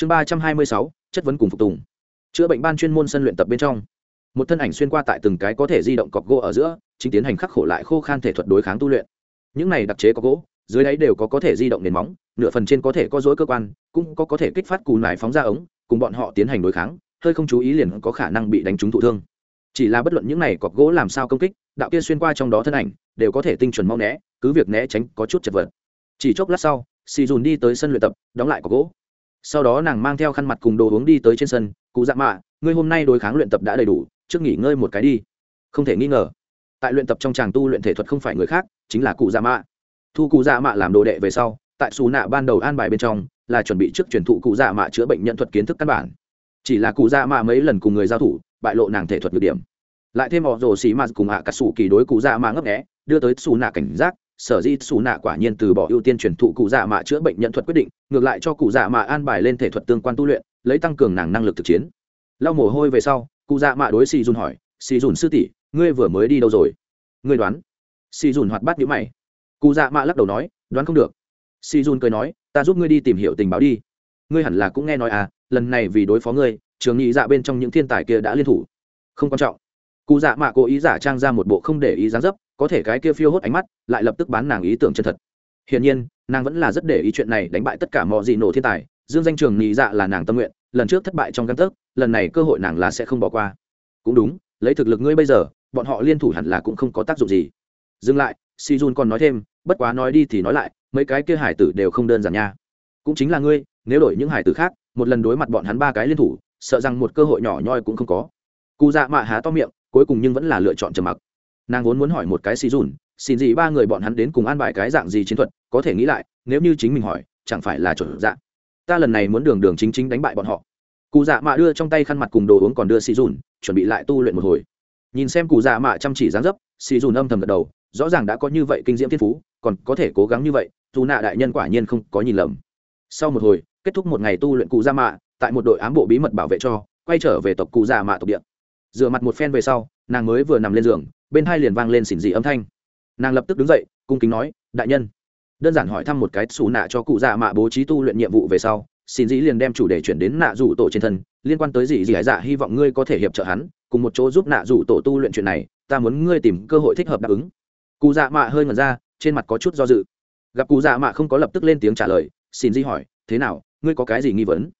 chương ba trăm hai mươi sáu, chất vấn cùng phục tùng. Chữa bệnh ban chuyên môn sân luyện tập bên trong. Một thân ảnh xuyên qua tại từng cái có thể di động cọc gỗ ở giữa, chính tiến hành khắc khổ lại khô khan thể thuật đối kháng tu luyện. Những này đặc chế có gỗ, dưới đáy đều có có thể di động nền móng, nửa phần trên có thể có dối cơ quan, cũng có có thể kích phát cù nải phóng ra ống, cùng bọn họ tiến hành đối kháng, hơi không chú ý liền có khả năng bị đánh trúng thụ thương. Chỉ là bất luận những này cọc gỗ làm sao công kích, đạo kia xuyên qua trong đó thân ảnh, đều có thể tinh chuẩn mau né, cứ việc né tránh có chút chật vật. Chỉ chốc lát sau xì dùn đi tới sân luyện tập, đóng lại cọc gỗ sau đó nàng mang theo khăn mặt cùng đồ uống đi tới trên sân, cụ dạ mạ, ngươi hôm nay đối kháng luyện tập đã đầy đủ, trước nghỉ ngơi một cái đi. Không thể nghi ngờ, tại luyện tập trong tràng tu luyện thể thuật không phải người khác, chính là cụ dạ mạ. Thu cụ dạ mạ làm đồ đệ về sau, tại xù nạ ban đầu an bài bên trong, là chuẩn bị trước truyền thụ cụ dạ mạ chữa bệnh nhận thuật kiến thức căn bản. Chỉ là cụ dạ mạ mấy lần cùng người giao thủ, bại lộ nàng thể thuật nhược điểm. Lại thêm họ rồ xì mạt cùng hạ cả sủ kỳ đối cụ dạ mạ ngấp nghẽ đưa tới xù nạ cảnh giác sở di xù nạ quả nhiên từ bỏ ưu tiên truyền thụ cụ dạ mạ chữa bệnh nhận thuật quyết định, ngược lại cho cụ dạ mạ an bài lên thể thuật tương quan tu luyện, lấy tăng cường nàng năng lực thực chiến. Lau mồ hôi về sau, cụ dạ mạ đối xì dùn hỏi, xì dùn sư tỷ, ngươi vừa mới đi đâu rồi? Ngươi đoán. Xì dùn hoạt bát nhữ mày. Cụ dạ mạ lắc đầu nói, đoán không được. Xì dùn cười nói, ta giúp ngươi đi tìm hiểu tình báo đi. Ngươi hẳn là cũng nghe nói à lần này vì đối phó ngươi, trường nghị dạ bên trong những thiên tài kia đã liên thủ. Không quan trọng. Cụ dạ mạ cố ý giả trang ra một bộ không để ý dáng dấp có thể cái kia phiêu hốt ánh mắt lại lập tức bán nàng ý tưởng chân thật. Hiển nhiên, nàng vẫn là rất để ý chuyện này đánh bại tất cả mọi gì nổ thiên tài, dương danh trường nhị dạ là nàng tâm nguyện, lần trước thất bại trong căn tấc, lần này cơ hội nàng là sẽ không bỏ qua. Cũng đúng, lấy thực lực ngươi bây giờ, bọn họ liên thủ hẳn là cũng không có tác dụng gì. Dừng lại, si jun còn nói thêm, bất quá nói đi thì nói lại, mấy cái kia hải tử đều không đơn giản nha. Cũng chính là ngươi, nếu đổi những hải tử khác, một lần đối mặt bọn hắn ba cái liên thủ, sợ rằng một cơ hội nhỏ nhoi cũng không có. Cụ dạ mạ há to miệng, cuối cùng nhưng vẫn là lựa chọn trầm mặc nàng vốn muốn hỏi một cái xì dùn, xin gì ba người bọn hắn đến cùng an bài cái dạng gì chiến thuật, có thể nghĩ lại, nếu như chính mình hỏi, chẳng phải là chuẩn dạng ta lần này muốn đường đường chính chính đánh bại bọn họ. Cụ dạ mạ đưa trong tay khăn mặt cùng đồ uống còn đưa xì dùn, chuẩn bị lại tu luyện một hồi. Nhìn xem cụ dạ mạ chăm chỉ dáng dấp, xì dùn âm thầm gật đầu, rõ ràng đã có như vậy kinh diễm thiên phú, còn có thể cố gắng như vậy, dù nạ đại nhân quả nhiên không có nhìn lầm. Sau một hồi, kết thúc một ngày tu luyện cụ dạ mạ, tại một đội ám bộ bí mật bảo vệ cho, quay trở về tộc cụ dạ mạ tộc địa. Rửa mặt một phen về sau, nàng mới vừa nằm lên giường bên hai liền vang lên xỉn dị âm thanh. Nàng lập tức đứng dậy, cung kính nói, đại nhân. Đơn giản hỏi thăm một cái xù nạ cho cụ dạ mạ bố trí tu luyện nhiệm vụ về sau xin dĩ liền đem chủ đề chuyển đến nạ rủ tổ trên thân, liên quan tới gì gì hải dạ hy vọng ngươi có thể hiệp trợ hắn, cùng một chỗ giúp nạ rủ tổ tu luyện chuyện này, ta muốn ngươi tìm cơ hội thích hợp đáp ứng. Cụ dạ mạ hơi ngẩn ra, trên mặt có chút do dự. Gặp cụ dạ mạ không có lập tức lên tiếng trả lời xin dĩ hỏi, thế nào, ngươi có cái gì nghi vấn?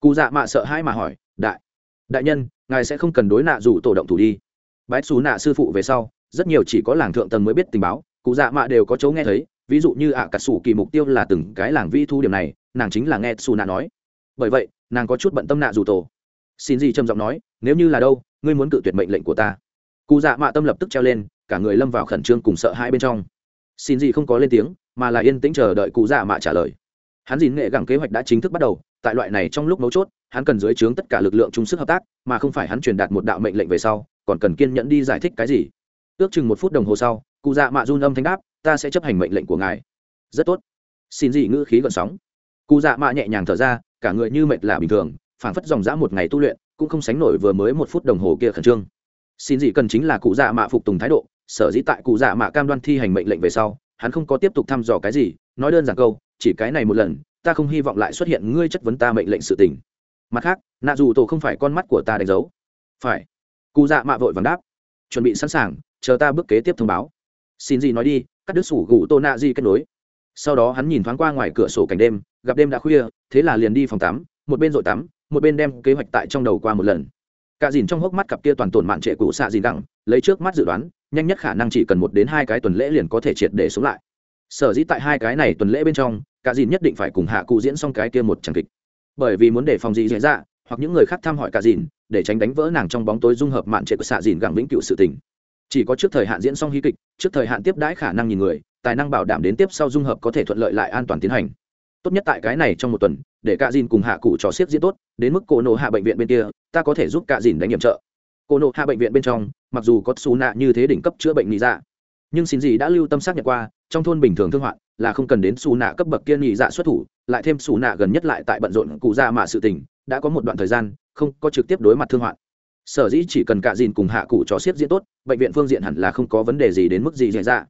Cụ dạ mạ sợ hãi mà hỏi, đại đại nhân, ngài sẽ không cần đối nạ rủ tổ động thủ đi bái xù nạ sư phụ về sau rất nhiều chỉ có làng thượng tầng mới biết tình báo cụ dạ mạ đều có chỗ nghe thấy ví dụ như ạ à, cà sủ kỳ mục tiêu là từng cái làng vi thu điểm này nàng chính là nghe xù nạ nói. Bởi vậy nàng có chút bận tâm nạ dù tổ. Xin gì trầm giọng nói nếu như là đâu ngươi muốn cự tuyệt mệnh lệnh của ta. Cụ dạ mạ tâm lập tức treo lên cả người lâm vào khẩn trương cùng sợ hai bên trong. Xin gì không có lên tiếng mà là yên tĩnh chờ đợi cụ dạ mạ trả lời. Hắn dìn nghệ gẳng kế hoạch đã chính thức bắt đầu tại loại này trong lúc mấu chốt hắn cần dưới trướng tất cả lực lượng chung sức hợp tác mà không phải hắn truyền đạt một đạo mệnh lệnh về sau còn cần kiên nhẫn đi giải thích cái gì? Ước chừng một phút đồng hồ sau, cụ dạ mạ run âm thanh đáp, ta sẽ chấp hành mệnh lệnh của ngài. Rất tốt. Xin dị ngữ khí gợn sóng. Cụ dạ mạ nhẹ nhàng thở ra, cả người như mệt là bình thường, phảng phất dòng dã một ngày tu luyện, cũng không sánh nổi vừa mới một phút đồng hồ kia khẩn trương. Xin dị cần chính là cụ dạ mạ phục tùng thái độ, sở dĩ tại cụ dạ mạ cam đoan thi hành mệnh lệnh về sau, hắn không có tiếp tục thăm dò cái gì, nói đơn giản câu, chỉ cái này một lần, ta không hy vọng lại xuất hiện ngươi chất vấn ta mệnh lệnh sự tình. Mặt khác, nạ dù tổ không phải con mắt của ta đánh dấu. Phải cụ dạ mạ vội vàng đáp. Chuẩn bị sẵn sàng, chờ ta bước kế tiếp thông báo. Xin gì nói đi, cắt đứt sủ gù tô nạ di kết nối. Sau đó hắn nhìn thoáng qua ngoài cửa sổ cảnh đêm, gặp đêm đã khuya, thế là liền đi phòng tắm, một bên dội tắm, một bên đem kế hoạch tại trong đầu qua một lần. Cả dìn trong hốc mắt cặp kia toàn tổn mạn trệ cũ xạ dìn đẳng lấy trước mắt dự đoán, nhanh nhất khả năng chỉ cần một đến hai cái tuần lễ liền có thể triệt để sống lại. Sở dĩ tại hai cái này tuần lễ bên trong, cả dìn nhất định phải cùng hạ cụ diễn xong cái kia một tràng kịch. Bởi vì muốn để phòng gì dễ dạ hoặc những người khác thăm hỏi cả dìn, để tránh đánh vỡ nàng trong bóng tối dung hợp mạn trệ của xạ dìn gẳng vĩnh cựu sự tình. Chỉ có trước thời hạn diễn xong hí kịch, trước thời hạn tiếp đãi khả năng nhìn người, tài năng bảo đảm đến tiếp sau dung hợp có thể thuận lợi lại an toàn tiến hành. Tốt nhất tại cái này trong một tuần, để cả dìn cùng hạ cụ trò xiết diễn tốt, đến mức cổ nộ hạ bệnh viện bên kia, ta có thể giúp cả dìn đánh nhiệm trợ. Cổ nộ hạ bệnh viện bên trong, mặc dù có xù nạ như thế đỉnh cấp chữa bệnh nghĩ ra dạ, nhưng xin gì đã lưu tâm xác nhận qua trong thôn bình thường thương hoạn là không cần đến xù nạ cấp bậc kiên nghị dạ xuất thủ, lại thêm xù nạ gần nhất lại tại bận rộn cụ dạ ra mà sự tình, đã có một đoạn thời gian không có trực tiếp đối mặt thương hoạn. Sở dĩ chỉ cần cả dìn cùng hạ cụ cho siết diễn tốt, bệnh viện phương diện hẳn là không có vấn đề gì đến mức gì xảy ra dạ.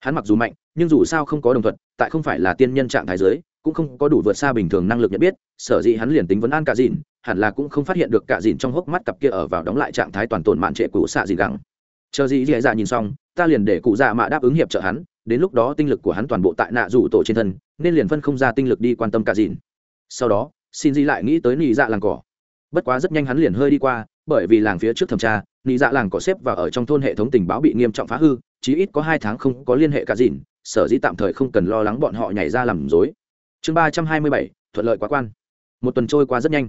hắn mặc dù mạnh, nhưng dù sao không có đồng thuận, tại không phải là tiên nhân trạng thái giới cũng không có đủ vượt xa bình thường năng lực nhận biết, sở dĩ hắn liền tính vấn an cả dìn, hẳn là cũng không phát hiện được cả dìn trong hốc mắt cặp kia ở vào đóng lại trạng thái toàn tồn mạn trệ cũ xạ dìn gắng. Chờ dì dì dạ nhìn xong, ta liền để cụ dạ mạ đáp ứng hiệp trợ hắn đến lúc đó tinh lực của hắn toàn bộ tại nạ rủ tổ trên thân, nên liền phân không ra tinh lực đi quan tâm cả dìn sau đó, xin di lại nghĩ tới nị dạ làng cỏ. Bất quá rất nhanh hắn liền hơi đi qua, bởi vì làng phía trước thẩm tra, nị dạ làng cỏ xếp và ở trong thôn hệ thống tình báo bị nghiêm trọng phá hư, chí ít có hai tháng không có liên hệ cả dìn sở dĩ tạm thời không cần lo lắng bọn họ nhảy ra làm dối chương ba trăm hai mươi bảy, thuận lợi quá quan. Một tuần trôi qua rất nhanh.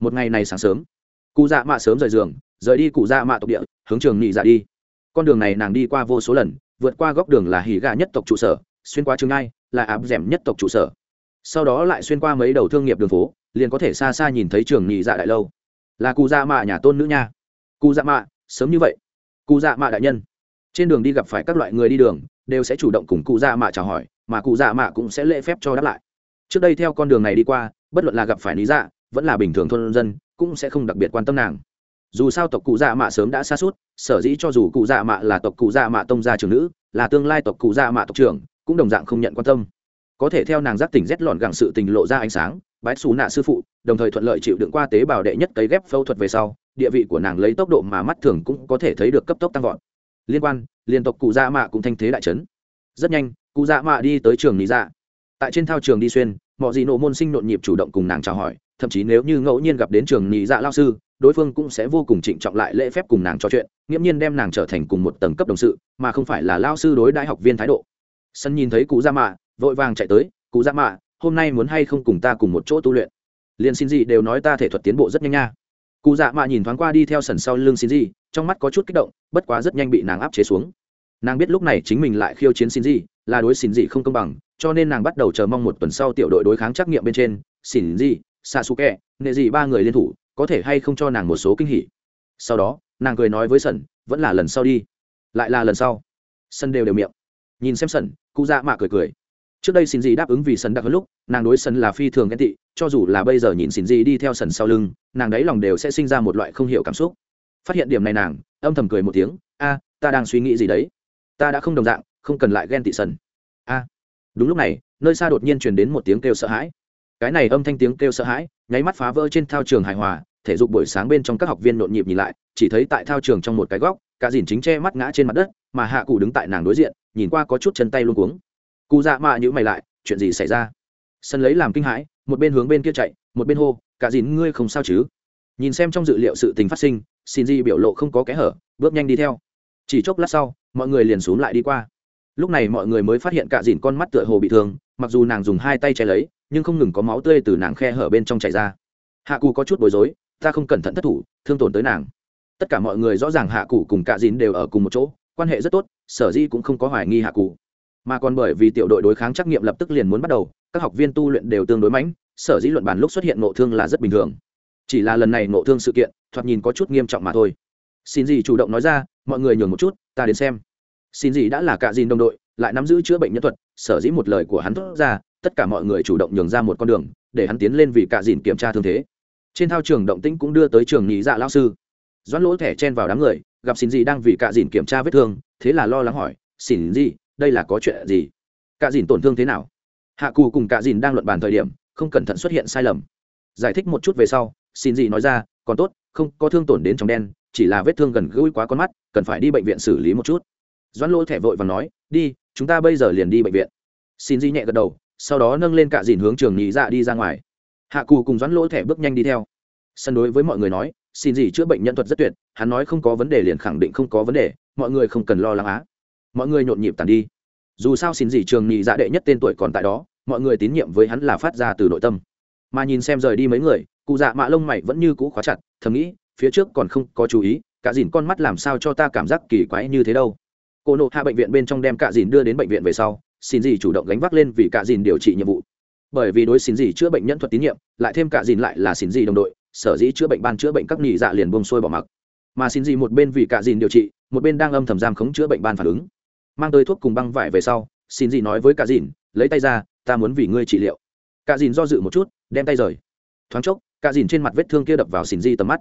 Một ngày này sáng sớm, cụ dạ mạ sớm rời giường, rời đi cụ dạ mạ tộc địa, hướng trường nị dạ đi. Con đường này nàng đi qua vô số lần vượt qua góc đường là hỉ gà nhất tộc trụ sở, xuyên qua trường ai là áp d nhất tộc trụ sở. Sau đó lại xuyên qua mấy đầu thương nghiệp đường phố, liền có thể xa xa nhìn thấy trường nhị dạ đại lâu. Là cụ dạ mạ nhà tôn nữ nha. Cụ dạ mạ, sớm như vậy. Cụ dạ mạ đại nhân. Trên đường đi gặp phải các loại người đi đường, đều sẽ chủ động cùng cụ dạ mạ chào hỏi, mà cụ dạ mạ cũng sẽ lễ phép cho đáp lại. Trước đây theo con đường này đi qua, bất luận là gặp phải lý dạ vẫn là bình thường thôn dân, cũng sẽ không đặc biệt quan tâm nàng dù sao tộc cụ dạ mạ sớm đã xa suốt, sở dĩ cho dù cụ dạ mạ là tộc cụ dạ mạ tông gia trưởng nữ, là tương lai tộc cụ dạ mạ tộc trưởng, cũng đồng dạng không nhận quan tâm. Có thể theo nàng giác tỉnh rét lọn gặng sự tình lộ ra ánh sáng, bái xù nạ sư phụ, đồng thời thuận lợi chịu đựng qua tế bào đệ nhất cấy ghép phẫu thuật về sau, địa vị của nàng lấy tốc độ mà mắt thường cũng có thể thấy được cấp tốc tăng vọt. Liên quan, liên tộc cụ dạ mạ cũng thanh thế đại trấn rất nhanh, cụ dạ mạ đi tới trường lý dạ. Tại trên thao trường đi xuyên, mọi gì nộ môn sinh nộn nhịp chủ động cùng nàng chào hỏi, thậm chí nếu như ngẫu nhiên gặp đến trường nhị dạ lao sư đối phương cũng sẽ vô cùng trịnh trọng lại lễ phép cùng nàng trò chuyện, nghiễm nhiên đem nàng trở thành cùng một tầng cấp đồng sự, mà không phải là lao sư đối đại học viên thái độ. Sân nhìn thấy cụ gia mạ, vội vàng chạy tới, cụ gia mạ, hôm nay muốn hay không cùng ta cùng một chỗ tu luyện? Liền xin gì đều nói ta thể thuật tiến bộ rất nhanh nha. Cụ dạ mạ nhìn thoáng qua đi theo sần sau lưng xin gì, trong mắt có chút kích động, bất quá rất nhanh bị nàng áp chế xuống. Nàng biết lúc này chính mình lại khiêu chiến xin gì, là đối xin gì không công bằng, cho nên nàng bắt đầu chờ mong một tuần sau tiểu đội đối kháng trắc nghiệm bên trên. Xin gì, sasuke nệ gì ba người liên thủ có thể hay không cho nàng một số kinh hỉ. Sau đó, nàng cười nói với sần, vẫn là lần sau đi. Lại là lần sau. Sân đều đều miệng. Nhìn xem sần, cụ dạ mạ cười cười. Trước đây xin gì đáp ứng vì sần đặc hơn lúc, nàng đối sần là phi thường ghen tị, cho dù là bây giờ nhìn xin gì đi theo sần sau lưng, nàng đấy lòng đều sẽ sinh ra một loại không hiểu cảm xúc. Phát hiện điểm này nàng, âm thầm cười một tiếng, a, ta đang suy nghĩ gì đấy? Ta đã không đồng dạng, không cần lại ghen tị sần. A. Đúng lúc này, nơi xa đột nhiên truyền đến một tiếng kêu sợ hãi. Cái này âm thanh tiếng kêu sợ hãi, nháy mắt phá vỡ trên thao trường hài hòa thể dục buổi sáng bên trong các học viên nhộn nhịp nhìn lại, chỉ thấy tại thao trường trong một cái góc, cả dìn chính che mắt ngã trên mặt đất, mà hạ cụ đứng tại nàng đối diện, nhìn qua có chút chân tay luôn cuống. Cụ dạ mạ nhữ mày lại, chuyện gì xảy ra? Sân lấy làm kinh hãi, một bên hướng bên kia chạy, một bên hô, cả dìn, ngươi không sao chứ? Nhìn xem trong dự liệu sự tình phát sinh, xin di biểu lộ không có kẽ hở, bước nhanh đi theo. Chỉ chốc lát sau, mọi người liền xuống lại đi qua. Lúc này mọi người mới phát hiện cả dìn con mắt tựa hồ bị thương, mặc dù nàng dùng hai tay che lấy, nhưng không ngừng có máu tươi từ nàng khe hở bên trong chảy ra. Hạ cụ có chút bối rối ta không cẩn thận thất thủ, thương tổn tới nàng. Tất cả mọi người rõ ràng hạ cụ cùng cạ dìn đều ở cùng một chỗ, quan hệ rất tốt, sở di cũng không có hoài nghi hạ cụ mà còn bởi vì tiểu đội đối kháng trắc nghiệm lập tức liền muốn bắt đầu, các học viên tu luyện đều tương đối mãnh, sở dĩ luận bàn lúc xuất hiện nộ thương là rất bình thường. Chỉ là lần này nộ thương sự kiện, thoạt nhìn có chút nghiêm trọng mà thôi. Xin gì chủ động nói ra, mọi người nhường một chút, ta đến xem. Xin gì đã là cạ dìn đồng đội, lại nắm giữ chữa bệnh nhân thuật, sở dĩ một lời của hắn thốt ra, tất cả mọi người chủ động nhường ra một con đường, để hắn tiến lên vì cạ dìn kiểm tra thương thế trên thao trường động tĩnh cũng đưa tới trường nhị dạ lao sư. Doãn lỗ thẻ chen vào đám người, gặp xin gì đang vì cạ dìn kiểm tra vết thương, thế là lo lắng hỏi, xin gì đây là có chuyện gì? Cạ dìn tổn thương thế nào? Hạ cù cùng cạ dìn đang luận bàn thời điểm, không cẩn thận xuất hiện sai lầm. Giải thích một chút về sau, xin gì nói ra, còn tốt, không có thương tổn đến trong đen, chỉ là vết thương gần gũi quá con mắt, cần phải đi bệnh viện xử lý một chút. Doãn lỗ thẻ vội và nói, đi, chúng ta bây giờ liền đi bệnh viện. Xin di nhẹ gật đầu, sau đó nâng lên cạ dìn hướng trường nhị dạ đi ra ngoài hạ cù cùng doãn lỗ thẻ bước nhanh đi theo. Sân đối với mọi người nói, xin gì chữa bệnh nhân thuật rất tuyệt, hắn nói không có vấn đề liền khẳng định không có vấn đề, mọi người không cần lo lắng á. Mọi người nhộn nhịp tàn đi. Dù sao xin gì trường nhị dạ đệ nhất tên tuổi còn tại đó, mọi người tín nhiệm với hắn là phát ra từ nội tâm. Mà nhìn xem rời đi mấy người, cụ dạ mạ lông mày vẫn như cũ khóa chặt, thầm nghĩ, phía trước còn không có chú ý, cả dìn con mắt làm sao cho ta cảm giác kỳ quái như thế đâu? Cô nộ hạ bệnh viện bên trong đem cả dìn đưa đến bệnh viện về sau, xin gì chủ động gánh vác lên vì cả dìn điều trị nhiệm vụ bởi vì đối xin gì chữa bệnh nhân thuật tín nhiệm, lại thêm cả dìn lại là xin gì đồng đội, sở dĩ chữa bệnh ban chữa bệnh các nghỉ dạ liền buông xuôi bỏ mặc. Mà xin gì một bên vì cả dìn điều trị, một bên đang âm thầm giam khống chữa bệnh ban phản ứng. Mang tới thuốc cùng băng vải về sau, xin gì nói với cả dìn, lấy tay ra, ta muốn vì ngươi trị liệu. Cả dìn do dự một chút, đem tay rời. Thoáng chốc, cả dìn trên mặt vết thương kia đập vào xin gì tầm mắt.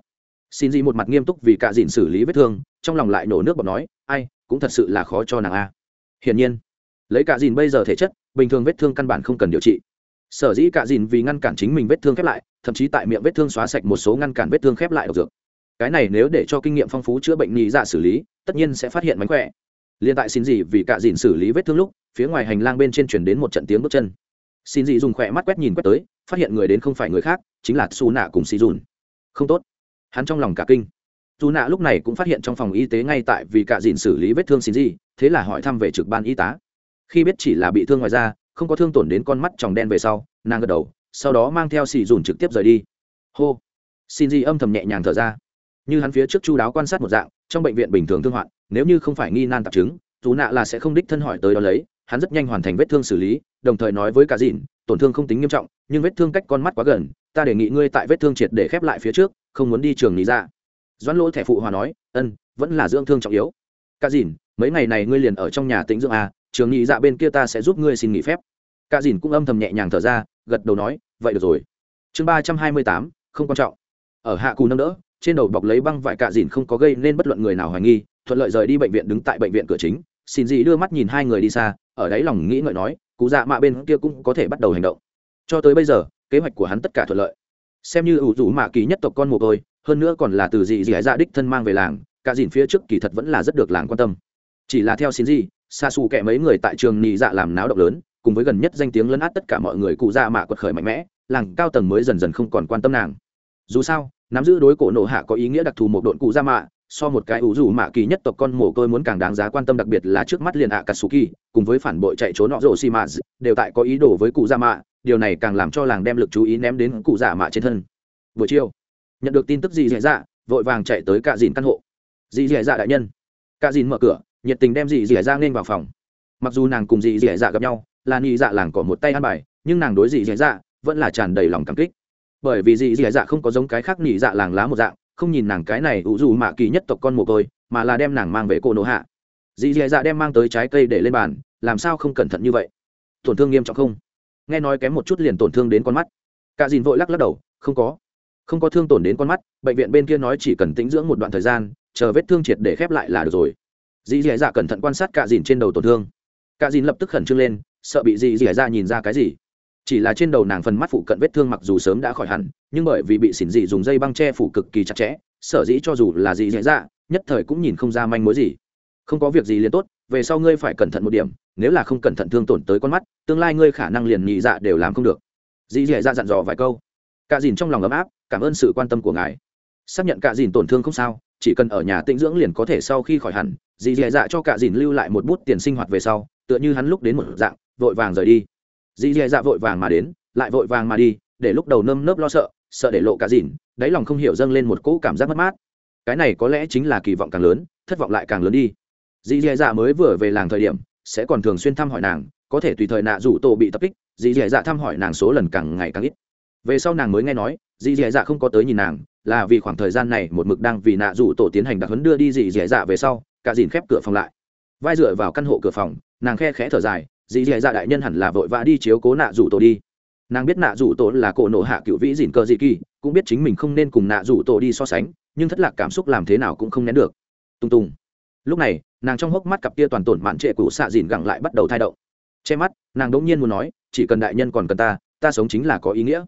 Xin gì một mặt nghiêm túc vì cả dìn xử lý vết thương, trong lòng lại nổ nước bọt nói, ai, cũng thật sự là khó cho nàng a. Hiển nhiên, lấy cả dìn bây giờ thể chất, bình thường vết thương căn bản không cần điều trị sở dĩ cả dìn vì ngăn cản chính mình vết thương khép lại, thậm chí tại miệng vết thương xóa sạch một số ngăn cản vết thương khép lại độc dược. Cái này nếu để cho kinh nghiệm phong phú chữa bệnh nhị dạ xử lý, tất nhiên sẽ phát hiện mánh khỏe. Liên tại xin gì vì cả dìn xử lý vết thương lúc, phía ngoài hành lang bên trên chuyển đến một trận tiếng bước chân. Xin gì dùng khỏe mắt quét nhìn quét tới, phát hiện người đến không phải người khác, chính là su nạ cùng xì dùn không tốt. Hắn trong lòng cả kinh. Dù nạ lúc này cũng phát hiện trong phòng y tế ngay tại vì cả dìn xử lý vết thương xin gì, thế là hỏi thăm về trực ban y tá. Khi biết chỉ là bị thương ngoài da không có thương tổn đến con mắt tròng đen về sau, nàng gật đầu, sau đó mang theo xì dùn trực tiếp rời đi. Hô. Xin di âm thầm nhẹ nhàng thở ra. Như hắn phía trước chu đáo quan sát một dạng, trong bệnh viện bình thường thương hoạn, nếu như không phải nghi nan tạp chứng, dù nạ là sẽ không đích thân hỏi tới đó lấy, hắn rất nhanh hoàn thành vết thương xử lý, đồng thời nói với cả dìn tổn thương không tính nghiêm trọng, nhưng vết thương cách con mắt quá gần, ta đề nghị ngươi tại vết thương triệt để khép lại phía trước, không muốn đi trường lý ra. Doãn lỗ thẻ phụ hòa nói, ân, vẫn là dưỡng thương trọng yếu. Cả dìn mấy ngày này ngươi liền ở trong nhà tĩnh dưỡng à trường nghị dạ bên kia ta sẽ giúp ngươi xin nghỉ phép. Cả dìn cũng âm thầm nhẹ nhàng thở ra, gật đầu nói, vậy được rồi. Chương ba trăm hai mươi tám, không quan trọng. Ở hạ cù nâng đỡ, trên đầu bọc lấy băng vải cạ dìn không có gây nên bất luận người nào hoài nghi, thuận lợi rời đi bệnh viện đứng tại bệnh viện cửa chính. Xin dị đưa mắt nhìn hai người đi xa, ở đáy lòng nghĩ ngợi nói, cụ dạ mạ bên kia cũng có thể bắt đầu hành động. Cho tới bây giờ, kế hoạch của hắn tất cả thuận lợi. Xem như ủ rủ mạ kỳ nhất tộc con mồ côi, hơn nữa còn là từ dị dị dạ đích thân mang về làng, cả dìn phía trước kỳ thật vẫn là rất được làng quan tâm. Chỉ là theo xin dị xa xù kẻ mấy người tại trường nhị dạ làm náo động lớn, cùng với gần nhất danh tiếng lấn át tất cả mọi người cụ dạ mạ quật khởi mạnh mẽ, làng cao tầng mới dần dần không còn quan tâm nàng. Dù sao, nắm giữ đối cổ nộ hạ có ý nghĩa đặc thù một đội cụ dạ mạ, so một cái ủ rủ mạ kỳ nhất tộc con mồ côi muốn càng đáng giá quan tâm đặc biệt là trước mắt liền ạ katsuki cùng với phản bội chạy trốn nọ rổ xi mạ đều tại có ý đồ với cụ dạ mạ, điều này càng làm cho làng đem lực chú ý ném đến cụ dạ mạ trên thân. Buổi chiều, nhận được tin tức gì dễ dạ, dạ vội vàng chạy tới cạ dìn căn hộ. Dì dẻ dạ, dạ đại nhân, cạ dìn mở cửa nhiệt tình đem dì Dị dạ nên vào phòng. Mặc dù nàng cùng dì Dị dạ gặp nhau, là nhị dạ làng có một tay ăn bài, nhưng nàng đối dì Dị dạ vẫn là tràn đầy lòng cảm kích. Bởi vì dì Dị dạ không có giống cái khác nhị dạ làng lá một dạng, không nhìn nàng cái này ủ dù mạ kỳ nhất tộc con mồ côi, mà là đem nàng mang về cô nộ hạ. Dì dì dạ đem mang tới trái cây để lên bàn, làm sao không cẩn thận như vậy? Tổn thương nghiêm trọng không? Nghe nói kém một chút liền tổn thương đến con mắt. Cả dìn vội lắc lắc đầu, không có. Không có thương tổn đến con mắt, bệnh viện bên kia nói chỉ cần tĩnh dưỡng một đoạn thời gian, chờ vết thương triệt để khép lại là được rồi dì dì dạ cẩn thận quan sát cả dìn trên đầu tổn thương. Cả dìn lập tức khẩn trương lên, sợ bị dì dì dạ nhìn ra cái gì. Chỉ là trên đầu nàng phần mắt phụ cận vết thương mặc dù sớm đã khỏi hẳn, nhưng bởi vì bị xỉn dị dùng dây băng che phủ cực kỳ chặt chẽ, sở dĩ cho dù là dì dễ dạ nhất thời cũng nhìn không ra manh mối gì. Không có việc gì liền tốt, về sau ngươi phải cẩn thận một điểm, nếu là không cẩn thận thương tổn tới con mắt, tương lai ngươi khả năng liền nhị dạ đều làm không được. Dì dì dạ dặn dò vài câu. Cả dìn trong lòng ấm áp, cảm ơn sự quan tâm của ngài. Xác nhận cả dìn tổn thương không sao, chỉ cần ở nhà tĩnh dưỡng liền có thể sau khi khỏi hẳn dì dì dạ cho cả dìn lưu lại một bút tiền sinh hoạt về sau, tựa như hắn lúc đến một dạng, vội vàng rời đi. Dì dì dạ vội vàng mà đến, lại vội vàng mà đi, để lúc đầu nơm nớp lo sợ sợ để lộ cả dìn, đáy lòng không hiểu dâng lên một cỗ cảm giác mất mát. Cái này có lẽ chính là kỳ vọng càng lớn, thất vọng lại càng lớn đi. Dì dì dạ mới vừa về làng thời điểm, sẽ còn thường xuyên thăm hỏi nàng, có thể tùy thời nạ rủ tổ bị tập kích, dì dì dạ thăm hỏi nàng số lần càng ngày càng ít. Về sau nàng mới nghe nói, dì dì dạ không có tới nhìn nàng, là vì khoảng thời gian này một mực đang vì nạ rủ tổ tiến hành đặc huấn đưa đi dì dì dạ về sau cả dìn khép cửa phòng lại. Vai dựa vào căn hộ cửa phòng, nàng khe khẽ thở dài, dì dì dạ đại nhân hẳn là vội vã đi chiếu cố nạ rủ tổ đi. Nàng biết nạ rủ tổ là cổ nộ hạ cựu vĩ dìn cơ dị kỳ, cũng biết chính mình không nên cùng nạ rủ tổ đi so sánh, nhưng thất lạc cảm xúc làm thế nào cũng không nén được. Tung tung lúc này, nàng trong hốc mắt cặp kia toàn tổn mạn trệ cũ xạ dìn gẳng lại bắt đầu thai động. Che mắt, nàng đỗng nhiên muốn nói, chỉ cần đại nhân còn cần ta ta sống chính là có ý nghĩa.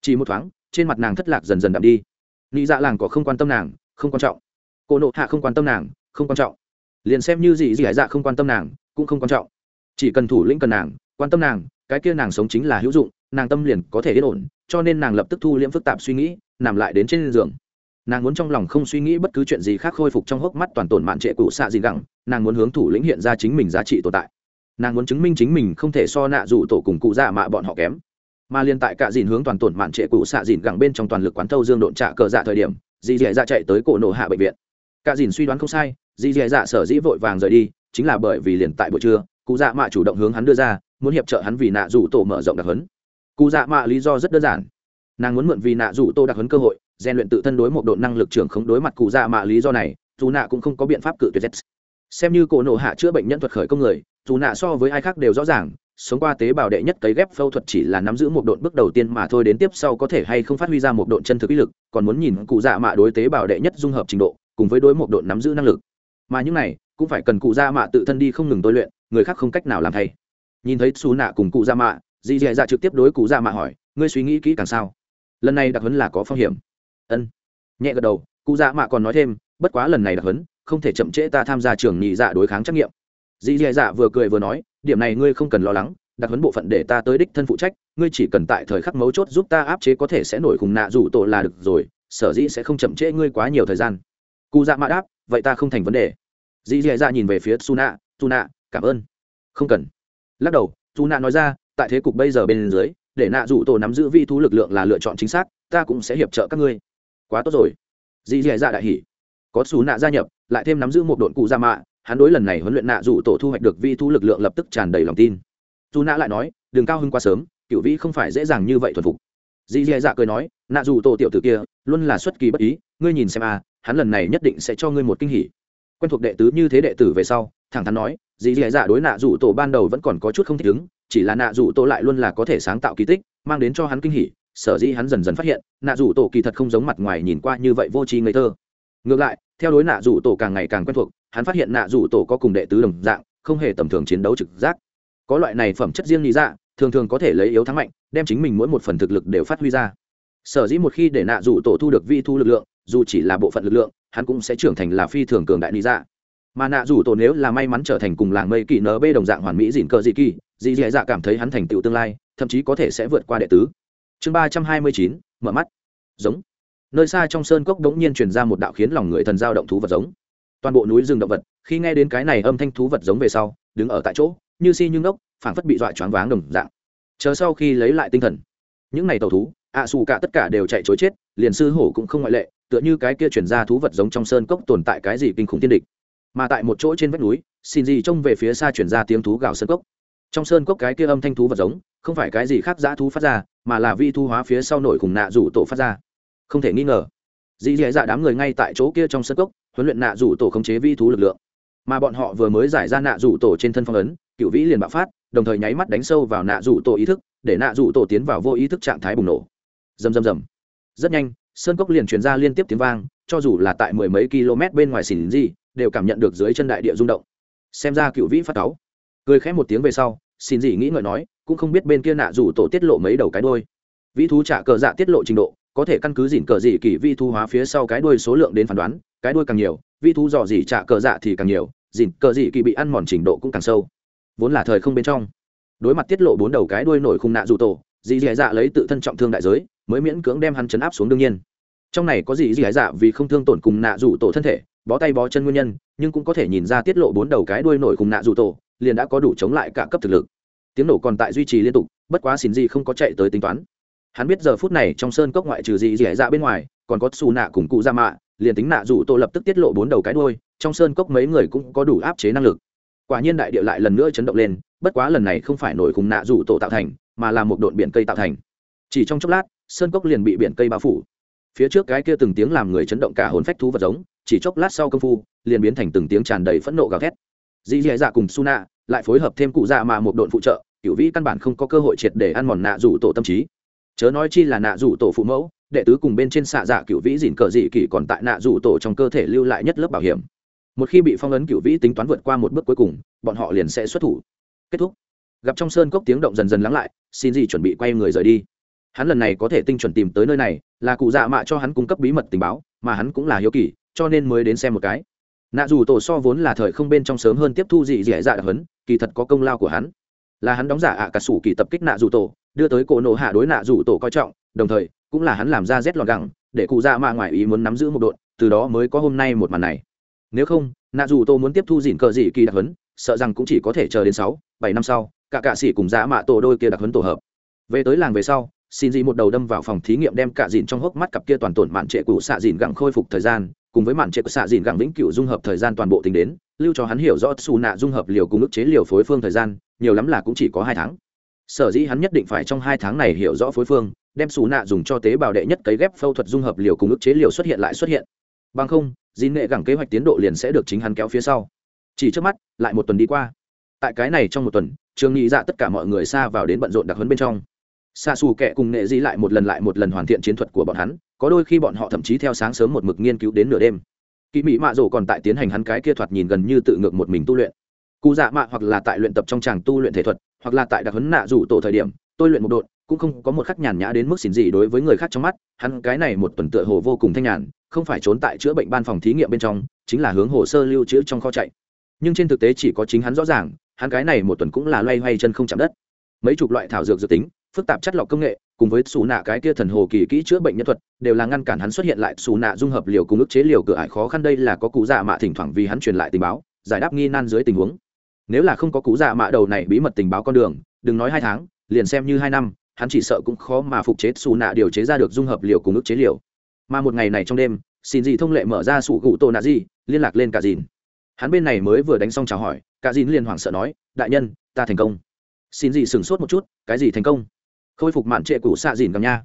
Chỉ một thoáng, trên mặt nàng thất lạc dần dần đậm đi. Nghĩ dạ làng có không quan tâm nàng, không quan trọng. Cô nộ hạ không quan tâm nàng, không quan trọng liền xem như gì gì hải dạ không quan tâm nàng, cũng không quan trọng. Chỉ cần thủ lĩnh cần nàng, quan tâm nàng, cái kia nàng sống chính là hữu dụng, nàng tâm liền có thể yên ổn, cho nên nàng lập tức thu liễm phức tạp suy nghĩ, nằm lại đến trên giường. Nàng muốn trong lòng không suy nghĩ bất cứ chuyện gì khác khôi phục trong hốc mắt toàn tổn mạn trệ cụ xạ gì gẳng, nàng muốn hướng thủ lĩnh hiện ra chính mình giá trị tồn tại. Nàng muốn chứng minh chính mình không thể so nạ dù tổ cùng cụ dạ mạ bọn họ kém. Mà liên tại cả dìn hướng toàn tổn mạn trệ cụ xạ dìn gẳng bên trong toàn lực quán thâu dương độn trạ cờ dạ thời điểm, dì dì dạ chạy tới cổ nổ hạ bệnh viện. Cả dìn suy đoán không sai dì dì dạ sở dĩ vội vàng rời đi, chính là bởi vì liền tại buổi trưa, cụ dạ mạ chủ động hướng hắn đưa ra, muốn hiệp trợ hắn vì nạ rủ tổ mở rộng đặc hấn cụ dạ mạ lý do rất đơn giản. Nàng muốn mượn vì nạ rủ tô đặc hấn cơ hội, rèn luyện tự thân đối một độ năng lực trưởng không đối mặt cụ dạ mạ lý do này, dù nạ cũng không có biện pháp cự tuyệt xem như cổ nộ hạ chữa bệnh nhân thuật khởi công người, dù nạ so với ai khác đều rõ ràng, sống qua tế bào đệ nhất cấy ghép phẫu thuật chỉ là nắm giữ một độn bước đầu tiên mà thôi đến tiếp sau có thể hay không phát huy ra một độn chân thực ý lực, còn muốn nhìn cụ dạ mạ đối tế bào đệ nhất dung hợp trình độ, cùng với đối một độn nắm giữ năng lực mà những này cũng phải cần cụ gia mạ tự thân đi không ngừng tôi luyện, người khác không cách nào làm thay. Nhìn thấy xù nạ cùng cụ gia mạ, dì dì dạ trực tiếp đối cụ gia mạ hỏi, ngươi suy nghĩ kỹ càng sao? Lần này đặc huấn là có phong hiểm. Ân. Nhẹ gật đầu, cụ dạ mạ còn nói thêm, bất quá lần này đặc huấn, không thể chậm trễ ta tham gia trường nhị dạ đối kháng trắc nghiệm. Dì dì dạ vừa cười vừa nói, điểm này ngươi không cần lo lắng đặc huấn bộ phận để ta tới đích thân phụ trách, ngươi chỉ cần tại thời khắc mấu chốt giúp ta áp chế có thể sẽ nổi khùng nạ rủ tổ là được rồi, sở dĩ sẽ không chậm trễ ngươi quá nhiều thời gian. Cụ dạ mạ đáp, vậy ta không thành vấn đề dì dì dạ nhìn về phía suna suna cảm ơn. Không cần. Lắc đầu suna nói ra tại thế cục bây giờ bên dưới để nạ rủ tổ nắm giữ vi thú lực lượng là lựa chọn chính xác ta cũng sẽ hiệp trợ các ngươi. Quá tốt rồi. Dì dì dạ đại hỉ. Có xù nạ gia nhập lại thêm nắm giữ một đội cụ gia mạ hắn đối lần này huấn luyện nạ rủ tổ thu hoạch được vi thú lực lượng lập tức tràn đầy lòng tin. Dù nạ lại nói đường cao hơn quá sớm cựu vĩ không phải dễ dàng như vậy thuần phục. Dì dì dạ cười nói nạ dù tổ tiểu tử kia luôn là xuất kỳ bất ý ngươi nhìn xem à, hắn lần này nhất định sẽ cho ngươi một kinh hỉ quen thuộc đệ tứ như thế đệ tử về sau, thẳng thắn nói, dì dì dạ đối nạ rủ tổ ban đầu vẫn còn có chút không thích ứng, chỉ là nạ rủ tổ lại luôn là có thể sáng tạo kỳ tích, mang đến cho hắn kinh hỉ, sở dĩ hắn dần dần phát hiện, nạ rủ tổ kỳ thật không giống mặt ngoài nhìn qua như vậy vô tri ngây thơ. Ngược lại, theo đối nạ rủ tổ càng ngày càng quen thuộc, hắn phát hiện nạ rủ tổ có cùng đệ tứ đồng dạng, không hề tầm thường chiến đấu trực giác. Có loại này phẩm chất riêng lý dạ thường thường có thể lấy yếu thắng mạnh, đem chính mình mỗi một phần thực lực đều phát huy ra. Sở dĩ một khi để nạ rủ tổ thu được vi thu lực lượng dù chỉ là bộ phận lực lượng, hắn cũng sẽ trưởng thành là phi thường cường đại lý dạ mà nạ dù tổ nếu là may mắn trở thành cùng làng mây kỳ nb đồng dạng hoàn mỹ dìn cờ dị kỳ, dị dạ dạ cảm thấy hắn thành tựu tương lai, thậm chí có thể sẽ vượt qua đệ tứ. Chương ba trăm hai mươi chín, mở mắt. Giống. Nơi xa trong sơn cốc đống nhiên truyền ra một đạo khiến lòng người thần giao động thú vật giống. Toàn bộ núi rừng động vật, khi nghe đến cái này âm thanh thú vật giống về sau, đứng ở tại chỗ, như si như ngốc, phảng phất bị dọa choáng váng đồng dạng. Chờ sau khi lấy lại tinh thần, những này tàu thú ạ xù cả tất cả đều chạy chối chết, liền sư hổ cũng không ngoại lệ, tựa như cái kia chuyển ra thú vật giống trong sơn cốc tồn tại cái gì kinh khủng tiên địch. Mà tại một chỗ trên vách núi, xin gì trông về phía xa chuyển ra tiếng thú gào sơn cốc. Trong sơn cốc cái kia âm thanh thú vật giống, không phải cái gì khác dã thú phát ra, mà là vi thu hóa phía sau nổi khủng nạ rủ tổ phát ra. Không thể nghi ngờ, dì dì dạ đám người ngay tại chỗ kia trong sân cốc, huấn luyện nạ rủ tổ khống chế vi thú lực lượng. Mà bọn họ vừa mới giải ra nạ rủ tổ trên thân phong ấn, cựu vĩ liền bạo phát, đồng thời nháy mắt đánh sâu vào nạ rủ tổ ý thức, để nạ rủ tổ tiến vào vô ý thức trạng thái bùng nổ rầm rầm rầm. Rất nhanh, sơn cốc liền truyền ra liên tiếp tiếng vang, cho dù là tại mười mấy km bên ngoài xỉn gì, đều cảm nhận được dưới chân đại địa rung động. Xem ra cựu vĩ phát cáu. Cười khẽ một tiếng về sau xin gì nghĩ ngợi nói, cũng không biết bên kia nạ rủ tổ tiết lộ mấy đầu cái đôi vĩ thú trả cờ dạ tiết lộ trình độ, có thể căn cứ dỉn cờ dị kỳ vi thu hóa phía sau cái đuôi số lượng đến phán đoán, cái đuôi càng nhiều vi thu dò dỉ trả cờ dạ thì càng nhiều, dỉn cờ dị kỳ bị ăn mòn trình độ cũng càng sâu. Vốn là thời không bên trong, đối mặt tiết lộ bốn đầu cái đuôi nổi khung nạ dù tổ dị dạ dạ lấy tự thân trọng thương đại giới mới miễn cưỡng đem hắn chấn áp xuống đương nhiên. Trong này có gì dì dạ vì không thương tổn cùng nạ rủ tổ thân thể, bó tay bó chân nguyên nhân, nhưng cũng có thể nhìn ra tiết lộ bốn đầu cái đuôi nổi cùng nạ rủ tổ, liền đã có đủ chống lại cả cấp thực lực. Tiếng nổ còn tại duy trì liên tục, bất quá xin gì không có chạy tới tính toán. Hắn biết giờ phút này trong sơn cốc ngoại trừ gì dì dạ bên ngoài, còn có xù nạ cùng cụ ra mạ, liền tính nạ rủ tổ lập tức tiết lộ bốn đầu cái đuôi, trong sơn cốc mấy người cũng có đủ áp chế năng lực. Quả nhiên đại địa lại lần nữa chấn động lên, bất quá lần này không phải nổi cùng nạ rủ tổ tạo thành, mà là một độn biển cây tạo thành. Chỉ trong chốc lát sơn cốc liền bị biển cây bao phủ. Phía trước cái kia từng tiếng làm người chấn động cả hồn phách thú vật giống, chỉ chốc lát sau công phu, liền biến thành từng tiếng tràn đầy phẫn nộ gào thét. Dì dì dạ cùng su nạ lại phối hợp thêm cụ dạ mà một độn phụ trợ cựu vĩ căn bản không có cơ hội triệt để ăn mòn nạ rủ tổ tâm trí. Chớ nói chi là nạ rủ tổ phụ mẫu, đệ tứ cùng bên trên xạ dạ cựu vĩ dìn cờ dị kỷ còn tại nạ rủ tổ trong cơ thể lưu lại nhất lớp bảo hiểm. Một khi bị phong ấn cựu vĩ tính toán vượt qua một bước cuối cùng, bọn họ liền sẽ xuất thủ. Kết thúc. Gặp trong sơn cốc tiếng động dần dần lắng lại, xin gì chuẩn bị quay người rời đi hắn lần này có thể tinh chuẩn tìm tới nơi này, là cụ dạ mạ cho hắn cung cấp bí mật tình báo, mà hắn cũng là hiếu kỳ, cho nên mới đến xem một cái. Nạ dù tổ so vốn là thời không bên trong sớm hơn tiếp thu dị dị dạ đặc hấn, kỳ thật có công lao của hắn. Là hắn đóng giả ạ cả sủ kỳ tập kích nạ dù tổ, đưa tới cổ nổ hạ đối nạ dù tổ coi trọng, đồng thời, cũng là hắn làm ra rét lọt gẳng, để cụ dạ mạ ngoài ý muốn nắm giữ một đội từ đó mới có hôm nay một màn này. Nếu không, nạ dù tổ muốn tiếp thu dịn cờ dị kỳ đặc hấn, sợ rằng cũng chỉ có thể chờ đến sáu, bảy năm sau, cả cạ sĩ cùng dạ mạ tổ đôi kia đặc hấn tổ hợp. Về tới làng về sau xin dị một đầu đâm vào phòng thí nghiệm đem cả dìn trong hốc mắt cặp kia toàn tổn mạn trệ cũ xạ dìn gẳng khôi phục thời gian, cùng với mạn trệ cũ xạ dìn gẳng vĩnh cửu dung hợp thời gian toàn bộ tính đến, lưu cho hắn hiểu rõ xù nạ dung hợp liều cùng ức chế liều phối phương thời gian, nhiều lắm là cũng chỉ có hai tháng. Sở dĩ hắn nhất định phải trong hai tháng này hiểu rõ phối phương, đem xù nạ dùng cho tế bào đệ nhất cấy ghép phẫu thuật dung hợp liều cùng ức chế liều xuất hiện lại xuất hiện. Bằng không dĩ nghệ gẳng kế hoạch tiến độ liền sẽ được chính hắn kéo phía sau. Chỉ trước mắt, lại một tuần đi qua. Tại cái này trong một tuần, trường nghị dạ tất cả mọi người xa vào đến bận rộn đặc hấn bên trong xa xù kẹ cùng nghệ dĩ lại một lần lại một lần hoàn thiện chiến thuật của bọn hắn, có đôi khi bọn họ thậm chí theo sáng sớm một mực nghiên cứu đến nửa đêm. Kỵ mỹ mạ rổ còn tại tiến hành hắn cái kia thoạt nhìn gần như tự ngược một mình tu luyện. Cụ dạ mạ hoặc là tại luyện tập trong tràng tu luyện thể thuật, hoặc là tại đặc huấn nạ rủ tổ thời điểm, tôi luyện một độn, cũng không có một khắc nhàn nhã đến mức xỉn gì đối với người khác trong mắt, hắn cái này một tuần tựa hồ vô cùng thanh nhàn, không phải trốn tại chữa bệnh ban phòng thí nghiệm bên trong, chính là hướng hồ sơ lưu trữ trong kho chạy. Nhưng trên thực tế chỉ có chính hắn rõ ràng, hắn cái này một tuần cũng là loay hoay chân không chạm đất. Mấy chục loại thảo dược dự tính phức tạp chất lọc công nghệ, cùng với xù nạ cái kia thần hồ kỳ kỹ chữa bệnh nhân thuật, đều là ngăn cản hắn xuất hiện lại. Xù nạ dung hợp liều cùng ức chế liều cửa ải khó khăn đây là có cụ dạ mạ thỉnh thoảng vì hắn truyền lại tình báo, giải đáp nghi nan dưới tình huống. Nếu là không có cụ dạ mạ đầu này bí mật tình báo con đường, đừng nói hai tháng, liền xem như hai năm, hắn chỉ sợ cũng khó mà phục chế. Xù nạ điều chế ra được dung hợp liều cùng ức chế liều. Mà một ngày này trong đêm, xin gì thông lệ mở ra sủ cụ tô nạ gì, liên lạc lên cả dìn. Hắn bên này mới vừa đánh xong chào hỏi, cả dìn liền hoảng sợ nói, đại nhân, ta thành công. Xin gì sửng sốt một chút, cái gì thành công? Khôi phục mạn trệ cũ xạ dìn gẳng nha.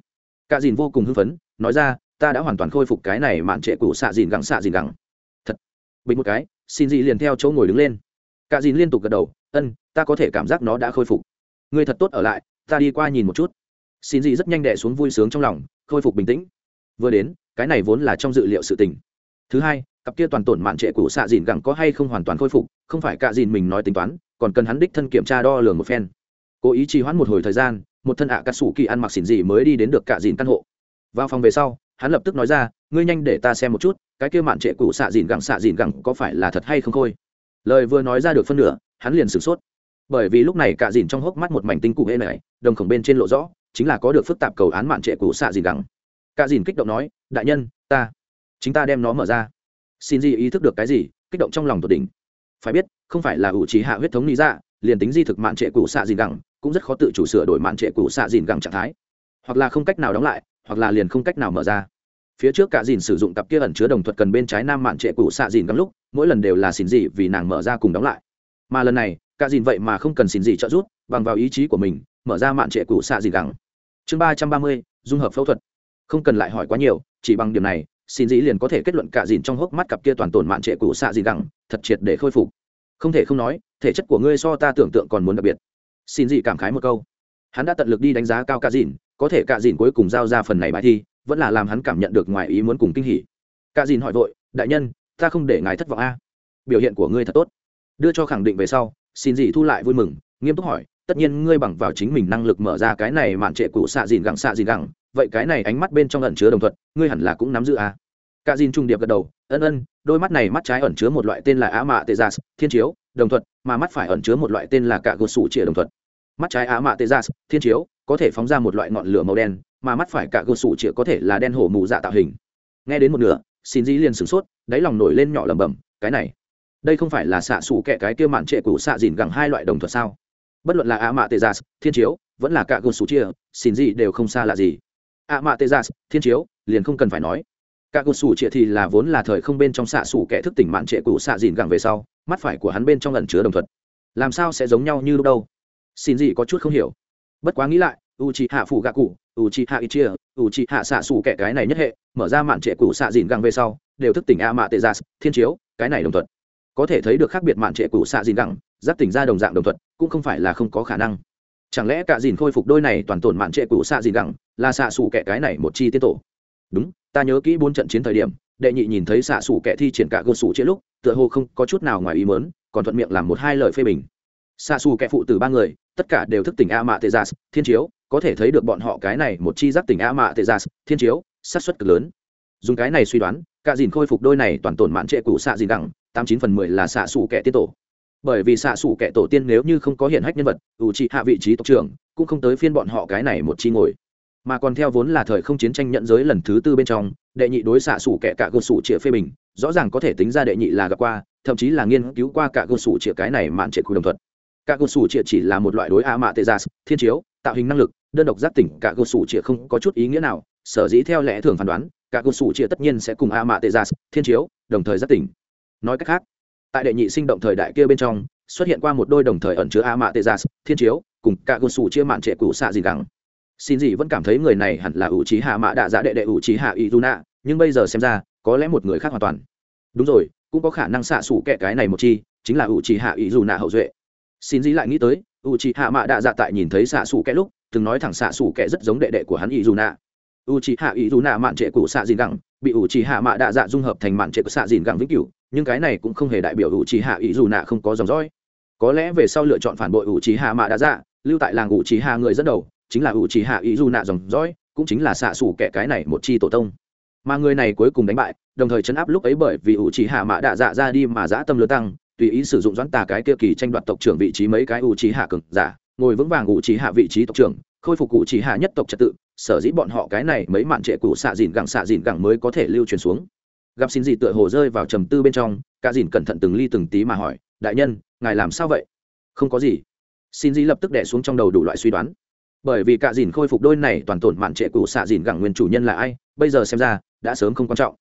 Cả dìn vô cùng hưng phấn, nói ra, ta đã hoàn toàn khôi phục cái này mạn trệ cũ xạ dìn gẳng, xạ dìn gẳng. Thật. Bình một cái, xin dị liền theo chỗ ngồi đứng lên. Cả dìn liên tục gật đầu, ân, ta có thể cảm giác nó đã khôi phục. Người thật tốt ở lại, ta đi qua nhìn một chút. Xin dị rất nhanh đẻ xuống vui sướng trong lòng, khôi phục bình tĩnh. Vừa đến, cái này vốn là trong dự liệu sự tình. Thứ hai, cặp kia toàn tổn mạn trệ cũ xạ dìn gẳng có hay không hoàn toàn khôi phục, không phải cả dìn mình nói tính toán, còn cần hắn đích thân kiểm tra đo lường một phen. Cố ý trì hoãn một hồi thời gian một thân ạ à cà sủ kỳ ăn mặc xỉn gì mới đi đến được cả dìn căn hộ. Vào phòng về sau, hắn lập tức nói ra, ngươi nhanh để ta xem một chút, cái kia mạn trệ cũ xạ dìn gẳng xạ dìn gẳng có phải là thật hay không khôi lời vừa nói ra được phân nửa, hắn liền sửng sốt. Bởi vì lúc này cả dìn trong hốc mắt một mảnh tinh cụ hê này đồng khổng bên trên lộ rõ, chính là có được phức tạp cầu án mạn trệ cũ xạ dìn gẳng. Cả dìn kích động nói, đại nhân, ta, chính ta đem nó mở ra. Xin gì ý thức được cái gì, kích động trong lòng tột đỉnh. Phải biết, không phải là ủ trí hạ huyết thống lý ra liền tính di thực mạn trệ cũ xạ dìn gẳng cũng rất khó tự chủ sửa đổi mạn trệ cũ xạ dìn gẳng trạng thái. Hoặc là không cách nào đóng lại, hoặc là liền không cách nào mở ra. Phía trước cả dìn sử dụng cặp kia ẩn chứa đồng thuật cần bên trái nam mạn trệ cũ xạ dìn gắng lúc, mỗi lần đều là xin gì vì nàng mở ra cùng đóng lại. Mà lần này, cả dìn vậy mà không cần xin gì trợ giúp, bằng vào ý chí của mình, mở ra mạn trệ cũ xạ dìn gắng chương ba trăm ba mươi, dung hợp phẫu thuật. Không cần lại hỏi quá nhiều, chỉ bằng điểm này, xin dĩ liền có thể kết luận cả dìn trong hốc mắt cặp kia toàn tổn mạn trệ cũ xạ dìn gắng thật triệt để khôi phục. Không thể không nói, thể chất của ngươi so ta tưởng tượng còn muốn đặc biệt xin dị cảm khái một câu. Hắn đã tận lực đi đánh giá cao cả dìn, có thể cả dìn cuối cùng giao ra phần này bài thi, vẫn là làm hắn cảm nhận được ngoài ý muốn cùng kinh hỉ. Cả dìn hỏi vội, đại nhân, ta không để ngài thất vọng a. Biểu hiện của ngươi thật tốt. Đưa cho khẳng định về sau, xin dị thu lại vui mừng, nghiêm túc hỏi, tất nhiên ngươi bằng vào chính mình năng lực mở ra cái này mạn trệ cụ xạ dìn gẳng xạ dìn gẳng vậy cái này ánh mắt bên trong ẩn chứa đồng thuận, ngươi hẳn là cũng nắm giữ a. Cả dìn trung điệp gật đầu, ân ân, đôi mắt này mắt trái ẩn chứa một loại tên là á mạ tê gia, thiên chiếu, đồng thuận, mà mắt phải ẩn chứa một loại tên là cả gột sủ chĩa đồng thuận mắt trái á mạ tê gia thiên chiếu có thể phóng ra một loại ngọn lửa màu đen mà mắt phải cả cơ sủ chĩa có thể là đen hổ mù dạ tạo hình. Nghe đến một nửa xin dĩ liền sửng sốt đáy lòng nổi lên nhỏ lẩm bẩm cái này đây không phải là xạ sủ kẹ cái kia mạn trệ của xạ dìn gẳng hai loại đồng thuật sao? Bất luận là á mạ tê gia thiên chiếu vẫn là cả cơ sủ chia xin Dĩ đều không xa lạ gì. Ạ mạ tê gia thiên chiếu liền không cần phải nói. Cả cột sủ trịa thì là vốn là thời không bên trong xạ sủ kẻ thức tỉnh mạn trệ cụ xạ dìn gẳng về sau mắt phải của hắn bên trong lần chứa đồng thuật, làm sao sẽ giống nhau như lúc đâu? Xin gì có chút không hiểu. Bất quá nghĩ lại u c hạ phủ gạ cụ u c hạ ít chia u c hạ xạ sủ kẻ cái này nhất hệ, mở ra mạn trệ cụ xạ dìn găng về sau, đều thức tỉnh a mạ tê gia thiên chiếu, cái này đồng thuận. Có thể thấy được khác biệt mạn trệ cụ xạ dìn găng, giáp tỉnh ra đồng dạng đồng thuận, cũng không phải là không có khả năng. Chẳng lẽ cả dìn khôi phục đôi này toàn tổn mạn trệ cụ xạ dìn găng, là xạ sủ kẻ cái này một chi tiết tổ? Đúng, ta nhớ kỹ bốn trận chiến thời điểm, đệ nhị nhìn thấy xạ xù kẻ thi triển cả cơ sủ chia lúc, tựa hồ không có chút nào ngoài ý mớn còn thuận miệng làm một hai lời phê bình. Xạ xù kẻ phụ từ ba người tất cả đều thức tỉnh a mạ tê gia thiên chiếu, có thể thấy được bọn họ cái này một chi giác tỉnh a mạ tê gia thiên chiếu sát xuất cực lớn. Dùng cái này suy đoán cả dìn khôi phục đôi này toàn tổn mạn trệ cụ xạ dìn đẳng, tám chín phần mười là xạ xù kẻ tiết tổ. Bởi vì xạ xù kẻ tổ tiên nếu như không có hiện hách nhân vật, ủ trị hạ vị trí tộc trưởng, cũng không tới phiên bọn họ cái này một chi ngồi. Mà còn theo vốn là thời không chiến tranh nhận giới lần thứ tư bên trong, đệ nhị đối xạ xù kẻ cả cơ xù chĩa phê bình, rõ ràng có thể tính ra đệ nhị là gặp qua, thậm chí là nghiên cứu qua cả cơ xù chĩa cái này mạn trệ khu đồng thuật cả cơ sủ chĩa chỉ là một loại đối a mạ tê gia thiên chiếu, tạo hình năng lực, đơn độc giác tỉnh cả cơ sủ chĩa không có chút ý nghĩa nào. Sở dĩ theo lẽ thường phán đoán cả cơ sủ chĩa tất nhiên sẽ cùng a mạ tê gia thiên chiếu, đồng thời giác tỉnh. Nói cách khác, tại đệ nhị sinh động thời đại kia bên trong, xuất hiện qua một đôi đồng thời ẩn chứa a mạ tê gia thiên chiếu, cùng cả cơ sủ chia mạn trệ cũ xạ gì gắng. Xin gì vẫn cảm thấy người này hẳn là ủ trí hạ mạ đạ dạ đệ đệ ủ trí hạ y nạ nhưng bây giờ xem ra, có lẽ một người khác hoàn toàn. Đúng rồi, cũng có khả năng xạ xủ kẻ cái này một chi, chính là ủ trí hạ y nạ hậu duệ xin dĩ lại nghĩ tới ủ trí hạ mạ đạ dạ tại nhìn thấy xạ xù kẽ lúc, từng nói thẳng xạ xù kẽ rất giống đệ đệ của hắn y dù nạ u trí hạ y dù nạ mạn trệ của xạ dìn gẳng bị ủ trí hạ mạ đạ dạ dung hợp thành mạn trệ của xạ dìn gẳng vĩnh cửu, nhưng cái này cũng không hề đại biểu ủ trí hạ y dù nạ không có dòng dõi. Có lẽ về sau lựa chọn phản bội ủ trí hạ mạ đạ dạ lưu tại làng ủ trí hạ người dẫn đầu, chính là ủ chỉ hạ ý dù nạ dòng dõi, cũng chính là xạ xù kẻ cái này một chi tổ tông. Mà người này cuối cùng đánh bại, đồng thời chấn áp lúc ấy bởi vì u chỉ hạ mạ đạ dạ ra đi mà dã tâm lứa tăng tùy ý sử dụng doãn tà cái kia kỳ tranh đoạt tộc trưởng vị trí mấy cái u trí hạ cường giả, ngồi vững vàng u trí hạ vị trí tộc trưởng, khôi phục ủ trí hạ nhất tộc trật tự, sở dĩ bọn họ cái này mấy mạn trệ cụ xạ dìn gẳng xạ dìn gẳng mới có thể lưu truyền xuống. Gặp xin gì tựa hồ rơi vào trầm tư bên trong, cả dìn cẩn thận từng ly từng tí mà hỏi, đại nhân, ngài làm sao vậy? Không có gì. Xin gì lập tức đẻ xuống trong đầu đủ loại suy đoán. Bởi vì cả dìn khôi phục đôi này toàn tổn mạn trệ cụ xạ dìn gẳng nguyên chủ nhân là ai, bây giờ xem ra, đã sớm không quan trọng.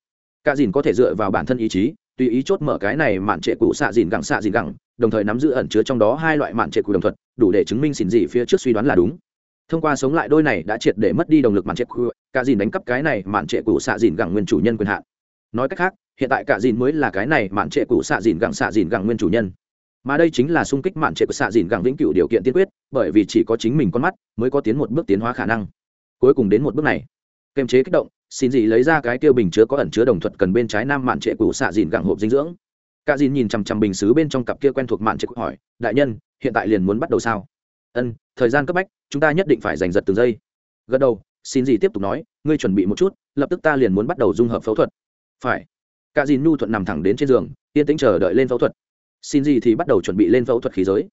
Cả dìn có thể dựa vào bản thân ý chí tùy ý chốt mở cái này mạn trệ cụ xạ dìn gẳng xạ dìn gẳng, đồng thời nắm giữ ẩn chứa trong đó hai loại mạn trệ cụ đồng thuật, đủ để chứng minh xỉn gì phía trước suy đoán là đúng. Thông qua sống lại đôi này đã triệt để mất đi động lực mạn trệ cụ cả dìn đánh cắp cái này mạn trệ cụ xạ dìn gẳng nguyên chủ nhân quyền hạn. Nói cách khác, hiện tại cả dìn mới là cái này mạn trệ cụ xạ dìn gẳng xạ dìn gẳng nguyên chủ nhân. Mà đây chính là xung kích mạn trệ của xạ dìn gẳng vĩnh cửu điều kiện tiên quyết, bởi vì chỉ có chính mình con mắt mới có tiến một bước tiến hóa khả năng. Cuối cùng đến một bước này kiềm chế kích động xin gì lấy ra cái tiêu bình chứa có ẩn chứa đồng thuật cần bên trái nam mạn trệ cũ xạ dìn gặng hộp dinh dưỡng. Cả dìn nhìn chằm chằm bình xứ bên trong cặp kia quen thuộc mạn trệ cũ hỏi, đại nhân, hiện tại liền muốn bắt đầu sao? Ân, thời gian cấp bách, chúng ta nhất định phải giành giật từng giây. Gật đầu, xin gì tiếp tục nói, ngươi chuẩn bị một chút, lập tức ta liền muốn bắt đầu dung hợp phẫu thuật. Phải. Cả dìn nhu thuận nằm thẳng đến trên giường, yên tĩnh chờ đợi lên phẫu thuật. Xin gì thì bắt đầu chuẩn bị lên phẫu thuật khí giới.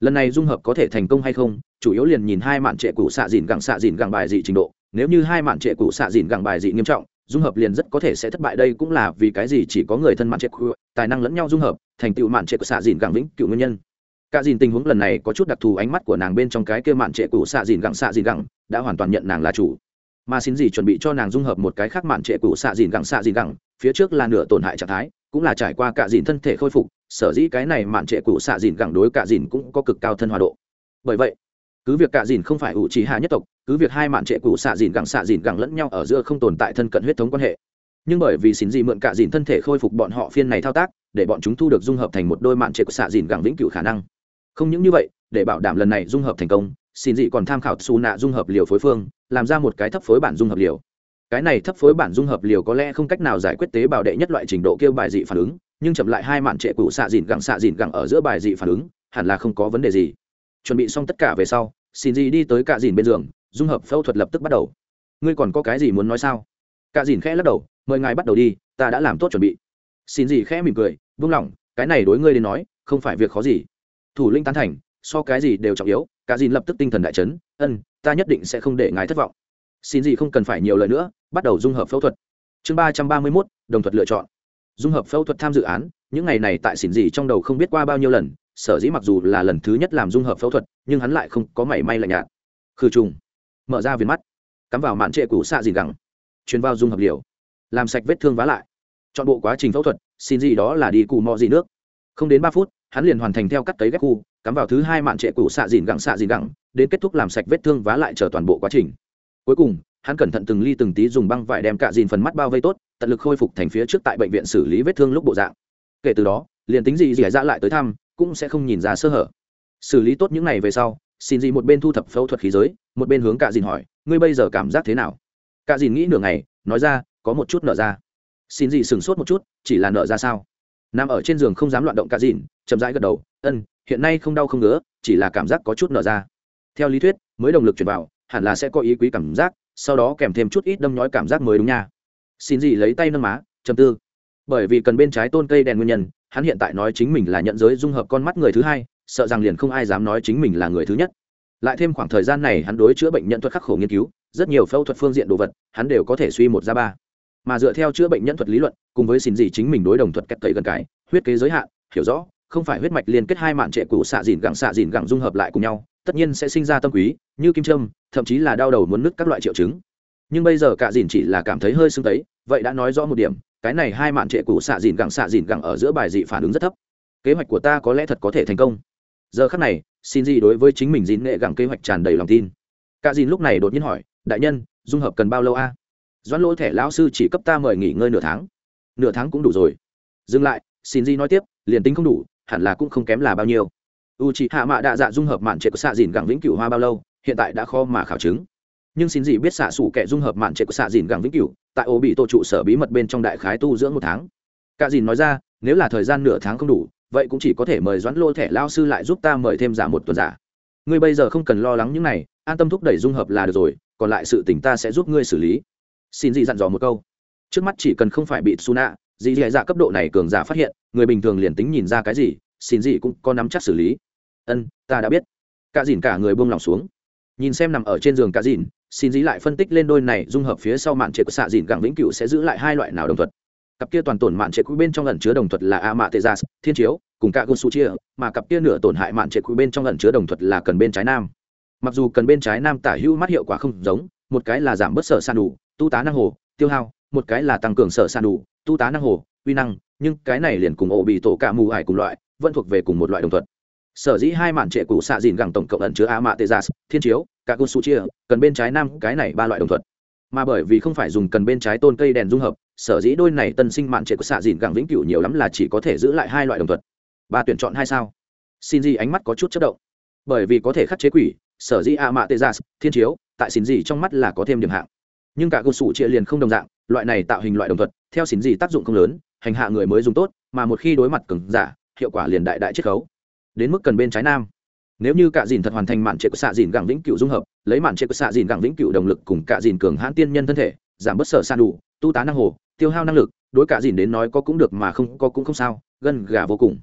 Lần này dung hợp có thể thành công hay không, chủ yếu liền nhìn hai mạn trệ cũ xạ dìn gẳng xạ dìn gẳng bài dị trình độ nếu như hai mạn trệ cụ xạ dìn gẳng bài dị nghiêm trọng, dung hợp liền rất có thể sẽ thất bại. Đây cũng là vì cái gì chỉ có người thân mạn trệ cụ tài năng lẫn nhau dung hợp, thành tựu mạn trệ cụ xạ dìn gẳng vĩnh cựu nguyên nhân. Cả dìn tình huống lần này có chút đặc thù, ánh mắt của nàng bên trong cái kia mạn trệ cụ xạ dìn gẳng xạ dìn gẳng đã hoàn toàn nhận nàng là chủ. Mà xin gì chuẩn bị cho nàng dung hợp một cái khác mạn trệ cụ xạ dìn gẳng xạ dìn gẳng phía trước là nửa tổn hại trạng thái, cũng là trải qua cả dìn thân thể khôi phục, sở dĩ cái này mạn trệ cụ xạ dìn gẳng đối cả dìn cũng có cực cao thân hòa độ. Bởi vậy cứ việc cả dìn không phải ủ trí hạ nhất tộc, cứ việc hai mạn trệ cụ xạ dìn gẳng xạ dìn gẳng lẫn nhau ở giữa không tồn tại thân cận huyết thống quan hệ. Nhưng bởi vì xin gì mượn cả dìn thân thể khôi phục bọn họ phiên này thao tác, để bọn chúng thu được dung hợp thành một đôi mạn trệ của xạ dìn gẳng vĩnh cửu khả năng. Không những như vậy, để bảo đảm lần này dung hợp thành công, xin dị còn tham khảo xù nạ dung hợp liều phối phương, làm ra một cái thấp phối bản dung hợp liều. Cái này thấp phối bản dung hợp liều có lẽ không cách nào giải quyết tế bào đệ nhất loại trình độ kêu bài dị phản ứng, nhưng chậm lại hai mạn trệ cụ xạ dìn gẳng xạ dìn gẳng ở giữa bài dị phản ứng, hẳn là không có vấn đề gì. Chuẩn bị xong tất cả về sau xin gì đi tới cạ dìn bên giường, dung hợp phẫu thuật lập tức bắt đầu. Ngươi còn có cái gì muốn nói sao? Cạ dìn khẽ lắc đầu, mời ngài bắt đầu đi, ta đã làm tốt chuẩn bị. Xin gì khẽ mỉm cười, buông lỏng, cái này đối ngươi đến nói, không phải việc khó gì. Thủ linh tán thành, so cái gì đều trọng yếu, cạ dìn lập tức tinh thần đại chấn, ân, ta nhất định sẽ không để ngài thất vọng. Xin gì không cần phải nhiều lời nữa, bắt đầu dung hợp phẫu thuật. Chương ba trăm ba mươi mốt, đồng thuật lựa chọn. Dung hợp phẫu thuật tham dự án, những ngày này tại xỉn gì trong đầu không biết qua bao nhiêu lần sở dĩ mặc dù là lần thứ nhất làm dung hợp phẫu thuật, nhưng hắn lại không có mảy may lạnh nhạt. Khử trùng. Mở ra viền mắt. Cắm vào mạn trệ cũ xạ dìn gẳng. Truyền vào dung hợp liều. Làm sạch vết thương vá lại. Chọn bộ quá trình phẫu thuật, xin gì đó là đi cù mò gì nước. Không đến ba phút, hắn liền hoàn thành theo cắt cấy ghép khu, cắm vào thứ hai mạn trệ cũ xạ dìn gẳng xạ dìn gẳng, đến kết thúc làm sạch vết thương vá lại chờ toàn bộ quá trình. Cuối cùng, hắn cẩn thận từng ly từng tí dùng băng vải đem cạ dìn phần mắt bao vây tốt, tận lực khôi phục thành phía trước tại bệnh viện xử lý vết thương lúc bộ dạng. Kể từ đó, liền tính gì dì ra lại tới thăm cũng sẽ không nhìn ra sơ hở. Xử lý tốt những này về sau, xin gì một bên thu thập phẫu thuật khí giới, một bên hướng cạ dìn hỏi, ngươi bây giờ cảm giác thế nào? Cạ dìn nghĩ nửa ngày, nói ra, có một chút nợ ra. Xin gì sửng sốt một chút, chỉ là nợ ra sao? Nằm ở trên giường không dám loạn động cạ dìn, chậm rãi gật đầu, ân, hiện nay không đau không ngứa, chỉ là cảm giác có chút nợ ra. Theo lý thuyết, mới động lực chuyển vào, hẳn là sẽ có ý quý cảm giác, sau đó kèm thêm chút ít đâm nhói cảm giác mới đúng nha. Xin gì lấy tay nâng má, chầm tư. Bởi vì cần bên trái tôn cây đèn nguyên nhân hắn hiện tại nói chính mình là nhận giới dung hợp con mắt người thứ hai, sợ rằng liền không ai dám nói chính mình là người thứ nhất. Lại thêm khoảng thời gian này hắn đối chữa bệnh nhân thuật khắc khổ nghiên cứu, rất nhiều phẫu thuật phương diện đồ vật, hắn đều có thể suy một ra ba. Mà dựa theo chữa bệnh nhân thuật lý luận, cùng với xin gì chính mình đối đồng thuật cách cậy gần cái, huyết kế giới hạn, hiểu rõ, không phải huyết mạch liên kết hai mạn trệ cũ xạ dìn gẳng xạ dìn gẳng dung hợp lại cùng nhau, tất nhiên sẽ sinh ra tâm quý, như kim trâm thậm chí là đau đầu muốn nứt các loại triệu chứng. Nhưng bây giờ cả dìn chỉ là cảm thấy hơi sưng tấy, vậy đã nói rõ một điểm cái này hai mạn trệ cũ xạ dìn gẳng xạ dìn gẳng ở giữa bài dị phản ứng rất thấp. Kế hoạch của ta có lẽ thật có thể thành công. Giờ khắc này, xin gì đối với chính mình dìn nghệ gẳng kế hoạch tràn đầy lòng tin. Cả dìn lúc này đột nhiên hỏi, đại nhân, dung hợp cần bao lâu a? Doãn lỗ thẻ lão sư chỉ cấp ta mời nghỉ ngơi nửa tháng. Nửa tháng cũng đủ rồi. Dừng lại, xin gì nói tiếp, liền tính không đủ, hẳn là cũng không kém là bao nhiêu. U chỉ hạ mạ đạ dạ dung hợp mạn trệ của xạ dìn gẳng vĩnh cửu hoa bao lâu, hiện tại đã khó mà khảo chứng. Nhưng xin gì biết xạ sủ kẻ dung hợp mạn trệ của xạ dìn gẳng vĩnh cửu tại ổ bị tổ trụ sở bí mật bên trong đại khái tu dưỡng một tháng. Cả dìn nói ra, nếu là thời gian nửa tháng không đủ, vậy cũng chỉ có thể mời doãn lô thẻ lao sư lại giúp ta mời thêm giả một tuần giả. Ngươi bây giờ không cần lo lắng những này, an tâm thúc đẩy dung hợp là được rồi, còn lại sự tỉnh ta sẽ giúp ngươi xử lý. Xin dị dặn dò một câu. Trước mắt chỉ cần không phải bị su nạ dị dị dạ cấp độ này cường giả phát hiện, người bình thường liền tính nhìn ra cái gì, xin dị cũng có nắm chắc xử lý. Ân, ta đã biết. Cả dìn cả người buông lòng xuống. Nhìn xem nằm ở trên giường cả dìn xin dí lại phân tích lên đôi này dung hợp phía sau mạn trệ của xạ dìn gẳng vĩnh cửu sẽ giữ lại hai loại nào đồng thuật. Cặp kia toàn tổn mạn trệ quỹ bên trong ẩn chứa đồng thuật là a mạ tê gia thiên chiếu, cùng cả su chia mà cặp kia nửa tổn hại mạn trệ quỹ bên trong ẩn chứa đồng thuật là cần bên trái nam. Mặc dù cần bên trái nam tả hữu mắt hiệu quả không giống, một cái là giảm bớt sở san đủ, tu tá năng hồ, tiêu hao, một cái là tăng cường sở san đủ, tu tá năng hồ, uy năng, nhưng cái này liền cùng ổ bị tổ cả mù ải cùng loại, vẫn thuộc về cùng một loại đồng thuật sở dĩ hai mạn trệ cũ xạ dìn gẳng tổng cộng ẩn chứa a mạ tê gia thiên chiếu cả cô su chia cần bên trái năm cái này ba loại đồng thuận. mà bởi vì không phải dùng cần bên trái tôn cây đèn dung hợp, sở dĩ đôi này tân sinh mạn trệ của xạ dìn gẳng vĩnh cửu nhiều lắm là chỉ có thể giữ lại hai loại đồng thuật. Ba tuyển chọn hai sao? Xin gì ánh mắt có chút chất động. Bởi vì có thể khắc chế quỷ, sở dĩ a mạ tê gia thiên chiếu, tại xin gì trong mắt là có thêm điểm hạng. Nhưng cả cô su chia liền không đồng dạng, loại này tạo hình loại đồng thuật, theo xin gì tác dụng không lớn, hành hạ người mới dùng tốt, mà một khi đối mặt cứng giả, hiệu quả liền đại đại chiết khấu đến mức cần bên trái nam. Nếu như cả dìn thật hoàn thành mạn trệ của xạ dìn gẳng vĩnh cửu dung hợp, lấy mạn trệ của xạ dìn gẳng vĩnh cửu động lực cùng cả dìn cường hãn tiên nhân thân thể, giảm bớt sở san đủ, tu tá năng hồ, tiêu hao năng lực, đối cả dìn đến nói có cũng được mà không, có cũng không sao gần gà vô cùng.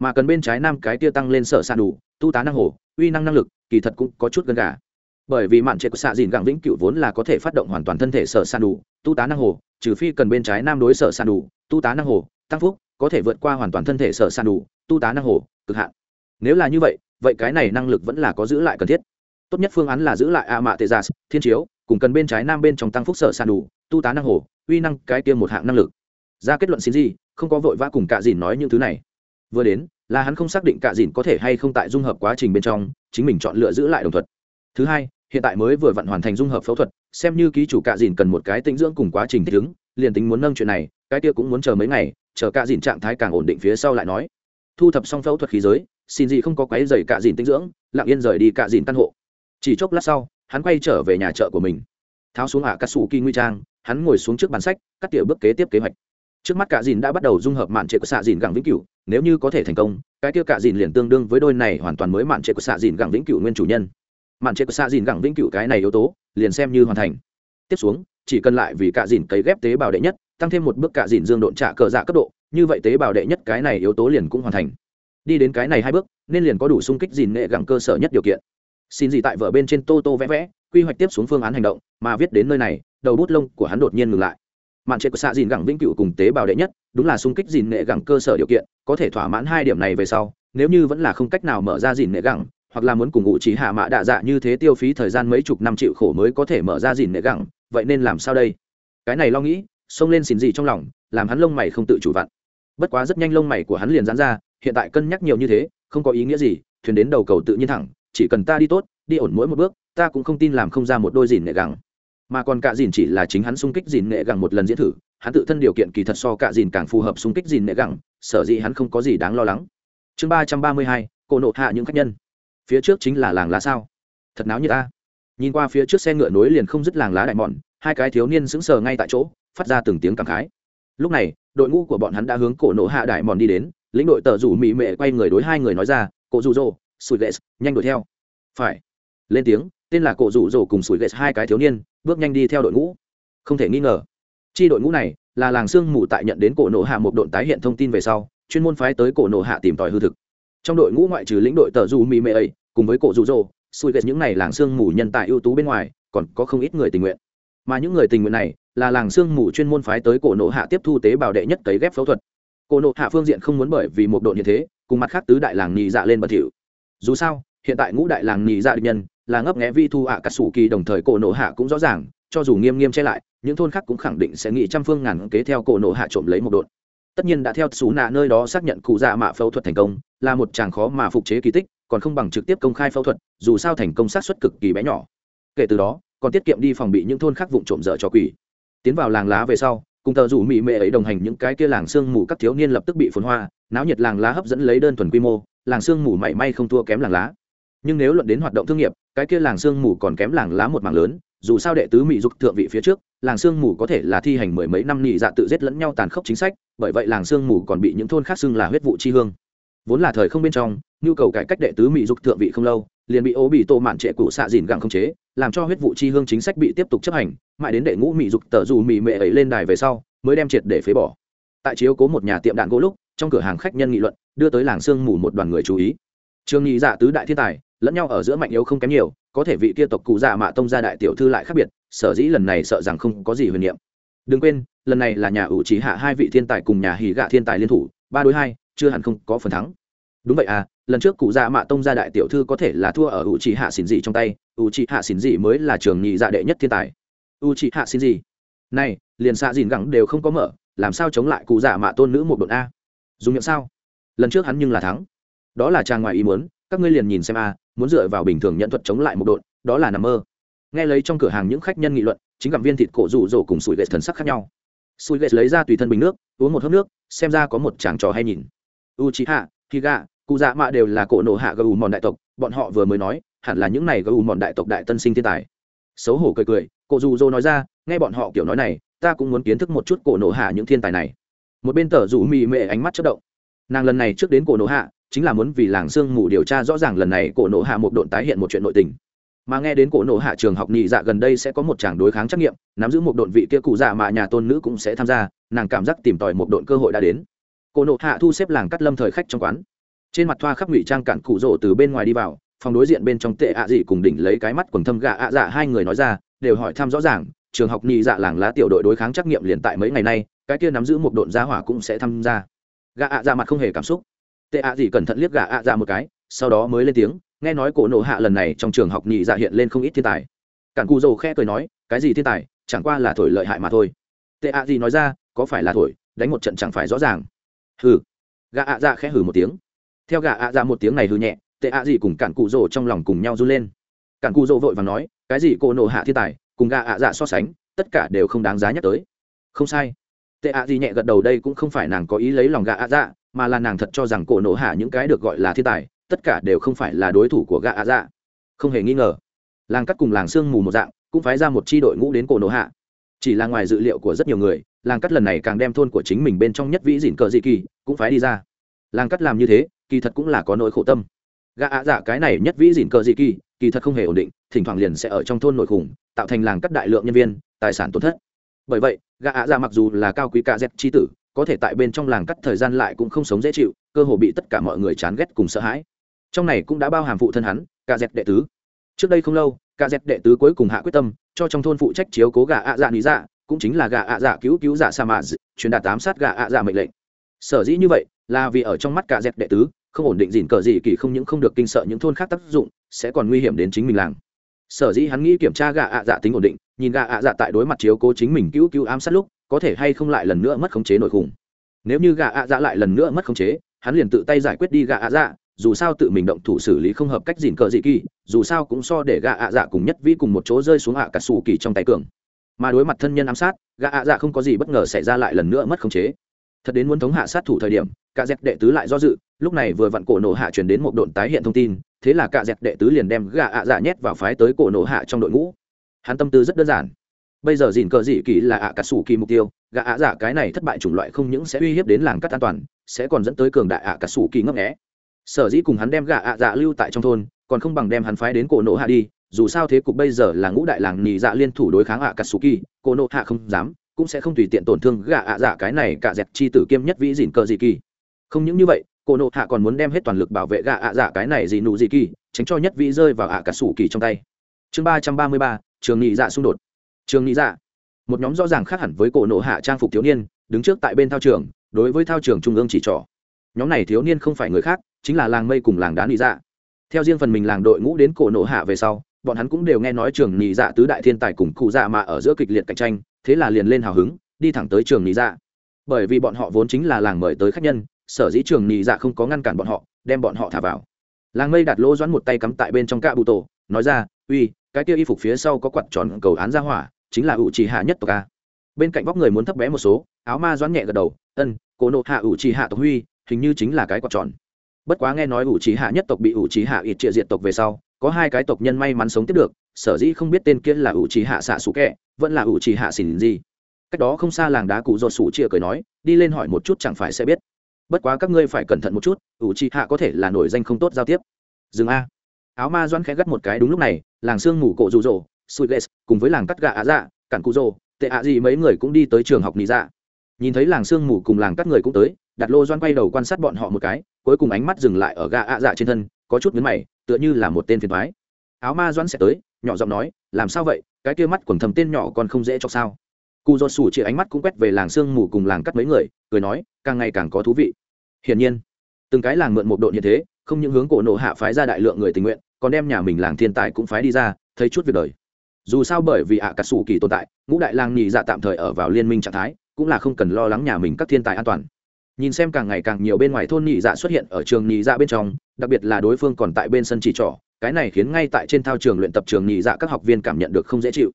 Mà cần bên trái nam cái tia tăng lên sở san đủ, tu tá năng hồ, uy năng năng lực, kỳ thật cũng có chút gần gà. Bởi vì mạn trệ của xạ dìn gẳng vĩnh cửu vốn là có thể phát động hoàn toàn thân thể sở san đủ, tu tá năng hồ, trừ phi cần bên trái nam đối sở san đủ, tu tá năng hồ, tăng phúc, có thể vượt qua hoàn toàn thân thể sở san đủ, tu tá năng hồ, cực hạn nếu là như vậy vậy cái này năng lực vẫn là có giữ lại cần thiết. Tốt nhất phương án là giữ lại a mạ tê gia dạ, thiên chiếu, cùng cần bên trái nam bên trong tăng phúc sở sàn đủ tu tá năng hồ, uy năng cái tiêm một hạng năng lực. Ra kết luận xin gì, không có vội vã cùng cạ dìn nói những thứ này. Vừa đến, là hắn không xác định cạ dìn có thể hay không tại dung hợp quá trình bên trong, chính mình chọn lựa giữ lại đồng thuật. Thứ hai, hiện tại mới vừa vặn hoàn thành dung hợp phẫu thuật, xem như ký chủ cạ dìn cần một cái tinh dưỡng cùng quá trình thích ứng, liền tính muốn nâng chuyện này, cái kia cũng muốn chờ mấy ngày, chờ cạ dìn trạng thái càng ổn định phía sau lại nói thu thập xong phẫu thuật khí giới, xin gì không có quấy dày cạ dìn tinh dưỡng, lặng yên rời đi cạ dìn căn hộ. Chỉ chốc lát sau, hắn quay trở về nhà chợ của mình. Tháo xuống ả cắt xù kỳ nguy trang, hắn ngồi xuống trước bàn sách, cắt tỉa bước kế tiếp kế hoạch. Trước mắt cạ dìn đã bắt đầu dung hợp mạn trệ của xạ dìn gẳng vĩnh cửu, nếu như có thể thành công, cái kia cạ dìn liền tương đương với đôi này hoàn toàn mới mạn trệ của xạ dìn gẳng vĩnh cửu nguyên chủ nhân. Mạn trệ của xạ dìn gẳng vĩnh cửu cái này yếu tố, liền xem như hoàn thành. Tiếp xuống, chỉ cần lại vì cạ dìn cấy ghép tế bào đệ nhất tăng thêm một bước cạ dìn dương độn trả cờ dạ cấp độ, như vậy tế bào đệ nhất cái này yếu tố liền cũng hoàn thành. Đi đến cái này hai bước, nên liền có đủ sung kích dìn nghệ gẳng cơ sở nhất điều kiện. Xin gì tại vở bên trên tô tô vẽ vẽ, quy hoạch tiếp xuống phương án hành động, mà viết đến nơi này, đầu bút lông của hắn đột nhiên ngừng lại. Mạn trệ của xạ dìn gẳng vĩnh cựu cùng tế bào đệ nhất, đúng là sung kích dìn nghệ gẳng cơ sở điều kiện, có thể thỏa mãn hai điểm này về sau, nếu như vẫn là không cách nào mở ra dìn nghệ gẳng, hoặc là muốn cùng ngụ trí hạ mạ đạ dạ như thế tiêu phí thời gian mấy chục năm chịu khổ mới có thể mở ra dìn nghệ gẳng, vậy nên làm sao đây? Cái này lo nghĩ xông lên xin gì trong lòng, làm hắn lông mày không tự chủ vặn. Bất quá rất nhanh lông mày của hắn liền dán ra, hiện tại cân nhắc nhiều như thế, không có ý nghĩa gì, thuyền đến đầu cầu tự nhiên thẳng, chỉ cần ta đi tốt, đi ổn mỗi một bước, ta cũng không tin làm không ra một đôi dìn nghệ gẳng. Mà còn cả dìn chỉ là chính hắn xung kích dìn nghệ gẳng một lần diễn thử, hắn tự thân điều kiện kỳ thật so cả dìn càng phù hợp xung kích dìn nghệ gẳng, sở dĩ hắn không có gì đáng lo lắng. Chương ba trăm ba mươi hai, cô nộ hạ những khách nhân. Phía trước chính là làng lá sao. Thật náo như ta. Nhìn qua phía trước xe ngựa nối liền không dứt làng lá đại mòn, hai cái thiếu niên sững sờ ngay tại chỗ phát ra từng tiếng cảm khái. Lúc này, đội ngũ của bọn hắn đã hướng cổ nổ hạ đại mòn đi đến, lĩnh đội tờ rủ mỹ mệ quay người đối hai người nói ra, cổ rủ rồ, sủi ghét nhanh đuổi theo. Phải. Lên tiếng, tên là cổ rủ rồ cùng sủi ghét hai cái thiếu niên, bước nhanh đi theo đội ngũ. Không thể nghi ngờ, chi đội ngũ này là làng sương mù tại nhận đến cổ nổ hạ một độn tái hiện thông tin về sau, chuyên môn phái tới cổ nổ hạ tìm tòi hư thực. Trong đội ngũ ngoại trừ lĩnh đội tờ rủ mỹ mệ ấy, cùng với cổ rủ rồ, sủi ghét những này làng sương mù nhân tài ưu tú bên ngoài, còn có không ít người tình nguyện mà những người tình nguyện này là làng sương mù chuyên môn phái tới cổ nộ hạ tiếp thu tế bào đệ nhất cấy ghép phẫu thuật. Cổ nộ hạ phương diện không muốn bởi vì một độ như thế, cùng mặt khác tứ đại làng nhì dạ lên bật hiệu dù sao, hiện tại ngũ đại làng nhì dạ định nhân là ngấp nghé vi thu ạ cả sủ kỳ đồng thời cổ nộ hạ cũng rõ ràng, cho dù nghiêm nghiêm che lại, những thôn khác cũng khẳng định sẽ nghĩ trăm phương ngàn kế theo cổ nộ hạ trộm lấy một đột tất nhiên đã theo xú nạ nơi đó xác nhận cụ dạ mạ phẫu thuật thành công, là một chàng khó mà phục chế kỳ tích, còn không bằng trực tiếp công khai phẫu thuật, dù sao thành công sát xuất cực kỳ bé nhỏ. Kể từ đó còn tiết kiệm đi phòng bị những thôn khác vụng trộm dở cho quỷ. Tiến vào làng lá về sau, cùng tờ rủ mỹ mệ ấy đồng hành những cái kia làng sương mù các thiếu niên lập tức bị phồn hoa, náo nhiệt làng lá hấp dẫn lấy đơn thuần quy mô, làng sương mù mảy may không thua kém làng lá. Nhưng nếu luận đến hoạt động thương nghiệp, cái kia làng sương mù còn kém làng lá một mảng lớn, dù sao đệ tứ mỹ dục thượng vị phía trước, làng sương mù có thể là thi hành mười mấy năm nhị dạ tự giết lẫn nhau tàn khốc chính sách, bởi vậy làng sương mù còn bị những thôn khác xưng là huyết vụ chi hương. Vốn là thời không bên trong, nhu cầu cải cách đệ tứ mỹ dục thượng vị không lâu liền bị ố bị tô mạn trệ cụ xạ dìn gặng không chế, làm cho huyết vụ chi hương chính sách bị tiếp tục chấp hành, mãi đến đệ ngũ mỹ dục tờ dù mỹ mệ ấy lên đài về sau, mới đem triệt để phế bỏ. Tại chiếu cố một nhà tiệm đạn gỗ lúc, trong cửa hàng khách nhân nghị luận, đưa tới làng sương mù một đoàn người chú ý. Trường nghị giả tứ đại thiên tài, lẫn nhau ở giữa mạnh yếu không kém nhiều, có thể vị kia tộc cụ già mạ tông gia đại tiểu thư lại khác biệt, sở dĩ lần này sợ rằng không có gì huyền niệm. Đừng quên, lần này là nhà ủ trí hạ hai vị thiên tài cùng nhà hỉ gạ thiên tài liên thủ, ba đối hai, chưa hẳn không có phần thắng. Đúng vậy à lần trước cụ dạ mạ tông gia đại tiểu thư có thể là thua ở u trì hạ xỉn dị trong tay, u trì hạ xỉn dị mới là trường nhị dạ đệ nhất thiên tài. U trì hạ xỉn dị. Này, liền xạ dìn gẳng đều không có mở, làm sao chống lại cụ dạ mạ tôn nữ một đội a? Dùng miệng sao? Lần trước hắn nhưng là thắng. Đó là trang ngoài ý muốn, các ngươi liền nhìn xem a, muốn dựa vào bình thường nhận thuật chống lại một đội đó là nằm mơ. Nghe lấy trong cửa hàng những khách nhân nghị luận, chính gặm viên thịt cổ rụ rỗ cùng sủi gậy thần sắc khác nhau. Sủi gậy lấy ra tùy thân bình nước, uống một hớp nước, xem ra có một chàng trò hay nhìn. U trí hạ khi gạ cụ dạ mạ đều là cổ nổ hạ gù mòn đại tộc, bọn họ vừa mới nói, hẳn là những này gù mòn đại tộc đại tân sinh thiên tài. Xấu hổ cười cười cổ dù dô nói ra, nghe bọn họ kiểu nói này, ta cũng muốn kiến thức một chút cổ nổ hạ những thiên tài này. Một bên tờ rủ mị mệ ánh mắt chất động. Nàng lần này trước đến cổ nổ hạ, chính là muốn vì làng sương mù điều tra rõ ràng lần này cổ nổ hạ một độn tái hiện một chuyện nội tình. Mà nghe đến cổ nổ hạ trường học nhị dạ gần đây sẽ có một tràng đối kháng trắc nghiệm nắm giữ một độn vị kia cụ dạ mà nhà tôn nữ cũng sẽ tham gia, nàng cảm giác tìm tòi một độn cơ hội đã đến. Cổ nổ hạ thu xếp làng cắt lâm thời khách trong quán trên mặt thoa khắp ngụy trang cản cụ rỗ từ bên ngoài đi vào, phòng đối diện bên trong tệ ạ dị cùng đỉnh lấy cái mắt quần thâm gạ ạ dạ hai người nói ra, đều hỏi thăm rõ ràng, trường học nhị dạ làng lá tiểu đội đối kháng trắc nghiệm liền tại mấy ngày nay, cái kia nắm giữ một độn giá hỏa cũng sẽ tham gia. Gạ ạ dạ mặt không hề cảm xúc. Tệ ạ dị cẩn thận liếc gạ ạ dạ một cái, sau đó mới lên tiếng, nghe nói cổ nộ hạ lần này trong trường học nhị dạ hiện lên không ít thiên tài. Cản cụ rỗ khe cười nói, cái gì thiên tài, chẳng qua là thổi lợi hại mà thôi. Tệ ạ gì nói ra, có phải là thổi, đánh một trận chẳng phải rõ ràng. Hừ. Gà ạ dạ khẽ hừ một tiếng theo gà ạ dạ một tiếng này hừ nhẹ, tệ ạ gì cùng cản cụ rồ trong lòng cùng nhau run lên. Cản cụ rồ vội và nói, cái gì cô nộ hạ thiên tài, cùng gà ạ dạ so sánh, tất cả đều không đáng giá nhắc tới. Không sai. Tệ ạ gì nhẹ gật đầu, đây cũng không phải nàng có ý lấy lòng gà ạ dạ mà là nàng thật cho rằng cổ nộ hạ những cái được gọi là thiên tài, tất cả đều không phải là đối thủ của gã ạ dạ. Không hề nghi ngờ. Làng cắt cùng làng sương mù một dạng, cũng phái ra một c h i đội ngũ đến cổ nổ hạ. Chỉ là ngoài dự liệu của rất nhiều người, làng cắt lần này càng đem thôn của chính mình bên trong nhất vĩ dịn cờ dị kỳ, cũng phái đi ra. Làng cắt làm như thế kỳ thật cũng là có nỗi khổ tâm. Gã ạ dạ cái này nhất vĩ dịn cờ dị kỳ kỳ thật không hề ổn định, thỉnh thoảng liền sẽ ở trong thôn nội khủng, tạo thành làng cắt đại lượng nhân viên, tài sản tổn thất. Bởi vậy, gã ạ dạ mặc dù là cao quý ca dẹp tri tử, có thể tại bên trong làng cắt thời gian lại cũng không sống dễ chịu, cơ hồ bị tất cả mọi người chán ghét cùng sợ hãi. Trong này cũng đã bao hàm phụ thân hắn, ca dẹp đệ tứ. Trước đây không lâu, ca dẹp đệ tứ cuối cùng hạ quyết tâm, cho trong thôn phụ trách chiếu cố gà ạ dạ lý dạ cũng chính là gà ạ dạ cứu cứu dạ sa mạ truyền đạt tám sát gà ạ dạ mệnh lệnh. Sở dĩ như vậy là vì ở trong mắt ca dẹp đệ tứ không ổn định dịn cờ gì kỳ không những không được kinh sợ những thôn khác tác dụng, sẽ còn nguy hiểm đến chính mình làng. Sở dĩ hắn nghĩ kiểm tra gà ạ dạ tính ổn định, nhìn gà ạ dạ tại đối mặt chiếu cố chính mình cứu cứu ám sát lúc, có thể hay không lại lần nữa mất khống chế nội khủng. Nếu như gà ạ dạ lại lần nữa mất khống chế, hắn liền tự tay giải quyết đi gà ạ dạ dù sao tự mình động thủ xử lý không hợp cách dịn cờ dị kỳ, dù sao cũng so để gạ ạ dạ cùng nhất vĩ cùng một chỗ rơi xuống ạ cả xù kỳ trong tay cường. Mà đối mặt thân nhân ám sát, gạ ạ dạ không có gì bất ngờ xảy ra lại lần nữa mất khống chế thật đến muốn thống hạ sát thủ thời điểm cả dẹp đệ tứ lại do dự lúc này vừa vặn cổ nổ hạ chuyển đến một độn tái hiện thông tin thế là cả dẹp đệ tứ liền đem gạ ạ dạ nhét vào phái tới cổ nổ hạ trong đội ngũ. Hắn tâm tư rất đơn giản. Bây giờ dìn cờ dị kỳ là ạ cả sủ kỳ mục tiêu gạ ạ dạ cái này thất bại chủng loại không những sẽ uy hiếp đến làng cắt an toàn sẽ còn dẫn tới cường đại ạ cả sủ kỳ ngấp nghẽ sở dĩ cùng hắn đem gạ ạ dạ lưu tại trong thôn còn không bằng đem hắn phái đến cổ nổ hạ đi dù sao thế cục bây giờ là ngũ đại làng nhì dạ liên thủ đối kháng ạ cả sủ kỳ, cổ nổ hạ không dám cũng sẽ không tùy tiện tổn thương gạ ạ dạ cái này cả dẹp chi tử kiêm nhất vĩ dìn cờ dị kỳ. Không những như vậy, cô nộ hạ còn muốn đem hết toàn lực bảo vệ gạ ạ dạ cái này dị nụ dị kỳ, tránh cho nhất vĩ rơi vào ạ cả sủ kỳ trong tay. Chương ba trăm ba mươi ba, trường nhị dạ xung đột. Trường nhị dạ. Một nhóm rõ ràng khác hẳn với cổ nộ hạ trang phục thiếu niên, đứng trước tại bên thao trường, đối với thao trường trung ương chỉ trỏ. Nhóm này thiếu niên không phải người khác, chính là làng mây cùng làng đá nghị dạ. Theo riêng phần mình làng đội ngũ đến cổ nộ hạ về sau, bọn hắn cũng đều nghe nói trường nghị dạ tứ đại thiên tài cùng cụ dạ mà ở giữa kịch liệt cạnh tranh thế là liền lên hào hứng, đi thẳng tới trường nị dạ. Bởi vì bọn họ vốn chính là làng mời tới khách nhân, sở dĩ trường nị dạ không có ngăn cản bọn họ, đem bọn họ thả vào. Làng mây đặt lỗ doãn một tay cắm tại bên trong cạ bụ tổ nói ra, uy, cái kia y phục phía sau có quạt tròn cầu án ra hỏa, chính là ủ trì hạ nhất tộc a. Bên cạnh vóc người muốn thấp bé một số, áo ma doãn nhẹ gật đầu, ân cổ nộ hạ ủ trì hạ tộc huy, hình như chính là cái quạt tròn. Bất quá nghe nói ủ trì hạ nhất tộc bị ủ trì hạ ít trịa diện tộc về sau, có hai cái tộc nhân may mắn sống tiếp được sở dĩ không biết tên kia là ủ trì hạ xạ sủ kẹ vẫn là ủ trì hạ xỉn gì cách đó không xa làng đá cụ dột sủ chia cười nói, đi lên hỏi một chút chẳng phải sẽ biết. Bất quá các ngươi phải cẩn thận một chút ủ trì hạ có thể là nổi danh không tốt giao tiếp. Dừng a. Áo ma doan khẽ gắt một cái đúng lúc này, làng sương mù cổ rụ rỗ sụt lệ cùng với làng cắt gà á dạ cản cụ rỗ, tệ ạ gì mấy người cũng đi tới trường học nị dạ. Nhìn thấy làng sương mù cùng làng các người cũng tới, đặt lô doan quay đầu quan sát bọn họ một cái, cuối cùng ánh mắt dừng lại ở gà ạ dạ trên thân, có chút nhấn mày, tựa như là một tên phiền thoái áo ma doan sẽ tới nhỏ giọng nói, làm sao vậy? Cái kia mắt quần thầm tên nhỏ còn không dễ cho sao? Cụ do sủ chỉ ánh mắt cũng quét về làng sương mù cùng làng cắt mấy người, cười nói, càng ngày càng có thú vị. Hiển nhiên, từng cái làng mượn một độ như thế, không những hướng cổ nộ hạ phái ra đại lượng người tình nguyện, còn đem nhà mình làng thiên tài cũng phái đi ra, thấy chút việc đời. Dù sao bởi vì ạ à cà sủ kỳ tồn tại, ngũ đại làng nhị dạ tạm thời ở vào liên minh trạng thái, cũng là không cần lo lắng nhà mình các thiên tài an toàn. Nhìn xem càng ngày càng nhiều bên ngoài thôn nhị dạ xuất hiện ở trường nhị dạ bên trong, đặc biệt là đối phương còn tại bên sân chỉ trỏ cái này khiến ngay tại trên thao trường luyện tập trường nhị dạ các học viên cảm nhận được không dễ chịu.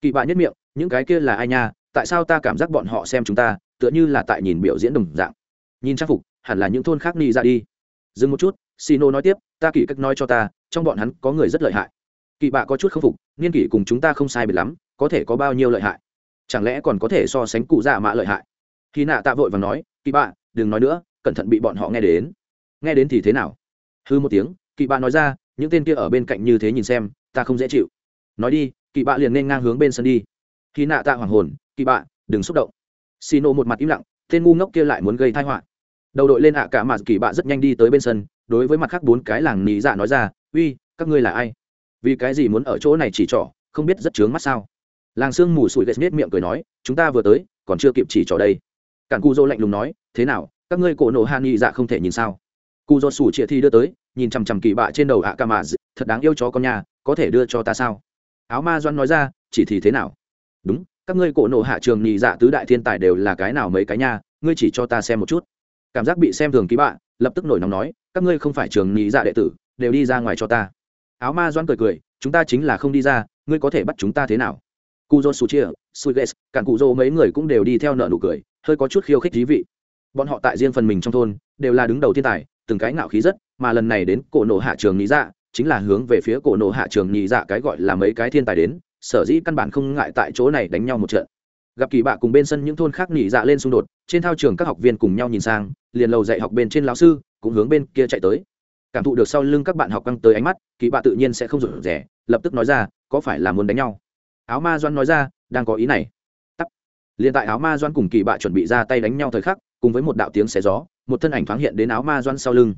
Kỳ bạ nhất miệng, những cái kia là ai nha, tại sao ta cảm giác bọn họ xem chúng ta, tựa như là tại nhìn biểu diễn đồng dạng. Nhìn trang phục, hẳn là những thôn khác nhị dạ đi. Dừng một chút, sino nói tiếp, ta kỳ cách nói cho ta, trong bọn hắn có người rất lợi hại. Kỳ bạ có chút k phục niên kỷ cùng chúng ta không sai biệt lắm, có thể có bao nhiêu lợi hại? Chẳng lẽ còn có thể so sánh cụ dạ mạ lợi hại? Khi nạ tạ vội và nói, kỳ bạ, đừng nói nữa, cẩn thận bị bọn họ nghe đến. Nghe đến thì thế nào? Hư một tiếng, kỳ bạ nói ra những tên kia ở bên cạnh như thế nhìn xem, ta không dễ chịu. Nói đi kỳ bạ liền nên ngang hướng bên sân đi. Khi nạ tạ hoàng hồn kỳ bạ, đừng xúc động. Xì nộ một mặt im lặng, tên ngu ngốc kia lại muốn gây thai họa. Đầu đội lên ạ cả mà kỳ bạ rất nhanh đi tới bên sân, đối với mặt khác bốn cái làng nỉ dạ nói ra, uy, các ngươi là ai? Vì cái gì muốn ở chỗ này chỉ trỏ, không biết rất chướng mắt sao? Làng sương mù sủi ghét miệng cười nói, chúng ta vừa tới, còn chưa kịp chỉ trỏ đây. Cản cu dô lạnh lùng nói, thế nào, các ngươi cổ nổ hạ nghị dạ không thể nhìn sao? Cu dô sủ chịa thi đưa tới nhìn chằm chằm kỳ bạ trên đầu ạ ca mà thật đáng yêu chó con nhà có thể đưa cho ta sao? Áo ma doan nói ra, chỉ thì thế nào? Đúng, các ngươi cổ nộ hạ trường nhị dạ tứ đại thiên tài đều là cái nào mấy cái nha, ngươi chỉ cho ta xem một chút. Cảm giác bị xem thường ký bạ, lập tức nổi nóng nói, các ngươi không phải trường nhị dạ đệ tử, đều đi ra ngoài cho ta. Áo ma doan cười cười, chúng ta chính là không đi ra, ngươi có thể bắt chúng ta thế nào? Cu dô su chia suiges, cản cụ dô mấy người cũng đều đi theo nợ nụ cười, hơi có chút khiêu khích thí vị. Bọn họ tại riêng phần mình trong thôn, đều là đứng đầu thiên tài từng cái ngạo khí rất, mà lần này đến cổ nổ hạ trường nhị dạ chính là hướng về phía cổ nổ hạ trường nhị dạ cái gọi là mấy cái thiên tài đến, sở dĩ căn bản không ngại tại chỗ này đánh nhau một trận. Gặp kỳ bạ cùng bên sân những thôn khác nhị dạ lên xung đột, trên thao trường các học viên cùng nhau nhìn sang, liền lầu dạy học bên trên lão sư cũng hướng bên kia chạy tới. Cảm thụ được sau lưng các bạn học căng tới ánh mắt, kỳ bạ tự nhiên sẽ không rụt rẻ lập tức nói ra, có phải là muốn đánh nhau? Áo ma doan nói ra, đang có ý này. Tắt. Liền tại áo ma doan cùng kỳ bạ chuẩn bị ra tay đánh nhau thời khắc cùng với một đạo tiếng xé gió, một thân ảnh thoáng hiện đến áo ma doãn sau lưng.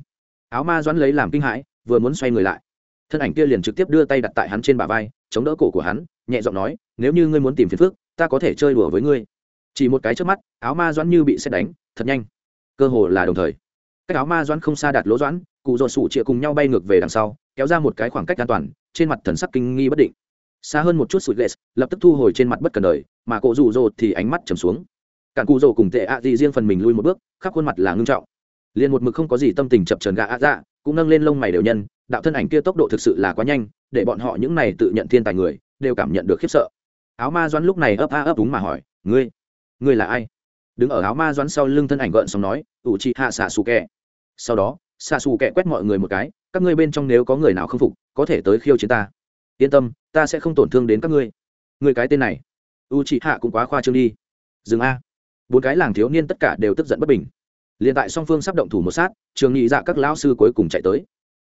Áo ma doãn lấy làm kinh hãi, vừa muốn xoay người lại. Thân ảnh kia liền trực tiếp đưa tay đặt tại hắn trên bả vai, chống đỡ cổ của hắn, nhẹ giọng nói, nếu như ngươi muốn tìm phiền phước ta có thể chơi đùa với ngươi. Chỉ một cái trước mắt, áo ma doãn như bị xét đánh, thật nhanh. Cơ hồ là đồng thời. Cách áo ma doãn không xa đạt lỗ doãn, cụ dột sủ chịa cùng nhau bay ngược về đằng sau, kéo ra một cái khoảng cách an toàn, trên mặt thần sắc kinh nghi bất định. Xa hơn một chút sụt lệ, lập tức thu hồi trên mặt bất cần đời, mà cụ rủ rồ thì ánh mắt trầm xuống cản cụ rồ cùng tệ ạ gì riêng phần mình lui một bước, khắp khuôn mặt là ngưng trọng. Liền một mực không có gì tâm tình chập trần gà ạ dạ cũng nâng lên lông mày đều nhân, đạo thân ảnh kia tốc độ thực sự là quá nhanh, để bọn họ những này tự nhận thiên tài người, đều cảm nhận được khiếp sợ. Áo ma doãn lúc này ấp a ấp đúng mà hỏi, ngươi ngươi là ai? Đứng ở áo ma doãn sau lưng thân ảnh gợn xong nói, ủ chị hạ xạ xù kẹ. Sau đó, xạ xù kẹ quét mọi người một cái, các ngươi bên trong nếu có người nào không phục, có thể tới khiêu chiến ta. Yên tâm, ta sẽ không tổn thương đến các ngươi. Người cái tên này. U chị hạ cũng quá khoa trương đi. Dừng a bốn cái làng thiếu niên tất cả đều tức giận bất bình. Liền tại song phương sắp động thủ một sát, trường nghị dạ các lão sư cuối cùng chạy tới.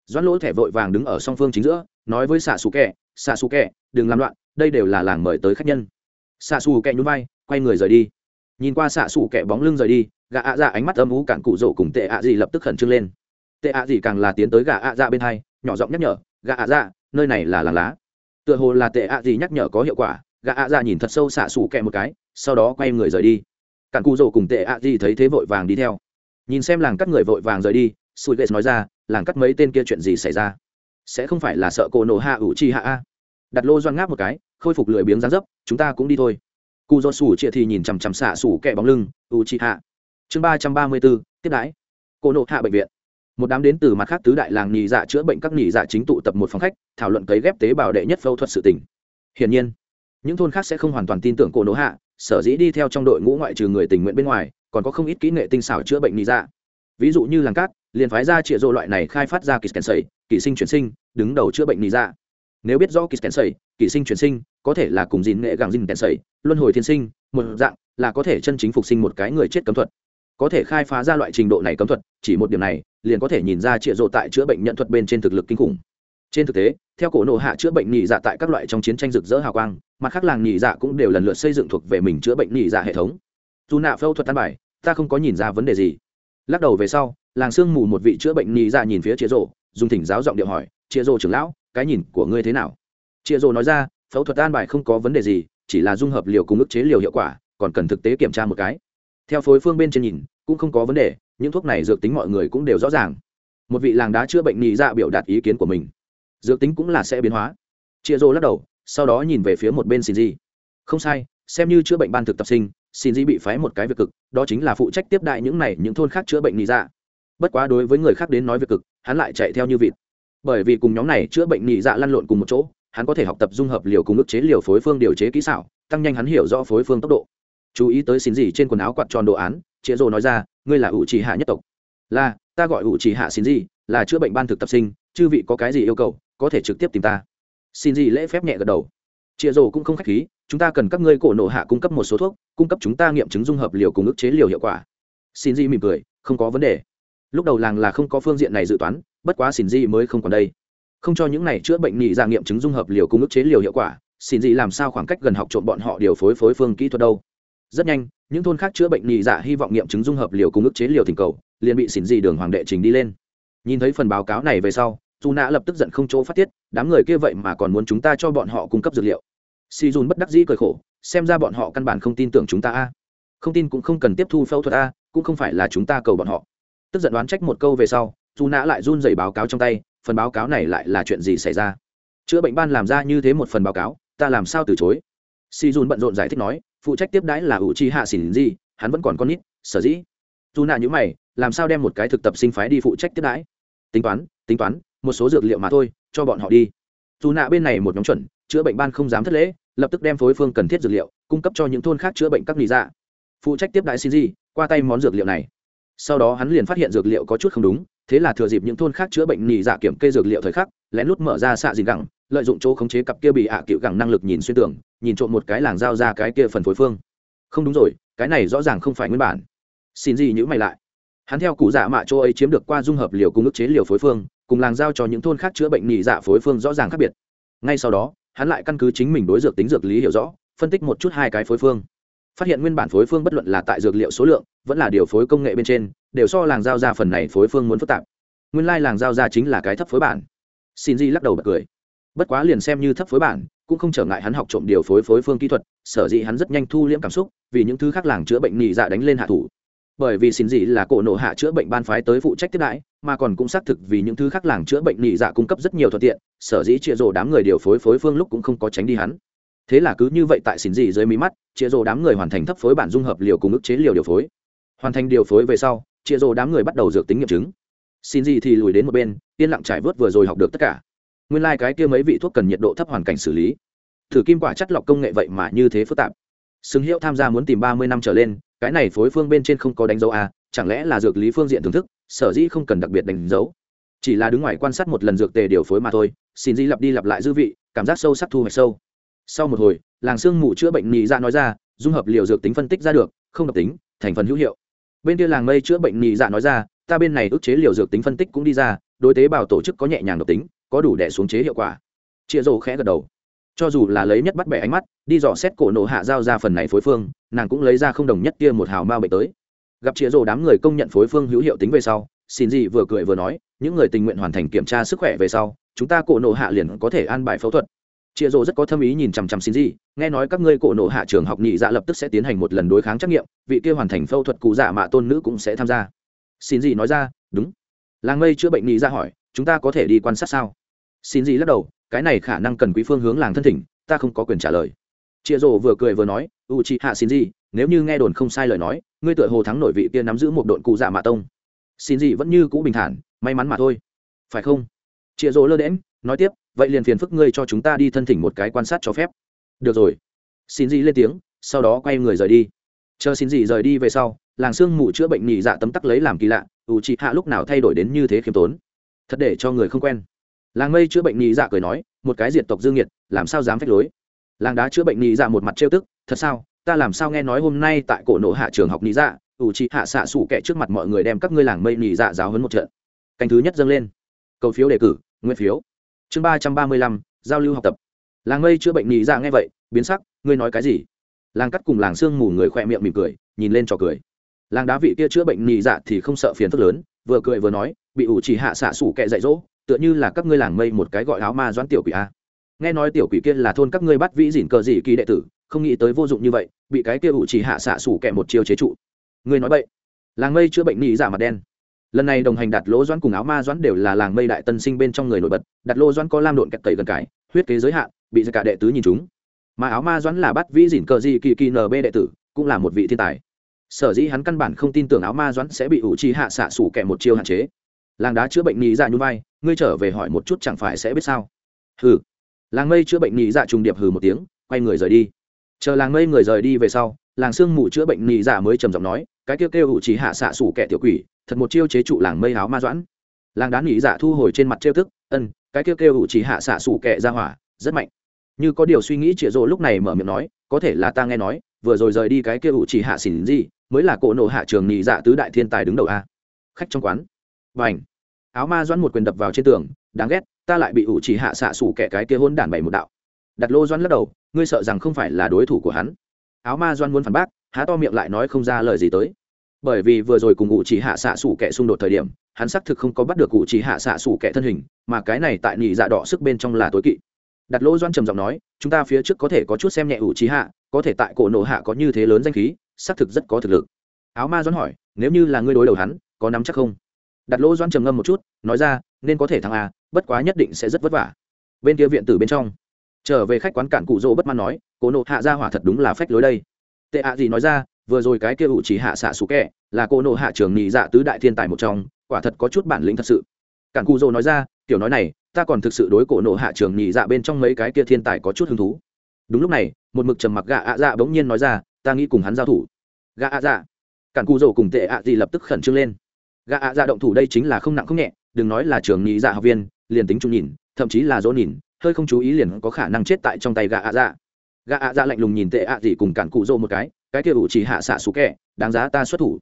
Doãn lỗ thẻ vội vàng đứng ở song phương chính giữa, nói với xạ xù kẹ xạ xù kẹ đừng làm loạn, đây đều là làng mời tới khách nhân. Xạ xù kẹ nhún vai, quay người rời đi. Nhìn qua xạ xù kẹ bóng lưng rời đi gà ạ dạ ánh mắt âm ú cạn cụ rỗ cùng tệ ạ gì lập tức khẩn trương lên. Tệ ạ gì càng là tiến tới gà ạ dạ bên hai, nhỏ giọng nhắc nhở gà ạ dạ nơi này là làng lá. Tựa hồ là tệ ạ gì nhắc nhở có hiệu quả gà ạ dạ nhìn thật sâu xạ xù kẹ một cái, sau đó quay người rời đi cản cụ rỗ cùng tệ ạ gì thấy thế vội vàng đi theo. Nhìn xem làng cắt người vội vàng rời đi sùi ghê nói ra, làng cắt mấy tên kia chuyện gì xảy ra? Sẽ không phải là sợ cô nổ hạ ủ chi hạ a? Đặt lô doan ngáp một cái, khôi phục lười biếng dáng dấp, chúng ta cũng đi thôi. Cụ do sủ chia thì nhìn chằm chằm xạ sủ kẹ bóng lưng, ủ chi hạ. Chương ba trăm ba mươi bốn tiếp đãi. Cô nổ hạ bệnh viện. Một đám đến từ mặt khác tứ đại làng nhì dạ chữa bệnh các nhị dạ chính tụ tập một phòng khách, thảo luận cấy ghép tế bào đệ nhất phẫu thuật sự tình. Hiển nhiên, những thôn khác sẽ không hoàn toàn tin tưởng cô nổ hạ sở dĩ đi theo trong đội ngũ ngoại trừ người tình nguyện bên ngoài, còn có không ít kỹ nghệ tinh xảo chữa bệnh nhị dạ ví dụ như làng cát, liền phái ra trịa rộ loại này khai phát ra kỳ kèn sầy kỳ sinh chuyển sinh, đứng đầu chữa bệnh nhị dạ nếu biết rõ kỳ kèn sầy kỳ sinh chuyển sinh, có thể là cùng dìn nghệ gàng dìn kèn sầy luân hồi thiên sinh, một dạng, là có thể chân chính phục sinh một cái người chết cấm thuật. Có thể khai phá ra loại trình độ này cấm thuật, chỉ một điểm này, liền có thể nhìn ra trịa rộ tại chữa bệnh nhận thuật bên trên thực lực kinh khủng trên thực tế, theo cổ nộ hạ chữa bệnh nhị dạ tại các loại trong chiến tranh rực rỡ hào quang mặt khác làng nhị dạ cũng đều lần lượt xây dựng thuộc về mình chữa bệnh nhị dạ hệ thống. Dù nạ phẫu thuật tan bài, ta không có nhìn ra vấn đề gì. Lắc đầu về sau, làng sương mù một vị chữa bệnh nhị dạ nhìn phía chĩa rộ dùng thỉnh giáo giọng điệu hỏi chĩa rộ trưởng lão, cái nhìn của ngươi thế nào? Chĩa rộ nói ra, phẫu thuật tan bài không có vấn đề gì, chỉ là dung hợp liều cùng ức chế liều hiệu quả, còn cần thực tế kiểm tra một cái. Theo phối phương bên trên nhìn, cũng không có vấn đề, những thuốc này dược tính mọi người cũng đều rõ ràng. Một vị làng đá chữa bệnh nhị dạ biểu đạt ý kiến của mình dược tính cũng là sẽ biến hóa. Chia rô lắc đầu, sau đó nhìn về phía một bên xin di không sai, xem như chữa bệnh ban thực tập sinh xin di bị phái một cái việc cực, đó chính là phụ trách tiếp đại những này, những thôn khác chữa bệnh nghỉ dạ. Bất quá đối với người khác đến nói việc cực, hắn lại chạy theo như vịt. Bởi vì cùng nhóm này chữa bệnh nhị dạ lăn lộn cùng một chỗ, hắn có thể học tập dung hợp liều cùng ức chế liều phối phương điều chế kỹ xảo, tăng nhanh hắn hiểu rõ phối phương tốc độ. Chú ý tới xin gì trên quần áo quạt tròn đồ án chĩa rồ nói ra, ngươi là ủ trì hạ nhất tộc. Là, ta gọi ủ trì hạ xin gì là chữa bệnh ban thực tập sinh, chư vị có cái gì yêu cầu có thể trực tiếp tìm ta. Xin gì lễ phép nhẹ gật đầu. Chịa rổ cũng không khách khí, chúng ta cần các ngươi cổ nộ hạ cung cấp một số thuốc, cung cấp chúng ta nghiệm chứng dung hợp liều cùng ức chế liều hiệu quả. Xin gì mỉm cười, không có vấn đề. Lúc đầu làng là không có phương diện này dự toán, bất quá xin gì mới không còn đây. Không cho những này chữa bệnh nhị ra nghiệm chứng dung hợp liều cung ức chế liều hiệu quả, xin gì làm sao khoảng cách gần học trộn bọn họ điều phối phối phương kỹ thuật đâu. Rất nhanh, những thôn khác chữa bệnh nhị dạ hy vọng nghiệm chứng dung hợp liều cung ức chế liều thỉnh cầu, liền bị xin gì đường hoàng đệ trình đi lên. Nhìn thấy phần báo cáo này về sau dù nạ lập tức giận không chỗ phát tiết, đám người kia vậy mà còn muốn chúng ta cho bọn họ cung cấp dược liệu. Si dùn bất đắc dĩ cười khổ, xem ra bọn họ căn bản không tin tưởng chúng ta a. Không tin cũng không cần tiếp thu phẫu thuật a, cũng không phải là chúng ta cầu bọn họ. Tức giận đoán trách một câu về sau, dù nạ lại run dày báo cáo trong tay, phần báo cáo này lại là chuyện gì xảy ra? Chữa bệnh ban làm ra như thế một phần báo cáo, ta làm sao từ chối? Si dùn bận rộn giải thích nói, phụ trách tiếp đãi là ủ chi hạ xỉn gì hắn vẫn còn con nít, sở dĩ. Dù nạ nhữ mày, làm sao đem một cái thực tập sinh phái đi phụ trách tiếp đãi? Tính toán tính toán một số dược liệu mà thôi, cho bọn họ đi. Dù nạ bên này một nhóm chuẩn, chữa bệnh ban không dám thất lễ, lập tức đem phối phương cần thiết dược liệu, cung cấp cho những thôn khác chữa bệnh các lý dạ. Phụ trách tiếp đại xin gì qua tay món dược liệu này. Sau đó hắn liền phát hiện dược liệu có chút không đúng, thế là thừa dịp những thôn khác chữa bệnh nhị dạ kiểm kê dược liệu thời khắc, lén lút mở ra xạ dìn gẳng, lợi dụng chỗ khống chế cặp kia bị ạ à cựu gẳng năng lực nhìn xuyên tưởng nhìn trộm một cái làng dao ra cái kia phần phối phương. Không đúng rồi, cái này rõ ràng không phải nguyên bản. Xin gì nhữ mày lại. Hắn theo cụ dạ mạ chỗ ấy chiếm được qua dung hợp liều cùng ức chế liều phối phương cùng làng giao cho những thôn khác chữa bệnh nhị dạ phối phương rõ ràng khác biệt. Ngay sau đó, hắn lại căn cứ chính mình đối dược tính dược lý hiểu rõ, phân tích một chút hai cái phối phương. Phát hiện nguyên bản phối phương bất luận là tại dược liệu số lượng, vẫn là điều phối công nghệ bên trên, đều so làng giao ra phần này phối phương muốn phức tạp. Nguyên lai làng giao ra chính là cái thấp phối bản. Xin di lắc đầu bật cười. Bất quá liền xem như thấp phối bản, cũng không trở ngại hắn học trộm điều phối phối phương kỹ thuật, sở dĩ hắn rất nhanh thu liễm cảm xúc, vì những thứ khác làng chữa bệnh nhị dạ đánh lên hạ thủ bởi vì xin gì là cổ nộ hạ chữa bệnh ban phái tới phụ trách tiếp đãi, mà còn cũng xác thực vì những thứ khác làng chữa bệnh nhị dạ cung cấp rất nhiều thuận tiện, sở dĩ chia rồ đám người điều phối phối phương lúc cũng không có tránh đi hắn. Thế là cứ như vậy tại xin gì dưới mí mắt, chia rồ đám người hoàn thành thấp phối bản dung hợp liều cùng ức chế liều điều phối. Hoàn thành điều phối về sau, chia rồ đám người bắt đầu dược tính nghiệm chứng. Xin gì thì lùi đến một bên, yên lặng trải vớt vừa rồi học được tất cả. Nguyên lai、like、cái kia mấy vị thuốc cần nhiệt độ thấp hoàn cảnh xử lý. Thử kim quả chất lọc công nghệ vậy mà như thế phức tạp. Xứng hiệu tham gia muốn tìm ba mươi năm trở lên cái này phối phương bên trên không có đánh dấu a, chẳng lẽ là dược lý phương diện thưởng thức, sở dĩ không cần đặc biệt đánh dấu? Chỉ là đứng ngoài quan sát một lần dược tề điều phối mà thôi, xin di lặp đi lặp lại dư vị, cảm giác sâu sắc thu hoạch sâu. Sau một hồi, làng sương mù chữa bệnh nhị ra nói ra, dung hợp liều dược tính phân tích ra được, không độc tính, thành phần hữu hiệu. Bên kia làng mây chữa bệnh nhị dạ nói ra, ta bên này ức chế liều dược tính phân tích cũng đi ra, đối tế bào tổ chức có nhẹ nhàng độc tính, có đủ để xuống chế hiệu quả. Chia rổ khẽ gật đầu. Cho dù là lấy nhất bắt bẻ ánh mắt đi dò xét cổ nổ hạ giao ra phần này phối phương, nàng cũng lấy ra không đồng nhất kia một hào mao bệnh tới. Gặp chia rổ đám người công nhận phối phương hữu hiệu tính về sau, xin gì vừa cười vừa nói, những người tình nguyện hoàn thành kiểm tra sức khỏe về sau, chúng ta cổ nổ hạ liền có thể an bài phẫu thuật. Chia rổ rất có thâm ý nhìn chằm chằm xin gì nghe nói các ngươi cổ nổ hạ trường học nhị dạ lập tức sẽ tiến hành một lần đối kháng trắc nghiệm, vị kia hoàn thành phẫu thuật cụ dạ mạ tôn nữ cũng sẽ tham gia. Xin gì nói ra, đúng. Làng mây chữa bệnh nhị dạ hỏi, chúng ta có thể đi quan sát sao? Xin gì lắc đầu, cái này khả năng cần quý phương hướng làng thân thỉnh, ta không có quyền trả lời chịa rổ vừa cười vừa nói u chị hạ xin gì nếu như nghe đồn không sai lời nói, ngươi tựa hồ thắng nổi vị kia nắm giữ một đội cụ dạ mạ tông. Xin gì vẫn như cũ bình thản, may mắn mà thôi. Phải không? Chịa rổ lơ đễm nói tiếp, vậy liền phiền phức ngươi cho chúng ta đi thân thỉnh một cái quan sát cho phép. Được rồi. Xin gì lên tiếng, sau đó quay người rời đi. Chờ xin gì rời đi về sau, làng xương mù chữa bệnh nhị dạ tấm tắc lấy làm kỳ lạ u chị hạ lúc nào thay đổi đến như thế khiêm tốn? Thật để cho người không quen. Làng mây chữa bệnh nhị dạ cười nói, một cái diệt tộc dương nhiệt, làm sao dám phách lối? Làng đá chữa bệnh nghĩ dạ một mặt trêu tức, thật sao? Ta làm sao nghe nói hôm nay tại cổ nộ hạ trường học nghĩ dạ ủ trị hạ xạ sủ kẻ trước mặt mọi người đem các ngươi làng mây nghĩ dạ giáo hấn một trận. Canh thứ nhất dâng lên. Cầu phiếu đề cử nguyên phiếu. Chương ba trăm ba mươi lăm, giao lưu học tập. Làng mây chữa bệnh nghĩ dạ nghe vậy, biến sắc, ngươi nói cái gì? Làng cắt cùng làng sương mù người khoe miệng mỉm cười, nhìn lên trò cười. Làng đá vị kia chữa bệnh nghĩ dạ thì không sợ phiền phức lớn, vừa cười vừa nói, bị ủ chỉ hạ xạ sủ kẹ dạy dỗ, tựa như là các ngươi làng mây một cái gọi áo ma doãn tiểu quỷ a nghe nói tiểu quỷ kia là thôn các ngươi bắt vĩ dỉn cờ dị kỳ đệ tử, không nghĩ tới vô dụng như vậy, bị cái kia ủ chỉ hạ xạ sủ kẻ một chiêu chế trụ. Ngươi nói vậy làng mây chữa bệnh nhị giả mặt đen. Lần này đồng hành đặt lỗ doãn cùng áo ma doãn đều là làng mây đại tân sinh bên trong người nổi bật, đặt lỗ doãn có lam độn kẹt tẩy gần cải huyết kế giới hạn, bị cả đệ tứ nhìn chúng. Mà áo ma doãn là bắt vĩ dỉn cờ dị kỳ kỳ nb đệ tử, cũng là một vị thiên tài. Sở dĩ hắn căn bản không tin tưởng áo ma doãn sẽ bị ủ chỉ hạ xạ sủ kẻ một chiêu hạn chế. Làng đá chữa bệnh nhị giả như vai, ngươi trở về hỏi một chút chẳng phải sẽ biết sao? Hừ làng mây chữa bệnh nhị dạ trùng điệp hừ một tiếng, quay người rời đi. Chờ làng mây người rời đi về sau, làng sương mù chữa bệnh nhị dạ mới trầm giọng nói, cái kêu kêu ủ trí hạ xạ sủ kẻ tiểu quỷ, thật một chiêu chế trụ làng mây áo ma doãn. Làng đá nhị dạ thu hồi trên mặt trêu thức ân, cái kêu kêu ủ trí hạ xạ sủ kẻ ra hỏa, rất mạnh. Như có điều suy nghĩ chĩa rộ lúc này mở miệng nói, có thể là ta nghe nói, vừa rồi rời đi cái kia ủ chỉ hạ xỉn gì, mới là cỗ nộ hạ trường nhị dạ tứ đại thiên tài đứng đầu a. Khách trong quán. Và ảnh áo ma doãn một quyền đập vào trên tường, đáng ghét ta lại bị ủ chỉ hạ xạ xủ kẻ cái kia hôn đản bảy một đạo. Đặt lô Doan lắc đầu, ngươi sợ rằng không phải là đối thủ của hắn. Áo ma Doan muốn phản bác, há to miệng lại nói không ra lời gì tới. Bởi vì vừa rồi cùng ủ chỉ hạ xạ xủ kẻ xung đột thời điểm, hắn xác thực không có bắt được ủ chỉ hạ xạ xủ kẻ thân hình, mà cái này tại nhị dạ đỏ sức bên trong là tối kỵ. Đặt lô Doan trầm giọng nói, chúng ta phía trước có thể có chút xem nhẹ ủ chỉ hạ, có thể tại cổ nộ hạ có như thế lớn danh khí, xác thực rất có thực lực. Áo ma Doan hỏi, nếu như là ngươi đối đầu hắn, có nắm chắc không? Đặt lỗ Doan trầm ngâm một chút, nói ra, nên có thể thắng a bất quá nhất định sẽ rất vất vả. Bên kia viện tử bên trong, trở về khách quán cạn cụ rỗ bất mãn nói, cố nộ hạ ra hỏa thật đúng là phách lối đây. Tệ ạ gì nói ra, vừa rồi cái kia ủ chỉ hạ xạ sủ kẹ, là cô nộ hạ trưởng nhị dạ tứ đại thiên tài một trong, quả thật có chút bản lĩnh thật sự. Cạn cụ dỗ nói ra kiểu nói này, ta còn thực sự đối cổ nộ hạ trưởng nhị dạ bên trong mấy cái kia thiên tài có chút hứng thú. Đúng lúc này, một mực trầm mặc gạ ạ dạ bỗng nhiên nói ra, ta nghĩ cùng hắn giao thủ. Gạ ạ dạ cản cù dỗ cùng tệ ạ gì lập tức khẩn trương lên. Gạ ạ dạ động thủ đây chính là không nặng không nhẹ, đừng nói là trưởng nhị dạ học viên liền tính trung nhìn, thậm chí là dỗ nhìn, hơi không chú ý liền có khả năng chết tại trong tay gạ ạ dạ. Gạ ạ dạ lạnh lùng nhìn tệ ạ gì cùng cản cụ rổ một cái cái kia ủ chỉ hạ xạ xú kẹ, đáng giá ta xuất thủ.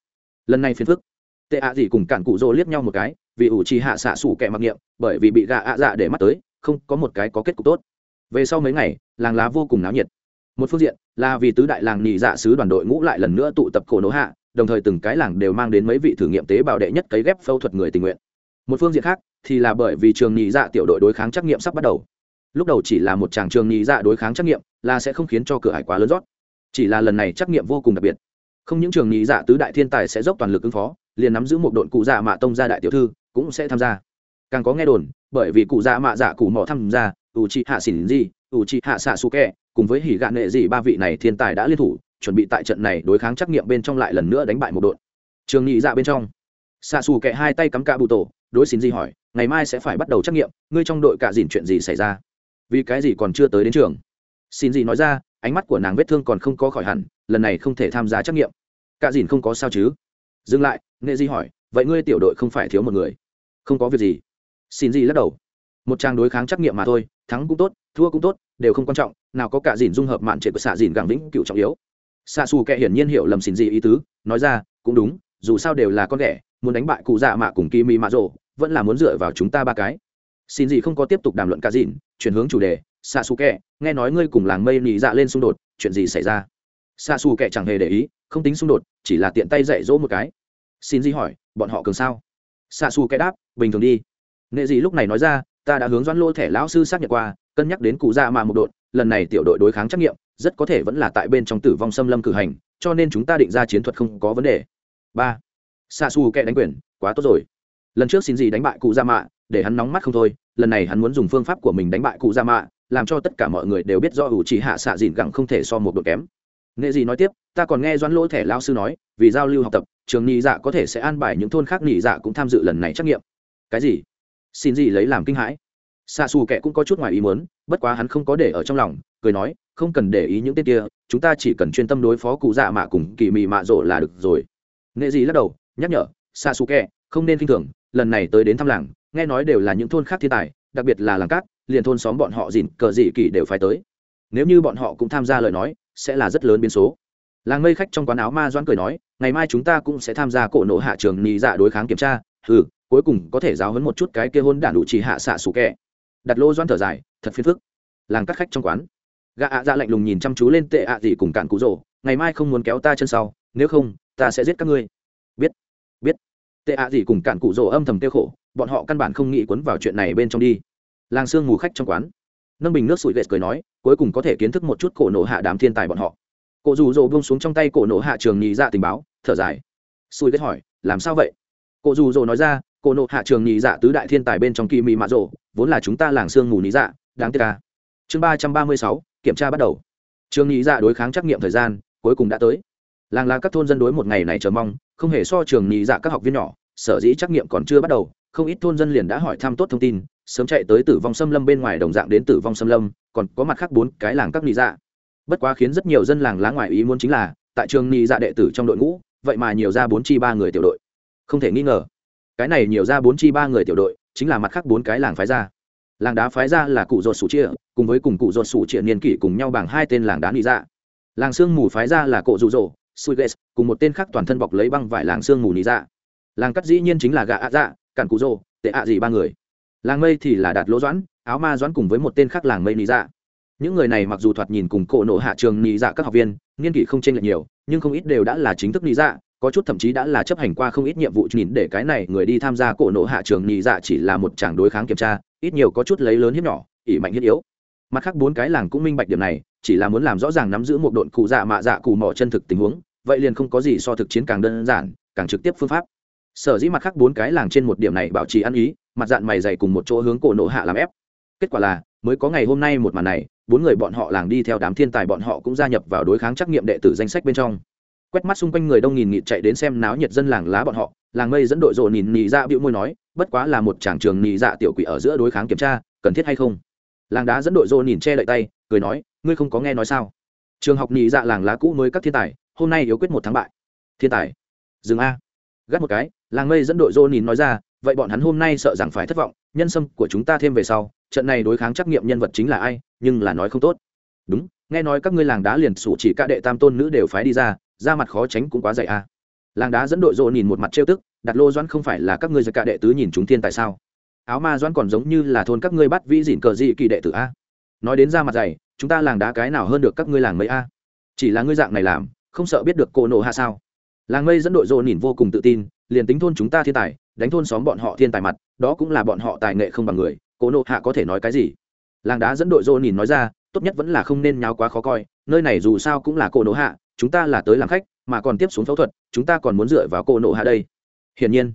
Lần này phiền phức. Tệ ạ gì cùng cản cụ rổ liếc nhau một cái, vì ủ chỉ hạ xạ xủ kẹ mặc niệm, bởi vì bị gạ ạ dạ để mắt tới, không có một cái có kết cục tốt. Về sau mấy ngày, làng lá vô cùng náo nhiệt. Một phương diện, là vì tứ đại làng nhị dạ sứ đoàn đội ngũ lại lần nữa tụ tập cổ nỗ hạ, đồng thời từng cái làng đều mang đến mấy vị thử nghiệm tế bào đệ nhất cấy ghép phẫu thuật người tình nguyện. Một phương diện khác thì là bởi vì trường nhị dạ tiểu đội đối kháng trắc nghiệm sắp bắt đầu. Lúc đầu chỉ là một chàng trường nhị dạ đối kháng trắc nghiệm, là sẽ không khiến cho cửa hải quá lớn rót. Chỉ là lần này trắc nghiệm vô cùng đặc biệt. Không những trường nhị dạ tứ đại thiên tài sẽ dốc toàn lực ứng phó, liền nắm giữ một đội cụ dạ mạ tông gia đại tiểu thư cũng sẽ tham gia. Càng có nghe đồn, bởi vì cụ dạ mạ dạ cụ mỏ tham gia ủ trị hạ xỉn gì ủ trị hạ xạ su kẹ cùng với hỉ gạn nệ gì ba vị này thiên tài đã liên thủ, chuẩn bị tại trận này đối kháng trắc nghiệm bên trong lại lần nữa đánh bại một đội. Trường nhị dạ bên trong xạ xù kẹ hai tay cắm cạ bụ tổ đối xin gì hỏi, ngày mai sẽ phải bắt đầu trắc nghiệm, ngươi trong đội cả dìn chuyện gì xảy ra? Vì cái gì còn chưa tới đến trường? Xin gì nói ra, ánh mắt của nàng vết thương còn không có khỏi hẳn, lần này không thể tham gia trắc nghiệm. Cả dìn không có sao chứ? Dừng lại, nghệ di hỏi, vậy ngươi tiểu đội không phải thiếu một người? Không có việc gì. Xin gì lắc đầu. Một trang đối kháng trắc nghiệm mà thôi, thắng cũng tốt, thua cũng tốt, đều không quan trọng, nào có cả dìn dung hợp mạn trệ của xạ dìn gẳng lĩnh cựu trọng yếu. Xạ xù kệ hiển nhiên hiểu lầm xin gì ý tứ, nói ra, cũng đúng, dù sao đều là con ghẻ muốn đánh bại cụ dạ mạ cùng kỳ mỹ mạ rộ vẫn là muốn dựa vào chúng ta ba cái. Xin gì không có tiếp tục đàm luận cá dịn, chuyển hướng chủ đề xạ xù kẹ nghe nói ngươi cùng làng mây nị dạ lên xung đột, chuyện gì xảy ra? Xạ xù kẹ chẳng hề để ý, không tính xung đột, chỉ là tiện tay dạy dỗ một cái. Xin gì hỏi, bọn họ cường sao? Xạ xù kẹ đáp, bình thường đi. Nghệ gì lúc này nói ra, ta đã hướng doãn lô thẻ lão sư xác nhận qua, cân nhắc đến cụ dạ mạ một đội lần này tiểu đội đối kháng trắc nghiệm rất có thể vẫn là tại bên trong tử vong xâm lâm cử hành, cho nên chúng ta định ra chiến thuật không có vấn đề. Ba xa xù kệ đánh quyền, quá tốt rồi. Lần trước xin gì đánh bại cụ gia mạ, để hắn nóng mắt không thôi, lần này hắn muốn dùng phương pháp của mình đánh bại cụ gia mạ, làm cho tất cả mọi người đều biết do ủ chỉ hạ xạ dịn gẳng không thể so một đội kém. Nghệ gì nói tiếp, ta còn nghe doãn lỗ thẻ lao sư nói, vì giao lưu học tập, trường nhị dạ có thể sẽ an bài những thôn khác nhị dạ cũng tham dự lần này trắc nghiệm. Cái gì? Xin gì lấy làm kinh hãi. Xa xù kệ cũng có chút ngoài ý muốn, bất quá hắn không có để ở trong lòng, cười nói, không cần để ý những tên kia, chúng ta chỉ cần chuyên tâm đối phó cụ dạ mạ cùng kỳ mị mạ rộ là được rồi. Nghệ gì lắc đầu nhắc nhở xa xù kẹ không nên k i n h thường, lần này tới đến thăm làng, nghe nói đều là những thôn khác thiên tài, đặc biệt là làng cát, liền thôn xóm bọn họ dìn cờ dị kỳ đều phải tới. Nếu như bọn họ cũng tham gia lời nói, sẽ là rất lớn biến số. Làng mây khách trong quán áo ma doãn cười nói, ngày mai chúng ta cũng sẽ tham gia cổ nộ hạ trường nhị dạ đối kháng kiểm tra ừ cuối cùng có thể giáo hấn một chút cái kia hôn đản đủ chỉ hạ xạ xù kẹ đặt lô doan thở dài, thật phiền phức. Làng các khách trong quán. Gã ạ dạ lạnh lùng nhìn chăm chú lên tệ ạ gì cùng cạn cụ rồ, ngày mai không muốn kéo ta chân sau, nếu không, ta sẽ giết các ngươi. Biết tệ ạ gì cùng cạn cụ rồ âm thầm tiêu khổ, bọn họ căn bản không nghĩ quấn vào chuyện này bên trong đi. Làng sương mù khách trong quán. Nâng bình nước sủi vệt cười nói, cuối cùng có thể kiến thức một chút cổ nổ hạ đám thiên tài bọn họ. Cổ rủ rồ buông xuống trong tay cổ nổ hạ trường nhị dạ tình báo, thở dài. Sủi vệt hỏi, làm sao vậy? Cổ rủ rồ nói ra, cổ nổ hạ trường nhị dạ tứ đại thiên tài bên trong kỳ mị mạ rồ, vốn là chúng ta làng sương mù nhị dạ đáng tiếc ca chương ba trăm ba mươi sáu, kiểm tra bắt đầu. Trường nhị dạ đối kháng trắc nghiệm thời gian, cuối cùng đã tới. Làng là các thôn dân đối một ngày này chờ mong không hề so trường nhị dạ các học viên nhỏ, sở dĩ trắc nghiệm còn chưa bắt đầu, không ít thôn dân liền đã hỏi thăm tốt thông tin, sớm chạy tới tử vong xâm lâm bên ngoài đồng dạng đến tử vong xâm lâm, còn có mặt khác bốn cái làng các nhị dạ. Bất quá khiến rất nhiều dân làng lá ngoài ý muốn chính là, tại trường nhị dạ đệ tử trong đội ngũ, vậy mà nhiều ra bốn chi ba người tiểu đội. Không thể nghi ngờ, cái này nhiều ra bốn chi ba người tiểu đội, chính là mặt khác bốn cái làng phái ra làng đá phái ra là cụ ruột sủ chia, cùng với cùng cụ ruột sủ chia niên kỷ cùng nhau bảng hai tên làng đá nhị dạ. Làng sương mù phái ra là cộ rụ rỗ suiges, cùng một tên khác toàn thân bọc lấy băng vải làng sương mù nị dạ. Làng cắt dĩ nhiên chính là gà ạ dạ cản cụ rỗ tệ ạ gì ba người. Làng mây thì là đạt lỗ doãn, áo ma doãn cùng với một tên khác làng mây nị dạ. Những người này mặc dù thoạt nhìn cùng cổ nộ hạ trường nị dạ các học viên, nghiên kỷ không chênh lệch nhiều, nhưng không ít đều đã là chính thức nị dạ có chút thậm chí đã là chấp hành qua không ít nhiệm vụ nhìn để cái này người đi tham gia cổ nộ hạ trường nị dạ chỉ là một chàng đối kháng kiểm tra, ít nhiều có chút lấy lớn hiếp nhỏ ỉ mạnh hiếp yếu mặt khác bốn cái làng cũng minh bạch điểm này, chỉ là muốn làm rõ ràng nắm giữ một độn cụ dạ mạ dạ cụ mỏ chân thực tình huống, vậy liền không có gì so thực chiến càng đơn giản, càng trực tiếp phương pháp. Sở dĩ mặt khác bốn cái làng trên một điểm này bảo trì ăn ý, mặt dạng mày dày cùng một chỗ hướng cổ nộ hạ làm ép. Kết quả là, mới có ngày hôm nay một màn này, bốn người bọn họ làng đi theo đám thiên tài bọn họ cũng gia nhập vào đối kháng trắc nghiệm đệ tử danh sách bên trong. Quét mắt xung quanh người đông nghìn nghịt chạy đến xem náo nhiệt dân làng lá bọn họ, làng mây dẫn đội rộ nhìn nhị dạ bịu môi nói, bất quá là một tràng trường nhị dạ tiểu quỷ ở giữa đối kháng kiểm tra, cần thiết hay không? Làng đá dẫn đội dô nhìn che đậy tay, cười nói, ngươi không có nghe nói sao? Trường học nhị dạ làng lá cũ mới các thiên tài, hôm nay yếu quyết một thắng bại. Thiên tài? Dừng a. Gắt một cái, làng mây dẫn đội dô nhìn nói ra, vậy bọn hắn hôm nay sợ rằng phải thất vọng, nhân sâm của chúng ta thêm về sau, trận này đối kháng trắc nghiệm nhân vật chính là ai, nhưng là nói không tốt. Đúng, nghe nói các ngươi làng đá liền sủ chỉ cả đệ tam tôn nữ đều phái đi ra ra mặt khó tránh cũng quá dày a. Làng đá dẫn đội dô nhìn một mặt trêu tức, đặt lô doãn không phải là các ngươi giật cả đệ tứ nhìn chúng thiên tại sao? Áo ma doãn còn giống như là thôn các ngươi bắt vĩ dịn cờ dị kỳ đệ tử a. Nói đến ra mặt dày, chúng ta làng đá cái nào hơn được các ngươi làng mấy a? Chỉ là ngươi dạng này làm, không sợ biết được cô nộ hạ sao? Làng mây dẫn đội rộ nhìn vô cùng tự tin, liền tính thôn chúng ta thiên tài, đánh thôn xóm bọn họ thiên tài mặt, đó cũng là bọn họ tài nghệ không bằng người, cô nộ hạ có thể nói cái gì? Làng đá dẫn đội rộ nhìn nói ra, tốt nhất vẫn là không nên nháo quá khó coi, nơi này dù sao cũng là cô nộ hạ, chúng ta là tới làm khách, mà còn tiếp xuống phẫu thuật, chúng ta còn muốn dựa vào cô nộ hạ đây. Hiển nhiên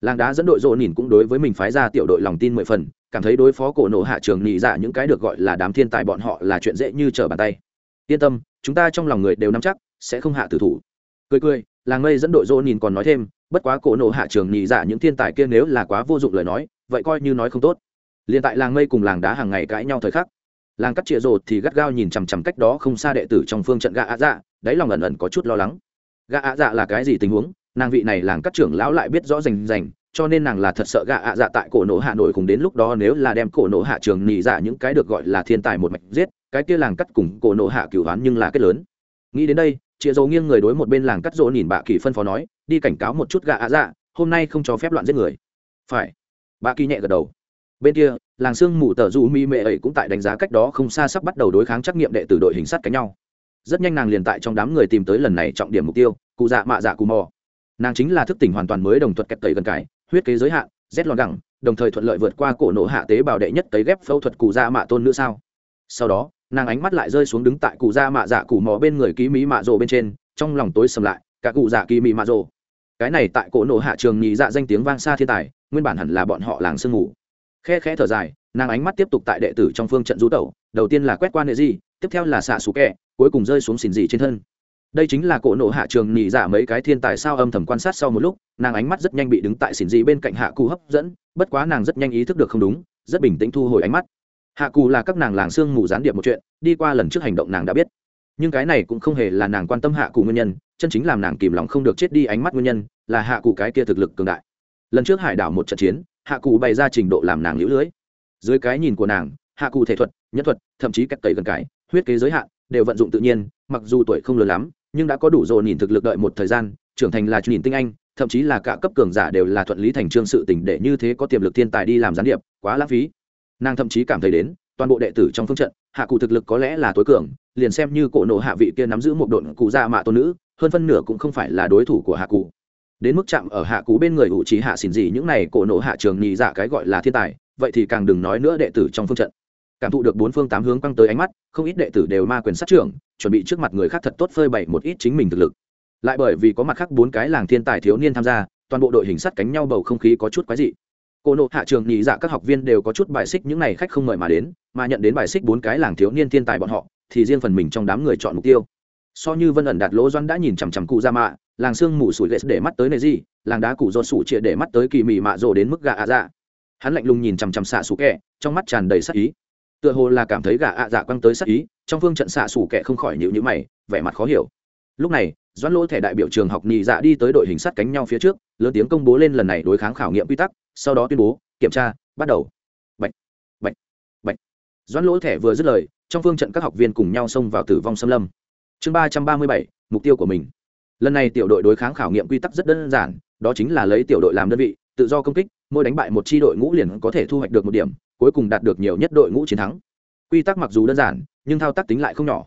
làng đá dẫn đội rộ nhìn cũng đối với mình phái ra tiểu đội lòng tin mười phần, cảm thấy đối phó cổ nộ hạ trường nhị dạ những cái được gọi là đám thiên tài bọn họ là chuyện dễ như trở bàn tay. Yên tâm, chúng ta trong lòng người đều nắm chắc, sẽ không hạ tử thủ. Cười cười, làng mây dẫn đội rộ nhìn còn nói thêm, bất quá cổ nộ hạ trường nhị dạ những thiên tài kia nếu là quá vô dụng lời nói, vậy coi như nói không tốt. Liền tại làng mây cùng làng đá hàng ngày cãi nhau thời khắc, làng cắt chĩa rột thì gắt gao nhìn chằm chằm cách đó không xa đệ tử trong phương trận gạ ạ dạ đáy lòng ẩn ẩn có chút lo lắng. Gạ ạ dạ là cái gì tình huống? Nàng vị này làng các trưởng lão lại biết rõ rành rành, cho nên nàng là thật sợ gạ ạ dạ tại cổ nổ hạ nội cùng đến lúc đó nếu là đem cổ nổ hạ trường nỉ dạ những cái được gọi là thiên tài một mạch giết, cái kia làng cắt cùng cổ nổ hạ cửu hoán nhưng là kết lớn. Nghĩ đến đây chịa dầu nghiêng người đối một bên làng cắt rỗ nhìn bạ kỳ phân phó nói, đi cảnh cáo một chút gạ ạ dạ hôm nay không cho phép loạn giết người. Phải. Bạ kỳ nhẹ gật đầu. Bên kia, làng sương mù tờ dù mi mệ ấy cũng tại đánh giá cách đó không xa sắp bắt đầu đối kháng trắc nghiệm đệ tử đội hình sát cánh nhau. Rất nhanh nàng liền tại trong đám người tìm tới lần này trọng điểm mục tiêu, cụ dạ mạ dạ cù mò nàng chính là thức tỉnh hoàn toàn mới đồng thuật kẹt tẩy gần cải, huyết kế giới hạn, rét lọt gẳng, đồng thời thuận lợi vượt qua cổ nổ hạ tế bào đệ nhất tấy ghép phẫu thuật cụ da mạ tôn nữa sao. Sau đó, nàng ánh mắt lại rơi xuống đứng tại cụ da mạ dạ cụ mò bên người ký mỹ mạ rồ bên trên, trong lòng tối sầm lại, cả cụ dạ kỳ mỹ mạ rồ. Cái này tại cổ nổ hạ trường nhị dạ danh tiếng vang xa thiên tài, nguyên bản hẳn là bọn họ làng sương ngủ. Khe khẽ thở dài, nàng ánh mắt tiếp tục tại đệ tử trong phương trận rú tẩu, đầu tiên là quét qua nệ gì tiếp theo là xạ xù kẹ, cuối cùng rơi xuống xìn dị trên thân đây chính là cổ nộ hạ trường nhị giả mấy cái thiên tài sao âm thầm quan sát sau một lúc, nàng ánh mắt rất nhanh bị đứng tại xỉn dị bên cạnh hạ cù hấp dẫn, bất quá nàng rất nhanh ý thức được không đúng, rất bình tĩnh thu hồi ánh mắt. Hạ cù là các nàng làng xương mù gián điệp một chuyện, đi qua lần trước hành động nàng đã biết. Nhưng cái này cũng không hề là nàng quan tâm hạ cù nguyên nhân, chân chính làm nàng kìm lòng không được chết đi ánh mắt nguyên nhân, là hạ cù cái kia thực lực cường đại. Lần trước hải đảo một trận chiến, hạ cụ bày ra trình độ làm nàng lũ lưới. Dưới cái nhìn của nàng, hạ cụ thể thuật, nhất thuật, thậm chí cách tẩy gần cái, huyết kế giới hạn, đều vận dụng tự nhiên, mặc dù tuổi không lớn lắm nhưng đã có đủ rồi nhìn thực lực đợi một thời gian, trưởng thành là nhìn tinh anh, thậm chí là cả cấp cường giả đều là thuận lý thành trương sự tình để như thế có tiềm lực thiên tài đi làm gián điệp, quá lãng phí. Nàng thậm chí cảm thấy đến, toàn bộ đệ tử trong phương trận, hạ cụ thực lực có lẽ là tối cường, liền xem như cổ nộ hạ vị kia nắm giữ một độn cụ gia mạ tôn nữ, hơn phân nửa cũng không phải là đối thủ của hạ cụ. Đến mức chạm ở hạ cụ bên người ủ trí hạ xỉn gì những này cổ nộ hạ trường nhị giả cái gọi là thiên tài, vậy thì càng đừng nói nữa đệ tử trong phương trận cảm thụ được bốn phương tám hướng quăng tới ánh mắt, không ít đệ tử đều ma quyền sát trưởng, chuẩn bị trước mặt người khác thật tốt phơi bày một ít chính mình thực lực. Lại bởi vì có mặt khác bốn cái làng thiên tài thiếu niên tham gia, toàn bộ đội hình sắt cánh nhau bầu không khí có chút quái dị. Cô nộ hạ trường nhị dạ các học viên đều có chút bài xích những n à y khách không mời mà đến, mà nhận đến bài xích bốn cái làng thiếu niên thiên tài bọn họ, thì riêng phần mình trong đám người chọn mục tiêu. So như vân ẩn đạt lỗ doan đã nhìn chằm chằm cụ ra mạ, làng xương mù sủi lệ để mắt tới nề gì làng đá cụ do sủ chia để mắt tới kỳ mị mạ rồ đến mức gà ạ dạ. Hắn lạnh lùng nhìn chằm chằm xạ sủ kẹ trong mắt tràn đầy sắc ý tựa hồ là cảm thấy gà ạ dạ quăng tới sắc ý, trong phương trận xạ xù kẻ không khỏi nhịu nhữ mày, vẻ mặt khó hiểu. Lúc này, doãn lỗ thẻ đại biểu trường học nhị dạ đi tới đội hình sắt cánh nhau phía trước, lớn tiếng công bố lên lần này đối kháng khảo nghiệm quy tắc, sau đó tuyên bố, kiểm tra, bắt đầu. Bệnh bệnh bệnh doãn lỗ thẻ vừa dứt lời, trong phương trận các học viên cùng nhau xông vào tử vong xâm lâm. Chương ba trăm ba mươi bảy, mục tiêu của mình. Lần này tiểu đội đối kháng khảo nghiệm quy tắc rất đơn giản, đó chính là lấy tiểu đội làm đơn vị, tự do công kích mỗi đánh bại một chi đội ngũ liền có thể thu hoạch được một điểm, cuối cùng đạt được nhiều nhất đội ngũ chiến thắng. Quy tắc mặc dù đơn giản, nhưng thao tác tính lại không nhỏ.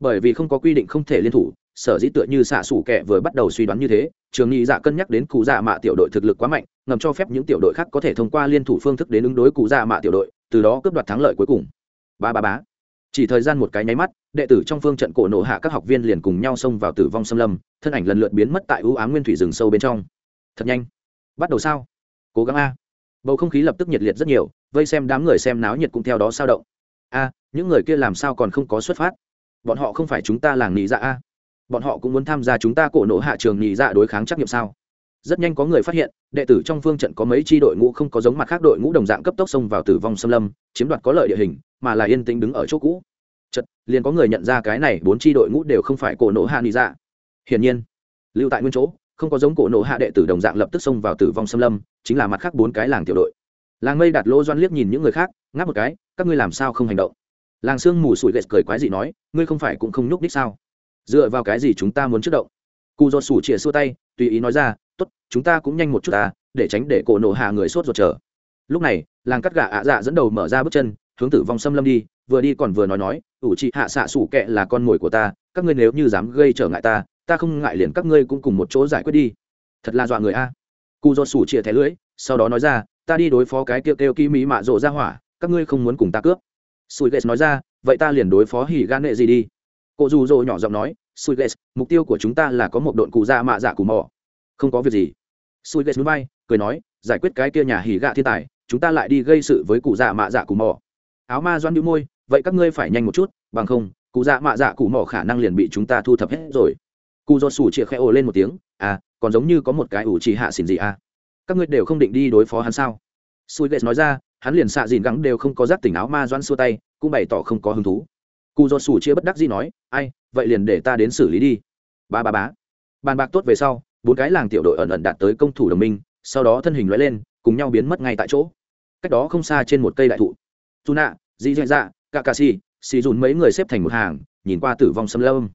Bởi vì không có quy định không thể liên thủ, sở dĩ tựa như xạ xủ kẹ vừa bắt đầu suy đoán như thế, trường nghị dạ cân nhắc đến cụ dạ mạ tiểu đội thực lực quá mạnh, ngầm cho phép những tiểu đội khác có thể thông qua liên thủ phương thức đến ứng đối cụ dạ mạ tiểu đội, từ đó cướp đoạt thắng lợi cuối cùng. Ba ba bá chỉ thời gian một cái nháy mắt, đệ tử trong phương trận cổ nổ hạ các học viên liền cùng nhau xông vào tử vong xâm lâm, thân ảnh lần lượt biến mất tại ưu ám nguyên thủy rừng sâu bên trong. Thật nhanh. Bắt đầu sao? Cố gắng a. Bầu không khí lập tức nhiệt liệt rất nhiều, vây xem đám người xem náo nhiệt cũng theo đó sao động. A, những người kia làm sao còn không có xuất phát? Bọn họ không phải chúng ta làng nhị dạ a. Bọn họ cũng muốn tham gia chúng ta cổ nộ hạ trường nhị dạ đối kháng trắc nghiệm sao? Rất nhanh có người phát hiện, đệ tử trong phương trận có mấy tri đội ngũ không có giống mặt khác đội ngũ đồng dạng cấp tốc xông vào tử vong xâm lâm, chiếm đoạt có lợi địa hình, mà là yên tĩnh đứng ở chỗ cũ. Chật liền có người nhận ra cái này bốn tri đội ngũ đều không phải cổ nộ hạ nhị dạ. Hiển nhiên, lưu tại nguyên chỗ không có giống cổ nổ hạ đệ tử đồng dạng lập tức xông vào tử vong xâm lâm, chính là mặt khác bốn cái làng tiểu đội. Làng mây đặt lô doan liếc nhìn những người khác, ngáp một cái, các ngươi làm sao không hành động? Làng sương mù sủi ghét cười quái gì nói, ngươi không phải cũng không nhúc đích sao? Dựa vào cái gì chúng ta muốn trước động? Cụ do sủ chĩa xua tay, tùy ý nói ra, tốt, chúng ta cũng nhanh một chút ta, để tránh để cổ nổ hạ người sốt ruột chờ. Lúc này, làng cắt gà ạ dạ dẫn đầu mở ra bước chân, hướng tử vong xâm lâm đi, vừa đi còn vừa nói nói, ủ chị hạ xạ sủ kệ là con mồi của ta, các ngươi nếu như dám gây trở ngại ta ta không ngại liền các ngươi cũng cùng một chỗ giải quyết đi. Thật là dọa người a. Cụ do sủ chia thẻ lưỡi, sau đó nói ra, ta đi đối phó cái kêu kêu ký mỹ mạ rộ ra hỏa, các ngươi không muốn cùng ta cướp. Sùi ghét nói ra, vậy ta liền đối phó hỉ gan nệ gì đi. Cụ dù rộ nhỏ giọng nói sùi ghét mục tiêu của chúng ta là có một đội cụ ra mạ dạ cụ mò không có việc gì. Sùi ghét núi bay cười nói, giải quyết cái kia nhà hỉ gạ thiên tài, chúng ta lại đi gây sự với cụ dạ mạ dạ cụ mò áo ma doan đĩu môi, vậy các ngươi phải nhanh một chút, bằng không, cụ dạ mạ dạ cụ mỏ khả năng liền bị chúng ta thu thập hết rồi cụ do sủ chĩa khẽ ồ lên một tiếng à còn giống như có một cái ủ chỉ hạ xỉn gì à? Các ngươi đều không định đi đối phó hắn sao? Sùi ghét nói ra, hắn liền xạ dìn gắng đều không có giác tỉnh áo ma doan xua tay, cũng bày tỏ không có hứng thú. Cụ do sủ chia bất đắc gì nói, ai, vậy liền để ta đến xử lý đi. Ba ba bá. Bàn bạc tốt về sau, bốn cái làng tiểu đội ẩn ẩn đạt tới công thủ đồng minh, sau đó thân hình lóe lên, cùng nhau biến mất ngay tại chỗ. Cách đó không xa trên một cây đại thụ. Dù nạ dì dạ dạ cả cà xì xì dùn mấy người xếp thành một hàng, nhìn qua tử vong xâm lâm.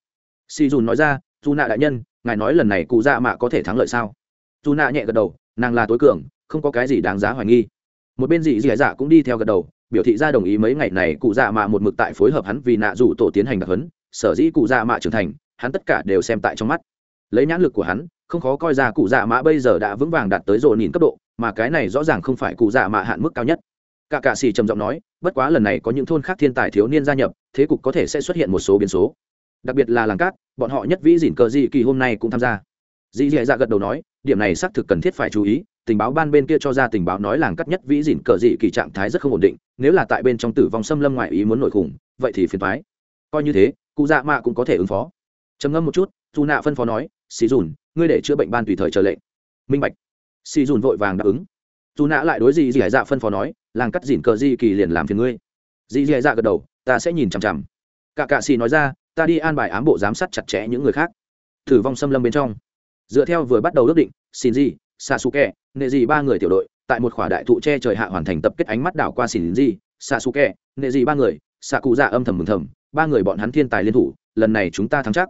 Xì dùn nói ra dù nạ đại nhân, ngài nói lần này cụ dạ mạ có thể thắng lợi sao? Dù nạ nhẹ gật đầu, nàng là tối cường, không có cái gì đáng giá hoài nghi. Một bên dị dị dạ cũng đi theo gật đầu, biểu thị ra đồng ý mấy ngày này cụ dạ mạ một mực tại phối hợp hắn vì nạ rủ tổ tiến hành đặc hấn sở dĩ cụ dạ mạ trưởng thành, hắn tất cả đều xem tại trong mắt. Lấy nhãn lực của hắn, không khó coi ra cụ dạ mạ bây giờ đã vững vàng đạt tới rộn nhìn cấp độ, mà cái này rõ ràng không phải cụ dạ mạ hạn mức cao nhất. Cả cạ xì trầm giọng nói, bất quá lần này có những thôn khác thiên tài thiếu niên gia nhập, thế cục có thể sẽ xuất hiện một số biến số đặc biệt là làng cát, bọn họ nhất vĩ dỉn cờ dị kỳ hôm nay cũng tham gia. Dì dạ dạ gật đầu nói, điểm này xác thực cần thiết phải chú ý, tình báo ban bên kia cho ra tình báo nói làng cắt nhất vĩ dỉn cờ dị kỳ trạng thái rất không ổn định, nếu là tại bên trong tử vong xâm lâm ngoại ý muốn nổi khủng, vậy thì phiền thoái coi như thế, cụ dạ mạ cũng có thể ứng phó. Trầm ngâm một chút dù nạ phân phó nói, xì dùn, ngươi để chữa bệnh ban tùy thời chờ lệnh. Minh bạch. Xì dùn vội vàng đáp ứng. Dù nạ lại đối dì dạ dạ phân phó nói, làng cắt dỉn cờ dị kỳ liền làm phiền ngươi. Dì dạ dạ gật đầu, ta sẽ nhìn chằm chằm. Cả cạ xì nói ra ta đi an bài ám bộ giám sát chặt chẽ những người khác. Thử vong xâm lâm bên trong. Dựa theo vừa bắt đầu ước định xin gì sasuke nệ gì ba người tiểu đội, tại một khỏa đại thụ che trời hạ hoàn thành tập kết ánh mắt đảo qua xin gì sasuke nệ gì ba người xạ cụ dạ âm thầm mừng thầm, ba người bọn hắn thiên tài liên thủ, lần này chúng ta thắng chắc.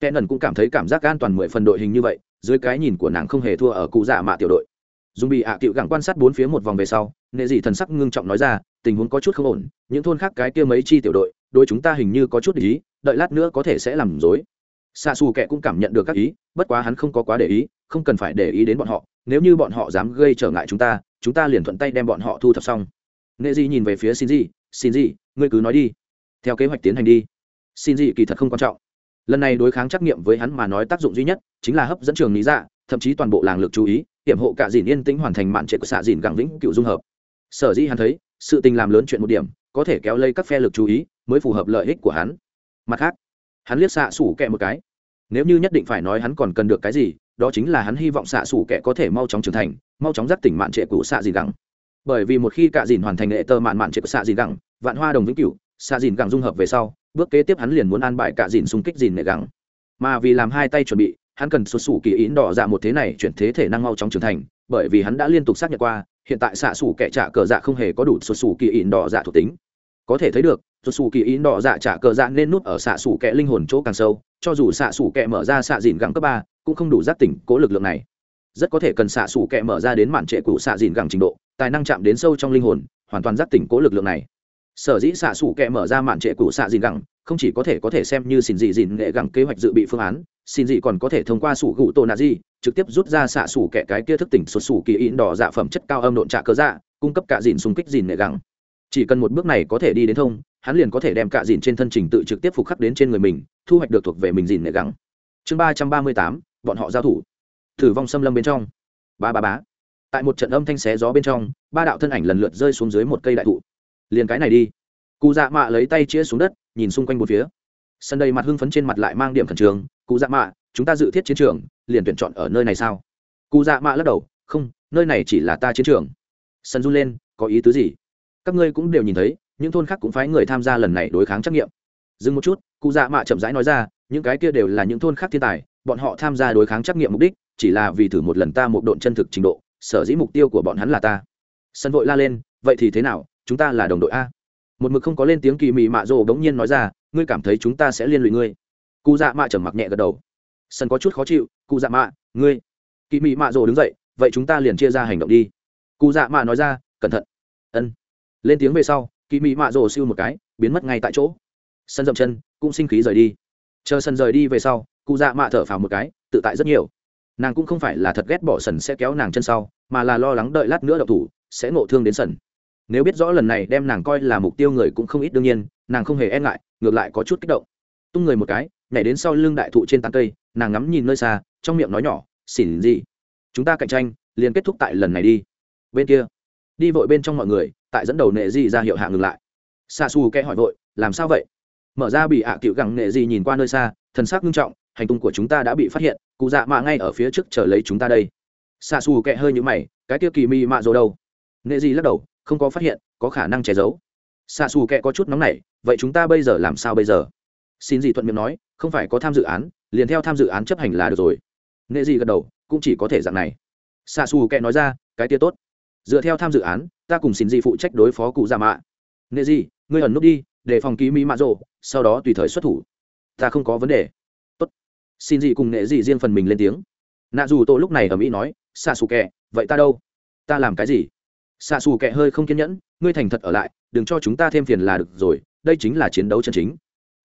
Kẻ nần cũng cảm thấy cảm giác an toàn mười phần đội hình như vậy, dưới cái nhìn của nàng không hề thua ở cụ dạ mạ tiểu đội. Dùng bị ạ à cựu gẳng quan sát bốn phía một vòng về sau nệ dị thần sắc ngưng trọng nói ra, tình huống có chút không ổn, những thôn khác cái kia mấy chi tiểu đội đôi chúng ta hình như có chút ý đợi lát nữa có thể sẽ làm dối xa xù kệ cũng cảm nhận được các ý bất quá hắn không có quá để ý không cần phải để ý đến bọn họ nếu như bọn họ dám gây trở ngại chúng ta chúng ta liền thuận tay đem bọn họ thu thập xong. Nghệ Di nhìn về phía xin Di, xin Di, ngươi cứ nói đi. Theo kế hoạch tiến hành đi. Xin Di kỳ thật không quan trọng. Lần này đối kháng trắc nghiệm với hắn mà nói tác dụng duy nhất chính là hấp dẫn trường lý dạ thậm chí toàn bộ làng lực chú ý hiểm hộ cả dìn yên tĩnh hoàn thành mạn trệ của xạ dìn gẳng vĩnh cựu dung hợp. Sở dĩ hắn thấy sự tình làm lớn chuyện một điểm có thể kéo lây các phe lực chú ý mới phù hợp lợi ích của hắn. Mặt khác, hắn liếc xạ sủ kẹ một cái. Nếu như nhất định phải nói hắn còn cần được cái gì, đó chính là hắn hy vọng xạ sủ kẹ có thể mau chóng trưởng thành, mau chóng dắt tỉnh mạn trệ của xạ dìn gẳng. Bởi vì một khi cả dìn hoàn thành lệ tơ mạn mạn trệ của xạ dìn gẳng, vạn hoa đồng vĩnh cửu, xạ dìn gẳng dung hợp về sau, bước kế tiếp hắn liền muốn an bại cả dìn xung kích dìn nệ gẳng. Mà vì làm hai tay chuẩn bị, hắn cần xuất xù kỳ ý đỏ dạ một thế này chuyển thế thể năng mau chóng trưởng thành, bởi vì hắn đã liên tục xác nhận qua, hiện tại xạ xủ kẻ trả cờ dạ không hề có đủ xuất xù kỳ ý đỏ dạ thuộc tính. Có thể thấy được xuất xù kỳ ý đỏ dạ trả cờ dạ nên nút ở xạ xù kẹ linh hồn chỗ càng sâu, cho dù xạ xù kẹ mở ra xạ dìn gẳng cấp ba, cũng không đủ giác tỉnh cố lực lượng này. Rất có thể cần xạ xù kẹ mở ra đến mạn trệ cụ xạ dìn gẳng trình độ, tài năng chạm đến sâu trong linh hồn, hoàn toàn giác tỉnh cố lực lượng này. Sở dĩ xạ xù kẹ mở ra mạn trệ cụ xạ dìn gẳng, không chỉ có thể có thể xem như xin dị dìn nghệ gẳng kế hoạch dự bị phương án, xin dị còn có thể thông qua sủ gụ tổ nạ di trực tiếp rút ra xạ sủ kẹ cái kia thức tỉnh sụt sủ kỳ in đỏ dạ phẩm chất cao âm độn trạ cơ dạ cung cấp cả dìn xung kích dìn nghệ gẳng. Chỉ cần một bước này có thể đi đến thông hắn liền có thể đem cả dìn trên thân trình tự trực tiếp phục khắc đến trên người mình, thu hoạch được thuộc về mình dìn nệ gắng. Chương ba trăm ba mươi tám, bọn họ giao thủ. Thử vong xâm lâm bên trong. Ba ba bá tại một trận âm thanh xé gió bên trong, ba đạo thân ảnh lần lượt rơi xuống dưới một cây đại thụ. Liền cái này đi. Cụ dạ mạ lấy tay chĩa xuống đất, nhìn xung quanh một phía. Sân đây mặt hưng phấn trên mặt lại mang điểm khẩn trương. Cụ dạ mạ, chúng ta dự thiết chiến trường, liền tuyển chọn ở nơi này sao? Cụ dạ mạ lắc đầu, không, nơi này chỉ là ta chiến trường. Sân run lên, có ý tứ gì? Các ngươi cũng đều nhìn thấy những thôn khác cũng phái người tham gia lần này đối kháng trắc nghiệm. Dừng một chút, cụ dạ mạ chậm rãi nói ra, những cái kia đều là những thôn khác thiên tài, bọn họ tham gia đối kháng trắc nghiệm mục đích, chỉ là vì thử một lần ta một độn chân thực trình độ, sở dĩ mục tiêu của bọn hắn là ta. Sân vội la lên, vậy thì thế nào, chúng ta là đồng đội a. Một mực không có lên tiếng kỳ mị mạ rồ đống nhiên nói ra, ngươi cảm thấy chúng ta sẽ liên lụy ngươi. Cụ dạ mạ trầm mặc nhẹ gật đầu. Sân có chút khó chịu, cụ dạ mạ, ngươi. Kỳ mị mạ rồ đứng dậy, vậy chúng ta liền chia ra hành động đi. Cụ dạ mạ nói ra, cẩn thận. Ân. Lên tiếng về sau kỳ mị mạ rồ siêu một cái, biến mất ngay tại chỗ. Sân dậm chân, cũng sinh khí rời đi. Chờ sân rời đi về sau, cụ dạ mạ thở phào một cái, tự tại rất nhiều. Nàng cũng không phải là thật ghét bỏ sần sẽ kéo nàng chân sau, mà là lo lắng đợi lát nữa đậu thủ, sẽ ngộ thương đến sần nếu biết rõ lần này đem nàng coi là mục tiêu người cũng không ít đương nhiên, nàng không hề e ngại, ngược lại có chút kích động. Tung người một cái, nhảy đến sau lưng đại thụ trên tán cây, nàng ngắm nhìn nơi xa, trong miệng nói nhỏ, xỉn gì? Chúng ta cạnh tranh, liền kết thúc tại lần này đi. Bên kia, đi vội bên trong mọi người tại dẫn đầu nệ di ra hiệu hạ ngừng lại. Xa xù kẽ hỏi vội, làm sao vậy? Mở ra bị ạ à cựu gẳng nệ di nhìn qua nơi xa, thần sắc nghiêm trọng, hành tung của chúng ta đã bị phát hiện, cụ dạ mạ ngay ở phía trước chờ lấy chúng ta đây. Xa xù kẽ hơi nhũ mày, cái kia kỳ mi mạ rồi đâu? Nệ di lắc đầu, không có phát hiện, có khả năng che giấu. Xa xù kẽ có chút nóng nảy, vậy chúng ta bây giờ làm sao bây giờ? Xin gì thuận miệng nói, không phải có tham dự án, liền theo tham dự án chấp hành là được rồi. Nệ di gật đầu, cũng chỉ có thể dạng này. Xa xù kẽ nói ra, cái tia tốt dựa theo tham dự án, ta cùng xin gì phụ trách đối phó cụ già mạ. Nghệ gì, ngươi ẩn nút đi, để phòng ký mỹ mạ rộ sau đó tùy thời xuất thủ. Ta không có vấn đề. Tốt. Xin gì cùng nghệ gì riêng phần mình lên tiếng. Nạ dù tô lúc này ở mỹ nói xa xù kẹ vậy ta đâu? Ta làm cái gì? Xa xù kẹ hơi không kiên nhẫn, ngươi thành thật ở lại, đừng cho chúng ta thêm phiền là được rồi, đây chính là chiến đấu chân chính.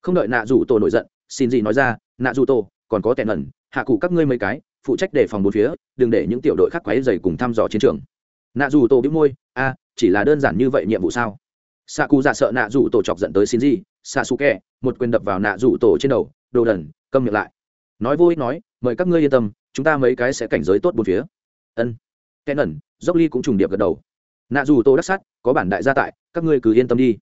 Không đợi nạ dù tổ nổi giận, xin gì nói ra, nạ dù tổ, còn có tệ ẩn, hạ cụ các ngươi mấy cái, phụ trách đề phòng bốn phía, đừng để những tiểu đội khác quáy dày cùng thăm dò chiến trường nạ dù tổ bĩu môi, a, chỉ là đơn giản như vậy nhiệm vụ sao? Xạ cụ dạ sợ nạ dù tổ chọc giận tới xin gì xạ xù kẹ một quyền đập vào nạ dù tổ trên đầu, đồ đần, câm miệng lại. Nói vô ích nói, mời các ngươi yên tâm, chúng ta mấy cái sẽ cảnh giới tốt bốn phía. Ân. Kẻ ẩn dốc ly cũng trùng điệp gật đầu. Nạ dù tổ đắc sắt có bản đại gia tại, các ngươi cứ yên tâm đi.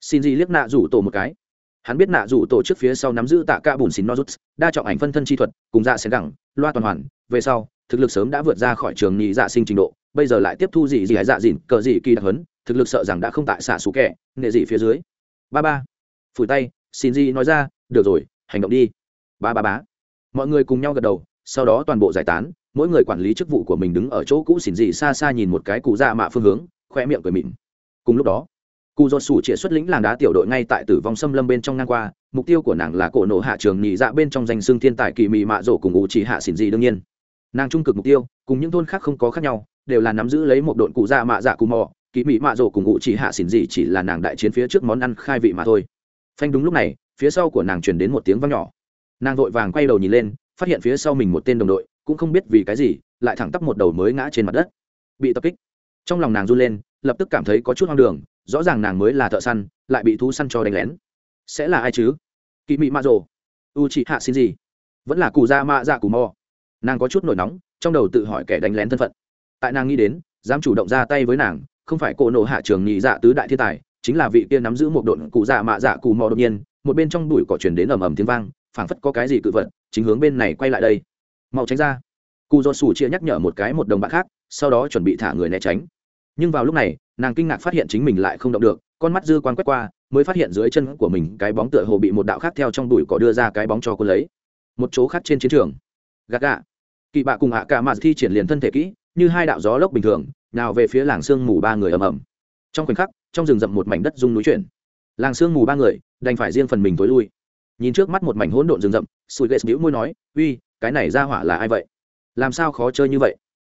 Xin gì liếc nạ rủ tổ một cái. Hắn biết nạ rủ tổ trước phía sau nắm giữ tạ ca bùn xin nozuts, đa trọng ảnh phân thân chi thuật, cùng dạ xén gẳng, loa toàn hoàn, về sau, thực lực sớm đã vượt ra khỏi trường nhị dạ sinh trình độ bây giờ lại tiếp thu gì gì hay dạ dịn cờ gì kỳ đặc hấn thực lực sợ rằng đã không tại xả xú kẻ, nghệ gì phía dưới. Ba ba. Phủi tay, xin gì nói ra, được rồi, hành động đi. Ba ba bá. Mọi người cùng nhau gật đầu, sau đó toàn bộ giải tán, mỗi người quản lý chức vụ của mình đứng ở chỗ cũ xỉn gì xa xa nhìn một cái cụ dạ mạ phương hướng, khoe miệng cười mịn. Cùng lúc đó, cụ dột sủ chĩa xuất lĩnh làng đá tiểu đội ngay tại tử vong xâm lâm bên trong ngang qua, mục tiêu của nàng là cổ nổ hạ trường nhị dạ bên trong danh xương thiên tài kỳ mị mạ rổ cùng ngụ chỉ hạ xỉn gì đương nhiên. Nàng trung cực mục tiêu, cùng những thôn khác không có khác nhau đều là nắm giữ lấy một đội cụ dạ mạ dạ cù mò kỳ mị mạ rổ cùng ngụ chỉ hạ xỉn gì chỉ là nàng đại chiến phía trước món ăn khai vị mà thôi. Phanh đúng lúc này, phía sau của nàng truyền đến một tiếng vang nhỏ. Nàng vội vàng quay đầu nhìn lên, phát hiện phía sau mình một tên đồng đội, cũng không biết vì cái gì, lại thẳng tắp một đầu mới ngã trên mặt đất. Bị tập kích. Trong lòng nàng run lên, lập tức cảm thấy có chút hoang đường, rõ ràng nàng mới là thợ săn, lại bị thú săn cho đánh lén. Sẽ là ai chứ? Kỳ mị mạ rồ. U chị hạ xin gì? Vẫn là cụ da mạ dạ cù mò. Nàng có chút nổi nóng, trong đầu tự hỏi kẻ đánh lén thân phận tại nàng nghĩ đến, dám chủ động ra tay với nàng, không phải cổ nộ hạ trường nhị dạ tứ đại thiên tài, chính là vị kia nắm giữ một độn cụ dạ mạ dạ cù mò đột nhiên, một bên trong đùi cỏ chuyển đến ầm ầm tiếng vang, phảng phất có cái gì cự vật, chính hướng bên này quay lại đây. Mau tránh ra. Cụ do sủ chia nhắc nhở một cái một đồng bạn khác, sau đó chuẩn bị thả người né tránh. Nhưng vào lúc này, nàng kinh ngạc phát hiện chính mình lại không động được, con mắt dư quan quét qua, mới phát hiện dưới chân của mình cái bóng tựa hồ bị một đạo khác theo trong đùi cỏ đưa ra cái bóng cho cô lấy. Một chỗ khác trên chiến trường. Gạt gạ kỳ bạ cùng hạ cả mà thi triển liền thân thể kỹ như hai đạo gió lốc bình thường, nào về phía làng sương mù ba người ầm ầm. Trong khoảnh khắc, trong rừng rậm một mảnh đất rung núi chuyển. Làng sương mù ba người, đành phải riêng phần mình tối lui. Nhìn trước mắt một mảnh hỗn độn rừng rậm sùi ghét bĩu môi nói, uy, cái này ra hỏa là ai vậy? Làm sao khó chơi như vậy?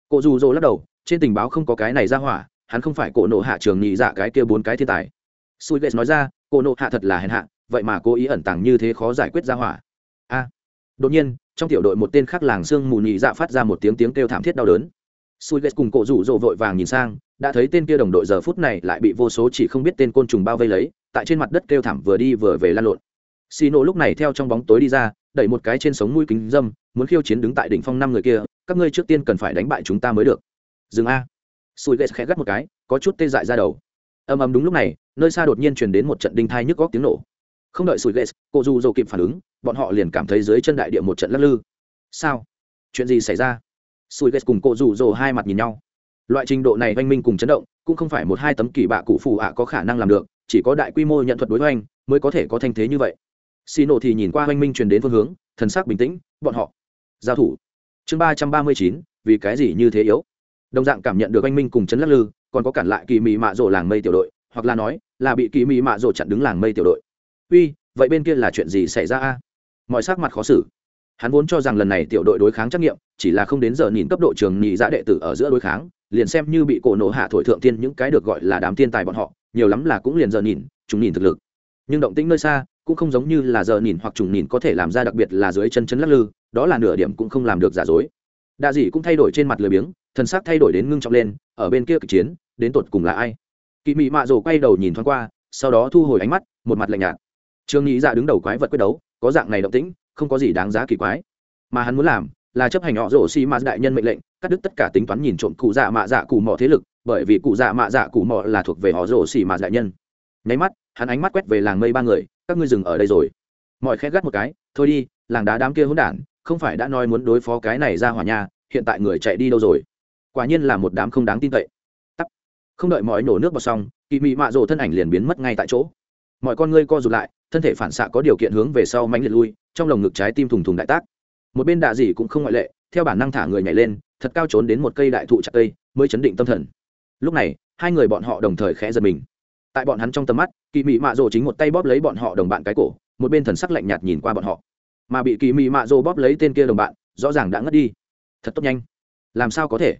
Cụ dù dỗ lắc đầu, trên tình báo không có cái này ra hỏa, hắn không phải cổ nộ hạ trường nhị dạ cái kia bốn cái thiên tài. Sùi ghét nói ra, cổ nộ hạ thật là hèn hạ, vậy mà cố ý ẩn tàng như thế khó giải quyết ra hỏa. A. Đột nhiên, trong tiểu đội một tên khác làng sương mù nhị dạ phát ra một tiếng tiếng kêu thảm thiết đau đớn sùi ghét cùng cổ rủ rộ vội vàng nhìn sang, đã thấy tên kia đồng đội giờ phút này lại bị vô số chỉ không biết tên côn trùng bao vây lấy, tại trên mặt đất kêu thảm vừa đi vừa về lan lộn. Xì nổ lúc này theo trong bóng tối đi ra, đẩy một cái trên sống mũi kính dâm, muốn khiêu chiến đứng tại đỉnh phong năm người kia, các ngươi trước tiên cần phải đánh bại chúng ta mới được. Dừng a. Sùi ghét khẽ gắt một cái, có chút tê dại ra đầu. Ầm ầm đúng lúc này, nơi xa đột nhiên truyền đến một trận đinh thai nhức góc tiếng nổ. Không đợi sùi ghét cô du dầu kịp phản ứng, bọn họ liền cảm thấy dưới chân đại địa một trận lắc lư. Sao? Chuyện gì xảy ra? Sùi ghét cùng cô rủ dầu hai mặt nhìn nhau. Loại trình độ này oanh minh cùng chấn động, cũng không phải một hai tấm kỳ bạ cụ phù ạ có khả năng làm được, chỉ có đại quy mô nhận thuật đối oanh mới có thể có thanh thế như vậy. Xì nổ thì nhìn qua oanh minh truyền đến phương hướng, thần sắc bình tĩnh, bọn họ, giao thủ. Chương ba trăm ba mươi chín, vì cái gì như thế yếu? Đồng dạng cảm nhận được oanh minh cùng chấn lắc lư, còn có cản lại kỳ mị mạ rổ làng mây tiểu đội, hoặc là nói là bị kỳ mị mạ rổ chặn đứng làng mây tiểu đội. Uy, vậy bên kia là chuyện gì xảy ra a? Mọi sắc mặt khó xử hắn vốn cho rằng lần này tiểu đội đối kháng trắc nghiệm chỉ là không đến giờ nhìn cấp độ trường nhị giã đệ tử ở giữa đối kháng, liền xem như bị cổ nổ hạ thổi thượng tiên những cái được gọi là đám tiên tài bọn họ, nhiều lắm là cũng liền giờ nhìn, chúng nhìn thực lực. Nhưng động tĩnh nơi xa, cũng không giống như là giờ nhìn hoặc trùng nhìn có thể làm ra đặc biệt là dưới chân chân lắc lư, đó là nửa điểm cũng không làm được giả dối. Đa dị cũng thay đổi trên mặt lười biếng, thần sắc thay đổi đến ngưng trọng lên, ở bên kia kịch chiến, đến tột cùng là ai? Kỵ mị mạ rồ quay đầu nhìn thoáng qua, sau đó thu hồi ánh mắt, một mặt lạnh nhạt. Trương nghĩ ra dạ đứng đầu quái vật quyết đấu, có dạng này động tĩnh không có gì đáng giá kỳ quái. Mà hắn muốn làm là chấp hành họ rổ xi mã đại nhân mệnh lệnh, cắt đứt tất cả tính toán nhìn trộm cụ dạ mạ dạ cụ mò thế lực, bởi vì cụ dạ mạ dạ cụ mò là thuộc về họ rổ xi mã đại nhân. Nháy mắt, hắn ánh mắt quét về làng mây ba người, các ngươi dừng ở đây rồi. Mọi khét gắt một cái, thôi đi, làng đá đám kia hỗn đản, không phải đã nói muốn đối phó cái này ra hỏa nha hiện tại người chạy đi đâu rồi? Quả nhiên là một đám không đáng tin cậy. Tắt. Không đợi mọi nổ nước vào xong, kỳ mị mạ rổ thân ảnh liền biến mất ngay tại chỗ. Mọi con ngươi co rụt lại, thân thể phản xạ có điều kiện hướng về sau mánh liệt lui trong lồng ngực trái tim thùng thùng đại tác. Một bên đạ dị cũng không ngoại lệ, theo bản năng thả người nhảy lên, thật cao trốn đến một cây đại thụ chặt cây, mới chấn định tâm thần. Lúc này, hai người bọn họ đồng thời khẽ giật mình. Tại bọn hắn trong tầm mắt kỳ mị mạ rồ chính một tay bóp lấy bọn họ đồng bạn cái cổ, một bên thần sắc lạnh nhạt nhìn qua bọn họ. Mà bị kỳ mị mạ rồ bóp lấy tên kia đồng bạn, rõ ràng đã ngất đi. Thật tốt nhanh. Làm sao có thể?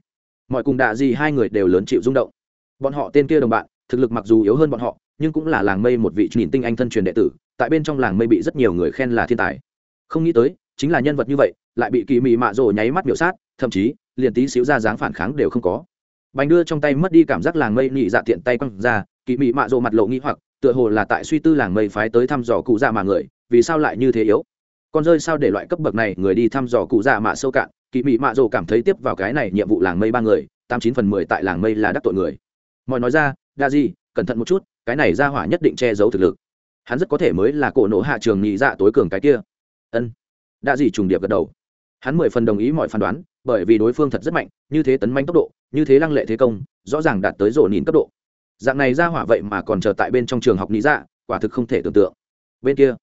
Mọi cùng đạ gì hai người đều lớn chịu rung động. Bọn họ tên kia đồng bạn, thực lực mặc dù yếu hơn bọn họ, nhưng cũng là làng mây một vị nhìn tinh anh thân truyền đệ tử tại bên trong làng mây bị rất nhiều người khen là thiên tài. Không nghĩ tới, chính là nhân vật như vậy, lại bị kỳ mị mạ rồ nháy mắt biểu sát, thậm chí, liền tí xíu ra dáng phản kháng đều không có. Bánh đưa trong tay mất đi cảm giác làng mây nhị dạ tiện tay quăng ra, kỳ mị mạ rồ mặt lộ nghĩ hoặc, tựa hồ là tại suy tư làng mây phái tới thăm dò cụ dạ mà người, vì sao lại như thế yếu? Con rơi sao để loại cấp bậc này người đi thăm dò cụ dạ mạ sâu cạn, kỳ mị mạ rồ cảm thấy tiếp vào cái này nhiệm vụ làng mây ba người, tám chín phần mười tại làng mây là đắc tội người. Mọi nói ra, đa gì cẩn thận một chút, cái này ra hỏa nhất định che giấu thực lực hắn rất có thể mới là cổ nổ hạ trường nhị dạ tối cường cái kia. Ân. Đã gì trùng điệp gật đầu. Hắn mười phần đồng ý mọi phán đoán, bởi vì đối phương thật rất mạnh, như thế tấn manh tốc độ, như thế lăng lệ thế công, rõ ràng đạt tới rổ nhìn cấp độ. Dạng này ra hỏa vậy mà còn chờ tại bên trong trường học nhị dạ quả thực không thể tưởng tượng. Bên kia,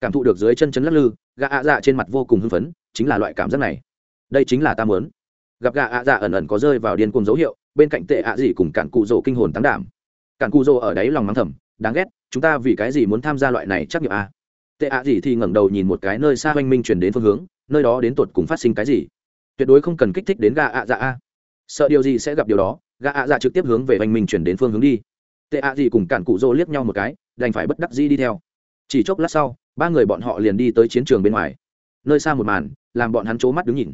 cảm thụ được dưới chân chấn lắc lư gà ạ dạ trên mặt vô cùng hưng phấn, chính là loại cảm giác này. Đây chính là ta muốn. Gặp gà ạ dạ ẩn ẩn có rơi vào điên cuồng dấu hiệu, bên cạnh tệ ạ gì cùng cản cụ rổ kinh hồn tăng đảm. Cản cụ rổ ở đáy lòng mắng thầm, đáng ghét chúng ta vì cái gì muốn tham gia loại này trắc nghiệm a? Tệ ạ gì thì ngẩng đầu nhìn một cái nơi xa oanh minh chuyển đến phương hướng, nơi đó đến tột cùng phát sinh cái gì? Tuyệt đối không cần kích thích đến gà ạ dạ a. Sợ điều gì sẽ gặp điều đó gà ạ dạ trực tiếp hướng về oanh minh chuyển đến phương hướng đi. Tệ ạ gì cùng cản cụ rô liếc nhau một cái, đành phải bất đắc dĩ đi theo. Chỉ chốc lát sau, ba người bọn họ liền đi tới chiến trường bên ngoài. Nơi xa một màn, làm bọn hắn c mắt đứng nhìn.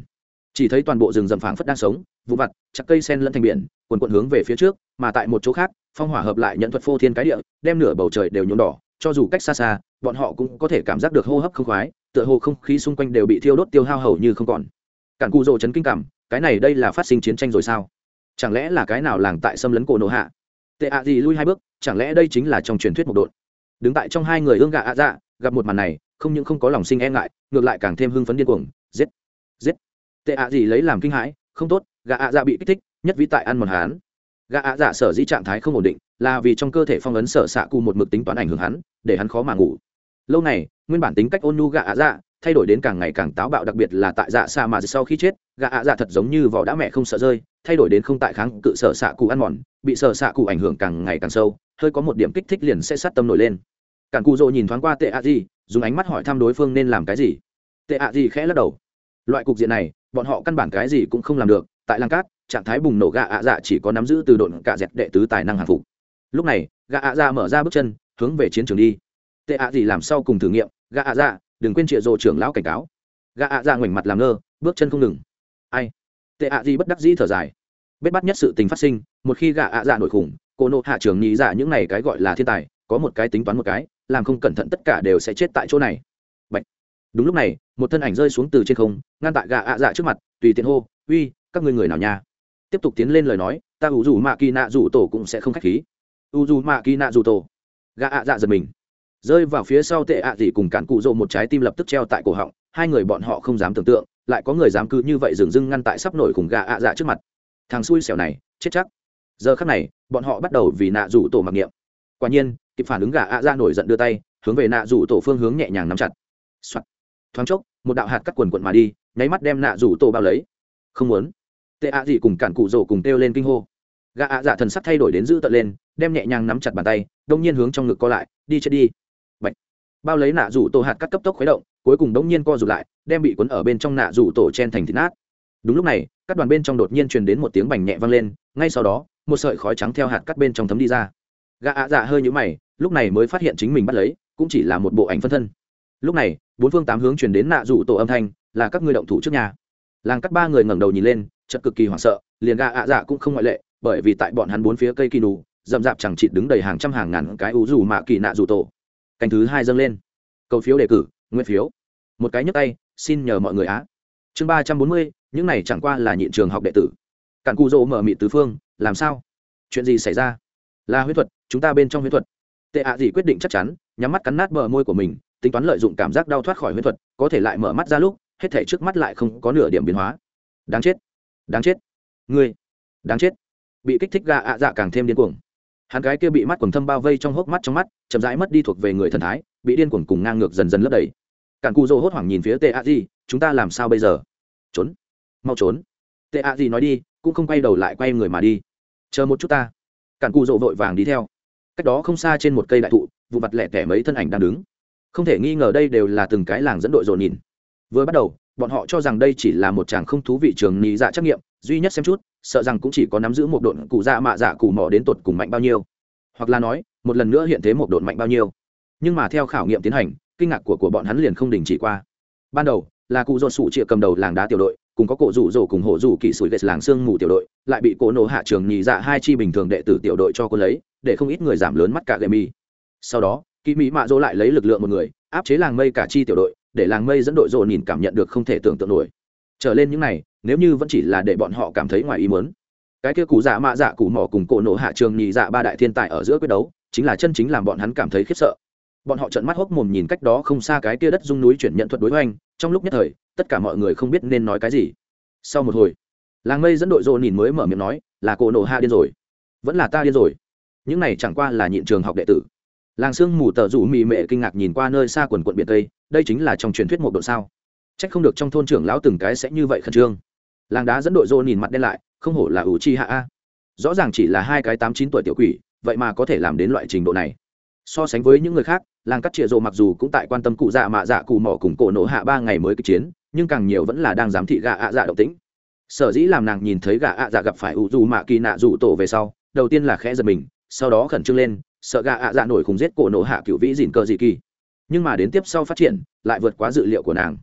Chỉ thấy toàn bộ rừng rậm phảng phất đang sống vụ vặt, chặt cây sen lẫn thành biển, quần quận hướng về phía trước, mà tại một chỗ khác phong hỏa hợp lại nhận thuật phô thiên cái địa, đem nửa bầu trời đều nhuộm đỏ, cho dù cách xa xa, bọn họ cũng có thể cảm giác được hô hấp không khoái, tựa hồ không khí xung quanh đều bị thiêu đốt tiêu hao hầu như không còn. Cản cụ rồ chấn kinh cảm, cái này đây là phát sinh chiến tranh rồi sao? Chẳng lẽ là cái nào làng tại xâm lấn cổ nổ hạ? Tệ ạ gì lui hai bước, chẳng lẽ đây chính là trong truyền thuyết một đội đứng tại trong hai người ương gạ ạ dạ gặp một màn này, không những không có lòng sinh e ngại, ngược lại càng thêm hưng phấn điên cuồng, giết giết. Tệ ạ gì lấy làm kinh hãi, không tốt, gạ ạ dạ bị kích thích, nhất vĩ tại ăn một hán gạ ạ dạ sở dĩ trạng thái không ổn định là vì trong cơ thể phong ấn sở xạ cụ một mực tính toán ảnh hưởng hắn, để hắn khó mà ngủ. Lâu này, nguyên bản tính cách ôn nhu gạ ạ dạ thay đổi đến càng ngày càng táo bạo, đặc biệt là tại dạ xa mà sau khi chết gạ ạ dạ thật giống như vỏ đã mẹ không sợ rơi, thay đổi đến không tại kháng cự sở xạ cụ ăn mòn, bị sở xạ cụ ảnh hưởng càng ngày càng sâu, hơi có một điểm kích thích liền sẽ sát tâm nổi lên. Càng cụ rộ nhìn thoáng qua tệ ạ gì dùng ánh mắt hỏi thăm đối phương nên làm cái gì. Tệ ạ gì khẽ lắc đầu. Loại cục diện này, bọn họ căn bản cái gì cũng không làm được, tại làng cát trạng thái bùng nổ gạ ạ dạ chỉ có nắm giữ từ độn cả dẹt đệ tứ tài năng hàng phục. Lúc này, gạ ạ dạ mở ra bước chân, hướng về chiến trường đi. Tệ ạ gì làm sau cùng thử nghiệm, gạ ạ dạ đừng quên trịa rộ trưởng lão cảnh cáo. Gạ ạ dạ ngoảnh mặt làm ngơ, bước chân không ngừng. Ai? Tệ ạ gì bất đắc dĩ thở dài. Bết bắt nhất sự tình phát sinh, một khi gạ ạ dạ nổi khủng, cô nộ hạ trưởng nhị dạ những này cái gọi là thiên tài, có một cái tính toán một cái, làm không cẩn thận tất cả đều sẽ chết tại chỗ này. Bạch. đúng lúc này, một thân ảnh rơi xuống từ trên không, ngăn tại gạ ạ dạ trước mặt, tùy tiện hô, uy, các ngươi người nào nha? Tiếp tục tiến lên lời nói, ta ủ dù mạ kỳ nạ dù tổ cũng sẽ không k h á c h khí. U dù mạ kỳ nạ dù tổ? Gạ ạ dạ giật mình. Rơi vào phía sau tệ ạ à gì cùng cản cụ rộ một trái tim lập tức treo tại cổ họng, hai người bọn họ không dám tưởng tượng, lại có người dám cứ như vậy dừng dưng ngăn tại sắp nổi cùng gạ ạ dạ trước mặt. Thằng xui xẻo này, chết chắc. Giờ khắc này, bọn họ bắt đầu vì nạ rủ tổ mặc niệm. Quả nhiên, kịp phản ứng gạ ạ dạ nổi giận đưa tay, hướng về nạ rủ tổ phương hướng nhẹ nhàng nắm chặt、Soạn. thoáng chốc, một đạo hạt cắt quần quận mà đi, nháy mắt đem nạ rủ tổ bao lấy. Không muốn tệ ạ gì cùng cản cụ rổ cùng kêu lên kinh hô. Gã ạ dạ thần sắc thay đổi đến giữ tận lên, đem nhẹ nhàng nắm chặt bàn tay, đông nhiên hướng trong ngực co lại, đi chết đi. Bạch. bao lấy nạ rủ tổ hạt cắt cấp tốc khuấy động, cuối cùng đông nhiên co rụt lại, đem bị cuốn ở bên trong nạ rủ tổ chen thành thịt nát. Đúng lúc này, các đoàn bên trong đột nhiên truyền đến một tiếng bành nhẹ vang lên, ngay sau đó, một sợi khói trắng theo hạt cắt bên trong thấm đi ra. Gã ạ dạ hơi nhũ mày, lúc này mới phát hiện chính mình bắt lấy, cũng chỉ là một bộ ảnh phân thân. Lúc này, bốn phương tám hướng truyền đến nạ rủ tổ âm thanh, là các ngươi động thủ trước nhà. Làng cắt ba người ngẩng đầu nhìn lên chật cực kỳ hoảng sợ, liền gà ạ dạ cũng không ngoại lệ, bởi vì tại bọn hắn bốn phía cây kỳ nụ rậm rạp chẳng chịt đứng đầy hàng trăm hàng ngàn cái ú dù mạ kỳ nạ dù tổ. Canh thứ hai dâng lên. Cầu phiếu đề cử, nguyên phiếu. Một cái nhấc tay, xin nhờ mọi người á. Chương ba trăm bốn mươi, những này chẳng qua là nhịn trường học đệ tử. Cản cù rỗ mở mị tứ phương, làm sao? Chuyện gì xảy ra? Là huyết thuật, chúng ta bên trong huyết thuật. Tệ ạ gì quyết định chắc chắn, nhắm mắt cắn nát bờ môi của mình, tính toán lợi dụng cảm giác đau thoát khỏi huyết thuật, có thể lại mở mắt ra lúc, hết thể trước mắt lại không có nửa điểm biến hóa. Đáng chết đáng chết. Ngươi. Đáng chết. Bị kích thích gà ạ dạ càng thêm điên cuồng. Hắn gái kia bị mắt quần thâm bao vây trong hốc mắt trong mắt, chậm rãi mất đi thuộc về người thần thái, bị điên cuồng cùng ngang ngược dần dần lấp đầy. Cản cù dô hốt hoảng nhìn phía tệ ạ di, chúng ta làm sao bây giờ? Trốn. Mau trốn. Tệ ạ di nói đi, cũng không quay đầu lại quay người mà đi. Chờ một chút ta. Cản cu rộ vội vàng đi theo. Cách đó không xa trên một cây đại thụ, vụ mặt lẹ tẻ mấy thân ảnh đang đứng. Không thể nghi ngờ đây đều là từng cái làng dẫn đội dồn nhìn. Vừa bắt đầu bọn họ cho rằng đây chỉ là một chàng không thú vị trường nhị dạ trắc nghiệm, duy nhất xem chút, sợ rằng cũng chỉ có nắm giữ một độn cụ dạ mạ dạ cụ mỏ đến tột cùng mạnh bao nhiêu. Hoặc là nói, một lần nữa hiện thế một độn mạnh bao nhiêu. Nhưng mà theo khảo nghiệm tiến hành, kinh ngạc của của bọn hắn liền không đình chỉ qua. Ban đầu, là cụ dồn sụ trịa cầm đầu làng đá tiểu đội, cùng có cổ rủ rổ cùng hộ rủ kỵ sủi ghét làng sương mù tiểu đội, lại bị cổ nổ hạ trường nhị dạ hai chi bình thường đệ tử tiểu đội cho cô lấy, để không ít người giảm lớn mắt cả gậy mi sau đó kỳ mỹ mạ dỗ lại lấy lực lượng một người, áp chế làng mây cả chi tiểu đội để làng mây dẫn đội rộ nhìn cảm nhận được không thể tưởng tượng nổi. Trở lên những này, nếu như vẫn chỉ là để bọn họ cảm thấy ngoài ý muốn. Cái kia cụ dạ mạ dạ cụ mỏ cùng cổ nổ hạ trường nhị dạ ba đại thiên tài ở giữa quyết đấu, chính là chân chính làm bọn hắn cảm thấy khiếp sợ. Bọn họ trợn mắt hốc mồm nhìn cách đó không xa cái kia đất dung núi chuyển nhận thuật đối hoành, trong lúc nhất thời, tất cả mọi người không biết nên nói cái gì. Sau một hồi, làng mây dẫn đội rô nhìn mới mở miệng nói, là cổ nổ hạ điên rồi. Vẫn là ta điên rồi. Những này chẳng qua là nhịn trường học đệ tử. Làng sương mù tờ rủ mì mệ kinh ngạc nhìn qua nơi xa quần quận biển tây đây chính là trong truyền thuyết một độ sao? C h ắ c không được trong thôn trưởng lão từng cái sẽ như vậy khẩn trương. Làng đá dẫn đội rô nhìn mặt đen lại, không hổ là ủ chi hạ a. Rõ ràng chỉ là hai cái tám chín tuổi tiểu quỷ, vậy mà có thể làm đến loại trình độ này. So sánh với những người khác, làng cắt trịa rộ mặc dù cũng tại quan tâm cụ dạ mạ dạ cụ mỏ cùng cổ nổ hạ ba ngày mới kịch chiến, nhưng càng nhiều vẫn là đang giám thị gạ ạ dạ động tĩnh. Sở dĩ làm nàng nhìn thấy gà ạ dạ gặp phải ủ dù mạ kỳ nạ dù tổ về sau, đầu tiên là khẽ giật mình, sau đó khẩn trương lên, sợ gà ạ dạ nổi khùng giết cổ nổ hạ cựu vĩ dìn cờ dị kỳ nhưng mà đến tiếp sau phát triển, lại vượt quá dự liệu của nàng.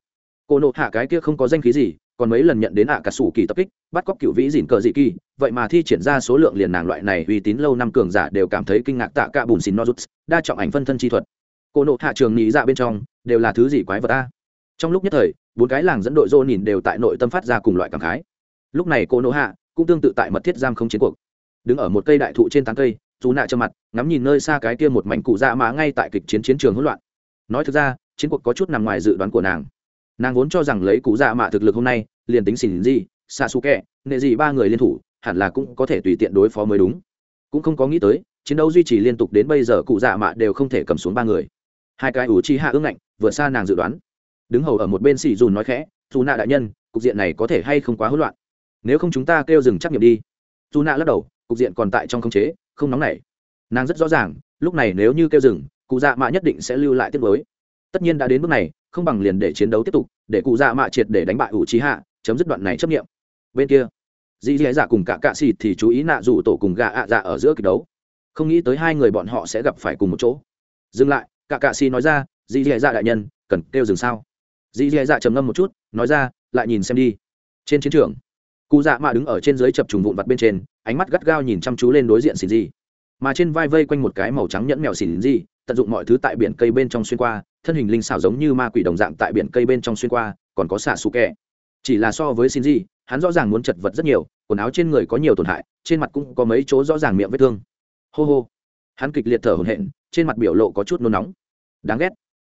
Cô nộ hạ cái kia không có danh khí gì, còn mấy lần nhận đến ạ cả sủ kỳ tập kích, bắt cóc cựu vĩ dìn cờ dị kỳ, vậy mà thi triển ra số lượng liền nàng loại này uy tín lâu năm cường giả đều cảm thấy kinh ngạc tạ cả bùn xin nozuts đa trọng ảnh phân thân chi thuật. Cô nộ hạ trường nghĩ ra dạ bên trong, đều là thứ gì quái vật ta trong lúc nhất thời, bốn cái làng dẫn đội dô nhìn đều tại nội tâm phát ra cùng loại cảm khái. Lúc này cô nộ hạ cũng tương tự tại mật thiết giam không chiến cuộc. Đứng ở một cây đại thụ trên tán cây, dù nạ trơ mặt, ngắm nhìn nơi xa cái kia một mảnh cụ dạ mã ngay tại kịch chiến chiến trường hỗn loạn nói thực ra, chiến cuộc có chút nằm ngoài dự đoán của nàng. Nàng vốn cho rằng lấy cụ dạ mạ thực lực hôm nay, liền tính xỉn gì xa xú kẹ nệ gì ba người liên thủ, hẳn là cũng có thể tùy tiện đối phó mới đúng. Cũng không có nghĩ tới, chiến đấu duy trì liên tục đến bây giờ cụ dạ mạ đều không thể cầm xuống ba người. Hai cái ủ chi hạ ương ngạnh, vượt xa nàng dự đoán. Đứng hầu ở một bên xì dùn nói khẽ, dù nạ đại nhân, cục diện này có thể hay không quá hỗn loạn? Nếu không chúng ta kêu dừng trắc nghiệm đi. Dù nạ lắc đầu, cục diện còn tại trong khống chế, không nóng nảy. Nàng rất rõ ràng, lúc này nếu như kêu dừng cụ dạ mạ nhất định sẽ lưu lại tiếp với tất nhiên đã đến bước này, không bằng liền để chiến đấu tiếp tục, để cụ dạ mạ triệt để đánh bại ủ trí hạ, chấm dứt đoạn này chấp nghiệm. Bên kia dì dì dạ cùng cả cạ xịt thì chú ý nạ rủ tổ cùng gà ạ dạ ở giữa kịch đấu. Không nghĩ tới hai người bọn họ sẽ gặp phải cùng một chỗ. Dừng lại cả cạ xì nói ra dì dì dạ đại nhân, cần kêu dừng sao? Dì dì dạ trầm ngâm một chút, nói ra, lại nhìn xem đi. Trên chiến trường, cụ dạ mạ đứng ở trên dưới chập trùng vụn vặt bên trên, ánh mắt gắt gao nhìn chăm chú lên đối diện xỉn gì mà trên vai vây quanh một cái màu trắng nhẫn mèo xỉn gì tận dụng mọi thứ tại biển cây bên trong xuyên qua, thân hình linh xảo giống như ma quỷ đồng dạng tại biển cây bên trong xuyên qua, còn có xả xù kẹ. Chỉ là so với xin hắn rõ ràng muốn chật vật rất nhiều, quần áo trên người có nhiều tổn hại, trên mặt cũng có mấy chỗ rõ ràng miệng vết thương. Hô hô. Hắn kịch liệt thở hổn hển, trên mặt biểu lộ có chút nôn nóng. Đáng ghét.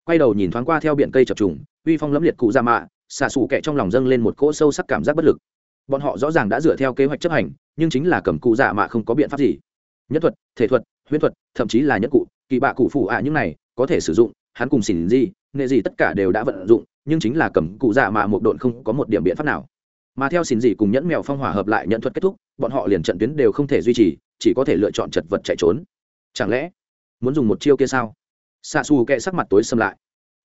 Quay đầu nhìn thoáng qua theo biển cây chập trùng, uy phong lẫm liệt cụ ra mạ xả xù kẹ trong lòng dâng lên một cỗ sâu sắc cảm giác bất lực. Bọn họ rõ ràng đã dựa theo kế hoạch chấp hành, nhưng chính là cầm cụ dạ mạ không có biện pháp gì. Nhất thuật, thể thuật, huyễn thuật, thậm chí là nhất cụ kỳ bạ cụ phủ ạ những này, có thể sử dụng, hắn cùng xỉn gì nghệ gì tất cả đều đã vận dụng, nhưng chính là cầm cụ dạ mà một độn không có một điểm biện pháp nào. Mà theo xỉn gì cùng nhẫn mèo phong hỏa hợp lại nhận thuật kết thúc, bọn họ liền trận tuyến đều không thể duy trì, chỉ có thể lựa chọn chật vật chạy trốn. Chẳng lẽ, muốn dùng một chiêu kia sao? Xạ xù kệ sắc mặt tối xâm lại.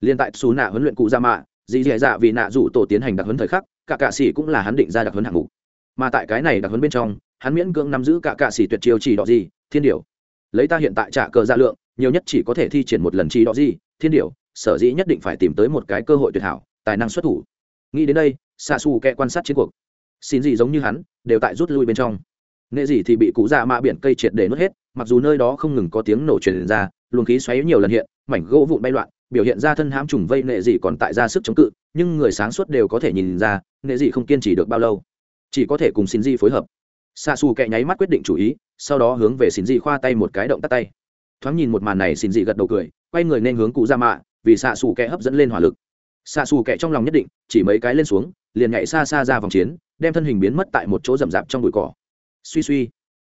Liên tại xù nạ huấn luyện cụ dạ mạ dì dì dạ vì nạ rủ tổ tiến hành đặc huấn thời khắc, cả cạ sĩ cũng là hắn định ra đặc huấn hạng mục. Mà tại cái này đặc huấn bên trong, hắn miễn cưỡng nắm giữ cả cạ sĩ tuyệt chiêu chỉ đỏ gì, thiên điều lấy ta hiện tại trả cờ ra lượng nhiều nhất chỉ có thể thi triển một lần chi đó gì, thiên điều sở dĩ nhất định phải tìm tới một cái cơ hội tuyệt hảo, tài năng xuất thủ. Nghĩ đến đây xa xù kẹ quan sát chiến cuộc. Xin gì giống như hắn, đều tại rút lui bên trong. Nghệ gì thì bị cụ già mạ biển cây triệt để nuốt hết, mặc dù nơi đó không ngừng có tiếng nổ truyền ra, luồng khí xoáy nhiều lần hiện, mảnh gỗ vụn bay loạn, biểu hiện ra thân hãm trùng vây nghệ dị còn tại ra sức chống cự, nhưng người sáng suốt đều có thể nhìn ra nghệ dị không kiên trì được bao lâu. Chỉ có thể cùng xin di phối hợp. Xa xù kẹ nháy mắt quyết định chủ ý, sau đó hướng về xin di khoa tay một cái động tắt tay thoáng nhìn một màn này xin dị gật đầu cười, quay người nên hướng cụ ra mạ, vì xạ xù kẻ hấp dẫn lên hỏa lực. Xạ xù kẻ trong lòng nhất định, chỉ mấy cái lên xuống, liền nhảy xa xa ra vòng chiến, đem thân hình biến mất tại một chỗ rậm rạp trong bụi cỏ. Suy suy.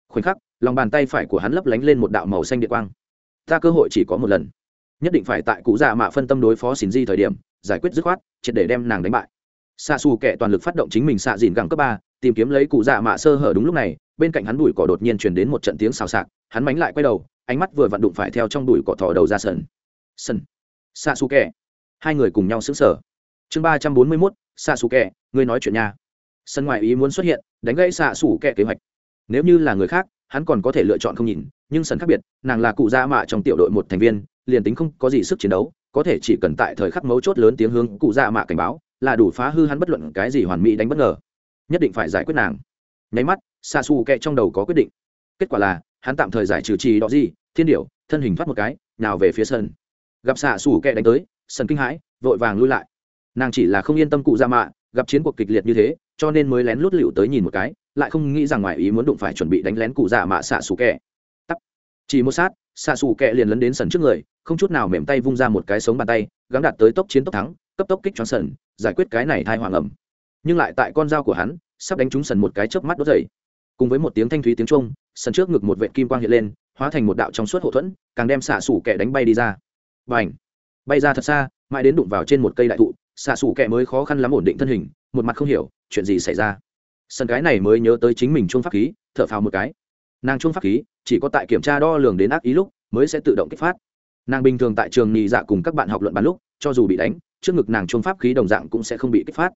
Khoảnh khắc, lòng bàn tay phải của hắn lấp lánh lên một đạo màu xanh điện quang. Ta cơ hội chỉ có một lần. Nhất định phải tại cụ già mạ phân tâm đối phó xin di thời điểm, giải quyết dứt khoát, triệt để đem nàng đánh bại. Xạ xù kẻ toàn lực phát động chính mình xạ dìn gẳng cấp ba, tìm kiếm lấy cụ già mạ sơ hở đúng lúc này, bên cạnh hắn đùi cỏ đột nhiên truyền đến một trận tiếng xào xạc, hắn mánh lại quay đầu ánh mắt vừa vặn đụng phải theo trong đùi cỏ thò đầu ra sân. Sân. Xạ xù kẻ hai người cùng nhau xứng sở chương ba trăm bốn mươi mốt xạ xù kẻ ngươi nói chuyện nha. Sân ngoại ý muốn xuất hiện, đánh gãy xạ xù kẻ kế hoạch. Nếu như là người khác, hắn còn có thể lựa chọn không nhìn, nhưng sân khác biệt, nàng là cụ gia mạ trong tiểu đội một thành viên, liền tính không có gì sức chiến đấu, có thể chỉ cần tại thời khắc mấu chốt lớn tiếng hướng cụ gia mạ cảnh báo, là đủ phá hư hắn bất luận cái gì hoàn mỹ đánh bất ngờ. Nhất định phải giải quyết nàng. Nháy mắt xa xù kẹ trong đầu có quyết định. Kết quả là hắn tạm thời giải trừ trì đó gì thiên điểu, thân hình thoát một cái nào về phía sân. Gặp xạ xù kẹ đánh tới, sân kinh hãi, vội vàng lui lại. Nàng chỉ là không yên tâm cụ ra mạ, gặp chiến cuộc kịch liệt như thế, cho nên mới lén lút lựu tới nhìn một cái, lại không nghĩ rằng ngoài ý muốn đụng phải chuẩn bị đánh lén cụ dạ mạ xạ xù kẹ tắt chỉ một sát, xạ xù kẹ liền lấn đến sân trước người, không chút nào mềm tay vung ra một cái sống bàn tay, gắng đạt tới tốc chiến tốc thắng, cấp tốc kích cho sần giải quyết cái này thai hoàng ẩm. Nhưng lại tại con dao của hắn, sắp đánh trúng sần một cái chớp mắt đốt dậy cùng với một tiếng thanh thúy tiếng trung sân trước ngực một vệ kim quang hiện lên, hóa thành một đạo trong suốt hậu thuẫn, càng đem xạ xủ kẻ đánh bay đi ra. Và ảnh bay ra thật xa, mãi đến đụng vào trên một cây đại thụ, xạ xủ kẻ mới khó khăn lắm ổn định thân hình, một mặt không hiểu, chuyện gì xảy ra? Sân cái này mới nhớ tới chính mình chuông pháp khí, thở phào một cái. Nàng chuông pháp khí, chỉ có tại kiểm tra đo lường đến ác ý lúc, mới sẽ tự động kích phát. Nàng bình thường tại trường nhị dạ cùng các bạn học luận bàn lúc, cho dù bị đánh, trước ngực nàng chuông pháp khí đồng dạng cũng sẽ không bị kích phát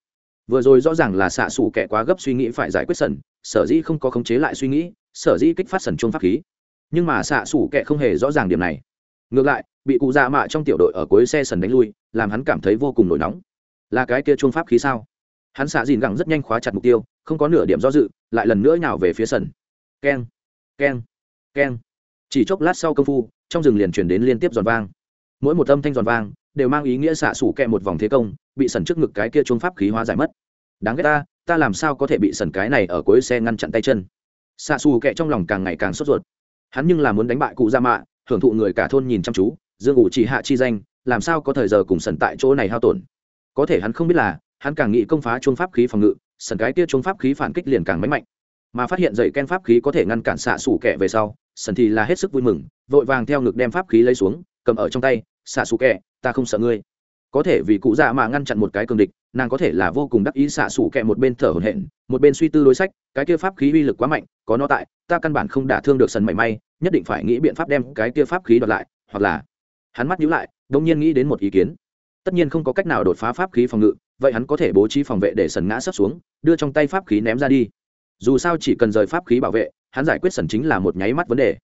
vừa rồi rõ ràng là xạ xù kẻ quá gấp suy nghĩ phải giải quyết sần, sở dĩ không có khống chế lại suy nghĩ, sở dĩ kích phát sần chung pháp khí. Nhưng mà xạ xù kẻ không hề rõ ràng điểm này. Ngược lại, bị cụ dạ mạ trong tiểu đội ở cuối xe sần đánh lui, làm hắn cảm thấy vô cùng nổi nóng. Là cái kia chung pháp khí sao? Hắn xạ dìn gẳng rất nhanh khóa chặt mục tiêu, không có nửa điểm do dự, lại lần nữa nhào về phía sần. Keng keng keng. Chỉ chốc lát sau công phu, trong rừng liền chuyển đến liên tiếp giòn vang mỗi một âm thanh giòn vang, đều mang ý nghĩa xạ xủ kẹ một vòng thế công, bị sần trước ngực cái kia chuông pháp khí hóa giải mất. Đáng ghét ta ta làm sao có thể bị sần cái này ở cuối xe ngăn chặn tay chân? Xạ xù kẹ trong lòng càng ngày càng sốt ruột. Hắn nhưng là muốn đánh bại cụ gia mạ hưởng thụ người cả thôn nhìn chăm chú, dương ủ chỉ hạ chi danh, làm sao có thời giờ cùng sần tại chỗ này hao tổn? Có thể hắn không biết là, hắn càng nghĩ công phá chuông pháp khí phòng ngự, sần cái kia chuông pháp khí phản kích liền càng mánh mạnh. Mà phát hiện dậy ken pháp khí có thể ngăn cản xạ xủ kẹ về sau, sần thì là hết sức vui mừng, vội vàng theo ngực đem pháp khí lấy xuống cầm ở trong tay, xạ xù kẹ, ta không sợ ngươi. Có thể vì cụ dạ mà ngăn chặn một cái cường địch, nàng có thể là vô cùng đắc ý xạ xù kẹ một bên thở hổn hển, một bên suy tư đối sách, cái kia pháp khí uy lực quá mạnh, có nó tại, ta căn bản không đả thương được sần mảy may, nhất định phải nghĩ biện pháp đem cái kia pháp khí đoạt lại. Hoặc là, hắn mắt nhíu lại, đông nhiên nghĩ đến một ý kiến. Tất nhiên không có cách nào đột phá pháp khí phòng ngự, vậy hắn có thể bố trí phòng vệ để sần ngã sấp xuống, đưa trong tay pháp khí ném ra đi. Dù sao chỉ cần rời pháp khí bảo vệ, hắn giải quyết sần chính là một nháy mắt vấn đề.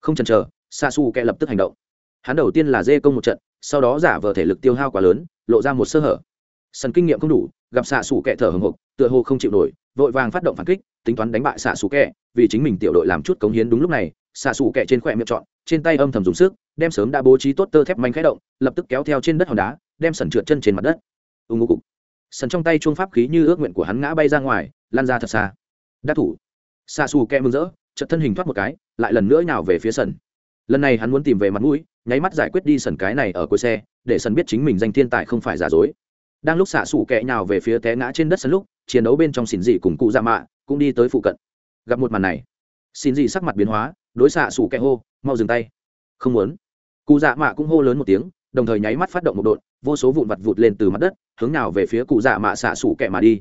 Không chần chờ xa su kẹ lập tức hành động hắn đầu tiên là dê công một trận, sau đó giả vờ thể lực tiêu hao quá lớn, lộ ra một sơ hở. Sân kinh nghiệm không đủ, gặp xạ xủ kẹ thở hồng hộc tựa hồ không chịu nổi, vội vàng phát động phản kích, tính toán đánh bại xạ xủ kẹ vì chính mình tiểu đội làm chút cống hiến đúng lúc này, xạ xủ kẹ trên khỏe miệng trọn, trên tay âm thầm dùng sức, đem sớm đã bố trí tốt tơ thép manh khẽ động, lập tức kéo theo trên đất hòn đá, đem sần trượt chân trên mặt đất. Ưng ngô cục. Sần trong tay chuông pháp khí như ước nguyện của hắn ngã bay ra ngoài, lan ra thật xa. Đắc thủ. Xạ xù kẹ mừng rỡ, chợt thân hình thoát một cái, lại lần nữa nào về phía sần lần này hắn muốn tìm về mặt mũi, nháy mắt giải quyết đi sần cái này ở cuối xe, để sần biết chính mình danh thiên tài không phải giả dối. Đang lúc xạ xù kẹ nhào về phía té ngã trên đất sân lúc, chiến đấu bên trong xin dị cùng cụ dạ mạ cũng đi tới phụ cận. Gặp một màn này, xin dị sắc mặt biến hóa, đối xạ xù kẹ hô, mau dừng tay. Không muốn. Cụ dạ mạ cũng hô lớn một tiếng, đồng thời nháy mắt phát động một đột vô số vụn vặt vụt lên từ mặt đất, hướng nào về phía cụ dạ mạ xạ xù kẹ mà đi.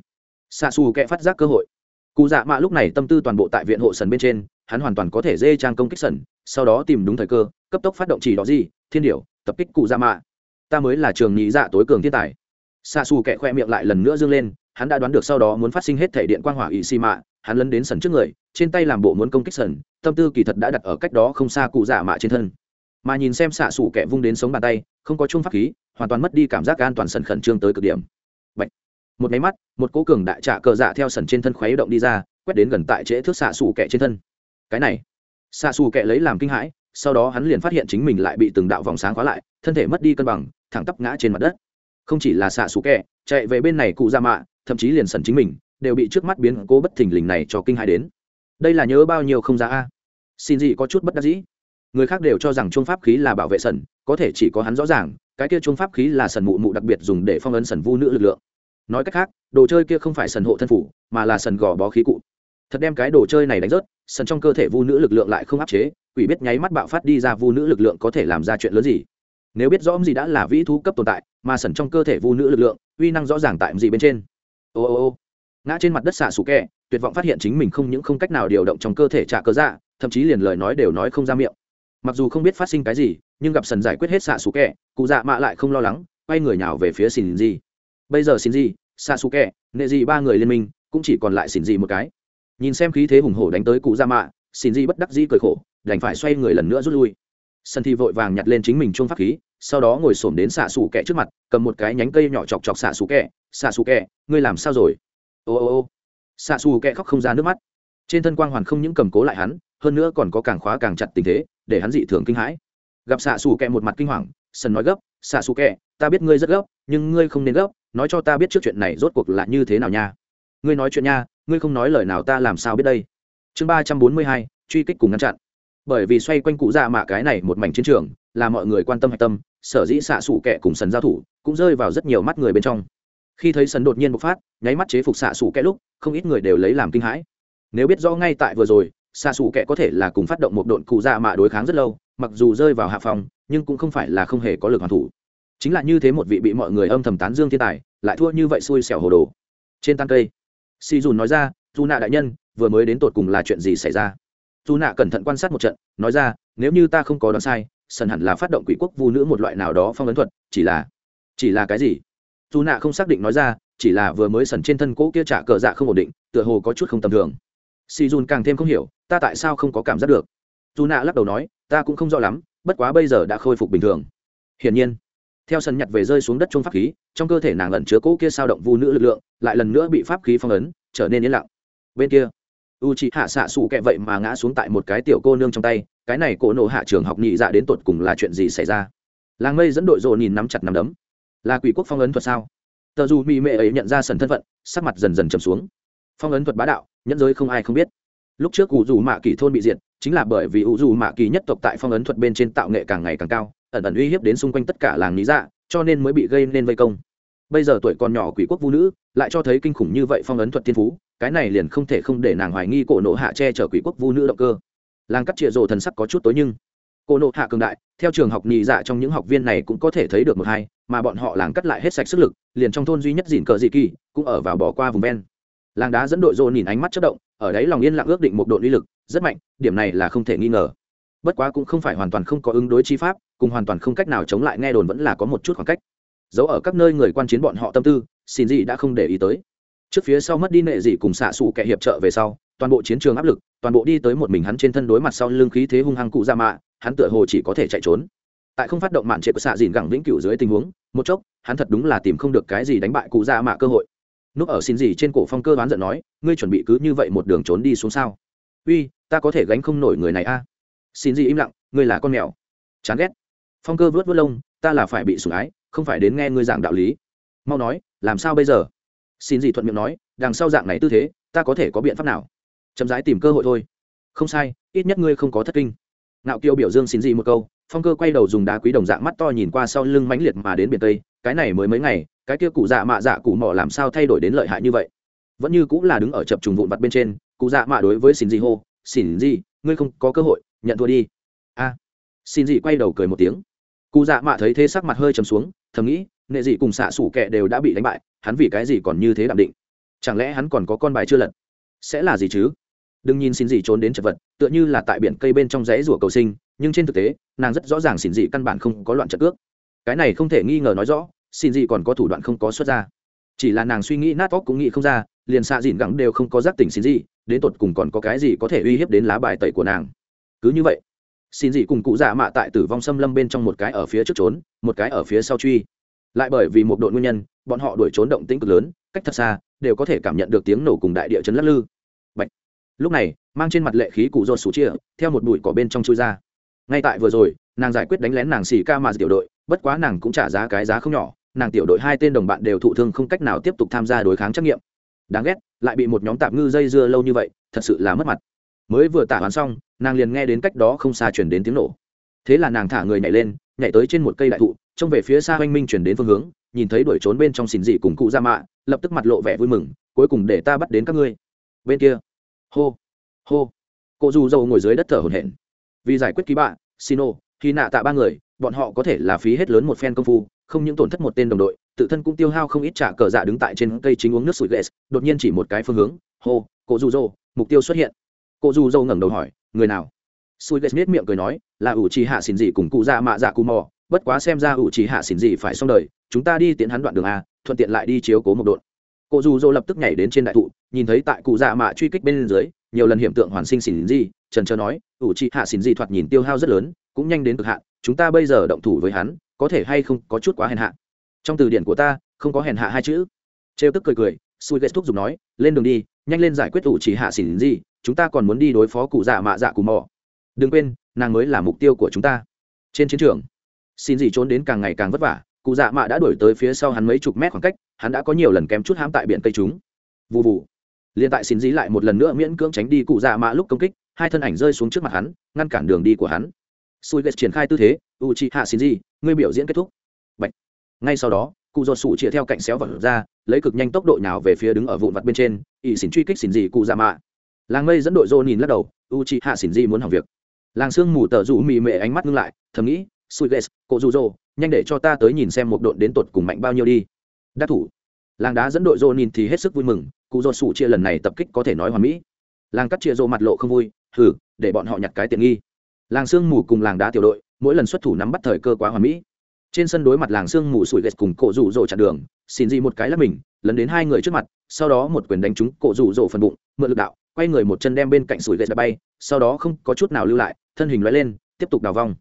Xạ xù kẹ phát giác cơ hội. Cụ dạ mạ lúc này tâm tư toàn bộ tại viện hộ sần bên trên, hắn hoàn toàn có thể dê trang công kích sần sau đó tìm đúng thời cơ, cấp tốc phát động chỉ đó gì, thiên điểu, tập kích cụ dạ mạ. Ta mới là trường nhị dạ tối cường thiên tài. Xa xù kẹ khoe miệng lại lần nữa dương lên, hắn đã đoán được sau đó muốn phát sinh hết thể điện quang hỏa ỵ xì mạ, hắn lấn đến sần trước người, trên tay làm bộ muốn công kích sần, tâm tư kỳ thật đã đặt ở cách đó không xa cụ dạ mạ trên thân. Mà nhìn xem xạ xù kẹ vung đến sống bàn tay, không có chung pháp khí, hoàn toàn mất đi cảm giác an toàn sần khẩn trương tới cực điểm. Bạch. một máy mắt, một cố cường đại trả cờ dạ theo sần trên thân khuấy động đi ra, quét đến gần tại trễ thước xạ xù kẹ trên thân. Cái này xa xù kệ lấy làm kinh hãi, sau đó hắn liền phát hiện chính mình lại bị từng đạo vòng sáng khóa lại, thân thể mất đi cân bằng, thẳng tắp ngã trên mặt đất. Không chỉ là xạ xù kẹ chạy về bên này cụ ra mạ, thậm chí liền sần chính mình, đều bị trước mắt biến cố bất thình lình này cho kinh hãi đến. Đây là nhớ bao nhiêu không ra a? Xin gì có chút bất đắc dĩ. Người khác đều cho rằng chuông pháp khí là bảo vệ sần có thể chỉ có hắn rõ ràng, cái kia chuông pháp khí là sần mụ mụ đặc biệt dùng để phong ấn sần vu nữ lực lượng. Nói cách khác, đồ chơi kia không phải sần hộ thân phủ, mà là sần gò bó khí cụ thật đem cái đồ chơi này đánh rớt, sân trong cơ thể vu nữ lực lượng lại không áp chế, quỷ biết nháy mắt bạo phát đi ra vu nữ lực lượng có thể làm ra chuyện lớn gì. Nếu biết rõ gì đã là vĩ thú cấp tồn tại, mà sẩn trong cơ thể vu nữ lực lượng, uy năng rõ ràng tại gì bên trên. Ô ô ô. Ngã trên mặt đất xạ sủ kẹ, tuyệt vọng phát hiện chính mình không những không cách nào điều động trong cơ thể trả cơ dạ thậm chí liền lời nói đều nói không ra miệng. Mặc dù không biết phát sinh cái gì, nhưng gặp sần giải quyết hết xạ xù kẹ, cụ dạ mạ lại không lo lắng, quay người nào về phía xin gì bây giờ xin gì xạ xù kẹ, nệ gì ba người liên minh, cũng chỉ còn lại xin gì một cái nhìn xem khí thế hùng hổ đánh tới cụ ra mạ, xin di bất đắc di cười khổ, đành phải xoay người lần nữa rút lui. Sân thi vội vàng nhặt lên chính mình chuông pháp khí, sau đó ngồi xổm đến xạ xù kẹ trước mặt, cầm một cái nhánh cây nhỏ chọc chọc xạ xù kẹ xạ xù kẹ ngươi làm sao rồi? Ô ô ô. Xạ xù kẹ khóc không ra nước mắt. Trên thân quang hoàn không những cầm cố lại hắn, hơn nữa còn có càng khóa càng chặt tình thế, để hắn dị thường kinh hãi. Gặp xạ xù kẹ một mặt kinh hoàng, sân nói gấp, xạ xù kẹ ta biết ngươi rất gấp, nhưng ngươi không nên gấp, nói cho ta biết trước chuyện này rốt cuộc là như thế nào nha. Ngươi nói chuyện nha ngươi không nói lời nào ta làm sao biết đây? Chương ba trăm bốn mươi hai, truy kích cùng ngăn chặn. Bởi vì xoay quanh cụ dạ mạ cái này một mảnh chiến trường, là mọi người quan tâm hạch tâm, sở dĩ xạ xủ kẻ cùng sần giao thủ cũng rơi vào rất nhiều mắt người bên trong. Khi thấy sần đột nhiên bộc phát, nháy mắt chế phục xạ xủ kẻ lúc, không ít người đều lấy làm kinh hãi. Nếu biết rõ ngay tại vừa rồi, xạ xủ kẻ có thể là cùng phát động một độn cụ dạ mạ đối kháng rất lâu, mặc dù rơi vào hạ phòng, nhưng cũng không phải là không hề có lực hoàn thủ. Chính là như thế một vị bị mọi người âm thầm tán dương thiên tài, lại thua như vậy xui xẻo hồ đồ. Trên tan cây si dùn nói ra, dù nạ đại nhân, vừa mới đến tột cùng là chuyện gì xảy ra? Dù nạ cẩn thận quan sát một trận, nói ra, nếu như ta không có đoán sai sần hẳn là phát động quỷ quốc vu nữ một loại nào đó phong ấn thuật, chỉ là chỉ là cái gì? Dù nạ không xác định nói ra, chỉ là vừa mới sần trên thân cỗ kia trả cờ dạ không ổn định, tựa hồ có chút không tầm thường. Si dùn càng thêm không hiểu, ta tại sao không có cảm giác được? Dù nạ lắc đầu nói, ta cũng không rõ lắm, bất quá bây giờ đã khôi phục bình thường. Hiển nhiên theo sân nhặt về rơi xuống đất chung pháp khí, trong cơ thể nàng lẩn chứa cỗ kia sao động vu nữ lực lượng, lại lần nữa bị pháp khí phong ấn, trở nên yên lặng. Bên kia u c h ị hạ xạ xù kẹ vậy mà ngã xuống tại một cái tiểu cô nương trong tay, cái này cổ nộ hạ trường học nhị dạ đến tột cùng là chuyện gì xảy ra? Làng mây dẫn đội rộ nhìn nắm chặt nắm đấm. Là quỷ quốc phong ấn thuật sao? Tờ dù mỹ mệ ấy nhận ra sần thân phận, sắc mặt dần dần trầm xuống. Phong ấn thuật bá đạo, nhẫn giới không ai không biết. Lúc trước u dù mạ kỳ thôn bị diệt, chính là bởi vì u dù mạ kỳ nhất tộc tại phong ấn thuật bên trên tạo nghệ càng ngày càng cao ẩn ẩn uy hiếp đến xung quanh tất cả làng lý dạ cho nên mới bị gây nên vây công. Bây giờ tuổi còn nhỏ quỷ quốc vũ nữ, lại cho thấy kinh khủng như vậy phong ấn thuật thiên phú, cái này liền không thể không để nàng hoài nghi cổ nộ hạ che chở quỷ quốc vũ nữ động cơ. Làng cắt trịa rồ thần sắc có chút tối nhưng, cổ nộ hạ cường đại, theo trường học nhị dạ trong những học viên này cũng có thể thấy được một hai, mà bọn họ làng cắt lại hết sạch sức lực, liền trong thôn duy nhất dìn cờ dị kỳ, cũng ở vào bỏ qua vùng ven. Làng đá dẫn đội rồ nhìn ánh mắt chất động, ở đấy lòng yên lặng ước định một độ uy lực, rất mạnh, điểm này là không thể nghi ngờ bất quá cũng không phải hoàn toàn không có ứng đối chi pháp, cùng hoàn toàn không cách nào chống lại nghe đồn vẫn là có một chút khoảng cách. Giấu ở các nơi người quan chiến bọn họ tâm tư, xin gì đã không để ý tới. Trước phía sau mất đi nệ gì cùng xạ xù kẻ hiệp trợ về sau, toàn bộ chiến trường áp lực, toàn bộ đi tới một mình hắn trên thân đối mặt sau lưng khí thế hung hăng cụ ra mạ, hắn tựa hồ chỉ có thể chạy trốn. Tại không phát động mạn trệ của xạ dìn gẳng vĩnh cửu dưới tình huống, một chốc, hắn thật đúng là tìm không được cái gì đánh bại cụ ra mạ cơ hội. Núp ở xin gì trên cổ phong cơ đoán giận nói, ngươi chuẩn bị cứ như vậy một đường trốn đi xuống sao? Uy, ta có thể gánh không nổi người này a xin gì im lặng, ngươi là con mèo. Chán ghét. Phong cơ vớt vớt lông, ta là phải bị sủng ái, không phải đến nghe ngươi giảng đạo lý. Mau nói, làm sao bây giờ? Xin gì thuận miệng nói, đằng sau dạng này tư thế, ta có thể có biện pháp nào? Chậm rãi tìm cơ hội thôi. Không sai, ít nhất ngươi không có thất kinh. Ngạo kiêu biểu dương xin gì một câu, phong cơ quay đầu dùng đá quý đồng dạng mắt to nhìn qua sau lưng mãnh liệt mà đến biển tây, cái này mới mấy ngày, cái kia cụ dạ mạ dạ cụ mỏ làm sao thay đổi đến lợi hại như vậy? Vẫn như cũng là đứng ở chập trùng vụn vặt bên trên, cụ dạ mạ đối với xin gì hô, xin gì, ngươi không có cơ hội nhận thua đi. A. Xin gì quay đầu cười một tiếng. Cụ dạ mạ thấy thế sắc mặt hơi trầm xuống, thầm nghĩ nệ dị cùng xạ sủ kệ đều đã bị đánh bại, hắn vì cái gì còn như thế đạm định? Chẳng lẽ hắn còn có con bài chưa lật? Sẽ là gì chứ? Đừng nhìn xin dị trốn đến chật vật, tựa như là tại biển cây bên trong rẽ rủa cầu sinh, nhưng trên thực tế, nàng rất rõ ràng xin dị căn bản không có loạn trận ước cái này không thể nghi ngờ nói rõ, xin dị còn có thủ đoạn không có xuất ra. Chỉ là nàng suy nghĩ nát óc cũng nghĩ không ra, liền xạ dịn gẳng đều không có giác tỉnh xin dị, đến tột cùng còn có cái gì có thể uy hiếp đến lá bài tẩy của nàng cứ như vậy, xin dị cùng cụ dạ mạ tại tử vong xâm lâm bên trong một cái ở phía trước trốn, một cái ở phía sau truy. Lại bởi vì một đội nguyên nhân, bọn họ đuổi trốn động tĩnh cực lớn, cách thật xa, đều có thể cảm nhận được tiếng nổ cùng đại địa chấn lắc lư. Bạch. lúc này, mang trên mặt lệ khí cụ rột sủ chia, theo một bụi cỏ bên trong chui ra. Ngay tại vừa rồi, nàng giải quyết đánh lén nàng xì ca mà tiểu đội, bất quá nàng cũng trả giá cái giá không nhỏ, nàng tiểu đội hai tên đồng bạn đều thụ thương không cách nào tiếp tục tham gia đối kháng trắc nghiệm đáng ghét, lại bị một nhóm tạm ngư dây dưa lâu như vậy, thật sự là mất mặt. Mới vừa tả hoán xong nàng liền nghe đến cách đó không xa chuyển đến tiếng nổ. Thế là nàng thả người nhảy lên nhảy tới trên một cây đại thụ trông về phía xa oanh minh chuyển đến phương hướng nhìn thấy đuổi trốn bên trong xìn dị cùng cụ ra mạ lập tức mặt lộ vẻ vui mừng cuối cùng để ta bắt đến các ngươi. Bên kia hô hô. Cô dù dâu ngồi dưới đất thở hổn hển. Vì giải quyết ký bạ ô, khi nạ tạ ba người bọn họ có thể là phí hết lớn một phen công phu không những tổn thất một tên đồng đội tự thân cũng tiêu hao không ít trả cờ dạ đứng tại trên cây chính uống nước sủi ghét đột nhiên chỉ một cái phương hướng hô cô dù dâu mục tiêu xuất hiện. Cô dù dâu ngẩng đầu hỏi người nào? Sủi ghét miết miệng cười nói, là ủ trì hạ xỉn dị cùng cụ già mạ dạ cù mò, bất quá xem ra ủ trì hạ xỉn dị phải xong đời, chúng ta đi tiến hắn đoạn đường a, thuận tiện lại đi chiếu cố một đội cụ dù dô lập tức nhảy đến trên đại thụ, nhìn thấy tại cụ dạ mạ truy kích bên dưới, nhiều lần hiểm tượng hoàn sinh xỉn dị, trần trờ nói, ủ trì hạ xỉn dị thoạt nhìn tiêu hao rất lớn, cũng nhanh đến cực hạn, chúng ta bây giờ động thủ với hắn, có thể hay không có chút quá hèn hạ? Trong từ điển của ta, không có hèn hạ hai chữ. Trêu tức cười cười sùi ghét thúc giục nói, lên đường đi nhanh lên giải quyết ủ chỉ hạ xỉn gì, chúng ta còn muốn đi đối phó cụ dạ mạ dạ cù mò. Đừng quên, nàng mới là mục tiêu của chúng ta. Trên chiến trường xin gì trốn đến càng ngày càng vất vả, cụ dạ mạ đã đuổi tới phía sau hắn mấy chục mét khoảng cách, hắn đã có nhiều lần kém chút hãm tại biển cây chúng. Vụ vụ liền tại xin dí lại một lần nữa miễn cưỡng tránh đi cụ dạ mạ lúc công kích, hai thân ảnh rơi xuống trước mặt hắn, ngăn cản đường đi của hắn. Sùi ghét triển khai tư thế u chi hạ xin gì, ngươi biểu diễn kết thúc. Bạch. ngay sau đó, cụ dột sụ chia theo cạnh xéo vật ra lấy cực nhanh tốc độ nhào về phía đứng ở vụn vặt bên trên ỵ xỉn truy kích xỉn gì cụ dạ mạ. Làng mây dẫn đội dô nhìn lắc đầu u chị hạ xỉn dị muốn hỏng việc. Làng sương mù tờ rủ mị mệ ánh mắt ngưng lại thầm nghĩ sụi ghê cô rụ rô, nhanh để cho ta tới nhìn xem một đội đến tột cùng mạnh bao nhiêu đi. Đắc thủ. Làng đá dẫn đội rô nhìn thì hết sức vui mừng cụ dô sủ chia lần này tập kích có thể nói hoàn mỹ. Làng cắt chia rô mặt lộ không vui thử để bọn họ nhặt cái tiện nghi. Làng sương mù cùng làng đá tiểu đội mỗi lần xuất thủ nắm bắt thời cơ quá hoàn mỹ trên sân đối mặt làng sương mù sủi ghét cùng cổ rủ rỗ chặn đường, xin gì một cái là mình, lấn đến hai người trước mặt, sau đó một quyền đánh trúng cổ rủ rỗ phần bụng, mượn lực đạo, quay người một chân đem bên cạnh sủi ghét bay, sau đó không có chút nào lưu lại, thân hình lóe lên, tiếp tục đào vong.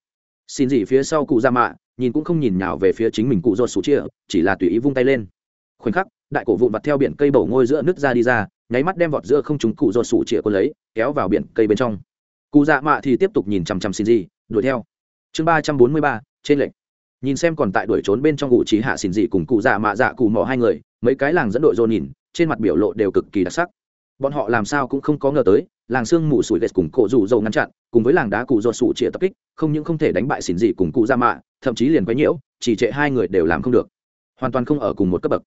Xin gì phía sau cụ ra mạ, nhìn cũng không nhìn nhào về phía chính mình cụ rột sủ chia, chỉ là tùy ý vung tay lên. Khoảnh khắc, đại cổ vụn vặt theo biển cây bầu ngôi giữa nước ra đi ra, nháy mắt đem vọt giữa không chúng cụ rột sủ chia cô lấy, kéo vào biển cây bên trong. Cụ dạ mạ thì tiếp tục nhìn chằm chằm xin gì đuổi theo. Chương ba trăm bốn mươi ba, trên lệnh nhìn xem còn tại đuổi trốn bên trong ngụ trí hạ xỉn dị cùng cụ dạ mạ dạ cụ mỏ hai người, mấy cái làng dẫn đội dồn nhìn, trên mặt biểu lộ đều cực kỳ đặc sắc. Bọn họ làm sao cũng không có ngờ tới, làng xương mù sủi ghét cùng cổ rủ dầu ngăn chặn, cùng với làng đá cụ do sủ chĩa tập kích, không những không thể đánh bại xỉn dị cùng cụ ra mạ, thậm chí liền quấy nhiễu, chỉ trệ hai người đều làm không được. Hoàn toàn không ở cùng một cấp bậc.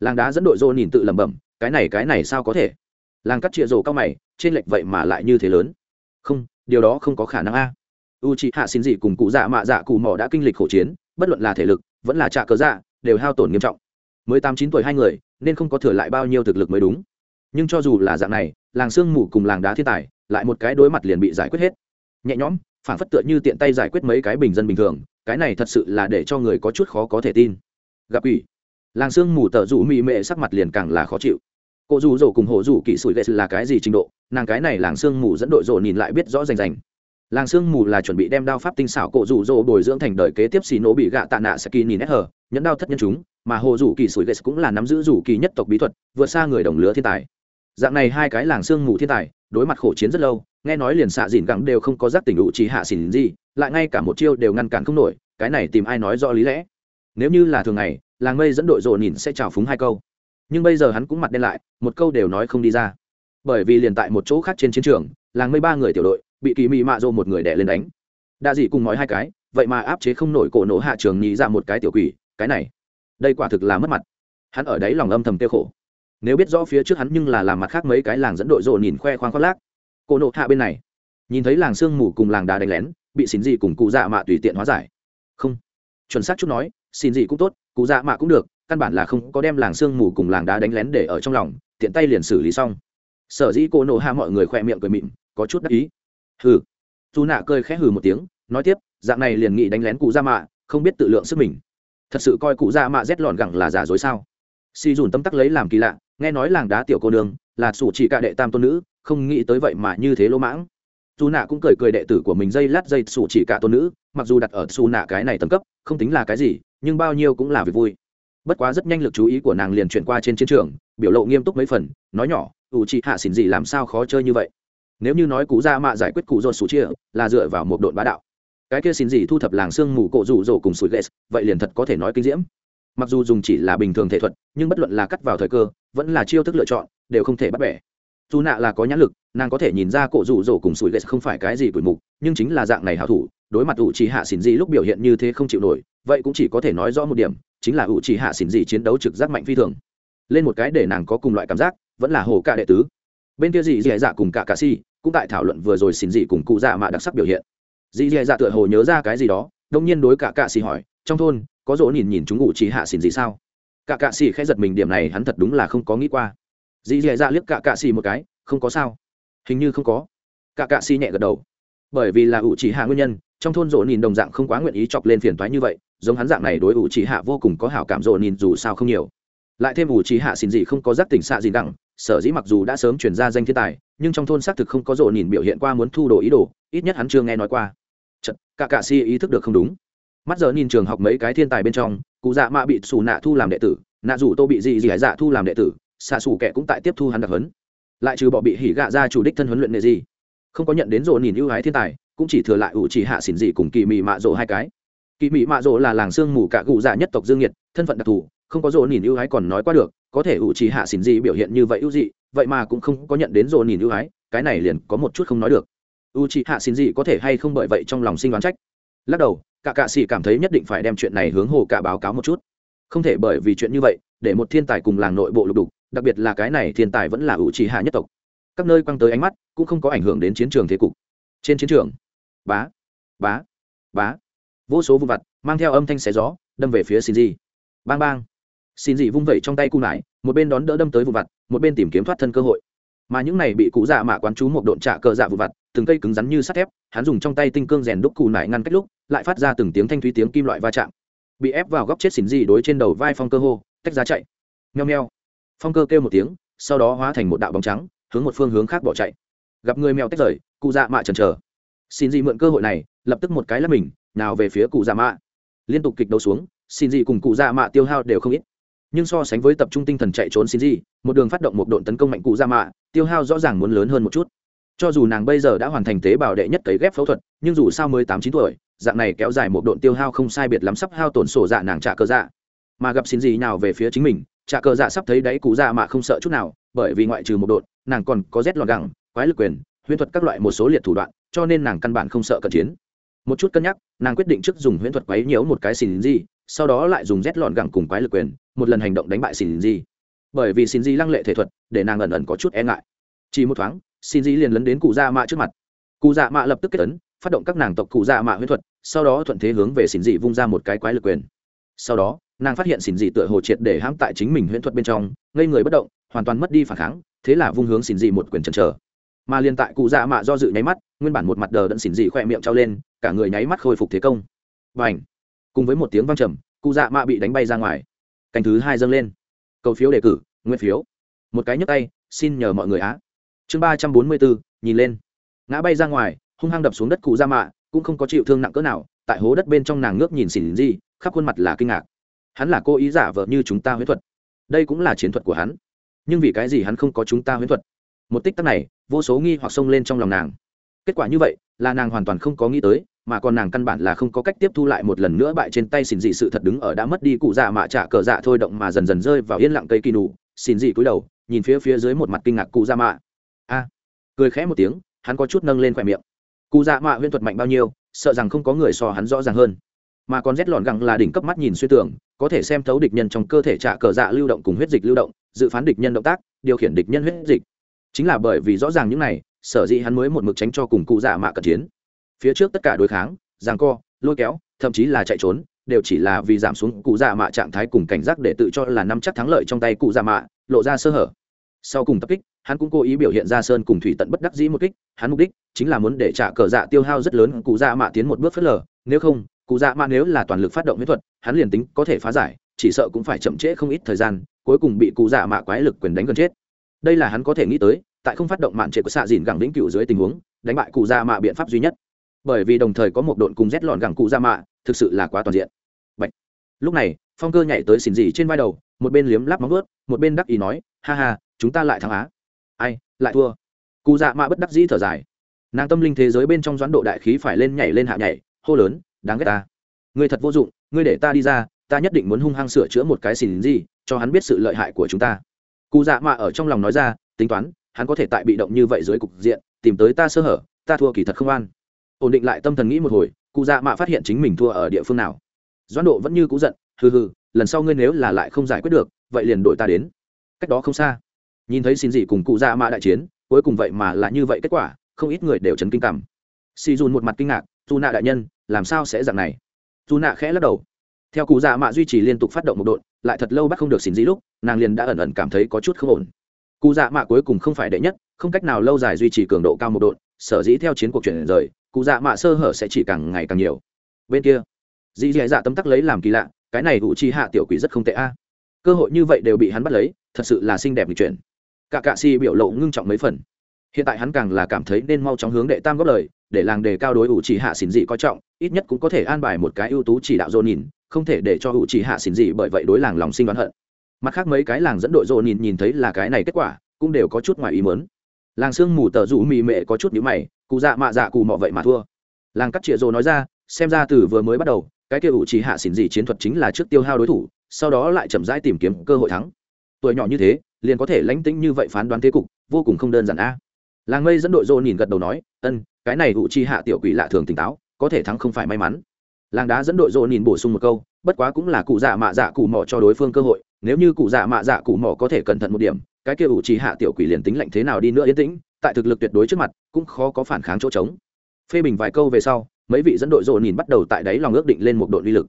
Làng đá dẫn đội dô nhìn tự lẩm bẩm, cái này cái này sao có thể? Làng cắt chĩa rổ cao mày, trên lệch vậy mà lại như thế lớn. Không, điều đó không có khả năng a. U chị hạ xin dị cùng cụ dạ mạ dạ cụ mỏ đã kinh lịch khổ chiến bất luận là thể lực, vẫn là trạ cớ dạ đều hao tổn nghiêm trọng. Mới tám chín tuổi hai người, nên không có thừa lại bao nhiêu thực lực mới đúng. Nhưng cho dù là dạng này, làng sương mù cùng làng đá thiên tài, lại một cái đối mặt liền bị giải quyết hết. Nhẹ nhõm, phản phất tựa như tiện tay giải quyết mấy cái bình dân bình thường, cái này thật sự là để cho người có chút khó có thể tin. Gặp ủy làng sương mù tờ rủ mị mệ sắc mặt liền càng là khó chịu. Cô dù rổ cùng hộ rủ kỹ sủi ghệ là cái gì trình độ, nàng cái này làng sương mù dẫn đội rổ nhìn lại biết rõ rành rành làng sương mù là chuẩn bị đem đao pháp tinh xảo cổ rủ rỗ bồi dưỡng thành đời kế tiếp xì nổ bị gạ tạ nạ sẽ kỳ nhìn nét hờ nhẫn đao thất nhân chúng, mà hồ rủ kỳ sủi ghệ cũng là nắm giữ rủ kỳ nhất tộc bí thuật, vượt xa người đồng lứa thiên tài. Dạng này hai cái làng sương mù thiên tài, đối mặt khổ chiến rất lâu, nghe nói liền xạ dìn gẳng đều không có giác tỉnh ủ trí hạ xỉn gì, lại ngay cả một chiêu đều ngăn cản không nổi, cái này tìm ai nói rõ lý lẽ? Nếu như là thường ngày, làng mây dẫn đội rộ nhìn sẽ trào phúng hai câu. Nhưng bây giờ hắn cũng mặt đen lại, một câu đều nói không đi ra. Bởi vì liền tại một chỗ khác trên chiến trường, làng mây ba người tiểu đội bị kỳ mị mạ rộ một người đẻ lên đánh. Đa dị cùng nói hai cái, vậy mà áp chế không nổi cổ nổ hạ trường nhị ra một cái tiểu quỷ, cái này, đây quả thực là mất mặt. Hắn ở đấy lòng âm thầm tiêu khổ. Nếu biết rõ phía trước hắn nhưng là làm mặt khác mấy cái làng dẫn đội rộ nhìn khoe khoang khoác lác. Cổ nộ hạ bên này, nhìn thấy làng sương mù cùng làng đá đánh lén, bị xin gì cùng cụ dạ mạ tùy tiện hóa giải. Không, chuẩn xác chút nói, xin gì cũng tốt, cụ dạ mạ cũng được, căn bản là không có đem làng sương mù cùng làng đá đánh lén để ở trong lòng, tiện tay liền xử lý xong. Sở dĩ cổ nộ hạ mọi người khoe miệng cười mịn, có chút đắc ý hừ. Dù nạ cười khẽ hừ một tiếng, nói tiếp, dạng này liền nghị đánh lén cụ dạ mạ, không biết tự lượng sức mình. Thật sự coi cụ dạ mạ rét lọn gẳng là giả dối sao? Si dùn tâm tắc lấy làm kỳ lạ, nghe nói làng đá tiểu cô đường là sủ chỉ cả đệ tam tôn nữ, không nghĩ tới vậy mà như thế lỗ mãng. Dù nạ cũng cười cười đệ tử của mình dây lát dây sủ chỉ cả tôn nữ, mặc dù đặt ở xù nạ cái này tầm cấp, không tính là cái gì, nhưng bao nhiêu cũng là việc vui. Bất quá rất nhanh lực chú ý của nàng liền chuyển qua trên chiến trường, biểu lộ nghiêm túc mấy phần, nói nhỏ, ủ chị hạ xỉn gì làm sao khó chơi như vậy? Nếu như nói cụ ra mạ giải quyết cụ dồn sủ chia, là dựa vào một đội bá đạo. Cái kia xin gì thu thập làng xương mù cổ rủ rổ cùng sủi ghét vậy liền thật có thể nói kinh diễm. Mặc dù dùng chỉ là bình thường thể thuật, nhưng bất luận là cắt vào thời cơ, vẫn là chiêu thức lựa chọn, đều không thể bắt bẻ. Dù nạ là có nhãn lực, nàng có thể nhìn ra cổ rủ rổ cùng sủi ghét không phải cái gì tuổi mục, nhưng chính là dạng này hảo thủ, đối mặt ủ trì hạ xỉn gì lúc biểu hiện như thế không chịu nổi, vậy cũng chỉ có thể nói rõ một điểm, chính là ủ trì hạ xỉn gì chiến đấu trực giác mạnh phi thường. Lên một cái để nàng có cùng loại cảm giác, vẫn là hồ cả đệ tứ bên kia dì dì dạ cùng cả cà si cũng tại thảo luận vừa rồi xin dị cùng cụ dạ mạ đặc sắc biểu hiện. Dì dì dạ tựa hồ nhớ ra cái gì đó, đông nhiên đối cả cà si hỏi, trong thôn, có dỗ nhìn nhìn chúng ngụ chỉ hạ xin gì sao? Cả cà si khẽ giật mình, điểm này hắn thật đúng là không có nghĩ qua. Dì dì dạ liếc cả cạ xì một cái, không có sao. Hình như không có. Cả cạ xì nhẹ gật đầu. Bởi vì là ủ chỉ hạ nguyên nhân, trong thôn dỗ nhìn đồng dạng không quá nguyện ý chọc lên phiền toái như vậy, giống hắn dạng này đối ủ chỉ hạ vô cùng có hảo cảm dỗ nhìn dù sao không nhiều. Lại thêm ủ chỉ hạ xin gì không có giác tỉnh xạ gì đẳng sở dĩ mặc dù đã sớm chuyển ra danh thiên tài nhưng trong thôn xác thực không có rộ nhìn biểu hiện qua muốn thu đồ ý đồ ít nhất hắn chưa nghe nói qua. Chật, cả cạ si ý thức được không đúng. Mắt giờ nhìn trường học mấy cái thiên tài bên trong cụ dạ mạ bị xù nạ thu làm đệ tử nạ dù tô bị dị dị dạ thu làm đệ tử xạ xù kẻ cũng tại tiếp thu hắn đặc huấn. Lại trừ bỏ bị hỉ gạ ra chủ đích thân huấn luyện nghề gì. Không có nhận đến rộ nhìn ưu ái thiên tài cũng chỉ thừa lại ủ chỉ hạ xỉn dị cùng kỳ mị mạ rộ hai cái. Kỳ mị mạ rộ là làng sương mù cả cụ dạ nhất tộc dương nhiệt thân phận đặc thù không có dồn nhìn ưu ái còn nói qua được, có thể ủ trì hạ xỉn gì biểu hiện như vậy ưu dị, vậy mà cũng không có nhận đến dồn nhìn ưu ái, cái này liền có một chút không nói được. U trì hạ xỉn gì có thể hay không bởi vậy trong lòng sinh đoán trách? Lắc đầu, cả cạ sĩ cảm thấy nhất định phải đem chuyện này hướng hồ cả báo cáo một chút. Không thể bởi vì chuyện như vậy, để một thiên tài cùng làng nội bộ lục đục, đặc biệt là cái này thiên tài vẫn là ủ trì hạ nhất tộc. Các nơi quăng tới ánh mắt, cũng không có ảnh hưởng đến chiến trường thế cục. Trên chiến trường, bá bá bá, vô số vụ vặt, mang theo âm thanh xé gió, đâm về phía xin gì. Bang bang xin dị vung vẩy trong tay cung nải một bên đón đỡ đâm tới vụ vặt, một bên tìm kiếm thoát thân cơ hội. Mà những này bị cụ dạ mạ quán chú một độn trạ cờ dạ vụ vặt, từng cây cứng rắn như sắt thép, hắn dùng trong tay tinh cương rèn đúc cụ nải ngăn cách lúc, lại phát ra từng tiếng thanh thúy tiếng kim loại va chạm. Bị ép vào góc chết xỉn dị đối trên đầu vai phong cơ hô, tách ra chạy. Nheo nheo phong cơ kêu một tiếng, sau đó hóa thành một đạo bóng trắng, hướng một phương hướng khác bỏ chạy. Gặp người mèo tách rời, cụ dạ mạ chần chờ. Xin dị mượn cơ hội này, lập tức một cái là mình, nào về phía cụ dạ mạ. Liên tục kịch đấu xuống, xin dị cùng cụ dạ mạ tiêu hao đều không ít nhưng so sánh với tập trung tinh thần chạy trốn xin gì một đường phát động một độn tấn công mạnh cụ ra mạ, tiêu hao rõ ràng muốn lớn hơn một chút. Cho dù nàng bây giờ đã hoàn thành tế bào đệ nhất cấy ghép phẫu thuật, nhưng dù sao mới tám chín tuổi, dạng này kéo dài một độn tiêu hao không sai biệt lắm sắp hao tổn sổ dạ nàng trả cơ dạ. Mà gặp xin gì nào về phía chính mình trả cơ dạ sắp thấy đấy cụ dạ mạ không sợ chút nào, bởi vì ngoại trừ một độn nàng còn có rét lọt gẳng, quái lực quyền, huyễn thuật các loại một số liệt thủ đoạn, cho nên nàng căn bản không sợ cận chiến. Một chút cân nhắc, nàng quyết định trước dùng huyễn thuật quấy nhiễu một cái xin gì sau đó lại dùng rét lọn gẳng cùng quái lực quyền, một lần hành động đánh bại xin di. Bởi vì xin di lăng lệ thể thuật, để nàng ẩn ẩn có chút e ngại. Chỉ một thoáng, xin di liền lấn đến cụ dạ mạ trước mặt. Cụ dạ mạ lập tức kết ấn, phát động các nàng tộc cụ dạ mạ huyết thuật, sau đó thuận thế hướng về xin dị vung ra một cái quái lực quyền. Sau đó, nàng phát hiện xin dị tựa hồ triệt để hãm tại chính mình huyễn thuật bên trong, ngây người bất động, hoàn toàn mất đi phản kháng, thế là vung hướng xin dị một quyền chần chờ. Mà liền tại cụ dạ mạ do dự nháy mắt, nguyên bản một mặt đờ đẫn xỉn dị khỏe miệng trao lên, cả người nháy mắt khôi phục thế công. Và ảnh cùng với một tiếng vang trầm cụ dạ mạ bị đánh bay ra ngoài. Cành thứ hai dâng lên. Cầu phiếu đề cử nguyên phiếu. Một cái nhấp tay xin nhờ mọi người á. Chương ba trăm bốn mươi bốn nhìn lên. Ngã bay ra ngoài hung hăng đập xuống đất cụ dạ mạ cũng không có chịu thương nặng cỡ nào tại hố đất bên trong nàng ngước nhìn xỉn gì, khắp khuôn mặt là kinh ngạc. Hắn là cô ý giả vợ như chúng ta huyễn thuật. Đây cũng là chiến thuật của hắn. Nhưng vì cái gì hắn không có chúng ta huyễn thuật? Một tích tắc này vô số nghi hoặc xông lên trong lòng nàng. Kết quả như vậy là nàng hoàn toàn không có nghĩ tới mà còn nàng căn bản là không có cách tiếp thu lại một lần nữa bại trên tay xin dị sự thật đứng ở đã mất đi cụ dạ mạ trả cờ dạ thôi động mà dần dần rơi vào yên lặng cây kỳ nụ. Xin dị cúi đầu, nhìn phía phía dưới một mặt kinh ngạc cụ dạ mạ. A, cười khẽ một tiếng, hắn có chút nâng lên khỏe miệng. Cụ dạ mạ huyễn thuật mạnh bao nhiêu, sợ rằng không có người so hắn rõ ràng hơn. Mà còn rét lọn gẳng là đỉnh cấp mắt nhìn xuyên tưởng, có thể xem thấu địch nhân trong cơ thể trả cờ dạ lưu động cùng huyết dịch lưu động, dự phán địch nhân động tác, điều khiển địch nhân huyết dịch. Chính là bởi vì rõ ràng những này, sở dĩ hắn mới một mực tránh cho cùng cụ dạ mạ cận chiến phía trước tất cả đối kháng, giằng co, lôi kéo, thậm chí là chạy trốn, đều chỉ là vì giảm xuống cụ dạ mạ trạng thái cùng cảnh giác để tự cho là nắm chắc thắng lợi trong tay cụ dạ mạ, lộ ra sơ hở. Sau cùng tập kích, hắn cũng cố ý biểu hiện ra sơn cùng thủy tận bất đắc dĩ một kích, hắn mục đích chính là muốn để trả cờ dạ tiêu hao rất lớn, cụ dạ mạ tiến một bước phớt lờ, nếu không, cụ dạ mạ nếu là toàn lực phát động mỹ thuật, hắn liền tính có thể phá giải, chỉ sợ cũng phải chậm trễ không ít thời gian, cuối cùng bị cụ dạ mạ quái lực quyền đánh gần chết. Đây là hắn có thể nghĩ tới, tại không phát động mạn trệ của xạ dìn gẳng lĩnh cựu dưới tình huống, đánh bại cụ dạ mạ biện pháp duy nhất bởi vì đồng thời có một độn cùng rét lọn gẳng cụ ra mạ, thực sự là quá toàn diện. Bạch. lúc này, phong cơ nhảy tới xỉn dì trên vai đầu, một bên liếm lắp móng ướt một bên đắc ý nói, ha ha, chúng ta lại thắng á. Ai, lại thua. Cụ dạ mạ bất đắc dĩ thở dài. Nàng tâm linh thế giới bên trong doãn độ đại khí phải lên nhảy lên hạ nhảy, hô lớn, đáng ghét ta. Ngươi thật vô dụng, ngươi để ta đi ra, ta nhất định muốn hung hăng sửa chữa một cái xỉn gì, cho hắn biết sự lợi hại của chúng ta. Cụ dạ mạ ở trong lòng nói ra, tính toán, hắn có thể tại bị động như vậy dưới cục diện, tìm tới ta sơ hở, ta thua kỳ thật không an ổn định lại tâm thần nghĩ một hồi, cụ dạ mạ phát hiện chính mình thua ở địa phương nào. Doãn độ vẫn như cũ giận, hừ hừ, lần sau ngươi nếu là lại không giải quyết được, vậy liền đổi ta đến. Cách đó không xa, nhìn thấy xin gì cùng cụ dạ mạ đại chiến, cuối cùng vậy mà là như vậy kết quả, không ít người đều chấn kinh cảm. Si dùn một mặt kinh ngạc, dù nạ đại nhân, làm sao sẽ dạng này? Dù nạ khẽ lắc đầu. Theo cụ dạ mạ duy trì liên tục phát động một đội lại thật lâu bắt không được xin gì lúc, nàng liền đã ẩn ẩn cảm thấy có chút không ổn. Cụ dạ mạ cuối cùng không phải đệ nhất, không cách nào lâu dài duy trì cường độ cao một đội sở dĩ theo chiến cuộc chuyển rời cụ dạ mạ sơ hở sẽ chỉ càng ngày càng nhiều. Bên kia, dì dì dạ tấm tắc lấy làm kỳ lạ, cái này u chi hạ tiểu quỷ rất không tệ a. Cơ hội như vậy đều bị hắn bắt lấy, thật sự là xinh đẹp lịch chuyển. Cả cạ si biểu lộ ngưng trọng mấy phần. Hiện tại hắn càng là cảm thấy nên mau chóng hướng đệ tam góp lời, để làng đề cao đối ủ chỉ hạ xỉn dị coi trọng, ít nhất cũng có thể an bài một cái ưu tú chỉ đạo dồn nhìn, không thể để cho ủ chỉ hạ xỉn dị bởi vậy đối làng lòng sinh đoán hận. Mặt khác mấy cái làng dẫn đội dồn nhìn nhìn thấy là cái này kết quả, cũng đều có chút ngoài ý mớn làng sương mù tờ rủ mì mệ có chút nhữ mày cụ dạ mạ dạ cụ mọ vậy mà thua. Làng cắt chĩa rồ nói ra, xem ra từ vừa mới bắt đầu, cái kia ủ chỉ hạ xỉn dị chiến thuật chính là trước tiêu hao đối thủ, sau đó lại chậm rãi tìm kiếm cơ hội thắng. Tuổi nhỏ như thế, liền có thể lánh tĩnh như vậy phán đoán thế cục, vô cùng không đơn giản a. Làng mây dẫn đội dô nhìn gật đầu nói, ân, cái này ủ chi hạ tiểu quỷ lạ thường tỉnh táo, có thể thắng không phải may mắn. Làng đá dẫn đội dô nhìn bổ sung một câu, bất quá cũng là cụ dạ mạ dạ cụ mỏ cho đối phương cơ hội, nếu như cụ dạ mạ dạ cụ mỏ có thể cẩn thận một điểm, cái kia ủ chi hạ tiểu quỷ liền tính lạnh thế nào đi nữa yên tĩnh tại thực lực tuyệt đối trước mặt, cũng khó có phản kháng chỗ trống. Phê bình vài câu về sau, mấy vị dẫn đội dô nhìn bắt đầu tại đáy lòng ước định lên một đội uy lực.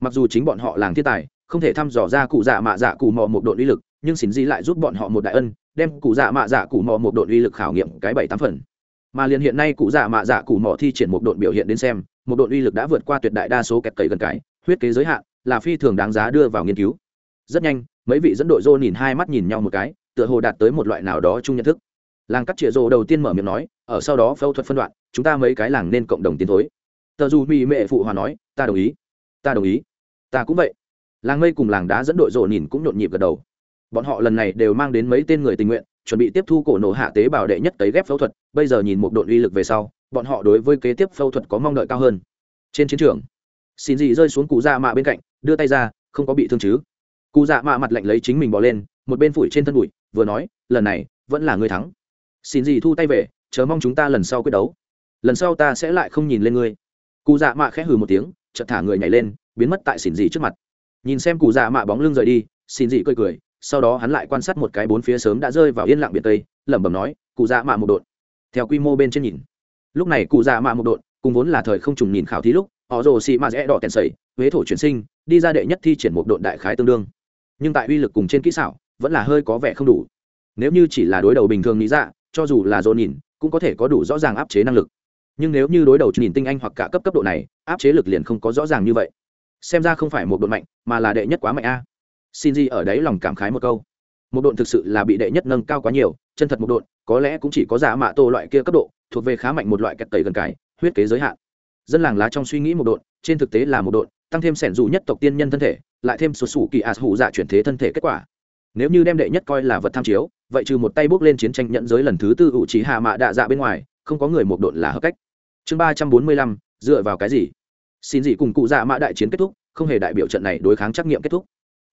Mặc dù chính bọn họ làng thiên tài, không thể thăm dò ra cụ dạ mạ dạ cụ mò một đội uy lực, nhưng xin di lại giúp bọn họ một đại ân, đem cụ dạ mạ dạ cụ mò một đội uy lực khảo nghiệm cái bảy tám phần. Mà liền hiện nay cụ dạ mạ dạ cụ mò thi triển một đội biểu hiện đến xem, một đội uy lực đã vượt qua tuyệt đại đa số kẹt cầy gần cái, huyết kế giới hạn, là phi thường đáng giá đưa vào nghiên cứu. Rất nhanh, mấy vị dẫn đội rô nhìn hai mắt nhìn nhau một cái, tựa hồ đạt tới một loại nào đó chung nhận thức làng cắt chĩa rồ đầu tiên mở miệng nói, ở sau đó phẫu thuật phân đoạn, chúng ta mấy cái làng nên cộng đồng tiến thối. Tờ dù mỹ mệ phụ hòa nói, ta đồng ý, ta đồng ý, ta cũng vậy. Làng mây cùng làng đá dẫn đội rộ nhìn cũng nhộn nhịp gật đầu. Bọn họ lần này đều mang đến mấy tên người tình nguyện, chuẩn bị tiếp thu cổ nổ hạ tế bào đệ nhất tấy ghép phẫu thuật, bây giờ nhìn một đội uy lực về sau, bọn họ đối với kế tiếp phẫu thuật có mong đợi cao hơn. Trên chiến trường, xin gì rơi xuống cụ dạ mạ bên cạnh, đưa tay ra, không có bị thương chứ? Cụ dạ mạ mặt lạnh lấy chính mình bỏ lên, một bên phủi trên thân bụi, vừa nói, lần này, vẫn là người thắng xin gì thu tay về, chờ mong chúng ta lần sau quyết đấu. Lần sau ta sẽ lại không nhìn lên ngươi. Cụ dạ mạ khẽ hừ một tiếng, chợt thả người nhảy lên, biến mất tại xỉn dị trước mặt. Nhìn xem cụ dạ mạ bóng lưng rời đi xỉn dị cười cười, sau đó hắn lại quan sát một cái bốn phía sớm đã rơi vào yên lặng biển tây, lẩm bẩm nói, cụ dạ mạ một đột theo quy mô bên trên nhìn. Lúc này cụ dạ mạ một đột cùng vốn là thời không trùng nhìn khảo thí lúc, họ rồ xị mạ rẽ đỏ tèn sẩy, huế thổ chuyển sinh, đi ra đệ nhất thi triển một đột đại khái tương đương. Nhưng tại uy lực cùng trên kỹ xảo, vẫn là hơi có vẻ không đủ. Nếu như chỉ là đối đầu bình thường nghĩ dạ cho dù là dồn nhìn, cũng có thể có đủ rõ ràng áp chế năng lực. Nhưng nếu như đối đầu nhìn tinh anh hoặc cả cấp cấp độ này, áp chế lực liền không có rõ ràng như vậy. Xem ra không phải một đội mạnh, mà là đệ nhất quá mạnh a. Xin gì ở đấy lòng cảm khái một câu. Một đội thực sự là bị đệ nhất nâng cao quá nhiều, chân thật một đội, có lẽ cũng chỉ có giả mạ tô loại kia cấp độ, thuộc về khá mạnh một loại kẹt tẩy gần cái, huyết kế giới hạn. Dân làng lá trong suy nghĩ một đội, trên thực tế là một đội, tăng thêm sẻn dù nhất tộc tiên nhân thân thể, lại thêm sụt sủ kỳ ạt hủ dạ chuyển thế thân thể kết quả. Nếu như đem đệ nhất coi là vật tham chiếu vậy trừ một tay bước lên chiến tranh nhận giới lần thứ tư ủ trí hạ mạ đạ dạ bên ngoài, không có người một độn là hợp cách. Chương ba trăm bốn mươi lăm, dựa vào cái gì? Xin gì cùng cụ dạ mã đại chiến kết thúc, không hề đại biểu trận này đối kháng trắc nghiệm kết thúc.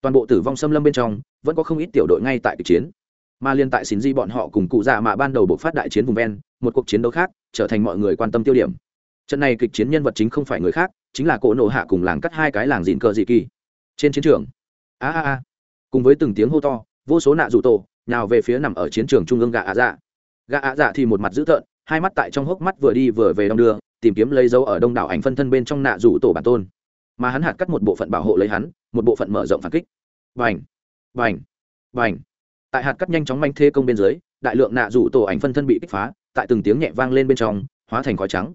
Toàn bộ tử vong xâm lâm bên trong, vẫn có không ít tiểu đội ngay tại kịch chiến. Mà liên tại xin di bọn họ cùng cụ dạ mạ ban đầu buộc phát đại chiến vùng ven, một cuộc chiến đấu khác, trở thành mọi người quan tâm tiêu điểm. Trận này kịch chiến nhân vật chính không phải người khác, chính là cỗ nổ hạ cùng làng cắt hai cái làng dịn cờ dị kỳ. Trên chiến trường, a a a, cùng với từng tiếng hô to, vô số nạ rủ tổ nào về phía nằm ở chiến trường trung ương gà ạ dạ. Gà ạ dạ thì một mặt dữ thợn hai mắt tại trong hốc mắt vừa đi vừa về đong đưa, tìm kiếm lấy dấu ở đông đảo ảnh phân thân bên trong nạ rủ tổ bản tôn. Mà hắn hạt cắt một bộ phận bảo hộ lấy hắn, một bộ phận mở rộng phản kích. Vành vành vành tại hạt cắt nhanh chóng manh thê công bên dưới, đại lượng nạ rủ tổ ảnh phân thân bị kích phá, tại từng tiếng nhẹ vang lên bên trong, hóa thành khói trắng.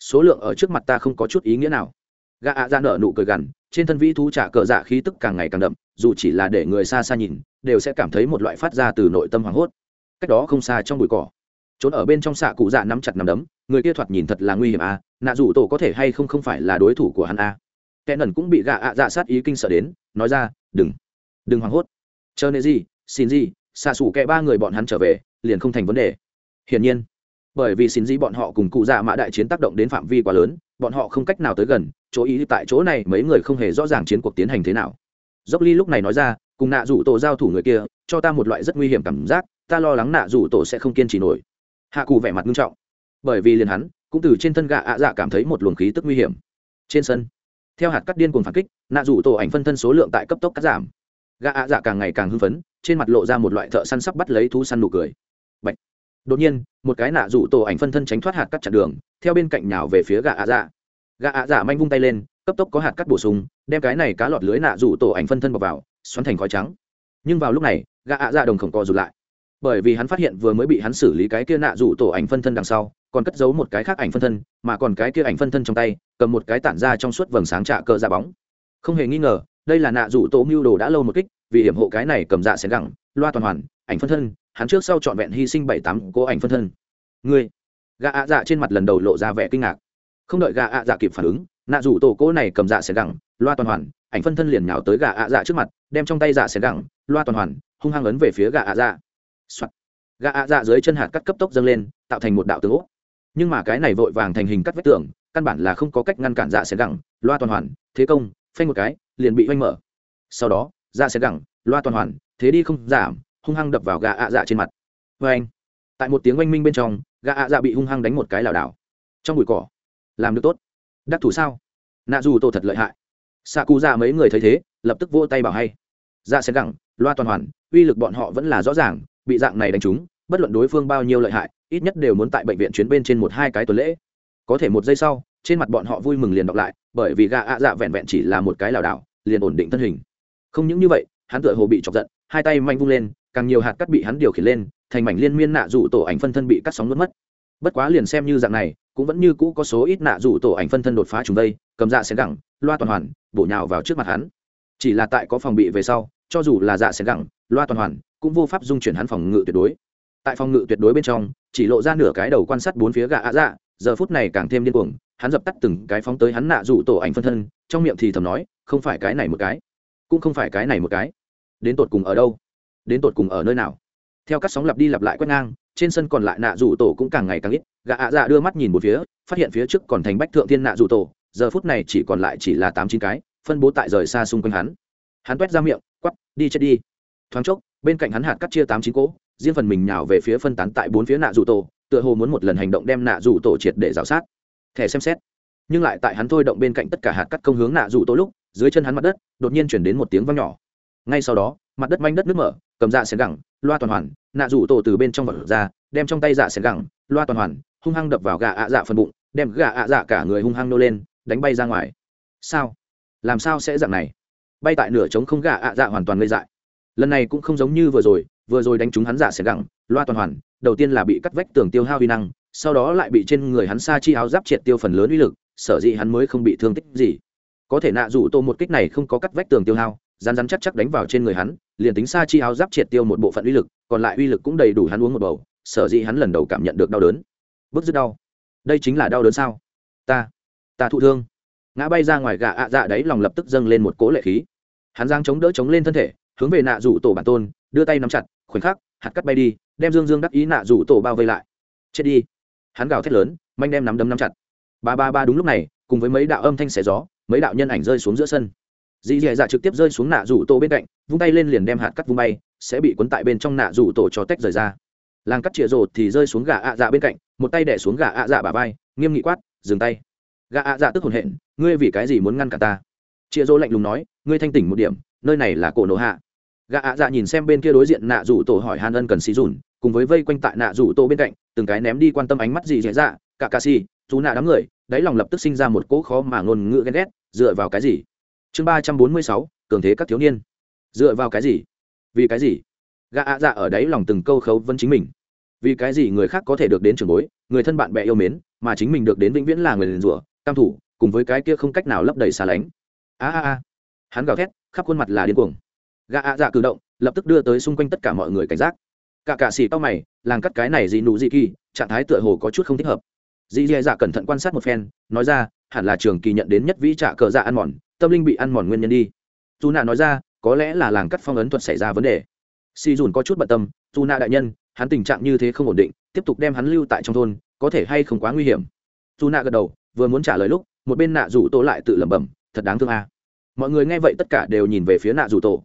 Số lượng ở trước mặt ta không có chút ý nghĩa nào. Gã ạ ra nở nụ cười gằn trên thân vĩ thú trả cờ dạ khí tức càng ngày càng đậm, dù chỉ là để người xa xa nhìn, đều sẽ cảm thấy một loại phát ra từ nội tâm hoảng hốt. Cách đó không xa trong bụi cỏ, trốn ở bên trong xạ cụ dạ nắm chặt nắm đấm, người kia thoạt nhìn thật là nguy hiểm à nạ dù tổ có thể hay không không phải là đối thủ của hắn à. kẻ nần cũng bị gạ ạ dạ sát ý kinh sợ đến, nói ra, đừng đừng hoảng hốt. Chờ nệ gì, xin gì, xạ xủ kẻ ba người bọn hắn trở về, liền không thành vấn đề. Hiển nhiên, bởi vì xin gì bọn họ cùng cụ dạ mã đại chiến tác động đến phạm vi quá lớn bọn họ không cách nào tới gần, chỗ ý tại chỗ này mấy người không hề rõ ràng chiến cuộc tiến hành thế nào. Dốc ly lúc này nói ra, cùng nạ rủ tổ giao thủ người kia, cho ta một loại rất nguy hiểm cảm giác, ta lo lắng nạ rủ tổ sẽ không kiên trì nổi. Hạ cù vẻ mặt nghiêm trọng, bởi vì liền hắn, cũng từ trên thân gạ ạ dạ cảm thấy một luồng khí tức nguy hiểm. Trên sân, theo hạt cắt điên cuồng phản kích, nạ rủ tổ ảnh phân thân số lượng tại cấp tốc cắt giảm. Gạ ạ dạ càng ngày càng hưng phấn, trên mặt lộ ra một loại thợ săn sắp bắt lấy thú săn nụ cười đột nhiên, một cái nạ rủ tổ ảnh phân thân tránh thoát hạt cắt chặn đường, theo bên cạnh nhào về phía gà ạ dạ. Gà ạ dạ manh vung tay lên, cấp tốc có hạt cắt bổ sung, đem cái này cá lọt lưới nạ rủ tổ ảnh phân thân bọc vào, xoắn thành khói trắng. Nhưng vào lúc này gà ạ dạ đồng khổng co rụt lại. Bởi vì hắn phát hiện vừa mới bị hắn xử lý cái kia nạ rủ tổ ảnh phân thân đằng sau, còn cất giấu một cái khác ảnh phân thân, mà còn cái kia ảnh phân thân trong tay, cầm một cái tản ra trong suốt vầng sáng trạ cờ ra dạ bóng. Không hề nghi ngờ, đây là nạ rủ tổ mưu đồ đã lâu một kích, vì hiểm hộ cái này cầm dạ xén gẳng, loa toàn hoàn, ảnh phân thân hắn trước sau trọn vẹn hy sinh bảy tám cô ảnh phân thân ngươi gà ạ dạ trên mặt lần đầu lộ ra vẻ kinh ngạc không đợi gà ạ dạ kịp phản ứng nạ rủ tổ cô này cầm dạ xén gẳng loa toàn hoàn ảnh phân thân liền nhào tới gà ạ dạ trước mặt đem trong tay dạ xén gẳng loa toàn hoàn hung hăng ấn về phía gà ạ dạ Soạt. Gã ạ dạ dưới chân hạt cắt cấp tốc dâng lên, tạo thành một đạo tướng ốc. Nhưng mà cái này vội vàng thành hình cắt vết tường, căn bản là không có cách ngăn cản dạ xẻ gẳng, loa toàn hoàn, thế công, phanh một cái, liền bị oanh mở. Sau đó, dạ xẻ gẳng, loa toàn hoàn, thế đi không giảm, hung hăng đập vào gã ạ dạ trên mặt. Oeng. Tại một tiếng oanh minh bên trong, gã ạ dạ bị hung hăng đánh một cái lảo đảo. Trong bụi cỏ. Làm được tốt. Đắc thủ sao? Nạ dù tổ thật lợi hại. xạ cụ dạ mấy người thấy thế, lập tức vỗ tay bảo hay. Dạ sẽ gẳng, loa toàn hoàn, uy lực bọn họ vẫn là rõ ràng, bị dạng này đánh trúng bất luận đối phương bao nhiêu lợi hại ít nhất đều muốn tại bệnh viện chuyến bên trên một hai cái tuần lễ có thể một giây sau trên mặt bọn họ vui mừng liền đọc lại bởi vì gà ạ dạ vẹn vẹn chỉ là một cái lảo đảo liền ổn định thân hình không những như vậy hắn tựa hồ bị chọc giận hai tay manh vung lên càng nhiều hạt cắt bị hắn điều khiển lên, thành mảnh liên miên nạ rủ tổ ảnh phân thân bị cắt sóng nuốt mất. Bất quá liền xem như dạng này, cũng vẫn như cũ có số ít nạ rủ tổ ảnh phân thân đột phá chúng đây, cầm dạ xén gẳng, loa toàn hoàn, bổ nhào vào trước mặt hắn. Chỉ là tại có phòng bị về sau, cho dù là dạ xén gẳng, loa toàn hoàn, cũng vô pháp dung chuyển hắn phòng ngự tuyệt đối. Tại phòng ngự tuyệt đối bên trong, chỉ lộ ra nửa cái đầu quan sát bốn phía gạ ạ dạ giờ phút này càng thêm điên cuồng, hắn dập tắt từng cái phóng tới hắn nạ dụ tổ ảnh phân thân, trong miệng thì thầm nói, không phải cái này một cái, cũng không phải cái này một cái. Đến tột cùng ở đâu? Đến tột cùng ở nơi nào? Theo các sóng lặp đi lặp lại quét ngang, trên sân còn lại nạ rủ tổ cũng càng ngày càng ít. Gã ạ dạ đưa mắt nhìn một phía, phát hiện phía trước còn thành bách thượng thiên nạ rủ tổ. Giờ phút này chỉ còn lại chỉ là tám chín cái, phân bố tại rời xa xung quanh hắn. Hắn quét ra miệng, quắp, đi chết đi. Thoáng chốc, bên cạnh hắn hạt cắt chia tám chín cỗ, riêng phần mình nhào về phía phân tán tại bốn phía nạ rủ tổ, tựa hồ muốn một lần hành động đem nạ rủ tổ triệt để rào sát. Thẻ xem xét. Nhưng lại tại hắn thôi động bên cạnh tất cả hạt cắt công hướng nạ rủ tổ lúc, dưới chân hắn mặt đất, đột nhiên chuyển đến một tiếng vang nhỏ. Ngay sau đó, mặt đất manh đất nước mở cầm dạ xẻng gẳng, loa toàn hoàn, nạ rủ tổ từ bên trong vật ra, đem trong tay dạ xẻng gẳng, loa toàn hoàn, hung hăng đập vào gà ạ dạ phần bụng, đem gà ạ dạ cả người hung hăng nô lên, đánh bay ra ngoài. Sao? Làm sao sẽ dạng này? Bay tại nửa trống không gà ạ dạ hoàn toàn ngây dại. Lần này cũng không giống như vừa rồi vừa rồi đánh trúng hắn dạ xẻng gẳng, loa toàn hoàn, đầu tiên là bị cắt vách tường tiêu hao uy năng, sau đó lại bị trên người hắn sa chi áo giáp triệt tiêu phần lớn uy lực, sở dĩ hắn mới không bị thương tích gì. Có thể nạ rủ tô một kích này không có cắt vách tường tiêu hao rán rán chắc chắc đánh vào trên người hắn liền tính xa chi áo giáp triệt tiêu một bộ phận uy lực, còn lại uy lực cũng đầy đủ hắn uống một bầu, sở dĩ hắn lần đầu cảm nhận được đau đớn. Bức dứt đau. Đây chính là đau đớn sao? Ta ta thụ thương. Ngã bay ra ngoài gà ạ dạ đấy lòng lập tức dâng lên một cỗ lệ khí. Hắn giang chống đỡ chống lên thân thể, hướng về nạ rủ tổ bản tôn, đưa tay nắm chặt, khoảnh khắc, hạt cắt bay đi, đem dương dương đắc ý nạ rủ tổ bao vây lại. Chết đi. Hắn gào thét lớn, manh đem nắm đấm nắm chặt. Ba ba ba đúng lúc này, cùng với mấy đạo âm thanh xẻ gió, mấy đạo nhân ảnh rơi xuống giữa sân dì dì dạ trực tiếp rơi xuống nạ rủ tổ bên cạnh, vung tay lên liền đem hạt cắt vung bay, sẽ bị cuốn tại bên trong nạ rủ tổ cho tách rời ra. Làng cắt chĩa rột thì rơi xuống gà ạ dạ bên cạnh, một tay đẻ xuống gà ạ dạ bà vai, nghiêm nghị quát, dừng tay. Gà ạ dạ tức hồn hện ngươi vì cái gì muốn ngăn cả ta? Chĩa rỗ lạnh lùng nói, ngươi thanh tỉnh một điểm, nơi này là cổ nổ hạ. Gà ạ dạ nhìn xem bên kia đối diện nạ rủ tổ hỏi hàn ân cần xì dùn, cùng với vây quanh tại nạ rủ tổ bên cạnh, từng cái ném đi quan tâm ánh mắt gì dễ dạ cả ca xì dù nạ đám người. Đáy lòng lập tức sinh ra một cỗ khó mà ngôn ngữ ghen ghét, dựa vào cái gì? Chương ba trăm bốn mươi sáu, cường thế các thiếu niên. Dựa vào cái gì? Vì cái gì? Gã ạ dạ ở đấy lòng từng câu khấu vân chính mình. Vì cái gì người khác có thể được đến trường bối, người thân bạn bè yêu mến, mà chính mình được đến vĩnh viễn là người liền rủa, cam thủ, cùng với cái kia không cách nào lấp đầy xa lánh. A a a. Hắn gào thét, khắp khuôn mặt là điên cuồng. Gã ạ dạ cử động, lập tức đưa tới xung quanh tất cả mọi người cảnh giác. Cả cả xì to mày, làng cắt cái này gì nụ gì kỳ, trạng thái tựa hồ có chút không thích hợp. Dì dì dạ cẩn thận quan sát một phen, nói ra, hẳn là trường kỳ nhận đến nhất vĩ trạ cờ dạ ăn mòn tâm linh bị ăn mòn nguyên nhân đi. Dù nạ nói ra, có lẽ là làng cắt phong ấn thuật xảy ra vấn đề. Si dùn có chút bận tâm, dù nạ đại nhân, hắn tình trạng như thế không ổn định, tiếp tục đem hắn lưu tại trong thôn, có thể hay không quá nguy hiểm? Dù nạ gật đầu, vừa muốn trả lời lúc, một bên nạ rủ tổ lại tự lẩm bẩm, thật đáng thương a. Mọi người nghe vậy tất cả đều nhìn về phía nạ rủ tổ.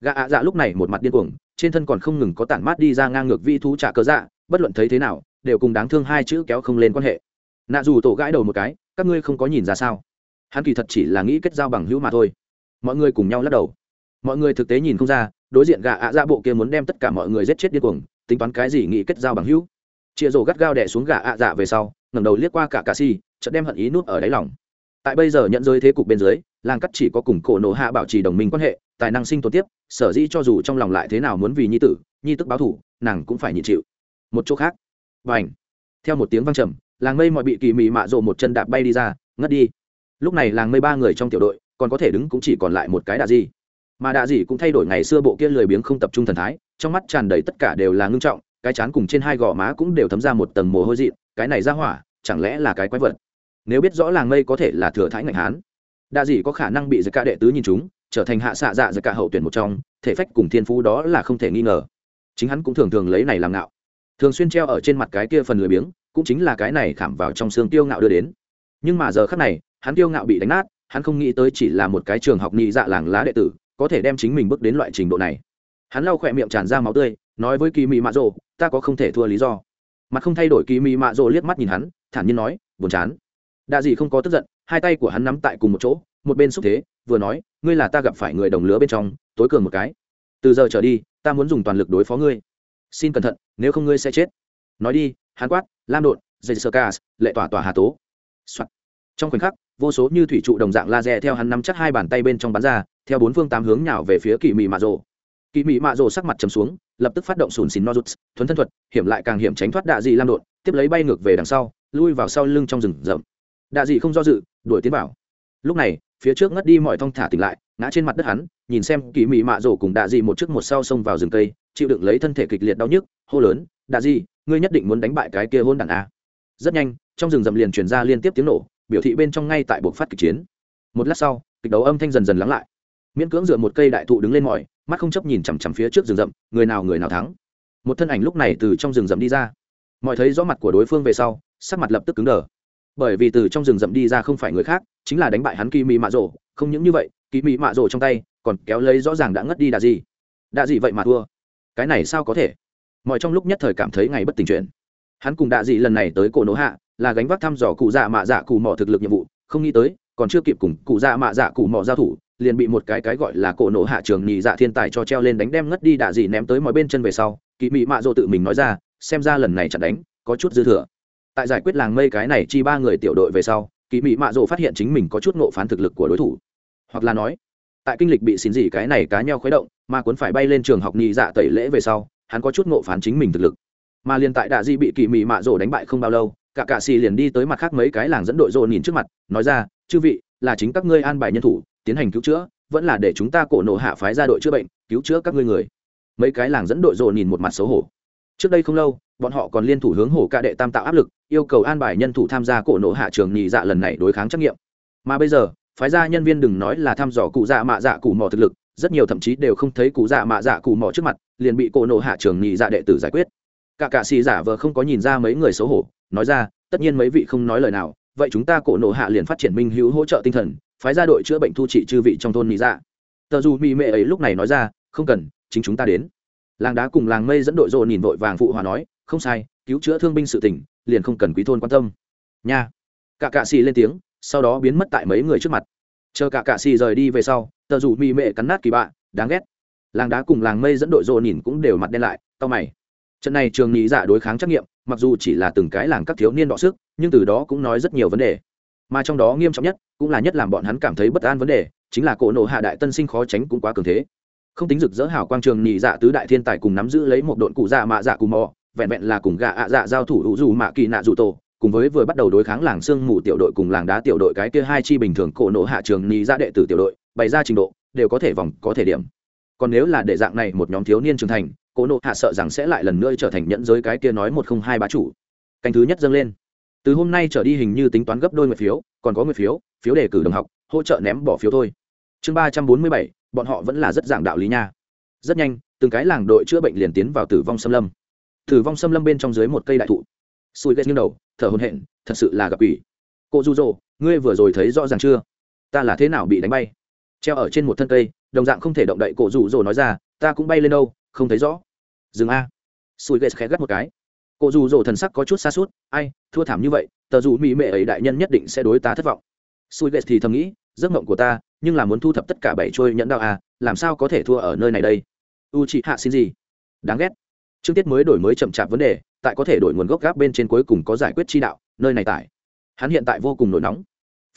Gã ạ dạ lúc này một mặt điên cuồng, trên thân còn không ngừng có tản mát đi ra ngang ngược vi thú trả cớ dạ bất luận thấy thế nào, đều cùng đáng thương hai chữ kéo không lên quan hệ. Nạ dù tổ gãi đầu một cái, các ngươi không có nhìn ra sao? Hắn kỳ thật chỉ là nghĩ kết giao bằng hữu mà thôi. Mọi người cùng nhau lắc đầu. Mọi người thực tế nhìn không ra, đối diện gà ạ ra bộ kia muốn đem tất cả mọi người giết chết điên cuồng, tính toán cái gì nghĩ kết giao bằng hữu. Chia rổ gắt gao đẻ xuống gà ạ dạ về sau, ngẩng đầu liếc qua cả cà si, chợt đem hận ý nuốt ở đáy lòng. Tại bây giờ nhận rơi thế cục bên dưới, làng cắt chỉ có cùng cổ nổ hạ bảo trì đồng minh quan hệ, tài năng sinh tồn tiếp, sở dĩ cho dù trong lòng lại thế nào muốn vì nhi tử, nhi tức báo thủ, nàng cũng phải nhịn chịu. Một chỗ khác. Và ảnh theo một tiếng văng trầm, làng mây mọi bị kỳ mị mạ rộ một chân đạp bay đi ra, ngất đi lúc này làng mây ba người trong tiểu đội, còn có thể đứng cũng chỉ còn lại một cái đạ gì mà đạ gì cũng thay đổi ngày xưa bộ kia lười biếng không tập trung thần thái, trong mắt tràn đầy tất cả đều là ngưng trọng, cái chán cùng trên hai gò má cũng đều thấm ra một tầng mồ hôi dị cái này ra hỏa, chẳng lẽ là cái quái vật? Nếu biết rõ làng mây có thể là thừa thái ngạnh hán, đạ gì có khả năng bị giật cả đệ tứ nhìn chúng trở thành hạ xạ dạ giật cả hậu tuyển một trong, thể phách cùng thiên phú đó là không thể nghi ngờ. Chính hắn cũng thường thường lấy này làm ngạo. Thường xuyên treo ở trên mặt cái kia phần lười biếng, cũng chính là cái này khảm vào trong xương tiêu ngạo đưa đến. Nhưng mà giờ khắc này hắn kiêu ngạo bị đánh nát, hắn không nghĩ tới chỉ là một cái trường học nhị dạ làng lá đệ tử, có thể đem chính mình bước đến loại trình độ này. Hắn lau khỏe miệng tràn ra máu tươi, nói với kỳ mị mạ rồ, ta có không thể thua lý do. Mặt không thay đổi, kỳ mị mạ rồ liếc mắt nhìn hắn, thản nhiên nói, buồn chán. Đa dị không có tức giận, hai tay của hắn nắm tại cùng một chỗ, một bên xúc thế, vừa nói, ngươi là ta gặp phải người đồng lứa bên trong, tối cường một cái. Từ giờ trở đi, ta muốn dùng toàn lực đối phó ngươi. Xin cẩn thận, nếu không ngươi sẽ chết. Nói đi, hắn quát, lam đột dây sơ ca lệ tỏa tỏa hà tố、Soạn. trong khoảnh khắc vô số như thủy trụ đồng dạng laser theo hắn nắm chắc hai bàn tay bên trong bắn ra, theo bốn phương tám hướng nhào về phía kỳ mị mạ rồ. Kỳ mị mạ rồ sắc mặt trầm xuống, lập tức phát động sùn xìn nozuts, thuấn thân thuật, hiểm lại càng hiểm tránh thoát đạ dị lam đột tiếp lấy bay ngược về đằng sau, lui vào sau lưng trong rừng rậm. Đạ dị không do dự, đuổi tiến vào. Lúc này, phía trước ngất đi mọi thong thả tỉnh lại, ngã trên mặt đất hắn, nhìn xem kỳ mị mạ rổ cùng đạ dị một trước một sau xông vào rừng cây, chịu đựng lấy thân thể kịch liệt đau nhức, hô lớn, đạ dị, ngươi nhất định muốn đánh bại cái kia hôn đàn a. Rất nhanh, trong rừng rậm liền truyền ra liên tiếp tiếng nổ biểu thị bên trong ngay tại buộc phát kịch chiến. Một lát sau, kịch đấu âm thanh dần dần lắng lại. Miễn cưỡng dựa một cây đại thụ đứng lên mỏi, mắt không chấp nhìn chằm chằm phía trước rừng rậm, người nào người nào thắng. Một thân ảnh lúc này từ trong rừng rậm đi ra. Mọi thấy rõ mặt của đối phương về sau, sắc mặt lập tức cứng đờ. Bởi vì từ trong rừng rậm đi ra không phải người khác, chính là đánh bại hắn kỳ mị mạ rổ không những như vậy kỳ mị mạ rổ trong tay còn kéo lấy rõ ràng đã ngất đi đà gì đà gì vậy mà thua. Cái này sao có thể? Mọi trong lúc nhất thời cảm thấy ngày bất tình chuyện hắn cùng đạ dị lần này tới cổ nỗ hạ là gánh vác thăm dò cụ dạ mạ dạ cụ mỏ thực lực nhiệm vụ, không nghĩ tới, còn chưa kịp cùng cụ dạ mạ dạ cụ mỏ giao thủ, liền bị một cái cái gọi là cổ nổ hạ trường nhị dạ thiên tài cho treo lên đánh đem ngất đi đạ dị ném tới mọi bên chân về sau kỳ mị mạ dỗ tự mình nói ra, xem ra lần này chặt đánh, có chút dư thừa. Tại giải quyết làng mây cái này chi ba người tiểu đội về sau kỳ mị mạ dỗ phát hiện chính mình có chút ngộ phán thực lực của đối thủ. Hoặc là nói, tại kinh lịch bị xin gì cái này cá nhau khuấy động mà cuốn phải bay lên trường học nhị dạ tẩy lễ về sau, hắn có chút ngộ phán chính mình thực lực. Mà liền tại đạ di bị kỳ mị mạ dỗ đánh bại không bao lâu cả cạ xì liền đi tới mặt khác mấy cái làng dẫn đội dồn nhìn trước mặt, nói ra, chư vị, là chính các ngươi an bài nhân thủ, tiến hành cứu chữa, vẫn là để chúng ta cổ nộ hạ phái ra đội chữa bệnh, cứu chữa các ngươi người. Mấy cái làng dẫn đội dồn nhìn một mặt xấu hổ. Trước đây không lâu, bọn họ còn liên thủ hướng hổ ca đệ tam tạo áp lực, yêu cầu an bài nhân thủ tham gia cổ nộ hạ trường nhị dạ lần này đối kháng trắc nghiệm. Mà bây giờ, phái ra nhân viên đừng nói là thăm dò cụ dạ mạ dạ cụ mò thực lực, rất nhiều thậm chí đều không thấy cụ dạ mạ dạ cụ mò trước mặt, liền bị cổ nộ hạ trường nhị dạ đệ tử giải quyết. Cả cạ xì giả vờ không có nhìn ra mấy người xấu hổ nói ra, tất nhiên mấy vị không nói lời nào, vậy chúng ta cổ nộ hạ liền phát triển minh hữu hỗ trợ tinh thần, phái ra đội chữa bệnh thu trị chư vị trong thôn mỹ dạ. Tờ dù mỹ mệ ấy lúc này nói ra, không cần, chính chúng ta đến. Làng đá cùng làng mây dẫn đội rộ nhìn vội vàng phụ hòa nói, không sai, cứu chữa thương binh sự tỉnh liền không cần quý thôn quan tâm. Nha. Cả cạ xì lên tiếng, sau đó biến mất tại mấy người trước mặt. Chờ cả cạ xì rời đi về sau, tờ dù mỹ mệ cắn nát kỳ bạ, đáng ghét. Làng đá cùng làng mây dẫn đội rộ nhìn cũng đều mặt đen lại tao mày trận này trường nhị dạ đối kháng trắc nghiệm, mặc dù chỉ là từng cái làng các thiếu niên đọ sức, nhưng từ đó cũng nói rất nhiều vấn đề. Mà trong đó nghiêm trọng nhất, cũng là nhất làm bọn hắn cảm thấy bất an vấn đề, chính là cổ nộ hạ đại tân sinh khó tránh cũng quá cường thế. Không tính rực rỡ hảo quang trường nhị dạ tứ đại thiên tài cùng nắm giữ lấy một đội cụ dạ mạ dạ cù mò, vẹn vẹn là cùng gạ ạ dạ giao thủ hữu dù mạ kỳ nạ dù tổ, cùng với vừa bắt đầu đối kháng làng sương mù tiểu đội cùng làng đá tiểu đội cái kia hai chi bình thường cổ nộ hạ trường nhị dạ đệ tử tiểu đội, bày ra trình độ, đều có thể vòng có thể điểm. Còn nếu là để dạng này một nhóm thiếu niên trưởng thành Cô nộ hạ sợ rằng sẽ lại lần nữa trở thành nhẫn giới cái kia nói một không hai bá chủ. Canh thứ nhất dâng lên. Từ hôm nay trở đi hình như tính toán gấp đôi nguyệt phiếu, còn có nguyệt phiếu phiếu đề cử đồng học, hỗ trợ ném bỏ phiếu thôi. Chương ba trăm bốn mươi bảy, bọn họ vẫn là rất giảng đạo lý nha. Rất nhanh, từng cái làng đội chữa bệnh liền tiến vào tử vong xâm lâm. Tử vong xâm lâm bên trong dưới một cây đại thụ. Sùi ghét nghiêng đầu, thở hồn hện thật sự là gặp ủy cô du dỗ ngươi vừa rồi thấy rõ ràng chưa? Ta là thế nào bị đánh bay? Treo ở trên một thân cây, đồng dạng không thể động đậy cổ rủ rồ nói ra, ta cũng bay lên đâu không thấy rõ. Dừng a. Sùi ghét khẽ gắt một cái. Cô dù rồ thần sắc có chút xa suốt, ai, thua thảm như vậy, tờ dù mỹ mệ ấy đại nhân nhất định sẽ đối ta thất vọng. Sùi ghét thì thầm nghĩ, giấc mộng của ta, nhưng là muốn thu thập tất cả bảy trôi nhẫn đạo a, làm sao có thể thua ở nơi này đây? U chị hạ xin gì đáng ghét. Chương tiết mới đổi mới chậm chạp vấn đề, tại có thể đổi nguồn gốc gáp bên trên cuối cùng có giải quyết chi đạo, nơi này tại. Hắn hiện tại vô cùng nổi nóng.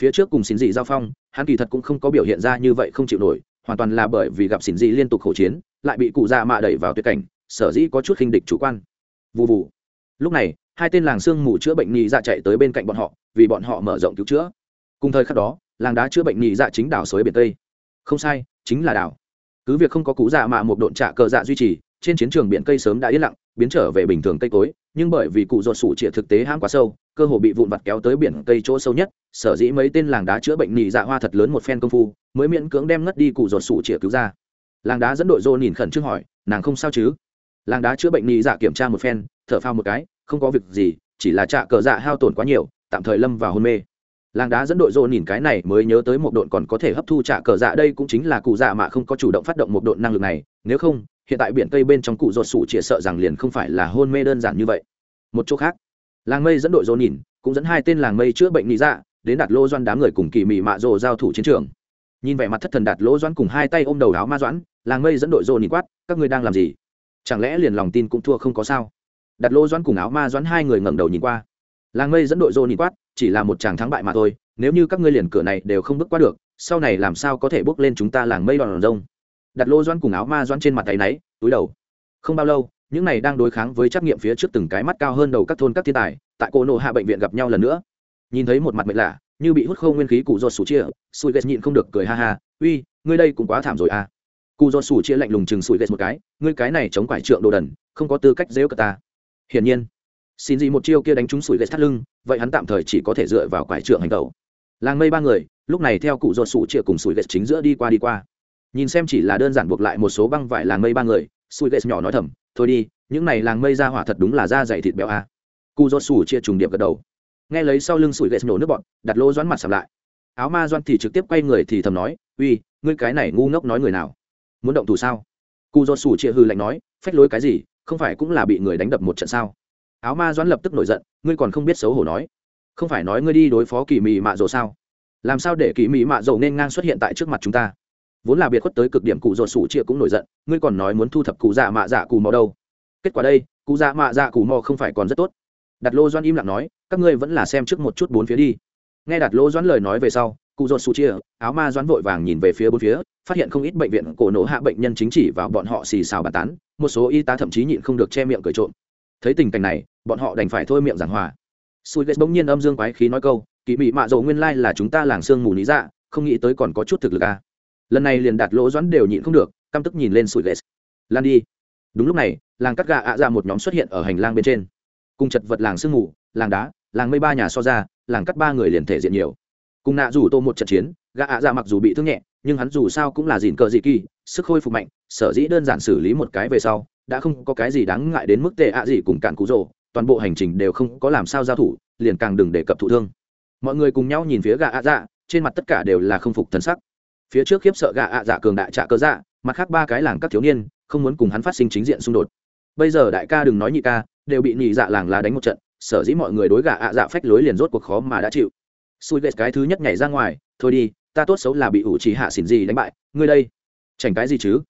Phía trước cùng xin dị giao phong, hắn kỳ thật cũng không có biểu hiện ra như vậy không chịu nổi, hoàn toàn là bởi vì gặp xin dị liên tục khổ chiến lại bị cụ già mạ đẩy vào tuyệt cảnh, sở dĩ có chút khinh địch chủ quan. Vụ vụ lúc này, hai tên làng sương mù chữa bệnh nhị dạ chạy tới bên cạnh bọn họ, vì bọn họ mở rộng cứu chữa. Cùng thời khắc đó, làng đá chữa bệnh nhị dạ chính đảo suối biển tây. Không sai, chính là đảo. Cứ việc không có cú dạ mạ một độn trả cờ dạ duy trì, trên chiến trường biển cây sớm đã yên lặng, biến trở về bình thường cây cối, nhưng bởi vì cụ ruột sủ trịa thực tế hãm quá sâu, cơ hồ bị vụn vặt kéo tới biển cây chỗ sâu nhất, sở dĩ mấy tên làng đá chữa bệnh nhị dạ hoa thật lớn một phen công phu, mới miễn cưỡng đem ngất đi cụ ruột sủ trịa cứu ra làng đá dẫn đội dô nhìn khẩn trương hỏi, nàng không sao chứ? Làng đá chữa bệnh nhị dạ kiểm tra một phen, thở phao một cái, không có việc gì, chỉ là trạ cờ dạ hao tổn quá nhiều, tạm thời lâm vào hôn mê. Làng đá dẫn đội dô nhìn cái này mới nhớ tới một đội còn có thể hấp thu trạ cờ dạ đây cũng chính là cụ dạ mà không có chủ động phát động một đội năng lực này, nếu không, hiện tại biển cây bên trong cụ ruột sủ chỉ sợ rằng liền không phải là hôn mê đơn giản như vậy. Một chỗ khác, làng mây dẫn đội dô nhìn cũng dẫn hai tên làng mây chữa bệnh nhị dạ đến đặt lô doan đám người cùng kỳ mị mạ rồ giao thủ chiến trường nhìn vẻ mặt thất thần đặt lỗ doãn cùng hai tay ôm đầu áo ma doãn, làng mây dẫn đội rô nhìn quát, các ngươi đang làm gì? Chẳng lẽ liền lòng tin cũng thua không có sao? Đặt lỗ doãn cùng áo ma doãn hai người ngẩng đầu nhìn qua. Làng mây dẫn đội rô nhìn quát, chỉ là một chàng thắng bại mà thôi, nếu như các ngươi liền cửa này đều không bước qua được, sau này làm sao có thể bước lên chúng ta làng mây đòn rông? Đặt lô doãn cùng áo ma doãn trên mặt tay náy, túi đầu. Không bao lâu, những này đang đối kháng với trắc nghiệm phía trước từng cái mắt cao hơn đầu các thôn các thiên tài, tại cô nộ hạ bệnh viện gặp nhau lần nữa. Nhìn thấy một mặt mệnh lạ như bị hút khô nguyên khí cụ Do sủ chia, sủi ghét nhịn không được cười ha ha, uy, ngươi đây cũng quá thảm rồi à. Cụ do sủ chia lạnh lùng chừng sủi ghét một cái, ngươi cái này chống quải trượng đồ đần, không có tư cách dễu cả ta. Hiển nhiên, xin gì một chiêu kia đánh trúng sủi ghét thắt lưng, vậy hắn tạm thời chỉ có thể dựa vào quải trượng hành tẩu. Làng mây ba người, lúc này theo cụ Do sủ chia cùng sủi ghét chính giữa đi qua đi qua. Nhìn xem chỉ là đơn giản buộc lại một số băng vải làng mây ba người, sủi ghét nhỏ nói thầm, thôi đi, những này làng mây ra hỏa thật đúng là da dày thịt béo à. cụ Do sủ chia trùng điệp gật đầu nghe lấy sau lưng sủi ghét nổ nước bọn đặt lỗ doãn mặt sầm lại. Áo ma doan thì trực tiếp quay người thì thầm nói, uy, ngươi cái này ngu ngốc nói người nào? Muốn động thủ sao? Cụ do sủ chia hư lạnh nói, phách lối cái gì, không phải cũng là bị người đánh đập một trận sao? Áo ma doãn lập tức nổi giận, ngươi còn không biết xấu hổ nói. Không phải nói ngươi đi đối phó kỳ mị mạ rồ sao? Làm sao để kỳ mị mạ rồ nên ngang xuất hiện tại trước mặt chúng ta? Vốn là biệt khuất tới cực điểm cụ dột sủ chia cũng nổi giận, ngươi còn nói muốn thu thập cụ dạ mạ dạ cù mò đâu? Kết quả đây, cụ dạ mạ dạ cù mò không phải còn rất tốt đặt lô doan im lặng nói, các ngươi vẫn là xem trước một chút bốn phía đi. Nghe đặt lô doan lời nói về sau, cụ dột sủ chia, áo ma doan vội vàng nhìn về phía bốn phía, phát hiện không ít bệnh viện cổ nổ hạ bệnh nhân chính chỉ vào bọn họ xì xào bàn tán, một số y tá thậm chí nhịn không được che miệng cười trộm. Thấy tình cảnh này, bọn họ đành phải thôi miệng giảng hòa. Sùi ghét bỗng nhiên âm dương quái khí nói câu, kỳ mị mạ dầu nguyên lai là chúng ta làng sương mù lý dạ không nghĩ tới còn có chút thực lực à. lần này liền đặt lỗ doãn đều nhịn không được, căm tức nhìn lên sùi ghét lan đi. Đúng lúc này, làng cắt gà ạ ra một nhóm xuất hiện ở hành lang bên trên cùng chật vật làng sương mù, làng đá, làng mây ba nhà so ra, làng cắt ba người liền thể diện nhiều. Cùng nạ rủ tô một trận chiến, gã ạ ra mặc dù bị thương nhẹ, nhưng hắn dù sao cũng là dìn cờ dị kỳ, sức khôi phục mạnh, sở dĩ đơn giản xử lý một cái về sau, đã không có cái gì đáng ngại đến mức tệ ạ gì cùng cạn cú rồ, toàn bộ hành trình đều không có làm sao giao thủ, liền càng đừng đề cập thụ thương. Mọi người cùng nhau nhìn phía gã ạ dạ trên mặt tất cả đều là không phục thân sắc. Phía trước khiếp sợ gã ạ dạ cường đại trạ cơ dạ mặt khác ba cái làng các thiếu niên, không muốn cùng hắn phát sinh chính diện xung đột. Bây giờ đại ca đừng nói nhị ca đều bị nhị dạ làng lá đánh một trận, sở dĩ mọi người đối gà ạ dạ phách lối liền rốt cuộc khó mà đã chịu. Xui ghét cái thứ nhất nhảy ra ngoài, thôi đi, ta tốt xấu là bị ủ trì hạ xỉn gì đánh bại, ngươi đây, chảnh cái gì chứ?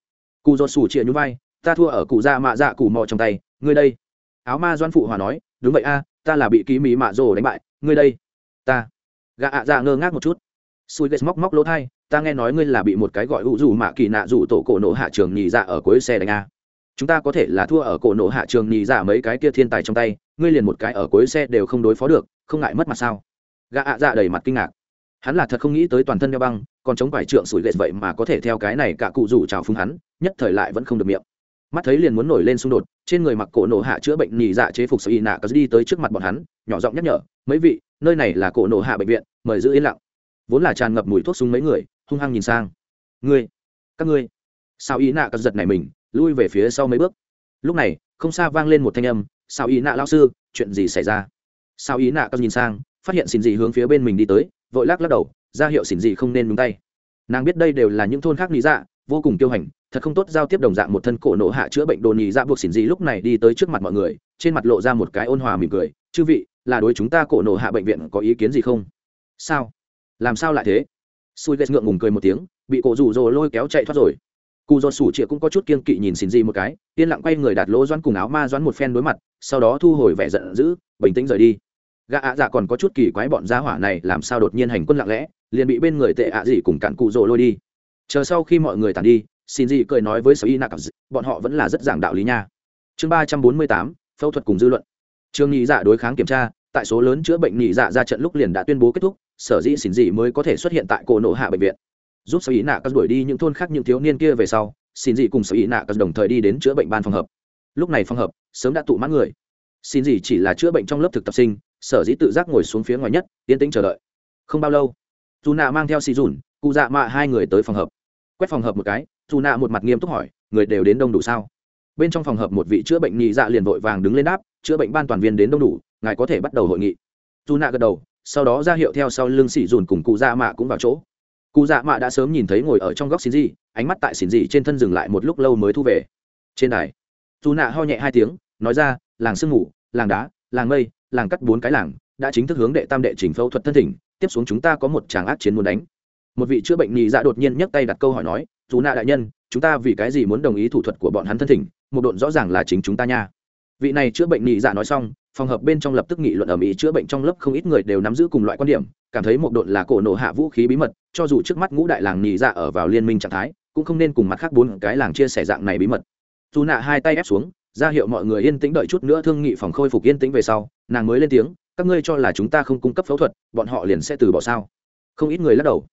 Cụ do sủ chia nhún vai, ta thua ở cụ dạ mạ dạ cụ mò trong tay, ngươi đây. Áo ma doan phụ hòa nói, đúng vậy a, ta là bị ký mỹ mạ rồ đánh bại, ngươi đây, ta. Gạ ạ dạ ngơ ngác một chút. Sùi ghét móc móc lỗ thai, ta nghe nói ngươi là bị một cái gọi ủ dù mạ kỳ nạ dù tổ cổ nổ hạ trường nhị dạ ở cuối xe đánh a chúng ta có thể là thua ở cổ nổ hạ trường nhì giả mấy cái kia thiên tài trong tay, ngươi liền một cái ở cuối xe đều không đối phó được, không ngại mất mặt sao? Gã ạ dạ đầy mặt kinh ngạc. Hắn là thật không nghĩ tới toàn thân đeo băng, còn chống phải trượng sủi lệ vậy mà có thể theo cái này cả cụ rủ trào phương hắn, nhất thời lại vẫn không được miệng. Mắt thấy liền muốn nổi lên xung đột, trên người mặc cổ nổ hạ chữa bệnh nhì dạ chế phục sở y nạ có đi tới trước mặt bọn hắn, nhỏ giọng nhắc nhở, mấy vị, nơi này là cổ nổ hạ bệnh viện, mời giữ yên lặng. Vốn là tràn ngập mùi thuốc súng mấy người, hung hăng nhìn sang. Ngươi, các ngươi. Sao y nạ có giật này mình lui về phía sau mấy bước. Lúc này, không xa vang lên một thanh âm, sao ý nạ lao sư, chuyện gì xảy ra? Sao ý nạ cao nhìn sang, phát hiện xin gì hướng phía bên mình đi tới, vội lắc lắc đầu, ra hiệu xỉn gì không nên đúng tay. Nàng biết đây đều là những thôn khác lý dạ vô cùng kiêu hành thật không tốt giao tiếp đồng dạng một thân cổ nộ hạ chữa bệnh đồ nhì dạ buộc xỉn gì lúc này đi tới trước mặt mọi người, trên mặt lộ ra một cái ôn hòa mỉm cười, chư vị, là đối chúng ta cổ nộ hạ bệnh viện có ý kiến gì không? Sao? Làm sao lại thế? Sùi ghét ngượng ngùng cười một tiếng, bị cổ rủ rồ lôi kéo chạy thoát rồi cụ do sủ chịa cũng có chút kiên kỵ nhìn xin gì một cái, yên lặng quay người đặt lỗ doãn cùng áo ma doãn một phen đối mặt, sau đó thu hồi vẻ giận dữ, bình tĩnh rời đi. Gã ạ dạ còn có chút kỳ quái bọn gia hỏa này làm sao đột nhiên hành quân lặng lẽ, liền bị bên người tệ ạ gì cùng cạn cụ rồ lôi đi. Chờ sau khi mọi người tàn đi xin gì cười nói với sở y nạc bọn họ vẫn là rất giảng đạo lý nha. Chương ba trăm bốn mươi tám, phẫu thuật cùng dư luận. Trường nhị dạ đối kháng kiểm tra, tại số lớn chữa bệnh nhị dạ ra trận lúc liền đã tuyên bố kết thúc, sở dĩ xin dị mới có thể xuất hiện tại cổ nộ hạ bệnh viện giúp sở y cắt đuổi đi những thôn khác những thiếu niên kia về sau, xin gì cùng sở y cắt đồng thời đi đến chữa bệnh ban phòng hợp. Lúc này phòng hợp, sớm đã tụ mãn người. Xin gì chỉ là chữa bệnh trong lớp thực tập sinh, sở dĩ tự giác ngồi xuống phía ngoài nhất, yên tĩnh chờ đợi. Không bao lâu dù nạ mang theo xì dùn, cụ dạ mạ hai người tới phòng hợp. Quét phòng hợp một cái dù nạ một mặt nghiêm túc hỏi, người đều đến đông đủ sao? Bên trong phòng hợp một vị chữa bệnh nhị dạ liền vội vàng đứng lên đáp, chữa bệnh ban toàn viên đến đông đủ, ngài có thể bắt đầu hội nghị. Dù nạ gật đầu, sau đó ra hiệu theo sau lưng xì dùn cùng cụ dạ mạ cũng vào chỗ cụ dạ mạ đã sớm nhìn thấy ngồi ở trong góc xin gì ánh mắt tại xin gì trên thân dừng lại một lúc lâu mới thu về. Trên đài dù nạ ho nhẹ hai tiếng, nói ra, làng sương ngủ làng đá, làng mây, làng cắt bốn cái làng, đã chính thức hướng đệ tam đệ chỉnh phẫu thuật thân thỉnh, tiếp xuống chúng ta có một tràng ác chiến muốn đánh. Một vị chữa bệnh nhị dạ đột nhiên nhấc tay đặt câu hỏi nói dù nạ đại nhân, chúng ta vì cái gì muốn đồng ý thủ thuật của bọn hắn thân thỉnh, một độn rõ ràng là chính chúng ta nha. Vị này chữa bệnh nhị dạ nói xong, phòng hợp bên trong lập tức nghị luận ở mỹ chữa bệnh trong lớp không ít người đều nắm giữ cùng loại quan điểm, cảm thấy một độn là cổ nổ hạ vũ khí bí mật cho dù trước mắt ngũ đại làng nhị dạ ở vào liên minh trạng thái, cũng không nên cùng mặt khác bốn cái làng chia sẻ dạng này bí mật. Dù nạ hai tay ép xuống, ra hiệu mọi người yên tĩnh đợi chút nữa thương nghị phòng khôi phục yên tĩnh về sau, nàng mới lên tiếng, các ngươi cho là chúng ta không cung cấp phẫu thuật, bọn họ liền sẽ từ bỏ sao? Không ít người lắc đầu.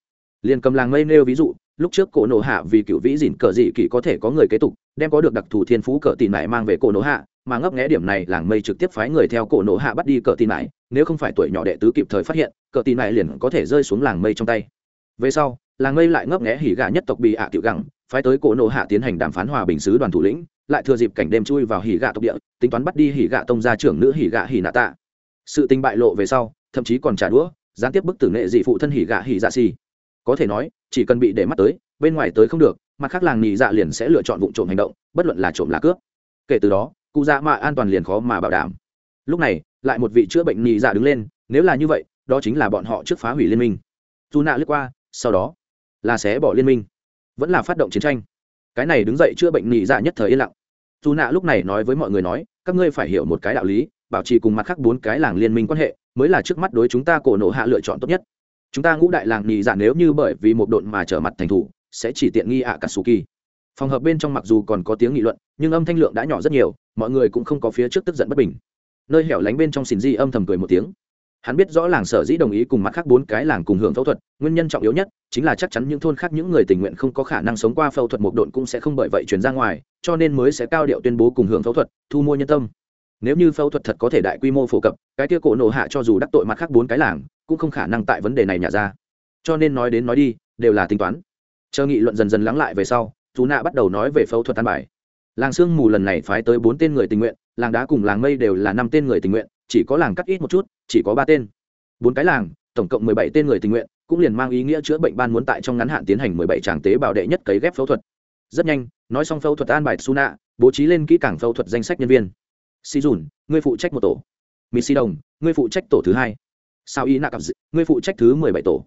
Liền cầm làng mây nêu ví dụ, lúc trước cổ nổ hạ vì cựu vĩ dìn cờ dị kỳ có thể có người kế tục, đem có được đặc thù thiên phú cờ tì mại mang về cổ nổ hạ, mà ngấp nghẽ điểm này làng mây trực tiếp phái người theo cổ nổ hạ bắt đi cờ tì mại, nếu không phải tuổi nhỏ đệ tứ kịp thời phát hiện, cờ tì mại liền có thể rơi xuống làng mây trong tay về sau làng ngây lại ngấp nghẽ hỉ gà nhất tộc bị ạ à tiểu gẳng, phái tới cổ nổ hạ tiến hành đàm phán hòa bình sứ đoàn thủ lĩnh, lại thừa dịp cảnh đêm chui vào hỉ gà tộc địa, tính toán bắt đi hỉ gà tông gia trưởng nữ hỉ gà hỉ nạ tạ. Sự tình bại lộ về sau, thậm chí còn trả đũa, gián tiếp bức tử nghệ dị phụ thân hỉ gà hỉ dạ xì. Có thể nói, chỉ cần bị để mắt tới, bên ngoài tới không được, mặt khác làng nhị dạ liền sẽ lựa chọn vụ trộm hành động, bất luận là trộm là cướp. Kể từ đó, cụ dạ mạ an toàn liền khó mà bảo đảm. Lúc này, lại một vị chữa bệnh nhị dạ đứng lên, nếu là như vậy, đó chính là bọn họ trước phá hủy liên minh. Dù nạ lướt qua sau đó là sẽ bỏ liên minh, vẫn là phát động chiến tranh. Cái này đứng dậy chữa bệnh nhị dạ nhất thời yên lặng. Dù nạ lúc này nói với mọi người nói, các ngươi phải hiểu một cái đạo lý, bảo trì cùng mặt khác bốn cái làng liên minh quan hệ, mới là trước mắt đối chúng ta cổ nộ hạ lựa chọn tốt nhất. Chúng ta ngũ đại làng nhị dạ nếu như bởi vì một độn mà trở mặt thành thủ, sẽ chỉ tiện nghi ạ cả su kỳ phòng hợp bên trong mặc dù còn có tiếng nghị luận, nhưng âm thanh lượng đã nhỏ rất nhiều, mọi người cũng không có phía trước tức giận bất bình. Nơi hẻo lánh bên trong xin di âm thầm cười một tiếng hắn biết rõ làng sở dĩ đồng ý cùng mặt khác bốn cái làng cùng hưởng phẫu thuật, nguyên nhân trọng yếu nhất chính là chắc chắn những thôn khác những người tình nguyện không có khả năng sống qua phẫu thuật một độn cũng sẽ không bởi vậy chuyển ra ngoài, cho nên mới sẽ cao điệu tuyên bố cùng hưởng phẫu thuật, thu mua nhân tâm. Nếu như phẫu thuật thật có thể đại quy mô phổ cập, cái kia cổ nổ hạ cho dù đắc tội mặt khác bốn cái làng, cũng không khả năng tại vấn đề này nhả ra. Cho nên nói đến nói đi, đều là tính toán. Chờ nghị luận dần dần lắng lại về sau chú nạ bắt đầu nói về phẫu thuật tan bài. Làng sương mù lần này phái tới bốn tên người tình nguyện, làng đá cùng làng mây đều là năm tên người tình nguyện, chỉ có làng cắt ít một chút chỉ có ba tên. Bốn cái làng, tổng cộng mười bảy tên người tình nguyện, cũng liền mang ý nghĩa chữa bệnh ban muốn tại trong ngắn hạn tiến hành mười bảy tràng tế bào đệ nhất cấy ghép phẫu thuật. Rất nhanh, nói xong phẫu thuật an bài suna nạ bố trí lên kỹ cảng phẫu thuật danh sách nhân viên. Si dùn, ngươi phụ trách một tổ. Mỹ si đồng, ngươi phụ trách tổ thứ hai. Sao y nạ cặp ngươi phụ trách thứ mười bảy tổ.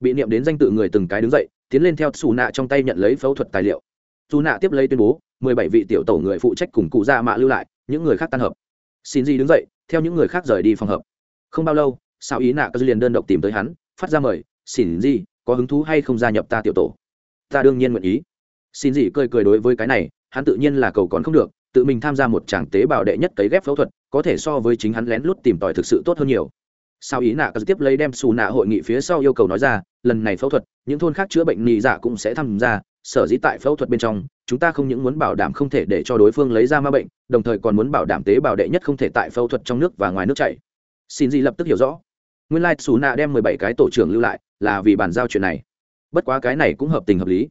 Bị niệm đến danh tự người từng cái đứng dậy, tiến lên theo xù nạ trong tay nhận lấy phẫu thuật tài liệu. Xù nạ tiếp lấy tuyên bố, mười bảy vị tiểu tổ người phụ trách cùng cụ già mạ lưu lại, những người khác tan hợp. Xin gì đứng dậy, theo những người khác rời đi phòng hợp không bao lâu sao ý nạ cơ liền đơn độc tìm tới hắn, phát ra mời, xin gì có hứng thú hay không gia nhập ta tiểu tổ? Ta đương nhiên nguyện ý. Xin gì cười cười đối với cái này, hắn tự nhiên là cầu còn không được, tự mình tham gia một tràng tế bào đệ nhất cấy ghép phẫu thuật, có thể so với chính hắn lén lút tìm tòi thực sự tốt hơn nhiều. Sao ý nạ tiếp lấy đem xù nạ hội nghị phía sau yêu cầu nói ra, lần này phẫu thuật, những thôn khác chữa bệnh nị dạ cũng sẽ tham gia, sở dĩ tại phẫu thuật bên trong, chúng ta không những muốn bảo đảm không thể để cho đối phương lấy ra ma bệnh, đồng thời còn muốn bảo đảm tế bào đệ nhất không thể tại phẫu thuật trong nước và ngoài nước chảy xin gì lập tức hiểu rõ. Nguyên lai xù nạ đem mười bảy cái tổ trưởng lưu lại, là vì bàn giao chuyện này. Bất quá cái này cũng hợp tình hợp lý.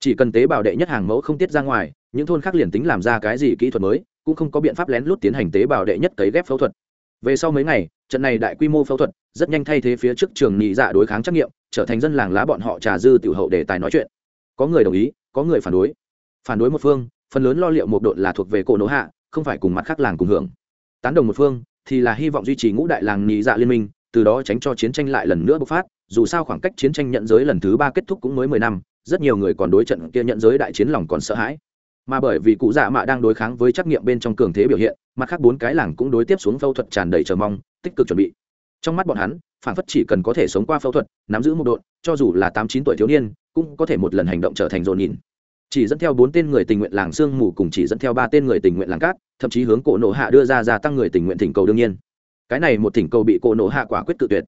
Chỉ cần tế bào đệ nhất hàng mẫu không tiết ra ngoài, những thôn khác liền tính làm ra cái gì kỹ thuật mới, cũng không có biện pháp lén lút tiến hành tế bào đệ nhất cấy ghép phẫu thuật. Về sau mấy ngày, trận này đại quy mô phẫu thuật, rất nhanh thay thế phía trước trường nhị dạ đối kháng trắc nghiệm, trở thành dân làng lá bọn họ trà dư tiểu hậu để tài nói chuyện. Có người đồng ý, có người phản đối. Phản đối một phương, phần lớn lo liệu một đội là thuộc về cổ nỗ hạ, không phải cùng mặt khác làng cùng hưởng. Tán đồng một phương thì là hy vọng duy trì ngũ đại làng nhị dạ liên minh, từ đó tránh cho chiến tranh lại lần nữa bộc phát, dù sao khoảng cách chiến tranh nhận giới lần thứ ba kết thúc cũng mới mười năm, rất nhiều người còn đối trận kia nhận giới đại chiến lòng còn sợ hãi. Mà bởi vì cụ dạ mạ đang đối kháng với trắc nghiệm bên trong cường thế biểu hiện, mặt khác bốn cái làng cũng đối tiếp xuống phẫu thuật tràn đầy chờ mong, tích cực chuẩn bị. Trong mắt bọn hắn, phản phất chỉ cần có thể sống qua phẫu thuật, nắm giữ một đội cho dù là tám chín tuổi thiếu niên, cũng có thể một lần hành động trở thành dồn nhìn chỉ dẫn theo bốn tên người tình nguyện làng sương mù cùng chỉ dẫn theo ba tên người tình nguyện làng cát, thậm chí hướng cổ nộ hạ đưa ra gia tăng người tình nguyện thỉnh cầu đương nhiên. Cái này một thỉnh cầu bị cổ nộ hạ quả quyết tự tuyệt.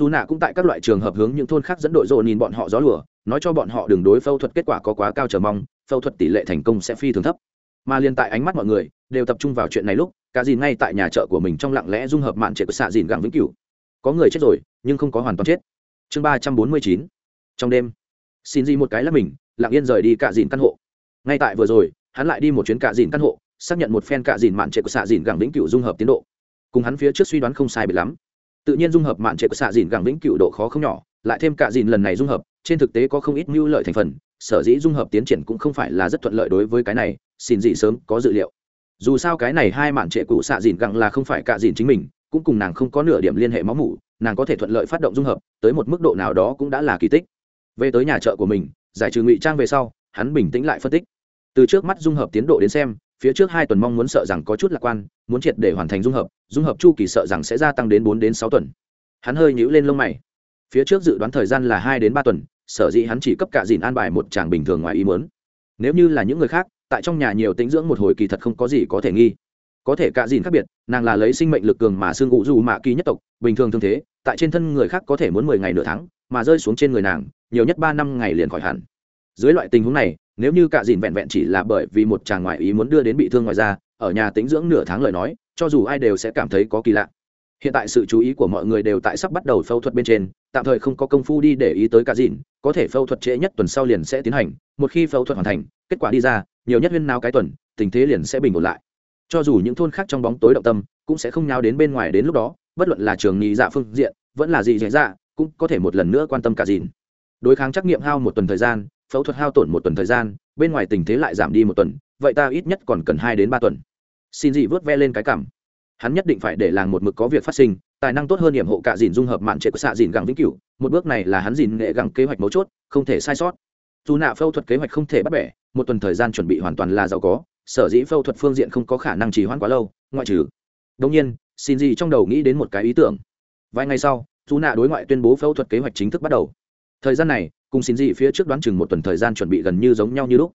Dù nạ cũng tại các loại trường hợp hướng những thôn khác dẫn đội dồn nhìn bọn họ gió lùa, nói cho bọn họ đừng đối phẫu thuật kết quả có quá cao chờ mong, phẫu thuật tỷ lệ thành công sẽ phi thường thấp. Mà liên tại ánh mắt mọi người đều tập trung vào chuyện này lúc, cả dìn ngay tại nhà chợ của mình trong lặng lẽ dung hợp mạn trệ của xạ dìn gặng vĩnh cửu. Có người chết rồi, nhưng không có hoàn toàn chết. Chương ba trăm bốn mươi chín. Trong đêm, xin di một cái là mình lặng yên rời đi cạ dìn căn hộ. Ngay tại vừa rồi, hắn lại đi một chuyến cạ dìn căn hộ, xác nhận một phen cạ dìn mạn trệ của xạ dìn gẳng vĩnh cửu dung hợp tiến độ. Cùng hắn phía trước suy đoán không sai biệt lắm. Tự nhiên dung hợp mạn trệ của xạ dìn gẳng vĩnh cửu độ khó không nhỏ, lại thêm cạ dìn lần này dung hợp, trên thực tế có không ít mưu lợi thành phần, sở dĩ dung hợp tiến triển cũng không phải là rất thuận lợi đối với cái này, xin dị sớm có dự liệu. Dù sao cái này hai mạn trệ cũ xạ dìn gẳng là không phải cạ dìn chính mình, cũng cùng nàng không có nửa điểm liên hệ máu mủ, nàng có thể thuận lợi phát động dung hợp, tới một mức độ nào đó cũng đã là kỳ tích về tới nhà chợ của mình, giải trừ ngụy trang về sau, hắn bình tĩnh lại phân tích. Từ trước mắt dung hợp tiến độ đến xem, phía trước hai tuần mong muốn sợ rằng có chút lạc quan, muốn triệt để hoàn thành dung hợp dung hợp chu kỳ sợ rằng sẽ gia tăng đến bốn đến sáu tuần. Hắn hơi nhíu lên lông mày. Phía trước dự đoán thời gian là hai đến ba tuần, sở dĩ hắn chỉ cấp cả dìn an bài một chàng bình thường ngoài ý muốn. Nếu như là những người khác, tại trong nhà nhiều tính dưỡng một hồi kỳ thật không có gì có thể nghi. Có thể cả dìn khác biệt, nàng là lấy sinh mệnh lực cường mà xương ngụ dù mạ kỳ nhất tộc, bình thường thương thế, tại trên thân người khác có thể muốn mười ngày nửa tháng, mà rơi xuống trên người nàng nhiều nhất ba năm ngày liền khỏi hẳn. Dưới loại tình huống này, nếu như cả dìn vẹn vẹn chỉ là bởi vì một chàng ngoại ý muốn đưa đến bị thương ngoài ra ở nhà tính dưỡng nửa tháng lời nói, cho dù ai đều sẽ cảm thấy có kỳ lạ. Hiện tại sự chú ý của mọi người đều tại sắp bắt đầu phẫu thuật bên trên, tạm thời không có công phu đi để ý tới cả dìn, có thể phẫu thuật trễ nhất tuần sau liền sẽ tiến hành, một khi phẫu thuật hoàn thành, kết quả đi ra, nhiều nhất huyên nào cái tuần, tình thế liền sẽ bình ổn lại. Cho dù những thôn khác trong bóng tối động tâm, cũng sẽ không nháo đến bên ngoài đến lúc đó, bất luận là trường nhị dạ phương diện, vẫn là gì dễ dạ cũng có thể một lần nữa quan tâm cả dìn đối kháng trắc nghiệm hao một tuần thời gian, phẫu thuật hao tổn một tuần thời gian, bên ngoài tình thế lại giảm đi một tuần, vậy ta ít nhất còn cần hai đến ba tuần. Xin dị vớt ve lên cái cảm. Hắn nhất định phải để làng một mực có việc phát sinh, tài năng tốt hơn nhiệm hộ cả dìn dung hợp mạn trệ của xạ dìn gẳng vĩnh cửu, một bước này là hắn dìn nghệ gẳng kế hoạch mấu chốt, không thể sai sót. Dù nạ phẫu thuật kế hoạch không thể bắt bẻ, một tuần thời gian chuẩn bị hoàn toàn là giàu có, sở dĩ phẫu thuật phương diện không có khả năng trì hoãn quá lâu, ngoại trừ. Đông nhiên, xin dị trong đầu nghĩ đến một cái ý tưởng. Vài ngày sau, dù nạ đối ngoại tuyên bố phẫu thuật kế hoạch chính thức bắt đầu thời gian này, cùng xin dị phía trước đoán chừng một tuần thời gian chuẩn bị gần như giống nhau như lúc.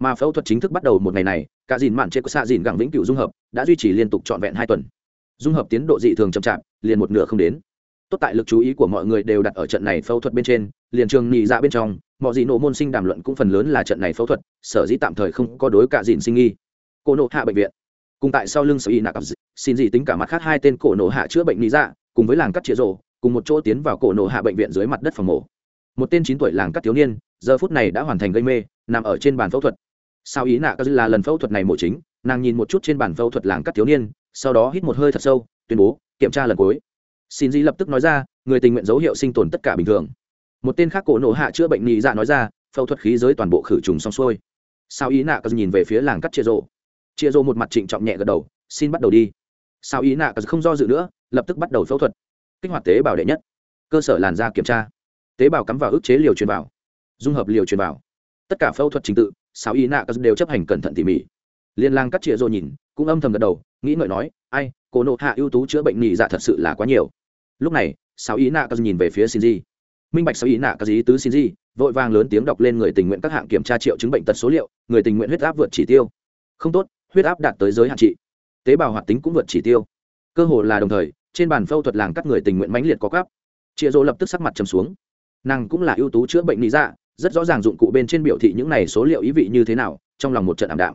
Mà phẫu thuật chính thức bắt đầu một ngày này, cả dìn mạn trên của xạ dìn gẳng vĩnh cửu dung hợp, đã duy trì liên tục trọn vẹn hai tuần. Dung hợp tiến độ dị thường chậm chạp, liền một nửa không đến. Tốt tại lực chú ý của mọi người đều đặt ở trận này phẫu thuật bên trên, liền trường nhị dạ bên trong, mọi gì nổ môn sinh đàm luận cũng phần lớn là trận này phẫu thuật, sở dĩ tạm thời không có đối cả dìn sinh nghi. Cô nộ hạ bệnh viện. Cùng tại sau lưng sở y nạc xin dị tính cả mặt khác hai tên cổ nộ hạ chữa bệnh nhị dạ cùng với làng cắt chĩa rộ cùng một chỗ tiến vào cổ nộ hạ bệnh viện dưới mặt đất phòng mổ một tên chín tuổi làng cắt thiếu niên, giờ phút này đã hoàn thành gây mê, nằm ở trên bàn phẫu thuật. Sao ý nạ là lần phẫu thuật này mổ chính, nàng nhìn một chút trên bàn phẫu thuật làng cắt thiếu niên, sau đó hít một hơi thật sâu, tuyên bố, kiểm tra lần cuối. Xin di lập tức nói ra, người tình nguyện dấu hiệu sinh tồn tất cả bình thường. Một tên khác cổ nổ hạ chữa bệnh nhị dạ nói ra, phẫu thuật khí giới toàn bộ khử trùng xong xuôi. Sao ý nạ nhìn về phía làng cắt chia rộ chia rộ một mặt trịnh trọng nhẹ gật đầu, xin bắt đầu đi. Sao ý nạ không do dự nữa, lập tức bắt đầu phẫu thuật. Kích hoạt tế bào đệ nhất. Cơ sở làn da kiểm tra tế bào cắm vào ức chế liều truyền vào, dung hợp liều truyền vào. Tất cả phẫu thuật trình tự sáu ý nạ đều chấp hành cẩn thận tỉ mỉ. Liên lang cắt chĩa rồi nhìn, cũng âm thầm gật đầu, nghĩ ngợi nói, ai, cô nộ hạ ưu tú chữa bệnh nhị dạ thật sự là quá nhiều. Lúc này sáu ý nạ nhìn về phía shinji. Minh bạch sáu ý nạ ý tứ shinji, vội vàng lớn tiếng đọc lên người tình nguyện các hạng kiểm tra triệu chứng bệnh tật số liệu, người tình nguyện huyết áp vượt chỉ tiêu. Không tốt, huyết áp đạt tới giới hạn trị. Tế bào hoạt tính cũng vượt chỉ tiêu. Cơ hồ là đồng thời, trên bàn phẫu thuật làng các người tình nguyện mãnh liệt có cắp chịa rỗ lập tức sắc mặt trầm xuống nàng cũng là ưu tú chữa bệnh lý dạ rất rõ ràng dụng cụ bên trên biểu thị những này số liệu ý vị như thế nào trong lòng một trận ảm đạm.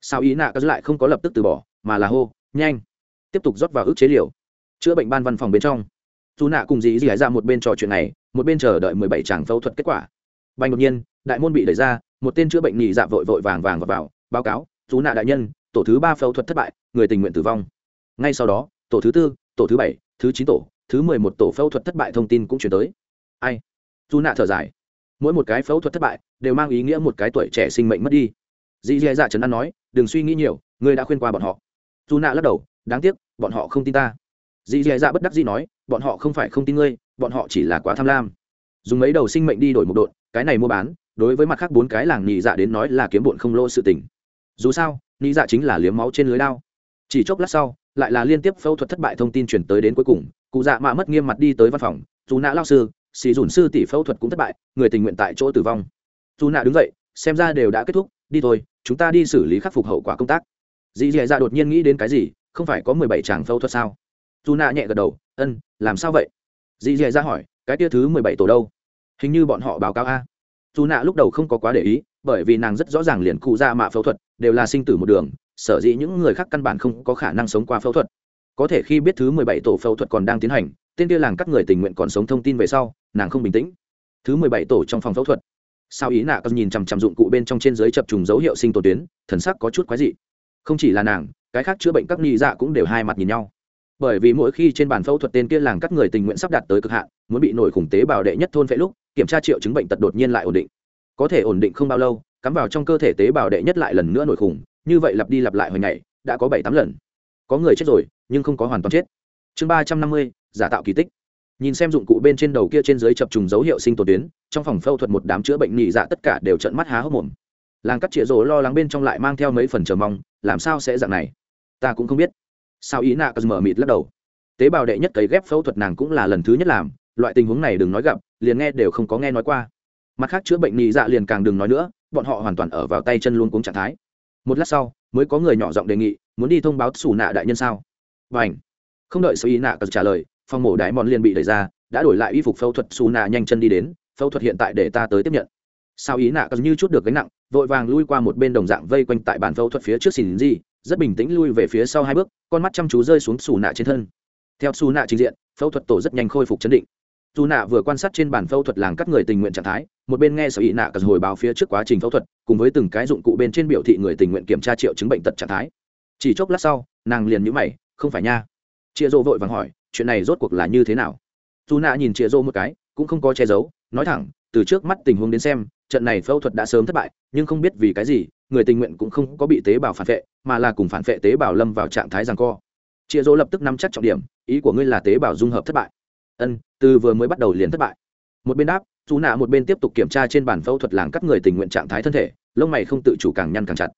Sao ý nạ lại không có lập tức từ bỏ mà là hô nhanh tiếp tục rót vào ức chế liều. Chữa bệnh ban văn phòng bên trong dù nạ cùng dì dì ra một bên trò chuyện này một bên chờ đợi mười bảy tràng phẫu thuật kết quả. Bành đột nhiên đại môn bị đẩy ra một tên chữa bệnh nhị dạ vội vội vàng vàng vào, vào báo cáo dù nạ đại nhân tổ thứ ba phẫu thuật thất bại người tình nguyện tử vong. Ngay sau đó tổ thứ tư tổ thứ bảy thứ chín tổ thứ mười một tổ phẫu thuật thất bại thông tin cũng chuyển tới. Ai? Dù nạ thở dài. Mỗi một cái phẫu thuật thất bại đều mang ý nghĩa một cái tuổi trẻ sinh mệnh mất đi. Dì dì dạ trấn an nói, đừng suy nghĩ nhiều, ngươi đã khuyên qua bọn họ. Dù nạ lắc đầu, đáng tiếc, bọn họ không tin ta. Dì dì dạ bất đắc dĩ nói, bọn họ không phải không tin ngươi, bọn họ chỉ là quá tham lam. Dùng mấy đầu sinh mệnh đi đổi một độn, cái này mua bán, đối với mặt khác bốn cái làng nhị dạ đến nói là kiếm bụn không lô sự tình. Dù sao nhị dạ chính là liếm máu trên lưới lao chỉ chốc lát sau, lại là liên tiếp phẫu thuật thất bại thông tin chuyển tới đến cuối cùng, cụ dạ mạ mất nghiêm mặt đi tới văn phòng, dù nạ lao sư xì dùn sư tỷ phẫu thuật cũng thất bại, người tình nguyện tại chỗ tử vong. Dù nạ đứng dậy, xem ra đều đã kết thúc, đi thôi, chúng ta đi xử lý khắc phục hậu quả công tác. Dì dì dạ đột nhiên nghĩ đến cái gì, không phải có mười bảy chàng phẫu thuật sao? Dù nạ nhẹ gật đầu, ân, làm sao vậy? Dì dì dạ hỏi, cái tia thứ mười bảy tổ đâu? Hình như bọn họ báo cáo a. Dù nạ lúc đầu không có quá để ý, bởi vì nàng rất rõ ràng liền cụ ra mạ phẫu thuật đều là sinh tử một đường, sở dĩ những người khác căn bản không có khả năng sống qua phẫu thuật có thể khi biết thứ mười bảy tổ phẫu thuật còn đang tiến hành, tên kia làng các người tình nguyện còn sống thông tin về sau, nàng không bình tĩnh. Thứ mười bảy tổ trong phòng phẫu thuật. Sao ý nạ nhìn chằm chằm dụng cụ bên trong trên dưới chập trùng dấu hiệu sinh tồn tuyến, thần sắc có chút quái dị. Không chỉ là nàng, cái khác chữa bệnh các nghi dạ cũng đều hai mặt nhìn nhau. Bởi vì mỗi khi trên bàn phẫu thuật tên kia làng các người tình nguyện sắp đạt tới cực hạn, muốn bị nổi khủng tế bào đệ nhất thôn phệ lúc, kiểm tra triệu chứng bệnh tật đột nhiên lại ổn định. Có thể ổn định không bao lâu, cắm vào trong cơ thể tế bào đệ nhất lại lần nữa nổi khủng, như vậy lặp đi lặp lại hồi ngày đã có bảy tám lần có người chết rồi, nhưng không có hoàn toàn chết. Chương ba trăm năm mươi, giả tạo kỳ tích. Nhìn xem dụng cụ bên trên đầu kia trên dưới chập trùng dấu hiệu sinh tồn tuyến, trong phòng phẫu thuật một đám chữa bệnh nhị dạ tất cả đều trận mắt há hốc mồm. Làng cắt chĩa rỗ lo lắng bên trong lại mang theo mấy phần chờ mong, làm sao sẽ dạng này? Ta cũng không biết. Sao ý nạ mở mịt lắc đầu. Tế bào đệ nhất cấy ghép phẫu thuật nàng cũng là lần thứ nhất làm, loại tình huống này đừng nói gặp, liền nghe đều không có nghe nói qua. Mặt khác chữa bệnh nhị dạ liền càng đừng nói nữa, bọn họ hoàn toàn ở vào tay chân luôn cuống trạng thái. Một lát sau, mới có người nhỏ giọng đề nghị muốn đi thông báo xù nạ đại nhân sao? Và ảnh. Không đợi sự ý nạ cờ trả lời, phòng mổ đại mòn liền bị đẩy ra, đã đổi lại y phục phẫu thuật xù nạ nhanh chân đi đến, phẫu thuật hiện tại để ta tới tiếp nhận. Sao ý nạ như chút được gánh nặng, vội vàng lui qua một bên đồng dạng vây quanh tại bàn phẫu thuật phía trước xin gì, rất bình tĩnh lui về phía sau hai bước, con mắt chăm chú rơi xuống xù nạ trên thân. Theo xù nạ trình diện, phẫu thuật tổ rất nhanh khôi phục chấn định. Dù nạ vừa quan sát trên bàn phẫu thuật làng cắt người tình nguyện trạng thái, một bên nghe sở ý nạ cả hồi báo phía trước quá trình phẫu thuật, cùng với từng cái dụng cụ bên trên biểu thị người tình nguyện kiểm tra triệu chứng bệnh tật trạng thái chỉ chốc lát sau, nàng liền nhữ mày, không phải nha. Chia rô vội vàng hỏi, chuyện này rốt cuộc là như thế nào? Dù nạ nhìn chia rô một cái, cũng không có che giấu, nói thẳng, từ trước mắt tình huống đến xem, trận này phẫu thuật đã sớm thất bại, nhưng không biết vì cái gì, người tình nguyện cũng không có bị tế bào phản vệ, mà là cùng phản vệ tế bào lâm vào trạng thái rằng co. Chia rô lập tức nắm chắc trọng điểm, ý của ngươi là tế bào dung hợp thất bại. Ân, từ vừa mới bắt đầu liền thất bại. Một bên đáp, dù nạ một bên tiếp tục kiểm tra trên bàn phẫu thuật làng các người tình nguyện trạng thái thân thể, lông mày không tự chủ càng nhăn càng chặt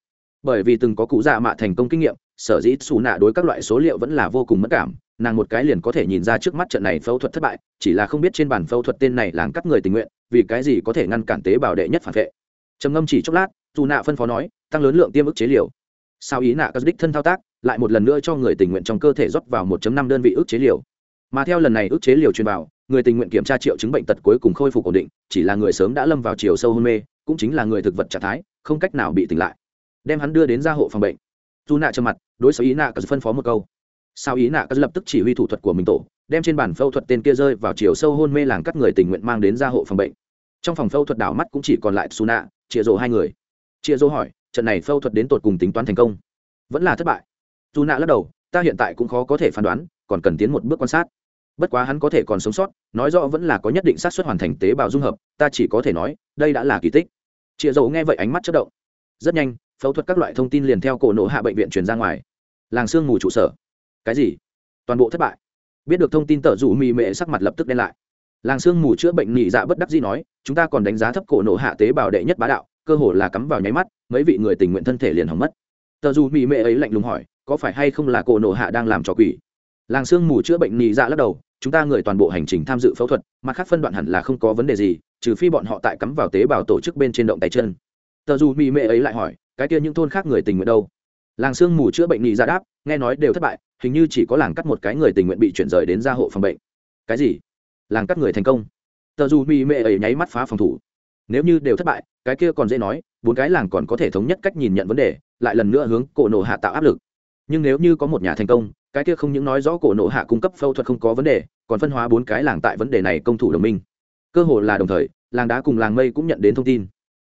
bởi vì từng có cụ dạ mạ thành công kinh nghiệm, sở dĩ xù nạ đối các loại số liệu vẫn là vô cùng mất cảm, nàng một cái liền có thể nhìn ra trước mắt trận này phẫu thuật thất bại, chỉ là không biết trên bàn phẫu thuật tên này làng cắt người tình nguyện, vì cái gì có thể ngăn cản tế bào đệ nhất phản vệ. Trầm ngâm chỉ chốc lát dù nạ phân phó nói, tăng lớn lượng tiêm ức chế liều. Sao ý nạ các đích thân thao tác, lại một lần nữa cho người tình nguyện trong cơ thể rót vào 1 năm đơn vị ức chế liều. Mà theo lần này ức chế liều truyền vào, người tình nguyện kiểm tra triệu chứng bệnh tật cuối cùng khôi phục ổn định, chỉ là người sớm đã lâm vào chiều sâu hôn mê, cũng chính là người thực vật trạng thái, không cách nào bị tỉnh lại đem hắn đưa đến gia hộ phòng bệnh. Dù nạ trầm mặt, đối sở ý nạ cờ phân phó một câu. Sao ý nạ cờ lập tức chỉ huy thủ thuật của mình tổ, đem trên bàn phẫu thuật tên kia rơi vào chiều sâu hôn mê làng các người tình nguyện mang đến gia hộ phòng bệnh. Trong phòng phẫu thuật đảo mắt cũng chỉ còn lại xù nạ chịa rồ hai người. Chịa rồ hỏi, trận này phẫu thuật đến tột cùng tính toán thành công? Vẫn là thất bại. Dù nạ lắc đầu, ta hiện tại cũng khó có thể phán đoán, còn cần tiến một bước quan sát. Bất quá hắn có thể còn sống sót, nói rõ vẫn là có nhất định xác suất hoàn thành tế bào dung hợp, ta chỉ có thể nói, đây đã là kỳ tích. Chịa dầu nghe vậy ánh mắt chất động. Rất nhanh phẫu thuật các loại thông tin liền theo cổ nổ hạ bệnh viện truyền ra ngoài. Làng sương mù trụ sở. Cái gì? Toàn bộ thất bại. Biết được thông tin tờ rủ mì mệ sắc mặt lập tức đen lại. Làng sương mù chữa bệnh nhị dạ bất đắc gì nói, chúng ta còn đánh giá thấp cổ nổ hạ tế bào đệ nhất bá đạo, cơ hồ là cắm vào nháy mắt, mấy vị người tình nguyện thân thể liền hỏng mất. Tờ rủ mì mệ ấy lạnh lùng hỏi, có phải hay không là cổ nổ hạ đang làm trò quỷ? Làng sương mù chữa bệnh nhị dạ lắc đầu, chúng ta người toàn bộ hành trình tham dự phẫu thuật mà khác phân đoạn hẳn là không có vấn đề gì, trừ phi bọn họ tại cắm vào tế bào tổ chức bên trên động tay chân. Tờ dù mỹ mệ ấy lại hỏi cái kia những thôn khác người tình nguyện đâu? Làng sương mù chữa bệnh nhị ra đáp, nghe nói đều thất bại, hình như chỉ có làng cắt một cái người tình nguyện bị chuyển rời đến gia hộ phòng bệnh. Cái gì? Làng cắt người thành công? Tờ dù mỹ mệ ấy nháy mắt phá phòng thủ. Nếu như đều thất bại, cái kia còn dễ nói, bốn cái làng còn có thể thống nhất cách nhìn nhận vấn đề, lại lần nữa hướng cổ nổ hạ tạo áp lực. Nhưng nếu như có một nhà thành công, cái kia không những nói rõ cổ nổ hạ cung cấp phẫu thuật không có vấn đề, còn phân hóa bốn cái làng tại vấn đề này công thủ đồng minh. Cơ hội là đồng thời, làng đá cùng làng mây cũng nhận đến thông tin.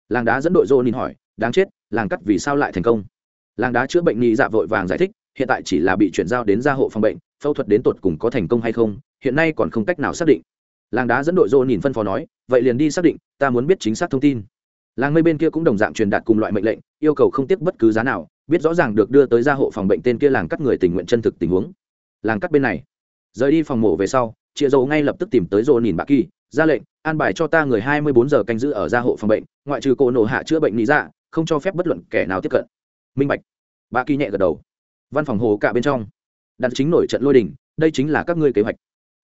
Làng đá dẫn đội dô nhìn hỏi đáng chết, làng cắt vì sao lại thành công? Làng đá chữa bệnh nhị dạ vội vàng giải thích, hiện tại chỉ là bị chuyển giao đến gia hộ phòng bệnh, phẫu thuật đến tột cùng có thành công hay không, hiện nay còn không cách nào xác định. Làng đá dẫn đội dô nhìn phân phó nói, vậy liền đi xác định, ta muốn biết chính xác thông tin. Làng mây bên kia cũng đồng dạng truyền đạt cùng loại mệnh lệnh, yêu cầu không tiếp bất cứ giá nào, biết rõ ràng được đưa tới gia hộ phòng bệnh tên kia làng cắt người tình nguyện chân thực tình huống. Làng cắt bên này. Rời đi phòng mổ về sau chị dầu ngay lập tức tìm tới dô nhìn bạc kỳ, ra lệnh, an bài cho ta người hai mươi bốn giờ canh giữ ở gia hộ phòng bệnh, ngoại trừ cổ nổ hạ chữa bệnh lý dạ không cho phép bất luận kẻ nào tiếp cận. Minh bạch. Bà kỳ nhẹ gật đầu. Văn phòng hồ cả bên trong. Đặt chính nổi trận lôi đình, đây chính là các ngươi kế hoạch.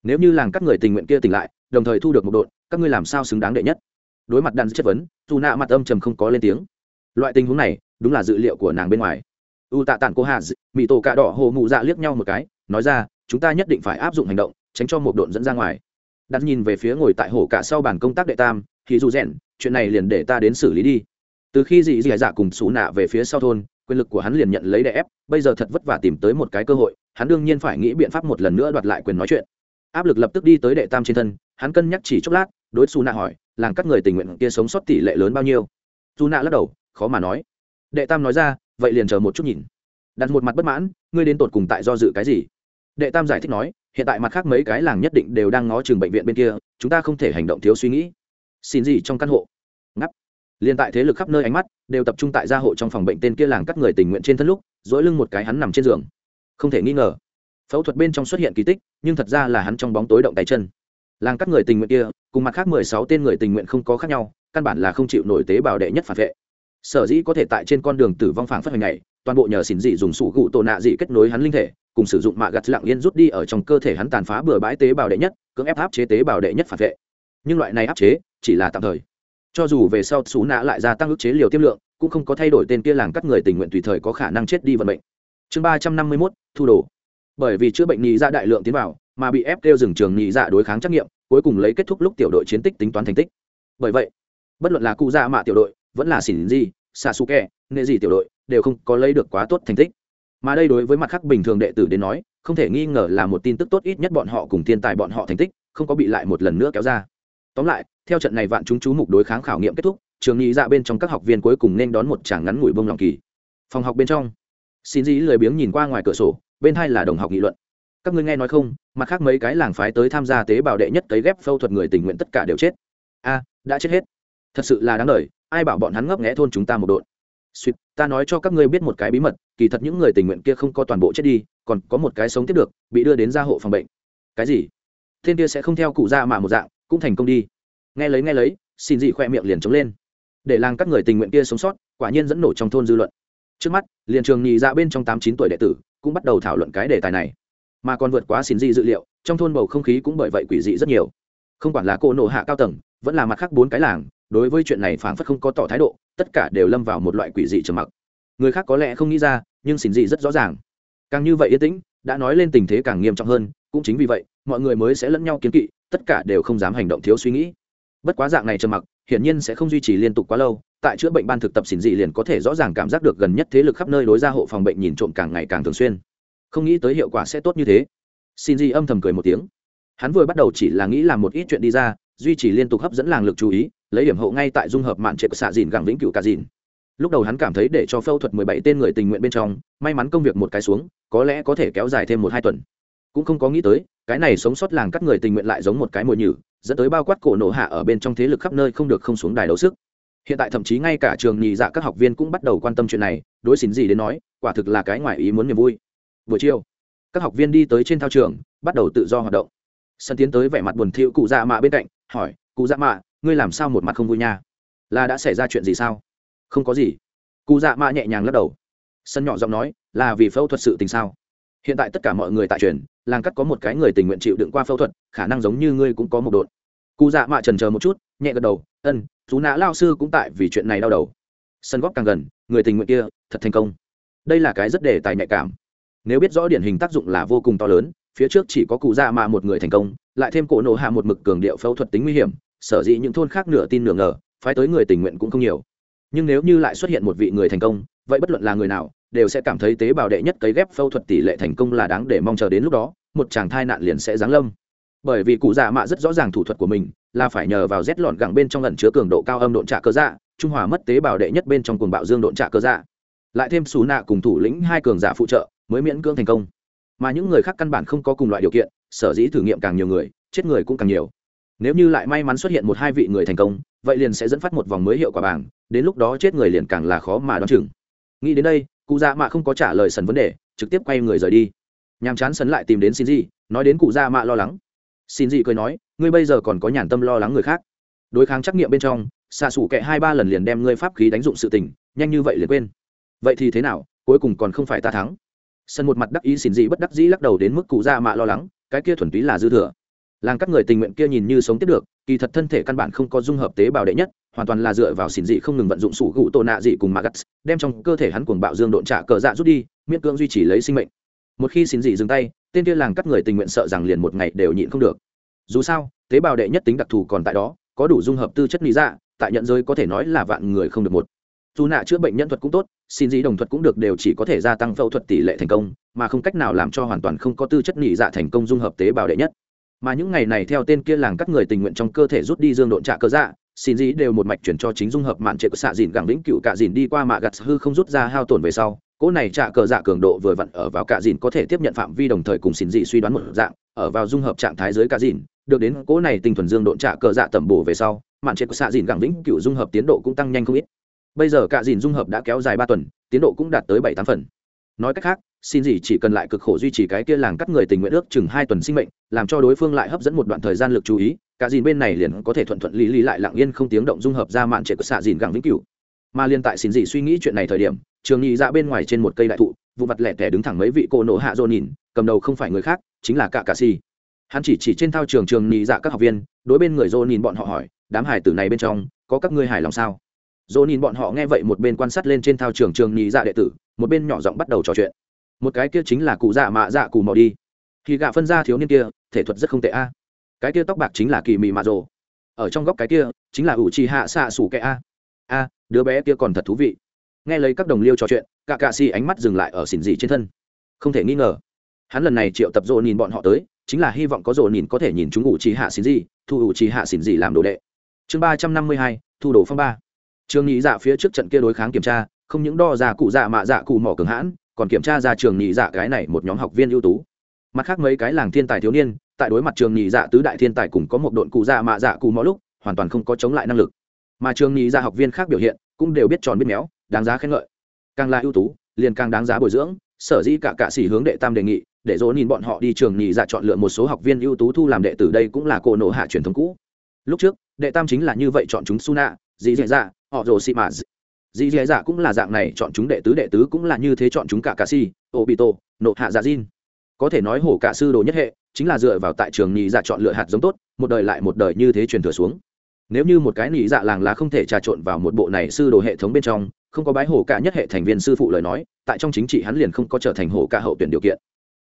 Nếu như làng các người tình nguyện kia tỉnh lại, đồng thời thu được một đội, các ngươi làm sao xứng đáng đệ nhất? Đối mặt đàn chất vấn dù nạ mặt âm trầm không có lên tiếng. Loại tình huống này, đúng là dự liệu của nàng bên ngoài. U tạ tản cô hà mỹ tổ cạ đỏ hồ mụ dạ liếc nhau một cái, nói ra, chúng ta nhất định phải áp dụng hành động, tránh cho một độn dẫn ra ngoài. Đặt nhìn về phía ngồi tại hồ cả sau bàn công tác đệ tam, thì dù rèn, chuyện này liền để ta đến xử lý đi từ khi dị dị dạ cùng xú nạ về phía sau thôn, quyền lực của hắn liền nhận lấy đè ép, bây giờ thật vất vả tìm tới một cái cơ hội, hắn đương nhiên phải nghĩ biện pháp một lần nữa đoạt lại quyền nói chuyện. Áp lực lập tức đi tới đệ tam trên thân, hắn cân nhắc chỉ chốc lát, đối xú nạ hỏi, làng các người tình nguyện kia sống sót tỷ lệ lớn bao nhiêu? Xú nạ lắc đầu, khó mà nói. Đệ tam nói ra, vậy liền chờ một chút nhìn. Đặt một mặt bất mãn, ngươi đến tột cùng tại do dự cái gì? Đệ tam giải thích nói, hiện tại mặt khác mấy cái làng nhất định đều đang ngó chừng bệnh viện bên kia, chúng ta không thể hành động thiếu suy nghĩ. Xin gì trong căn hộ liền tại thế lực khắp nơi ánh mắt đều tập trung tại gia hộ trong phòng bệnh tên kia làng cắt người tình nguyện trên thân lúc, dỗi lưng một cái hắn nằm trên giường. Không thể nghi ngờ, phẫu thuật bên trong xuất hiện kỳ tích, nhưng thật ra là hắn trong bóng tối động tay chân. Làng cắt người tình nguyện kia, cùng mặt khác mười sáu tên người tình nguyện không có khác nhau, căn bản là không chịu nổi tế bào đệ nhất phản vệ. Sở dĩ có thể tại trên con đường tử vong phảng phất hình này toàn bộ nhờ xỉn dị dùng sủ gụ tổ nạ dị kết nối hắn linh thể, cùng sử dụng mạ gặt lặng yên rút đi ở trong cơ thể hắn tàn phá bừa bãi tế bào đệ nhất, cưỡng ép áp chế tế bào đệ nhất phản vệ. Nhưng loại này áp chế chỉ là tạm thời cho dù về sau xú nạ lại gia tăng ức chế liều tiêm lượng, cũng không có thay đổi tên kia làng cắt người tình nguyện tùy thời có khả năng chết đi vận mệnh. chương ba trăm năm mươi mốt, thu đồ. Bởi vì chữa bệnh nhị ra đại lượng tiến vào, mà bị ép kêu dừng trường nhị dạ đối kháng trắc nghiệm, cuối cùng lấy kết thúc lúc tiểu đội chiến tích tính toán thành tích. Bởi vậy, bất luận là cụ dạ mạ tiểu đội, vẫn là xỉn gì xà su kẹ nệ gì tiểu đội, đều không có lấy được quá tốt thành tích. Mà đây đối với mặt khác bình thường đệ tử đến nói, không thể nghi ngờ là một tin tức tốt ít nhất bọn họ cùng thiên tài bọn họ thành tích, không có bị lại một lần nữa kéo ra. Tóm lại theo trận này vạn chúng chú mục đối kháng khảo nghiệm kết thúc, trường nghị dạ bên trong các học viên cuối cùng nên đón một tràng ngắn ngủi bông lòng kỳ. Phòng học bên trong, xin dĩ lười biếng nhìn qua ngoài cửa sổ, bên hai là đồng học nghị luận. Các ngươi nghe nói không, mặt khác mấy cái làng phái tới tham gia tế bào đệ nhất cấy ghép phẫu thuật người tình nguyện tất cả đều chết. A à, đã chết hết. Thật sự là đáng đời, ai bảo bọn hắn ngấp nghẽ thôn chúng ta một đội suýt ta nói cho các ngươi biết một cái bí mật, kỳ thật những người tình nguyện kia không có toàn bộ chết đi, còn có một cái sống tiếp được, bị đưa đến gia hộ phòng bệnh. Cái gì? Thiên kia sẽ không theo cụ ra mà một dạng, cũng thành công đi nghe lấy nghe lấy, xin dị khoe miệng liền chống lên. Để làng các người tình nguyện kia sống sót, quả nhiên dẫn nổ trong thôn dư luận. Trước mắt, liền trường nhị dạ bên trong tám chín tuổi đệ tử cũng bắt đầu thảo luận cái đề tài này. Mà còn vượt quá xin dị dự liệu, trong thôn bầu không khí cũng bởi vậy quỷ dị rất nhiều. Không quản là cô nổ hạ cao tầng, vẫn là mặt khác bốn cái làng, đối với chuyện này phảng phất không có tỏ thái độ, tất cả đều lâm vào một loại quỷ dị trầm mặc. Người khác có lẽ không nghĩ ra, nhưng xin dị rất rõ ràng. Càng như vậy yên tĩnh, đã nói lên tình thế càng nghiêm trọng hơn, cũng chính vì vậy, mọi người mới sẽ lẫn nhau kiến kỵ, tất cả đều không dám hành động thiếu suy nghĩ bất quá dạng này trầm mặc, hiển nhiên sẽ không duy trì liên tục quá lâu, tại chữa bệnh ban thực tập xỉn dị liền có thể rõ ràng cảm giác được gần nhất thế lực khắp nơi đối ra hộ phòng bệnh nhìn trộm càng ngày càng thường xuyên. Không nghĩ tới hiệu quả sẽ tốt như thế. Xin dị âm thầm cười một tiếng. Hắn vừa bắt đầu chỉ là nghĩ làm một ít chuyện đi ra, duy trì liên tục hấp dẫn làng lực chú ý, lấy điểm hậu ngay tại dung hợp mạn trệ xạ dìn gẳng vĩnh cửu cả dìn. Lúc đầu hắn cảm thấy để cho phẫu thuật mười bảy tên người tình nguyện bên trong, may mắn công việc một cái xuống, có lẽ có thể kéo dài thêm một hai tuần cũng không có nghĩ tới, cái này sống sót làng các người tình nguyện lại giống một cái mồi nhử, dẫn tới bao quát cổ nổ hạ ở bên trong thế lực khắp nơi không được không xuống đài đấu sức. Hiện tại thậm chí ngay cả trường nhị dạ các học viên cũng bắt đầu quan tâm chuyện này, đối xỉn gì đến nói, quả thực là cái ngoài ý muốn niềm vui. Buổi chiều, các học viên đi tới trên thao trường, bắt đầu tự do hoạt động. Sân tiến tới vẻ mặt buồn thiu cụ dạ mạ bên cạnh, hỏi, cụ dạ mạ, ngươi làm sao một mặt không vui nha? Là đã xảy ra chuyện gì sao? Không có gì. Cụ dạ mạ nhẹ nhàng lắc đầu. Sân nhỏ giọng nói, là vì phẫu thuật sự tình sao? Hiện tại tất cả mọi người tại truyền làng cắt có một cái người tình nguyện chịu đựng qua phẫu thuật, khả năng giống như ngươi cũng có một đột cụ dạ mạ trần chờ một chút, nhẹ gật đầu, ân, chú nã lao sư cũng tại vì chuyện này đau đầu. Sân góp càng gần, người tình nguyện kia, thật thành công. Đây là cái rất đề tài nhạy cảm. Nếu biết rõ điển hình tác dụng là vô cùng to lớn, phía trước chỉ có cụ dạ mạ một người thành công, lại thêm cổ nổ hạ một mực cường điệu phẫu thuật tính nguy hiểm, sở dĩ những thôn khác nửa tin nửa ngờ, phái tới người tình nguyện cũng không nhiều. Nhưng nếu như lại xuất hiện một vị người thành công, vậy bất luận là người nào đều sẽ cảm thấy tế bào đệ nhất cấy ghép phẫu thuật tỷ lệ thành công là đáng để mong chờ đến lúc đó, một chàng thai nạn liền sẽ giáng lâm. Bởi vì cụ già mạ rất rõ ràng thủ thuật của mình, là phải nhờ vào rét lọn gẳng bên trong lần chứa cường độ cao âm độn trạ cơ dạ trung hòa mất tế bào đệ nhất bên trong cuồng bạo dương độn trạ cơ dạ. Lại thêm xù nạ cùng thủ lĩnh hai cường giả phụ trợ, mới miễn cưỡng thành công. Mà những người khác căn bản không có cùng loại điều kiện, sở dĩ thử nghiệm càng nhiều người, chết người cũng càng nhiều. Nếu như lại may mắn xuất hiện một hai vị người thành công, vậy liền sẽ dẫn phát một vòng mới hiệu quả bảng, đến lúc đó chết người liền càng là khó mà đoán chừng. Nghĩ đến đây cụ dạ mạ không có trả lời sần vấn đề, trực tiếp quay người rời đi. Nhàm chán sấn lại tìm đến xin gì nói đến cụ dạ mạ lo lắng. Xin gì cười nói, ngươi bây giờ còn có nhàn tâm lo lắng người khác. Đối kháng trắc nghiệm bên trong xạ xủ kệ hai ba lần liền đem ngươi pháp khí đánh dụng sự tình, nhanh như vậy liền quên. Vậy thì thế nào, cuối cùng còn không phải ta thắng? Sân một mặt đắc ý xin gì bất đắc dĩ lắc đầu đến mức cụ dạ mạ lo lắng, cái kia thuần túy là dư thừa làng các người tình nguyện kia nhìn như sống tiếp được, kỳ thật thân thể căn bản không có dung hợp tế bào đệ nhất, hoàn toàn là dựa vào xỉn dị không ngừng vận dụng sủ gụ tổ nạ dị cùng magas đem trong cơ thể hắn cuồng bạo dương độn trả cờ dạ rút đi, miễn cưỡng duy trì lấy sinh mệnh. Một khi xỉn dị dừng tay, tên kia làng các người tình nguyện sợ rằng liền một ngày đều nhịn không được. Dù sao, tế bào đệ nhất tính đặc thù còn tại đó, có đủ dung hợp tư chất lý dạ tại nhận giới có thể nói là vạn người không được một. Dù nạ chữa bệnh nhân thuật cũng tốt xin dĩ đồng thuật cũng được đều chỉ có thể gia tăng phẫu thuật tỷ lệ thành công, mà không cách nào làm cho hoàn toàn không có tư chất nhị dạ thành công dung hợp tế bào đệ nhất mà những ngày này theo tên kia làng các người tình nguyện trong cơ thể rút đi dương độn trạ cơ dạ xin dĩ đều một mạch chuyển cho chính dung hợp mạn trệ của xạ dìn gẳng lĩnh cựu cạ dìn đi qua mạ gặt hư không rút ra hao tổn về sau. Cỗ này trạ cờ dạ cường độ vừa vặn ở vào cạ dìn có thể tiếp nhận phạm vi đồng thời cùng xin dị suy đoán một dạng, ở vào dung hợp trạng thái dưới cạ dìn, được đến cỗ này tinh thuần dương độn trạ cờ dạ tẩm bổ về sau, mạn trệ của xạ dìn gẳng lĩnh cựu dung hợp tiến độ cũng tăng nhanh không ít. Bây giờ cạ dìn dung hợp đã kéo dài ba tuần, tiến độ cũng đạt tới bảy tám phần. Nói cách khác xin gì chỉ cần lại cực khổ duy trì cái kia làng cắt người tình nguyện ước chừng hai tuần sinh mệnh, làm cho đối phương lại hấp dẫn một đoạn thời gian lực chú ý, cả dìn bên này liền có thể thuận thuận lý lý lại lặng yên không tiếng động dung hợp ra mạn trệ của xạ dìn gẳng vĩnh cửu. Mà liên tại xin gì suy nghĩ chuyện này thời điểm, trường nhị ra bên ngoài trên một cây đại thụ, vụ mặt lẻ tẻ đứng thẳng mấy vị cô nổ hạ dồn nhìn, cầm đầu không phải người khác, chính là cả cà si. Hắn chỉ chỉ trên thao trường trường nhị dạ các học viên, đối bên người dồn nhìn bọn họ hỏi, đám hải tử này bên trong, có các ngươi hài lòng sao? Dồn nhìn bọn họ nghe vậy một bên quan sát lên trên thao trường trường nhị dạ đệ tử, một bên nhỏ giọng bắt đầu trò chuyện một cái kia chính là cụ dạ mạ dạ cù mò đi. Khi gạ phân ra thiếu niên kia, thể thuật rất không tệ a. Cái kia tóc bạc chính là kỳ mị mạ rồ. Ở trong góc cái kia, chính là ủ trì hạ xạ xủ kẻ a. A, đứa bé kia còn thật thú vị. Nghe lấy các đồng liêu trò chuyện, cả cạ xì ánh mắt dừng lại ở xỉn dị trên thân. Không thể nghi ngờ, hắn lần này triệu tập rộ nhìn bọn họ tới, chính là hy vọng có rộ nhìn có thể nhìn chúng ủ trì hạ xỉn dị, thu ủ trì hạ xỉn dị làm đồ đệ. Chương ba trăm năm mươi hai, thu đồ phong ba. Trường nghĩ dạ phía trước trận kia đối kháng kiểm tra, không những đo giả cụ dạ mạ dạ cụ mỏ cường hãn còn kiểm tra ra trường nhị dạ cái này một nhóm học viên ưu tú. Mặt khác mấy cái làng thiên tài thiếu niên, tại đối mặt trường nhị dạ tứ đại thiên tài cùng có một đội cụ dạ mạ dạ cụ mỏ lúc, hoàn toàn không có chống lại năng lực. Mà trường nhị dạ học viên khác biểu hiện, cũng đều biết tròn biết méo, đáng giá khen ngợi. Càng là ưu tú, liền càng đáng giá bồi dưỡng, sở dĩ cả cạ sĩ hướng đệ tam đề nghị, để dỗ nhìn bọn họ đi trường nhị dạ chọn lựa một số học viên ưu tú thu làm đệ tử đây cũng là cổ nộ hạ truyền thống cũ. Lúc trước, đệ tam chính là như vậy chọn chúng suna dì dì dạ họ rồ xị mã dì dì dạ cũng là dạng này, chọn chúng đệ tứ đệ tứ cũng là như thế chọn chúng cả cà si ô bị tổ nộ hạ dạ diên có thể nói hổ cả sư đồ nhất hệ, chính là dựa vào tại trường nhị dạ chọn lựa hạt giống tốt, một đời lại một đời như thế truyền thừa xuống. Nếu như một cái nhị dạ làng là không thể trà trộn vào một bộ này sư đồ hệ thống bên trong, không có bái hổ cả nhất hệ thành viên sư phụ lời nói, tại trong chính trị hắn liền không có trở thành hổ cả hậu tuyển điều kiện.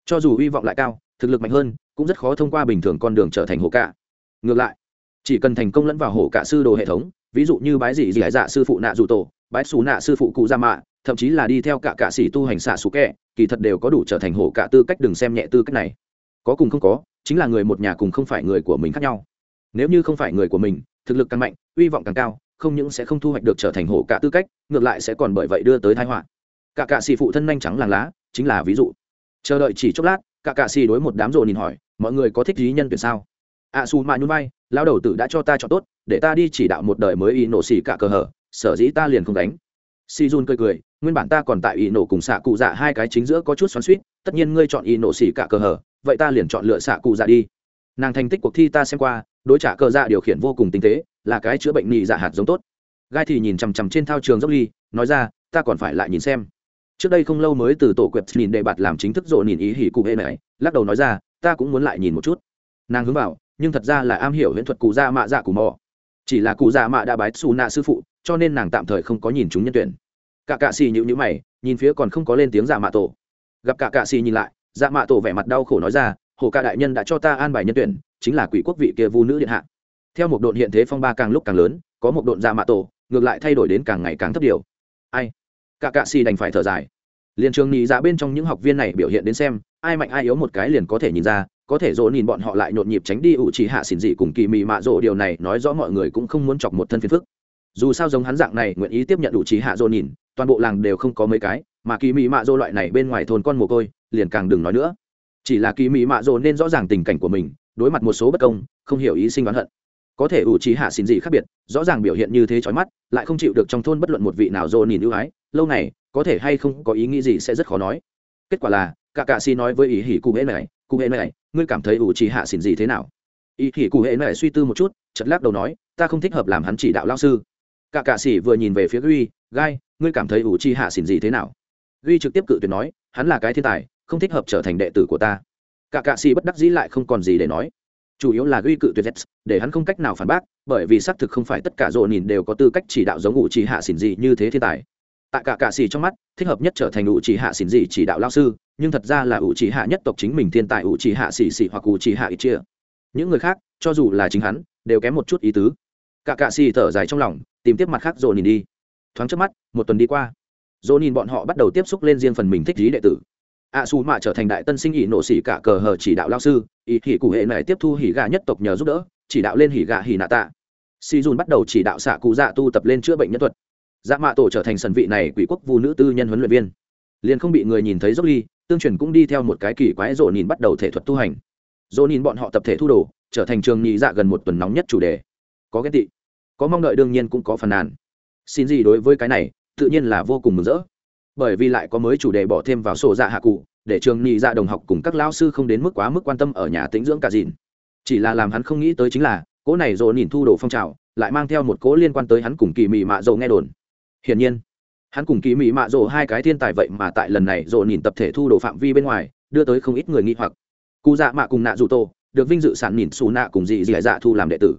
Cho dù hy vọng lại cao, thực lực mạnh hơn, cũng rất khó thông qua bình thường con đường trở thành hổ cả. Ngược lại, chỉ cần thành công lẫn vào hổ cả sư đồ hệ thống, ví dụ như bái dị dị dạ sư phụ nạ dù tổ bái xù nạ sư phụ cụ gia mạ, thậm chí là đi theo cả cạ sĩ tu hành xạ xù kẹ, kỳ thật đều có đủ trở thành hổ cả tư cách đừng xem nhẹ tư cách này. Có cùng không có, chính là người một nhà cùng không phải người của mình khác nhau. Nếu như không phải người của mình, thực lực càng mạnh, uy vọng càng cao, không những sẽ không thu hoạch được trở thành hổ cả tư cách, ngược lại sẽ còn bởi vậy đưa tới thái họa. Cả cạ sĩ phụ thân nhanh trắng làng lá, chính là ví dụ. Chờ đợi chỉ chốc lát, cả cạ sĩ đối một đám rồ nhìn hỏi, mọi người có thích lý nhân tuyển sao? Ạ xù mạ nhún vai lao đầu tử đã cho ta chọn tốt, để ta đi chỉ đạo một đời mới y nổ xỉ cả cờ hở sở dĩ ta liền không đánh. Si jun cười cười, nguyên bản ta còn tại y nổ cùng xạ cụ dạ hai cái chính giữa có chút xoắn suýt tất nhiên ngươi chọn y nổ xỉ cả cờ hở, vậy ta liền chọn lựa xạ cụ dạ đi. Nàng thành tích cuộc thi ta xem qua, đối trả cờ dạ điều khiển vô cùng tinh tế, là cái chữa bệnh nhị dạ hạt giống tốt. Gai thì nhìn chằm chằm trên thao trường dốc ly, nói ra, ta còn phải lại nhìn xem. Trước đây không lâu mới từ tổ quẹp nhìn đề bạt làm chính thức rộ nhìn ý hỉ cụ hệ này, lắc đầu nói ra, ta cũng muốn lại nhìn một chút. Nàng hướng vào, nhưng thật ra là am hiểu huyễn thuật cụ dạ mạ dạ cụ mò. Chỉ là cụ dạ mạ đã bái xù nạ sư phụ cho nên nàng tạm thời không có nhìn chúng nhân tuyển. Cả cạ xì nhữ nhữ mày, nhìn phía còn không có lên tiếng dạ mạ tổ. Gặp cả cạ xì nhìn lại dạ mạ tổ vẻ mặt đau khổ nói ra, hồ ca đại nhân đã cho ta an bài nhân tuyển, chính là quỷ quốc vị kia vu nữ điện hạ. Theo một độn hiện thế phong ba càng lúc càng lớn, có một độn dạ mạ tổ, ngược lại thay đổi đến càng ngày càng thấp điều. Ai? Cả cạ xì đành phải thở dài. Liền trường nhị dạ bên trong những học viên này biểu hiện đến xem, ai mạnh ai yếu một cái liền có thể nhìn ra, có thể dỗ nhìn bọn họ lại nhộn nhịp tránh đi ủ chỉ hạ xỉn dị cùng kỳ mị mạ rỗ điều này nói rõ mọi người cũng không muốn chọc một thân phiền phức dù sao giống hắn dạng này nguyện ý tiếp nhận ủ trí hạ dô nhìn, toàn bộ làng đều không có mấy cái, mà kỳ mỹ mạ dô loại này bên ngoài thôn con mồ côi, liền càng đừng nói nữa. Chỉ là kỳ mỹ mạ dô nên rõ ràng tình cảnh của mình, đối mặt một số bất công, không hiểu ý sinh oán hận. Có thể ủ trí hạ xin gì khác biệt, rõ ràng biểu hiện như thế chói mắt, lại không chịu được trong thôn bất luận một vị nào dô nhìn ưu ái, lâu này có thể hay không có ý nghĩ gì sẽ rất khó nói. Kết quả là, cả cạ si nói với ý hỉ cụ hễ này, cụ hễ này, ngươi cảm thấy ủ trí hạ xin gì thế nào? Ý hỉ cụ hễ này suy tư một chút chật lắc đầu nói, ta không thích hợp làm hắn chỉ đạo lao sư cả cạ sĩ vừa nhìn về phía gui gai ngươi cảm thấy ủ chi hạ xỉn gì thế nào? Gui trực tiếp cự tuyệt nói hắn là cái thiên tài không thích hợp trở thành đệ tử của ta. Cả cạ sĩ bất đắc dĩ lại không còn gì để nói. Chủ yếu là ghi cự tuyệt Zets, để hắn không cách nào phản bác bởi vì xác thực không phải tất cả rộ nhìn đều có tư cách chỉ đạo giống ủ chi hạ xỉn gì như thế thiên tài. Tại cả cạ sĩ trong mắt thích hợp nhất trở thành ủ chi hạ xỉn gì chỉ đạo lao sư nhưng thật ra là ủ chi hạ nhất tộc chính mình thiên tài ủ chi hạ xỉ xỉ hoặc ủ chi hạ ít chia. Những người khác cho dù là chính hắn đều kém một chút ý tứ cả cạ xì thở dài trong lòng, tìm tiếp mặt khác rồi nhìn đi. Thoáng trước mắt, một tuần đi qua. Rồi nhìn bọn họ bắt đầu tiếp xúc lên riêng phần mình thích lý đệ tử. A su mạ trở thành đại tân sinh ỷ nộ sĩ cả cờ hờ chỉ đạo lao sư ý hỉ cụ hệ này tiếp thu hỉ gà nhất tộc nhờ giúp đỡ, chỉ đạo lên hỉ gà hỉ nạ tạ. Si dùn bắt đầu chỉ đạo xạ cụ dạ tu tập lên chữa bệnh nhân thuật. Dạ mạ tổ trở thành sần vị này quỷ quốc vu nữ tư nhân huấn luyện viên. Liền không bị người nhìn thấy dốc ly, tương truyền cũng đi theo một cái kỳ quái rộ nhìn bắt đầu thể thuật tu hành. Rộ nhìn bọn họ tập thể thu đồ, trở thành trường nhị dạ gần một tuần nóng nhất chủ đề có ghen tị, có mong đợi đương nhiên cũng có phần nàn. Xin gì đối với cái này, tự nhiên là vô cùng mừng rỡ. Bởi vì lại có mới chủ đề bỏ thêm vào sổ dạ hạ cụ, để trường nhị dạ đồng học cùng các lao sư không đến mức quá mức quan tâm ở nhà tĩnh dưỡng cả dìn. Chỉ là làm hắn không nghĩ tới chính là cỗ này dồn nhìn thu đồ phong trào, lại mang theo một cỗ liên quan tới hắn cùng kỳ mị mạ dầu nghe đồn. Hiển nhiên, hắn cùng kỳ mị mạ dầu hai cái thiên tài vậy mà tại lần này dồn nhìn tập thể thu đồ phạm vi bên ngoài, đưa tới không ít người nghi hoặc. Cụ dạ mạ cùng nạ dù tô được vinh dự sản nhìn xù nạ cùng dị dị dạ thu làm đệ tử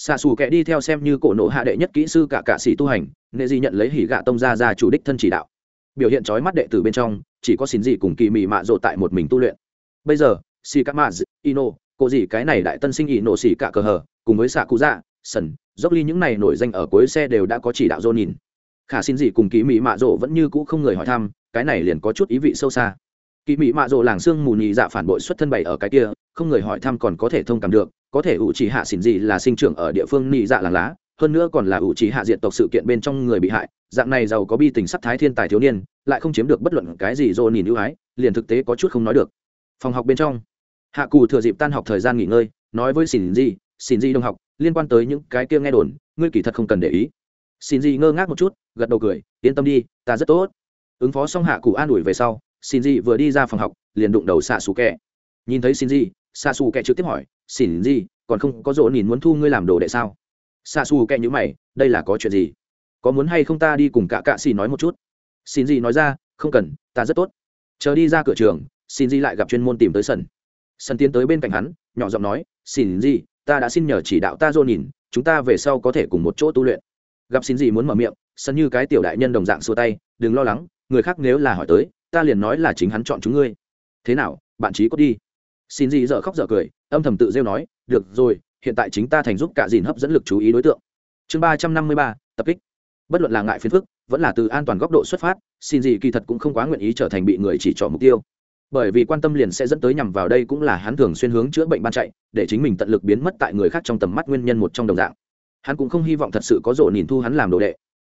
xạ xù kẻ đi theo xem như cổ nộ hạ đệ nhất kỹ sư cả cạ sĩ tu hành, nệ dị nhận lấy hỉ gạ tông ra ra chủ đích thân chỉ đạo. Biểu hiện trói mắt đệ tử bên trong, chỉ có xin dị cùng kỳ mị mạ rộ tại một mình tu luyện. Bây giờ, xì cạ mạ ino, cô dị cái này đại tân sinh ino xỉ cả cờ hờ, cùng với xạ cụ dạ sần, dốc ly những này nổi danh ở cuối xe đều đã có chỉ đạo dô nhìn. Khả xin gì cùng kỳ mị mạ rộ vẫn như cũ không người hỏi thăm, cái này liền có chút ý vị sâu xa. Kỳ mị mạ rộ làng xương mù nhị dạ phản bội xuất thân bày ở cái kia không người hỏi thăm còn có thể thông cảm được, có thể ủ chỉ hạ xỉn gì là sinh trưởng ở địa phương nị dạ làng lá, hơn nữa còn là ủ chỉ hạ diện tộc sự kiện bên trong người bị hại, dạng này giàu có bi tình sắc thái thiên tài thiếu niên, lại không chiếm được bất luận cái gì dô nhìn ưu ái, liền thực tế có chút không nói được. Phòng học bên trong, hạ cù thừa dịp tan học thời gian nghỉ ngơi, nói với xỉn gì xỉn gì đồng học, liên quan tới những cái kia nghe đồn, ngươi kỳ thật không cần để ý. Xỉn gì ngơ ngác một chút, gật đầu cười, yên tâm đi, ta rất tốt. Ứng phó xong hạ cụ an ủi về sau, xỉn gì vừa đi ra phòng học, liền đụng đầu xạ xù kẹ. Nhìn thấy xỉn gì xa xù kẻ trực tiếp hỏi, xin gì, còn không có rỗ nhìn muốn thu ngươi làm đồ đệ sao? Xa xù kẻ nhữ mày, đây là có chuyện gì? Có muốn hay không ta đi cùng cả cạ xì nói một chút? Xin gì nói ra, không cần, ta rất tốt. Chờ đi ra cửa trường, xin gì lại gặp chuyên môn tìm tới sân sân tiến tới bên cạnh hắn, nhỏ giọng nói, xin gì, ta đã xin nhờ chỉ đạo ta dô nhìn chúng ta về sau có thể cùng một chỗ tu luyện. Gặp xin gì muốn mở miệng sân như cái tiểu đại nhân đồng dạng xua tay, đừng lo lắng, người khác nếu là hỏi tới, ta liền nói là chính hắn chọn chúng ngươi. Thế nào, bạn trí có đi xin gì dợ khóc dở cười, âm thầm tự rêu nói, được rồi, hiện tại chính ta thành giúp cả dìn hấp dẫn lực chú ý đối tượng. Chương ba trăm năm mươi ba, tập kích. Bất luận là ngại phiền phức, vẫn là từ an toàn góc độ xuất phát, xin gì kỳ thật cũng không quá nguyện ý trở thành bị người chỉ trỏ mục tiêu. Bởi vì quan tâm liền sẽ dẫn tới nhằm vào đây cũng là hắn thường xuyên hướng chữa bệnh ban chạy, để chính mình tận lực biến mất tại người khác trong tầm mắt nguyên nhân một trong đồng dạng. Hắn cũng không hy vọng thật sự có rộ nhìn thu hắn làm đồ đệ.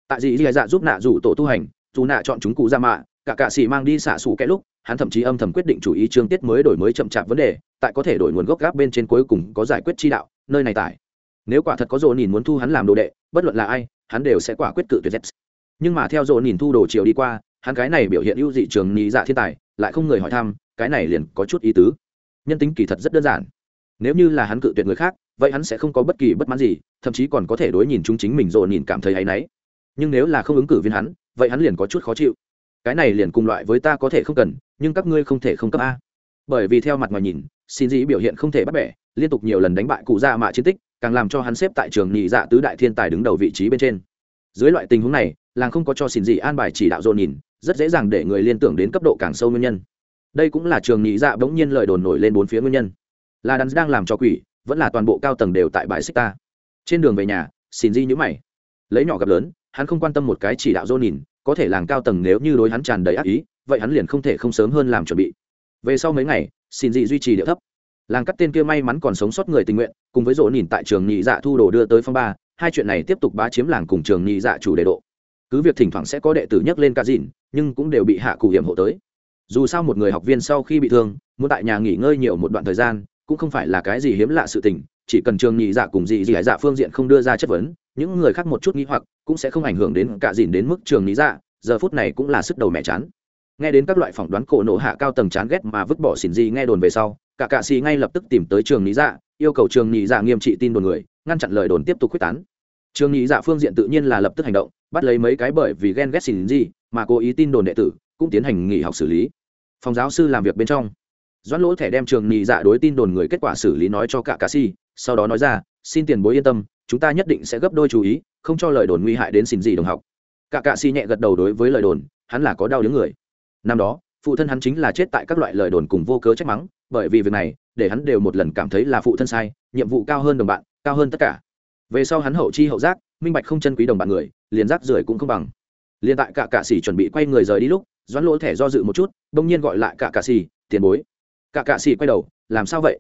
Tại gì dì dạ giúp nạ rủ tổ tu hành, dù nạ chọn chúng cụ ra mạ cả cạ xì mang đi xả xù kẽ lúc, hắn thậm chí âm thầm quyết định chủ ý chương tiết mới đổi mới chậm chạp vấn đề, tại có thể đổi nguồn gốc gáp bên trên cuối cùng có giải quyết chi đạo, nơi này tải nếu quả thật có rổ nhìn muốn thu hắn làm đồ đệ, bất luận là ai, hắn đều sẽ quả quyết cự tuyệt z nhưng mà theo rổ nhìn thu đồ chiều đi qua, hắn cái này biểu hiện ưu dị trường nhị dạ thiên tài, lại không người hỏi thăm, cái này liền có chút ý tứ. Nhân tính kỳ thật rất đơn giản. Nếu như là hắn cự tuyệt người khác, vậy hắn sẽ không có bất kỳ bất mãn gì, thậm chí còn có thể đối nhìn chúng chính mình rồi nhìn cảm thấy áy náy. Nhưng nếu là không ứng cử viên hắn, vậy hắn liền có chút khó chịu cái này liền cùng loại với ta có thể không cần, nhưng các ngươi không thể không cấp a. Bởi vì theo mặt ngoài nhìn, xin dĩ biểu hiện không thể bắt bẻ, liên tục nhiều lần đánh bại cụ dạ mạ chiến tích, càng làm cho hắn xếp tại trường nhị dạ tứ đại thiên tài đứng đầu vị trí bên trên. Dưới loại tình huống này, làng không có cho xin Dĩ an bài chỉ đạo dồn nhìn, rất dễ dàng để người liên tưởng đến cấp độ càng sâu nguyên nhân. Đây cũng là trường nhị dạ bỗng nhiên lời đồn nổi lên bốn phía nguyên nhân. Là đắn đang làm cho quỷ, vẫn là toàn bộ cao tầng đều tại bãi xích ta. Trên đường về nhà, xin di nhữ mày. Lấy nhỏ gặp lớn, hắn không quan tâm một cái chỉ đạo dồn nhìn có thể làng cao tầng nếu như đối hắn tràn đầy ác ý, vậy hắn liền không thể không sớm hơn làm chuẩn bị. Về sau mấy ngày, xin dị duy trì điệu thấp. Làng cắt tên kia may mắn còn sống sót người tình nguyện, cùng với rỗ nhìn tại trường nhị dạ thu đồ đưa tới phong ba, hai chuyện này tiếp tục bá chiếm làng cùng trường nhị dạ chủ đề độ. Cứ việc thỉnh thoảng sẽ có đệ tử nhắc lên cá dìn nhưng cũng đều bị hạ cụ hiểm hộ tới. Dù sao một người học viên sau khi bị thương, muốn tại nhà nghỉ ngơi nhiều một đoạn thời gian, cũng không phải là cái gì hiếm lạ sự tình, chỉ cần trường nhị dạ cùng dị dị dạ phương diện không đưa ra chất vấn những người khác một chút nghĩ hoặc cũng sẽ không ảnh hưởng đến cả dìn đến mức trường lý dạ giờ phút này cũng là sức đầu mẹ chán. Nghe đến các loại phỏng đoán cổ nổ hạ cao tầng chán ghét mà vứt bỏ xỉn gì nghe đồn về sau, cả cạ xì ngay lập tức tìm tới trường lý dạ yêu cầu trường lý dạ nghiêm trị tin đồn người, ngăn chặn lời đồn tiếp tục quyết tán. Trường lý dạ phương diện tự nhiên là lập tức hành động, bắt lấy mấy cái bởi vì ghen ghét xỉn gì mà cố ý tin đồn đệ tử, cũng tiến hành nghỉ học xử lý. Phòng giáo sư làm việc bên trong, doãn lỗ thẻ đem trường lý dạ đối tin đồn người kết quả xử lý nói cho cả cạ xì, sau đó nói ra, xin tiền bối yên tâm chúng ta nhất định sẽ gấp đôi chú ý, không cho lời đồn nguy hại đến xin gì đồng học. Cả cạ si nhẹ gật đầu đối với lời đồn, hắn là có đau đứng người. Năm đó, phụ thân hắn chính là chết tại các loại lời đồn cùng vô cớ trách mắng, bởi vì việc này, để hắn đều một lần cảm thấy là phụ thân sai, nhiệm vụ cao hơn đồng bạn, cao hơn tất cả. Về sau hắn hậu chi hậu giác, minh bạch không chân quý đồng bạn người, liền rác rưởi cũng không bằng. Liền tại cả cạ sĩ chuẩn bị quay người rời đi lúc, doãn lỗ thẻ do dự một chút, bỗng nhiên gọi lại cả cạ sĩ tiền bối. Cả cạ sĩ quay đầu, làm sao vậy?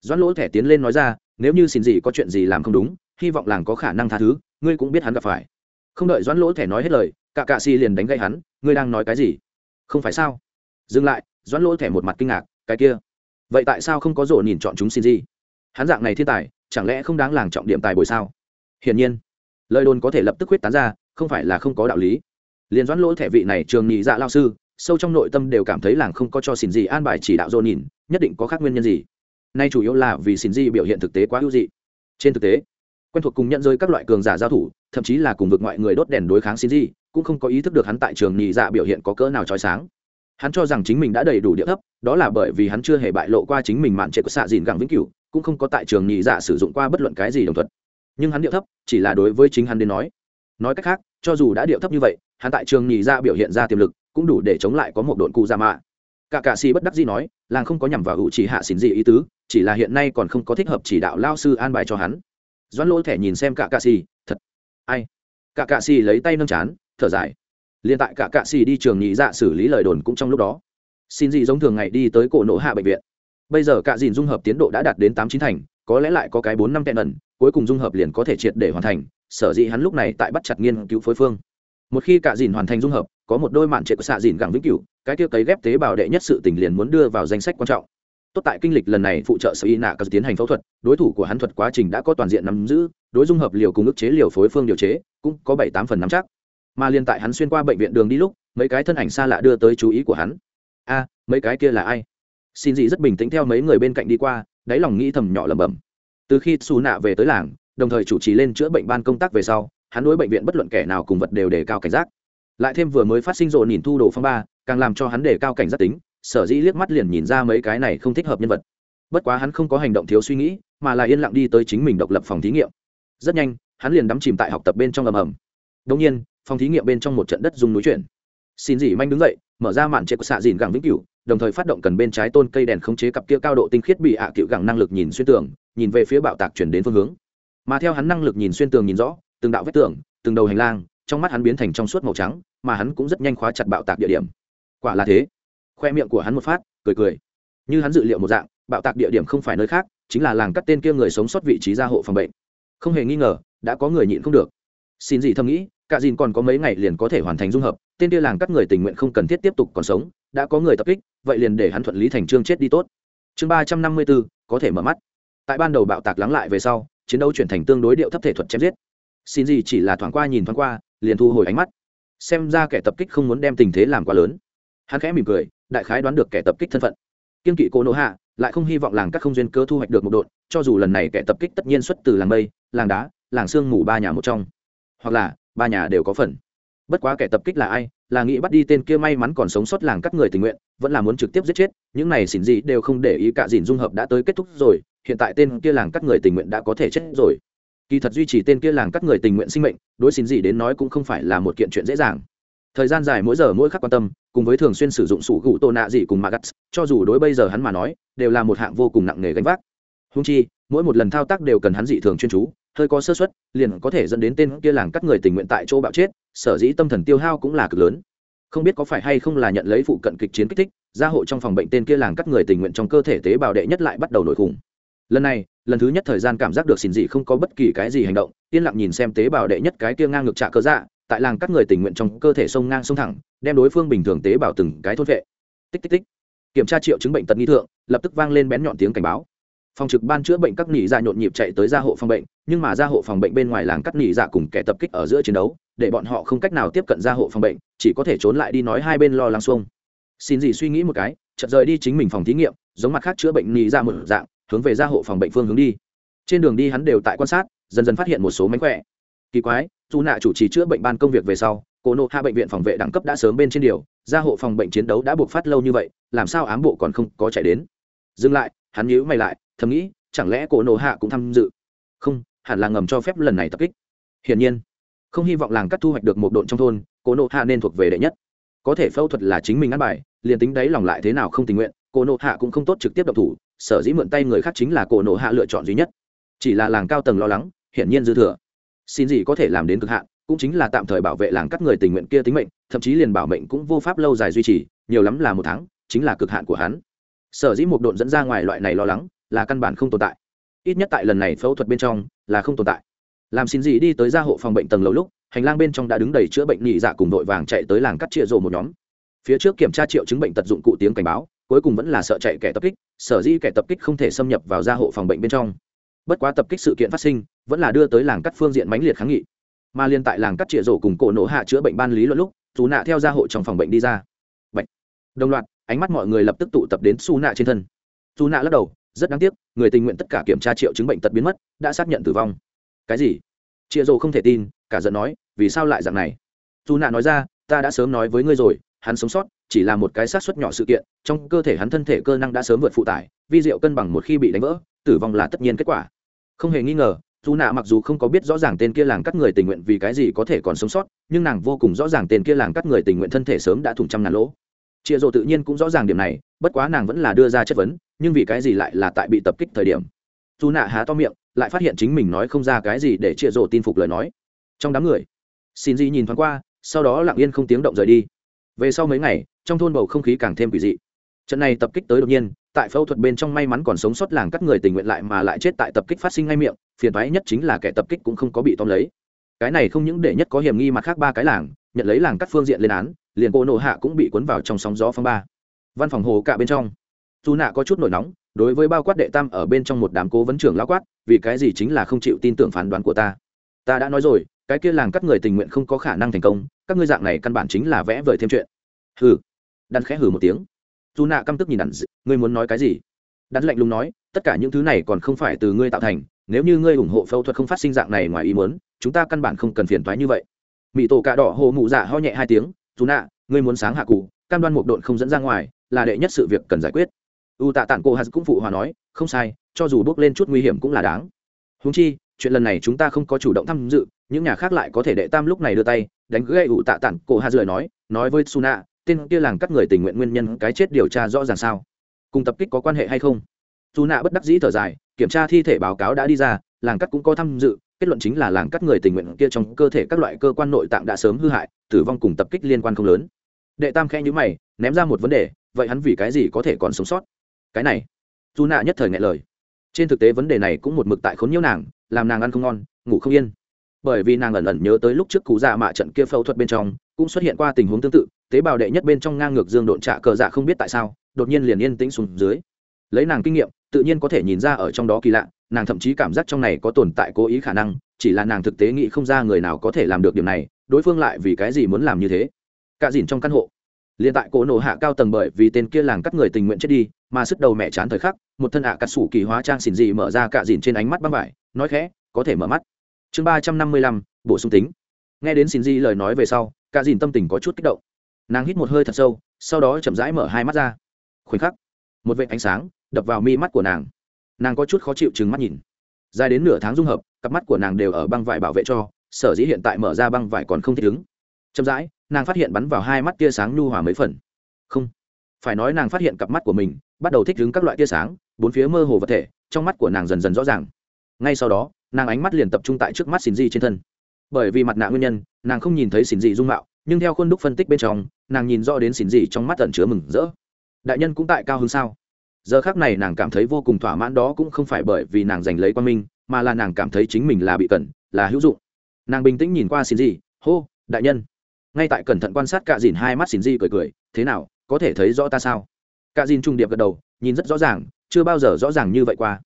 Doãn lỗ thẻ tiến lên nói ra, nếu như xin gì có chuyện gì làm không đúng hy vọng làng có khả năng tha thứ, ngươi cũng biết hắn gặp phải. Không đợi doãn lỗ thẻ nói hết lời, cả cạ sĩ liền đánh gây hắn, ngươi đang nói cái gì? Không phải sao? Dừng lại, doãn lỗ thẻ một mặt kinh ngạc, cái kia. Vậy tại sao không có rổ nhìn chọn chúng xin gì? Hắn dạng này thiên tài, chẳng lẽ không đáng làng trọng điểm tài bồi sao? Hiển nhiên, lời đồn có thể lập tức quyết tán ra, không phải là không có đạo lý. Liền doãn lỗ thẻ vị này trường nhị dạ lao sư, sâu trong nội tâm đều cảm thấy làng không có cho xin gì an bài chỉ đạo dô nhìn, nhất định có khác nguyên nhân gì? Nay chủ yếu là vì xin gì biểu hiện thực tế quá hữu dị. Trên thực tế quen thuộc cùng nhận rơi các loại cường giả giao thủ, thậm chí là cùng vực ngoại người đốt đèn đối kháng xin gì cũng không có ý thức được hắn tại trường nhị dạ biểu hiện có cỡ nào trói sáng. Hắn cho rằng chính mình đã đầy đủ địa thấp, đó là bởi vì hắn chưa hề bại lộ qua chính mình mạn trệ của xạ dìn gẳng vĩnh cửu, cũng không có tại trường nhị dạ sử dụng qua bất luận cái gì đồng thuận. Nhưng hắn điệu thấp, chỉ là đối với chính hắn đến nói. Nói cách khác, cho dù đã điệu thấp như vậy, hắn tại trường nhị dạ biểu hiện ra tiềm lực, cũng đủ để chống lại có một đội cụ ra dạ mạ. Cả cạ sĩ bất đắc dĩ nói, làng không có nhằm vào hữu chỉ hạ xỉn gì ý tứ, chỉ là hiện nay còn không có thích hợp chỉ đạo lao sư an bài cho hắn doãn lỗ thẻ nhìn xem cả cạ xì, thật. Ai? Cả cạ xì lấy tay nâng chán, thở dài. Liền tại cả cạ xì đi trường nhị dạ xử lý lời đồn cũng trong lúc đó. Xin gì giống thường ngày đi tới cổ nộ hạ bệnh viện. Bây giờ cả dìn dung hợp tiến độ đã đạt đến tám chín thành, có lẽ lại có cái bốn năm tẹn ẩn, cuối cùng dung hợp liền có thể triệt để hoàn thành, sở dĩ hắn lúc này tại bắt chặt nghiên cứu phối phương. Một khi cả dìn hoàn thành dung hợp, có một đôi mạn trệ của xạ dìn gẳng vĩnh cửu, cái tiêu cấy ghép tế bào đệ nhất sự tình liền muốn đưa vào danh sách quan trọng tốt tại kinh lịch lần này phụ trợ sở y nạ cần tiến hành phẫu thuật, đối thủ của hắn thuật quá trình đã có toàn diện nắm giữ, đối dung hợp liều cùng ức chế liều phối phương điều chế, cũng có bảy tám phần nắm chắc. Mà liên tại hắn xuyên qua bệnh viện đường đi lúc, mấy cái thân ảnh xa lạ đưa tới chú ý của hắn. A, mấy cái kia là ai? Xin dị rất bình tĩnh theo mấy người bên cạnh đi qua, đáy lòng nghĩ thầm nhỏ lẩm bẩm. Từ khi xù nạ về tới làng, đồng thời chủ trì lên chữa bệnh ban công tác về sau, hắn đối bệnh viện bất luận kẻ nào cùng vật đều đề cao cảnh giác. Lại thêm vừa mới phát sinh rộn nhìn thu đồ phong ba, càng làm cho hắn đề cao cảnh giác tính sở dĩ liếc mắt liền nhìn ra mấy cái này không thích hợp nhân vật. Bất quá hắn không có hành động thiếu suy nghĩ, mà là yên lặng đi tới chính mình độc lập phòng thí nghiệm. Rất nhanh, hắn liền đắm chìm tại học tập bên trong ầm ầm. Đông nhiên, phòng thí nghiệm bên trong một trận đất dùng núi chuyển. Xin dỉ manh đứng dậy, mở ra màn trệ của xạ dìn gẳng vĩnh cửu, đồng thời phát động cần bên trái tôn cây đèn khống chế cặp kia cao độ tinh khiết bị ạ à cựu gẳng năng lực nhìn xuyên tường, nhìn về phía bạo tạc chuyển đến phương hướng. Mà theo hắn năng lực nhìn xuyên tường nhìn rõ, từng đạo vết tường, từng đầu hành lang, trong mắt hắn biến thành trong suốt màu trắng, mà hắn cũng rất nhanh khóa chặt bạo tạc địa điểm. Quả là thế khoe miệng của hắn một phát, cười cười. Như hắn dự liệu một dạng, bạo tạc địa điểm không phải nơi khác, chính là làng cắt tên kia người sống sót vị trí gia hộ phòng bệnh. Không hề nghi ngờ, đã có người nhịn không được. Xin gì thầm nghĩ, cả dìn còn có mấy ngày liền có thể hoàn thành dung hợp, tên kia làng cắt người tình nguyện không cần thiết tiếp tục còn sống, đã có người tập kích, vậy liền để hắn thuận lý thành trương chết đi tốt. Chương ba trăm năm mươi bốn có thể mở mắt. Tại ban đầu bạo tạc lắng lại về sau, chiến đấu chuyển thành tương đối điệu thấp thể thuật chém giết. Xin gì chỉ là thoáng qua nhìn thoáng qua, liền thu hồi ánh mắt. Xem ra kẻ tập kích không muốn đem tình thế làm quá lớn. Hắn khẽ mỉm cười đại khái đoán được kẻ tập kích thân phận. Kiên kỵ cố nỗ hạ, lại không hy vọng làng các không duyên cơ thu hoạch được một đội cho dù lần này kẻ tập kích tất nhiên xuất từ làng mây, làng đá, làng sương mù ba nhà một trong. Hoặc là, ba nhà đều có phần. Bất quá kẻ tập kích là ai, là nghĩ bắt đi tên kia may mắn còn sống sót làng các người tình nguyện, vẫn là muốn trực tiếp giết chết, những này xỉn gì đều không để ý cả dìn dung hợp đã tới kết thúc rồi, hiện tại tên kia làng các người tình nguyện đã có thể chết rồi. Kỳ thật duy trì tên kia làng các người tình nguyện sinh mệnh, đối xỉn gì đến nói cũng không phải là một kiện chuyện dễ dàng thời gian dài mỗi giờ mỗi khắc quan tâm, cùng với thường xuyên sử dụng sủ gụ tô nạ gì cùng magas cho dù đối bây giờ hắn mà nói, đều là một hạng vô cùng nặng nề gánh vác. Húng chi, mỗi một lần thao tác đều cần hắn dị thường chuyên chú, hơi có sơ xuất liền có thể dẫn đến tên kia làng các người tình nguyện tại chỗ bạo chết, sở dĩ tâm thần tiêu hao cũng là cực lớn. Không biết có phải hay không là nhận lấy phụ cận kịch chiến kích thích, gia hộ trong phòng bệnh tên kia làng các người tình nguyện trong cơ thể tế bào đệ nhất lại bắt đầu nổi khủng. Lần này, lần thứ nhất thời gian cảm giác được xin dị không có bất kỳ cái gì hành động, yên lặng nhìn xem tế bào đệ nhất cái kia ngang ngược trả cơ dạ tại làng các người tình nguyện trong cơ thể sông ngang sông thẳng, đem đối phương bình thường tế bào từng cái thốt vệ. Tích tích tích. Kiểm tra triệu chứng bệnh tật nghi thượng, lập tức vang lên bén nhọn tiếng cảnh báo. Phòng trực ban chữa bệnh các nỉ dạ nhộn nhịp chạy tới gia hộ phòng bệnh, nhưng mà gia hộ phòng bệnh bên ngoài làng cắt nỉ dạ cùng kẻ tập kích ở giữa chiến đấu, để bọn họ không cách nào tiếp cận gia hộ phòng bệnh, chỉ có thể trốn lại đi nói hai bên lo lắng xuông. Xin gì suy nghĩ một cái, chợt rời đi chính mình phòng thí nghiệm, giống mặt khác chữa bệnh nỉ dạ một dạng, hướng về gia hộ phòng bệnh phương hướng đi. Trên đường đi hắn đều tại quan sát, dần dần phát hiện một số mánh khỏe. Kỳ quái dù nạ chủ trì chữa bệnh ban công việc về sau cổ nộ hạ bệnh viện phòng vệ đẳng cấp đã sớm bên trên điều, gia hộ phòng bệnh chiến đấu đã buộc phát lâu như vậy, làm sao ám bộ còn không có chạy đến? Dừng lại, hắn nhíu mày lại, thầm nghĩ, chẳng lẽ cổ nộ hạ cũng tham dự? Không, hẳn là ngầm cho phép lần này tập kích. Hiển nhiên, không hy vọng làng cắt thu hoạch được một độn trong thôn cổ nộ hạ nên thuộc về đệ nhất. Có thể phẫu thuật là chính mình ăn bài, liền tính đấy lòng lại thế nào không tình nguyện cổ nộ hạ cũng không tốt trực tiếp độc thủ, sở dĩ mượn tay người khác chính là cổ nộ hạ lựa chọn duy nhất. Chỉ là làng cao tầng lo lắng, hiển nhiên dư thừa xin gì có thể làm đến cực hạn, cũng chính là tạm thời bảo vệ làng các người tình nguyện kia tính mệnh, thậm chí liền bảo mệnh cũng vô pháp lâu dài duy trì, nhiều lắm là một tháng, chính là cực hạn của hắn. Sở dĩ một độn dẫn ra ngoài loại này lo lắng, là căn bản không tồn tại. Ít nhất tại lần này phẫu thuật bên trong, là không tồn tại. Làm xin gì đi tới gia hộ phòng bệnh tầng lầu lúc, hành lang bên trong đã đứng đầy chữa bệnh nhị dạ cùng đội vàng chạy tới làng cắt chia rồ một nhóm. Phía trước kiểm tra triệu chứng bệnh tật dụng cụ tiếng cảnh báo, cuối cùng vẫn là sợ chạy kẻ tập kích, sở dĩ kẻ tập kích không thể xâm nhập vào gia hộ phòng bệnh bên trong. Bất quá tập kích sự kiện phát sinh vẫn là đưa tới làng cắt phương diện mãnh liệt kháng nghị. Mà liên tại làng cắt trịa rổ cùng cổ nổ hạ chữa bệnh ban lý luận lúc dù nạ theo gia hộ trong phòng bệnh đi ra. Bệnh. Đồng loạt, ánh mắt mọi người lập tức tụ tập đến su nạ trên thân. Dù nạ lắc đầu, rất đáng tiếc, người tình nguyện tất cả kiểm tra triệu chứng bệnh tật biến mất, đã xác nhận tử vong. Cái gì? Trịa rổ không thể tin, cả giận nói, vì sao lại dạng này? Dù nạ nói ra, ta đã sớm nói với ngươi rồi, hắn sống sót, chỉ là một cái sát xuất nhỏ sự kiện, trong cơ thể hắn thân thể cơ năng đã sớm vượt phụ tải, vi rượu cân bằng một khi bị đánh vỡ, tử vong là tất nhiên kết quả. Không hề nghi ngờ dù nạ mặc dù không có biết rõ ràng tên kia làng cắt người tình nguyện vì cái gì có thể còn sống sót, nhưng nàng vô cùng rõ ràng tên kia làng cắt người tình nguyện thân thể sớm đã thủng trăm ngàn lỗ. Chịa rộ tự nhiên cũng rõ ràng điểm này, bất quá nàng vẫn là đưa ra chất vấn, nhưng vì cái gì lại là tại bị tập kích thời điểm? Dù nạ há to miệng, lại phát hiện chính mình nói không ra cái gì để chịa rộ tin phục lời nói. Trong đám người, xin di nhìn thoáng qua, sau đó lặng yên không tiếng động rời đi. Về sau mấy ngày, trong thôn bầu không khí càng thêm quỷ dị. Trận này tập kích tới đột nhiên, tại phẫu thuật bên trong may mắn còn sống sót làng các người tình nguyện lại mà lại chết tại tập kích phát sinh ngay miệng phiền toái nhất chính là kẻ tập kích cũng không có bị tóm lấy. Cái này không những để nhất có hiểm nghi mặt khác ba cái làng, nhận lấy làng cắt phương diện lên án, liền cô nộ hạ cũng bị cuốn vào trong sóng gió phong ba. Văn phòng hồ cả bên trong. Dù nạ có chút nổi nóng, đối với bao quát đệ tam ở bên trong một đám cố vấn trưởng lão quát, vì cái gì chính là không chịu tin tưởng phán đoán của ta? Ta đã nói rồi, cái kia làng các người tình nguyện không có khả năng thành công, các ngươi dạng này căn bản chính là vẽ vời thêm chuyện. Hừ. Đắn khẽ hừ một tiếng. Dù nạ căm tức nhìn đắn ngươi muốn nói cái gì? Đắn lạnh lùng nói, tất cả những thứ này còn không phải từ ngươi tạo thành nếu như ngươi ủng hộ phẫu thuật không phát sinh dạng này ngoài ý muốn, chúng ta căn bản không cần phiền toái như vậy. Mỹ tổ cà đỏ hồ mụ dạ ho nhẹ hai tiếng, dù nạ, ngươi muốn sáng hạ cụ, cam đoan một độn không dẫn ra ngoài, là đệ nhất sự việc cần giải quyết. U tạ tản cô hạt cũng phụ hòa nói, không sai, cho dù bước lên chút nguy hiểm cũng là đáng. Húng chi, chuyện lần này chúng ta không có chủ động tham dự, những nhà khác lại có thể đệ tam lúc này đưa tay, đánh gây ủ tạ tản cổ hà rời nói nói với suna tên kia làng cắt người tình nguyện nguyên nhân cái chết điều tra rõ ràng sao? Cùng tập kích có quan hệ hay không? Suna bất đắc dĩ thở dài, kiểm tra thi thể báo cáo đã đi ra, làng cắt cũng có tham dự, kết luận chính là làng cắt người tình nguyện kia trong cơ thể các loại cơ quan nội tạng đã sớm hư hại, tử vong cùng tập kích liên quan không lớn. Đệ tam khẽ nhữ mày, ném ra một vấn đề, vậy hắn vì cái gì có thể còn sống sót? Cái này, dù nạ nhất thời ngại lời. Trên thực tế vấn đề này cũng một mực tại khốn nhiễu nàng, làm nàng ăn không ngon, ngủ không yên. Bởi vì nàng ẩn ẩn nhớ tới lúc trước cú dạ mạ trận kia phẫu thuật bên trong, cũng xuất hiện qua tình huống tương tự, tế bào đệ nhất bên trong ngang ngược dương độn trạ cờ dạ không biết tại sao, đột nhiên liền yên tĩnh xuống dưới lấy nàng kinh nghiệm, tự nhiên có thể nhìn ra ở trong đó kỳ lạ, nàng thậm chí cảm giác trong này có tồn tại cố ý khả năng, chỉ là nàng thực tế nghĩ không ra người nào có thể làm được điều này, đối phương lại vì cái gì muốn làm như thế. Cả dìn trong căn hộ. Liền tại cổ nổ hạ cao tầng bởi vì tên kia làng cắt người tình nguyện chết đi, mà sức đầu mẹ chán thời khắc, một thân ạ à cắt sủ kỳ hóa trang xỉn dị mở ra cả dìn trên ánh mắt băng vải, nói khẽ, có thể mở mắt. Chương ba trăm năm mươi lăm, bổ sung tính. Nghe đến xỉn dị lời nói về sau, cả dìn tâm tình có chút kích động. Nàng hít một hơi thật sâu, sau đó chậm rãi mở hai mắt ra. Khoảnh khắc, một vệ ánh sáng đập vào mi mắt của nàng. Nàng có chút khó chịu chừng mắt nhìn. Dài đến nửa tháng dung hợp, cặp mắt của nàng đều ở băng vải bảo vệ cho, sở dĩ hiện tại mở ra băng vải còn không thích ứng. Chậm rãi, nàng phát hiện bắn vào hai mắt tia sáng nhu hòa mấy phần. Không. Phải nói nàng phát hiện cặp mắt của mình, bắt đầu thích ứng các loại tia sáng, bốn phía mơ hồ vật thể, trong mắt của nàng dần dần rõ ràng. Ngay sau đó, nàng ánh mắt liền tập trung tại trước mắt xin di trên thân. Bởi vì mặt nạ nguyên nhân, nàng không nhìn thấy xin di dung mạo, nhưng theo khuôn đúc phân tích bên trong, nàng nhìn rõ đến xin di trong mắt tận chứa mừng rỡ. Đại nhân cũng tại cao hơn sao? Giờ khác này nàng cảm thấy vô cùng thỏa mãn đó cũng không phải bởi vì nàng giành lấy quan minh mà là nàng cảm thấy chính mình là bị cẩn là hữu dụng. Nàng bình tĩnh nhìn qua xin gì, hô đại nhân. Ngay tại cẩn thận quan sát cạ dìn hai mắt xin gì cười cười thế nào có thể thấy rõ ta sao? Cạ dìn trung điệp gật đầu nhìn rất rõ ràng chưa bao giờ rõ ràng như vậy qua.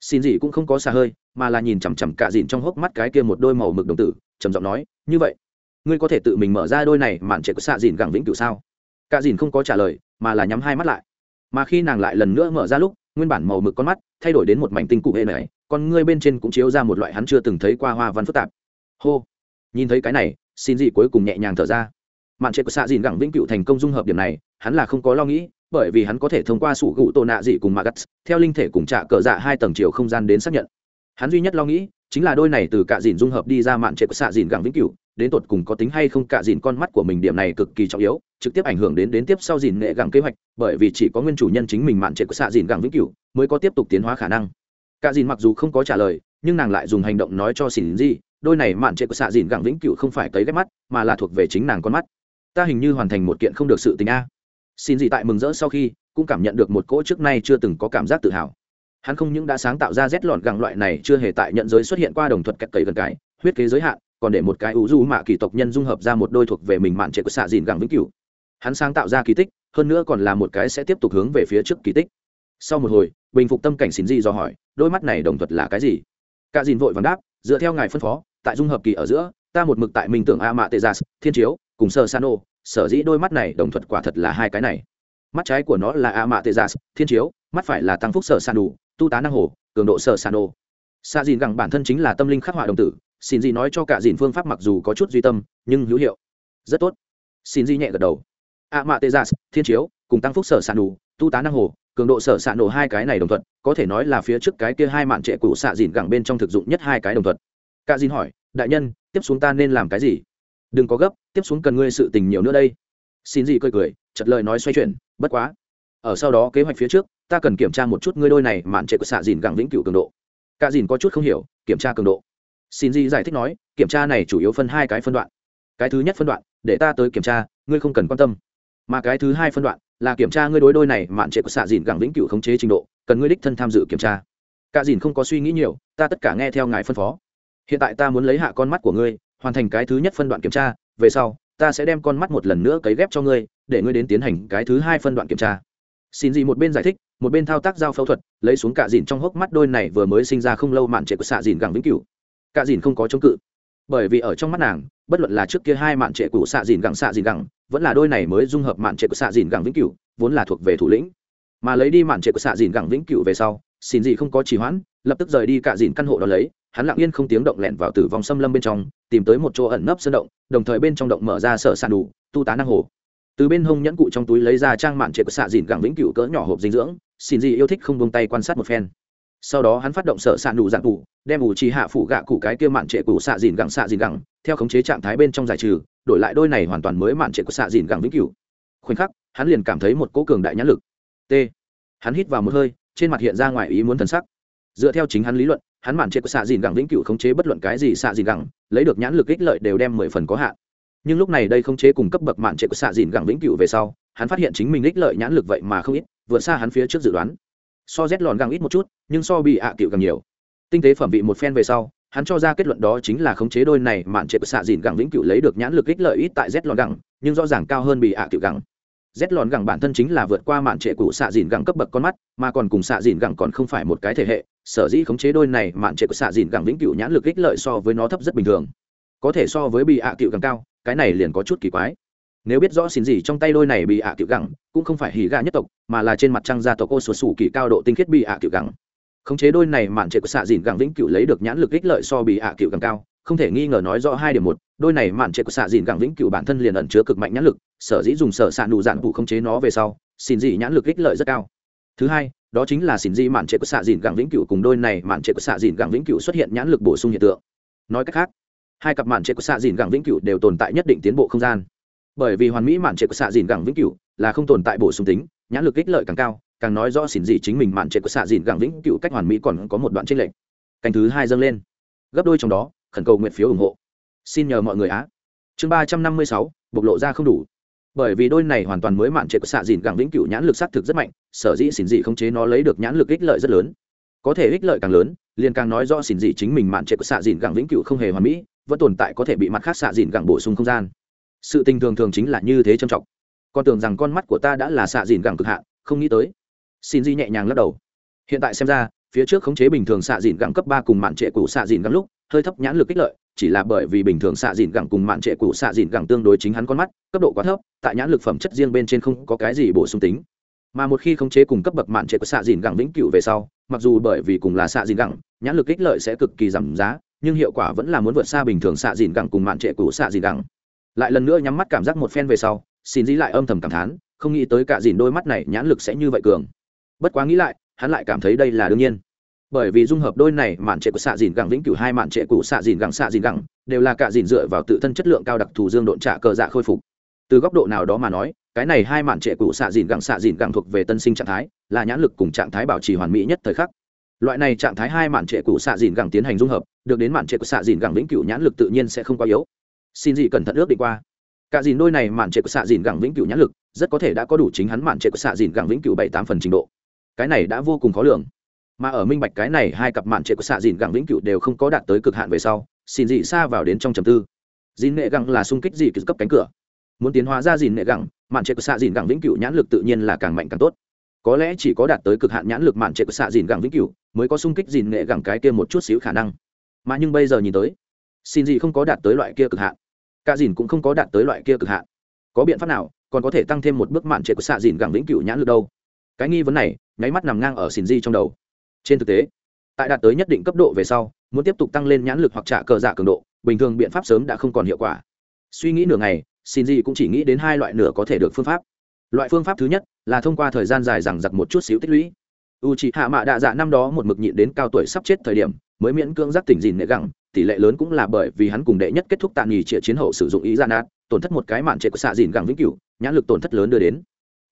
Xin gì cũng không có xa hơi mà là nhìn chằm chằm cạ dìn trong hốc mắt cái kia một đôi màu mực đồng tử trầm giọng nói như vậy ngươi có thể tự mình mở ra đôi này mạn trệ của xạ dìn gẳng vĩnh cửu sao? Cạ dìn không có trả lời mà là nhắm hai mắt lại mà khi nàng lại lần nữa mở ra lúc, nguyên bản màu mực con mắt thay đổi đến một mảnh tinh cụ hệ này còn ngươi bên trên cũng chiếu ra một loại hắn chưa từng thấy qua hoa văn phức tạp. Hô! Nhìn thấy cái này, xin dị cuối cùng nhẹ nhàng thở ra. Mạn trệ của xạ dìn gẳng vĩnh cửu thành công dung hợp điểm này, hắn là không có lo nghĩ, bởi vì hắn có thể thông qua sủ gụ tổ nạ dị cùng magat theo linh thể cùng trả cờ dạ hai tầng chiều không gian đến xác nhận. Hắn duy nhất lo nghĩ, chính là đôi này từ cạ dìn dung hợp đi ra mạn trệ của xạ dìn gẳng vĩnh cửu đến tột cùng có tính hay không cạ dìn con mắt của mình điểm này cực kỳ trọng yếu, trực tiếp ảnh hưởng đến đến tiếp sau dìn nghệ gẳng kế hoạch, bởi vì chỉ có nguyên chủ nhân chính mình mạn trệ của xạ dìn gẳng vĩnh cửu mới có tiếp tục tiến hóa khả năng. Cạ dìn mặc dù không có trả lời, nhưng nàng lại dùng hành động nói cho xỉn gì đôi này mạn trệ của xạ dìn gẳng vĩnh cửu không phải cấy ghép mắt, mà là thuộc về chính nàng con mắt. Ta hình như hoàn thành một kiện không được sự tình a. Xin gì tại mừng rỡ sau khi cũng cảm nhận được một cỗ trước nay chưa từng có cảm giác tự hào. Hắn không những đã sáng tạo ra rét lọn gẳng loại này chưa hề tại nhận giới xuất hiện qua đồng thuật cắt cầy gần cái, huyết kế giới hạn còn để một cái ủ du mạ kỳ tộc nhân dung hợp ra một đôi thuộc về mình mạn trệ của xạ dìn gẳng vĩnh cửu. Hắn sáng tạo ra kỳ tích, hơn nữa còn là một cái sẽ tiếp tục hướng về phía trước kỳ tích. Sau một hồi, bình phục tâm cảnh xin di do hỏi, đôi mắt này đồng thuật là cái gì? Cả dìn vội vàng đáp, dựa theo ngài phân phó, tại dung hợp kỳ ở giữa, ta một mực tại mình tưởng a mạ tê gia dạ, thiên chiếu, cùng sơ sano sở dĩ đôi mắt này đồng thuật quả thật là hai cái này. Mắt trái của nó là a mạ tê gia dạ, thiên chiếu, mắt phải là tăng phúc sở san đủ tu tá năng hồ, cường độ sở san ô. Xa dìn gẳng bản thân chính là tâm linh khắc họa đồng tử xin gì nói cho cả dìn phương pháp mặc dù có chút duy tâm, nhưng hữu hiệu. Rất tốt. Xin gì nhẹ gật đầu. A mạ tê gia thiên chiếu, cùng tăng phúc sở san đủ tu tá năng hồ, cường độ sở s nổ hai cái này đồng thuận, có thể nói là phía trước cái kia hai mạn trệ cũ xạ dìn gẳng bên trong thực dụng nhất hai cái đồng thuận. Cả dìn hỏi, đại nhân, tiếp xuống ta nên làm cái gì? Đừng có gấp, tiếp xuống cần ngươi sự tình nhiều nữa đây. Xin gì cười cười chật lời nói xoay chuyển, bất quá, ở sau đó kế hoạch phía trước, ta cần kiểm tra một chút ngươi đôi này mạn trệ của xạ dìn gẳng vĩnh cửu cường độ. Cả dìn có chút không hiểu, kiểm tra cường độ xin di giải thích nói, kiểm tra này chủ yếu phân hai cái phân đoạn. Cái thứ nhất phân đoạn, để ta tới kiểm tra, ngươi không cần quan tâm. Mà cái thứ hai phân đoạn, là kiểm tra ngươi đối đôi này mạn trệ của xạ dìn gẳng vĩnh cửu khống chế trình độ, cần ngươi đích thân tham dự kiểm tra. Cả dìn không có suy nghĩ nhiều, ta tất cả nghe theo ngài phân phó. Hiện tại ta muốn lấy hạ con mắt của ngươi, hoàn thành cái thứ nhất phân đoạn kiểm tra, về sau, ta sẽ đem con mắt một lần nữa cấy ghép cho ngươi, để ngươi đến tiến hành cái thứ hai phân đoạn kiểm tra. Xin gì một bên giải thích, một bên thao tác giao phẫu thuật, lấy xuống cả dìn trong hốc mắt đôi này vừa mới sinh ra không lâu mạn trệ của xạ dìn gẳng vĩnh cửu cả dìn không có chống cự. Bởi vì ở trong mắt nàng, bất luận là trước kia hai mạn trệ của xạ dìn gẳng xạ dìn gẳng, vẫn là đôi này mới dung hợp mạn trệ của xạ dìn gẳng vĩnh cửu, vốn là thuộc về thủ lĩnh. Mà lấy đi mạn trệ của xạ dìn gẳng vĩnh cửu về sau, xin gì không có trì hoãn, lập tức rời đi cả dìn căn hộ đó lấy, hắn lặng yên không tiếng động lẻn vào tử vong xâm lâm bên trong, tìm tới một chỗ ẩn nấp sơn động, đồng thời bên trong động mở ra sở sàn đủ, tu tá năng hồ. Từ bên hông nhẫn cụ trong túi lấy ra trang mạn trệ của xạ dìn gẳng vĩnh cửu cỡ nhỏ hộp dinh dưỡng, xin gì yêu thích không buông tay quan sát một phen sau đó hắn phát động sở sạn đủ dạng cụ đem ủ trì hạ phủ gạ cụ cái kia mạn trệ cụ xạ dìn gẳng xạ dìn gẳng, theo khống chế trạng thái bên trong giải trừ, đổi lại đôi này hoàn toàn mới mạn trệ của xạ dìn gẳng vĩnh cửu. Khoảnh khắc, hắn liền cảm thấy một cỗ cường đại nhãn lực. T. Hắn hít vào một hơi, trên mặt hiện ra ngoài ý muốn thần sắc. Dựa theo chính hắn lý luận, hắn mạn trệ của xạ dìn gẳng vĩnh cửu khống chế bất luận cái gì xạ dìn gẳng, lấy được nhãn lực ích lợi đều đem mười phần có hạn. Nhưng lúc này đây khống chế cùng cấp bậc mạn trệ của xạ dìn gẳng vĩnh cửu về sau, hắn phát hiện chính mình ích lợi nhãn lực vậy mà không ít, vượt xa hắn phía trước dự đoán so rét lòn găng ít một chút, nhưng so bị ạ à cựu càng nhiều. Tinh tế phẩm vị một phen về sau, hắn cho ra kết luận đó chính là khống chế đôi này mạn trệ của xạ dìn gẳng vĩnh cựu lấy được nhãn lực ích lợi ít tại z lòn gẳng nhưng rõ ràng cao hơn bị ạ à cựu gẳng z lòn gẳng bản thân chính là vượt qua mạn trệ của xạ dìn gẳng cấp bậc con mắt, mà còn cùng xạ dìn gẳng còn không phải một cái thể hệ, sở dĩ khống chế đôi này mạn trệ của xạ dìn gẳng vĩnh cựu nhãn lực ích lợi so với nó thấp rất bình thường. Có thể so với bị ạ à cựu gẳng cao, cái này liền có chút kỳ quái nếu biết rõ xin gì trong tay đôi này bị ạ à gẳng, cũng không phải hỉ gà nhất tộc, mà là trên mặt trăng gia tộc ô sụt sủ kỳ cao độ tinh khiết bị ạ à gẳng. Khống chế đôi này mạn trệ của xạ dìn gẳng vĩnh cửu lấy được nhãn lực ích lợi so bị ạ à gẳng cao, không thể nghi ngờ nói rõ hai điểm một, đôi này mạn trệ của xạ dìn gẳng vĩnh cửu bản thân liền ẩn chứa cực mạnh nhãn lực, sở dĩ dùng sở xạ nụ dạn vụ khống chế nó về sau, xin gì nhãn lực ích lợi rất cao. Thứ hai, đó chính là xin gì mạn trệ của xạ dìn gẳng vĩnh cửu cùng đôi này mạn trệ của xạ dìn gẳng vĩnh cửu xuất hiện nhãn lực bổ sung hiện tượng. Nói cách khác, hai cặp mạn trệ của xạ dìn gẳng vĩnh cửu đều tồn tại nhất định tiến bộ không gian bởi vì hoàn mỹ mạn trệ của xạ dìn gẳng vĩnh cửu là không tồn tại bổ sung tính, nhãn lực ích lợi càng cao, càng nói rõ xỉn dị chính mình mạn trệ của xạ dìn gẳng vĩnh cửu cách hoàn mỹ còn có một đoạn tranh lệch. Canh thứ hai dâng lên. Gấp đôi trong đó, khẩn cầu nguyện phiếu ủng hộ. Xin nhờ mọi người á. Chương ba trăm năm mươi sáu, bộc lộ ra không đủ. Bởi vì đôi này hoàn toàn mới mạn trệ của xạ dìn gẳng vĩnh cửu nhãn lực xác thực rất mạnh, sở dĩ xỉn dị không chế nó lấy được nhãn lực ích lợi rất lớn. Có thể ích lợi càng lớn, liền càng nói rõ xỉn dị chính mình mạn trệ của xạ dìn gẳng vĩnh cửu không hề hoàn mỹ, vẫn tồn tại có thể bị mặt khác xạ dìn gẳng bổ sung không gian sự tình thường thường chính là như thế trầm trọng. Con tưởng rằng con mắt của ta đã là xạ dìn gẳng cực hạn, không nghĩ tới. Xin di nhẹ nhàng lắc đầu. Hiện tại xem ra, phía trước khống chế bình thường xạ dìn gẳng cấp ba cùng mạn trệ cũ xạ dìn gẳng lúc, hơi thấp nhãn lực kích lợi, chỉ là bởi vì bình thường xạ dìn gẳng cùng mạn trệ cũ xạ dìn gẳng tương đối chính hắn con mắt, cấp độ quá thấp, tại nhãn lực phẩm chất riêng bên trên không có cái gì bổ sung tính. Mà một khi khống chế cùng cấp bậc mạn trệ của xạ dìn gẳng vĩnh cửu về sau, mặc dù bởi vì cùng là xạ dìn gẳng, nhãn lực kích lợi sẽ cực kỳ giảm giá, nhưng hiệu quả vẫn là muốn vượt xa bình thường xạ dìn gẳng cùng mạn trệ cũ xạ dìn gẳng lại lần nữa nhắm mắt cảm giác một phen về sau, xin dĩ lại âm thầm cảm thán, không nghĩ tới cả dìn đôi mắt này nhãn lực sẽ như vậy cường. Bất quá nghĩ lại, hắn lại cảm thấy đây là đương nhiên. Bởi vì dung hợp đôi này, mạn trệ của xạ dìn gẳng vĩnh cửu hai, mạn trệ của xạ dìn gẳng, xạ dìn gẳng, đều là cả dìn dựa vào tự thân chất lượng cao đặc thù dương độn trả cờ dạ khôi phục. Từ góc độ nào đó mà nói, cái này hai mạn trệ của xạ dìn gẳng, xạ dìn gẳng thuộc về tân sinh trạng thái, là nhãn lực cùng trạng thái bảo trì hoàn mỹ nhất thời khắc. Loại này trạng thái hai mạn trệ của xạ dìn gẳng tiến hành dung hợp, được đến mạn trệ của xạ dìn gẳng vĩnh cửu nhãn lực tự nhiên sẽ không quá yếu xin gì cẩn thận ước định qua. Cả dìn đôi này mạn trệ của xạ dìn gẳng vĩnh cửu nhãn lực, rất có thể đã có đủ chính hắn mạn trệ của xạ dìn gẳng vĩnh cửu bảy tám phần trình độ. Cái này đã vô cùng khó lường. Mà ở minh bạch cái này hai cặp mạn trệ của xạ dìn gẳng vĩnh cửu đều không có đạt tới cực hạn về sau, xin dị xa vào đến trong trầm tư. Dìn nghệ gẳng là sung kích dị cấp cánh cửa. Muốn tiến hóa ra dìn nghệ gẳng, mạn trệ của xạ dìn gẳng vĩnh cửu nhãn lực tự nhiên là càng mạnh càng tốt. Có lẽ chỉ có đạt tới cực hạn nhãn lực mạn trệ của xạ dìn gẳng vĩnh cửu mới có sung kích dìn nghệ gẳng cái kia một chút xíu khả năng. Mà nhưng bây giờ nhìn tới, xin dị không có đạt tới loại kia cực hạn cả dìn cũng không có đạt tới loại kia cực hạn. Có biện pháp nào, còn có thể tăng thêm một bước mạn trệ của xạ dìn gẳng vĩnh cửu nhãn lực đâu? Cái nghi vấn này, nháy mắt nằm ngang ở xìn di trong đầu. Trên thực tế, tại đạt tới nhất định cấp độ về sau, muốn tiếp tục tăng lên nhãn lực hoặc trả cờ giả cường độ, bình thường biện pháp sớm đã không còn hiệu quả. Suy nghĩ nửa ngày xin di cũng chỉ nghĩ đến hai loại nửa có thể được phương pháp. Loại phương pháp thứ nhất là thông qua thời gian dài rằng giặc một chút xíu tích lũy. U c hạ mạ đạ dạ năm đó một mực nhịn đến cao tuổi sắp chết thời điểm, mới miễn cưỡng giác tỉnh dìn nệ gẳng tỷ lệ lớn cũng là bởi vì hắn cùng đệ nhất kết thúc tạm nghỉ trịa chiến hậu sử dụng ý gian nát tổn thất một cái mạn trệ của xạ dìn gẳng vĩnh cửu, nhãn lực tổn thất lớn đưa đến.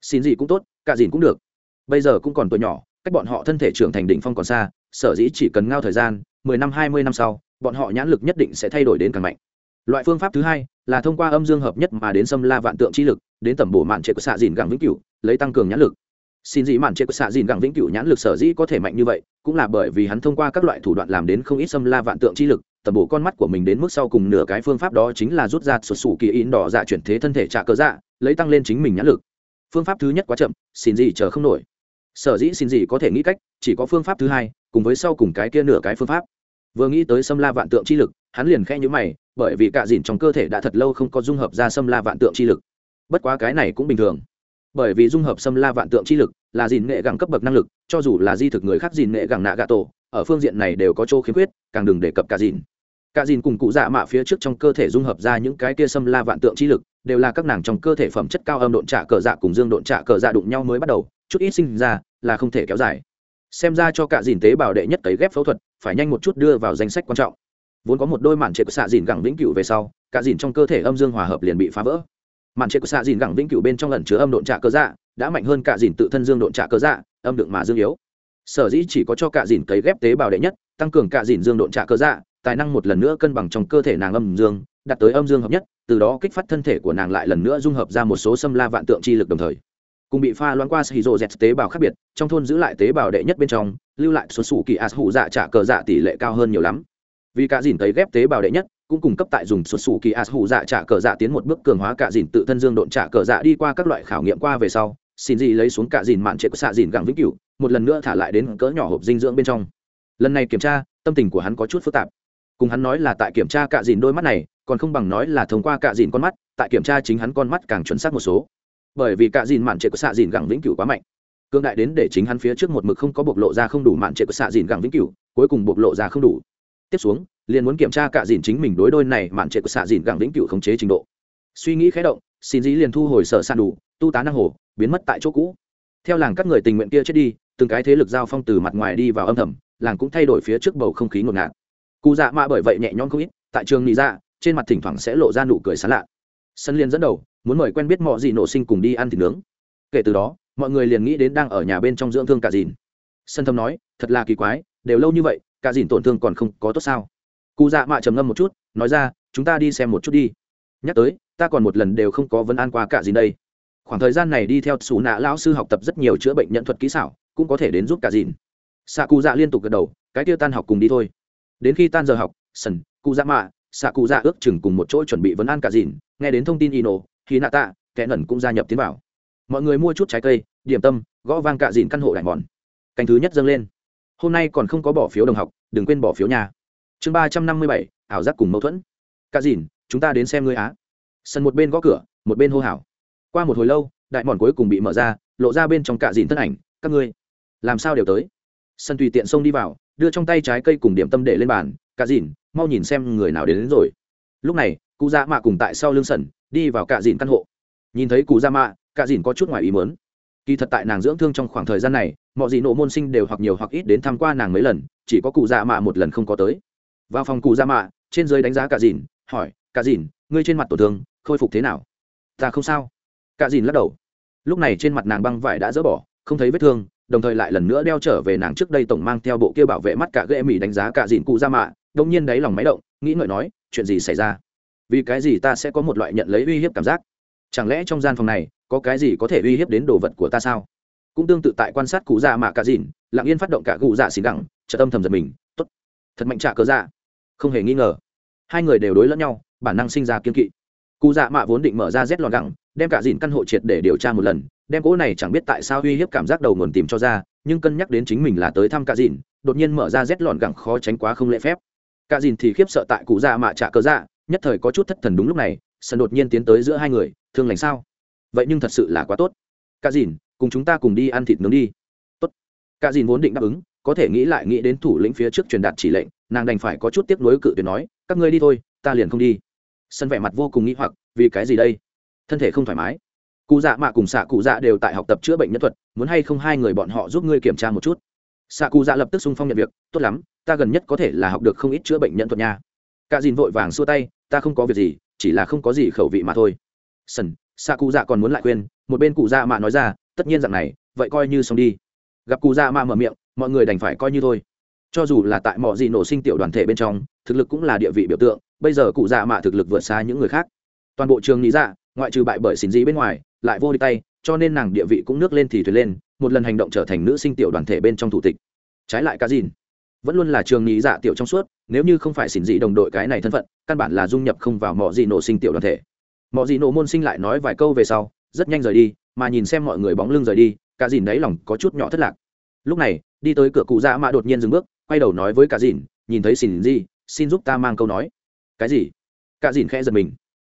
Xin gì cũng tốt, cả dìn cũng được. Bây giờ cũng còn tuổi nhỏ, cách bọn họ thân thể trưởng thành đỉnh phong còn xa, sở dĩ chỉ cần ngao thời gian, mười năm, hai mươi năm sau, bọn họ nhãn lực nhất định sẽ thay đổi đến càng mạnh. Loại phương pháp thứ hai là thông qua âm dương hợp nhất mà đến xâm la vạn tượng chi lực, đến tầm bổ mạn trệ của xạ dìn gẳng vĩnh cửu, lấy tăng cường nhãn lực. Xin dị mạn trệ của xạ dìn gẳng vĩnh cửu nhãn lực sở dĩ có thể mạnh như vậy, cũng là bởi vì hắn thông qua các loại thủ đoạn làm đến không ít xâm la vạn tượng chi lực tầm bộ con mắt của mình đến mức sau cùng nửa cái phương pháp đó chính là rút ra sụt sủ kỳ in đỏ dạ chuyển thế thân thể trả cớ dạ lấy tăng lên chính mình nhãn lực. Phương pháp thứ nhất quá chậm, xin gì chờ không nổi. Sở dĩ xin gì có thể nghĩ cách, chỉ có phương pháp thứ hai, cùng với sau cùng cái kia nửa cái phương pháp. Vừa nghĩ tới xâm la vạn tượng chi lực, hắn liền khẽ nhữ mày, bởi vì cạ dìn trong cơ thể đã thật lâu không có dung hợp ra xâm la vạn tượng chi lực. Bất quá cái này cũng bình thường. Bởi vì dung hợp xâm la vạn tượng chi lực là dìn nghệ gẳng cấp bậc năng lực, cho dù là di thực người khác dìn nghệ gẳng nạ gà tổ, ở phương diện này đều có chỗ khiếm khuyết, càng đừng đề cập cả dìn cả dìn cùng cụ dạ mạ phía trước trong cơ thể dung hợp ra những cái kia xâm la vạn tượng chi lực, đều là các nàng trong cơ thể phẩm chất cao âm độn trả cờ dạ cùng dương độn trả cờ dạ đụng nhau mới bắt đầu, chút ít sinh ra là không thể kéo dài. Xem ra cho cả dìn tế bào đệ nhất cấy ghép phẫu thuật, phải nhanh một chút đưa vào danh sách quan trọng. Vốn có một đôi màn trệ của xạ dìn gẳng vĩnh cửu về sau, cả dìn trong cơ thể âm dương hòa hợp liền bị phá vỡ. Màn trệ của xạ dìn gẳng vĩnh cửu bên trong lần chứa âm độn trả cơ dạ đã mạnh hơn cả dìn tự thân dương độn trả cơ dạ âm đựng mà dương yếu. Sở dĩ chỉ có cho cả dìn cấy ghép tế bào đệ nhất, tăng cường cả dìn dương độn trả cơ dạ tài năng một lần nữa cân bằng trong cơ thể nàng âm dương, đạt tới âm dương hợp nhất, từ đó kích phát thân thể của nàng lại lần nữa dung hợp ra một số xâm la vạn tượng chi lực đồng thời. Cùng bị pha loãng qua shizu z tế bào khác biệt, trong thôn giữ lại tế bào đệ nhất bên trong, lưu lại số sủ kỳ as hụ dạ trả cờ dạ tỷ lệ cao hơn nhiều lắm. Vì cả dìn thấy ghép tế bào đệ nhất, cũng cung cấp tại dùng số sủ kỳ as hụ dạ trả cờ dạ tiến một bước cường hóa cả dìn tự thân dương độn trả cờ dạ đi qua các loại khảo nghiệm qua về sau, xin gì lấy xuống cả dìn mạn trệ của xạ dìn gẳng vĩnh cửu, một lần nữa thả lại đến cỡ nhỏ hộp dinh dưỡng bên trong. Lần này kiểm tra, tâm tình của hắn có chút phức tạp cùng hắn nói là tại kiểm tra cả dìn đôi mắt này, còn không bằng nói là thông qua cả dìn con mắt, tại kiểm tra chính hắn con mắt càng chuẩn xác một số. Bởi vì cả dìn mạn trệ của xạ dìn gẳng vĩnh cửu quá mạnh. Cương đại đến để chính hắn phía trước một mực không có bộc lộ ra không đủ mạn trệ của xạ dìn gẳng vĩnh cửu, cuối cùng bộc lộ ra không đủ. Tiếp xuống, liền muốn kiểm tra cả dìn chính mình đối đôi này mạn trệ của xạ dìn gẳng vĩnh cửu khống chế trình độ. Suy nghĩ khé động, xin dĩ liền thu hồi sở san đủ, tu tá năng hồ, biến mất tại chỗ cũ. Theo làng các người tình nguyện kia chết đi, từng cái thế lực giao phong từ mặt ngoài đi vào âm thầm, làng cũng thay đổi phía trước bầu không khí ngột ngạt cụ dạ mạ bởi vậy nhẹ nhõm không ít, tại trường nghĩ ra dạ, trên mặt thỉnh thoảng sẽ lộ ra nụ cười sán lạ. Sân liên dẫn đầu, muốn mời quen biết mọi gì nổ sinh cùng đi ăn thịt nướng. Kể từ đó, mọi người liền nghĩ đến đang ở nhà bên trong dưỡng thương cả dìn. Sân thâm nói, thật là kỳ quái, đều lâu như vậy, cả dìn tổn thương còn không có tốt sao? Cụ dạ mạ trầm ngâm một chút, nói ra, chúng ta đi xem một chút đi. Nhắc tới, ta còn một lần đều không có vấn an qua cả dìn đây. Khoảng thời gian này đi theo xù nạ lão sư học tập rất nhiều chữa bệnh nhận thuật kỹ xảo, cũng có thể đến giúp cả dìn. Xạ cụ dạ liên tục gật đầu, cái Tiêu tan học cùng đi thôi đến khi tan giờ học, sần cụ dạ mạ xạ cụ dạ ước chừng cùng một chỗ chuẩn bị vấn an cả dìn, nghe đến thông tin ino khi nạ tạ kẻ nẩn cũng gia nhập tiến vào. Mọi người mua chút trái cây, điểm tâm, gõ vang cả dìn căn hộ đại mòn. Canh thứ nhất dâng lên. Hôm nay còn không có bỏ phiếu đồng học, đừng quên bỏ phiếu nhà. Chương ba trăm năm mươi bảy, ảo giác cùng mâu thuẫn. Cả dìn, chúng ta đến xem ngươi á. Sân một bên gõ cửa, một bên hô hào. Qua một hồi lâu, đại mòn cuối cùng bị mở ra, lộ ra bên trong cả dìn thân ảnh, các ngươi, làm sao đều tới. Sân tùy tiện xông đi vào đưa trong tay trái cây cùng điểm tâm để lên bàn cả dìn mau nhìn xem người nào đến, đến rồi. Lúc này cụ dạ mạ cùng tại sau lưng sần đi vào cả dìn căn hộ. Nhìn thấy cụ dạ mạ cả dìn có chút ngoài ý mớn kỳ thật tại nàng dưỡng thương trong khoảng thời gian này mọi gì nộ môn sinh đều hoặc nhiều hoặc ít đến tham q u a nàng mấy lần chỉ có cụ dạ mạ một lần không có tới. Vào phòng cụ dạ mạ trên dưới đánh giá cả dìn hỏi cả dìn ngươi trên mặt tổn thương khôi phục thế nào? Ta không sao. Cả dìn lắc đầu. Lúc này trên mặt nàng băng vải đã dỡ bỏ không thấy vết thương đồng thời lại lần nữa đeo trở về nàng trước đây tổng mang theo bộ kia bảo vệ mắt cả ghệ mỹ đánh giá cả dìn cụ ra mạ, đông nhiên đáy lòng máy động, nghĩ ngợi nói, chuyện gì xảy ra? Vì cái gì ta sẽ có một loại nhận lấy uy hiếp cảm giác? Chẳng lẽ trong gian phòng này, có cái gì có thể uy hiếp đến đồ vật của ta sao? Cũng tương tự tại quan sát cụ già mạ cả dìn lặng yên phát động cả cụ dạ xì đẳng trợ tâm thầm giật mình, tốt, thật mạnh trả cớ dạ. Không hề nghi ngờ, hai người đều đối lẫn nhau, bản năng sinh ra kiên kỵ. Cụ dạ mạ vốn định mở ra rét lọt gẳng, đem cả dìn căn hộ triệt để điều tra một lần đem cỗ này chẳng biết tại sao uy hiếp cảm giác đầu nguồn tìm cho ra, nhưng cân nhắc đến chính mình là tới thăm cả dìn, đột nhiên mở ra rét lọn gẳng khó tránh quá không lễ phép. Cả dìn thì khiếp sợ tại cụ già mạ trả cớ dạ nhất thời có chút thất thần đúng lúc này sân đột nhiên tiến tới giữa hai người, thương lành sao? Vậy nhưng thật sự là quá tốt. Cả dìn, cùng chúng ta cùng đi ăn thịt nướng đi. Tốt. Cả dìn vốn định đáp ứng, có thể nghĩ lại nghĩ đến thủ lĩnh phía trước truyền đạt chỉ lệnh, nàng đành phải có chút tiếp nối cự tuyệt nói, các ngươi đi thôi, ta liền không đi. Sân vẻ mặt vô cùng nghĩ hoặc, vì cái gì đây? Thân thể không thoải mái cụ dạ mạ cùng xạ cụ dạ đều tại học tập chữa bệnh nhân thuật, muốn hay không hai người bọn họ giúp ngươi kiểm tra một chút? Xạ cụ dạ lập tức xung phong nhận việc, tốt lắm, ta gần nhất có thể là học được không ít chữa bệnh nhân thuật nha. Cả dìn vội vàng xua tay, ta không có việc gì, chỉ là không có gì khẩu vị mà thôi. Sần, xạ cụ dạ còn muốn lại khuyên, một bên cụ dạ mạ nói ra, tất nhiên dạng này, vậy coi như xong đi. Gặp cụ dạ mạ mở miệng, mọi người đành phải coi như thôi. Cho dù là tại mọi gì nổ sinh tiểu đoàn thể bên trong, thực lực cũng là địa vị biểu tượng, bây giờ cụ dạ mạ thực lực vượt xa những người khác. Toàn bộ trường lý dạ ngoại trừ bại bởi xin gì bên ngoài lại vô địch tay cho nên nàng địa vị cũng nước lên thì thuyền lên một lần hành động trở thành nữ sinh tiểu đoàn thể bên trong thủ tịch. Trái lại cá dìn vẫn luôn là trường nghĩ dạ tiểu trong suốt nếu như không phải xỉn dị đồng đội cái này thân phận căn bản là dung nhập không vào mọi gì nổ sinh tiểu đoàn thể. Mọi gì nổ môn sinh lại nói vài câu về sau rất nhanh rời đi mà nhìn xem mọi người bóng lưng rời đi cả dìn đáy lòng có chút nhỏ thất lạc. Lúc này đi tới cửa cụ dạ mạ đột nhiên dừng bước quay đầu nói với cả dìn nhìn thấy xỉn dị, xin giúp ta mang câu nói. Cái gì? Cả dìn khẽ giật mình.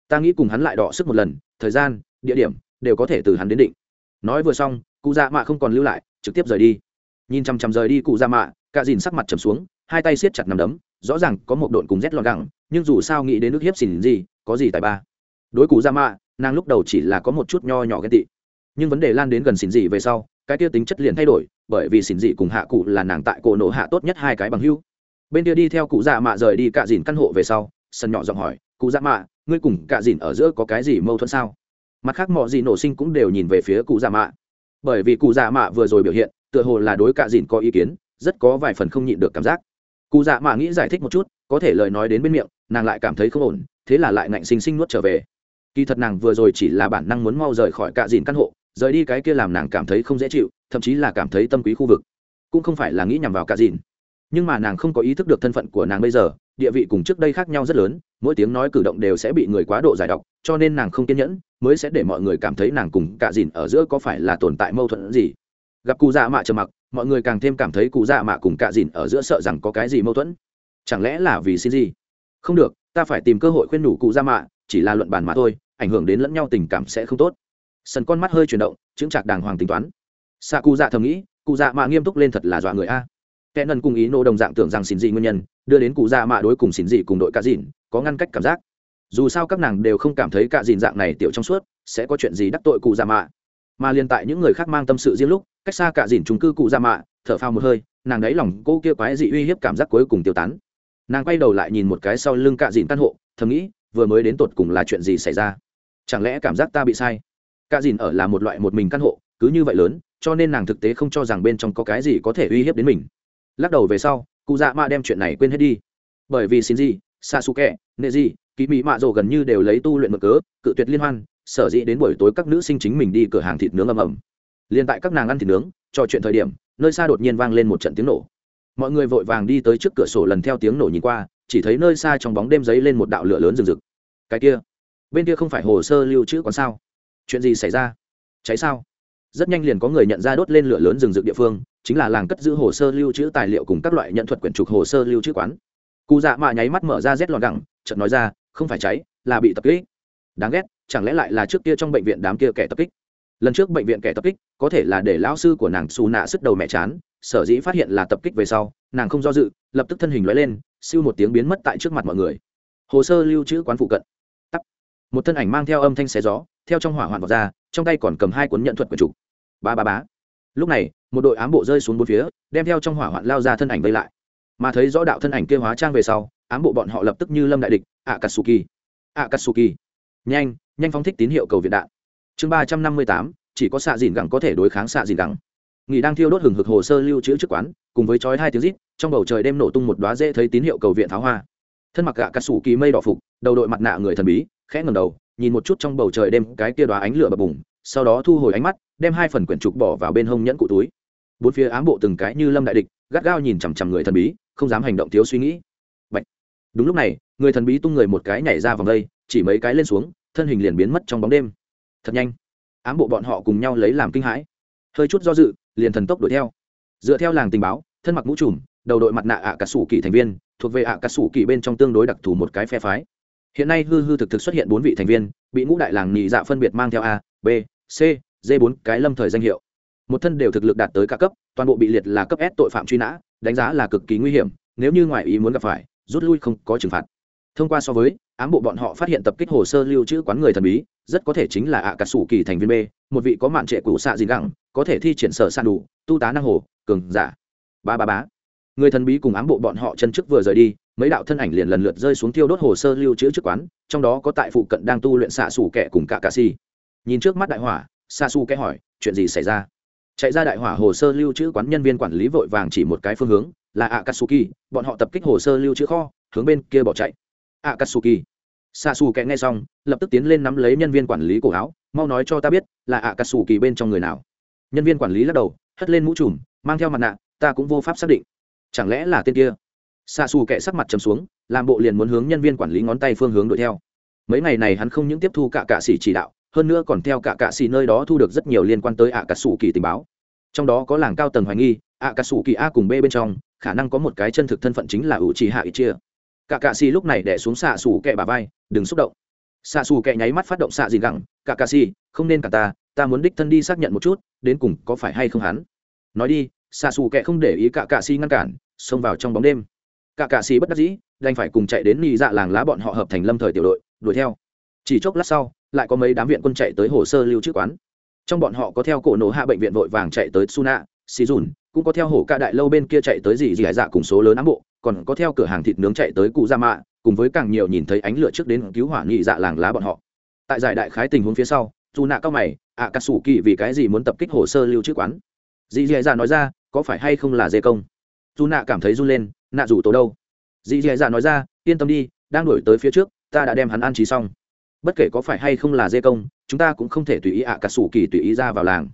Ta nghĩ cùng hắn lại đọ sức một lần thời gian địa điểm đều có thể từ hắn đến định. Nói vừa xong, cụ dạ mạ không còn lưu lại, trực tiếp rời đi. Nhìn chằm chằm rời đi cụ dạ mạ, cả dìn sắc mặt trầm xuống, hai tay siết chặt nằm đấm, rõ ràng có một độn cùng rét lọt gẳng, nhưng dù sao nghĩ đến nước hiếp xỉn gì, có gì tại ba. Đối cụ dạ mạ, nàng lúc đầu chỉ là có một chút nho nhỏ ghen tị. Nhưng vấn đề lan đến gần xỉn dị về sau, cái kia tính chất liền thay đổi, bởi vì xỉn dị cùng hạ cụ là nàng tại cổ nổ hạ tốt nhất hai cái bằng hưu bên kia đi theo cụ dạ mạ rời đi cạ dìn căn hộ về sau, sân nhỏ giọng hỏi, cụ dạ mạ, ngươi cùng cạ dìn ở giữa có cái gì mâu thuẫn sao? Mặt khác mọi gì nổ sinh cũng đều nhìn về phía cụ dạ mạ. Bởi vì cụ dạ mạ vừa rồi biểu hiện, tựa hồ là đối cạ dìn có ý kiến, rất có vài phần không nhịn được cảm giác. Cụ dạ mạ nghĩ giải thích một chút, có thể lời nói đến bên miệng, nàng lại cảm thấy không ổn, thế là lại ngạnh sinh sinh nuốt trở về. Kỳ thật nàng vừa rồi chỉ là bản năng muốn mau rời khỏi cạ dìn căn hộ, rời đi cái kia làm nàng cảm thấy không dễ chịu, thậm chí là cảm thấy tâm quý khu vực. Cũng không phải là nghĩ nhằm vào cạ dìn. Nhưng mà nàng không có ý thức được thân phận của nàng bây giờ, địa vị cùng trước đây khác nhau rất lớn, mỗi tiếng nói cử động đều sẽ bị người quá độ giải độc cho nên nàng không kiên nhẫn, mới sẽ để mọi người cảm thấy nàng cùng cạ dìn ở giữa có phải là tồn tại mâu thuẫn gì. Gặp cụ dạ mạ trầm mặc, mọi người càng thêm cảm thấy cụ dạ mạ cùng cạ dìn ở giữa sợ rằng có cái gì mâu thuẫn. Chẳng lẽ là vì xin gì? Không được, ta phải tìm cơ hội khuyên nhủ cụ dạ mạ, chỉ là luận bàn mà thôi, ảnh hưởng đến lẫn nhau tình cảm sẽ không tốt. Sần con mắt hơi chuyển động chứng chạc đàng hoàng tính toán. Xạ cụ dạ thầm nghĩ, cụ dạ mạ nghiêm túc lên thật là dọa người a. Kẻ nần cùng ý nô đồng dạng tưởng rằng xin gì nguyên nhân, đưa đến cụ dạ mạ đối cùng xin gì cùng đội cá dìn, có ngăn cách cảm giác dù sao các nàng đều không cảm thấy cả dìn dạng này tiểu trong suốt, sẽ có chuyện gì đắc tội cụ già mạ. Mà liên tại những người khác mang tâm sự riêng lúc, cách xa cả dìn trung cư cụ già mạ, thở phao một hơi, nàng đáy lòng cô kia quái dị uy hiếp cảm giác cuối cùng tiêu tán. Nàng quay đầu lại nhìn một cái sau lưng cạ dìn căn hộ, thầm nghĩ, vừa mới đến tột cùng là chuyện gì xảy ra? Chẳng lẽ cảm giác ta bị sai? Cạ dìn ở là một loại một mình căn hộ, cứ như vậy lớn, cho nên nàng thực tế không cho rằng bên trong có cái gì có thể uy hiếp đến mình. Lắc đầu về sau, cụ dạ mạ đem chuyện này quên hết đi. Bởi vì xin gì xa su kẹ nệ gì kỳ mỹ mạ rồ gần như đều lấy tu luyện mực cớ cự tuyệt liên hoan sở dĩ đến buổi tối các nữ sinh chính mình đi cửa hàng thịt nướng ầm ầm. Liền tại các nàng ăn thịt nướng trò chuyện thời điểm nơi xa đột nhiên vang lên một trận tiếng nổ. Mọi người vội vàng đi tới trước cửa sổ lần theo tiếng nổ nhìn qua chỉ thấy nơi xa trong bóng đêm giấy lên một đạo lửa lớn rừng rực. Cái kia bên kia không phải hồ sơ lưu trữ còn sao? Chuyện gì xảy ra? Cháy sao? Rất nhanh liền có người nhận ra đốt lên lửa lớn rừng rực địa phương chính là làng cất giữ hồ sơ lưu trữ tài liệu cùng các loại nhận thuật quyển trục hồ sơ lưu trữ quán. Cụ dạ mạ nháy mắt mở ra rét lọt đẳng, chợt nói ra không phải cháy, là bị tập kích. Đáng ghét, chẳng lẽ lại là trước kia trong bệnh viện đám kia kẻ tập kích? Lần trước bệnh viện kẻ tập kích, có thể là để lão sư của nàng xù nạ sức đầu mẹ chán, sở dĩ phát hiện là tập kích về sau, nàng không do dự, lập tức thân hình lóe lên, siêu một tiếng biến mất tại trước mặt mọi người. Hồ sơ lưu trữ quán phụ cận. Tắt. Một thân ảnh mang theo âm thanh xé gió, theo trong hỏa hoạn vào ra, trong tay còn cầm hai cuốn nhận thuật quần chủ ba ba bá lúc này, một đội ám bộ rơi xuống bốn phía, đem theo trong hỏa hoạn lao ra thân ảnh vây lại. Mà thấy rõ đạo thân ảnh kia hóa trang về sau ám bộ bọn họ lập tức như lâm đại địch ạ katsuki ạ katsuki nhanh nhanh phóng thích tín hiệu cầu viện đạn. Chương ba trăm năm mươi tám, chỉ có xạ dìn gẳng có thể đối kháng xạ dìn gẳng. Nghỉ đang thiêu đốt hừng hực hồ sơ lưu trữ trước quán, cùng với chói hai tiếng rít, trong bầu trời đêm nổ tung một đoá dễ thấy tín hiệu cầu viện tháo hoa. Thân mặc gạ cà sủ kỳ mây đỏ phục, đầu đội mặt nạ người thần bí, khẽ ngầm đầu, nhìn một chút trong bầu trời đêm cái kia đoá ánh lửa bập bùng, sau đó thu hồi ánh mắt, đem hai phần quyển trục bỏ vào bên hông nhẫn cụ túi. Bốn phía ám bộ từng cái như lâm đại địch, gắt gao nhìn chằm chằm người thần bí, không dám hành động thiếu suy nghĩ đúng lúc này, người thần bí tung người một cái nhảy ra vòng đây, chỉ mấy cái lên xuống, thân hình liền biến mất trong bóng đêm. Thật nhanh. Ám bộ bọn họ cùng nhau lấy làm kinh hãi. Hơi chút do dự, liền thần tốc đuổi theo. Dựa theo làng tình báo, thân mặc mũ trùm, đầu đội mặt nạ ạ cà sủ kỳ thành viên, thuộc về ạ cà sủ kỳ bên trong tương đối đặc thù một cái phe phái. Hiện nay hư hư thực thực xuất hiện bốn vị thành viên, bị ngũ đại làng nhị dạ phân biệt mang theo a, b, c, d bốn cái lâm thời danh hiệu. Một thân đều thực lực đạt tới cả cấp, toàn bộ bị liệt là cấp s tội phạm truy nã, đánh giá là cực kỳ nguy hiểm, nếu như ngoại ý muốn gặp phải rút lui không có trừng phạt. Thông qua so với, ám bộ bọn họ phát hiện tập kích hồ sơ lưu trữ quán người thần bí, rất có thể chính là ạ cà sủ kỳ thành viên b, một vị có mạn trệ cũ xạ gì gẳng, có thể thi triển sở san đủ, tu tá năng hồ, cường giả. Ba ba bá người thần bí cùng ám bộ bọn họ chân trước vừa rời đi, mấy đạo thân ảnh liền lần lượt rơi xuống tiêu đốt hồ sơ lưu trữ trước quán, trong đó có tại phụ cận đang tu luyện xạ xù kẻ cùng cả cà si. Nhìn trước mắt đại hỏa, xạ xù kẻ hỏi, chuyện gì xảy ra? Chạy ra đại hỏa hồ sơ lưu trữ quán nhân viên quản lý vội vàng chỉ một cái phương hướng là akatsuki, bọn họ tập kích hồ sơ lưu trữ kho, hướng bên kia bỏ chạy. Akatsuki. Xa xù nghe xong, lập tức tiến lên nắm lấy nhân viên quản lý cổ áo, mau nói cho ta biết là akatsuki bên trong người nào. Nhân viên quản lý lắc đầu, hất lên mũ trùm, mang theo mặt nạ, ta cũng vô pháp xác định. Chẳng lẽ là tên kia? Xa xù sắc mặt trầm xuống, làm bộ liền muốn hướng nhân viên quản lý ngón tay phương hướng đuổi theo. Mấy ngày này hắn không những tiếp thu cả cạ sĩ chỉ đạo, hơn nữa còn theo cả cạ sĩ nơi đó thu được rất nhiều liên quan tới ạ cà sủ kỳ tình báo. Trong đó có làng cao tầng hoài nghi ạ cà sủ kỳ a cùng b bên trong khả năng có một cái chân thực thân phận chính là ủ trì hạ ít chia cả cạ xì lúc này đẻ xuống xạ xù kẹ bà vai, đừng xúc động. Xạ xù kẹ nháy mắt phát động xạ gì gẳng cả cạ xì, không nên cả ta ta muốn đích thân đi xác nhận một chút, đến cùng có phải hay không hắn? Nói đi, xạ xù kẹ không để ý cả cạ xì ngăn cản, xông vào trong bóng đêm. Cả cạ xì bất đắc dĩ, đành phải cùng chạy đến nhị dạ làng lá bọn họ hợp thành lâm thời tiểu đội, đuổi theo. Chỉ chốc lát sau, lại có mấy đám viện quân chạy tới hồ sơ lưu trữ quán. Trong bọn họ có theo cổ nổ hạ bệnh viện vội vàng chạy tới suna xì dùn cũng có theo hổ ca đại lâu bên kia chạy tới dì dì hải dạ cùng số lớn ám bộ, còn có theo cửa hàng thịt nướng chạy tới cụ gia mạ, cùng với càng nhiều nhìn thấy ánh lửa trước đến cứu hỏa nhị dạ làng lá bọn họ. Tại giải đại khái tình huống phía sau, dù nạ cao mày, ạ cà sủ kỳ vì cái gì muốn tập kích hồ sơ lưu trữ quán? Dì dì hải dạ nói ra, có phải hay không là dê công? Dù nạ cảm thấy run lên, nạ rủ tổ đâu? Dì dì dạ nói ra, yên tâm đi, đang đổi tới phía trước, ta đã đem hắn an trí xong. Bất kể có phải hay không là dê công, chúng ta cũng không thể tùy ý ạ cả sủ kỳ tùy ý ra vào làng.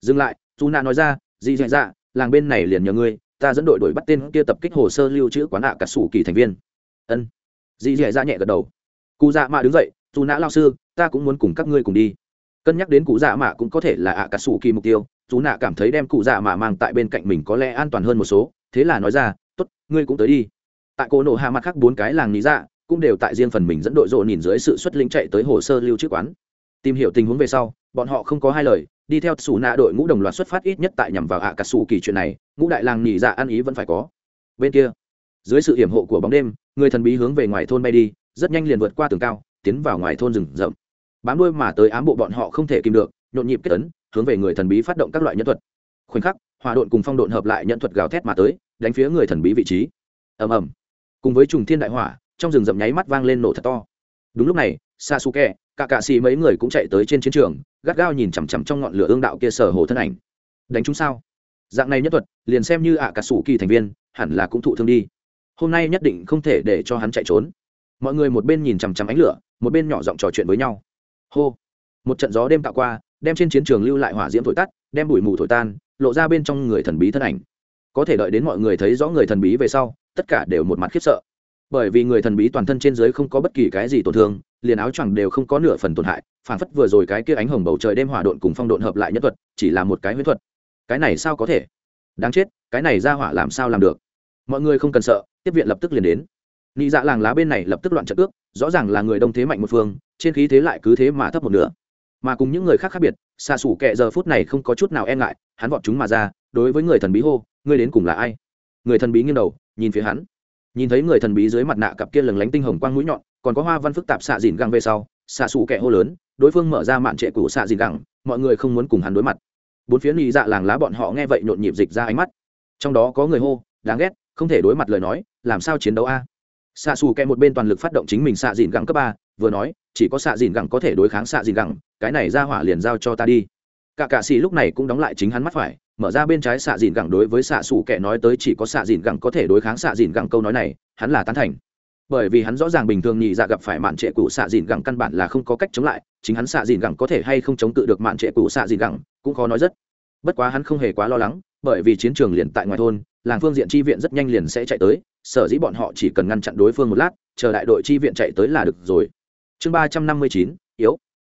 Dừng lại, dù nạ nói ra, dì dì dạ làng bên này liền nhờ ngươi, ta dẫn đội đuổi bắt tên kia tập kích hồ sơ lưu trữ quán ạ cả sủ kỳ thành viên. Ân. Dì dì dạ nhẹ gật đầu. Cụ dạ mạ đứng dậy, dù nạ lao sư, ta cũng muốn cùng các ngươi cùng đi. Cân nhắc đến cụ dạ mạ cũng có thể là ạ cả sủ kỳ mục tiêu, dù nạ cảm thấy đem cụ dạ mạ mang tại bên cạnh mình có lẽ an toàn hơn một số, thế là nói ra t ố t ngươi cũng tới đi. Tại cổ nổ hạ mặt khác bốn cái làng lý dạ cũng đều tại riêng phần mình dẫn đội rộ nhìn dưới sự xuất linh chạy tới hồ sơ lưu trữ quán. Tìm hiểu tình huống về sau bọn họ không có hai lời, đi theo xù nạ đội ngũ đồng loạt xuất phát ít nhất tại nhằm vào ạ cả xù kỳ chuyện này, ngũ đại làng nhị dạ ăn ý vẫn phải có. Bên kia, dưới sự hiểm hộ của bóng đêm, người thần bí hướng về ngoài thôn bay đi, rất nhanh liền vượt qua tường cao, tiến vào ngoài thôn rừng rậm. Bám đuôi mà tới ám bộ bọn họ không thể kìm được, nhộn nhịp kết tấn hướng về người thần bí phát động các loại nhân thuật. Khoảnh khắc, hòa độn cùng phong độn hợp lại nhận thuật gào thét mà tới, đánh phía người thần bí vị trí. Ầm ầm. Cùng với trùng thiên đại hỏa, trong rừng rậm nháy mắt vang lên nổ thật to đúng lúc này, sasuke cả cạ xì mấy người cũng chạy tới trên chiến trường, gắt gao nhìn chằm chằm trong ngọn lửa ương đạo kia sở hồ thân ảnh. Đánh chúng sao? Dạng này nhất thuật, liền xem như ạ à cà sủ kỳ thành viên, hẳn là cũng thụ thương đi. Hôm nay nhất định không thể để cho hắn chạy trốn. Mọi người một bên nhìn chằm chằm ánh lửa, một bên nhỏ giọng trò chuyện với nhau. Hô! Một trận gió đêm tạo qua, đem trên chiến trường lưu lại hỏa diễm thổi tắt, đem bụi mù thổi tan, lộ ra bên trong người thần bí thân ảnh. Có thể đợi đến mọi người thấy rõ người thần bí về sau, tất cả đều một mặt khiếp sợ bởi vì người thần bí toàn thân trên dưới không có bất kỳ cái gì tổn thương, liền áo choàng đều không có nửa phần tổn hại phản phất vừa rồi cái kia ánh hồng bầu trời đêm hỏa độn cùng phong độn hợp lại nhất thuật, chỉ là một cái huyết thuật. Cái này sao có thể? Đáng chết, cái này ra hỏa làm sao làm được? Mọi người không cần sợ, tiếp viện lập tức liền đến. Nị dạ làng lá bên này lập tức loạn trận ước, rõ ràng là người đông thế mạnh một phương, trên khí thế lại cứ thế mà thấp một nửa. Mà cùng những người khác khác biệt xa xủ kệ giờ phút này không có chút nào e ngại, hắn vọt chúng mà ra, đối với người thần bí hô, ngươi đến cùng là ai? Người thần bí nghiêng đầu, nhìn phía hắn nhìn thấy người thần bí dưới mặt nạ cặp kia lừng lánh tinh hồng quang mũi nhọn, còn có hoa văn phức tạp xạ dìn găng về sau, xạ xù kẻ hô lớn, đối phương mở ra mạn trệ của xạ dìn găng, mọi người không muốn cùng hắn đối mặt. Bốn phía lì dạ làng lá bọn họ nghe vậy nhộn nhịp dịch ra ánh mắt. Trong đó có người hô, đáng ghét, không thể đối mặt lời nói, làm sao chiến đấu a? Xạ xù kẻ một bên toàn lực phát động chính mình xạ dìn găng cấp ba, vừa nói, chỉ có xạ dìn găng có thể đối kháng xạ dìn găng, cái này ra hỏa liền giao cho ta đi. Cả cạ xì lúc này cũng đóng lại chính hắn mắt phải mở ra bên trái xạ dìn gẳng đối với xạ xù kẻ nói tới chỉ có xạ dìn gẳng có thể đối kháng xạ dìn gẳng câu nói này, hắn là tán thành. Bởi vì hắn rõ ràng bình thường nhị dạ gặp phải mạn trệ cụ xạ dìn gẳng căn bản là không có cách chống lại, chính hắn xạ dìn gẳng có thể hay không chống tự được mạn trệ cụ xạ dìn gẳng, cũng khó nói rất. Bất quá hắn không hề quá lo lắng, bởi vì chiến trường liền tại ngoài thôn, làng phương diện chi viện rất nhanh liền sẽ chạy tới, sở dĩ bọn họ chỉ cần ngăn chặn đối phương một lát, chờ đại đội chi viện chạy tới là được rồi. Chương ba trăm năm mươi chín, yếu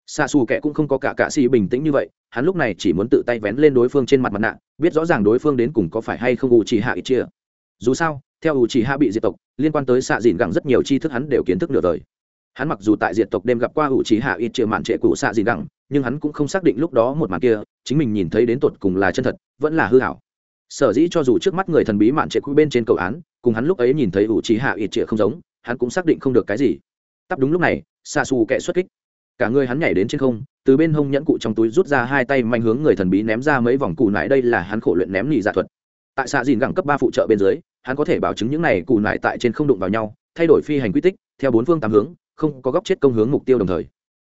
xa xù kẻ cũng không có cả cạ xì bình tĩnh như vậy, hắn lúc này chỉ muốn tự tay vén lên đối phương trên mặt mặt nạ, biết rõ ràng đối phương đến cùng có phải hay không u chỉ hạ ít chia dù sao, theo u chỉ hạ bị diệt tộc, liên quan tới xạ dìn gẳng rất nhiều tri thức hắn đều kiến thức nửa đời. Hắn mặc dù tại diệt tộc đêm gặp qua u chỉ hạ ít chia mạn trệ cụ xạ dìn gẳng, nhưng hắn cũng không xác định lúc đó một màn kia, chính mình nhìn thấy đến tột cùng là chân thật, vẫn là hư hảo. Sở dĩ cho dù trước mắt người thần bí mạn trệ cụ bên trên cầu án, cùng hắn lúc ấy nhìn thấy u chỉ hạ ít chia không giống, hắn cũng xác định không được cái gì. Tắp đúng lúc này xa xù kẻ xuất kích cả người hắn nhảy đến trên không, từ bên hông nhẫn cụ trong túi rút ra hai tay manh hướng người thần bí ném ra mấy vòng cụ nải đây là hắn khổ luyện ném nỉ dạ thuật. Tại xạ dìn gẳng cấp ba phụ trợ bên dưới, hắn có thể bảo chứng những này cụ nải tại trên không đụng vào nhau, thay đổi phi hành quy tích, theo bốn phương tám hướng, không có góc chết công hướng mục tiêu đồng thời.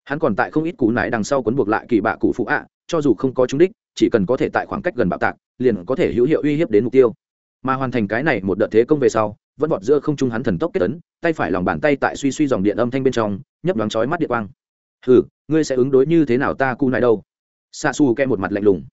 Hắn còn tại không ít cụ nải đằng sau quấn buộc lại kỳ bạ cụ phụ ạ, cho dù không có trúng đích, chỉ cần có thể tại khoảng cách gần bạo tạc, liền có thể hữu hiệu uy hiếp đến mục tiêu. Mà hoàn thành cái này một đợt thế công về sau, vẫn vọt giữa không trung hắn thần tốc kết tấn tay phải lòng bàn tay tại suy suy dòng điện âm thanh bên trong, nhấp đoán chói mắt điện quang hừ, ngươi sẽ ứng đối như thế nào ta cù nại đâu? Xa xù kẹ một mặt lạnh lùng.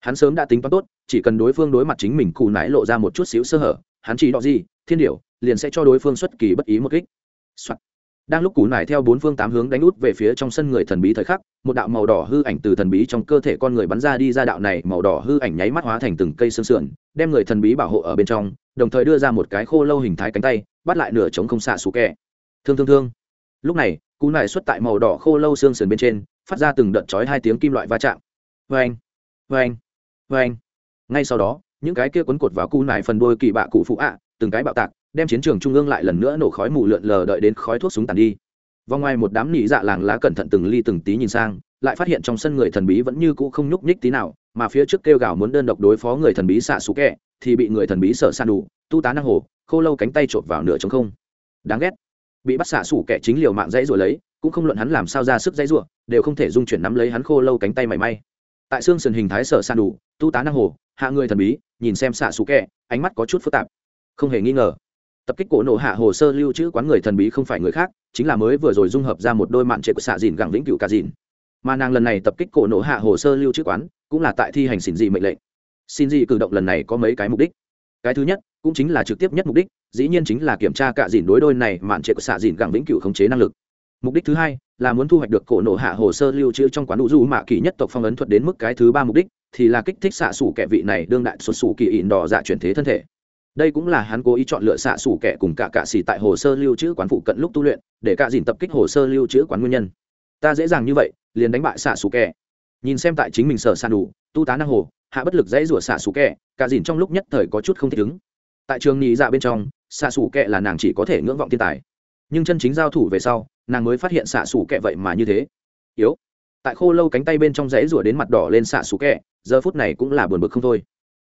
Hắn sớm đã tính toán tốt, chỉ cần đối phương đối mặt chính mình cù nại lộ ra một chút xíu sơ hở, hắn chỉ đọ gì, thiên điệu liền sẽ cho đối phương xuất kỳ bất ý một kích、Soạn. đang lúc cù nại theo bốn phương tám hướng đánh út về phía trong sân người thần bí thời khắc, một đạo màu đỏ hư ảnh từ thần bí trong cơ thể con người bắn ra đi ra đạo này màu đỏ hư ảnh nháy mắt hóa thành từng cây xương sườn, đem người thần bí bảo hộ ở bên trong, đồng thời đưa ra một cái khô lâu hình thái cánh tay, bắt lại nửa chống không xạ xù kẹ thương thương thương lúc này, cú nải xuất tại màu đỏ khô lâu xương sườn bên trên, phát ra từng đợt chói hai tiếng kim loại va chạm. Vê anh vê anh vê anh ngay sau đó, những cái kia quấn cột vào cú nải phần đôi kỳ bạ cụ phụ ạ, từng cái bạo tạc, đem chiến trường trung ương lại lần nữa nổ khói mù lượn lờ đợi đến khói thuốc súng tàn đi. Vòng ngoài một đám nỉ dạ làng lá cẩn thận từng ly từng tí nhìn sang, lại phát hiện trong sân người thần bí vẫn như cũ không nhúc nhích tí nào, mà phía trước kêu gào muốn đơn độc đối phó người thần bí xạ xú kẹ, thì bị người thần bí sợ san đủ, tu tá năng hồ, khô lâu cánh tay trộm vào nửa trống không. Đáng ghét bị bắt xạ sủ kẻ chính liều mạng dãy rồi lấy, cũng không luận hắn làm sao ra sức dãy rủa, đều không thể dung chuyển nắm lấy hắn khô lâu cánh tay mảy may. Tại xương sườn hình thái sở san đủ, tu tá năng hồ, hạ người thần bí, nhìn xem xạ sủ kẻ, ánh mắt có chút phức tạp. Không hề nghi ngờ. Tập kích cổ nổ hạ hồ sơ lưu trữ quán người thần bí không phải người khác, chính là mới vừa rồi dung hợp ra một đôi mạn trệ của xạ dìn gẳng vĩnh cửu cả dìn. Mà nàng lần này tập kích cổ nổ hạ hồ sơ lưu trữ quán, cũng là tại thi hành xin dị mệnh lệnh. Xin dị cử động lần này có mấy cái mục đích cái thứ nhất, cũng chính là trực tiếp nhất mục đích, dĩ nhiên chính là kiểm tra cả dìn đối đôi này mạn trệ của xạ dìn gẳng vĩnh cửu khống chế năng lực. Mục đích thứ hai, là muốn thu hoạch được cổ nổ hạ hồ sơ lưu trữ trong quán đủ du mạ kỳ nhất tộc phong ấn thuật đến mức cái thứ ba mục đích, thì là kích thích xạ xủ kẻ vị này đương đại xuất xù kỳ ỉn đỏ dạ chuyển thế thân thể. Đây cũng là hắn cố ý chọn lựa xạ xủ kẻ cùng cả cạ xỉ tại hồ sơ lưu trữ quán phụ cận lúc tu luyện, để cả dìn tập kích hồ sơ lưu trữ quán nguyên nhân. Ta dễ dàng như vậy, liền đánh bại xạ xủ kẻ. Nhìn xem tại chính mình sở san đủ, tu tá năng hồ hạ bất lực dãy rủa xạ xù kẹ, cả dìn trong lúc nhất thời có chút không thích ứng. Tại trường nhị dạ bên trong, xạ xù kẹ là nàng chỉ có thể ngưỡng vọng thiên tài. Nhưng chân chính giao thủ về sau, nàng mới phát hiện xạ xù kẹ vậy mà như thế. Yếu. Tại khô lâu cánh tay bên trong dãy rủa đến mặt đỏ lên xạ xù kẹ, giờ phút này cũng là buồn bực không thôi.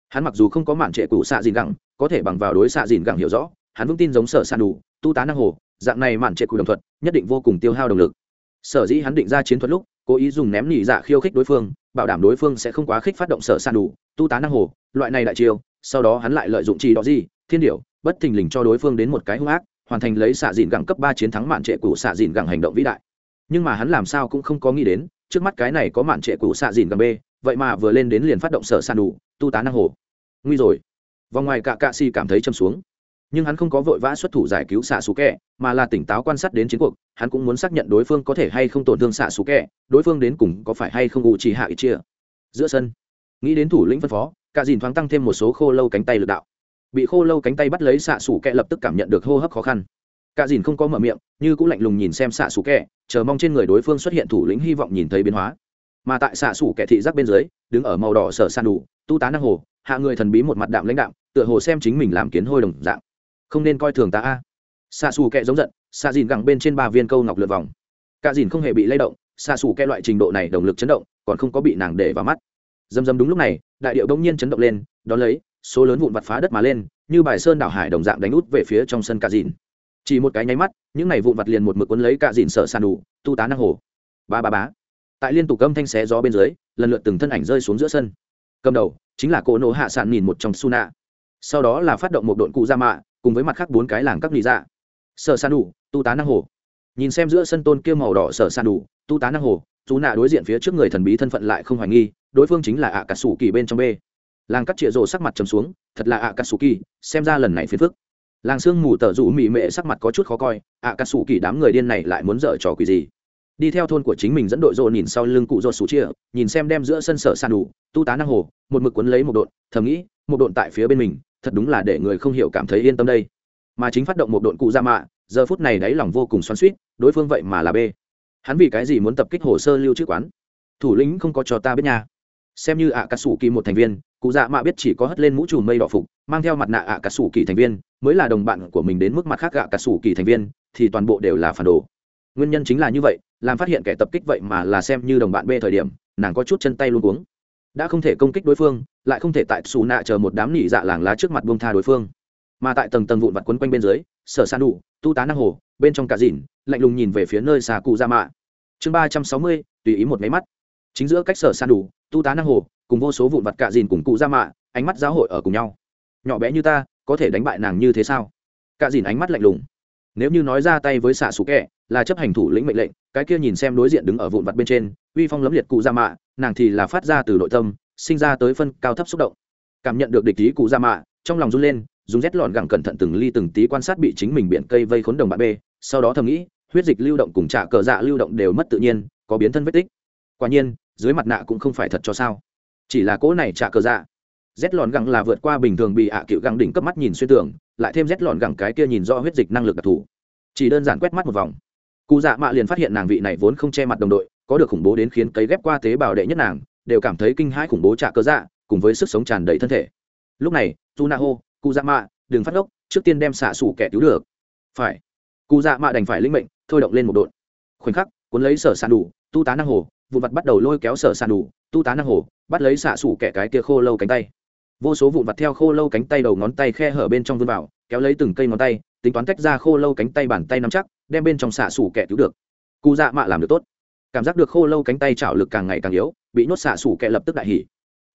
Hắn mặc dù không có mản trệ cũ xạ dìn gẳng, có thể bằng vào đối xạ dìn gẳng hiểu rõ, hắn vững tin giống sở san đủ tu tá năng hồ, dạng này mản trệ cũ đồng thuật nhất định vô cùng tiêu hao động lực. Sở dĩ hắn định ra chiến thuật lúc, cố ý dùng ném nỉ dạ khiêu khích đối phương bảo đảm đối phương sẽ không quá khích phát động sở san đủ, tu tá năng hồ, loại này đại chiêu, sau đó hắn lại lợi dụng chi đó gì, thiên điểu, bất thình lình cho đối phương đến một cái hung ác, hoàn thành lấy xạ dìn gẳng cấp ba chiến thắng mạn trệ cụ xạ dìn gẳng hành động vĩ đại. Nhưng mà hắn làm sao cũng không có nghĩ đến, trước mắt cái này có mạn trệ cụ xạ dìn gẳng b, vậy mà vừa lên đến liền phát động sở san đủ, tu tá năng hồ. Nguy rồi. Vòng ngoài cạ cạ si cảm thấy châm xuống nhưng hắn không có vội vã xuất thủ giải cứu xạ xù kẹ, mà là tỉnh táo quan sát đến chiến cuộc, hắn cũng muốn xác nhận đối phương có thể hay không tổn thương xạ xù kẹ, đối phương đến cùng có phải hay không ủ trì hạ ít chia. Giữa sân, nghĩ đến thủ lĩnh phân phó, cả dìn thoáng tăng thêm một số khô lâu cánh tay lực đạo. Bị khô lâu cánh tay bắt lấy xạ xù kẹ lập tức cảm nhận được hô hấp khó khăn. Cả dìn không có mở miệng, như cũng lạnh lùng nhìn xem xạ xù kẹ, chờ mong trên người đối phương xuất hiện thủ lĩnh hy vọng nhìn thấy biến hóa. Mà tại xạ xù kẹ thị giác bên dưới, đứng ở màu đỏ sở san đủ, tu tá năng hồ, hạ người thần bí một mặt đạm lãnh đạm, tựa hồ xem chính mình làm kiến hôi đồng dạng không nên coi thường ta a. Xạ xù kẹ giống giận xạ dìn gẳng bên trên ba viên câu ngọc lượt vòng. Cả dìn không hề bị lay động xạ xù kẹ loại trình độ này động lực chấn động còn không có bị nàng để vào mắt. Dầm dầm đúng lúc này đại điệu đông nhiên chấn động lên đón lấy số lớn vụn vặt phá đất mà lên như bài sơn đảo hải đồng dạng đánh út về phía trong sân cả dìn. Chỉ một cái nháy mắt những này vụn vặt liền một mực quấn lấy cả dìn sợ sàn đủ tu tá năng hồ. Ba ba bá tại liên tục âm thanh xé gió bên dưới lần lượt từng thân ảnh rơi xuống giữa sân. Cầm đầu chính là cỗ nổ hạ sạn nhìn một trong suna, sau đó là phát động một đội cụ ra mạ cùng với mặt khác bốn cái làng các nị dạ. Sợ san đủ tu tá năng hồ. Nhìn xem giữa sân tôn kia màu đỏ sợ san đủ tu tá năng hồ, chú nạ đối diện phía trước người thần bí thân phận lại không hoài nghi, đối phương chính là ạ cà sủ kỳ bên trong b. Làng cắt chĩa rộ sắc mặt trầm xuống, thật là ạ cà sủ kỳ xem ra lần này phiền phức. Làng sương mù tờ rủ mị mệ sắc mặt có chút khó coi ạ cà sủ kỳ đám người điên này lại muốn dở trò quỷ gì? Đi theo thôn của chính mình dẫn đội rộ nhìn sau lưng cụ rộ sủ chia nhìn xem đem giữa sân sở san đủ tu tá năng hồ, một mực quấn lấy một độn, thầm nghĩ, một độn tại phía bên mình thật đúng là để người không hiểu cảm thấy yên tâm đây. Mà chính phát động một đội cụ ra mạ, giờ phút này đáy lòng vô cùng xoắn suýt đối phương vậy mà là b. Hắn vì cái gì muốn tập kích hồ sơ lưu trữ quán? Thủ lĩnh không có cho ta biết nha. Xem như ạ cà sủ kỳ một thành viên, cụ dạ mạ biết chỉ có hất lên mũ trùm mây đỏ phục, mang theo mặt nạ ạ cà sủ kỳ thành viên, mới là đồng bạn của mình đến mức mặt khác ạ cà sủ kỳ thành viên, thì toàn bộ đều là phản đồ. Nguyên nhân chính là như vậy, làm phát hiện kẻ tập kích vậy mà là xem như đồng bạn b thời điểm, nàng có chút chân tay luôn cuống đã không thể công kích đối phương, lại không thể tại xù nạ chờ một đám nỉ dạ làng lá trước mặt buông tha đối phương. Mà tại tầng tầng vụn vặt quấn quanh bên dưới, sở san đủ, tu tá năng hồ, bên trong cả dìn, lạnh lùng nhìn về phía nơi xà cụ ra mạ. Chương ba trăm sáu mươi, tùy ý một máy mắt. Chính giữa cách sở san đủ, tu tá năng hồ, cùng vô số vụn vặt cả dìn cùng cụ ra mạ, ánh mắt giáo hội ở cùng nhau. Nhỏ bé như ta, có thể đánh bại nàng như thế sao? Cả dìn ánh mắt lạnh lùng. Nếu như nói ra tay với xạ xù kẹ là chấp hành thủ lĩnh mệnh lệnh, cái kia nhìn xem đối diện đứng ở vụn vặt bên trên uy phong lấm liệt cụ ra mạ, nàng thì là phát ra từ nội tâm, sinh ra tới phân cao thấp xúc động. Cảm nhận được địch ý cụ ra mạ, trong lòng run lên, dùng rét lọn gẳng cẩn thận từng ly từng tí quan sát bị chính mình biển cây vây khốn đồng bạn b sau đó thầm nghĩ, huyết dịch lưu động cùng trả cờ dạ lưu động đều mất tự nhiên, có biến thân vết tích. Quả nhiên, dưới mặt nạ cũng không phải thật cho sao. Chỉ là cỗ này trả cờ dạ. Rét lọn gẳng là vượt qua bình thường bị ạ cựu gẳng đỉnh cấp mắt nhìn xuyên tưởng, lại thêm rét lọn gẳng cái kia nhìn do huyết dịch năng lực đặc thù. Chỉ đơn giản quét mắt một vòng. Cụ dạ mạ liền phát hiện nàng vị này vốn không che mặt đồng đội có được khủng bố đến khiến cấy ghép qua tế bào đệ nhất nàng, đều cảm thấy kinh hãi khủng bố trả cơ dạ cùng với sức sống tràn đầy thân thể. Lúc này tu na hô cụ dạ mạ đừng phát ngốc, trước tiên đem xạ xủ kẻ cứu được. Phải. Cụ dạ mạ đành phải linh mệnh, thôi động lên một đột khoảnh khắc, cuốn lấy sở sàn đủ tu tá năng hồ, vụn vặt bắt đầu lôi kéo sở sàn đủ tu tá năng hồ, bắt lấy xạ xủ kẻ cái kia khô lâu cánh tay. Vô số vụn vặt theo khô lâu cánh tay đầu ngón tay khe hở bên trong vươn vào, kéo lấy từng cây ngón tay, tính toán tách ra khô lâu cánh tay bàn tay nắm chắc, đem bên trong xạ xủ kẻ cứu được. Cụ dạ mạ làm được tốt cảm giác được khô lâu cánh tay chảo lực càng ngày càng yếu, bị nhốt xạ xủ kẹ lập tức đại hỉ.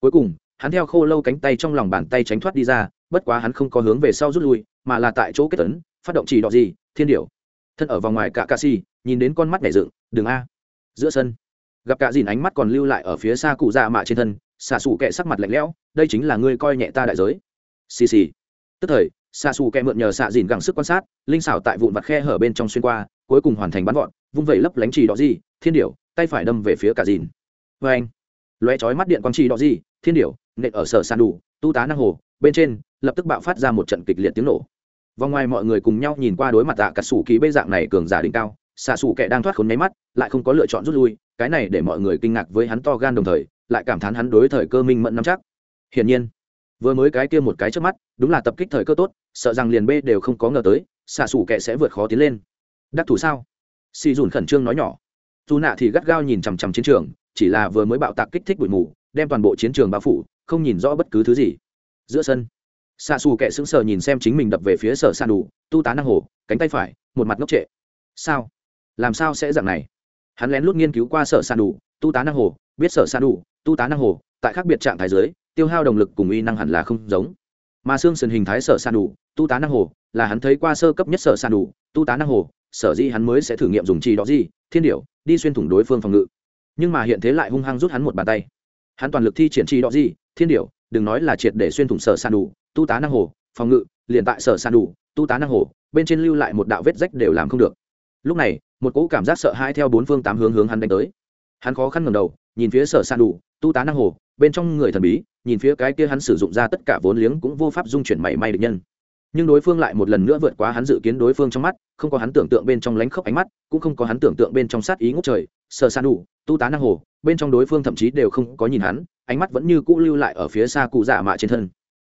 Cuối cùng, hắn theo khô lâu cánh tay trong lòng bàn tay tránh thoát đi ra, bất quá hắn không có hướng về sau rút lui, mà là tại chỗ kết tấn phát động chỉ đỏ gì, thiên điểu. Thân ở vòng ngoài cả ca si, nhìn đến con mắt nhảy dựng đường a. Giữa sân, gặp cả dìn ánh mắt còn lưu lại ở phía xa cụ già mạ trên thân, xạ xù kẹ sắc mặt lạnh lẽo, đây chính là ngươi coi nhẹ ta đại giới. Xì xì. Tức thời, xạ xù kẹ mượn nhờ xạ dìn gẳng sức quan sát, linh xảo tại vụn vặt khe hở bên trong xuyên qua, cuối cùng hoàn thành bắn gọn vung vẩy lấp lánh trì đỏ gì, thiên điểu, tay phải đâm về phía cả dìn. Vê anh, lóe chói mắt điện quang trì đỏ gì, thiên điểu, nện ở sở sàn đủ, tu tá năng hồ, bên trên, lập tức bạo phát ra một trận kịch liệt tiếng nổ. Vòng ngoài mọi người cùng nhau nhìn qua đối mặt tạ cả sủ kỳ bê dạng này cường giả đỉnh cao, xạ sủ kẻ đang thoát khốn nháy mắt, lại không có lựa chọn rút lui, cái này để mọi người kinh ngạc với hắn to gan đồng thời, lại cảm thán hắn đối thời cơ minh mẫn nắm chắc. Hiển nhiên, vừa mới cái kia một cái trước mắt, đúng là tập kích thời cơ tốt, sợ rằng liền b đều không có ngờ tới, xạ sủ kệ sẽ vượt khó tiến lên. Đắc thủ sao? Si dùn khẩn trương nói nhỏ. Dù nạ thì gắt gao nhìn chằm chằm chiến trường, chỉ là vừa mới bạo tạc kích thích bụi mù, đem toàn bộ chiến trường bao phủ, không nhìn rõ bất cứ thứ gì. Giữa sân xạ xù kệ sững sờ nhìn xem chính mình đập về phía sở san đủ tu tá năng hồ cánh tay phải, một mặt ngốc trệ. Sao? Làm sao sẽ dạng này? Hắn lén lút nghiên cứu qua sở san đủ tu tá năng hồ biết sở san đủ tu tá năng hồ tại khác biệt trạng thái giới, tiêu hao động lực cùng uy năng hẳn là không giống. Mà xương sườn hình thái sở san đủ tu tá năng hồ là hắn thấy qua sơ cấp nhất sở san đủ tu tá năng hồ sở di hắn mới sẽ thử nghiệm dùng chi đó gì, thiên điệu đi xuyên thủng đối phương phòng ngự. Nhưng mà hiện thế lại hung hăng rút hắn một bàn tay. Hắn toàn lực thi triển chi đó gì, thiên điệu đừng nói là triệt để xuyên thủng sở san đủ, tu tá năng hồ, phòng ngự, liền tại sở san đủ, tu tá năng hồ, bên trên lưu lại một đạo vết rách đều làm không được. Lúc này, một cỗ cảm giác sợ hãi theo bốn phương tám hướng hướng hắn đánh tới. Hắn khó khăn ngầm đầu, nhìn phía sở san đủ, tu tá năng hồ, bên trong người thần bí, nhìn phía cái kia hắn sử dụng ra tất cả vốn liếng cũng vô pháp dung chuyển mảy may được nhân nhưng đối phương lại một lần nữa vượt quá hắn dự kiến đối phương trong mắt, không có hắn tưởng tượng bên trong lánh khóc ánh mắt, cũng không có hắn tưởng tượng bên trong sát ý ngốc trời, sờ san đủ, tu tá năng hồ, bên trong đối phương thậm chí đều không có nhìn hắn, ánh mắt vẫn như cũ lưu lại ở phía xa cụ dạ mạ trên thân.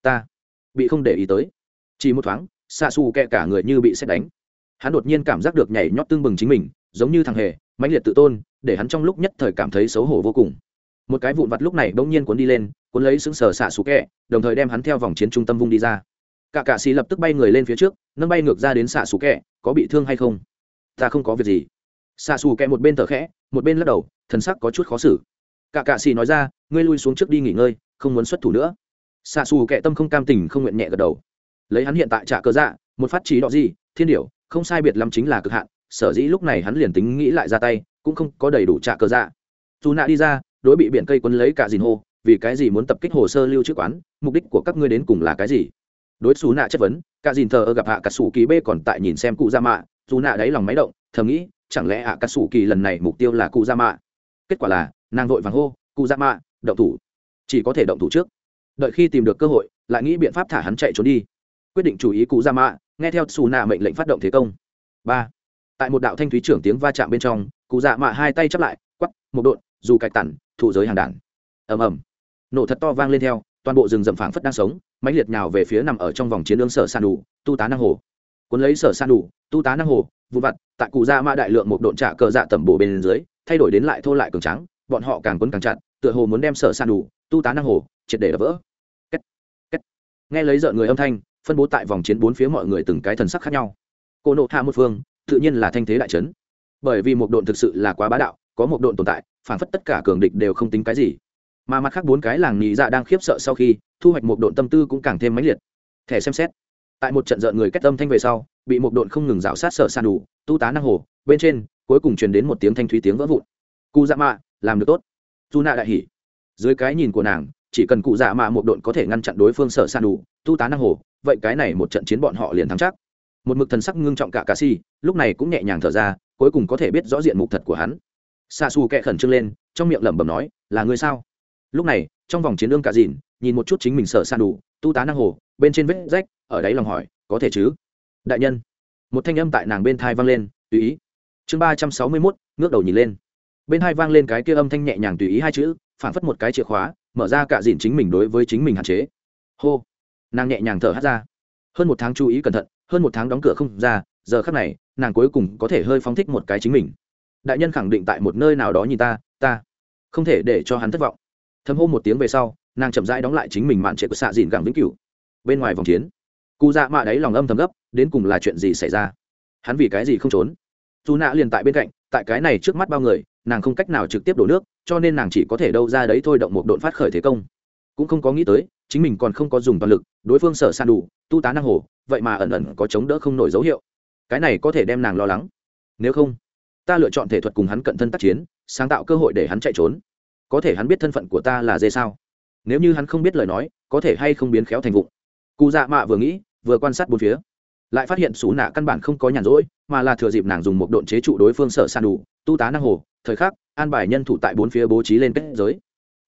Ta bị không để ý tới. Chỉ một thoáng xa xù kẹ cả người như bị xét đánh. Hắn đột nhiên cảm giác được nhảy nhót tương bừng chính mình, giống như thằng hề, mãnh liệt tự tôn, để hắn trong lúc nhất thời cảm thấy xấu hổ vô cùng. Một cái vụn vặt lúc này bỗng nhiên cuốn đi lên, cuốn lấy xứng sờ xạ xù kẹ, đồng thời đem hắn theo vòng chiến trung tâm vung đi ra cả cạ xì lập tức bay người lên phía trước, nâng bay ngược ra đến xạ xù kẹ, có bị thương hay không? Ta không có việc gì. Xạ xù kẹ một bên thở khẽ, một bên lắc đầu, thần sắc có chút khó xử. Cả cạ xì nói ra, ngươi lui xuống trước đi nghỉ ngơi, không muốn xuất thủ nữa. Xạ xù kẹ tâm không cam tình không nguyện nhẹ gật đầu. Lấy hắn hiện tại trả cơ dạ một phát trí đọ gì, thiên điểu, không sai biệt lắm chính là cực hạn, sở dĩ lúc này hắn liền tính nghĩ lại ra tay, cũng không có đầy đủ trả cơ dạ. Dù nạ đi ra, đối bị biển cây quấn lấy cả dìn hô vì cái gì muốn tập kích hồ sơ lưu trữ quán, mục đích của các ngươi đến cùng là cái gì? Đối xù nạ chất vấn cả dìn thờ gặp hạ cả sủ kỳ b còn tại nhìn xem cụ ra mạ dù nạ đáy lòng máy động thầm nghĩ chẳng lẽ hạ cả sủ kỳ lần này mục tiêu là cụ ra mạ? Kết quả là nàng vội vàng hô cụ ra mạ động thủ. Chỉ có thể động thủ trước. Đợi khi tìm được cơ hội lại nghĩ biện pháp thả hắn chạy trốn đi. Quyết định chủ ý cụ ra mạ nghe theo xù nạ mệnh lệnh phát động thế công. Ba. Tại một đạo thanh thúy trưởng tiếng va chạm bên trong cụ dạ mạ hai tay chắp lại quắp một đột, dù cạch tản thủ giới hàng đản ầm ầm. Nổ thật to vang lên theo toàn bộ rừng rậm phảng phất đang sống mãnh liệt nhào về phía nằm ở trong vòng chiến lương sở san đủ tu tá năng hồ cuốn lấy sở san đủ tu tá năng hồ vụ vặt, tại cụ ra mã đại lượng một độn trả cờ dạ tẩm bổ bên dưới, thay đổi đến lại thô lại cường trắng bọn họ càng quấn càng chặt, tựa hồ muốn đem sở san đủ tu tá năng hồ, triệt để đập vỡ Kết. Kết. nghe lấy rợn người âm thanh, phân bố tại vòng chiến bốn phía mọi người từng cái thần sắc khác nhau cô nộ hạ một phương, tự nhiên là thanh thế đại trấn bởi vì một độn thực sự là quá bá đạo, có một độn tồn tại, phản phất tất cả cường địch đều không tính cái gì mà mặt khác bốn cái làng nhị dạ đang khiếp sợ sau khi thu hoạch một độn tâm tư cũng càng thêm mãnh liệt. Thẻ xem xét. Tại một trận dợn người kết tâm thanh về sau, bị một độn không ngừng rào sát sở sàn đủ, tu tá năng hồ, bên trên, cuối cùng truyền đến một tiếng thanh thúy tiếng vỡ vụn. Cụ dạ mạ, làm được tốt. Dù nạ đại hỉ. Dưới cái nhìn của nàng, chỉ cần cụ dạ mạ một độn có thể ngăn chặn đối phương sở sàn đủ, tu tá năng hồ, vậy cái này một trận chiến bọn họ liền thắng chắc. Một mực thần sắc ngưng trọng cả cà si, lúc này cũng nhẹ nhàng thở ra, cuối cùng có thể biết rõ diện mục thật của hắn. Xa xù kẹ khẩn trương lên, trong miệng lẩm bẩm nói, là ngươi sao? Lúc này, trong vòng chiến lương cả dìn, nhìn một chút chính mình sợ san đủ, tu tá năng hồ, bên trên vết rách, ở đáy lòng hỏi, có thể chứ? Đại nhân. Một thanh âm tại nàng bên thai vang lên, tùy ý. Chương ba trăm sáu mươi mốt, ngước đầu nhìn lên. Bên hai vang lên cái kia âm thanh nhẹ nhàng tùy ý hai chữ, phản phất một cái chìa khóa, mở ra cả dìn chính mình đối với chính mình hạn chế. Hô. Nàng nhẹ nhàng thở hát ra. Hơn một tháng chú ý cẩn thận, hơn một tháng đóng cửa không ra, giờ khắc này, nàng cuối cùng có thể hơi phóng thích một cái chính mình. Đại nhân khẳng định tại một nơi nào đó nhìn ta ta không thể để cho hắn thất vọng thấm hô một tiếng về sau, nàng chậm rãi đóng lại chính mình mạn trệ của xạ dìn gẳng vĩnh cửu. Bên ngoài vòng chiến cụ dạ mạ đáy lòng âm thầm gấp, đến cùng là chuyện gì xảy ra? Hắn vì cái gì không trốn? Dù nạ liền tại bên cạnh, tại cái này trước mắt bao người, nàng không cách nào trực tiếp đổ nước, cho nên nàng chỉ có thể đâu ra đấy thôi động một độn phát khởi thế công. Cũng không có nghĩ tới, chính mình còn không có dùng toàn lực, đối phương sở san đủ, tu tá năng hồ, vậy mà ẩn ẩn có chống đỡ không nổi dấu hiệu. Cái này có thể đem nàng lo lắng. Nếu không, ta lựa chọn thể thuật cùng hắn cận thân tác chiến, sáng tạo cơ hội để hắn chạy trốn có thể hắn biết thân phận của ta là dê sao? Nếu như hắn không biết lời nói, có thể hay không biến khéo thành vụng? Cụ dạ mạ vừa nghĩ, vừa quan sát bốn phía. Lại phát hiện xú nạ căn bản không có nhàn rỗi, mà là thừa dịp nàng dùng một độn chế trụ đối phương sở san đủ, tu tá năng hồ. Thời khắc, an bài nhân thủ tại bốn phía bố trí lên kết giới.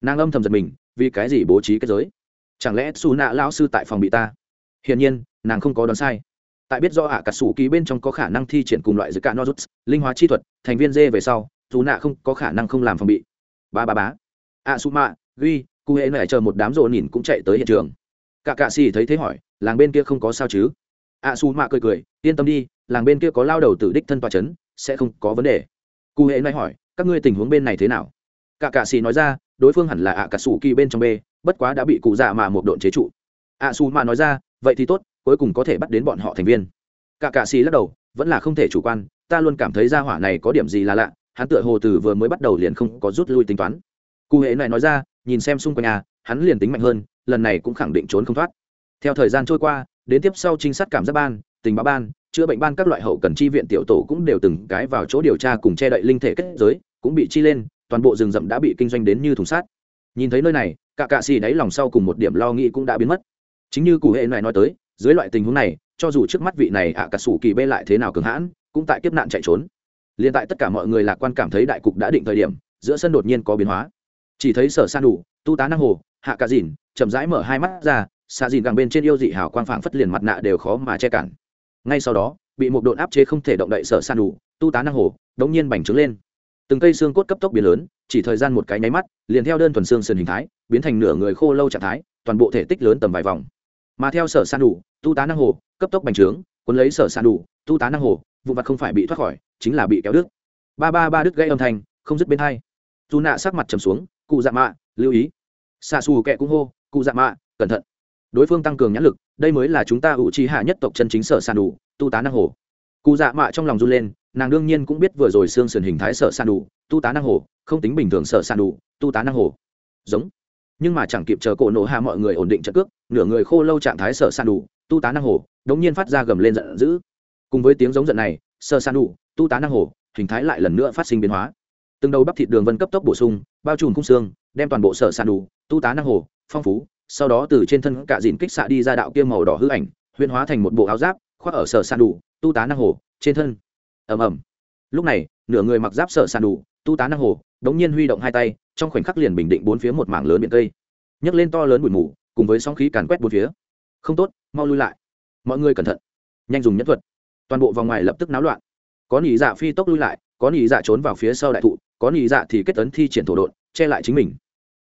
Nàng âm thầm giật mình, vì cái gì bố trí kết giới? Chẳng lẽ xú nạ lão sư tại phòng bị ta? Hiển nhiên, nàng không có đoán sai. Tại biết do ạ cả sủ ký bên trong có khả năng thi triển cùng loại giữa cả nozuts, linh hóa chi thuật, thành viên dê về sau, dù nạ không có khả năng không làm phòng bị ba ba bá ạ su mạ ghi cụ hệ lại chờ một đám rộ nhìn cũng chạy tới hiện trường. Cả cạ xì thấy thế hỏi, làng bên kia không có sao chứ? Ạ su mạ cười cười, yên tâm đi, làng bên kia có lao đầu tử đích thân tòa c h ấ n sẽ không có vấn đề. Cụ hệ lại hỏi, các ngươi tình huống bên này thế nào? Cả cạ xì nói ra, đối phương hẳn là ạ cả sủ kỳ bên trong b, bất quá đã bị cụ dạ mà một độn chế trụ. Ạ su mạ nói ra, vậy thì tốt, cuối cùng có thể bắt đến bọn họ thành viên. Cả cạ xì lắc đầu, vẫn là không thể chủ quan, ta luôn cảm thấy ra hỏa này có điểm gì là lạ hắn tựa hồ từ vừa mới bắt đầu liền không có rút lui tính toán. Cụ hệ này nói ra nhìn xem xung quanh nhà, hắn liền tính mạnh hơn lần này cũng khẳng định trốn không thoát. Theo thời gian trôi qua đến tiếp sau trinh sát cảm giác ban tình báo ban chữa bệnh ban các loại hậu cần chi viện tiểu tổ cũng đều từng cái vào chỗ điều tra cùng che đậy linh thể kết giới cũng bị chi lên toàn bộ rừng rậm đã bị kinh doanh đến như thùng sát nhìn thấy nơi này cả cạ xì đáy lòng sau cùng một điểm lo nghĩ cũng đã biến mất. Chính như cụ hệ này nói tới dưới loại tình huống này cho dù trước mắt vị này ạ à cả sủ kỳ bê lại thế nào cường hãn cũng tại kiếp nạn chạy trốn liền tại tất cả mọi người lạc quan cảm thấy đại cục đã định thời điểm, giữa sân đột nhiên có biến hóa. Chỉ thấy sở san đủ, tu tá năng hồ, hạ cả dìn, chậm rãi mở hai mắt ra xạ dìn gàng bên trên yêu dị hào quang phảng phất liền mặt nạ đều khó mà che cản. Ngay sau đó, bị một độn áp chế không thể động đậy sở san đủ, tu tá năng hồ, đống nhiên bành trướng lên. Từng cây xương cốt cấp tốc biến lớn, chỉ thời gian một cái nháy mắt, liền theo đơn thuần xương sườn hình thái, biến thành nửa người khô lâu trạng thái, toàn bộ thể tích lớn tầm vài vòng. Mà theo sở san đủ, tu tá năng hồ, cấp tốc bành trướng, cuốn lấy sở san đủ, tu tá năng hồ vụ mặt không phải bị thoát khỏi, chính là bị kéo đứt. Ba ba ba đứt gây âm thanh, không dứt bên hai. Dù nạ sắc mặt trầm xuống, cụ dạ mạ, lưu ý. Xa xù kẹ cũng hô, cụ dạ mạ, cẩn thận. Đối phương tăng cường nhãn lực, đây mới là chúng ta ủ trí hạ nhất tộc chân chính sở sàn đủ, tu tá năng hồ. Cụ dạ mạ trong lòng run lên, nàng đương nhiên cũng biết vừa rồi xương sườn hình thái sở sàn đủ, tu tá năng hồ, không tính bình thường sở sàn đủ, tu tá năng hồ. Giống. Nhưng mà chẳng kịp chờ cổ nổ hạ mọi người ổn định trận cước, nửa người khô lâu trạng thái sở sàn đủ, tu tá năng hồ, đống nhiên phát ra gầm lên giận dữ cùng với tiếng giống giận này, sơ san đủ tu tá năng hồ hình thái lại lần nữa phát sinh biến hóa. Từng đầu bắp thịt đường vân cấp tốc bổ sung, bao trùm khung xương, đem toàn bộ sở sàn đủ tu tá năng hồ phong phú, sau đó từ trên thân cả dìn kích xạ đi ra đạo kia màu đỏ hư ảnh huyên hóa thành một bộ áo giáp, khoác ở sở sàn đủ tu tá năng hồ trên thân. Ầm ầm. Lúc này, nửa người mặc giáp sở sàn đủ tu tá năng hồ đống nhiên huy động hai tay, trong khoảnh khắc liền bình định bốn phía một mảng lớn biển cây. Nhấc lên to lớn bụi mù, cùng với sóng khí càn quét bốn phía. Không tốt, mau lui lại. Mọi người cẩn thận. Nhanh dùng nhất thuật toàn bộ vòng ngoài lập tức náo loạn. Có nỉ dạ phi tốc lui lại, có nỉ dạ trốn vào phía sau đại thụ, có nỉ dạ thì kết tấn thi triển thổ đột che lại chính mình.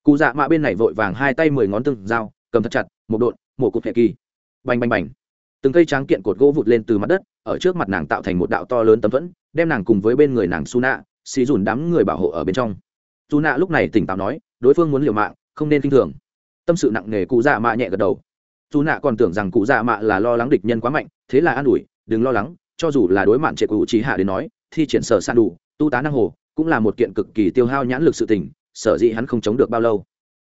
Cụ dạ mạ bên này vội vàng hai tay mười ngón từng dao cầm thật chặt, một đột một cục hệ kỳ. Bành bành bành. Từng cây tráng kiện cột gỗ vụt lên từ mặt đất, ở trước mặt nàng tạo thành một đạo to lớn tấm thuẫn, đem nàng cùng với bên người nàng su nạ xì dùn đám người bảo hộ ở bên trong. Su nạ lúc này tỉnh táo nói, đối phương muốn liều mạng, không nên k i n h thường. Tâm sự nặng nề cụ dạ mạ nhẹ gật đầu. Su nạ còn tưởng rằng cụ dạ mạ là lo lắng địch nhân quá mạnh, thế là an ủi đừng lo lắng, cho dù là đối mạn trệ cụ trí hạ đến nói, thi triển sở san đủ, tu tá năng hồ, cũng là một kiện cực kỳ tiêu hao nhãn lực sự tình, sở dĩ hắn không chống được bao lâu.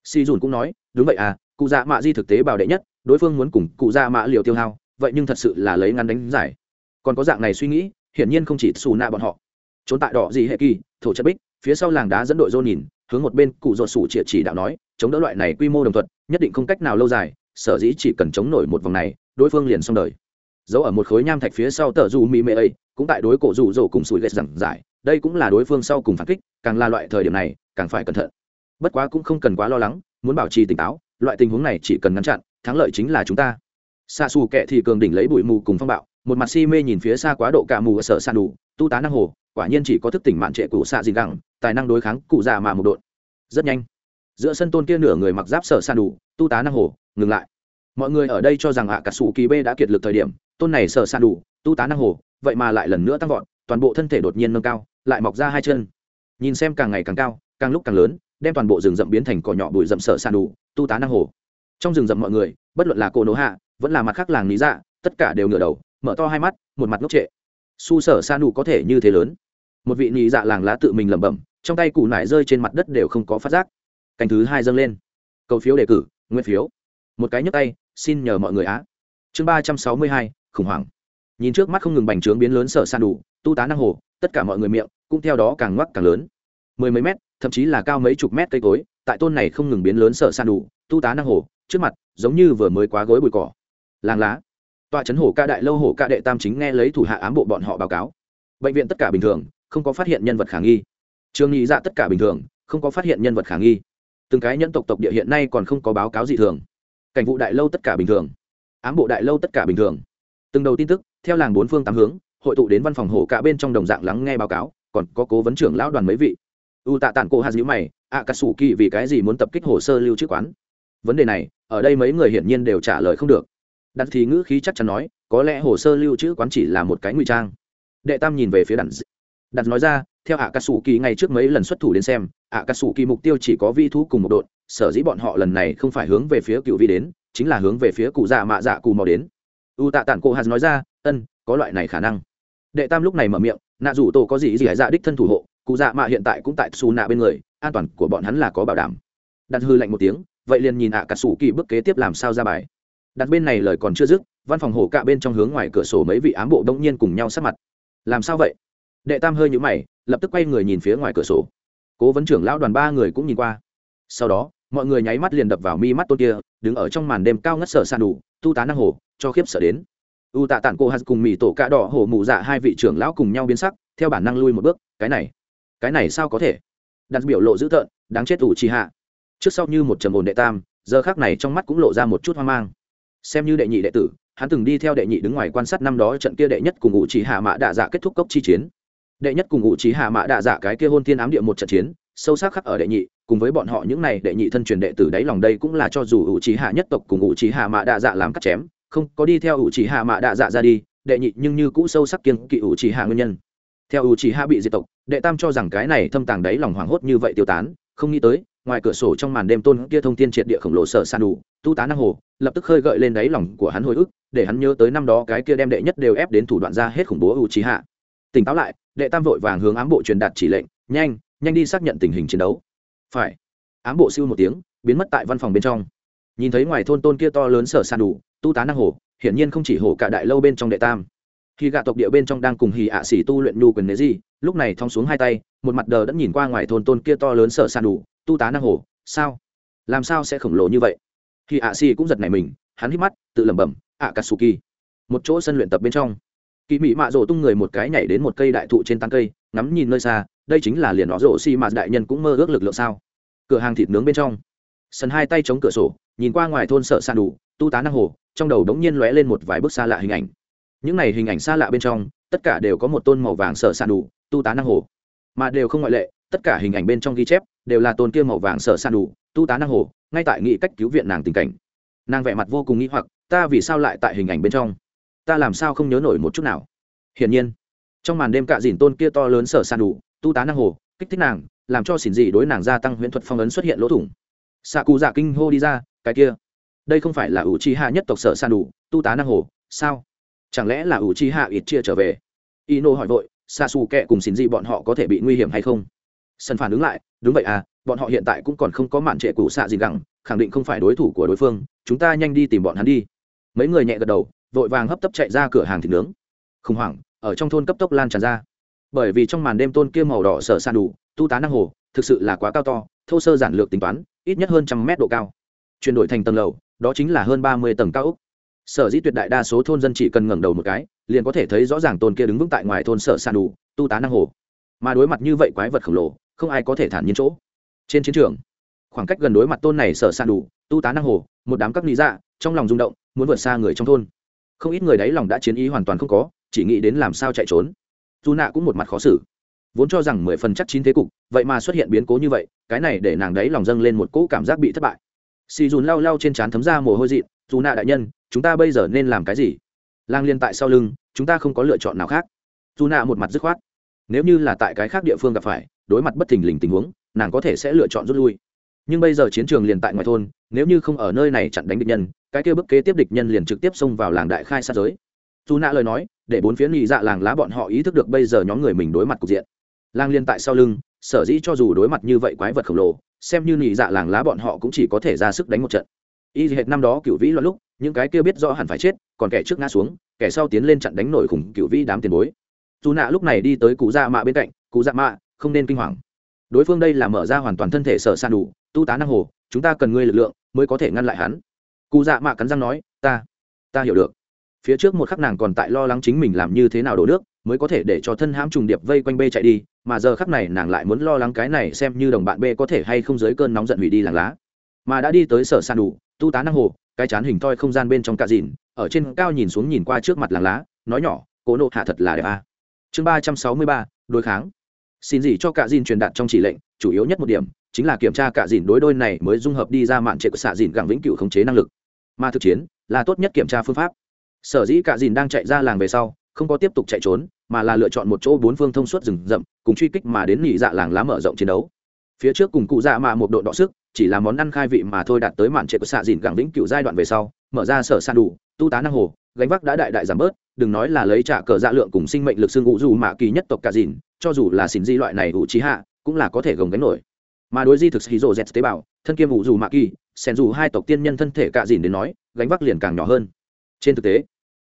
Si dùn cũng nói, đúng vậy à cụ dạ mạ di thực tế bảo đệ nhất, đối phương muốn cùng cụ dạ mã liều tiêu hao, vậy nhưng thật sự là lấy ngắn đánh giải. Còn có dạng này suy nghĩ, hiển nhiên không chỉ xù nạ bọn họ. Trốn tại đỏ gì hệ kỳ, thổ chất bích, phía sau làng đá dẫn đội dô nhìn, hướng một bên cụ dột sủ triệt chỉ đạo nói, chống đỡ loại này quy mô đồng thuận, nhất định không cách nào lâu dài, sở dĩ chỉ cần chống nổi một vòng này, đối phương liền xong đời giấu ở một khối nham thạch phía sau tờ dù mỹ mê ấy, cũng tại đối cổ rủ rổ cùng sủi ghét giảng giải, đây cũng là đối phương sau cùng phản kích, càng là loại thời điểm này, càng phải cẩn thận. Bất quá cũng không cần quá lo lắng, muốn bảo trì tỉnh táo, loại tình huống này chỉ cần ngăn chặn, thắng lợi chính là chúng ta. Xa xù kệ thì cường đỉnh lấy bụi mù cùng phong bạo, một mặt si mê nhìn phía xa quá độ cả mù ở sở san đủ tu tá năng hồ, quả nhiên chỉ có thức tỉnh mạn trệ cụ xạ gì gẳng, tài năng đối kháng cụ già mà một đột rất nhanh, giữa sân tôn kia nửa người mặc giáp sở san đủ tu tá năng hồ, ngừng lại. Mọi người ở đây cho rằng hạ cả sủ kỳ b đã kiệt lực thời điểm tôn này sở sàn đủ, tu tá năng hồ, vậy mà lại lần nữa tăng vọt, toàn bộ thân thể đột nhiên nâng cao, lại mọc ra hai chân. Nhìn xem càng ngày càng cao, càng lúc càng lớn, đem toàn bộ rừng rậm biến thành cỏ nhỏ bụi rậm sở sàn đủ, tu tá năng hồ. Trong rừng rậm mọi người, bất luận là cô nỗ hạ, vẫn là mặt khác làng lý dạ tất cả đều ngửa đầu, mở to hai mắt, một mặt ngốc trệ. Su sở sàn đủ có thể như thế lớn. Một vị nhị dạ làng lá tự mình lẩm bẩm, trong tay củ nải rơi trên mặt đất đều không có phát giác. Cành thứ hai dâng lên. Cầu phiếu đề cử nguyên phiếu. Một cái nhấp tay, xin nhờ mọi người á. Chương ba trăm sáu mươi hai khủng hoảng. Nhìn trước mắt không ngừng bành trướng biến lớn sở san đủ tu tá năng hồ, tất cả mọi người miệng cũng theo đó càng ngoắc càng lớn. Mười mấy mét, thậm chí là cao mấy chục mét cây cối, tại tôn này không ngừng biến lớn sở san đủ tu tá năng hồ, trước mặt, giống như vừa mới quá gối bụi cỏ. Làng lá. Tọa trấn hổ ca đại lâu hổ ca đệ tam chính nghe lấy thủ hạ ám bộ bọn họ báo cáo. Bệnh viện tất cả bình thường, không có phát hiện nhân vật khả nghi. Trường nghị dạ tất cả bình thường, không có phát hiện nhân vật khả nghi. Từng cái nhân tộc tộc địa hiện nay còn không có báo cáo gì thường. Cảnh vụ đại lâu tất cả bình thường. Ám bộ đại lâu tất cả bình thường từng đầu tin tức, theo làng bốn phương tám hướng, hội tụ đến văn phòng hổ cả bên trong đồng dạng lắng nghe báo cáo, còn có cố vấn trưởng lão đoàn mấy vị. U tạ tản cô hạt dữ mày, ạ cà sủ kỳ vì cái gì muốn tập kích hồ sơ lưu trữ quán? Vấn đề này, ở đây mấy người hiển nhiên đều trả lời không được. Đặt thì ngữ khí chắc chắn nói, có lẽ hồ sơ lưu trữ quán chỉ là một cái ngụy trang. Đệ tam nhìn về phía đặt đặt nói ra, theo ạ cà sủ kỳ ngày trước mấy lần xuất thủ đến xem, ạ cà sủ kỳ mục tiêu chỉ có vi thú cùng một đội, sở dĩ bọn họ lần này không phải hướng về phía cựu vi đến, chính là hướng về phía cụ dạ mạ dạ cù mò đến u tạ tản cô hạt nói ra, ân, có loại này khả năng. Đệ tam lúc này mở miệng, nạ rủ tổ có gì gì hải dạ đích thân thủ hộ, cụ dạ mạ hiện tại cũng tại xù nạ bên người, an toàn của bọn hắn là có bảo đảm. Đặt hư lạnh một tiếng, vậy liền nhìn ạ cà sủ kỳ bước kế tiếp làm sao ra bài. Đặt bên này lời còn chưa dứt, văn phòng hổ cạ bên trong hướng ngoài cửa sổ mấy vị ám bộ đông nhiên cùng nhau sát mặt. Làm sao vậy? Đệ tam hơi nhũ mày, lập tức quay người nhìn phía ngoài cửa sổ. Cố vấn trưởng lão đoàn ba người cũng nhìn qua. Sau đó, mọi người nháy mắt liền đập vào mi mắt tôn kia, đứng ở trong màn đêm cao ngất sở san đủ, tu tá năng hồ cho khiếp sợ đến. U tạ tản cô hạt cùng mì tổ cạ đỏ hổ mụ dạ hai vị trưởng lão cùng nhau biến sắc, theo bản năng lui một bước, cái này cái này sao có thể? Đặt biểu lộ dữ tợn, đáng chết ủ chi hạ. Trước sau như một trầm ổn đệ tam, giờ khác này trong mắt cũng lộ ra một chút hoang mang. Xem như đệ nhị đệ tử, hắn từng đi theo đệ nhị đứng ngoài quan sát năm đó trận kia đệ nhất cùng ủ chỉ hạ mã đạ dạ kết thúc cốc chi chiến. Đệ nhất cùng ủ chỉ hạ mã đạ dạ cái kia hôn thiên ám địa một trận chiến, sâu sắc khắc ở đệ nhị, cùng với bọn họ những này đệ nhị thân truyền đệ tử đáy lòng đây cũng là cho dù ủ chỉ hạ nhất tộc cùng ủ chỉ hạ mã đạ dạ làm cắt chém không có đi theo ủ chỉ hạ mạ đạ dạ ra đi, đệ nhị nhưng như cũ sâu sắc kiên kỵ ủ chỉ hạ nguyên nhân. Theo ủ chỉ hạ bị diệt tộc, đệ tam cho rằng cái này thâm tàng đáy lòng hoảng hốt như vậy tiêu tán, không nghĩ tới, ngoài cửa sổ trong màn đêm tôn kia thông tin triệt địa khổng lồ sở san đủ, tu tá năng hồ, lập tức khơi gợi lên đáy lòng của hắn hồi ức, để hắn nhớ tới năm đó cái kia đem đệ nhất đều ép đến thủ đoạn ra hết khủng bố ủ trí hạ tỉnh táo lại, đệ tam vội vàng hướng ám bộ truyền đạt chỉ lệnh, nhanh nhanh đi xác nhận tình hình chiến đấu. Phải. Ám bộ siêu một tiếng, biến mất tại văn phòng bên trong. Nhìn thấy ngoài thôn tôn kia to lớn sở san đủ tu tá năng hồ, hiển nhiên không chỉ hổ cả đại lâu bên trong đệ tam. Khi gạ tộc địa bên trong đang cùng hì ạ xỉ tu luyện nhu quyền nế gì lúc này thong xuống hai tay, một mặt đờ đã nhìn qua ngoài thôn tôn kia to lớn sợ san đủ, tu tá năng hồ, sao? Làm sao sẽ khổng lồ như vậy? Khi ạ xỉ cũng giật nảy mình, hắn hít mắt, tự lẩm bẩm ạ katsuki. Một chỗ sân luyện tập bên trong kỳ mỹ mạ rổ tung người một cái nhảy đến một cây đại thụ trên tán cây, ngắm nhìn nơi xa, đây chính là liền nó rổ xi mạt đại nhân cũng mơ ước lực lượng sao? Cửa hàng thịt nướng bên trong, sân hai tay chống cửa sổ, nhìn qua ngoài thôn sợ san đủ tu tá năng hồ, trong đầu đống nhiên lóe lên một vài bức xa lạ hình ảnh. Những này hình ảnh xa lạ bên trong, tất cả đều có một tôn màu vàng sợ san đủ, tu tá năng hồ. Mà đều không ngoại lệ, tất cả hình ảnh bên trong ghi chép, đều là tôn kia màu vàng sợ san đủ, tu tá năng hồ, ngay tại nghị cách cứu viện nàng tình cảnh. Nàng vẻ mặt vô cùng nghĩ hoặc, ta vì sao lại tại hình ảnh bên trong? Ta làm sao không nhớ nổi một chút nào? Hiển nhiên, trong màn đêm cạ dìn tôn kia to lớn sở san đủ, tu tá năng hồ, kích thích nàng, làm cho xỉn dị đối nàng gia tăng huyễn thuật phong ấn xuất hiện lỗ thủng. Xạ cụ dạ kinh hô đi ra, cái kia đây không phải là ủ chi hạ nhất tộc sở san đủ, tu tá năng hồ, sao? Chẳng lẽ là ủ chi hạ ít chia trở về? Ino hỏi vội xa xù kẹ cùng xin gì bọn họ có thể bị nguy hiểm hay không? Sân phản ứng lại, đúng vậy à bọn họ hiện tại cũng còn không có mạn trệ cụ xạ gì gẳng, khẳng định không phải đối thủ của đối phương, chúng ta nhanh đi tìm bọn hắn đi. Mấy người nhẹ gật đầu, vội vàng hấp tấp chạy ra cửa hàng thịt nướng. Khủng hoảng, ở trong thôn cấp tốc lan tràn ra. Bởi vì trong màn đêm tôn kia màu đỏ sở san đủ, tu tá năng hồ, thực sự là quá cao to, thô sơ giản lược tính toán, ít nhất hơn trăm mét độ cao. Chuyển đổi thành tầng lầu đó chính là hơn ba mươi tầng cao ốc sở dĩ tuyệt đại đa số thôn dân chỉ cần ngẩng đầu một cái, liền có thể thấy rõ ràng tôn kia đứng vững tại ngoài thôn sở sàn đủ, tu tá năng hồ. Mà đối mặt như vậy quái vật khổng lồ, không ai có thể thản nhiên chỗ. Trên chiến trường, khoảng cách gần đối mặt tôn này sở sàn đủ, tu tá năng hồ, một đám các lý dạ trong lòng rung động, muốn vượt xa người trong thôn. Không ít người đấy lòng đã chiến ý hoàn toàn không có, chỉ nghĩ đến làm sao chạy trốn. Dù nạ cũng một mặt khó xử. Vốn cho rằng mười phần chắc chín thế cục, vậy mà xuất hiện biến cố như vậy, cái này để nàng đấy lòng dâng lên một cỗ cảm giác bị thất bại xì dùn lau lau trên trán thấm ra mồ hôi dị, dù nạ đại nhân, chúng ta bây giờ nên làm cái gì? Lang liên tại sau lưng, chúng ta không có lựa chọn nào khác. Dù nạ một mặt dứt khoát, nếu như là tại cái khác địa phương gặp phải, đối mặt bất thình lình tình huống, nàng có thể sẽ lựa chọn rút lui. Nhưng bây giờ chiến trường liền tại ngoài thôn, nếu như không ở nơi này chặn đánh địch nhân, cái kia bức kế tiếp địch nhân liền trực tiếp xông vào làng đại khai sát giới. Dù nạ lời nói, để bốn phía nhị dạ làng lá bọn họ ý thức được bây giờ nhóm người mình đối mặt cục diện. Lang liên tại sau lưng, sở dĩ cho dù đối mặt như vậy quái vật khổng lồ xem như nhị dạ làng lá bọn họ cũng chỉ có thể ra sức đánh một trận. Y hệt năm đó cựu vĩ loạn lúc, những cái kia biết rõ hẳn phải chết, còn kẻ trước ngã xuống, kẻ sau tiến lên chặn đánh nổi khủng cựu vĩ đám tiền bối. Dù nạ lúc này đi tới cụ dạ mạ bên cạnh, cụ dạ mạ, không nên kinh hoàng. Đối phương đây là mở ra hoàn toàn thân thể sở san đủ, tu tá năng hồ, chúng ta cần ngươi lực lượng mới có thể ngăn lại hắn. Cụ dạ mạ cắn răng nói, ta ta hiểu được. Phía trước một khắc nàng còn tại lo lắng chính mình làm như thế nào đổ nước mới có thể để cho thân hãm trùng điệp vây quanh b chạy đi, mà giờ khắc này nàng lại muốn lo lắng cái này xem như đồng bạn b có thể hay không dưới cơn nóng giận hủy đi làng lá. Mà đã đi tới sở san đủ, tu tá năng hồ, cái chán hình thoi không gian bên trong cạ dìn, ở trên cao nhìn xuống nhìn qua trước mặt làng lá, nói nhỏ, cố nộ hạ thật là đẹp a. À. chương ba trăm sáu mươi ba, đối kháng. Xin gì cho cạ dìn truyền đạt trong chỉ lệnh, chủ yếu nhất một điểm, chính là kiểm tra cạ dìn đối đôi này mới dung hợp đi ra mạn trệ của xạ dìn gẳng vĩnh cửu khống chế năng lực. Mà thực chiến, là tốt nhất kiểm tra phương pháp. Sở dĩ cạ dìn đang chạy ra làng về sau không có tiếp tục chạy trốn, mà là lựa chọn một chỗ bốn phương thông suốt rừng rậm, cùng truy kích mà đến nhị dạ làng lá mở rộng chiến đấu. Phía trước cùng cụ dạ mạ một độ đọ sức, chỉ là món ăn khai vị mà thôi đạt tới mạn trệ của xạ dìn gẳng vĩnh cửu giai đoạn về sau, mở ra sở san đủ, tu tá năng hồ, gánh vác đã đại đại giảm bớt, đừng nói là lấy trả cờ dạ lượng cùng sinh mệnh lực xương ngụ dù mạ kỳ nhất tộc cả dìn, cho dù là xin di loại này ủ trí hạ, cũng là có thể gồng gánh nổi. Mà đối di thực hí rộ z tế bào, thân kiêm ủ dù mạ kỳ xen dù hai tộc tiên nhân thân thể cả dìn đến nói, gánh vác liền càng nhỏ hơn. Trên thực tế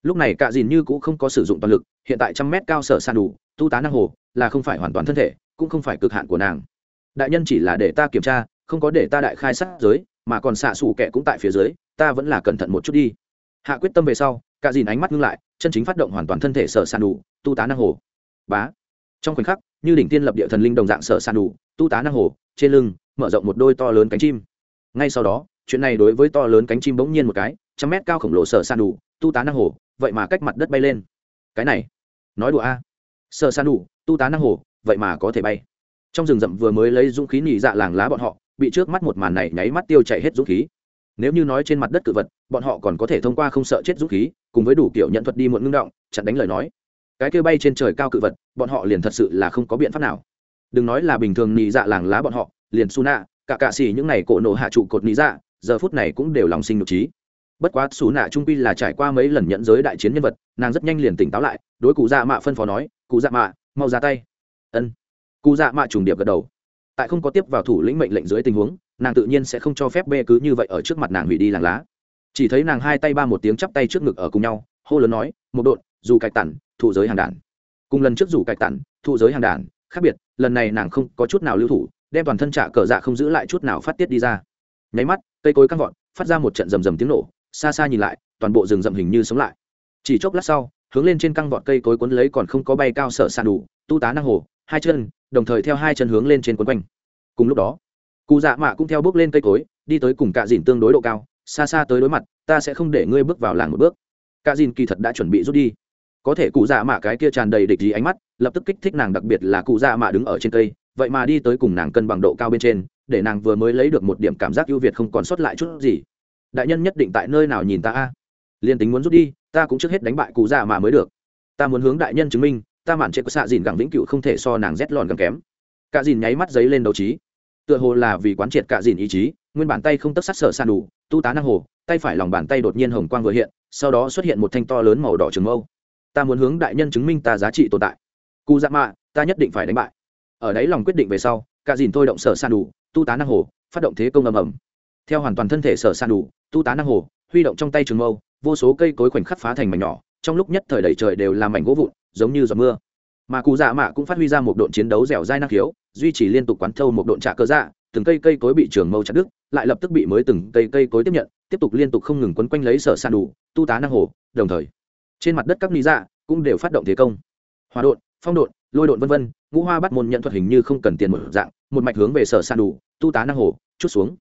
lúc này cả dìn như cũng không có sử dụng toàn lực, hiện tại trăm mét cao sở san đủ, tu tá năng hồ, là không phải hoàn toàn thân thể, cũng không phải cực hạn của nàng. Đại nhân chỉ là để ta kiểm tra, không có để ta đại khai sát giới, mà còn xạ xù kẻ cũng tại phía dưới, ta vẫn là cẩn thận một chút đi. Hạ quyết tâm về sau cả dìn ánh mắt ngưng lại, chân chính phát động hoàn toàn thân thể sở san đủ, tu tá năng hồ. Bá. Trong khoảnh khắc, như đỉnh tiên lập địa thần linh đồng dạng sở san đủ, tu tá năng hồ, trên lưng, mở rộng một đôi to lớn cánh chim. Ngay sau đó, chuyện này đối với to lớn cánh chim bỗng nhiên một cái, trăm mét cao khổng lồ sở san đủ, tu tá năng hồ vậy mà cách mặt đất bay lên. Cái này, nói đùa a. Sợ san đủ tu tá năng hồ, vậy mà có thể bay. Trong rừng rậm vừa mới lấy dũng khí nhị dạ làng lá bọn họ, bị trước mắt một màn này nháy mắt tiêu chảy hết dũng khí. Nếu như nói trên mặt đất cự vật, bọn họ còn có thể thông qua không sợ chết dũng khí, cùng với đủ kiểu nhận thuật đi muộn ngưng động, chặn đánh lời nói. Cái kêu bay trên trời cao cự vật, bọn họ liền thật sự là không có biện pháp nào. Đừng nói là bình thường nhị dạ làng lá bọn họ, liền su nạ cả cạ xỉ những này cổ nổ hạ trụ cột nhị dạ giờ phút này cũng đều lòng sinh nhục trí bất quá xù nạ trung pi là trải qua mấy lần nhận giới đại chiến nhân vật nàng rất nhanh liền tỉnh táo lại đối cụ dạ mạ phân phó nói cụ dạ mạ mau ra tay. Ân. Cụ dạ mạ trùng điệp gật đầu. Tại không có tiếp vào thủ lĩnh mệnh lệnh dưới tình huống nàng tự nhiên sẽ không cho phép bê cứ như vậy ở trước mặt nàng hủy đi làng lá. Chỉ thấy nàng hai tay ba một tiếng chắp tay trước ngực ở cùng nhau hô lớn nói một đột, dù cạch tản thụ giới hàng đản cùng lần trước dù cạch tản thụ giới hàng đản khác biệt lần này nàng không có chút nào lưu thủ đem toàn thân trả cờ dạ không giữ lại chút nào phát tiết đi ra. Nháy mắt cây cối căng vọt phát ra một trận rầm rầm tiếng nổ xa xa nhìn lại, toàn bộ rừng rậm hình như sống lại. Chỉ chốc lát sau, hướng lên trên căng vọt cây cối cuốn lấy còn không có bay cao sở sàn đủ, tu tá năng hồ, hai chân, đồng thời theo hai chân hướng lên trên quấn quanh. Cùng lúc đó, cụ dạ mạ cũng theo bước lên cây cối, đi tới cùng cạ dìn tương đối độ cao, xa xa tới đối mặt, ta sẽ không để ngươi bước vào làng một bước. Cạ dìn kỳ thật đã chuẩn bị rút đi. Có thể cụ dạ mạ cái kia tràn đầy địch gì ánh mắt, lập tức kích thích nàng đặc biệt là cụ dạ mạ đứng ở trên cây, vậy mà đi tới cùng nàng cân bằng độ cao bên trên, để nàng vừa mới lấy được một điểm cảm giác ưu việt không còn sót lại chút gì đại nhân nhất định tại nơi nào nhìn ta a? Liên tính muốn rút đi, ta cũng trước hết đánh bại cụ dạ mà mới được. Ta muốn hướng đại nhân chứng minh, ta mạn trệ của xạ dìn gẳng vĩnh cựu không thể so nàng rét lòn gẳng kém. Cả dìn nháy mắt giấy lên đấu trí. Tựa hồ là vì quán triệt cả dìn ý chí, nguyên bàn tay không tất sát sở san đủ, tu tá năng hồ, tay phải lòng bàn tay đột nhiên hồng quang vừa hiện, sau đó xuất hiện một thanh to lớn màu đỏ trường mâu. Ta muốn hướng đại nhân chứng minh ta giá trị tồn tại. Cụ dạ mạ ta nhất định phải đánh bại. Ở đấy lòng quyết định về sau, cả dìn thôi động sở san đủ, tu tá năng hồ, phát động thế công ầm ầm. Theo hoàn toàn thân thể sở san đủ tu tá năng hồ, huy động trong tay trường mâu, vô số cây cối khoảnh khắc phá thành mảnh nhỏ, trong lúc nhất thời đầy trời đều làm mảnh gỗ vụn, giống như giọt mưa. Mà cụ dạ mạ cũng phát huy ra một độn chiến đấu dẻo dai năng khiếu, duy trì liên tục quán thâu một độn trạ cơ dạ từng cây cây cối bị trường mâu chặt đứt, lại lập tức bị mới từng cây cây cối tiếp nhận, tiếp tục liên tục không ngừng quấn quanh lấy sở san đủ, tu tá năng hồ, đồng thời, trên mặt đất các lý dạ cũng đều phát động thế công. Hòa đột phong đột lôi đột vân vân, ngũ hoa bắt môn nhận thuật hình như không cần tiền một dạng, một mạch hướng về sở san đủ, tu tá năng hồ, chút xuống.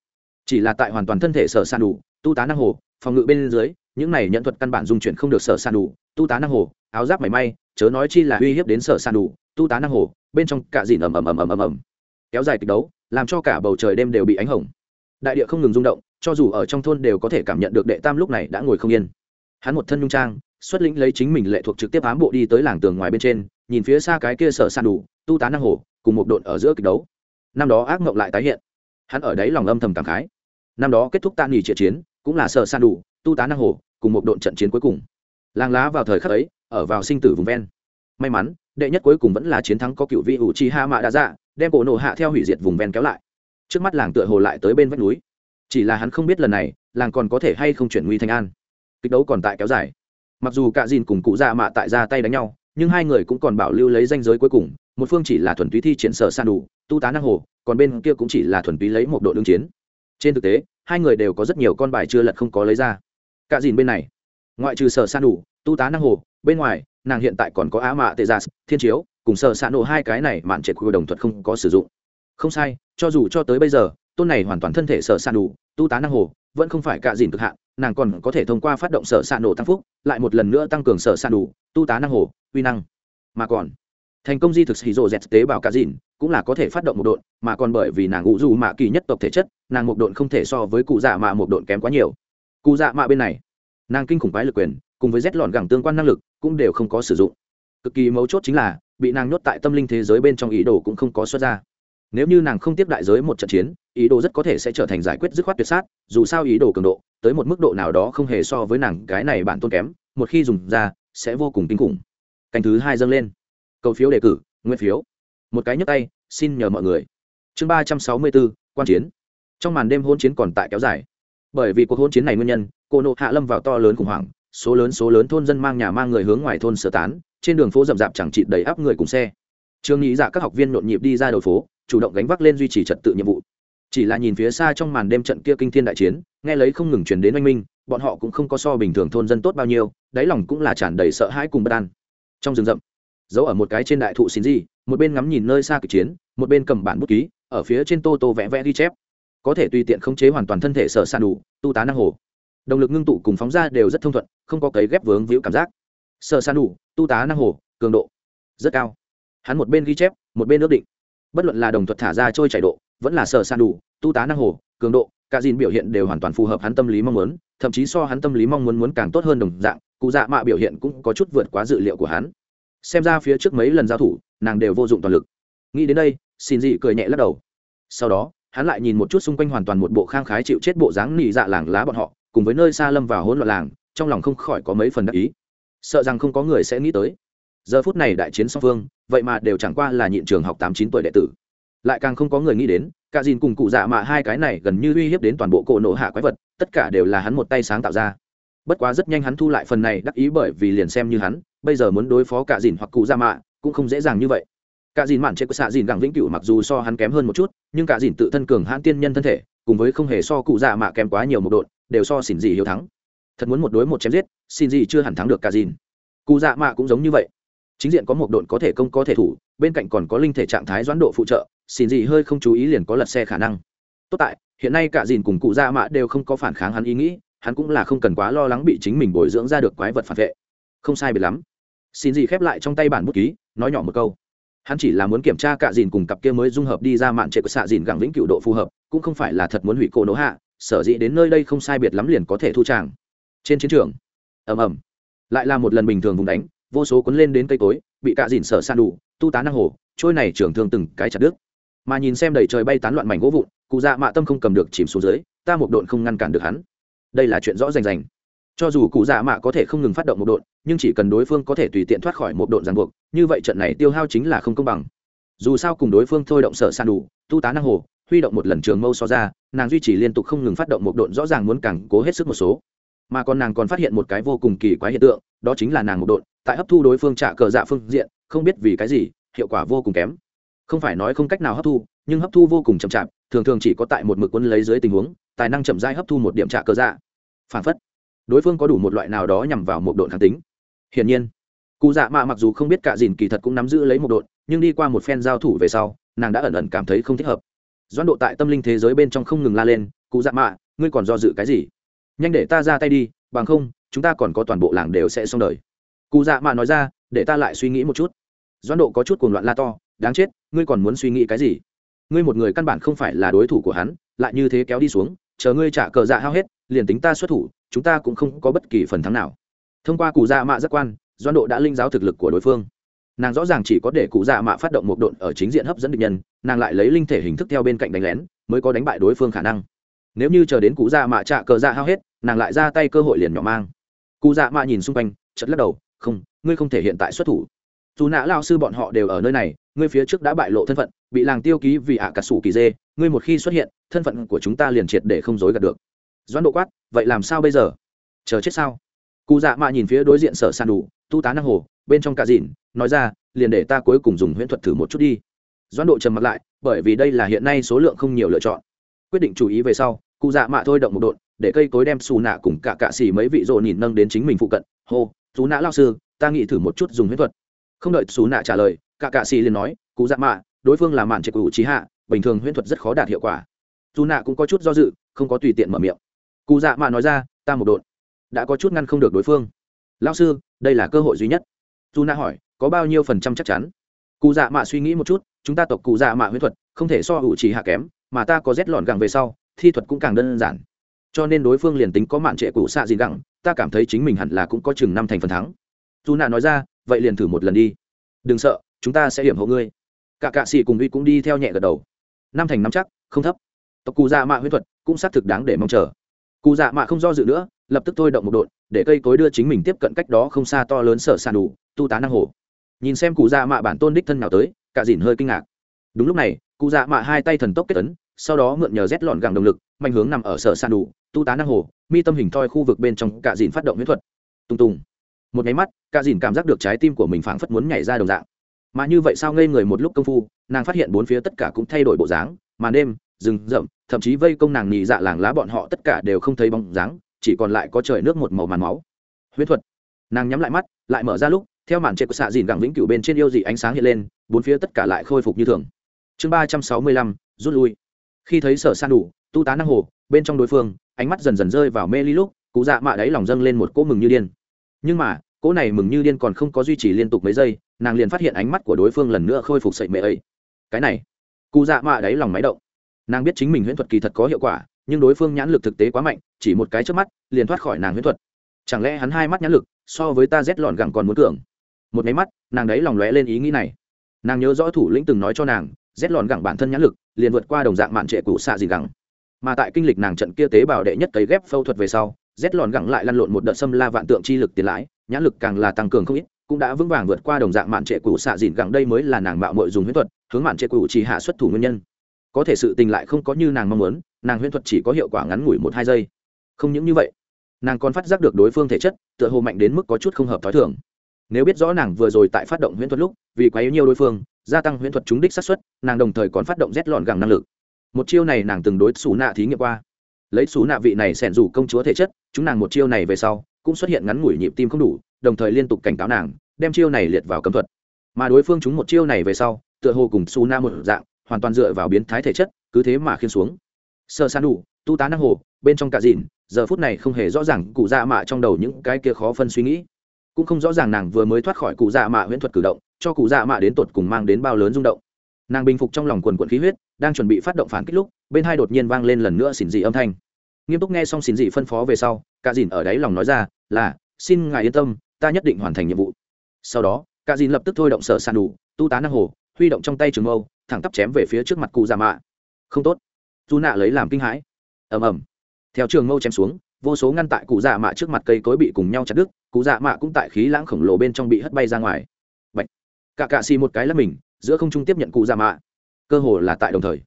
Chỉ là tại hoàn toàn thân thể sở san đủ tu tá năng hồ, phòng ngự bên dưới, những này nhận thuật căn bản dung chuyển không được sở san đủ, tu tá năng hồ, áo giáp mảy may, chớ nói chi là uy hiếp đến sở san đủ, tu tá năng hồ, bên trong cả dìn ầm ầm ầm ầm ầm ầm. Kéo dài kịch đấu, làm cho cả bầu trời đêm đều bị ánh hồng. Đại địa không ngừng rung động, cho dù ở trong thôn đều có thể cảm nhận được đệ tam lúc này đã ngồi không yên. Hắn một thân nhung trang, xuất lĩnh lấy chính mình lệ thuộc trực tiếp ám bộ đi tới làng tường ngoài bên trên, nhìn phía xa cái kia sở san đủ, tu tá năng hồ, cùng một đội ở giữa kịch đấu. Năm đó ác mộng lại tái hiện. Hắn ở đấy lòng âm thầm cảm khái năm đó kết thúc tạ nghỉ triệt chiến, cũng là sở san đủ, tu tá năng hồ, cùng một đội trận chiến cuối cùng. Làng lá vào thời khắc ấy, ở vào sinh tử vùng ven. May mắn, đệ nhất cuối cùng vẫn là chiến thắng có cựu vị ủ chi ha mạ đã dạ đem cổ nổ hạ theo hủy diệt vùng ven kéo lại. Trước mắt làng tựa hồ lại tới bên vách núi. Chỉ là hắn không biết lần này, làng còn có thể hay không chuyển nguy thành an. Kịch đấu còn tại kéo dài. Mặc dù cạ dìn cùng cụ dạ mạ tại ra tay đánh nhau, nhưng hai người cũng còn bảo lưu lấy danh giới cuối cùng, một phương chỉ là thuần túy thi triển sở san đủ, tu tá năng hồ, còn bên kia cũng chỉ là thuần túy lấy một độ đương chiến trên thực tế, hai người đều có rất nhiều con bài chưa lật không có lấy ra. Cả dìn bên này, ngoại trừ sở san đủ tu tá năng hồ, bên ngoài, nàng hiện tại còn có á mạ tê gia dạ, thiên chiếu, cùng sở san nổ hai cái này mạn trệ khu đồng thuật không có sử dụng. Không sai, cho dù cho tới bây giờ, tôn này hoàn toàn thân thể sở san đủ tu tá năng hồ, vẫn không phải cả dìn cực hạn, nàng còn có thể thông qua phát động sở san nổ tăng phúc, lại một lần nữa tăng cường sở san đủ tu tá năng hồ, uy năng. Mà còn thành công di thực hì rộ z tế bào cả dìn, cũng là có thể phát động một độn, mà còn bởi vì nàng ngụ dù mạ kỳ nhất tộc thể chất, nàng một độn không thể so với cụ dạ mạ một độn kém quá nhiều. Cụ dạ mạ bên này, nàng kinh khủng quái lực quyền, cùng với rét lọn gẳng tương quan năng lực, cũng đều không có sử dụng. Cực kỳ mấu chốt chính là, bị nàng nhốt tại tâm linh thế giới bên trong ý đồ cũng không có xuất ra. Nếu như nàng không tiếp đại giới một trận chiến, ý đồ rất có thể sẽ trở thành giải quyết dứt khoát tuyệt sát, dù sao ý đồ cường độ, tới một mức độ nào đó không hề so với nàng cái này bản tôn kém, một khi dùng ra, sẽ vô cùng kinh khủng. Canh thứ hai dâng lên cầu phiếu đề cử nguyên phiếu. Một cái nhấp tay, xin nhờ mọi người. Chương ba trăm sáu mươi bốn, quan chiến. Trong màn đêm hôn chiến còn tại kéo dài. Bởi vì cuộc hôn chiến này nguyên nhân, cô nộ hạ lâm vào to lớn khủng hoảng, số lớn số lớn thôn dân mang nhà mang người hướng ngoài thôn sơ tán, trên đường phố rậm rạp chẳng chịt đầy áp người cùng xe. Trường nghĩ dạ các học viên nhộn nhịp đi ra đầu phố, chủ động gánh vác lên duy trì trật tự nhiệm vụ. Chỉ là nhìn phía xa trong màn đêm trận kia kinh thiên đại chiến, nghe lấy không ngừng chuyển đến oanh minh, bọn họ cũng không có so bình thường thôn dân tốt bao nhiêu, đáy lòng cũng là tràn đầy sợ hãi cùng bất an. Trong rừng rậm giấu ở một cái trên đại thụ xin gì một bên ngắm nhìn nơi xa kịch chiến, một bên cầm bản bút ký, ở phía trên tô tô vẽ vẽ ghi chép. Có thể tùy tiện khống chế hoàn toàn thân thể sở san đủ, tu tá năng hồ. Động lực ngưng tụ cùng phóng ra đều rất thông thuận, không có cấy ghép vướng víu cảm giác. Sở san đủ, tu tá năng hồ, cường độ rất cao. Hắn một bên ghi chép, một bên ước định. Bất luận là đồng thuật thả ra trôi chảy độ, vẫn là sở san đủ, tu tá năng hồ, cường độ, cả dìn biểu hiện đều hoàn toàn phù hợp hắn tâm lý mong muốn, thậm chí so hắn tâm lý mong muốn muốn càng tốt hơn đồng dạng, cụ dạ mạ biểu hiện cũng có chút vượt quá dự liệu của hắn xem ra phía trước mấy lần giao thủ, nàng đều vô dụng toàn lực. Nghĩ đến đây, xin dị cười nhẹ lắc đầu. Sau đó, hắn lại nhìn một chút xung quanh hoàn toàn một bộ khang khái chịu chết bộ dáng nị dạ làng lá bọn họ, cùng với nơi xa lâm vào hỗn loạn làng, trong lòng không khỏi có mấy phần đắc ý. Sợ rằng không có người sẽ nghĩ tới. Giờ phút này đại chiến song phương, vậy mà đều chẳng qua là nhịn trường học tám chín tuổi đệ tử. Lại càng không có người nghĩ đến, cả dìn cùng cụ dạ mạ hai cái này gần như uy hiếp đến toàn bộ cổ nổ hạ quái vật, tất cả đều là hắn một tay sáng tạo ra bất quá rất nhanh hắn thu lại phần này đắc ý bởi vì liền xem như hắn, bây giờ muốn đối phó cả dìn hoặc cụ gia mạ cũng không dễ dàng như vậy. Cả dìn mạn chế của xạ dìn gẳng vĩnh cửu mặc dù so hắn kém hơn một chút, nhưng cả dìn tự thân cường hãn tiên nhân thân thể, cùng với không hề so cụ dạ mạ kém quá nhiều một độn, đều so xỉn gì hiếu thắng. Thật muốn một đối một chém giết, xin gì chưa hẳn thắng được cả dìn. Cụ dạ mạ cũng giống như vậy. Chính diện có một độn có thể công, có thể thủ, bên cạnh còn có linh thể trạng thái doãn độ phụ trợ, xin gì hơi không chú ý liền có lật xe khả năng. Tốt tại, hiện nay cả dìn cùng cụ dạ mạ đều không có phản kháng hắn ý nghĩ hắn cũng là không cần quá lo lắng bị chính mình bồi dưỡng ra được quái vật phản vệ. Không sai biệt lắm. Xin gì khép lại trong tay bản bút ký, nói nhỏ một câu. Hắn chỉ là muốn kiểm tra cạ dìn cùng cặp kia mới dung hợp đi ra mạn trệ của xạ dìn gẳng vĩnh cựu độ phù hợp, cũng không phải là thật muốn hủy cổ nỗ hạ, sở dĩ đến nơi đây không sai biệt lắm liền có thể thu tràng. Trên chiến trường, ầm ầm, lại là một lần bình thường vùng đánh, vô số cuốn lên đến cây cối, bị cạ dìn sở san đủ, tu tá năng hồ, trôi này trưởng thương từng cái chặt đứt. Mà nhìn xem đầy trời bay tán loạn mảnh gỗ vụn, cụ dạ mạ tâm không cầm được chìm xuống dưới, ta một độn không ngăn cản được hắn đây là chuyện rõ rành rành. Cho dù cụ dạ mạ có thể không ngừng phát động một độn, nhưng chỉ cần đối phương có thể tùy tiện thoát khỏi một độn ràng buộc, như vậy trận này tiêu hao chính là không công bằng. Dù sao cùng đối phương thôi động sở san đủ, tu tá năng hồ, huy động một lần trường mâu so ra, nàng duy trì liên tục không ngừng phát động một độn rõ ràng muốn càng cố hết sức một số. Mà còn nàng còn phát hiện một cái vô cùng kỳ quái hiện tượng, đó chính là nàng một độn, tại hấp thu đối phương trả cờ dạ phương diện, không biết vì cái gì, hiệu quả vô cùng kém. Không phải nói không cách nào hấp thu, nhưng hấp thu vô cùng chậm chạp, thường thường chỉ có tại một mực quân lấy dưới tình huống, tài năng chậm dai hấp thu một điểm trả cờ dạ phản phất. Đối phương có đủ một loại nào đó nhằm vào một độn kháng tính. Hiển nhiên, cụ dạ mạ mặc dù không biết cả dìn kỳ thật cũng nắm giữ lấy một độn, nhưng đi qua một phen giao thủ về sau, nàng đã ẩn ẩn cảm thấy không thích hợp. Doãn độ tại tâm linh thế giới bên trong không ngừng la lên, cụ dạ mạ, ngươi còn do dự cái gì? Nhanh để ta ra tay đi, bằng không, chúng ta còn có toàn bộ làng đều sẽ xong đời. Cụ dạ mạ nói ra, để ta lại suy nghĩ một chút. Doãn độ có chút cuồng loạn la to, đáng chết, ngươi còn muốn suy nghĩ cái gì? Ngươi một người căn bản không phải là đối thủ của hắn, lại như thế kéo đi xuống, chờ ngươi trả cờ dạ hao hết liền tính ta xuất thủ, chúng ta cũng không có bất kỳ phần thắng nào. Thông qua cụ dạ mạ giác quan doan độ đã linh giáo thực lực của đối phương. Nàng rõ ràng chỉ có để cụ dạ mạ phát động một độn ở chính diện hấp dẫn địch nhân, nàng lại lấy linh thể hình thức theo bên cạnh đánh lén, mới có đánh bại đối phương khả năng. Nếu như chờ đến cụ dạ mạ trạ cờ dạ hao hết, nàng lại ra tay cơ hội liền nhỏ mang. Cụ dạ mạ nhìn xung quanh chật lắc đầu, không, ngươi không thể hiện tại xuất thủ. Dù nã lao sư bọn họ đều ở nơi này, ngươi phía trước đã bại lộ thân phận, bị làng tiêu ký vì ạ à cà sủ kỳ dê, ngươi một khi xuất hiện, thân phận của chúng ta liền triệt để không dối gạt được doãn độ quát vậy làm sao bây giờ? Chờ chết sao? Cụ dạ mạ nhìn phía đối diện sở sàn đủ tu tá năng hồ bên trong cà dìn nói ra liền để ta cuối cùng dùng huyễn thuật thử một chút đi. Doãn độ trầm mặt lại bởi vì đây là hiện nay số lượng không nhiều lựa chọn. Quyết định chú ý về sau cụ dạ mạ thôi động một đột, để cây cối đem xù nạ cùng cả cạ xì mấy vị rộ nhìn nâng đến chính mình phụ cận. Hô chú nã lao sư ta nghĩ thử một chút dùng huyễn thuật. Không đợi xù nạ trả lời cả cạ xì liền nói cụ dạ mạ đối phương là mạn trệ cụ trí hạ bình thường huyễn thuật rất khó đạt hiệu quả. Dù nạ cũng có chút do dự không có tùy tiện mở miệng cụ dạ mạ nói ra, ta một độn, đã có chút ngăn không được đối phương. Lao sư, đây là cơ hội duy nhất. Dù nạ hỏi, có bao nhiêu phần trăm chắc chắn? Cụ dạ mạ suy nghĩ một chút, chúng ta tộc cụ dạ mạ huyết thuật không thể so hữu chỉ hạ kém, mà ta có rét lọn gẳng về sau, thi thuật cũng càng đơn giản. Cho nên đối phương liền tính có mạn trệ cụ xạ gì gẳng, ta cảm thấy chính mình hẳn là cũng có chừng năm thành phần thắng. Dù nạ nói ra, vậy liền thử một lần đi. Đừng sợ, chúng ta sẽ hiểm hộ ngươi. Cả cạ sĩ cùng uy cũng đi theo nhẹ gật đầu. Năm thành năm chắc, không thấp. Tộc cụ dạ mạ huyết thuật cũng xác thực đáng để mong chờ cụ dạ mạ không do dự nữa, lập tức thôi động một đột để cây cối đưa chính mình tiếp cận cách đó không xa to lớn sở sàn đủ, tu tá năng hồ. Nhìn xem cụ dạ mạ bản tôn đích thân nào tới, cả dìn hơi kinh ngạc. Đúng lúc này, cụ dạ mạ hai tay thần tốc kết tấn sau đó mượn nhờ rét lọn gàng động lực, mạnh hướng nằm ở sở sàn đủ, tu tá năng hồ, mi tâm hình thoi khu vực bên trong cả dìn phát động huyễn thuật. Tung tùng. Một nháy mắt, cả dìn cảm giác được trái tim của mình phảng phất muốn nhảy ra đồng dạng. Mà như vậy sao ngây người một lúc công phu, nàng phát hiện bốn phía tất cả cũng thay đổi bộ dáng, màn đêm, rừng rậm thậm chí vây công nàng nhị dạ làng lá bọn họ tất cả đều không thấy bóng dáng, chỉ còn lại có trời nước một màu màn máu. Huyết thuật. Nàng nhắm lại mắt, lại mở ra lúc, theo màn trệ của xạ dìn gẳng vĩnh cửu bên trên yêu dị ánh sáng hiện lên, bốn phía tất cả lại khôi phục như thường. Chương ba trăm sáu mươi lăm, rút lui. Khi thấy sở san đủ, tu tá năng hồ, bên trong đối phương, ánh mắt dần dần rơi vào mê ly lúc cụ dạ mạ đáy lòng dâng lên một cỗ mừng như điên. Nhưng mà, cỗ này mừng như điên còn không có duy trì liên tục mấy giây, nàng liền phát hiện ánh mắt của đối phương lần nữa khôi phục sậy mệ ấy. Cái này cụ dạ mạ đáy lòng máy động nàng biết chính mình huyễn thuật kỳ thật có hiệu quả, nhưng đối phương nhãn lực thực tế quá mạnh, chỉ một cái trước mắt, liền thoát khỏi nàng huyễn thuật. Chẳng lẽ hắn hai mắt nhãn lực, so với ta rét lọn gẳng còn muốn cường? Một máy mắt, nàng đấy lòng lóe lên ý nghĩ này. Nàng nhớ rõ thủ lĩnh từng nói cho nàng rét lọn gẳng bản thân nhãn lực, liền vượt qua đồng dạng mạn trệ cũ xạ gì gẳng. Mà tại kinh lịch nàng trận kia tế bào đệ nhất cấy ghép phẫu thuật về sau rét lọn gẳng lại lăn lộn một đợt xâm la vạn tượng chi lực tiền lãi, nhãn lực càng là tăng cường không ít, cũng đã vững vàng vượt qua đồng dạng mạn trệ cũ xạ dìn gẳng. Đây mới là nàng mạo mội dùng huyễn thuật, hướng mạn trệ cũ chỉ hạ xuất thủ nguyên nhân có thể sự tình lại không có như nàng mong muốn, nàng huyễn thuật chỉ có hiệu quả ngắn ngủi một hai giây. Không những như vậy, nàng còn phát giác được đối phương thể chất, tựa hồ mạnh đến mức có chút không hợp t h ó i thường. Nếu biết rõ nàng vừa rồi tại phát động huyễn thuật lúc, vì quá yếu nhiều đối phương, gia tăng huyễn thuật trúng đích sát xuất nàng đồng thời còn phát động rét lọn gẳng năng lực. Một chiêu này nàng từng đối xù nạ thí nghiệm qua. Lấy xù nạ vị này xẻn rủ công chúa thể chất, chúng nàng một chiêu này về sau, cũng xuất hiện ngắn ngủi nhịp tim không đủ, đồng thời liên tục cảnh cáo nàng, đem chiêu này liệt vào cấm thuật. Mà đối phương chúng một chiêu này về sau, tựa hồ cùng xù nạ một dạng hoàn toàn dựa vào biến thái thể chất, cứ thế mà khiên xuống. Sơ san đủ tu tá năng hồ, bên trong cả dìn giờ phút này không hề rõ ràng cụ dạ mạ trong đầu những cái kia khó phân suy nghĩ. Cũng không rõ ràng nàng vừa mới thoát khỏi cụ dạ mạ huyễn thuật cử động, cho cụ dạ mạ đến tột cùng mang đến bao lớn rung động. Nàng bình phục trong lòng quần quận khí huyết, đang chuẩn bị phát động phản kích lúc, bên hai đột nhiên vang lên lần nữa xỉn dị âm thanh. Nghiêm túc nghe xong xỉn dị phân phó về sau, cả dìn ở đáy lòng nói ra, là, xin ngài yên tâm, ta nhất định hoàn thành nhiệm vụ. Sau đó, cả dìn lập tức thôi động sở sàn đủ tu tá năng hồ, huy động trong tay trường mâu thẳng tắp chém về phía trước mặt cụ già mạ. Không tốt. Dù nạ lấy làm kinh hãi. Ầm ầm. Theo trường mâu chém xuống, vô số ngăn tại cụ già mạ trước mặt cây cối bị cùng nhau chặt đứt, cụ già mạ cũng tại khí lãng khổng lồ bên trong bị hất bay ra ngoài. Bạch. cả cạ xì một cái là mình, giữa không trung tiếp nhận cụ già mạ. Cơ hồ là tại đồng thời.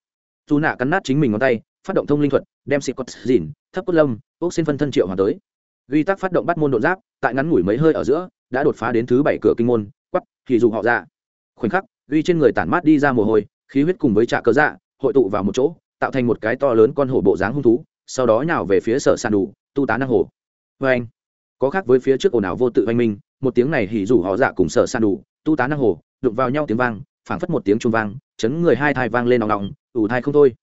Dù nạ cắn nát chính mình ngón tay, phát động thông linh thuật, đem xịt cốt dìn, thấp cốt lâm, ốc xin phân thân triệu hòa tới. Ghi tắc phát động bắt môn đột giáp, tại ngắn ngủi mấy hơi ở giữa, đã đột phá đến thứ bảy cửa kinh môn quắp thì dù họ ra. Khoảnh khắc ghi trên người tản mát đi ra mồ hôi, khí huyết cùng với trạ cơ dạ hội tụ vào một chỗ, tạo thành một cái to lớn con hổ bộ dáng hung thú, sau đó nhào về phía sở sàn đủ, tu tá năng hổ. Vê anh, có khác với phía trước ồn ào vô tự oanh minh, một tiếng này hỉ rủ họ dạ cùng sở sàn đủ, tu tá năng hổ, đụng vào nhau tiếng vang, phảng phất một tiếng trung vang, chấn người hai thai vang lên nòng nòng ủ thai không thôi.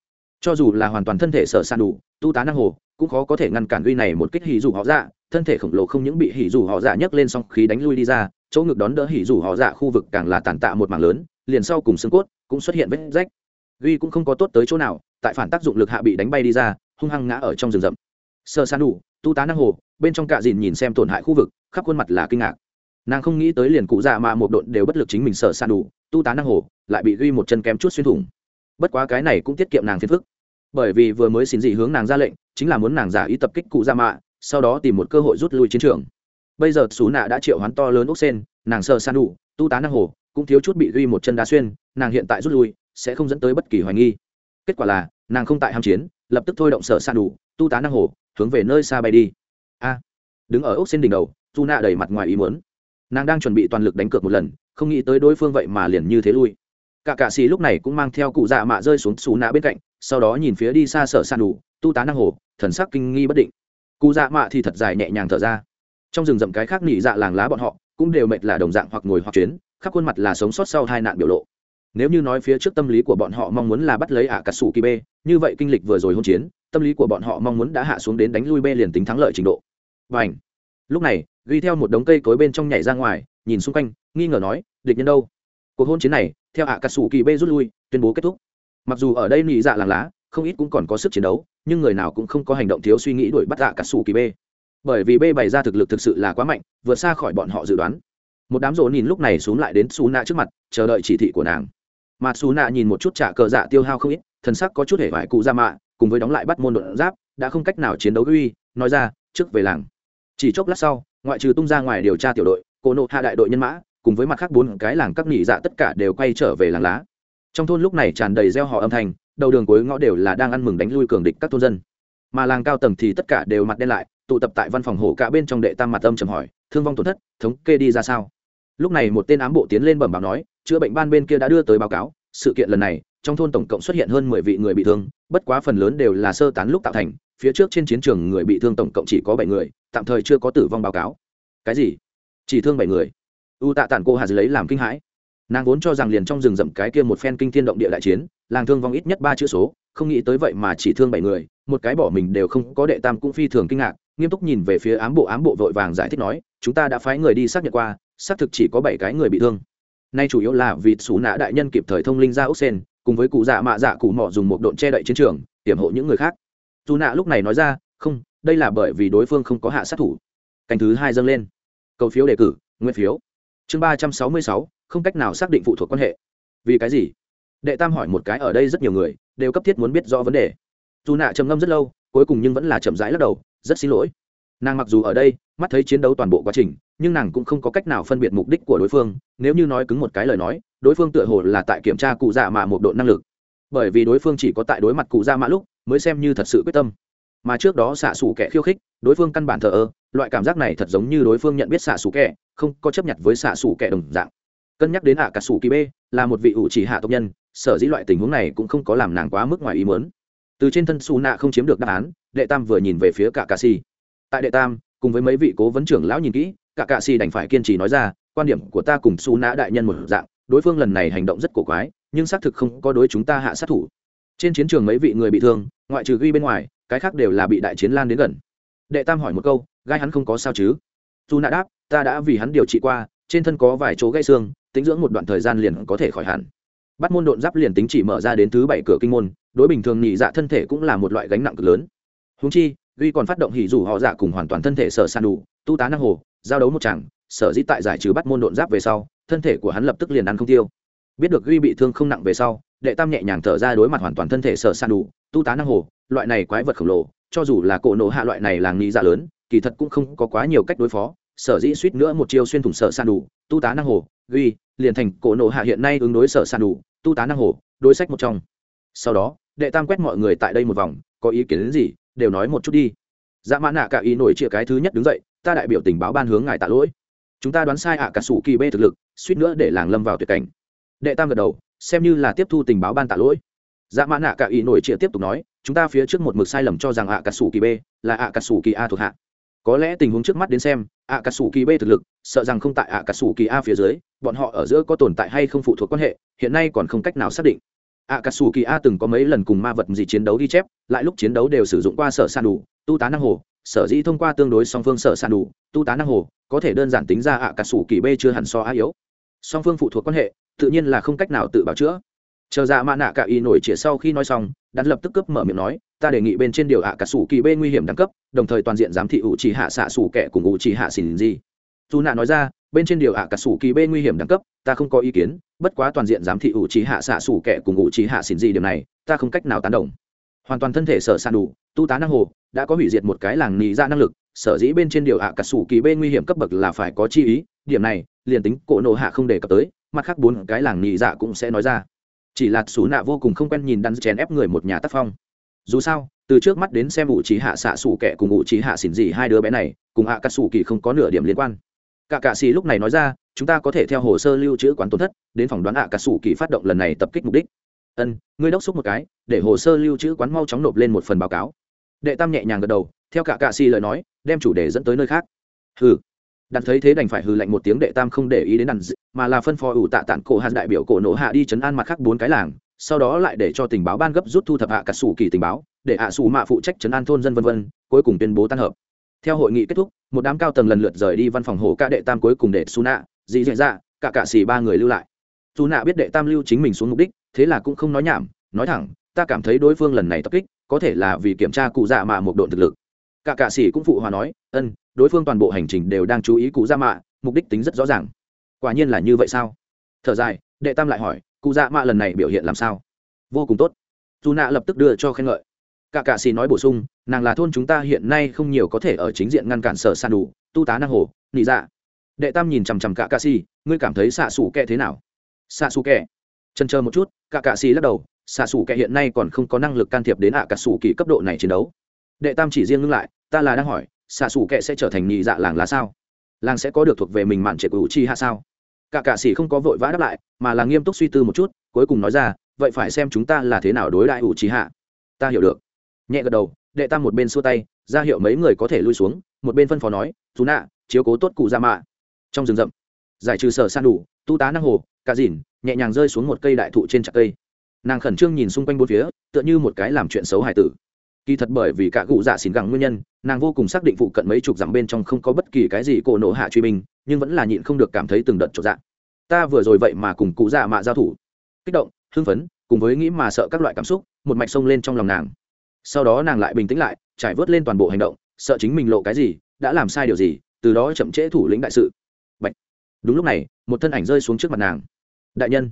Cho dù là hoàn toàn thân thể sở sàn đủ, tu tá năng hổ, cũng khó có thể ngăn cản uy này một kích hỉ rủ họ dạ thân thể khổng lồ không những bị hỉ rủ họ dạ nhấc lên song khí đánh lui đi ra, chỗ ngực đón đỡ hỉ rủ họ dạ khu vực càng là tàn tạ một mảng lớn liền sau cùng xương cốt cũng xuất hiện vết rách. Duy cũng không có tốt tới chỗ nào, tại phản tác dụng lực hạ bị đánh bay đi ra, hung hăng ngã ở trong rừng rậm. Sơ san đủ, tu tá năng hồ, bên trong cạ dìn nhìn xem tổn hại khu vực, khắp khuôn mặt là kinh ngạc. Nàng không nghĩ tới liền cụ già mà một độn đều bất lực chính mình sợ san đủ, tu tá năng hồ, lại bị duy một chân kém chút xuyên thủng. Bất quá cái này cũng tiết kiệm nàng phiền phức. Bởi vì vừa mới xin dị hướng nàng ra lệnh, chính là muốn nàng giả ý tập kích cụ già mạ sau đó tìm một cơ hội rút lui chiến trường. Bây giờ xú nạ đã triệu hoán to lớn ốc sen, nàng sợ san đủ, tu tá năng hồ cũng thiếu chút bị duy một chân đá xuyên, nàng hiện tại rút lui, sẽ không dẫn tới bất kỳ hoài nghi. Kết quả là, nàng không tại ham chiến, lập tức thôi động sở san đủ, tu tá năng hồ hướng về nơi xa bay đi. A, đứng ở ốc xin đỉnh đầu, tu nạ đầy mặt ngoài ý muốn. Nàng đang chuẩn bị toàn lực đánh cược một lần, không nghĩ tới đối phương vậy mà liền như thế lui. Cả cạ xì lúc này cũng mang theo cụ dạ mạ rơi xuống xù nạ bên cạnh, sau đó nhìn phía đi xa sở san đủ, tu tá năng hồ thần sắc kinh nghi bất định. Cụ dạ mạ thì thật dài nhẹ nhàng thở ra. Trong rừng rậm cái khác nỉ dạ làng lá bọn họ cũng đều mệt là đồng dạng hoặc ngồi hoặc chuyến khắp khuôn mặt là sống sót sau hai nạn biểu lộ. Nếu như nói phía trước tâm lý của bọn họ mong muốn là bắt lấy ả cà sủ kỳ b như vậy kinh lịch vừa rồi hôn chiến, tâm lý của bọn họ mong muốn đã hạ xuống đến đánh lui b liền tính thắng lợi trình độ. Và ảnh lúc này, ghi theo một đống cây cối bên trong nhảy ra ngoài, nhìn xung quanh, nghi ngờ nói, địch nhân đâu? Cuộc hôn chiến này, theo ả cà sủ kỳ b rút lui, tuyên bố kết thúc. Mặc dù ở đây nị dạ làng lá, không ít cũng còn có sức chiến đấu, nhưng người nào cũng không có hành động thiếu suy nghĩ đuổi bắt ả cà sủ kỳ b bởi vì b bày ra thực lực thực sự là quá mạnh, vượt xa khỏi bọn họ dự đoán một đám rỗ nhìn lúc này xuống lại đến xù nạ trước mặt, chờ đợi chỉ thị của nàng. Mà xù nạ nhìn một chút trả cờ dạ tiêu hao không ít, thần sắc có chút hể vải cụ ra mạ, cùng với đóng lại bắt môn đột giáp, đã không cách nào chiến đấu uy, nói ra, trước về làng. Chỉ chốc lát sau, ngoại trừ tung ra ngoài điều tra tiểu đội, cô nộ hạ đại đội nhân mã, cùng với mặt khác bốn cái làng các nghỉ dạ tất cả đều quay trở về làng lá. Trong thôn lúc này tràn đầy gieo họ âm thanh, đầu đường cuối ngõ đều là đang ăn mừng đánh lui cường địch các thôn dân. Mà làng cao tầng thì tất cả đều mặt đen lại, tụ tập tại văn phòng hổ cả bên trong đệ tam mặt âm trầm hỏi, thương vong tổn thất, thống kê đi ra sao? Lúc này một tên ám bộ tiến lên bẩm báo nói, chữa bệnh ban bên kia đã đưa tới báo cáo, sự kiện lần này, trong thôn tổng cộng xuất hiện hơn mười vị người bị thương, bất quá phần lớn đều là sơ tán lúc tạo thành, phía trước trên chiến trường người bị thương tổng cộng chỉ có bảy người, tạm thời chưa có tử vong báo cáo. Cái gì? Chỉ thương bảy người? U tạ tản cô hà lấy làm kinh hãi. Nàng vốn cho rằng liền trong rừng rậm cái kia một phen kinh thiên động địa đại chiến, làng thương vong ít nhất ba chữ số, không nghĩ tới vậy mà chỉ thương bảy người, một cái bỏ mình đều không có đệ tam cũng phi thường kinh ngạc, nghiêm túc nhìn về phía ám bộ ám bộ vội vàng giải thích nói, chúng ta đã phái người đi xác nhận qua xác thực chỉ có bảy cái người bị thương. Nay chủ yếu là vì xú nã đại nhân kịp thời thông linh ra ốc sen, cùng với cụ dạ mạ dạ cụ mỏ dùng một độn che đậy chiến trường hiểm hộ những người khác. Dù nạ lúc này nói ra, không, đây là bởi vì đối phương không có hạ sát thủ. Canh thứ hai dâng lên. Cầu phiếu đề cử, nguyên phiếu. Chương ba trăm sáu mươi sáu, không cách nào xác định phụ thuộc quan hệ. Vì cái gì? Đệ tam hỏi một cái ở đây rất nhiều người, đều cấp thiết muốn biết rõ vấn đề. Dù nạ trầm ngâm rất lâu, cuối cùng nhưng vẫn là chậm rãi lắc đầu, rất xin lỗi nàng mặc dù ở đây, mắt thấy chiến đấu toàn bộ quá trình, nhưng nàng cũng không có cách nào phân biệt mục đích của đối phương. Nếu như nói cứng một cái lời nói, đối phương tựa hồ là tại kiểm tra cụ dạ mạ một độ năng lực. Bởi vì đối phương chỉ có tại đối mặt cụ dạ mạ lúc, mới xem như thật sự quyết tâm. Mà trước đó xạ xù kẻ khiêu khích, đối phương căn bản thờ ơ, loại cảm giác này thật giống như đối phương nhận biết xạ xù kẻ, không có chấp nhận với xạ xù kẻ đồng dạng. Cân nhắc đến hạ cả xù kỳ b là một vị ủ chỉ hạ tộc nhân, sở dĩ loại tình huống này cũng không có làm nàng quá mức ngoài ý mớn từ trên thân xù nạ không chiếm được đáp án, đệ tam vừa nhìn về phía cả cà si tại đệ tam, cùng với mấy vị cố vấn trưởng lão nhìn kỹ, cả cạ xì đành phải kiên trì nói ra, quan điểm của ta cùng su nã đại nhân một dạng, đối phương lần này hành động rất cổ quái, nhưng xác thực không có đối chúng ta hạ sát thủ. Trên chiến trường mấy vị người bị thương, ngoại trừ ghi bên ngoài, cái khác đều là bị đại chiến lan đến gần. Đệ tam hỏi một câu, gai hắn không có sao chứ? Dù nạ đáp, ta đã vì hắn điều trị qua, trên thân có vài chỗ gãy xương, tính dưỡng một đoạn thời gian liền có thể khỏi hẳn. Bắt môn độn giáp liền tính chỉ mở ra đến thứ bảy cửa kinh môn, đối bình thường nhị dạ thân thể cũng là một loại gánh nặng cực lớn. Húng chi ghi còn phát động hỉ dù họ dạ cùng hoàn toàn thân thể sở san đủ, tu tá năng hồ, giao đấu một chàng, sở dĩ tại giải trừ bắt môn độn giáp về sau, thân thể của hắn lập tức liền ăn không tiêu. Biết được ghi bị thương không nặng về sau, đệ tam nhẹ nhàng thở ra đối mặt hoàn toàn thân thể sở san đủ, tu tá năng hồ, loại này quái vật khổng lồ, cho dù là cổ nổ hạ loại này làng nghĩ ra dạ lớn, kỳ thật cũng không có quá nhiều cách đối phó. Sở dĩ suýt nữa một chiêu xuyên thủng sở san đủ, tu tá năng hồ ghi liền thành cổ nổ hạ hiện nay ứng đối sở san đủ, tu tá năng hồ, đối sách một trong. Sau đó, đệ tam quét mọi người tại đây một vòng, có ý kiến đến gì? Đều nói một chút đi. Dạ mã nạ cả ý nổi chia cái thứ nhất đứng dậy, ta đại biểu tình báo ban hướng ngài tạ lỗi. Chúng ta đoán sai ạ, cả sủ kỳ bê thực lực, suýt nữa để làng lâm vào tuyệt cảnh. Đệ tam gật đầu, xem như là tiếp thu tình báo ban tạ lỗi. Dạ mã nạ cả ý nổi chia tiếp tục nói, chúng ta phía trước một mực sai lầm cho rằng ạ, cả sủ kỳ b là ạ, cả sủ kỳ a thuộc hạ. Có lẽ tình huống trước mắt đến xem, ạ, cả sủ kỳ b thực lực, sợ rằng không tại ạ, cả sủ kỳ a phía dưới, bọn họ ở giữa có tồn tại hay không phụ thuộc quan hệ, hiện nay còn không cách nào xác định ạ cà sù kỳ a từng có mấy lần cùng ma vật gì chiến đấu ghi chép, lại lúc chiến đấu đều sử dụng qua sở san đủ, tu tá năng hồ, sở dĩ thông qua tương đối song phương sở san đủ, tu tá năng hồ, có thể đơn giản tính ra ạ cà sù kỳ b chưa hẳn so a yếu. Song phương phụ thuộc quan hệ, tự nhiên là không cách nào tự bảo chữa. Chờ dạ mã nạ cả y nổi chĩa sau khi nói xong đắn lập tức cướp mở miệng nói, ta đề nghị bên trên điều ạ cà sủ kỳ b nguy hiểm đẳng cấp, đồng thời toàn diện giám thị ủ trì hạ xạ sủ kẻ cùng ủ trì hạ xỉn gì dù nạ nói ra bên trên điều ạ cả sủ kỳ b nguy hiểm đẳng cấp, ta không có ý kiến, bất quá toàn diện giám thị ủ trí hạ xạ sủ kẻ cùng ủ trí hạ xỉn gì điểm này, ta không cách nào tán đồng. Hoàn toàn thân thể sở sàn đủ, tu tá năng hồ, đã có hủy diệt một cái làng nì ra dạ năng lực, sở dĩ bên trên điều ạ cả sủ kỳ b nguy hiểm cấp bậc là phải có chi ý, điểm này, liền tính cổ nộ hạ không đề cập tới, mặt khác bốn cái làng nì dạ cũng sẽ nói ra. Chỉ là xú nạ vô cùng không quen nhìn đắn chèn ép người một nhà tác phong. Dù sao, từ trước mắt đến xem ủ trí hạ xạ sủ kẻ cùng ủ trí hạ xỉn gì hai đứa bé này, cùng hạ cà sủ kỳ không có nửa điểm liên quan cả cạ xì lúc này nói ra, chúng ta có thể theo hồ sơ lưu trữ quán tổn thất, đến phỏng đoán hạ cà sủ kỳ phát động lần này tập kích mục đích. Ân, ngươi đốc xúc một cái, để hồ sơ lưu trữ quán mau chóng nộp lên một phần báo cáo. Đệ tam nhẹ nhàng gật đầu, theo cả cạ xì lời nói, đem chủ đề dẫn tới nơi khác. Hừ. Đặt thấy thế đành phải hừ lạnh một tiếng, đệ tam không để ý đến đàn mà là phân phó ủ tạ tản cổ hạt đại biểu cổ nổ hạ đi chấn an mặt khác bốn cái làng, sau đó lại để cho tình báo ban gấp rút thu thập hạ cả sủ kỳ tình báo, để hạ sủ mạ phụ trách chấn an thôn dân vân vân, cuối cùng tuyên bố tan hợp theo hội nghị kết thúc, một đám cao tầng lần lượt rời đi văn phòng hồ ca đệ tam cuối cùng để su nạ dì dạ dạ cả cả xì ba người lưu lại. Su nạ biết đệ tam lưu chính mình xuống mục đích, thế là cũng không nói nhảm, nói thẳng, ta cảm thấy đối phương lần này tập kích, có thể là vì kiểm tra cụ dạ mạ một độn thực lực. Cả cả xì cũng phụ hòa nói, ân, đối phương toàn bộ hành trình đều đang chú ý cụ dạ mạ, mục đích tính rất rõ ràng. Quả nhiên là như vậy sao? Thở dài, đệ tam lại hỏi, cụ dạ mạ lần này biểu hiện làm sao? Vô cùng tốt. Dù nạ lập tức đưa cho khen ngợi cả cạ xì nói bổ sung, nàng là thôn chúng ta hiện nay không nhiều có thể ở chính diện ngăn cản sở san đủ, tu tá năng hồ, nị dạ. Đệ tam nhìn chằm chằm cả cạ xì, ngươi cảm thấy xạ xù kẹ thế nào? Xạ xù kẹ chân chờ một chút, cả cạ xì lắc đầu, xạ xù kẹ hiện nay còn không có năng lực can thiệp đến ạ cả xù kỳ cấp độ này chiến đấu. Đệ tam chỉ riêng ngưng lại, ta là đang hỏi, xạ xù kẹ sẽ trở thành nị dạ làng là sao? Làng sẽ có được thuộc về mình mạn trệ của chi hạ sao? Cả cạ xì không có vội vã đáp lại, mà là nghiêm túc suy tư một chút, cuối cùng nói ra, vậy phải xem chúng ta là thế nào đối đại ủ trí hạ ta hiểu được nhẹ gật đầu, đệ tam một bên xua tay, ra hiệu mấy người có thể lui xuống, một bên phân phó nói chú nạ, chiếu cố tốt cụ ra mạ. Trong rừng rậm, giải trừ sở san đủ, tu tá năng hồ, cả dìn, nhẹ nhàng rơi xuống một cây đại thụ trên chặt cây. Nàng khẩn trương nhìn xung quanh bốn phía, tựa như một cái làm chuyện xấu hài tử. Kỳ thật bởi vì cả cụ dạ xỉn gẳng nguyên nhân, nàng vô cùng xác định phụ cận mấy chục dặm bên trong không có bất kỳ cái gì cổ nổ hạ truy binh, nhưng vẫn là nhịn không được cảm thấy từng đợt trộn dạ. Ta vừa rồi vậy mà cùng cụ dạ mạ giao thủ. Kích động, hưng phấn, cùng với nghĩ mà sợ các loại cảm xúc, một mạch sông lên trong lòng nàng sau đó nàng lại bình tĩnh lại, trải vớt lên toàn bộ hành động, sợ chính mình lộ cái gì, đã làm sai điều gì, từ đó chậm trễ thủ lĩnh đại sự. Bạch. đúng lúc này, một thân ảnh rơi xuống trước mặt nàng. Đại nhân.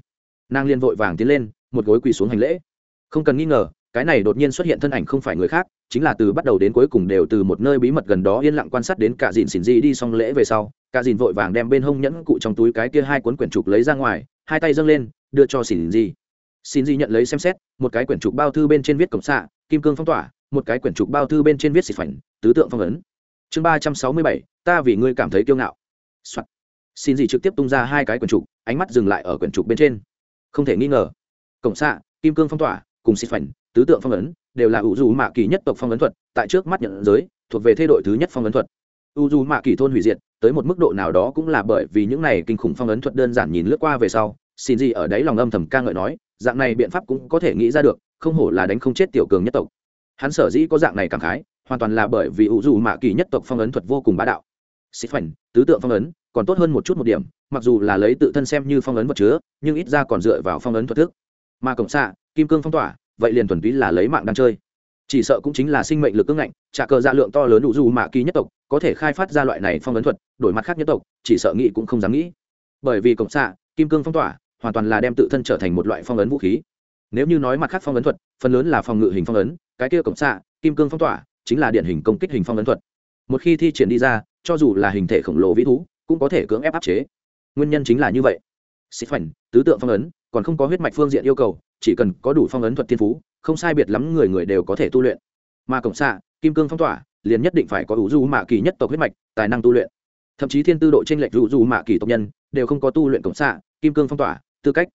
Nàng liền vội vàng tiến lên, một gối quỳ xuống hành lễ. Không cần nghi ngờ, cái này đột nhiên xuất hiện thân ảnh không phải người khác, chính là từ bắt đầu đến cuối cùng đều từ một nơi bí mật gần đó yên lặng quan sát đến cả dìn xỉn di đi xong lễ về sau, cả dìn vội vàng đem bên hông nhẫn cụ trong túi cái kia hai cuốn quyển trục lấy ra ngoài, hai tay dâng lên, đưa cho xỉn di xin di nhận lấy xem xét, một cái quyển trục bao thư bên trên viết cổng xạ, kim cương phong tỏa, một cái quyển trục bao thư bên trên viết xịt phảnh, tứ tượng phong ấn. Chương ba trăm sáu mươi bảy, ta vì ngươi cảm thấy kiêu ngạo、Soạn. xin gì trực tiếp tung ra hai cái quyển trục, ánh mắt dừng lại ở quyển trục bên trên. Không thể nghi ngờ. Cổng xạ, kim cương phong tỏa, cùng xịt phảnh, tứ tượng phong ấn, đều là ủ dù mạ kỳ nhất tộc phong ấn thuật, tại trước mắt nhận giới, thuộc về thay đổi thứ nhất phong ấn thuật. U dù mạ kỳ thôn hủy diệt, tới một mức độ nào đó cũng là bởi vì những này kinh khủng phong ấn thuật đơn giản nhìn lướt qua về sau, xin gì ở đấy lòng âm thầm ca ngợi nói dạng này biện pháp cũng có thể nghĩ ra được, không hổ là đánh không chết tiểu cường nhất tộc. Hắn sở dĩ có dạng này cảm khái, hoàn toàn là bởi vì ủ dù mạ kỳ nhất tộc phong ấn thuật vô cùng bá đạo. Xích phành tứ tượng phong ấn, còn tốt hơn một chút một điểm, mặc dù là lấy tự thân xem như phong ấn vật chứa, nhưng ít ra còn dựa vào phong ấn thuật thức. Mà cổng xạ, kim cương phong tỏa, vậy liền thuần túy là lấy mạng đang chơi. Chỉ sợ cũng chính là sinh mệnh lực ưng ngạnh, trả cờ dạ lượng to lớn đủ dù mạ kỳ nhất tộc, có thể khai phát ra loại này phong ấn thuật, đổi mặt khác nhất tộc, chỉ sợ nghĩ cũng không dám nghĩ. Bởi vì cổng xạ, kim cương phong tỏa hoàn toàn là đem tự thân trở thành một loại phong ấn vũ khí. Nếu như nói mặt khác phong ấn thuật, phần lớn là phòng ngự hình phong ấn, cái kia cổng xạ, kim cương phong tỏa, chính là điển hình công kích hình phong ấn thuật. Một khi thi triển đi ra, cho dù là hình thể khổng lồ vĩ thú, cũng có thể cưỡng ép áp chế. Nguyên nhân chính là như vậy. Xích phảnh tứ tượng phong ấn, còn không có huyết mạch phương diện yêu cầu, chỉ cần có đủ phong ấn thuật thiên phú, không sai biệt lắm người người đều có thể tu luyện. Mà cổng xạ, kim cương phong tỏa, liền nhất định phải có ủ du mạ kỳ nhất tộc huyết mạch, tài năng tu luyện. Thậm chí thiên tư độ trên lệch ủ du mạ kỳ tộc nhân, đều không có tu luyện cổng xạ, kim cương phong tỏa tư cách.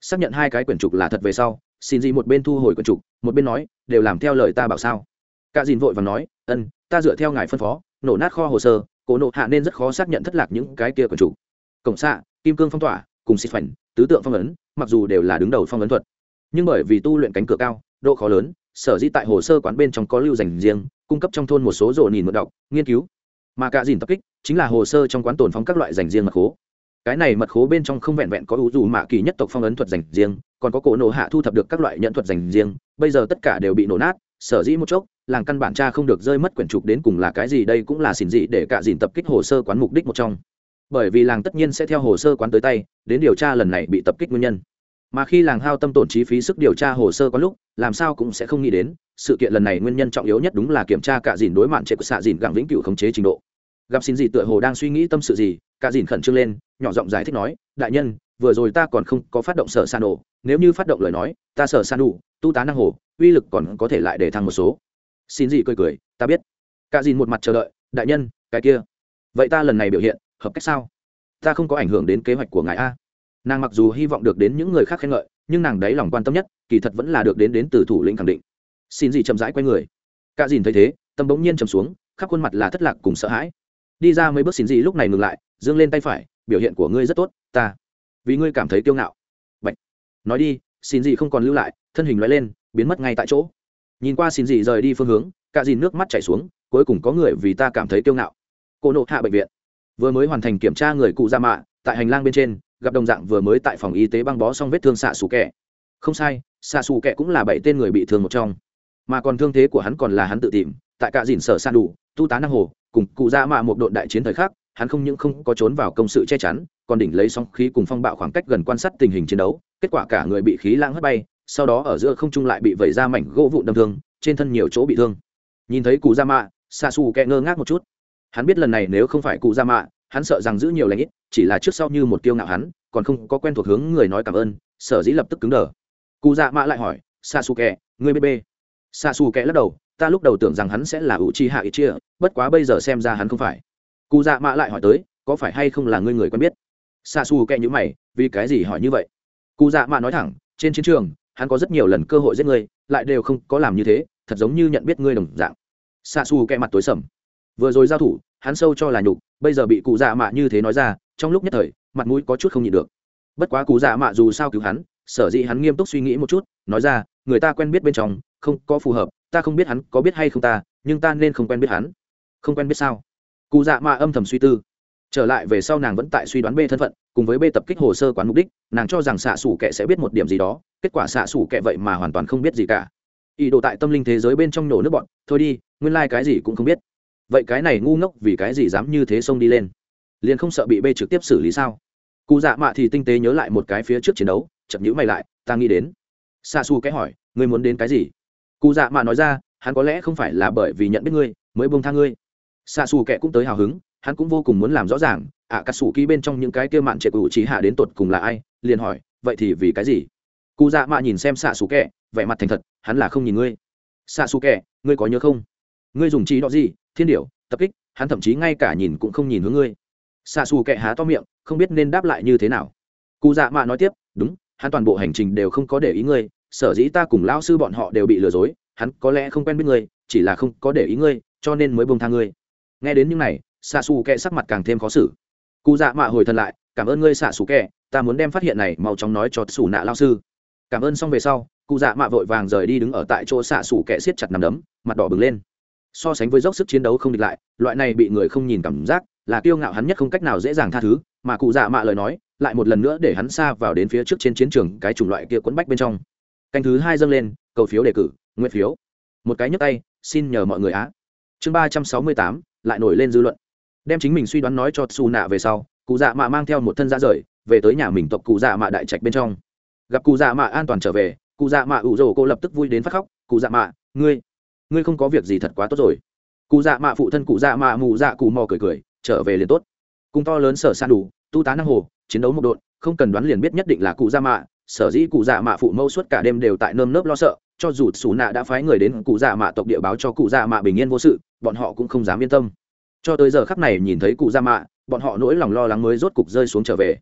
Xác nhận hai cái quyển trục là thật về sau, xin gì một bên thu hồi quyển trục, một bên nói, đều làm theo lời ta bảo sao. Cả dìn vội và nói, ân, ta dựa theo ngài phân phó, nổ nát kho hồ sơ cổ nộ hạ nên rất khó xác nhận thất lạc những cái kia quyển trục. Cổng xạ, kim cương phong tỏa, cùng xịt phảnh, tứ tượng phong ấn, mặc dù đều là đứng đầu phong ấn thuật, nhưng bởi vì tu luyện cánh cửa cao, độ khó lớn, sở dĩ tại hồ sơ quán bên trong có lưu dành riêng, cung cấp trong thôn một số rộ nhìn mượn đọc, nghiên cứu. Mà cả dìn tập kích, chính là hồ sơ trong quán tồn phong các loại dành riêng mật khố cái này mật khố bên trong không vẹn vẹn có ủ dù mạ kỳ nhất tộc phong ấn thuật dành riêng, còn có cổ nổ hạ thu thập được các loại nhận thuật dành riêng, bây giờ tất cả đều bị nổ nát, sở dĩ một chốc, làng căn bản cha không được rơi mất quyển trục đến cùng là cái gì, đây cũng là xỉn dị để cả dìn tập kích hồ sơ quán mục đích một trong. Bởi vì làng tất nhiên sẽ theo hồ sơ quán tới tay, đến điều tra lần này bị tập kích nguyên nhân. Mà khi làng hao tâm tổn chi phí sức điều tra hồ sơ có lúc, làm sao cũng sẽ không nghĩ đến, sự kiện lần này nguyên nhân trọng yếu nhất đúng là kiểm tra cả dìn đối mạn trệ của xạ dìn gặng vĩnh cửu khống chế trình độ gặp xin gì tựa hồ đang suy nghĩ tâm sự gì, cả dìn khẩn trương lên, nhỏ giọng giải thích nói, đại nhân, vừa rồi ta còn không có phát động sở san đồ, nếu như phát động lời nói, ta sở san đủ, tu tá năng hồ, uy lực còn có thể lại để thăng một số. Xin gì cười cười, ta biết. Cả dìn một mặt chờ đợi, đại nhân, cái kia, vậy ta lần này biểu hiện, hợp cách sao? Ta không có ảnh hưởng đến kế hoạch của ngài a. Nàng mặc dù hy vọng được đến những người khác khen ngợi, nhưng nàng đấy lòng quan tâm nhất, kỳ thật vẫn là được đến đến từ thủ lĩnh khẳng định. Xin gì chậm rãi quay người. Cả dìn thấy thế, tâm bỗng nhiên chầm xuống, khắp khuôn mặt là thất lạc cùng sợ hãi đi ra mấy bước xin gì lúc này ngừng lại, dương lên tay phải, biểu hiện của ngươi rất tốt, ta, vì ngươi cảm thấy kiêu ngạo. Bạch. nói đi, xin gì không còn lưu lại, thân hình loại lên, biến mất ngay tại chỗ. Nhìn qua xin gì rời đi phương hướng, cả dìn nước mắt chảy xuống, cuối cùng có người vì ta cảm thấy kiêu ngạo. Cô nộ hạ bệnh viện. Vừa mới hoàn thành kiểm tra người cụ ra mạ, tại hành lang bên trên, gặp đồng dạng vừa mới tại phòng y tế băng bó xong vết thương xạ xù kẹ. Không sai, xạ xù kẹ cũng là bảy tên người bị thương một trong. Mà còn thương thế của hắn còn là hắn tự tìm, tại cả dìn sở san đủ, tu tá năng hồ cùng cụ ra mạ một đội đại chiến thời khắc, hắn không những không có trốn vào công sự che chắn, còn đỉnh lấy sóng khí cùng phong bạo khoảng cách gần quan sát tình hình chiến đấu, kết quả cả người bị khí lãng hất bay, sau đó ở giữa không trung lại bị vẩy ra mảnh gỗ vụn đâm thương, trên thân nhiều chỗ bị thương. Nhìn thấy cụ ra mạ xa xù kẹ ngơ ngác một chút. Hắn biết lần này nếu không phải cụ ra mạ, hắn sợ rằng giữ nhiều lãnh ít, chỉ là trước sau như một kiêu ngạo hắn, còn không có quen thuộc hướng người nói cảm ơn, sở dĩ lập tức cứng đờ. Cụ dạ mạ lại hỏi xa xù kẹ ngươi bê bê? Xa xù kẹ lắc đầu ta lúc đầu tưởng rằng hắn sẽ là ủ chi hạ ít chia bất quá bây giờ xem ra hắn không phải. Cụ dạ mạ lại hỏi tới, có phải hay không là ngươi người quen biết? Sa su kẹ nhữ mày, vì cái gì hỏi như vậy? Cụ dạ mạ nói thẳng, trên chiến trường, hắn có rất nhiều lần cơ hội giết ngươi, lại đều không có làm như thế, thật giống như nhận biết ngươi đồng dạng. Sa su kẹ mặt tối sầm. Vừa rồi giao thủ, hắn sâu cho là nhục, bây giờ bị cụ dạ mạ như thế nói ra, trong lúc nhất thời, mặt mũi có chút không nhịn được. Bất quá cụ dạ mạ dù sao cứu hắn, sở dĩ hắn nghiêm túc suy nghĩ một chút, nói ra, người ta quen biết bên trong, không có phù hợp ta không biết hắn có biết hay không ta, nhưng ta nên không quen biết hắn. Không quen biết sao? Cụ dạ mạ âm thầm suy tư. Trở lại về sau nàng vẫn tại suy đoán b thân phận, cùng với b tập kích hồ sơ quán mục đích, nàng cho rằng xạ xủ kệ sẽ biết một điểm gì đó, kết quả xạ xủ kệ vậy mà hoàn toàn không biết gì cả. Ý đồ tại tâm linh thế giới bên trong nổ nước bọn, thôi đi, nguyên lai、like、cái gì cũng không biết. Vậy cái này ngu ngốc vì cái gì dám như thế xông đi lên? Liền không sợ bị bê trực tiếp xử lý sao? Cụ dạ mạ thì tinh tế nhớ lại một cái phía trước chiến đấu, chậm nhữ mày lại, ta nghĩ đến. Xa xù cái hỏi, ngươi muốn đến cái gì? Cụ dạ mạ nói ra hắn có lẽ không phải là bởi vì nhận biết ngươi mới bông tha ngươi. Xạ xù kệ cũng tới hào hứng hắn cũng vô cùng muốn làm rõ ràng ạ à, cà sủ ký bên trong những cái kia mạn trệ cụ trí hạ đến tột cùng là ai liền hỏi vậy thì vì cái gì? Cụ dạ mạ nhìn xem xạ xù kệ vẻ mặt thành thật hắn là không nhìn ngươi. Xạ xù kệ ngươi có nhớ không? Ngươi dùng trí đó gì? Thiên điểu tập kích hắn thậm chí ngay cả nhìn cũng không nhìn hướng ngươi. Xạ xù kệ há to miệng không biết nên đáp lại như thế nào. Cụ dạ mạ nói tiếp đúng hắn toàn bộ hành trình đều không có để ý ngươi sở dĩ ta cùng lão sư bọn họ đều bị lừa dối, hắn có lẽ không quen biết ngươi, chỉ là không có để ý ngươi, cho nên mới bông tha ngươi. Nghe đến những này xạ xù kệ sắc mặt càng thêm khó xử. Cụ dạ mạ hồi thần lại, cảm ơn ngươi xạ xù kệ ta muốn đem phát hiện này mau chóng nói cho xù nạ lao sư. Cảm ơn xong về sau cụ dạ mạ vội vàng rời đi đứng ở tại chỗ xạ xù kệ siết chặt nằm đấm, mặt đỏ bừng lên. So sánh với dốc sức chiến đấu không địch lại, loại này bị người không nhìn cảm giác là kiêu ngạo hắn nhất không cách nào dễ dàng tha thứ, mà cụ dạ mạ lời nói lại một lần nữa để hắn xa vào đến phía trước trên chiến trường cái chủng loại kia quấn bách bên trong canh thứ hai dâng lên, cầu phiếu đề cử, nguyện phiếu. Một cái nhấp tay, xin nhờ mọi người á. Chương ba trăm sáu mươi tám, lại nổi lên dư luận. Đem chính mình suy đoán nói cho xù nạ về sau, cụ dạ mạ mang theo một thân ra rời, về tới nhà mình tộc cụ dạ mạ đại trạch bên trong. Gặp cụ dạ mạ an toàn trở về, cụ dạ mạ ủ rồ cô lập tức vui đến phát khóc, cụ dạ mạ, ngươi ngươi không có việc gì thật quá tốt rồi. Cụ dạ mạ phụ thân cụ dạ mạ mù dạ cụ mò cười cười, trở về liền tốt. Cung to lớn sở san đủ, tu tá năng hồ, chiến đấu một đội không cần đoán liền biết nhất định là cụ dạ mạ sở dĩ cụ dạ mạ phụ mâu suốt cả đêm đều tại nơm nớp lo sợ, cho dù xù nạ đã phái người đến cụ dạ mạ tộc địa báo cho cụ dạ mạ bình yên vô sự, bọn họ cũng không dám yên tâm. Cho tới giờ khắc này nhìn thấy cụ dạ mạ, bọn họ nỗi lòng lo lắng mới rốt cục rơi xuống trở về.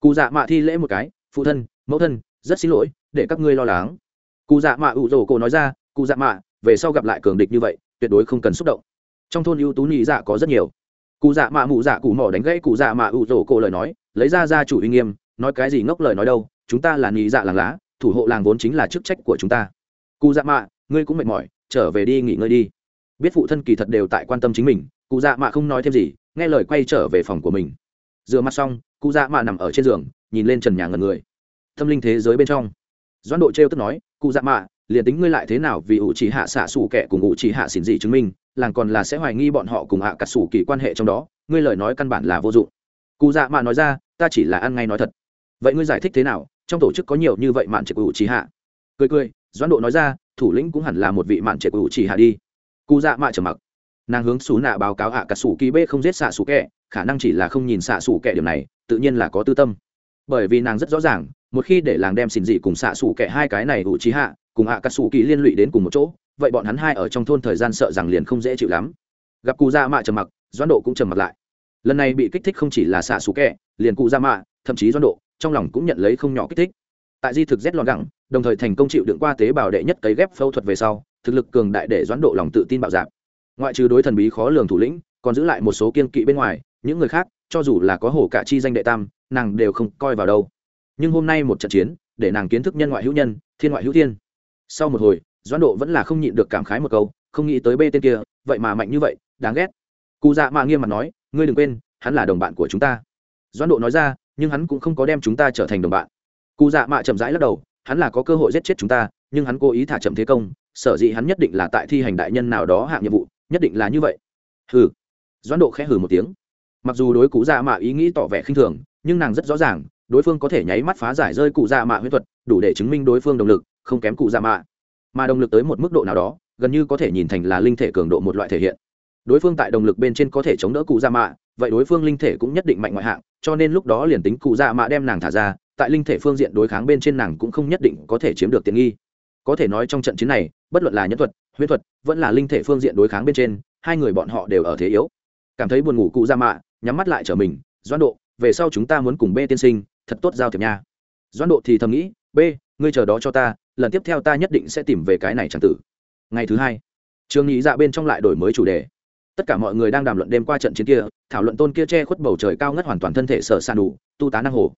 Cụ dạ mạ thi lễ một cái, phụ thân, mẫu thân, rất xin lỗi, để các ngươi lo lắng. Cụ dạ mạ ủ rồ cổ nói ra, cụ dạ mạ, về sau gặp lại cường địch như vậy, tuyệt đối không cần xúc động. Trong thôn ưu tú nhị dạ có rất nhiều. Cụ dạ mạ mụ dạ cụ mỏ đánh gãy cụ dạ mạ ủ rồ cổ lời nói, lấy ra ra chủ uy nghiêm, nói cái gì ngốc lời nói đâu chúng ta là nhị dạ làng lá, thủ hộ làng vốn chính là chức trách của chúng ta. Cụ dạ mạ, ngươi cũng mệt mỏi, trở về đi nghỉ ngơi đi. Biết phụ thân kỳ thật đều tại quan tâm chính mình, cụ dạ mạ không nói thêm gì, nghe lời quay trở về phòng của mình. Rửa mặt xong, cụ dạ mạ nằm ở trên giường, nhìn lên trần nhà ngần người. Tâm linh thế giới bên trong. Doãn độ trêu tức nói, cụ dạ mạ, liền tính ngươi lại thế nào vì ủ chỉ hạ xạ xù kẻ cùng ủ chỉ hạ xỉn dị chứng minh, làng còn là sẽ hoài nghi bọn họ cùng hạ cắt xù kỳ quan hệ trong đó, ngươi lời nói căn bản là vô dụng. Cụ dạ mạ nói ra, ta chỉ là ăn ngay nói thật. Vậy ngươi giải thích thế nào? Trong tổ chức có nhiều như vậy mạn trệ của ủ chỉ hạ. Cười cười, doãn độ nói ra, thủ lĩnh cũng hẳn là một vị mạn trệ của ủ chỉ hạ đi. Cụ dạ mạ trầm mặc. Nàng hướng xú nạ báo cáo hạ cả xù kỳ bê không giết xạ xù kẹ khả năng chỉ là không nhìn xạ xù kẹ điểm này, tự nhiên là có tư tâm. Bởi vì nàng rất rõ ràng, một khi để làng đem xin dị cùng xạ xù kẹ hai cái này ủ trí hạ, cùng hạ cả xù kỳ liên lụy đến cùng một chỗ, vậy bọn hắn hai ở trong thôn thời gian sợ rằng liền không dễ chịu lắm. Gặp cụ dạ mạ trầm mặc, doãn độ cũng trầm mặc lại. Lần này bị kích thích không chỉ là xạ xù kẹ liền cụ dạ mạ, thậm chí doãn độ trong lòng cũng nhận lấy không nhỏ kích thích. Tại di thực rét lọt gẳng đồng thời thành công chịu đựng qua tế bào đệ nhất cấy ghép phẫu thuật về sau, thực lực cường đại để doãn độ lòng tự tin bạo dạp ngoại trừ đối thần bí khó lường thủ lĩnh, còn giữ lại một số kiên kỵ bên ngoài, những người khác, cho dù là có hổ cả chi danh đệ tam, nàng đều không coi vào đâu. Nhưng hôm nay một trận chiến, để nàng kiến thức nhân ngoại hữu nhân, thiên ngoại hữu thiên. Sau một hồi, doãn độ vẫn là không nhịn được cảm khái một câu, không nghĩ tới bê tên kia, vậy mà mạnh như vậy, đáng ghét. Cụ dạ mạ nghiêm mặt nói, ngươi đừng quên, hắn là đồng bạn của chúng ta. Doãn độ nói ra nhưng hắn cũng không có đem chúng ta trở thành đồng bạn. Cụ dạ mạ chậm rãi lắc đầu, hắn là có cơ hội giết chết chúng ta, nhưng hắn cố ý thả chậm thế công, sở dĩ hắn nhất định là tại thi hành đại nhân nào đó hạng nhiệm vụ, nhất định là như vậy. Hừ. Doãn độ khẽ hừ một tiếng. Mặc dù đối cụ dạ mạ ý nghĩ tỏ vẻ khinh thường, nhưng nàng rất rõ ràng, đối phương có thể nháy mắt phá giải rơi cụ dạ mạ huyết thuật, đủ để chứng minh đối phương động lực, không kém cụ dạ mạ. Mà động lực tới một mức độ nào đó, gần như có thể nhìn thành là linh thể cường độ một loại thể hiện đối phương tại đồng lực bên trên có thể chống đỡ cụ dạ mạ, vậy đối phương linh thể cũng nhất định mạnh ngoại hạng, cho nên lúc đó liền tính cụ dạ mạ đem nàng thả ra, tại linh thể phương diện đối kháng bên trên nàng cũng không nhất định có thể chiếm được tiện nghi. Có thể nói trong trận chiến này, bất luận là nhân thuật huyết thuật, vẫn là linh thể phương diện đối kháng bên trên, hai người bọn họ đều ở thế yếu. Cảm thấy buồn ngủ cụ ra mạ, nhắm mắt lại trở mình, doãn độ, về sau chúng ta muốn cùng b tiên sinh, thật tốt giao thiệp nha. Doãn độ thì thầm nghĩ, b, ngươi chờ đó cho ta, lần tiếp theo ta nhất định sẽ tìm về cái này tràng tử. Ngày thứ hai trường nghĩ dạ bên trong lại đổi mới chủ đề tất cả mọi người đang đàm luận đêm qua trận chiến kia, thảo luận tôn kia che khuất bầu trời cao ngất hoàn toàn thân thể sở sàn đủ tu tá năng hồ.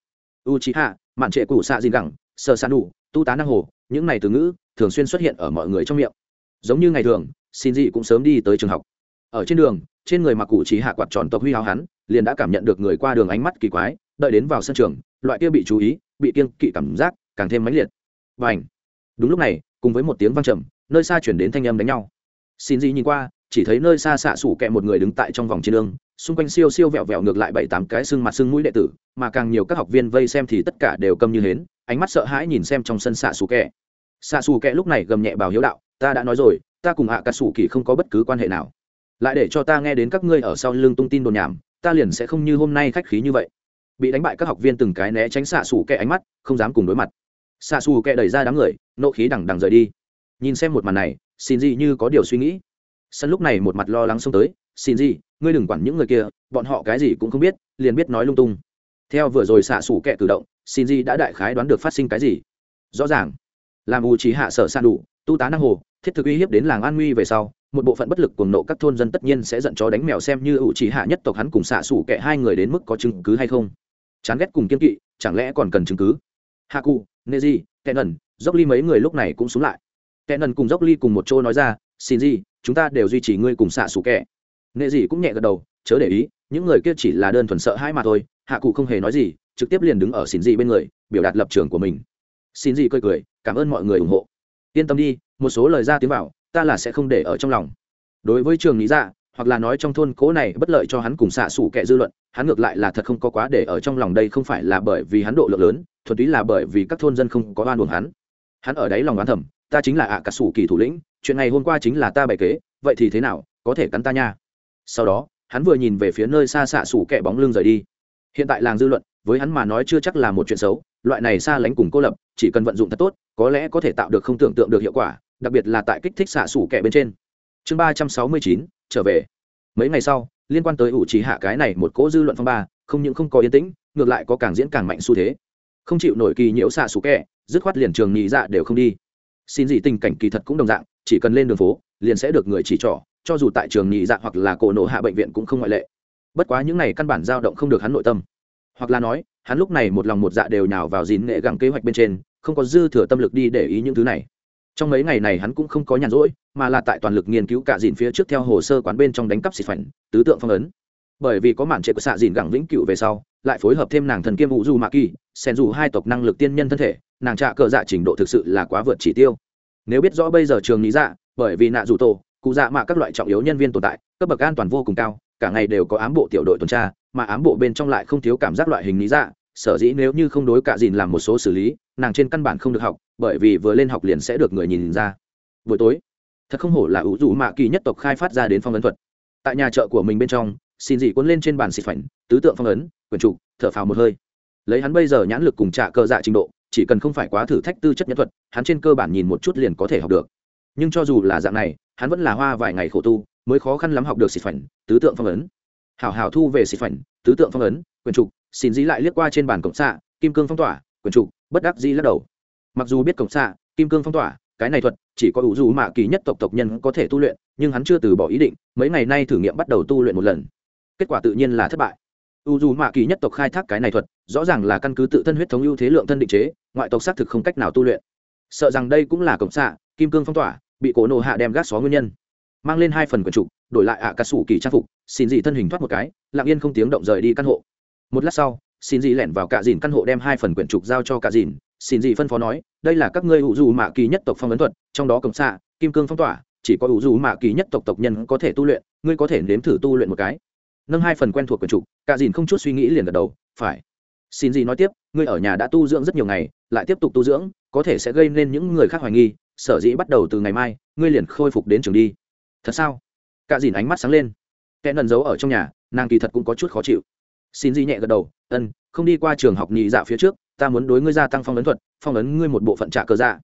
U trí hạ mạn trệ cũ xạ dìn gẳng, sở sàn đủ tu tá năng hồ, những này từ ngữ thường xuyên xuất hiện ở mọi người trong miệng. Giống như ngày thường xin dị cũng sớm đi tới trường học. Ở trên đường, trên người mặc cụ trí hạ quạt tròn tộc huy hào hắn, liền đã cảm nhận được người qua đường ánh mắt kỳ quái, đợi đến vào sân trường, loại kia bị chú ý, bị kiêng kỵ cảm giác càng thêm mãnh liệt. Và ảnh đúng lúc này, cùng với một tiếng vang trầm, nơi xa chuyển đến thanh âm đánh nhau. Xin dị nhìn qua chỉ thấy nơi xa xạ sủ kẹ một người đứng tại trong vòng chiến đương xung quanh siêu siêu vẹo vẹo ngược lại bảy tám cái xương mặt xương mũi đệ tử, mà càng nhiều các học viên vây xem thì tất cả đều câm như hến, ánh mắt sợ hãi nhìn xem trong sân xạ sủ kẹ. Xạ sủ kẹ lúc này gầm nhẹ bảo hiếu đạo, ta đã nói rồi, ta cùng hạ cà sủ kỳ không có bất cứ quan hệ nào. Lại để cho ta nghe đến các ngươi ở sau lưng tung tin đồn nhảm, ta liền sẽ không như hôm nay khách khí như vậy. Bị đánh bại các học viên từng cái né tránh xạ xù kẹ ánh mắt, không dám cùng đối mặt. Xạ xù kẹ đẩy ra đám người, nộ khí đằng đằng rời đi. Nhìn xem một màn này xin gì như có điều suy nghĩ sân lúc này một mặt lo lắng xông tới, xin gì, ngươi đừng quản những người kia, bọn họ cái gì cũng không biết, liền biết nói lung tung. Theo vừa rồi xạ xủ kẹ cử động, xin gì đã đại khái đoán được phát sinh cái gì. Rõ ràng, làm u trí hạ sở san đủ, tu tá năng hồ, thiết thực uy hiếp đến làng an nguy về sau, một bộ phận bất lực cuồng nộ các thôn dân tất nhiên sẽ giận chó đánh mèo xem như ủ trí hạ nhất tộc hắn cùng xạ xủ kẹ hai người đến mức có chứng cứ hay không. Chán ghét cùng kiên kỵ, chẳng lẽ còn cần chứng cứ? Hạ cụ, nê di tệ nần, dốc ly mấy người lúc này cũng xuống lại. Tệ nần cùng dốc ly cùng một chỗ nói ra, xin gì chúng ta đều duy trì ngươi cùng xạ xù kẹ nệ dị cũng nhẹ gật đầu, chớ để ý, những người kia chỉ là đơn thuần sợ hai mà thôi, hạ cụ không hề nói gì, trực tiếp liền đứng ở xin dị bên người, biểu đạt lập trường của mình. Xin dị cười cười, cảm ơn mọi người ủng hộ. Yên tâm đi, một số lời ra tiếng vào, ta là sẽ không để ở trong lòng. Đối với trường lý dạ hoặc là nói trong thôn cố này bất lợi cho hắn cùng xạ xủ kẻ dư luận, hắn ngược lại là thật không có quá để ở trong lòng đây không phải là bởi vì hắn độ lượng lớn, thuần túy là bởi vì các thôn dân không có oan buồn hắn. Hắn ở đấy lòng oán thầm ta chính là ạ cả sủ kỳ thủ lĩnh, chuyện này hôm qua chính là ta bày kế, vậy thì thế nào, có thể cắn ta nha. Sau đó, hắn vừa nhìn về phía nơi xa xạ sủ kẹ bóng lưng rời đi. Hiện tại làng dư luận, với hắn mà nói chưa chắc là một chuyện xấu, loại này xa lánh cùng cô lập, chỉ cần vận dụng thật tốt, có lẽ có thể tạo được không tưởng tượng được hiệu quả, đặc biệt là tại kích thích xạ sủ kẻ bên trên. Chương ba trăm sáu mươi chín, trở về. Mấy ngày sau, liên quan tới ủ trí hạ cái này một cỗ dư luận phong ba, không những không có yên tĩnh, ngược lại có càng diễn càng mạnh xu thế. Không chịu nổi kỳ nhiễu xạ sủ kẻ, dứt khoát liền trường nhị dạ đều không đi xin gì tình cảnh kỳ thật cũng đồng dạng, chỉ cần lên đường phố, liền sẽ được người chỉ trỏ, cho dù tại trường nhị dạ hoặc là cổ nộ hạ bệnh viện cũng không ngoại lệ. Bất quá những này căn bản dao động không được hắn nội tâm. Hoặc là nói, hắn lúc này một lòng một dạ đều nhào vào dìn nghệ gẳng kế hoạch bên trên, không có dư thừa tâm lực đi để ý những thứ này. Trong mấy ngày này hắn cũng không có nhàn rỗi, mà là tại toàn lực nghiên cứu cả dìn phía trước theo hồ sơ quán bên trong đánh cắp xịt phảnh tứ tượng phong ấn bởi vì có màn trệ của xạ dìn gẳng vĩnh cựu về sau, lại phối hợp thêm nàng thần kiêm vũ du mạ kỳ, xen dù hai tộc năng lực tiên nhân thân thể, nàng trạ cờ dạ trình độ thực sự là quá vượt chỉ tiêu. Nếu biết rõ bây giờ trường lý dạ bởi vì nạ dù tổ, cụ dạ mạ các loại trọng yếu nhân viên tồn tại, cấp bậc an toàn vô cùng cao, cả ngày đều có ám bộ tiểu đội tuần tra, mà ám bộ bên trong lại không thiếu cảm giác loại hình lý dạ sở dĩ nếu như không đối cả dìn làm một số xử lý, nàng trên căn bản không được học, bởi vì vừa lên học liền sẽ được người nhìn ra. Buổi tối, thật không hổ là ủ dù mạ kỳ nhất tộc khai phát ra đến phong ấn thuật. Tại nhà chợ của mình bên trong xin dị cuốn lên trên bàn xịt phảnh, tứ tượng phong ấn, quyển trục thở phào một hơi. Lấy hắn bây giờ nhãn lực cùng trả cơ dạ trình độ, chỉ cần không phải quá thử thách tư chất nhân thuật, hắn trên cơ bản nhìn một chút liền có thể học được. Nhưng cho dù là dạng này, hắn vẫn là hoa vài ngày khổ tu, mới khó khăn lắm học được xịt phảnh, tứ tượng phong ấn. Hảo hảo thu về xịt phảnh, tứ tượng phong ấn, quyển trục xin dĩ lại liếc qua trên bàn cổng xạ, kim cương phong tỏa, quyển trục bất đắc dĩ lắc đầu. Mặc dù biết cổng xạ, kim cương phong tỏa, cái này thuật, chỉ có ủ dù mạ kỳ nhất tộc tộc nhân có thể tu luyện, nhưng hắn chưa từ bỏ ý định, mấy ngày nay thử nghiệm bắt đầu tu luyện một lần kết quả tự nhiên là thất bại. U dù mạ kỳ nhất tộc khai thác cái này thuật, rõ ràng là căn cứ tự thân huyết thống ưu thế lượng thân định chế, ngoại tộc xác thực không cách nào tu luyện. Sợ rằng đây cũng là cộng xạ, kim cương phong tỏa, bị cổ nộ hạ đem gác xó nguyên nhân. Mang lên hai phần quần trục, đổi lại ạ à cà sủ kỳ trang phục, xin dị thân hình thoát một cái, lặng yên không tiếng động rời đi căn hộ. Một lát sau, xin dị lẻn vào cạ dìn căn hộ đem hai phần quyển trục giao cho cạ dìn. Xin dị phân phó nói, đây là các ngươi hữu dù mạ kỳ nhất tộc phong ấn thuật, trong đó cộng xạ, kim cương phong tỏa, chỉ có hữu dù mạ kỳ nhất tộc tộc nhân có thể tu luyện, ngươi có thể nếm thử tu luyện một cái nâng hai phần quen thuộc quyển trục Cả dìn không chút suy nghĩ liền gật đầu, phải. Xin gì nói tiếp, ngươi ở nhà đã tu dưỡng rất nhiều ngày, lại tiếp tục tu dưỡng, có thể sẽ gây nên những người khác hoài nghi, sở dĩ bắt đầu từ ngày mai, ngươi liền khôi phục đến trường đi. Thật sao? Cả dìn ánh mắt sáng lên. Kẽ nần giấu ở trong nhà, nàng kỳ thật cũng có chút khó chịu. Xin gì nhẹ gật đầu, ân, không đi qua trường học nhị dạ phía trước, ta muốn đối ngươi gia tăng phong ấn thuật, phong ấn ngươi một bộ phận trả cơ dạ.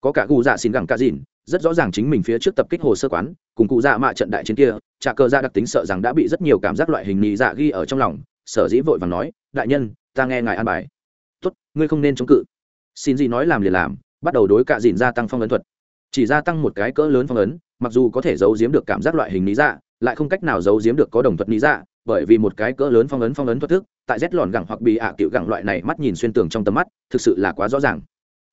Có cả cụ dạ xin gẳng Cả dìn rất rõ ràng chính mình phía trước tập kích hồ sơ quán, cùng cụ dạ mạ trận đại chiến kia trà cơ ra đặc tính sợ rằng đã bị rất nhiều cảm giác loại hình nhị dạ ghi ở trong lòng, sở dĩ vội vàng nói, đại nhân, ta nghe ngài an bài. Tốt, ngươi không nên chống cự. Xin gì nói làm liền làm, bắt đầu đối cả dìn gia tăng phong ấn thuật. Chỉ gia tăng một cái cỡ lớn phong ấn, mặc dù có thể giấu giếm được cảm giác loại hình lý dạ lại không cách nào giấu giếm được có đồng thuật lý dạ bởi vì một cái cỡ lớn phong ấn phong ấn thuật thức, tại rét lòn gẳng hoặc bị ạ à tiểu gẳng loại này mắt nhìn xuyên tường trong tầm mắt, thực sự là quá rõ ràng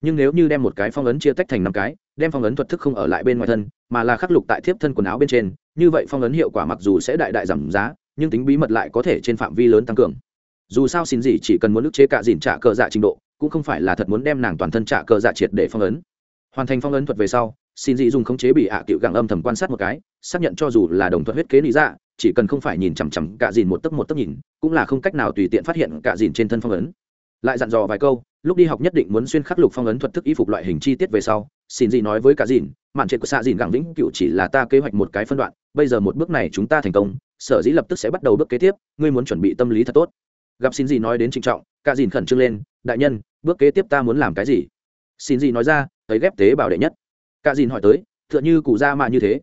nhưng nếu như đem một cái phong ấn chia tách thành năm cái, đem phong ấn thuật thức không ở lại bên ngoài thân, mà là khắc lục tại thiếp thân quần áo bên trên, như vậy phong ấn hiệu quả mặc dù sẽ đại đại giảm giá, nhưng tính bí mật lại có thể trên phạm vi lớn tăng cường. Dù sao xin gì chỉ cần muốn ức chế cả dìn trả cờ dạ trình độ, cũng không phải là thật muốn đem nàng toàn thân trả cờ dạ triệt để phong ấn. Hoàn thành phong ấn thuật về sau, xin dị dùng khống chế bị hạ à cựu gặng âm thầm quan sát một cái, xác nhận cho dù là đồng thuật huyết kế lý dạ chỉ cần không phải nhìn chằm chằm cả dìn một tấc một tấc nhìn, cũng là không cách nào tùy tiện phát hiện cả dìn trên thân phong ấn. Lại dặn dò vài câu lúc đi học nhất định muốn xuyên khắc lục phong ấn thuật thức y phục loại hình chi tiết về sau, xin dị nói với cả dìn, mạn trệ của xạ dìn gẳng vĩnh cựu chỉ là ta kế hoạch một cái phân đoạn, bây giờ một bước này chúng ta thành công, sở dĩ lập tức sẽ bắt đầu bước kế tiếp, ngươi muốn chuẩn bị tâm lý thật tốt. Gặp xin dị nói đến trịnh trọng, cả dìn khẩn trương lên, đại nhân, bước kế tiếp ta muốn làm cái gì? Xin dị nói ra, thấy ghép tế bào đệ nhất. Cả dìn hỏi tới, tựa như cụ già mạ như thế.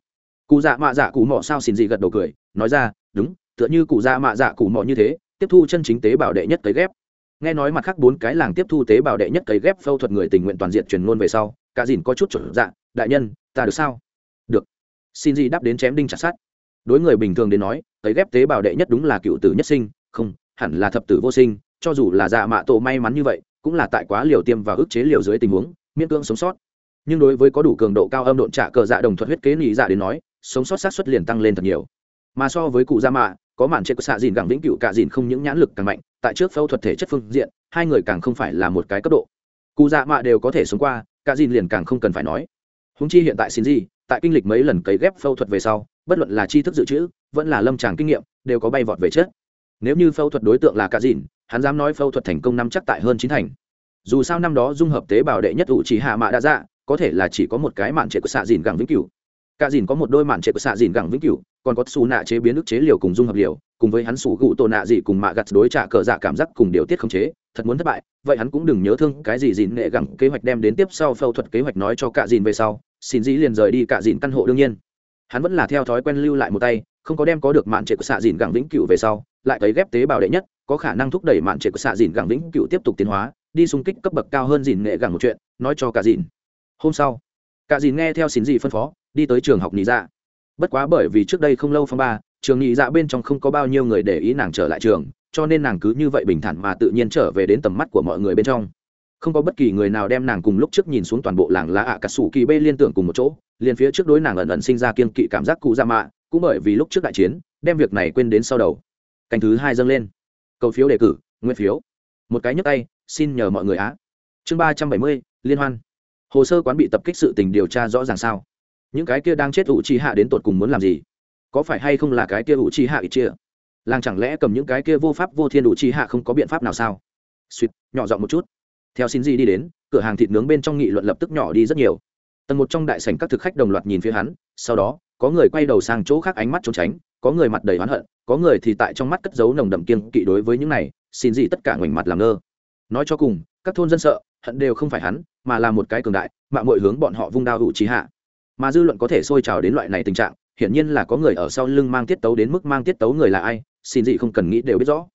Cụ dạ mạ dạ cụ mọ sao xin gì gật đầu cười, nói ra, đúng, tựa như cụ dạ mạ dạ cụ mọ như thế, tiếp thu chân chính tế bào đệ nhất tới ghép nghe nói mặt khác bốn cái làng tiếp thu tế bào đệ nhất cấy ghép phẫu thuật người tình nguyện toàn diện truyền ngôn về sau, cả dìn có chút chuẩn dạ đại nhân, ta được sao? Được. Xin gì đáp đến chém đinh chặt sát đối người bình thường đến nói, cấy ghép tế bào đệ nhất đúng là cựu tử nhất sinh, không, hẳn là thập tử vô sinh, cho dù là dạ mạ tổ may mắn như vậy, cũng là tại quá liều tiêm và ức chế liều dưới tình huống, miễn cưỡng sống sót. Nhưng đối với có đủ cường độ cao âm độn trả cờ dạ đồng thuật huyết kế nỉ dạ đến nói, sống sót sát xuất liền tăng lên thật nhiều. Mà so với cụ dạ mạ có màn trên của xạ dìn gẳng vĩnh cựu cả dìn không những nhãn lực càng mạnh, tại trước phẫu thuật thể chất phương diện, hai người càng không phải là một cái cấp độ. Cụ dạ mạ đều có thể sống qua, cả dìn liền càng không cần phải nói. Húng chi hiện tại xin gì, tại kinh lịch mấy lần cấy ghép phẫu thuật về sau, bất luận là tri thức dự trữ, vẫn là lâm tràng kinh nghiệm, đều có bay vọt về chết nếu như phẫu thuật đối tượng là cả dìn, hắn dám nói phẫu thuật thành công năm chắc tại hơn chín thành. Dù sao năm đó dung hợp tế bào đệ nhất ủ chỉ hạ mạ đã dạ có thể là chỉ có một cái mạn trệ của xạ dìn gẳng vĩnh cửu. Cả dìn có một đôi mạn trệ của xạ dìn gẳng vĩnh cửu còn có xù nạ chế biến ức chế liều cùng dung hợp liều, cùng với hắn sủ gụ tổ nạ gì cùng mạ gặt đối trả cờ dạ cảm giác cùng điều tiết khống chế, thật muốn thất bại. Vậy hắn cũng đừng nhớ thương cái gì dìn nghệ gẳng kế hoạch đem đến tiếp sau phẫu thuật kế hoạch nói cho cả dìn về sau. Xin dĩ liền rời đi cả dìn căn hộ đương nhiên. Hắn vẫn là theo thói quen lưu lại một tay, không có đem có được mạn trệ của xạ dìn gẳng vĩnh cửu về sau, lại thấy ghép tế bào đệ nhất, có khả năng thúc đẩy mạn trệ của xạ dìn gẳng vĩnh cửu tiếp tục tiến hóa, đi xung kích cấp bậc cao hơn dìn nghệ gẳng một chuyện, nói cho cả dìn. Hôm sau cả dìn nghe theo xin dị phân phó, đi tới trường học nhị dạ bất quá bởi vì trước đây không lâu phong ba, trường nhị dạ bên trong không có bao nhiêu người để ý nàng trở lại trường, cho nên nàng cứ như vậy bình thản mà tự nhiên trở về đến tầm mắt của mọi người bên trong. Không có bất kỳ người nào đem nàng cùng lúc trước nhìn xuống toàn bộ làng lá ạ cả sủ kỳ bê liên tưởng cùng một chỗ, liền phía trước đối nàng ẩn ẩn sinh ra kiên kỵ cảm giác cụ ra mạ, cũng bởi vì lúc trước đại chiến, đem việc này quên đến sau đầu. Canh thứ hai dâng lên. Cầu phiếu đề cử, nguyên phiếu. Một cái nhấp tay, xin nhờ mọi người á. Chương ba trăm bảy mươi, liên hoan. Hồ sơ quán bị tập kích sự tình điều tra rõ ràng sao? Những cái kia đang chết ủ trì hạ đến tột cùng muốn làm gì? Có phải hay không là cái kia ủ trì hạ ít chia? Làng chẳng lẽ cầm những cái kia vô pháp vô thiên ủ trì hạ không có biện pháp nào sao? Suýt, nhỏ giọng một chút. Theo xin gì đi đến, cửa hàng thịt nướng bên trong nghị luận lập tức nhỏ đi rất nhiều. Tầng một trong đại sảnh các thực khách đồng loạt nhìn phía hắn, sau đó, có người quay đầu sang chỗ khác ánh mắt trốn tránh, có người mặt đầy oán hận, có người thì tại trong mắt cất giấu nồng đậm kiên kỵ đối với những này, xin gì tất cả ngoảnh mặt làm ngơ. Nói cho cùng, các thôn dân sợ, hận đều không phải hắn, mà là một cái cường đại mạng mọi hướng bọn họ vung đao hữu trí hạ mà dư luận có thể sôi trào đến loại này tình trạng, hiển nhiên là có người ở sau lưng mang tiết tấu đến mức mang tiết tấu người là ai xin gì không cần nghĩ đều biết rõ.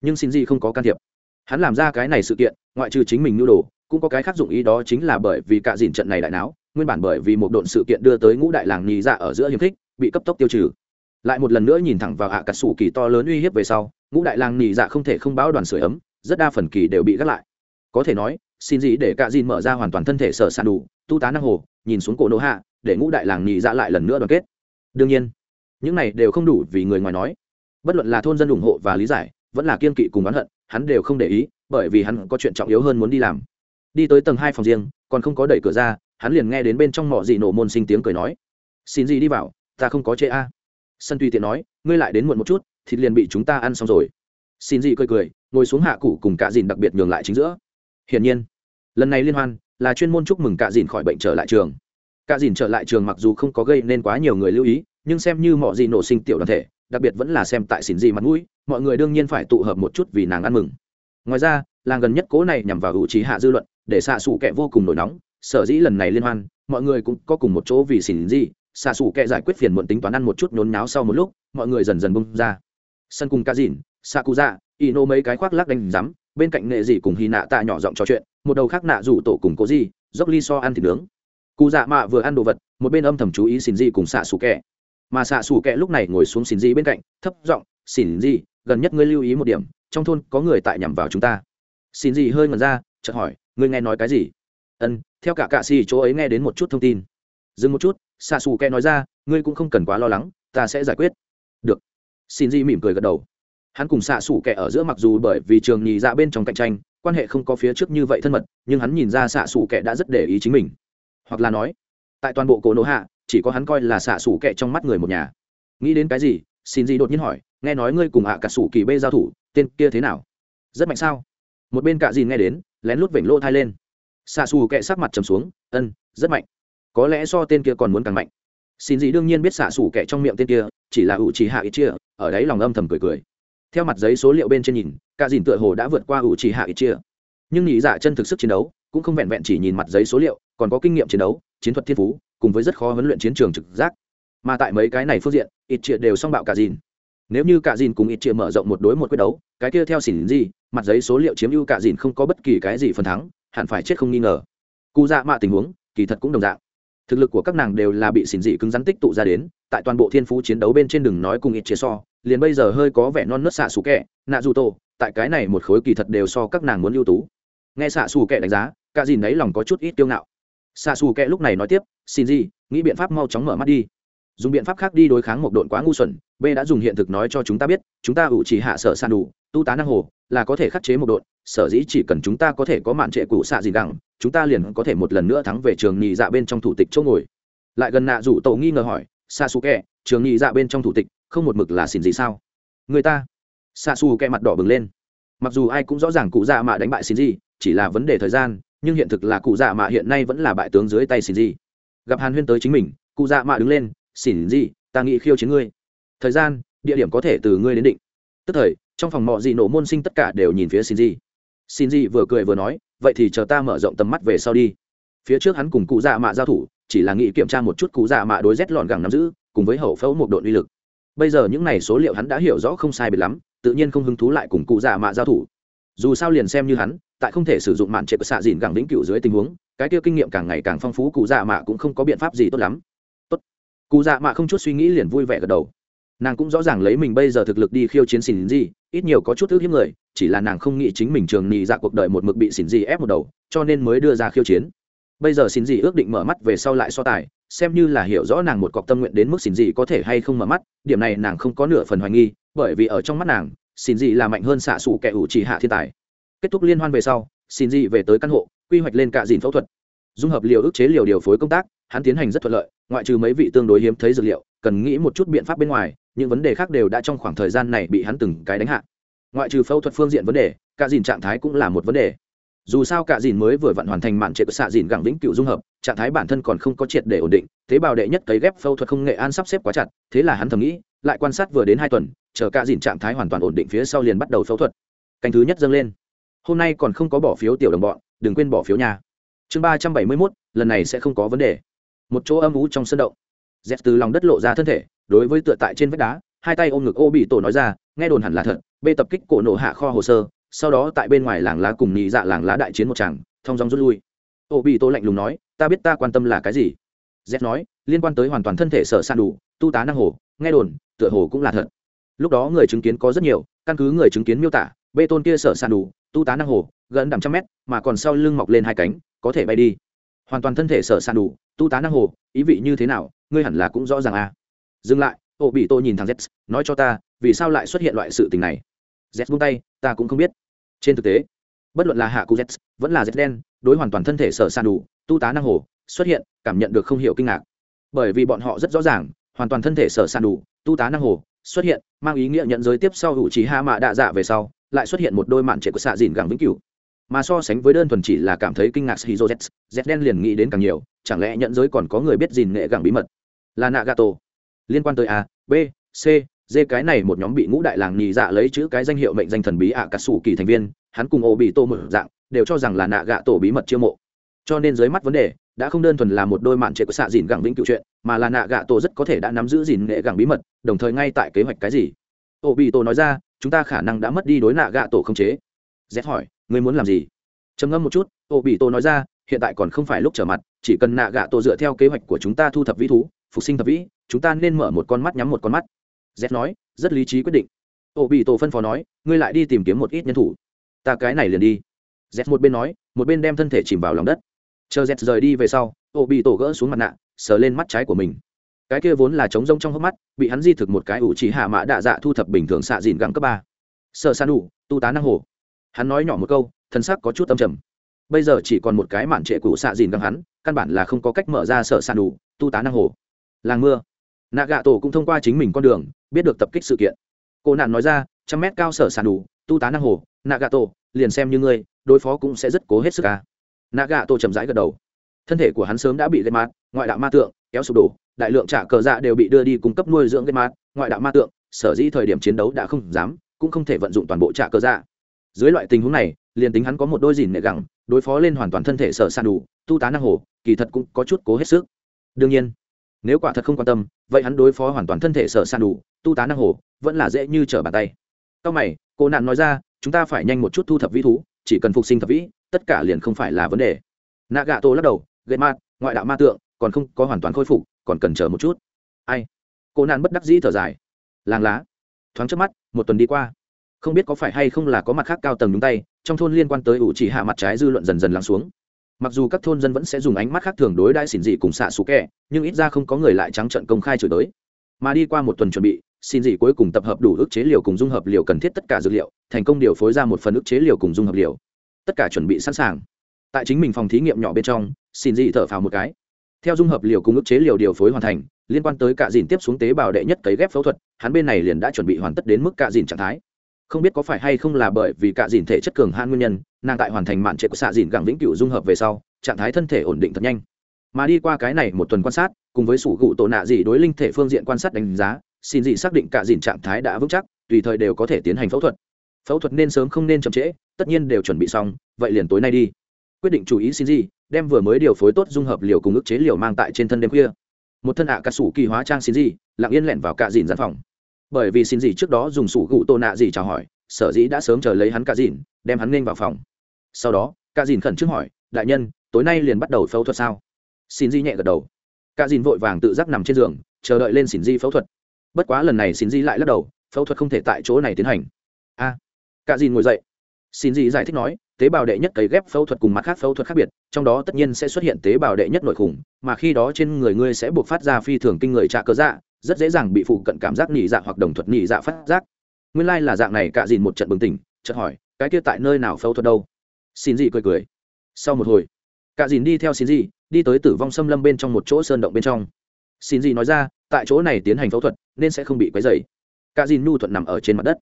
Nhưng xin gì không có can thiệp. Hắn làm ra cái này sự kiện, ngoại trừ chính mình nhu đồ, cũng có cái khác dụng ý đó chính là bởi vì cả dìn trận này đại não nguyên bản bởi vì một độn sự kiện đưa tới ngũ đại làng nhì dạ ở giữa hiếm khích, bị cấp tốc tiêu trừ. Lại một lần nữa nhìn thẳng vào hạ cắt sủ kỳ to lớn uy hiếp về sau, ngũ đại làng nhì dạ không thể không báo đoàn sửa ấm, rất đa phần kỳ đều bị gác lại. Có thể nói xin gì để cả dìn mở ra hoàn toàn thân thể sở sàn đủ, tu tá năng hồ, nhìn xuống cổ nô hạ để ngũ đại làng nhị dạ lại lần nữa đoàn kết. Đương nhiên, những này đều không đủ vì người ngoài nói. Bất luận là thôn dân ủng hộ và lý giải, vẫn là kiên kỵ cùng oán hận, hắn đều không để ý, bởi vì hắn có chuyện trọng yếu hơn muốn đi làm. Đi tới tầng hai phòng riêng, còn không có đẩy cửa ra, hắn liền nghe đến bên trong mỏ dị nổ môn sinh tiếng cười nói. Xin gì đi vào, ta không có chê a. Sân tùy tiện nói, ngươi lại đến muộn một chút, thịt liền bị chúng ta ăn xong rồi. Xin gì cười cười, ngồi xuống hạ cụ cùng cạ dìn đặc biệt nhường lại chính giữa. Hiển nhiên, lần này liên hoan là chuyên môn chúc mừng cạ dìn khỏi bệnh trở lại trường cả dìn trở lại trường mặc dù không có gây nên quá nhiều người lưu ý, nhưng xem như mọi gì nổ sinh tiểu đoàn thể, đặc biệt vẫn là xem tại xỉn gì mặt mũi, mọi người đương nhiên phải tụ hợp một chút vì nàng ăn mừng. Ngoài ra, làng gần nhất cố này nhằm vào hữu trí hạ dư luận, để xạ xù kẹ vô cùng nổi nóng, sở dĩ lần này liên hoan, mọi người cũng có cùng một chỗ vì xỉn gì, xạ xù kẹ giải quyết phiền muộn tính toán ăn một chút nhốn náo sau một lúc, mọi người dần dần bung ra. Sân cùng ca dìn xạ cụ dạ y nô mấy cái khoác lắc đánh rắm bên cạnh nghệ dị cùng hy nạ tạ nhỏ giọng trò chuyện, một đầu khác nạ rủ tổ cùng cố gì dốc ly so ăn thịt nướng cụ dạ mạ vừa ăn đồ vật, một bên âm thầm chú ý xin di cùng xạ xù kẹ. Mà xạ xù kẹ lúc này ngồi xuống xin di bên cạnh, thấp giọng, xin di, gần nhất ngươi lưu ý một điểm, trong thôn có người tại nhằm vào chúng ta. Xin di hơi ngần ra, chợt hỏi, ngươi nghe nói cái gì? Ân, theo cả cạ xì chỗ ấy nghe đến một chút thông tin. Dừng một chút xạ xù kẹ nói ra, ngươi cũng không cần quá lo lắng, ta sẽ giải quyết. Được. Xin di mỉm cười gật đầu. Hắn cùng xạ xù kẹ ở giữa mặc dù bởi vì trường nhì dạ bên trong cạnh tranh, quan hệ không có phía trước như vậy thân mật, nhưng hắn nhìn ra xạ xù kẹ đã rất để ý chính mình hoặc là nói, tại toàn bộ cổ nổ hạ, chỉ có hắn coi là xạ xủ kệ trong mắt người một nhà. Nghĩ đến cái gì, xin gì đột nhiên hỏi, nghe nói ngươi cùng ạ à cả sủ kỳ bê giao thủ, tên kia thế nào? Rất mạnh sao? Một bên cạ dìn nghe đến, lén lút vểnh lô thai lên. Xạ xù kệ sắc mặt trầm xuống, ân, rất mạnh. Có lẽ so tên kia còn muốn càng mạnh. Xin gì đương nhiên biết xạ xù kệ trong miệng tên kia, chỉ là ủ trì hạ ít chia, ở đấy lòng âm thầm cười cười. Theo mặt giấy số liệu bên trên nhìn, cả dìn tựa hồ đã vượt qua ủ trì hạ ít chia. Nhưng nhị dạ chân thực sức chiến đấu, cũng không vẹn vẹn chỉ nhìn mặt giấy số liệu còn có kinh nghiệm chiến đấu, chiến thuật thiên phú, cùng với rất khó huấn luyện chiến trường trực giác. Mà tại mấy cái này phương diện, ít chia đều song bạo cả dìn. Nếu như cả dìn cùng ít chia mở rộng một đối một quyết đấu, cái kia theo xỉn gì, mặt giấy số liệu chiếm ưu cả dìn không có bất kỳ cái gì phần thắng, hẳn phải chết không nghi ngờ. Cụ dạ mạ tình huống, kỳ thật cũng đồng dạng. Thực lực của các nàng đều là bị xỉn dị cứng rắn tích tụ ra đến, tại toàn bộ thiên phú chiến đấu bên trên đường nói cùng ít chia so, liền bây giờ hơi có vẻ non nớt xạ xù kẹ, nạ dù tổ, tại cái này một khối kỳ thật đều so các nàng muốn ưu tú. Nghe xạ xù kẹ đánh giá, cả dìn ấy lòng có chút ít tiêu ngạo xa xù kẹ lúc này nói tiếp, xin gì, nghĩ biện pháp mau chóng mở mắt đi. Dùng biện pháp khác đi đối kháng một độn quá ngu xuẩn, b đã dùng hiện thực nói cho chúng ta biết, chúng ta ủ chỉ hạ sở san đủ tu tá năng hồ, là có thể khắc chế một độn sở dĩ chỉ cần chúng ta có thể có mạn trệ cụ xạ gì đẳng chúng ta liền có thể một lần nữa thắng về trường nhị dạ bên trong thủ tịch chỗ ngồi. Lại gần nạ rủ tổ nghi ngờ hỏi xa xù kẹ trường nhị dạ bên trong thủ tịch, không một mực là xin gì sao? Người ta. Xa xù kẹ mặt đỏ bừng lên. Mặc dù ai cũng rõ ràng cụ dạ mạ đánh bại xin gì, chỉ là vấn đề thời gian nhưng hiện thực là cụ dạ mạ hiện nay vẫn là bại tướng dưới tay xin gì gặp hàn huyên tới chính mình, cụ dạ mạ đứng lên xin gì ta nghĩ khiêu chiến ngươi. Thời gian, địa điểm có thể từ ngươi đến định. Tức thời, trong phòng mọi gì nổ môn sinh tất cả đều nhìn phía xin gì xin gì vừa cười vừa nói, vậy thì chờ ta mở rộng tầm mắt về sau đi. Phía trước hắn cùng cụ dạ mạ giao thủ, chỉ là nghĩ kiểm tra một chút cụ dạ mạ đối rét lọn gẳng nắm giữ, cùng với hậu phẫu một đội uy lực. Bây giờ những này số liệu hắn đã hiểu rõ không sai biệt lắm, tự nhiên không hứng thú lại cùng cụ dạ mạ giao thủ. Dù sao liền xem như hắn tại không thể sử dụng mạn trệ của xạ dìn gẳng lĩnh cửu dưới tình huống, cái kia kinh nghiệm càng ngày càng phong phú, cụ dạ mạ cũng không có biện pháp gì tốt lắm. Tốt. Cụ dạ mạ không chút suy nghĩ liền vui vẻ gật đầu. Nàng cũng rõ ràng lấy mình bây giờ thực lực đi khiêu chiến xỉn gì ít nhiều có chút ước hiếp người, chỉ là nàng không nghĩ chính mình trường nhị dạ cuộc đời một mực bị xỉn gì ép một đầu, cho nên mới đưa ra khiêu chiến. Bây giờ xỉn gì ước định mở mắt về sau lại so tài, xem như là hiểu rõ nàng một cọc tâm nguyện đến mức xỉn gì có thể hay không mở mắt, điểm này nàng không có nửa phần hoài nghi, bởi vì ở trong mắt nàng xỉn gì là mạnh hơn xạ xù kẻ ủ chỉ hạ thiên tài kết thúc liên hoan về sau, xin gì về tới căn hộ, quy hoạch lên cả dìn phẫu thuật. Dung hợp liều ức chế liều điều phối công tác, hắn tiến hành rất thuận lợi, ngoại trừ mấy vị tương đối hiếm thấy dược liệu, cần nghĩ một chút biện pháp bên ngoài, những vấn đề khác đều đã trong khoảng thời gian này bị hắn từng cái đánh hạ. Ngoại trừ phẫu thuật phương diện vấn đề, cả dìn trạng thái cũng là một vấn đề. Dù sao cả dìn mới vừa vặn hoàn thành mạn trệ của xạ dìn gẳng vĩnh cựu dung hợp, trạng thái bản thân còn không có triệt để ổn định tế bào đệ nhất cấy ghép phẫu thuật không nghệ an sắp xếp quá chặt, thế là hắn thầm nghĩ, lại quan sát vừa đến hai tuần, chờ cả dìn trạng thái hoàn toàn ổn định phía sau liền bắt đầu phẫu thuật. Canh thứ nhất dâng lên hôm nay còn không có bỏ phiếu tiểu đồng bọn, đừng quên bỏ phiếu nhà chương ba trăm bảy mươi mốt, lần này sẽ không có vấn đề. Một chỗ âm ú trong sân động. Dép từ lòng đất lộ ra thân thể, đối với tựa tại trên vách đá, hai tay ôm ngực ô bị tổ nói ra, nghe đồn hẳn là thật, bê tập kích cổ nổ hạ kho hồ sơ, sau đó tại bên ngoài làng lá cùng nhị dạ làng lá đại chiến một chàng thong dong rút lui. Ô bị tổ lạnh lùng nói, ta biết ta quan tâm là cái gì. Z nói, liên quan tới hoàn toàn thân thể sở san đủ, tu tá năng hồ, nghe đồn, tựa hồ cũng là thật. Lúc đó người chứng kiến có rất nhiều, căn cứ người chứng kiến miêu tả, bê tôn kia sở san đủ tu tá năng hồ, gần đằm trăm mét, mà còn sau lưng mọc lên hai cánh, có thể bay đi. Hoàn toàn thân thể sở sàn đủ, tu tá năng hồ, ý vị như thế nào, ngươi hẳn là cũng rõ ràng à. Dừng lại, ô bị tôi nhìn thằng z nói cho ta, vì sao lại xuất hiện loại sự tình này? Z buông tay, ta cũng không biết. Trên thực tế, bất luận là hạ cụ z vẫn là z đen, đối hoàn toàn thân thể sở sàn đủ, tu tá năng hồ, xuất hiện, cảm nhận được không hiểu kinh ngạc. Bởi vì bọn họ rất rõ ràng, hoàn toàn thân thể sở sàn đủ, tu tá năng hồ, xuất hiện, mang ý nghĩa nhận giới tiếp sau hữu trí hạ mạ đạ dạ về sau lại xuất hiện một đôi mạn trệ của xạ dìn gẳng vĩnh cửu. Mà so sánh với đơn thuần chỉ là cảm thấy kinh ngạc shizu z z đen liền nghĩ đến càng nhiều, chẳng lẽ nhận giới còn có người biết dìn nghệ gẳng bí mật? Là nạ gã tổ liên quan tới a, b, c, d, cái này một nhóm bị ngũ đại làng nhì dạ lấy chữ cái danh hiệu mệnh danh thần bí ạ à cà sủ kỳ thành viên, hắn cùng ô bị tô mở dạng, đều cho rằng là nạ gạ tổ bí mật chiêu mộ. Cho nên dưới mắt vấn đề, đã không đơn thuần là một đôi mạn trệ của xạ dìn gẳng vĩnh cựu chuyện, mà là nạ gạ tổ rất có thể đã nắm giữ dìn nghệ gẳng bí mật, đồng thời ngay tại kế hoạch cái gì? Ô bị tô nói ra chúng ta khả năng đã mất đi đối nạ gạ tổ không chế. Z hỏi, ngươi muốn làm gì? Trầm ngâm một chút ô bị tổ nói ra, hiện tại còn không phải lúc trở mặt, chỉ cần nạ gạ tổ dựa theo kế hoạch của chúng ta thu thập vĩ thú, phục sinh thập vĩ, chúng ta nên mở một con mắt nhắm một con mắt. Z nói, rất lý trí quyết định. Ô bị tổ phân phó nói, ngươi lại đi tìm kiếm một ít nhân thủ. Ta cái này liền đi. Z một bên nói, một bên đem thân thể chìm vào lòng đất. Chờ z rời đi về sau ô bị tổ gỡ xuống mặt nạ, sờ lên mắt trái của mình cái kia vốn là trống rông trong hốc mắt, bị hắn di thực một cái ủ chỉ hạ mã đạ dạ thu thập bình thường xạ dìn gắng cấp ba. Sợ san đủ tu tá năng hồ. Hắn nói nhỏ một câu thân sắc có chút âm trầm. Bây giờ chỉ còn một cái mạn trệ cũ xạ dìn gắng hắn, căn bản là không có cách mở ra sợ san đủ tu tá năng hồ. Làng mưa. Nạ gạ tổ cũng thông qua chính mình con đường, biết được tập kích sự kiện. Cô nạn nói ra, trăm mét cao sở sàn đủ tu tá năng hồ nạ gạ tổ liền xem như ngươi, đối phó cũng sẽ rất cố hết sức ca nạ gạ tổ chậm rãi gật đầu. Thân thể của hắn sớm đã bị gây mát ngoại đạo ma tượng, kéo sụp đổ đại lượng trả cờ dạ đều bị đưa đi cung cấp nuôi dưỡng gây mát ngoại đạo ma tượng, sở dĩ thời điểm chiến đấu đã không dám, cũng không thể vận dụng toàn bộ trả cờ dạ. Dưới loại tình huống này, liền tính hắn có một đôi dìn nệ gẳng, đối phó lên hoàn toàn thân thể sở sàn đủ, tu tá năng hồ, kỳ thật cũng có chút cố hết sức. Đương nhiên, nếu quả thật không quan tâm, vậy hắn đối phó hoàn toàn thân thể sở san đủ, tu tá năng hồ, vẫn là dễ như trở bàn tay. Sau mày, cô nạn nói ra, chúng ta phải nhanh một chút thu thập vĩ thú, chỉ cần phục sinh thập vĩ, tất cả liền không phải là vấn đề. Nạ gạ tô lắc đầu gây mát ngoại đạo ma tượng, còn không có hoàn toàn khôi phục còn cần chờ một chút. Ai? Cô nạn bất đắc dĩ thở dài. Làng lá. Thoáng trước mắt, một tuần đi qua. Không biết có phải hay không là có mặt khác cao tầng đúng tay, trong thôn liên quan tới ủ chỉ hạ mặt trái dư luận dần dần lắng xuống. Mặc dù các thôn dân vẫn sẽ dùng ánh mắt khác thường đối đãi xỉn dị cùng xạ xú kẻ, nhưng ít ra không có người lại trắng trận công khai chửi tới. Mà đi qua một tuần chuẩn bị xin dị cuối cùng tập hợp đủ ức chế liều cùng dung hợp liều cần thiết tất cả dược liệu, thành công điều phối ra một phần ức chế liều cùng dung hợp liều. Tất cả chuẩn bị sẵn sàng. Tại chính mình phòng thí nghiệm nhỏ bên trong xin dị thở phào một cái theo dung hợp liều cùng ức chế liều điều phối hoàn thành, liên quan tới cạ dìn tiếp xuống tế bào đệ nhất cấy ghép phẫu thuật, hắn bên này liền đã chuẩn bị hoàn tất đến mức cạ dìn trạng thái. Không biết có phải hay không là bởi vì cạ dìn thể chất cường han nguyên nhân, nàng tại hoàn thành mạn trệ của xạ dìn gẳng vĩnh cửu dung hợp về sau, trạng thái thân thể ổn định thật nhanh. Mà đi qua cái này một tuần quan sát, cùng với sủ gụ tổ nạ dị đối linh thể phương diện quan sát đánh giá, xin dị xác định cạ dìn trạng thái đã vững chắc, tùy thời đều có thể tiến hành phẫu thuật. Phẫu thuật nên sớm không nên chậm trễ, tất nhiên đều chuẩn bị xong, vậy liền tối nay đi quyết định chú ý xin gì đem vừa mới điều phối tốt dung hợp liều cùng ức chế liều mang tại trên thân đêm khuya. Một thân ạ à cà sủ kỳ hóa trang xin gì lặng yên lẻn vào cạ dìn gian phòng. Bởi vì xin gì trước đó dùng sủ gụ tô nạ gì chào hỏi sở dĩ đã sớm chờ lấy hắn cạ dìn đem hắn nên vào phòng. Sau đó cạ dìn khẩn trương hỏi đại nhân tối nay liền bắt đầu phẫu thuật sao? Xin di nhẹ gật đầu. Cạ dìn vội vàng tự giác nằm trên giường chờ đợi lên xin di phẫu thuật. Bất quá lần này xin di lại lắc đầu phẫu thuật không thể tại chỗ này tiến hành. A. À, cạ dìn ngồi dậy. Xin di giải thích nói tế bào đệ nhất cấy ghép phẫu thuật cùng mặt khác phẫu thuật khác biệt, trong đó tất nhiên sẽ xuất hiện tế bào đệ nhất nội khủng, mà khi đó trên người ngươi sẽ buộc phát ra phi thường kinh người trạ cơ dạ rất dễ dàng bị phụ cận cảm giác nhị dạ hoặc đồng thuật nhị dạ phát giác. Nguyên lai là dạng này, cạ dìn một trận bừng tỉnh, chợt hỏi, cái kia tại nơi nào phẫu thuật đâu? Xin dị cười cười. Sau một hồi, cạ dìn đi theo xin dị, đi tới tử vong xâm lâm bên trong một chỗ sơn động bên trong. Xin dị nói ra, tại chỗ này tiến hành phẫu thuật, nên sẽ không bị quấy dày cạ dìn nhu thuận nằm ở trên mặt đất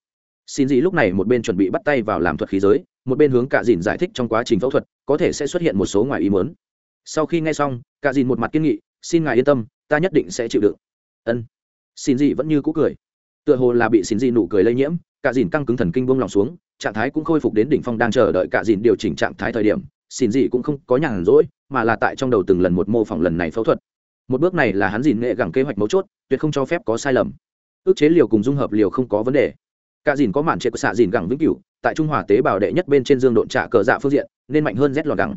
xin dị lúc này một bên chuẩn bị bắt tay vào làm thuật khí giới, một bên hướng cạ dìn giải thích trong quá trình phẫu thuật, có thể sẽ xuất hiện một số ngoài ý mớn sau khi nghe xong, cạ dìn một mặt kiên nghị, xin ngài yên tâm, ta nhất định sẽ chịu đựng. Ân. Xin dị vẫn như cũ cười. Tựa hồ là bị xin dị nụ cười lây nhiễm, cạ dìn căng cứng thần kinh buông lòng xuống, trạng thái cũng khôi phục đến đỉnh phong đang chờ đợi cạ dìn điều chỉnh trạng thái thời điểm, xin dị cũng không có nhàn rỗi, mà là tại trong đầu từng lần một mô phỏng lần này phẫu thuật. Một bước này là hắn dìn nghệ gẳng kế hoạch mấu chốt, tuyệt không cho phép có sai lầm. Ước chế liều cùng dung hợp liều không có vấn đề cả dìn có màn trệ của xạ dìn gẳng vĩnh cửu, tại trung hòa tế bào đệ nhất bên trên dương độn trả cờ dạ phương diện, nên mạnh hơn rét lọt gẳng.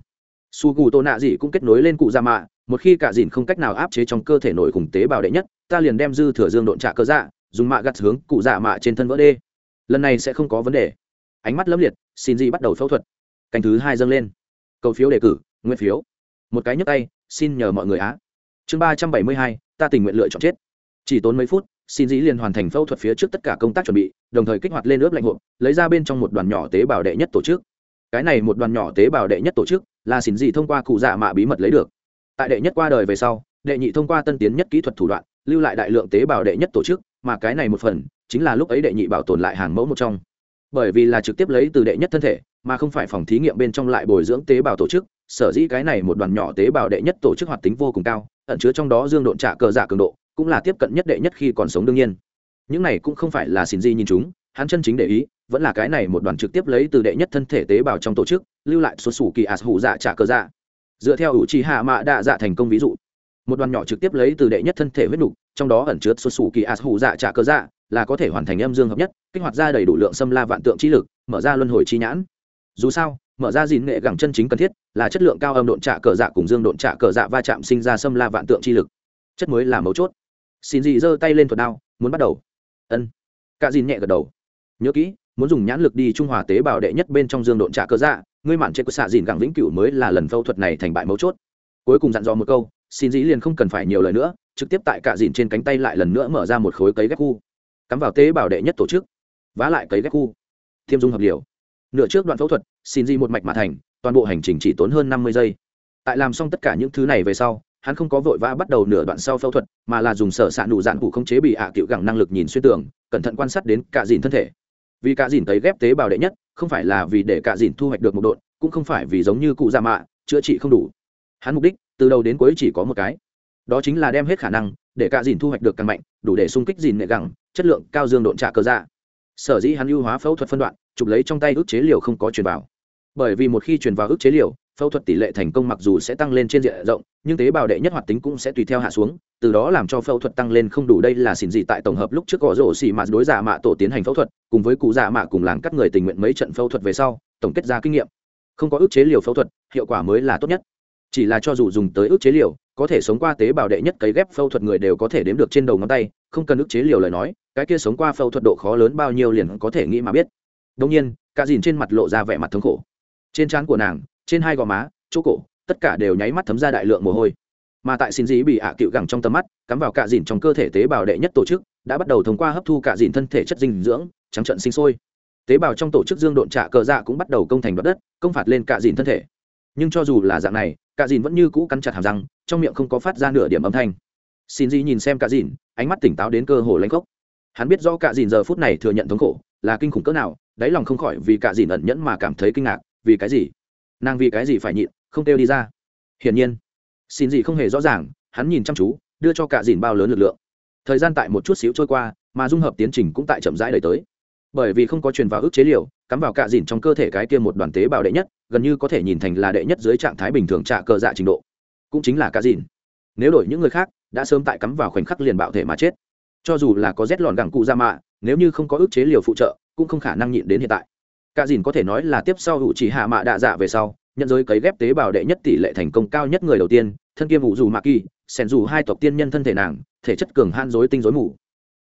Su gù tô nạ dị cũng kết nối lên cụ dạ mạ, một khi cả dìn không cách nào áp chế trong cơ thể nội cùng tế bào đệ nhất, ta liền đem dư thừa dương độn trả cờ dạ dùng mạ gặt hướng cụ dạ mạ trên thân vỡ đê. Lần này sẽ không có vấn đề. Ánh mắt lấm liệt, xin dị bắt đầu phẫu thuật. Canh thứ hai dâng lên. Cầu phiếu đề cử, nguyên phiếu. Một cái nhấp tay, xin nhờ mọi người á. Chương ba trăm bảy mươi hai, ta tình nguyện lựa chọn chết. Chỉ tốn mấy phút xin dĩ liền hoàn thành phẫu thuật phía trước tất cả công tác chuẩn bị, đồng thời kích hoạt lên ướp lạnh hộp, lấy ra bên trong một đoàn nhỏ tế bào đệ nhất tổ chức. Cái này một đoàn nhỏ tế bào đệ nhất tổ chức là xin dị thông qua cụ dạ mạ bí mật lấy được. Tại đệ nhất qua đời về sau, đệ nhị thông qua tân tiến nhất kỹ thuật thủ đoạn, lưu lại đại lượng tế bào đệ nhất tổ chức, mà cái này một phần chính là lúc ấy đệ nhị bảo tồn lại hàng mẫu một trong. Bởi vì là trực tiếp lấy từ đệ nhất thân thể, mà không phải phòng thí nghiệm bên trong lại bồi dưỡng tế bào tổ chức, sở dĩ cái này một đoàn nhỏ tế bào đệ nhất tổ chức hoạt tính vô cùng cao, ẩn chứa trong đó dương độn trả cờ giả cường độ cũng là tiếp cận nhất đệ nhất khi còn sống đương nhiên. Những này cũng không phải là xin di nhìn chúng, hắn chân chính để ý, vẫn là cái này một đoàn trực tiếp lấy từ đệ nhất thân thể tế bào trong tổ chức, lưu lại số sủ kỳ ạt hủ dạ trả cờ dạ. Dựa theo ủ trì hạ mạ đạ dạ thành công ví dụ, một đoàn nhỏ trực tiếp lấy từ đệ nhất thân thể huyết nục, trong đó ẩn chứa số sủ kỳ ạt hủ dạ trả cờ dạ là có thể hoàn thành âm dương hợp nhất, kích hoạt ra đầy đủ lượng xâm la vạn tượng trí lực, mở ra luân hồi chi nhãn. Dù sao, mở ra dìn nghệ gẳng chân chính cần thiết, là chất lượng cao âm độn trả cờ dạ cùng dương độn trả cờ dạ va chạm sinh ra xâm la vạn tượng chi lực. Chất mới là mấu chốt xin dị giơ tay lên thuật đao, muốn bắt đầu. Ân. Cả dìn nhẹ gật đầu. Nhớ kỹ, muốn dùng nhãn lực đi trung hòa tế bào đệ nhất bên trong dương độn trả cơ dạ ngươi mạn trên của xạ dìn gẳng vĩnh cửu mới là lần phẫu thuật này thành bại mấu chốt. Cuối cùng dặn dò một câu, xin dĩ liền không cần phải nhiều lời nữa, trực tiếp tại cả dìn trên cánh tay lại lần nữa mở ra một khối cấy ghép khu. Cắm vào tế bào đệ nhất tổ chức. Vá lại cấy ghép khu. Thiêm dung hợp liều. Nửa trước đoạn phẫu thuật, xin dĩ một mạch mà thành, toàn bộ hành trình chỉ tốn hơn năm mươi giây. Tại làm xong tất cả những thứ này về sau hắn không có vội vã bắt đầu nửa đoạn sau phẫu thuật, mà là dùng sở s ạ nụ dạn cụ không chế bị ạ à cựu gẳng năng lực nhìn xuyên tường, cẩn thận quan sát đến cả dìn thân thể. Vì cả dìn thấy ghép tế bào đệ nhất, không phải là vì để cả dìn thu hoạch được một độn, cũng không phải vì giống như cụ già mạ, chữa trị không đủ. Hắn mục đích, từ đầu đến cuối chỉ có một cái. Đó chính là đem hết khả năng, để cả dìn thu hoạch được càng mạnh, đủ để xung kích dìn nệ gẳng, chất lượng cao dương độn trả cơ ra sở dĩ hắn ưu hóa phẫu thuật phân đoạn, chụp lấy trong tay ức chế liều không có truyền vào. Bởi vì một khi truyền vào ức chế liều phẫu thuật tỷ lệ thành công mặc dù sẽ tăng lên trên diện rộng, nhưng tế bào đệ nhất hoạt tính cũng sẽ tùy theo hạ xuống, từ đó làm cho phẫu thuật tăng lên không đủ. Đây là xin gì tại tổng hợp lúc trước gõ rổ xỉ mà đối giả mạ tổ tiến hành phẫu thuật, cùng với cụ giả mạ cùng làng cắt người tình nguyện mấy trận phẫu thuật về sau, tổng kết ra kinh nghiệm. Không có ức chế liều phẫu thuật, hiệu quả mới là tốt nhất. Chỉ là cho dù dùng tới ức chế liều, có thể sống qua tế bào đệ nhất cấy ghép phẫu thuật người đều có thể đếm được trên đầu ngón tay, không cần ức chế liều lời nói, cái kia sống qua phẫu thuật độ khó lớn bao nhiêu liền có thể nghĩ mà biết. Đông nhiên, cả dìn trên mặt lộ ra vẻ mặt thống khổ. Trên trán của nàng trên hai gò má, chỗ cổ, tất cả đều nháy mắt thấm ra đại lượng mồ hôi. Mà tại xin dĩ bị ạ à cựu gẳng trong tầm mắt, cắm vào cạ dìn trong cơ thể tế bào đệ nhất tổ chức, đã bắt đầu thông qua hấp thu cạ dìn thân thể chất dinh dưỡng, trắng trận sinh sôi. Tế bào trong tổ chức dương độn trạ cờ dạ cũng bắt đầu công thành đoạt đất, công phạt lên cạ dìn thân thể. Nhưng cho dù là dạng này, cạ dìn vẫn như cũ cắn chặt hàm răng, trong miệng không có phát ra nửa điểm âm thanh. Xin dĩ nhìn xem cạ dìn ánh mắt tỉnh táo đến cơ hồ lãnh khốc. hắn biết do cạ dìn giờ phút này thừa nhận thống khổ, là kinh khủng cỡ nào, đáy lòng không khỏi vì cạ dìn ẩn nhẫn mà cảm thấy kinh ngạc, vì cái gì? Nàng vì cái gì phải nhịn, không kêu đi ra. Hiển nhiên, xin gì không hề rõ ràng, hắn nhìn chăm chú, đưa cho cả dìn bao lớn lực lượng. Thời gian tại một chút xíu trôi qua, mà dung hợp tiến trình cũng tại chậm rãi đời tới. Bởi vì không có truyền vào ức chế liều, cắm vào cạ dìn trong cơ thể cái kia một đoàn tế bào đệ nhất, gần như có thể nhìn thành là đệ nhất dưới trạng thái bình thường trạ cờ dạ trình độ. Cũng chính là cạ dìn. Nếu đổi những người khác, đã sớm tại cắm vào khoảnh khắc liền bạo thể mà chết. Cho dù là có rét lòn gẳng cụ ra mạ, nếu như không có ức chế liều phụ trợ, cũng không khả năng nhịn đến hiện tại. Cả dìn có thể nói là tiếp sau hữu chỉ hạ mạ đạ dạ về sau, nhận giới cấy ghép tế bào đệ nhất tỷ lệ thành công cao nhất người đầu tiên, thân kiêm vụ dù mạ kỳ, sẻn dù hai tộc tiên nhân thân thể nàng, thể chất cường han dối tinh dối mù.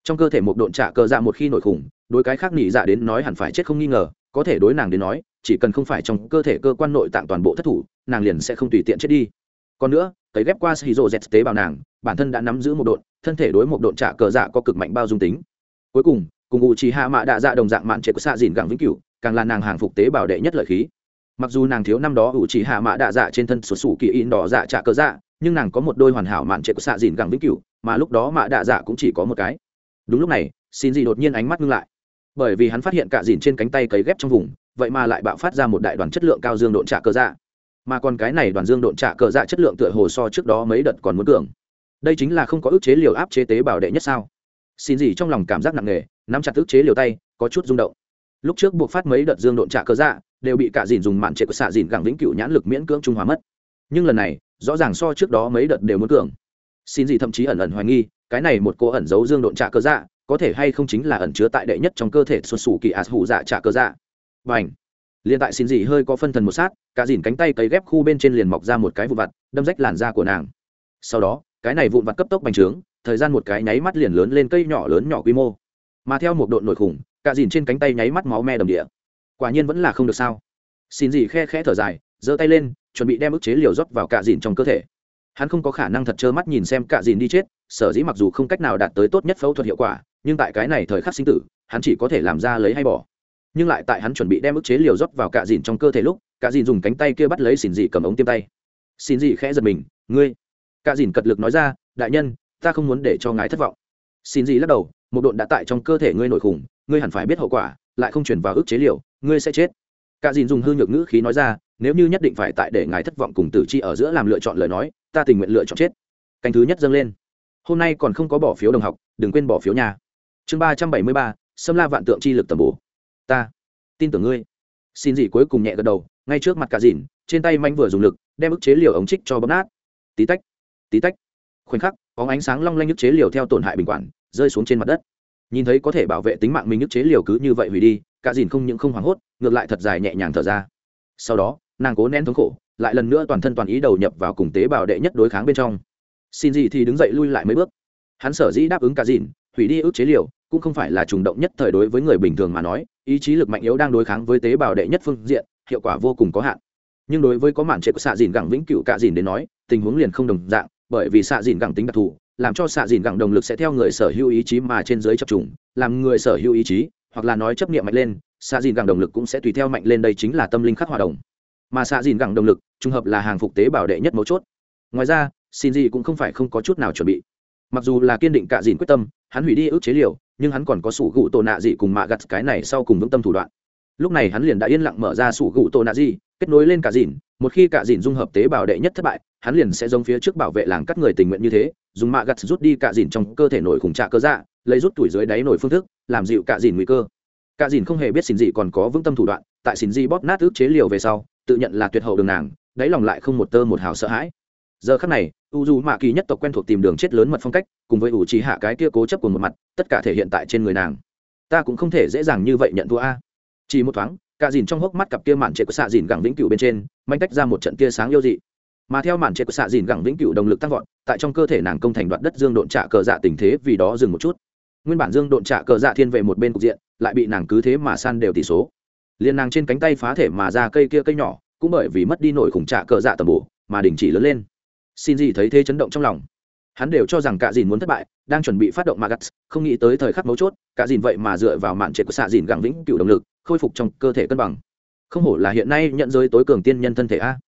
Trong cơ thể một độn trả cờ dạ một khi nổi khủng, đối cái khác nỉ dạ đến nói hẳn phải chết không nghi ngờ, có thể đối nàng đến nói, chỉ cần không phải trong cơ thể cơ quan nội tạng toàn bộ thất thủ, nàng liền sẽ không tùy tiện chết đi. Còn nữa, cấy ghép qua shizu z tế bào nàng, bản thân đã nắm giữ một độn, thân thể đối một độn trả cờ dạ có cực mạnh bao dung tính. Cuối cùng cùng u trì hạ mạ đạ dạ đồng dạng mạn trệ của xạ dìn gẳng vĩnh cửu càng là nàng hàng phục tế bào đệ nhất lợi khí. Mặc dù nàng thiếu năm đó ủ chỉ hạ mạ đạ dạ trên thân sụt sủ kỳ in đỏ dạ trả cơ dạ nhưng nàng có một đôi hoàn hảo mạn trệ của xạ dìn gẳng vĩnh cửu mà lúc đó mạ đạ dạ cũng chỉ có một cái. Đúng lúc này xin gì đột nhiên ánh mắt ngưng lại. Bởi vì hắn phát hiện cả dìn trên cánh tay cấy ghép trong vùng vậy mà lại bạo phát ra một đại đoàn chất lượng cao dương độn trả cơ dạ. Mà còn cái này đoàn dương độn trả cờ dạ chất lượng tựa hồ so trước đó mấy đợt còn muốn tưởng, đây chính là không có ức chế liều áp chế tế bào đệ nhất sao. Xin gì trong lòng cảm giác nặng nề nắm chặt ức chế liều tay có chút rung động lúc trước buộc phát mấy đợt dương độn trả cơ dạ đều bị cả dìn dùng mạn trệ của xạ dìn gẳng vĩnh cửu nhãn lực miễn cưỡng trung hòa mất. Nhưng lần này, rõ ràng so trước đó mấy đợt đều muốn cường. Xin gì thậm chí ẩn ẩn hoài nghi, cái này một cô ẩn giấu dương độn trả cơ dạ có thể hay không chính là ẩn chứa tại đệ nhất trong cơ thể xuân sủ kỳ ạt hủ dạ trả cơ dạ. Và ảnh liền tại xin gì hơi có phân thần một sát, cả dìn cánh tay cấy ghép khu bên trên liền mọc ra một cái vụn vặt, đâm rách làn da của nàng. Sau đó, cái này vụn vặt cấp tốc bành trướng, thời gian một cái nháy mắt liền lớn lên cây nhỏ lớn nhỏ quy mô. Mà theo một độn nổi khủng cả dìn trên cánh tay nháy mắt máu me đầm địa. Quả nhiên vẫn là không được sao. Xin gì khe khẽ thở dài, giơ tay lên, chuẩn bị đem ức chế liều rót vào cả dìn trong cơ thể. Hắn không có khả năng thật trơ mắt nhìn xem cả dìn đi chết, sở dĩ mặc dù không cách nào đạt tới tốt nhất phẫu thuật hiệu quả, nhưng tại cái này thời khắc sinh tử, hắn chỉ có thể làm ra lấy hay bỏ. Nhưng lại tại hắn chuẩn bị đem ức chế liều rót vào cả dìn trong cơ thể lúc, cả dìn dùng cánh tay kia bắt lấy xin dị cầm ống tiêm tay. Xin dị khẽ giật mình, ngươi? Cả dìn cật lực nói ra, đại nhân, ta không muốn để cho ngài thất vọng. Xin dị lắc đầu, một độn đã tại trong cơ thể ngươi nổi khủng ngươi hẳn phải biết hậu quả, lại không chuyển vào ức chế liều ngươi sẽ chết. Cả dìn dùng hư nhược ngữ khí nói ra, nếu như nhất định phải tại để ngài thất vọng cùng tử chi ở giữa làm lựa chọn lời nói, ta tình nguyện lựa chọn chết. Canh thứ nhất dâng lên. Hôm nay còn không có bỏ phiếu đồng học, đừng quên bỏ phiếu nhà chương ba trăm bảy mươi ba xâm la vạn tượng chi lực tầm bổ. Ta tin tưởng ngươi. Xin gì cuối cùng nhẹ gật đầu, ngay trước mặt cả dìn, trên tay manh vừa dùng lực, đem ức chế liều ống trích cho bấm nát. Tí tách tí tách. Khoảnh khắc có ánh sáng long lanh ức chế liều theo tổn hại bình quản, rơi xuống trên mặt đất nhìn thấy có thể bảo vệ tính mạng mình nhức chế liều cứ như vậy hủy đi, cả dìn không những không hoảng hốt, ngược lại thật dài nhẹ nhàng thở ra. Sau đó, nàng cố nén thống khổ, lại lần nữa toàn thân toàn ý đầu nhập vào cùng tế bào đệ nhất đối kháng bên trong. Xin gì thì đứng dậy lui lại mấy bước. Hắn sở dĩ đáp ứng cả dìn, hủy đi ức chế liều, cũng không phải là trùng động nhất thời đối với người bình thường mà nói, ý chí lực mạnh yếu đang đối kháng với tế bào đệ nhất phương diện, hiệu quả vô cùng có hạn. Nhưng đối với có mạn trệ của xạ dìn gẳng vĩnh cửu cả dìn đến nói, tình huống liền không đồng dạng, bởi vì xạ dìn gẳng tính đặc thù làm cho xạ dìn gẳng động lực sẽ theo người sở hữu ý chí mà trên dưới chập trùng, làm người sở hữu ý chí, hoặc là nói chấp niệm mạnh lên, xạ dìn gẳng động lực cũng sẽ tùy theo mạnh lên đây chính là tâm linh khắc hòa đồng. Mà xạ dìn gẳng động lực, trùng hợp là hàng phục tế bảo đệ nhất mấu chốt. Ngoài ra, xin gì cũng không phải không có chút nào chuẩn bị. Mặc dù là kiên định cả dìn quyết tâm, hắn hủy đi ước chế liều, nhưng hắn còn có sủ gụ tổ nạ dị cùng mạ gặt cái này sau cùng vững tâm thủ đoạn. Lúc này hắn liền đã yên lặng mở ra sủ gụ tổ nạ dị, kết nối lên cả dìn, một khi cả dìn dung hợp tế bào đệ nhất thất bại hắn liền sẽ giống phía trước bảo vệ làng các người tình nguyện như thế, dùng mạ gặt rút đi cả dìn trong cơ thể nổi khủng trạ cơ dạ lấy rút tuổi dưới đáy nổi phương thức, làm dịu cả dìn nguy cơ. Cả dìn không hề biết xin dị còn có vững tâm thủ đoạn, tại xin dị bóp nát ước chế liều về sau, tự nhận là tuyệt hậu đường nàng, đáy lòng lại không một tơ một hào sợ hãi. Giờ khắc này, u dù mạ kỳ nhất tộc quen thuộc tìm đường chết lớn mật phong cách, cùng với ủ trì hạ cái kia cố chấp của một mặt, tất cả thể hiện tại trên người nàng. Ta cũng không thể dễ dàng như vậy nhận thua a. Chỉ một thoáng cả dìn trong hốc mắt cặp kia mạn trệ của xạ dìn gẳng vĩnh cửu bên trên, manh tách ra một trận kia sáng yêu dị mà theo màn trệ của xạ dìn gẳng vĩnh cửu động lực tăng vọt, tại trong cơ thể nàng công thành đoạt đất dương độn trạ cờ dạ tình thế vì đó dừng một chút. Nguyên bản dương độn trạ cờ dạ thiên về một bên cục diện, lại bị nàng cứ thế mà san đều tỷ số. Liền nàng trên cánh tay phá thể mà ra cây kia cây nhỏ, cũng bởi vì mất đi nổi khủng trạ cờ dạ tầm bổ, mà đình chỉ lớn lên. Xin gì thấy thế chấn động trong lòng. Hắn đều cho rằng cả dìn muốn thất bại, đang chuẩn bị phát động magat, không nghĩ tới thời khắc mấu chốt, cả dìn vậy mà dựa vào mạn trệ của xạ dìn gẳng vĩnh cựu động lực, khôi phục trong cơ thể cân bằng. Không hổ là hiện nay nhận giới tối cường tiên nhân thân thể a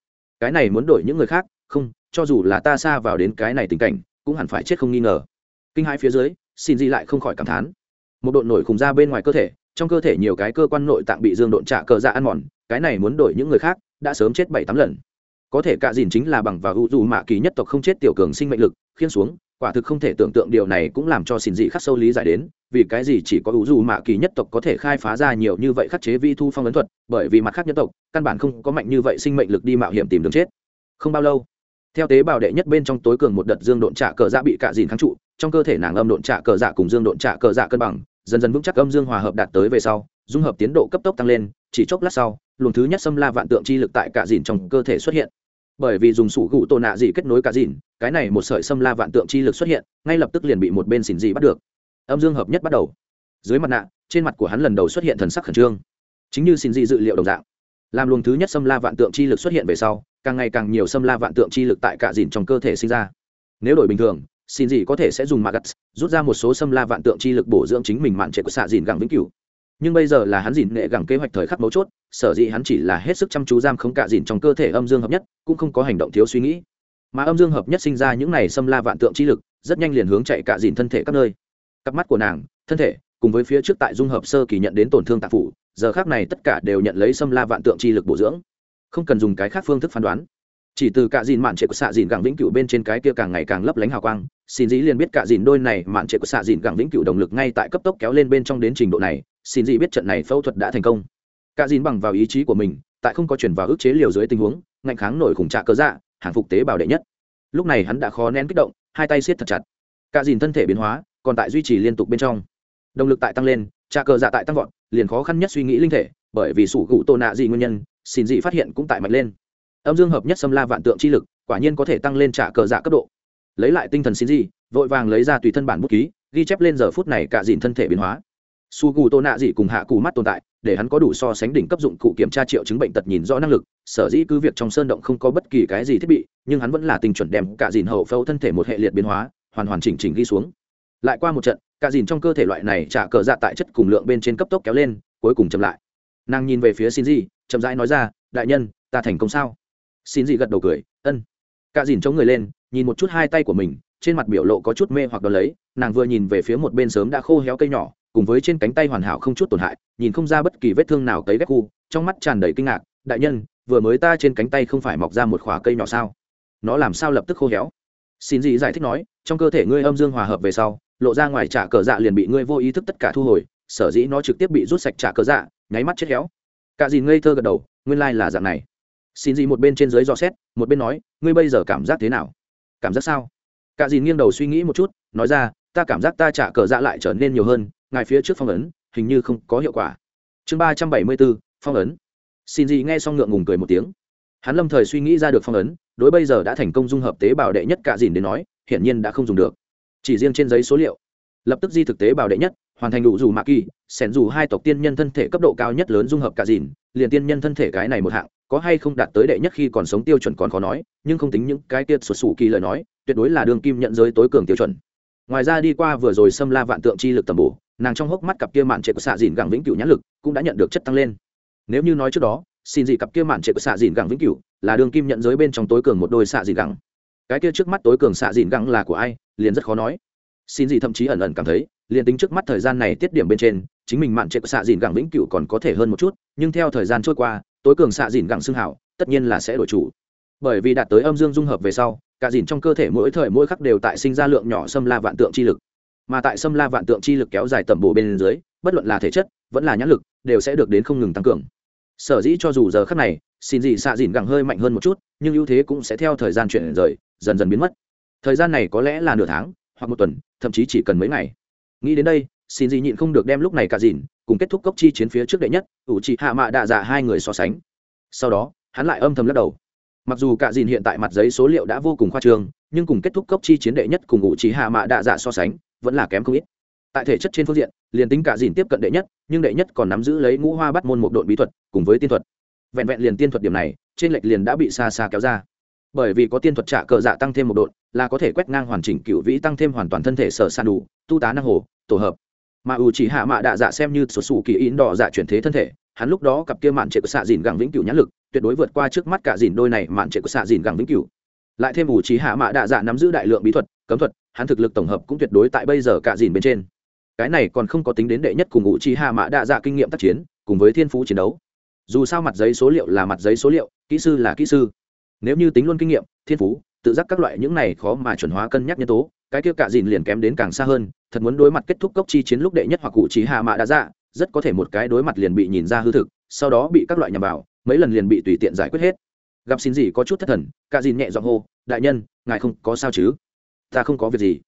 cái này muốn đổi những người khác, không, cho dù là ta xa vào đến cái này tình cảnh, cũng hẳn phải chết không nghi ngờ. Kinh hai phía dưới, xin di lại không khỏi cảm thán. Một độn nổi khùng ra bên ngoài cơ thể, trong cơ thể nhiều cái cơ quan nội tạng bị dương độn trạ cờ ra ăn mòn, cái này muốn đổi những người khác, đã sớm chết bảy tám lần. Có thể cả dìn chính là bằng và hữu dù mạ kỳ nhất tộc không chết tiểu cường sinh mệnh lực, khiên xuống, quả thực không thể tưởng tượng điều này cũng làm cho xin dị khắc sâu lý giải đến vì cái gì chỉ có ủ dù mạ kỳ nhất tộc có thể khai phá ra nhiều như vậy khắc chế vi thu phong ấn thuật, bởi vì mặt khác nhất tộc, căn bản không có mạnh như vậy sinh mệnh lực đi mạo hiểm tìm đường chết. Không bao lâu, theo tế bào đệ nhất bên trong tối cường một đợt dương độn trạ cờ dạ bị cạ dìn kháng trụ, trong cơ thể nàng âm độn trạ cờ dạ cùng dương độn trạ cờ dạ cân bằng, dần dần vững chắc âm dương hòa hợp đạt tới về sau, dung hợp tiến độ cấp tốc tăng lên, chỉ chốc lát sau, luồng thứ nhất xâm la vạn tượng chi lực tại cạ dìn trong cơ thể xuất hiện. Bởi vì dùng sủ gụ tổ nạ dị kết nối cạ dìn, cái này một sợi xâm la vạn tượng chi lực xuất hiện, ngay lập tức liền bị một bên xỉn dị bắt được âm dương hợp nhất bắt đầu. Dưới mặt nạ, trên mặt của hắn lần đầu xuất hiện thần sắc khẩn trương. Chính như xin dị dự liệu đồng dạng. Làm luồng thứ nhất xâm la vạn tượng chi lực xuất hiện về sau, càng ngày càng nhiều xâm la vạn tượng chi lực tại cạ dìn trong cơ thể sinh ra. Nếu đổi bình thường, xin dị có thể sẽ dùng magat, rút ra một số xâm la vạn tượng chi lực bổ dưỡng chính mình mạn trệ của xạ dìn gẳng vĩnh cửu. Nhưng bây giờ là hắn dìn nghệ gẳng kế hoạch thời khắc mấu chốt, sở dĩ hắn chỉ là hết sức chăm chú giam không cạ dìn trong cơ thể âm dương hợp nhất, cũng không có hành động thiếu suy nghĩ. Mà âm dương hợp nhất sinh ra những này xâm la vạn tượng chi lực, rất nhanh liền hướng chạy cạ dìn thân thể các nơi cặp mắt của nàng, thân thể, cùng với phía trước tại dung hợp sơ kỳ nhận đến tổn thương tạp phủ, giờ khác này tất cả đều nhận lấy xâm la vạn tượng chi lực bổ dưỡng. Không cần dùng cái khác phương thức phán đoán. Chỉ từ cạ dìn mạn trệ của xạ dìn gẳng vĩnh cửu bên trên cái kia càng ngày càng lấp lánh hào quang, xin dĩ liền biết cạ dìn đôi này mạn trệ của xạ dìn gẳng vĩnh cửu động lực ngay tại cấp tốc kéo lên bên trong đến trình độ này, xin dĩ biết trận này phẫu thuật đã thành công. Cạ dìn bằng vào ý chí của mình, tại không có chuyển vào ức chế liều dưới tình huống, ngạnh kháng nổi khủng trạ cơ dạ hàng phục tế bào đệ nhất. Lúc này hắn đã khó nén kích động, hai tay siết thật chặt. Cạ dìn thân thể biến hóa còn tại duy trì liên tục bên trong. Động lực tại tăng lên, trà cờ dạ tại tăng vọt, liền khó khăn nhất suy nghĩ linh thể, bởi vì sủ gụ tô nạ gì nguyên nhân, xin dị phát hiện cũng tại mạnh lên. Âm dương hợp nhất xâm la vạn tượng chi lực, quả nhiên có thể tăng lên trả cờ dạ cấp độ. Lấy lại tinh thần xin dị, vội vàng lấy ra tùy thân bản bút ký, ghi chép lên giờ phút này cả dìn thân thể biến hóa. Su gù tô nạ dị cùng hạ cù mắt tồn tại, để hắn có đủ so sánh đỉnh cấp dụng cụ kiểm tra triệu chứng bệnh tật nhìn rõ năng lực, sở dĩ cứ việc trong sơn động không có bất kỳ cái gì thiết bị, nhưng hắn vẫn là tình chuẩn đem cả dìn hậu phẫu thân thể một hệ liệt biến hóa, hoàn hoàn chỉnh chỉnh ghi xuống lại qua một trận, cả dìn trong cơ thể loại này trả cờ dạ tại chất cùng lượng bên trên cấp tốc kéo lên, cuối cùng chậm lại. Nàng nhìn về phía xin gì chậm rãi nói ra, đại nhân, ta thành công sao? Xin gì gật đầu cười, ân. Cả dìn chống người lên, nhìn một chút hai tay của mình, trên mặt biểu lộ có chút mê hoặc đ lấy, nàng vừa nhìn về phía một bên sớm đã khô héo cây nhỏ, cùng với trên cánh tay hoàn hảo không chút tổn hại, nhìn không ra bất kỳ vết thương nào cấy ghép khu, trong mắt tràn đầy kinh ngạc, đại nhân, vừa mới ta trên cánh tay không phải mọc ra một khóa cây nhỏ sao? Nó làm sao lập tức khô héo? Xin gì giải thích nói, trong cơ thể ngươi âm dương hòa hợp về sau lộ ra ngoài trả cờ dạ liền bị ngươi vô ý thức tất cả thu hồi, sở dĩ nó trực tiếp bị rút sạch trả cờ dạ nháy mắt chết héo. Cả dìn ngây thơ gật đầu, nguyên lai、like、là dạng này. Xin dị một bên trên dưới dò xét, một bên nói, ngươi bây giờ cảm giác thế nào? Cảm giác sao? Cả dìn nghiêng đầu suy nghĩ một chút, nói ra, ta cảm giác ta trả cờ dạ lại trở nên nhiều hơn, ngài phía trước phong ấn, hình như không có hiệu quả. Chương ba trăm bảy mươi bốn, phong ấn. Xin dị nghe xong ngượng ngùng cười một tiếng. Hắn lâm thời suy nghĩ ra được phong ấn, đối bây giờ đã thành công dung hợp tế bào đệ nhất cả dìn đến nói, hiển nhiên đã không dùng được chỉ riêng trên giấy số liệu. Lập tức di thực tế bảo đệ nhất, hoàn thành đủ dù mạ kỳ xẻn dù hai tộc tiên nhân thân thể cấp độ cao nhất lớn dung hợp cả dìn, liền tiên nhân thân thể cái này một hạng, có hay không đạt tới đệ nhất khi còn sống tiêu chuẩn còn khó nói, nhưng không tính những cái tiết sụt sù kỳ lời nói, tuyệt đối là đường kim nhận giới tối cường tiêu chuẩn. Ngoài ra đi qua vừa rồi xâm la vạn tượng chi lực tầm bổ, nàng trong hốc mắt cặp kia mạn trệ của xạ dìn gẳng vĩnh cửu nhãn lực cũng đã nhận được chất tăng lên. Nếu như nói trước đó, xin gì cặp kia mạn trệ của xạ dìn gẳng vĩnh cửu là đường kim nhận giới bên trong tối cường một đôi xạ dìn gẳng cái kia trước mắt tối cường xạ dìn gẳng là của ai, liền rất khó nói. Xin gì thậm chí ẩn ẩn cảm thấy, liền tính trước mắt thời gian này tiết điểm bên trên, chính mình mạn trệ xạ dìn gẳng vĩnh cửu còn có thể hơn một chút, nhưng theo thời gian trôi qua, tối cường xạ dìn gẳng xương hảo, tất nhiên là sẽ đổi chủ. Bởi vì đạt tới âm dương dung hợp về sau, cả dìn trong cơ thể mỗi thời mỗi khắc đều tại sinh ra lượng nhỏ xâm la vạn tượng chi lực. Mà tại xâm la vạn tượng chi lực kéo dài tầm bộ bên dưới, bất luận là thể chất, vẫn là nhãn lực, đều sẽ được đến không ngừng tăng cường. Sở dĩ cho dù giờ khắc này, xin gì xạ dìn gẳng hơi mạnh hơn một chút, nhưng ưu thế cũng sẽ theo thời gian chuyển rời dần dần biến mất. Thời gian này có lẽ là nửa tháng, hoặc một tuần, thậm chí chỉ cần mấy ngày. Nghĩ đến đây xin gì nhịn không được đem lúc này cả dìn, cùng kết thúc cốc chi chiến phía trước đệ nhất ủ chị hạ mạ đạ dạ hai người so sánh. Sau đó, hắn lại âm thầm lắc đầu. Mặc dù cả dìn hiện tại mặt giấy số liệu đã vô cùng khoa trương, nhưng cùng kết thúc cốc chi chiến đệ nhất cùng ủ chị hạ mạ đạ dạ so sánh, vẫn là kém không ít. Tại thể chất trên phương diện, liền tính cả dìn tiếp cận đệ nhất, nhưng đệ nhất còn nắm giữ lấy ngũ hoa bắt môn một đội bí thuật, cùng với tiên thuật. Vẹn vẹn liền tiên thuật điểm này, trên lệch liền đã bị xa xa kéo ra bởi vì có tiên thuật trả cờ dạ tăng thêm một độn, là có thể quét ngang hoàn chỉnh cựu vĩ tăng thêm hoàn toàn thân thể sở san đủ, tu tá năng hồ, tổ hợp. Mà ủ chỉ hạ mạ đạ dạ xem như sổ sủ kỳ in đỏ dạ chuyển thế thân thể, hắn lúc đó cặp kia mạn trệ của xạ dìn gẳng vĩnh cửu nhãn lực, tuyệt đối vượt qua trước mắt cả dìn đôi này mạn trệ của xạ dìn gẳng vĩnh cửu. Lại thêm ủ chỉ hạ mạ đạ dạ nắm giữ đại lượng bí thuật, cấm thuật, hắn thực lực tổng hợp cũng tuyệt đối tại bây giờ cả dìn bên trên. Cái này còn không có tính đến đệ nhất cùng ủ chỉ hạ mạ đạ dạ kinh nghiệm tác chiến, cùng với thiên phú chiến đấu. Dù sao mặt giấy số liệu là mặt giấy số liệu, kỹ sư là kỹ sư nếu như tính luôn kinh nghiệm, thiên phú, tự giác các loại những này khó mà chuẩn hóa cân nhắc nhân tố, cái kia cả dìn liền kém đến càng xa hơn, thật muốn đối mặt kết thúc cốc chi chiến lúc đệ nhất hoặc cụ trí hạ mạ đã dạ rất có thể một cái đối mặt liền bị nhìn ra hư thực, sau đó bị các loại nhằm vào, mấy lần liền bị tùy tiện giải quyết hết. Gặp xin gì có chút thất thần, cả dìn nhẹ giọng hô, đại nhân, ngài không có sao chứ? Ta không có việc gì.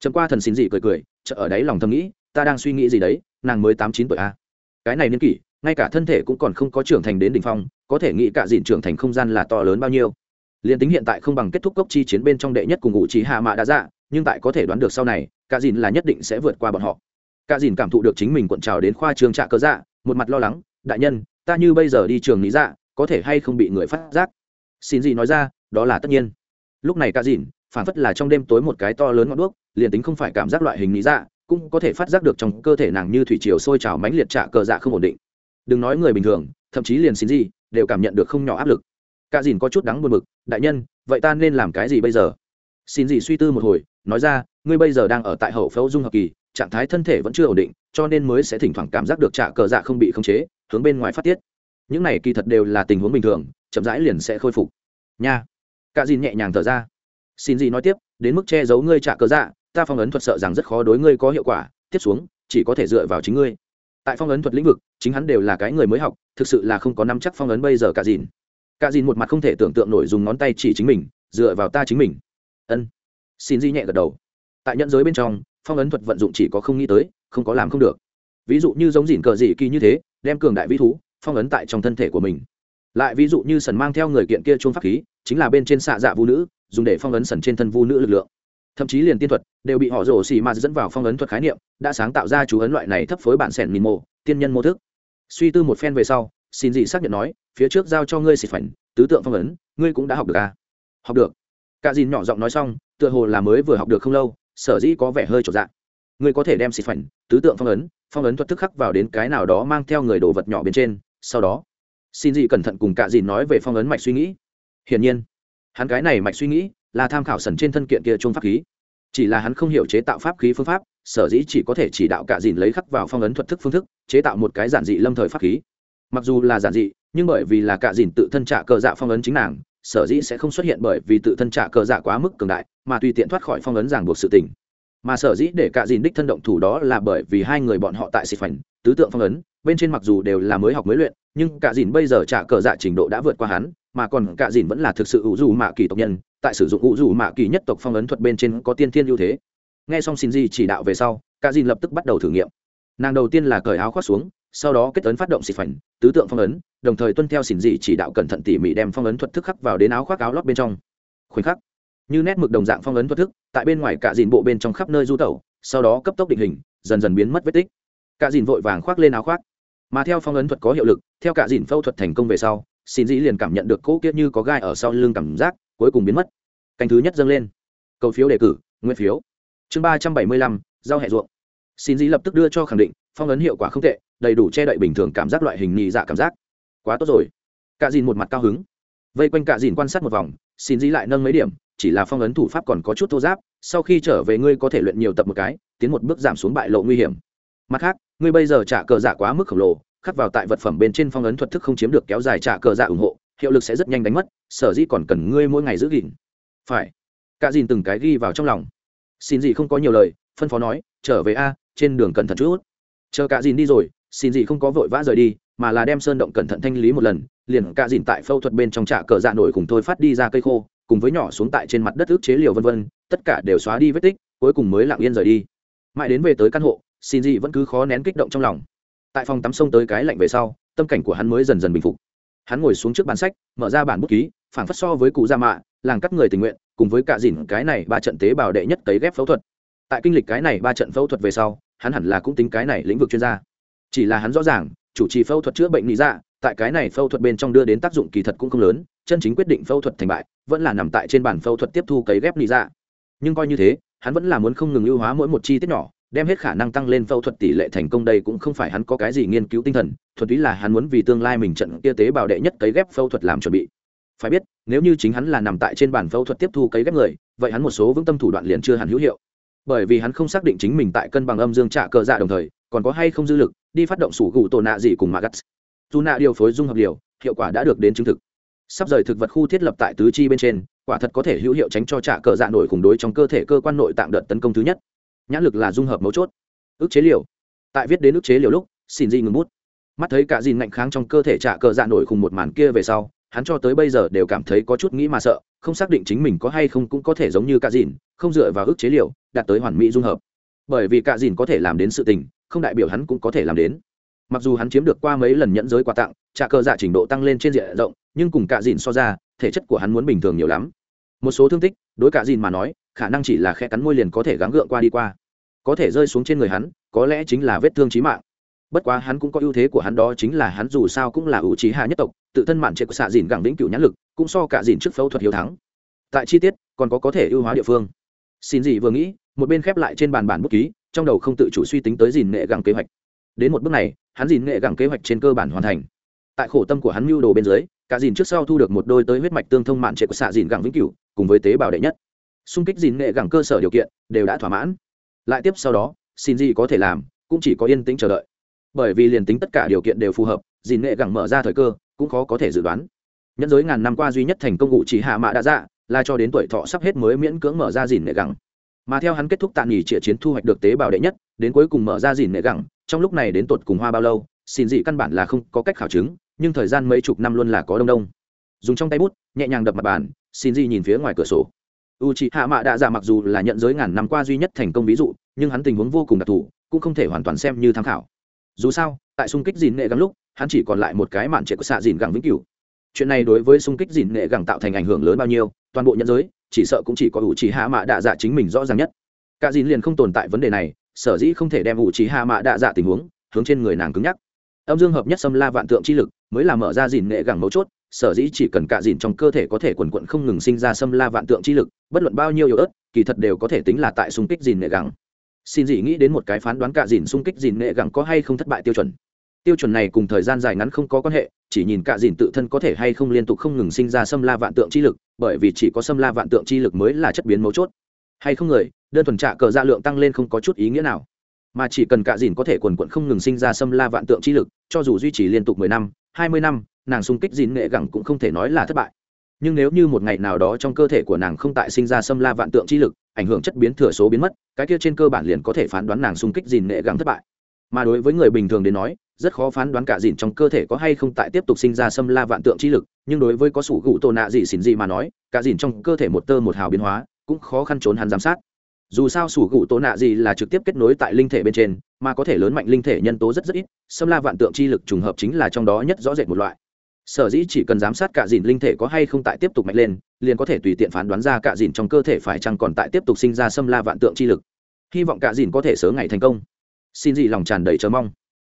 Chấm qua thần xin gì cười cười chợ ở đấy lòng thầm nghĩ, ta đang suy nghĩ gì đấy, nàng mới tám chín tuổi a cái này niên kỷ, ngay cả thân thể cũng còn không có trưởng thành đến đỉnh phong, có thể nghĩ cả dìn trưởng thành không gian là to lớn bao nhiêu? Liền tính hiện tại không bằng kết thúc cốc chi chiến bên trong đệ nhất cùng ngụ trí hạ mạ đã dạ nhưng tại có thể đoán được sau này, cả dìn là nhất định sẽ vượt qua bọn họ. Cả dìn cảm thụ được chính mình cuộn trào đến khoa trường trạ cơ dạ một mặt lo lắng, đại nhân, ta như bây giờ đi trường lý dạ có thể hay không bị người phát giác? Xin gì nói ra, đó là tất nhiên. Lúc này cả dìn, phản phất là trong đêm tối một cái to lớn ngọn đuốc, liền tính không phải cảm giác loại hình lý dạ cũng có thể phát giác được trong cơ thể nàng như thủy triều sôi trào mãnh liệt trạ cờ dạ không ổn định. Đừng nói người bình thường, thậm chí liền xin gì, đều cảm nhận được không nhỏ áp lực cả dìn có chút đắng buồn bực, đại nhân, vậy ta nên làm cái gì bây giờ? Xin gì suy tư một hồi, nói ra, ngươi bây giờ đang ở tại hậu phẫu dung hợp kỳ, trạng thái thân thể vẫn chưa ổn định, cho nên mới sẽ thỉnh thoảng cảm giác được trả cờ dạ không bị khống chế, hướng bên ngoài phát tiết. Những này kỳ thật đều là tình huống bình thường, chậm rãi liền sẽ khôi phục. Nha. Cả dìn nhẹ nhàng thở ra. Xin gì nói tiếp, đến mức che giấu ngươi trả cờ dạ ta phong ấn thuật sợ rằng rất khó đối ngươi có hiệu quả, tiếp xuống, chỉ có thể dựa vào chính ngươi. Tại phong ấn thuật lĩnh vực, chính hắn đều là cái người mới học, thực sự là không có năm chắc phong ấn bây giờ cả dìn cả dìn một mặt không thể tưởng tượng nổi dùng ngón tay chỉ chính mình, dựa vào ta chính mình. Ân. Xin di nhẹ gật đầu. Tại nhận giới bên trong, phong ấn thuật vận dụng chỉ có không nghĩ tới, không có làm không được. Ví dụ như giống dìn cờ dị kỳ như thế, đem cường đại vĩ thú, phong ấn tại trong thân thể của mình. Lại ví dụ như sần mang theo người kiện kia chuông pháp khí, chính là bên trên xạ dạ vũ nữ, dùng để phong ấn sần trên thân vũ nữ lực lượng. Thậm chí liền tiên thuật, đều bị họ rổ xì mà dẫn vào phong ấn thuật khái niệm, đã sáng tạo ra chú ấn loại này thấp phối bản sẻn mìn mô tiên nhân mô thức. Suy tư một phen về sau xin dị xác nhận nói, phía trước giao cho ngươi xịt phảnh tứ tượng phong ấn, ngươi cũng đã học được à? học được. Cả dìn nhỏ giọng nói xong, tựa hồ là mới vừa học được không lâu, sở dĩ có vẻ hơi trọn dạng ngươi có thể đem xịt phảnh tứ tượng phong ấn phong ấn thuật thức khắc vào đến cái nào đó mang theo người đồ vật nhỏ bên trên, sau đó, xin dị cẩn thận cùng cả dìn nói về phong ấn mạch suy nghĩ. Hiển nhiên, hắn cái này mạch suy nghĩ là tham khảo sần trên thân kiện kia chung pháp khí. Chỉ là hắn không hiểu chế tạo pháp khí phương pháp, sở dĩ chỉ có thể chỉ đạo cả dìn lấy khắc vào phong ấn thuật thức phương thức, chế tạo một cái giản dị lâm thời pháp khí mặc dù là giản dị, nhưng bởi vì là cả dìn tự thân trả cờ dạ phong ấn chính nàng, sở dĩ sẽ không xuất hiện bởi vì tự thân trả cờ dạ quá mức cường đại, mà tùy tiện thoát khỏi phong ấn ràng buộc sự tình. Mà sở dĩ để cả dìn đích thân động thủ đó là bởi vì hai người bọn họ tại xịt phảnh, tứ tượng phong ấn, bên trên mặc dù đều là mới học mới luyện, nhưng cả dìn bây giờ trả cờ dạ trình độ đã vượt qua hắn, mà còn cả dìn vẫn là thực sự ủ dù mạ kỳ tộc nhân, tại sử dụng ủ dù mạ kỳ nhất tộc phong ấn thuật bên trên có tiên thiên ưu thế. Nghe xong xin di chỉ đạo về sau, cả dìn lập tức bắt đầu thử nghiệm. Nàng đầu tiên là cởi áo khoác xuống sau đó kết ấn phát động xịt phảnh, tứ tượng phong ấn, đồng thời tuân theo xỉn dị chỉ đạo cẩn thận tỉ mỉ đem phong ấn thuật thức khắc vào đến áo khoác áo lót bên trong. Khoảnh khắc, như nét mực đồng dạng phong ấn thuật thức, tại bên ngoài cả dìn bộ bên trong khắp nơi du tẩu, sau đó cấp tốc định hình, dần dần biến mất vết tích. Cả dìn vội vàng khoác lên áo khoác. Mà theo phong ấn thuật có hiệu lực, theo cả dìn phẫu thuật thành công về sau xin dĩ liền cảm nhận được cỗ kia như có gai ở sau lưng cảm giác, cuối cùng biến mất. Canh thứ nhất dâng lên. Cầu phiếu đề cử, nguyên phiếu. Chương ba trăm bảy mươi lăm, giao hệ ruộng. Xin dĩ lập tức đưa cho khẳng định, phong ấn hiệu quả không tệ đầy đủ che đậy bình thường cảm giác loại hình nhị dạ cảm giác. Quá tốt rồi. Cả dìn một mặt cao hứng. Vây quanh cả dìn quan sát một vòng, xin dĩ lại nâng mấy điểm, chỉ là phong ấn thủ pháp còn có chút thô giáp, sau khi trở về ngươi có thể luyện nhiều tập một cái, tiến một bước giảm xuống bại lộ nguy hiểm. Mặt khác, ngươi bây giờ trả cờ giả quá mức khổng lồ, khắc vào tại vật phẩm bên trên phong ấn thuật thức không chiếm được kéo dài trả cờ giả ủng hộ, hiệu lực sẽ rất nhanh đánh mất, sở dĩ còn cần ngươi mỗi ngày giữ gìn. Phải. Cả dìn từng cái ghi vào trong lòng. Xin gì không có nhiều lời, phân phó nói, trở về a, trên đường cẩn thận chút. Chờ cả dìn đi rồi xin gì không có vội vã rời đi, mà là đem sơn động cẩn thận thanh lý một lần, liền cả dìn tại phẫu thuật bên trong trạ cờ dạ nổi cùng thôi phát đi ra cây khô, cùng với nhỏ xuống tại trên mặt đất ước chế liều vân vân, tất cả đều xóa đi vết tích, cuối cùng mới lặng yên rời đi. Mãi đến về tới căn hộ, xin gì vẫn cứ khó nén kích động trong lòng. Tại phòng tắm sông tới cái lạnh về sau, tâm cảnh của hắn mới dần dần bình phục. Hắn ngồi xuống trước bản sách, mở ra bản bút ký phản phất so với cụ gia mạ, làng cắt người tình nguyện, cùng với cả dìn cái này ba trận tế bào đệ nhất cấy ghép phẫu thuật. Tại kinh lịch cái này ba trận phẫu thuật về sau, hắn hẳn là cũng tính cái này lĩnh vực chuyên gia chỉ là hắn rõ ràng, chủ trì phẫu thuật chữa bệnh lý dạ tại cái này phẫu thuật bên trong đưa đến tác dụng kỳ thật cũng không lớn, chân chính quyết định phẫu thuật thành bại, vẫn là nằm tại trên bản phẫu thuật tiếp thu cấy ghép lý dạ. Nhưng coi như thế, hắn vẫn là muốn không ngừng ưu hóa mỗi một chi tiết nhỏ, đem hết khả năng tăng lên phẫu thuật tỷ lệ thành công đây cũng không phải hắn có cái gì nghiên cứu tinh thần, thuần túy là hắn muốn vì tương lai mình trận kia tế bào đệ nhất cấy ghép phẫu thuật làm chuẩn bị. Phải biết, nếu như chính hắn là nằm tại trên bàn phẫu thuật tiếp thu cấy ghép người, vậy hắn một số vững tâm thủ đoạn liền chưa hẳn hữu hiệu. Bởi vì hắn không xác định chính mình tại cân bằng âm dương trả cờ dạ đồng thời, còn có hay không dư lực đi phát động sủ gù tổ nạ gì cùng magas dù nạ điều phối dung hợp liều, hiệu quả đã được đến chứng thực. Sắp rời thực vật khu thiết lập tại tứ chi bên trên, quả thật có thể hữu hiệu tránh cho trả cờ dạ nổi khủng đối trong cơ thể cơ quan nội tạng đợt tấn công thứ nhất. Nhãn lực là dung hợp mấu chốt. Ức chế liều. Tại viết đến ức chế liều lúc xin di ngừng bút. Mắt thấy cả dìn ngạnh kháng trong cơ thể trả cờ dạ nổi khủng một màn kia về sau, hắn cho tới bây giờ đều cảm thấy có chút nghĩ mà sợ, không xác định chính mình có hay không cũng có thể giống như cả dìn, không dựa vào ức chế liều, đạt tới hoàn mỹ dung hợp. Bởi vì cả dìn có thể làm đến sự tình không đại biểu hắn cũng có thể làm đến. Mặc dù hắn chiếm được qua mấy lần nhẫn giới quà tặng, trả cờ dạ trình độ tăng lên trên diện rộng, nhưng cùng cả dìn so ra, thể chất của hắn muốn bình thường nhiều lắm. Một số thương tích, đối cả dìn mà nói, khả năng chỉ là khe cắn môi liền có thể gắng gượng qua đi qua. Có thể rơi xuống trên người hắn, có lẽ chính là vết thương trí mạng. Bất quá hắn cũng có ưu thế của hắn đó chính là hắn dù sao cũng là ưu trí hạ nhất tộc, tự thân mạn trệ của xạ dìn gẳng lĩnh cựu nhãn lực, cũng so cả dìn trước phẫu thuật hiếu thắng. Tại chi tiết, còn có có thể ưu hóa địa phương. Xin dị vừa nghĩ, một bên khép lại trên bàn bản bút ký trong đầu không tự chủ suy tính tới dìn nghệ gẳng kế hoạch. Đến một bước này, hắn dìn nghệ gẳng kế hoạch trên cơ bản hoàn thành. Tại khổ tâm của hắn mưu đồ bên dưới, cả dìn trước sau thu được một đôi tới huyết mạch tương thông mạn trệ của xạ dìn gẳng vĩnh cửu, cùng với tế bào đệ nhất. Xung kích dìn nghệ gẳng cơ sở điều kiện, đều đã thỏa mãn. Lại tiếp sau đó, xin gì có thể làm, cũng chỉ có yên tĩnh chờ đợi. Bởi vì liền tính tất cả điều kiện đều phù hợp, dìn nghệ gẳng mở ra thời cơ, cũng khó có thể dự đoán. Nhẫn giới ngàn năm qua duy nhất thành công ngụ chỉ hạ mạ đã dạ là cho đến tuổi thọ sắp hết mới miễn cưỡng mở ra dìn nghệ gẳng mà theo hắn kết thúc tạ nghỉ trịa chiến thu hoạch được tế bào đệ nhất, đến cuối cùng mở ra dìn nệ gẳng, trong lúc này đến tột cùng hoa bao lâu, xin dị căn bản là không có cách khảo chứng, nhưng thời gian mấy chục năm luôn là có đông đông. Dùng trong tay bút, nhẹ nhàng đập mặt bàn, xin dị nhìn phía ngoài cửa sổ. U c h ị hạ mạ đạ dạ mặc dù là nhận giới ngàn năm qua duy nhất thành công ví dụ, nhưng hắn tình huống vô cùng đặc thù, cũng không thể hoàn toàn xem như tham khảo. Dù sao, tại xung kích dìn nghệ gắng lúc, hắn chỉ còn lại một cái mạn trệ của xạ dìn gẳng vĩnh cửu. Chuyện này đối với xung kích dìn nghệ gẳng tạo thành ảnh hưởng lớn bao nhiêu, toàn bộ nhận giới chỉ sợ cũng chỉ có ủ trì hạ mạ đạ dạ chính mình rõ ràng nhất. Cả dìn liền không tồn tại vấn đề này, sở dĩ không thể đem ủ trì hạ mạ đạ dạ tình huống hướng trên người nàng cứng nhắc. Âm dương hợp nhất xâm la vạn tượng chi lực mới là mở ra dìn nghệ gẳng mấu chốt, sở dĩ chỉ cần cả dìn trong cơ thể có thể quần quận không ngừng sinh ra xâm la vạn tượng chi lực, bất luận bao nhiêu yếu ớt, kỳ thật đều có thể tính là tại xung kích dìn nghệ gẳng. Xin dị nghĩ đến một cái phán đoán cả dìn xung kích dìn nghệ gẳng có hay không thất bại tiêu chuẩn tiêu chuẩn này cùng thời gian dài ngắn không có quan hệ, chỉ nhìn cạ dìn tự thân có thể hay không liên tục không ngừng sinh ra xâm la vạn tượng chi lực, bởi vì chỉ có xâm la vạn tượng chi lực mới là chất biến mấu chốt. Hay không người, đơn thuần trạ cờ dạ lượng tăng lên không có chút ý nghĩa nào. Mà chỉ cần cạ dìn có thể quần quận không ngừng sinh ra xâm la vạn tượng chi lực, cho dù duy trì liên tục mười năm, hai mươi năm, nàng xung kích dìn nghệ gẳng cũng không thể nói là thất bại. Nhưng nếu như một ngày nào đó trong cơ thể của nàng không tại sinh ra xâm la vạn tượng chi lực, ảnh hưởng chất biến thừa số biến mất, cái kia trên cơ bản liền có thể phán đoán nàng xung kích dìn nghệ gắng thất bại. Mà đối với người bình thường đến nói rất khó phán đoán cả dìn trong cơ thể có hay không tại tiếp tục sinh ra xâm la vạn tượng chi lực, nhưng đối với có sủ gụ tổ nạ gì xỉn gì mà nói, cả dìn trong cơ thể một tơ một hào biến hóa, cũng khó khăn trốn hắn giám sát. Dù sao sủ gụ tổ nạ gì là trực tiếp kết nối tại linh thể bên trên, mà có thể lớn mạnh linh thể nhân tố rất rất ít, xâm la vạn tượng chi lực trùng hợp chính là trong đó nhất rõ rệt một loại. Sở dĩ chỉ cần giám sát cả dìn linh thể có hay không tại tiếp tục mạnh lên, liền có thể tùy tiện phán đoán ra cả dìn trong cơ thể phải chăng còn tại tiếp tục sinh ra xâm la vạn tượng chi lực. Hy vọng cả dìn có thể sớm ngày thành công. Xin dị lòng tràn đầy chờ mong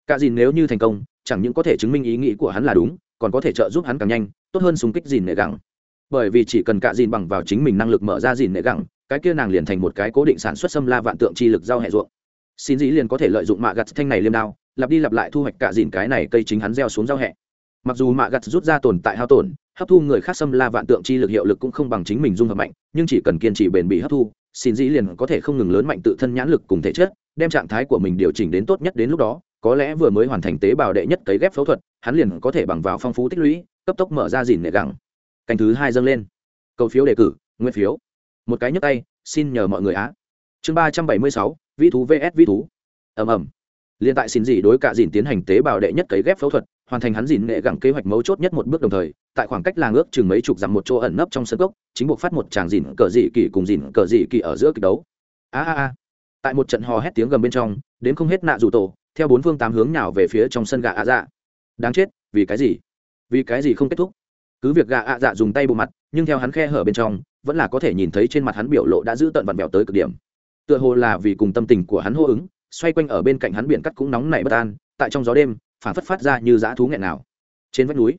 cả dìn nếu như thành công, chẳng những có thể chứng minh ý nghĩ của hắn là đúng, còn có thể trợ giúp hắn càng nhanh, tốt hơn súng kích dìn nệ gẳng. Bởi vì chỉ cần cả dìn bằng vào chính mình năng lực mở ra dìn nệ gẳng, cái kia nàng liền thành một cái cố định sản xuất xâm la vạn tượng chi lực giao hệ ruộng. Xin dĩ liền có thể lợi dụng mạ gặt thanh này liêm đao, lặp đi lặp lại thu hoạch cả dìn cái này cây chính hắn gieo xuống giao hệ mặc dù mạ gặt rút ra tồn tại hao tổn, hấp thu người khác xâm la vạn tượng chi lực hiệu lực cũng không bằng chính mình dung hợp mạnh, nhưng chỉ cần kiên trì bền bỉ hấp thu, xin dĩ liền có thể không ngừng lớn mạnh tự thân nhãn lực cùng thể chất, đem trạng thái của mình điều chỉnh đến tốt nhất đến lúc đó có lẽ vừa mới hoàn thành tế bào đệ nhất cấy ghép phẫu thuật, hắn liền có thể bằng vào phong phú tích lũy, cấp tốc mở ra dìn nệ gẳng. Canh thứ hai dâng lên. Cầu phiếu đề cử, nguyên phiếu. Một cái nhấp tay, xin nhờ mọi người á. Chương ba trăm bảy mươi sáu vĩ thú vs vĩ thú. Ầm ầm. Liên tại xin dị đối cả dìn tiến hành tế bào đệ nhất cấy ghép phẫu thuật, hoàn thành hắn dìn nghệ gẳng kế hoạch mấu chốt nhất một bước đồng thời, tại khoảng cách làng ước chừng mấy chục dặm một chỗ ẩn nấp trong sân cốc chính buộc phát một tràng dìn cờ dị kỳ cùng dìn cờ dị kỳ ở giữa kịch đấu. A a a. Tại một trận hò hét tiếng gầm bên trong, đến không hết nạ dù tổ theo bốn phương tám hướng nào về phía trong sân gà ạ dạ. Đáng chết, vì cái gì? Vì cái gì không kết thúc? Cứ việc gà ạ dạ dùng tay bộ mặt, nhưng theo hắn khe hở bên trong, vẫn là có thể nhìn thấy trên mặt hắn biểu lộ đã giữ tận vặn vẹo tới cực điểm. Tựa hồ là vì cùng tâm tình của hắn hô ứng, xoay quanh ở bên cạnh hắn biển cắt cũng nóng nảy bất an, tại trong gió đêm phản phất phát ra như dã thú nghẹn nào trên vách núi,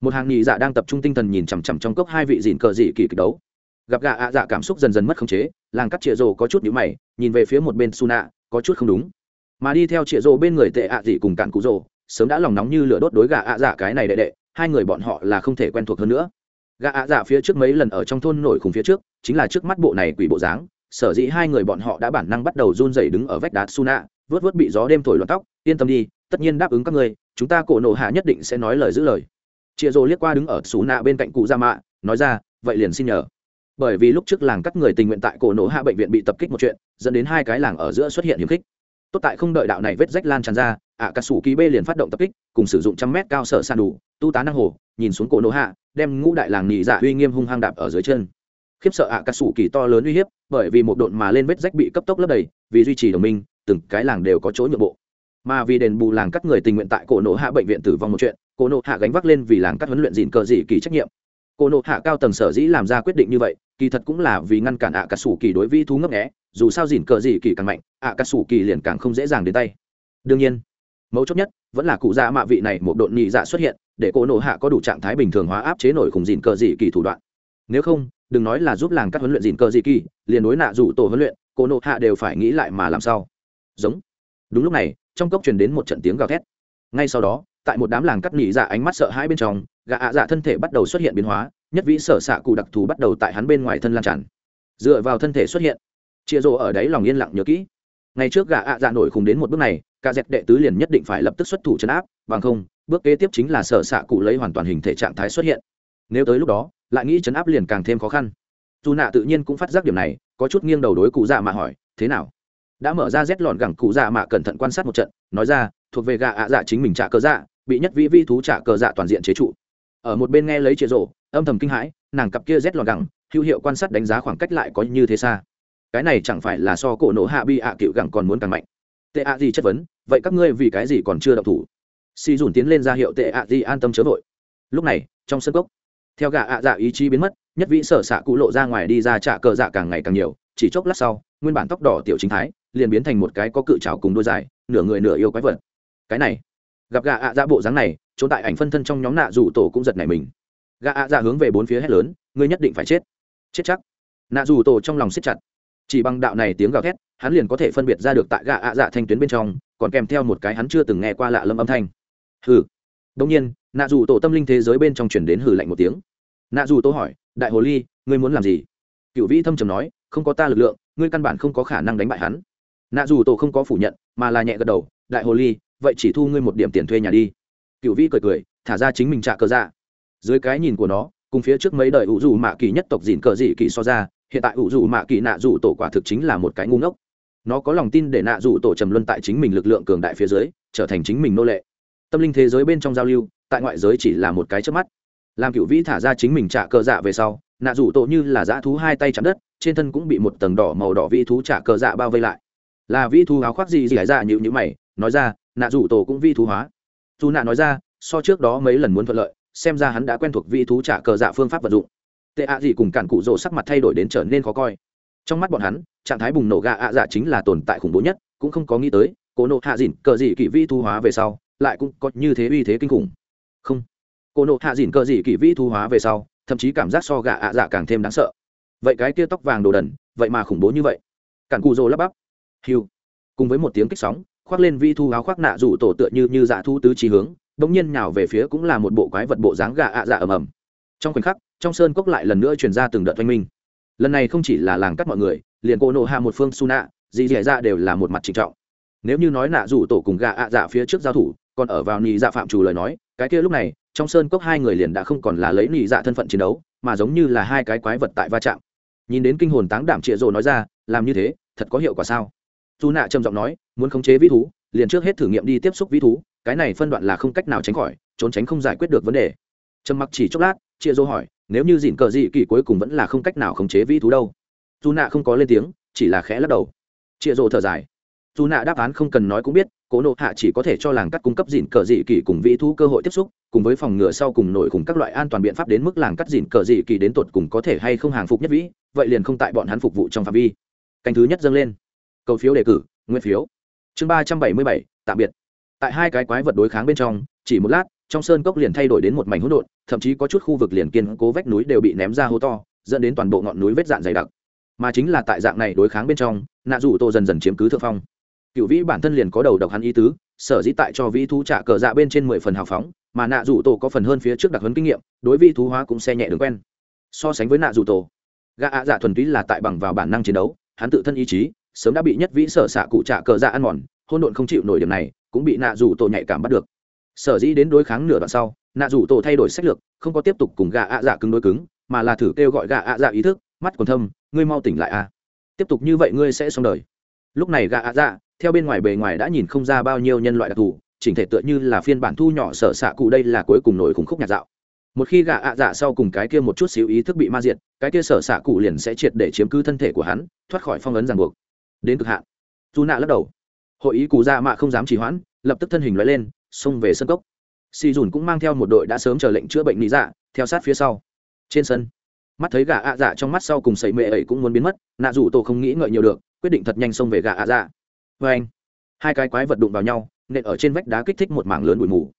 một hàng nhị dạ đang tập trung tinh thần nhìn chằm chằm trong cốc hai vị dìn cờ dị kỳ kịch đấu. Gặp gà ạ dạ cảm xúc dần dần mất khống chế, làng cắt chĩa rồ có chút nhũ mày, nhìn về phía một bên su nạ có chút không đúng mà đi theo chĩa rồ bên người tệ ạ dị cùng cạn cụ rồ sớm đã lòng nóng như lửa đốt đối gà ạ dạ cái này đệ đệ, hai người bọn họ là không thể quen thuộc hơn nữa. Gà ạ dạ phía trước mấy lần ở trong thôn nổi khủng phía trước, chính là trước mắt bộ này quỷ bộ dáng, sở dĩ hai người bọn họ đã bản năng bắt đầu run rẩy đứng ở vách đá su vớt vớt bị gió đêm thổi loạn tóc, yên tâm đi, tất nhiên đáp ứng các ngươi, chúng ta cổ nộ hạ nhất định sẽ nói lời giữ lời. Chịa rồ liếc qua đứng ở xú nạ bên cạnh cụ gia mạ, nói ra, vậy liền xin nhờ. Bởi vì lúc trước làng cắt người tình nguyện tại cổ nổ hạ bệnh viện bị tập kích một chuyện, dẫn đến hai cái làng ở giữa xuất hiện hiếm khích tốt tại không đợi đạo này vết rách lan tràn ra ạ cà sủ kỳ bê liền phát động tập kích, cùng sử dụng trăm mét cao sở sàn đủ, tu tá năng hồ, nhìn xuống cổ nổ hạ, đem ngũ đại làng nhị dạ uy nghiêm hung hăng đạp ở dưới chân. Khiếp sợ ạ cà sủ kỳ to lớn uy hiếp, bởi vì một độn mà lên vết rách bị cấp tốc lấp đầy, vì duy trì đồng minh, từng cái làng đều có chỗ nhượng bộ. Mà vì đền bù làng cắt người tình nguyện tại cổ nổ hạ bệnh viện tử vong một chuyện, cổ nổ hạ gánh vác lên vì làng cắt huấn luyện dịn cờ dị kỳ trách nhiệm. Cổ nổ hạ cao tầng sở dĩ làm ra quyết định như vậy kỳ thật cũng là vì ngăn cản ạ cà sủ kỳ đối vi thú ngấp nghẽ dù sao dịn cờ gì kỳ càng mạnh ạ cà sủ kỳ liền càng không dễ dàng đến tay. Đương nhiên, mấu chốt nhất vẫn là cụ dạ mạ vị này một độn nhị dạ xuất hiện, để cổ nổ hạ có đủ trạng thái bình thường hóa áp chế nổi khủng dịn cờ gì kỳ thủ đoạn. Nếu không, đừng nói là giúp làng cắt huấn luyện dịn cờ gì kỳ, liền đối nạ rủ tổ huấn luyện, cổ nổ hạ đều phải nghĩ lại mà làm sao. Giống. Đúng lúc này, trong cốc truyền đến một trận tiếng gào thét. Ngay sau đó, tại một đám làng cắt nhị dạ ánh mắt sợ hãi bên trong, gã ạ dạ thân thể bắt đầu xuất hiện biến hóa nhất vĩ sở xạ cụ đặc thù bắt đầu tại hắn bên ngoài thân lan tràn. Dựa vào thân thể xuất hiện, chia rộ ở đấy lòng yên lặng nhớ kỹ. Ngày trước gã ạ dạ nổi khùng đến một bước này ca dẹp đệ tứ liền nhất định phải lập tức xuất thủ chấn áp, bằng không, bước kế tiếp chính là sở xạ cụ lấy hoàn toàn hình thể trạng thái xuất hiện. Nếu tới lúc đó, lại nghĩ chấn áp liền càng thêm khó khăn. Dù nạ tự nhiên cũng phát giác điểm này, có chút nghiêng đầu đối cụ dạ mà hỏi, thế nào? Đã mở ra rét lọn gẳng cụ dạ mà cẩn thận quan sát một trận, nói ra, thuộc về gà ạ dạ chính mình trả cờ dạ bị nhất vĩ vi thú trả cờ dạ toàn diện chế trụ. Ở một bên nghe lấy chế rộ âm thầm kinh hãi, nàng cặp kia rét lọt gẳng, hữu hiệu quan sát đánh giá khoảng cách lại có như thế xa. Cái này chẳng phải là so cổ nổ hạ bi ạ cựu gẳng còn muốn càng mạnh. Tệ ạ gì chất vấn, vậy các ngươi vì cái gì còn chưa đậu thủ? Si dùn tiến lên ra hiệu tệ ạ gì an tâm chớ vội. Lúc này, trong sân cốc, theo gà ạ dạ ý chí biến mất, nhất vị sở xạ cụ lộ ra ngoài đi ra trả cờ dạ càng ngày càng nhiều, chỉ chốc lát sau, nguyên bản tóc đỏ tiểu chính thái, liền biến thành một cái có cự trào cùng đôi dài, nửa người nửa yêu quái vật. Cái này, gặp gà ạ dạ bộ dáng này trốn tại ảnh phân thân trong nhóm nạ rủ tổ cũng giật nảy mình gà ạ dạ hướng về bốn phía hét lớn, ngươi nhất định phải chết. Chết chắc. Nạ Dù tổ trong lòng siết chặt. Chỉ bằng đạo này tiếng gào thét, hắn liền có thể phân biệt ra được tại gà ạ dạ thanh tuyến bên trong, còn kèm theo một cái hắn chưa từng nghe qua lạ lâm âm thanh. Hừ. Đông nhiên, nạ Dù tổ tâm linh thế giới bên trong chuyển đến hừ lạnh một tiếng. Nạ Dù tổ hỏi, đại hồ ly, ngươi muốn làm gì? Cựu vĩ thâm trầm nói, không có ta lực lượng, ngươi căn bản không có khả năng đánh bại hắn. Nạ dù tổ không có phủ nhận, mà là nhẹ gật đầu, đại hồ ly, vậy chỉ thu ngươi một điểm tiền thuê nhà đi. Cựu vĩ cười cười, thả ra chính mình trả cờ dạ dưới cái nhìn của nó, cùng phía trước mấy đời ủ dù mạ kỳ nhất tộc dịn cờ dị kỳ so ra, hiện tại ủ dù mạ kỳ nạ dù tổ quả thực chính là một cái ngu ngốc. Nó có lòng tin để nạ dù tổ trầm luân tại chính mình lực lượng cường đại phía dưới, trở thành chính mình nô lệ. Tâm linh thế giới bên trong giao lưu, tại ngoại giới chỉ là một cái trước mắt. Làm cựu vĩ thả ra chính mình trả cờ dạ về sau, nạ dù tổ như là dã thú hai tay chạm đất, trên thân cũng bị một tầng đỏ màu đỏ vĩ thú trả cờ dạ bao vây lại. Là vĩ thú áo khoác gì gì hải dạ như như mày, nói ra, nạ dù tổ cũng vĩ thú hóa. Dù nạ nói ra, so trước đó mấy lần muốn thuận lợi xem ra hắn đã quen thuộc vị thú trả cờ dạ phương pháp vật dụng. Tệ ạ gì cùng cản cụ rỗ sắc mặt thay đổi đến trở nên khó coi. Trong mắt bọn hắn, trạng thái bùng nổ gà ạ dạ chính là tồn tại khủng bố nhất, cũng không có nghĩ tới, cô nộ hạ dịn cờ dị kỷ vĩ thu hóa về sau, lại cũng có như thế uy thế kinh khủng. Không. Cô nộ hạ dịn cờ dị kỷ vĩ thu hóa về sau, thậm chí cảm giác so gà ạ dạ càng thêm đáng sợ. Vậy cái kia tóc vàng đồ đần, vậy mà khủng bố như vậy. Cản cù rồ lắp bắp. Hiu cùng với một tiếng kích sóng, khoác lên vi thu áo khoác nạ rủ tổ tựa như như dạ thu tứ trí hướng bỗng nhiên nhào về phía cũng là một bộ quái vật bộ dáng gà ạ dạ ầm ầm. Trong khoảnh khắc, trong sơn cốc lại lần nữa truyền ra từng đợt oanh minh. Lần này không chỉ là làng cắt mọi người, liền cô nộ hạ một phương su nạ dì dì dạ đều là một mặt trịnh trọng. Nếu như nói nạ rủ tổ cùng gà ạ dạ phía trước giao thủ, còn ở vào nhị dạ phạm chủ lời nói, cái kia lúc này, trong sơn cốc hai người liền đã không còn là lấy nhị dạ thân phận chiến đấu, mà giống như là hai cái quái vật tại va chạm. Nhìn đến kinh hồn táng đảm trịa rồ nói ra, làm như thế, thật có hiệu quả sao? Dù nạ trầm giọng nói, muốn khống chế vĩ thú, liền trước hết thử nghiệm đi tiếp xúc vĩ thú cái này phân đoạn là không cách nào tránh khỏi, trốn tránh không giải quyết được vấn đề. Trầm mặc chỉ chốc lát, chia dô hỏi, nếu như dịn cờ dị kỳ cuối cùng vẫn là không cách nào khống chế vĩ thú đâu? Dù nạ không có lên tiếng, chỉ là khẽ lắc đầu. Chia dô thở dài. Dù nạ đáp án không cần nói cũng biết, cố nộ hạ chỉ có thể cho làng cắt cung cấp dịn cờ dị kỳ cùng vĩ thú cơ hội tiếp xúc, cùng với phòng ngừa sau cùng nổi cùng các loại an toàn biện pháp đến mức làng cắt dịn cờ dị kỳ đến tột cùng có thể hay không hàng phục nhất vĩ, vậy liền không tại bọn hắn phục vụ trong phạm vi. Canh thứ nhất dâng lên. Cầu phiếu đề cử, nguyên phiếu. Chương ba trăm bảy mươi bảy, tạm biệt tại hai cái quái vật đối kháng bên trong, chỉ một lát, trong sơn cốc liền thay đổi đến một mảnh hỗn độn, thậm chí có chút khu vực liền kiên cố vách núi đều bị ném ra hố to, dẫn đến toàn bộ ngọn núi vết dạn dày đặc. Mà chính là tại dạng này đối kháng bên trong, nạ rủ tô dần dần chiếm cứ thượng phong. Cựu vĩ bản thân liền có đầu độc hắn ý tứ, sở dĩ tại cho vĩ thú trả cờ dạ bên trên mười phần hào phóng, mà nạ rủ tổ có phần hơn phía trước đặc hấn kinh nghiệm, đối vi thú hóa cũng xe nhẹ đường quen. So sánh với nạ rủ tổ gã ạ dạ thuần túy là tại bằng vào bản năng chiến đấu, hắn tự thân ý chí, sớm đã bị nhất vĩ sở xạ cụ trả cờ dạ ăn mòn hôn độn không chịu nổi điểm này cũng bị nạ rủ tổ nhạy cảm bắt được. Sở dĩ đến đối kháng nửa đoạn sau, nạ rủ tổ thay đổi sách lược, không có tiếp tục cùng gà ạ dạ cứng đối cứng, mà là thử kêu gọi gà ạ dạ ý thức, mắt còn thâm, ngươi mau tỉnh lại a. Tiếp tục như vậy ngươi sẽ xong đời. Lúc này gạ ạ dạ theo bên ngoài bề ngoài đã nhìn không ra bao nhiêu nhân loại đặc thù, chỉnh thể tựa như là phiên bản thu nhỏ sở xạ cụ đây là cuối cùng nổi khủng khúc nhạt dạo. Một khi gạ ạ dạ sau cùng cái kia một chút xíu ý thức bị ma diệt, cái kia sở xạ cụ liền sẽ triệt để chiếm cứ thân thể của hắn, thoát khỏi phong ấn ràng buộc. Đến cực hạn. Dù nạ lắc đầu hội ý cụ dạ mạ không dám trì hoãn, lập tức thân hình loại lên, xông về sân cốc. Si dùn cũng mang theo một đội đã sớm chờ lệnh chữa bệnh lý dạ theo sát phía sau. Trên sân, mắt thấy gà ạ dạ trong mắt sau cùng sẩy mệ ấy cũng muốn biến mất, nạ dù tổ không nghĩ ngợi nhiều được, quyết định thật nhanh xông về gà ạ dạ. Vê anh, hai cái quái vật đụng vào nhau, nện ở trên vách đá kích thích một mảng lớn bụi mù.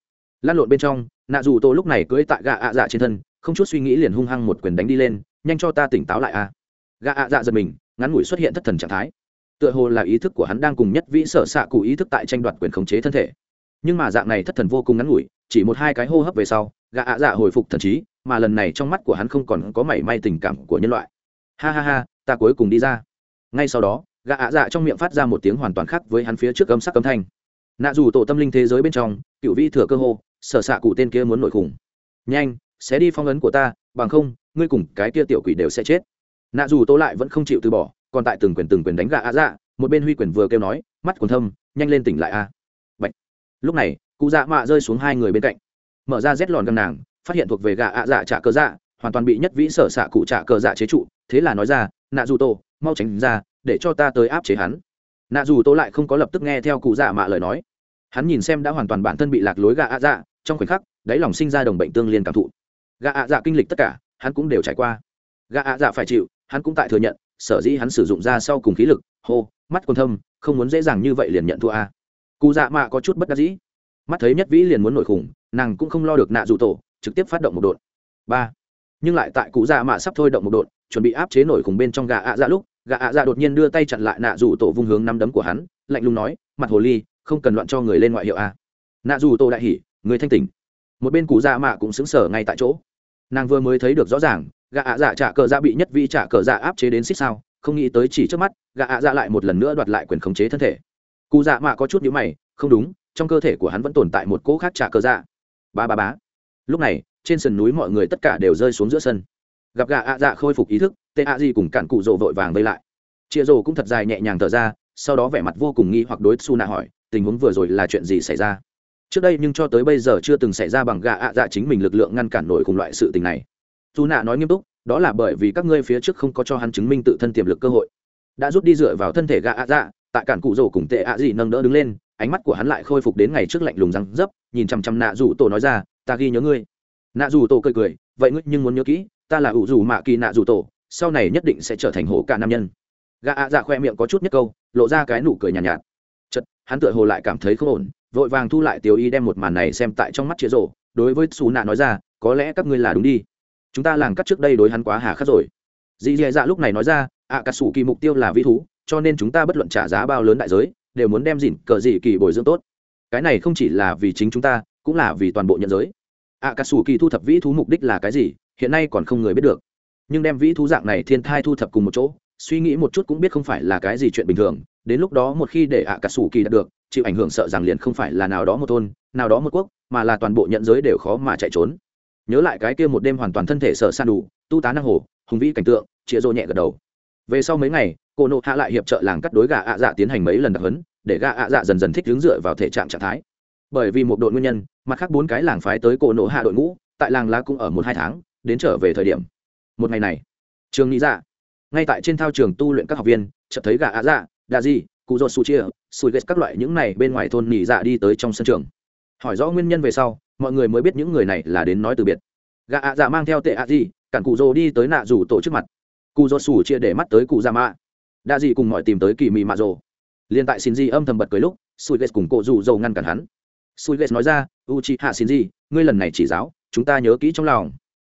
Lan lộn bên trong, nạ dù tổ lúc này cưỡi tại gà ạ dạ trên thân, không chút suy nghĩ liền hung hăng một quyền đánh đi lên, nhanh cho ta tỉnh táo lại a. Gà ạ dạ giật mình, ngắn ngủi xuất hiện thất thần trạng thái tựa hồ là ý thức của hắn đang cùng nhất vĩ sở xạ cụ ý thức tại tranh đoạt quyền khống chế thân thể. Nhưng mà dạng này thất thần vô cùng ngắn ngủi, chỉ một hai cái hô hấp về sau, gã ạ dạ hồi phục thần trí, mà lần này trong mắt của hắn không còn có mảy may tình cảm của nhân loại. Ha ha ha, ta cuối cùng đi ra. Ngay sau đó, gã ạ dạ trong miệng phát ra một tiếng hoàn toàn khác với hắn phía trước âm sắc âm thanh. Nạ dù tổ tâm linh thế giới bên trong, cựu vi thừa cơ hô, sở xạ cụ tên kia muốn nổi khủng. Nhanh, sẽ đi phong ấn của ta, bằng không, ngươi cùng cái kia tiểu quỷ đều sẽ chết. Nạ dù tô lại vẫn không chịu từ bỏ còn tại từng quyền từng quyền đánh gà ạ dạ một bên huy quyền vừa kêu nói, mắt còn thâm, nhanh lên tỉnh lại a. Bạch. lúc này, cụ dạ mạ rơi xuống hai người bên cạnh. Mở ra rét lòn găm nàng, phát hiện thuộc về gà ạ dạ trả cờ dạ hoàn toàn bị nhất vĩ sở xạ cụ trả cờ dạ chế trụ, thế là nói ra, nạ dù tô, mau tránh ra, để cho ta tới áp chế hắn. Nạ dù tô lại không có lập tức nghe theo cụ dạ mạ lời nói. Hắn nhìn xem đã hoàn toàn bản thân bị lạc lối gà ạ dạ trong khoảnh khắc, đáy lòng sinh ra đồng bệnh tương liên cảm thụ. Gà ạ dạ kinh lịch tất cả, hắn cũng đều trải qua. Gà ạ dạ phải chịu, hắn cũng tại thừa nhận sở dĩ hắn sử dụng ra sau cùng khí lực, hô, mắt còn thâm, không muốn dễ dàng như vậy liền nhận thua a. Cụ dạ mạ có chút bất đắc dĩ. Mắt thấy nhất vĩ liền muốn nổi khủng, nàng cũng không lo được nạ dụ tổ, trực tiếp phát động một đột ba. Nhưng lại tại cụ dạ mạ sắp thôi động một đột chuẩn bị áp chế nổi khủng bên trong gà ạ dạ lúc, gà ạ dạ đột nhiên đưa tay chặn lại nạ dụ tổ vung hướng năm đấm của hắn, lạnh lùng nói, mặt hồ ly, không cần loạn cho người lên ngoại hiệu a. Nạ dù tổ đại hỉ, người thanh tỉnh. Một bên cụ dạ mạ cũng xứng sở ngay tại chỗ. Nàng vừa mới thấy được rõ ràng Gạ ạ dạ trả cờ dạ bị nhất vị trả cờ dạ áp chế đến xích sao, không nghĩ tới chỉ trước mắt gạ ạ dạ lại một lần nữa đoạt lại quyền khống chế thân thể. Cụ dạ mạ có chút nhữ mày, không đúng, trong cơ thể của hắn vẫn tồn tại một cỗ khác trả cờ dạ. Ba ba bá lúc này, trên sườn núi mọi người tất cả đều rơi xuống giữa sân. Gặp gạ ạ dạ khôi phục ý thức, tê ạ gì cùng cản cụ rộ vội vàng vây lại. Chịa rồ cũng thật dài nhẹ nhàng thở ra, sau đó vẻ mặt vô cùng nghi hoặc đối su nạ hỏi, tình huống vừa rồi là chuyện gì xảy ra? Trước đây nhưng cho tới bây giờ chưa từng xảy ra bằng gạ ạ dạ chính mình lực lượng ngăn cản nổi cùng loại sự tình này su nạ nói nghiêm túc đó là bởi vì các ngươi phía trước không có cho hắn chứng minh tự thân tiềm lực cơ hội. Đã rút đi dựa vào thân thể gà ạ dạ tại cản cụ rồ cùng tệ ạ gì nâng đỡ đứng lên ánh mắt của hắn lại khôi phục đến ngày trước lạnh lùng răng dấp nhìn chằm chằm nạ Dụ tổ nói ra ta ghi nhớ ngươi. Nạ Dụ tổ cười cười vậy ngươi nhưng muốn nhớ kỹ ta là ủ rủ mạ kỳ nạ Dụ tổ sau này nhất định sẽ trở thành hổ cả nam nhân. Gã ạ dạ khoe miệng có chút nhất câu lộ ra cái nụ cười nhàn nhạt, nhạt. Chật hắn tựa hồ lại cảm thấy không ổn vội vàng thu lại tiểu y đem một màn này xem tại trong mắt chĩa rổ đối với xù nạ nói ra có lẽ các ngươi là đúng đi chúng ta làng cắt trước đây đối hắn quá hà khắc rồi. Dì dì dạ lúc này nói ra ạ cà sủ kỳ mục tiêu là vĩ thú, cho nên chúng ta bất luận trả giá bao lớn đại giới, đều muốn đem dìn cờ dị kỳ bồi dưỡng tốt. Cái này không chỉ là vì chính chúng ta, cũng là vì toàn bộ nhân giới. Ạ cà sủ kỳ thu thập vĩ thú mục đích là cái gì, hiện nay còn không người biết được. Nhưng đem vĩ thú dạng này thiên thai thu thập cùng một chỗ, suy nghĩ một chút cũng biết không phải là cái gì chuyện bình thường. Đến lúc đó một khi để ạ cà sủ kỳ đạt được, chịu ảnh hưởng sợ rằng liền không phải là nào đó một thôn, nào đó một quốc, mà là toàn bộ nhận giới đều khó mà chạy trốn nhớ lại cái kia một đêm hoàn toàn thân thể sợ san đủ, tu tá năng hồ, hùng vĩ cảnh tượng, chĩa rô nhẹ gật đầu. Về sau mấy ngày, cô nộ hạ lại hiệp trợ làng cắt đối gà ạ dạ tiến hành mấy lần đặc hấn để gà ạ dạ dần dần thích hướng dựa vào thể trạng trạng thái. Bởi vì một đội nguyên nhân, mặt khác bốn cái làng phái tới cổ nộ hạ đội ngũ, tại làng lá cũng ở một hai tháng, đến trở về thời điểm. Một ngày này, trường nghĩ dạ ngay tại trên thao trường tu luyện các học viên, chợt thấy gà ạ dạ đa di, cụ dô su chia sùi ghét các loại những này bên ngoài thôn nghỉ dạ đi tới trong sân trường. Hỏi rõ nguyên nhân về sau mọi người mới biết những người này là đến nói từ biệt. Gà ạ dạ mang theo tệ ạ gì, cản cụ dô đi tới nạ rủ tổ trước mặt. Cụ dô su chia để mắt tới cụ dạ mạ. Đa dị cùng mọi tìm tới kỳ mị mạ rồ. Liền tại xin di âm thầm bật cười lúc sùi ghét cùng cụ rủ dầu ngăn cản hắn. Sùi ghét nói ra u chi hạ xin di ngươi lần này chỉ giáo chúng ta nhớ kỹ trong lòng.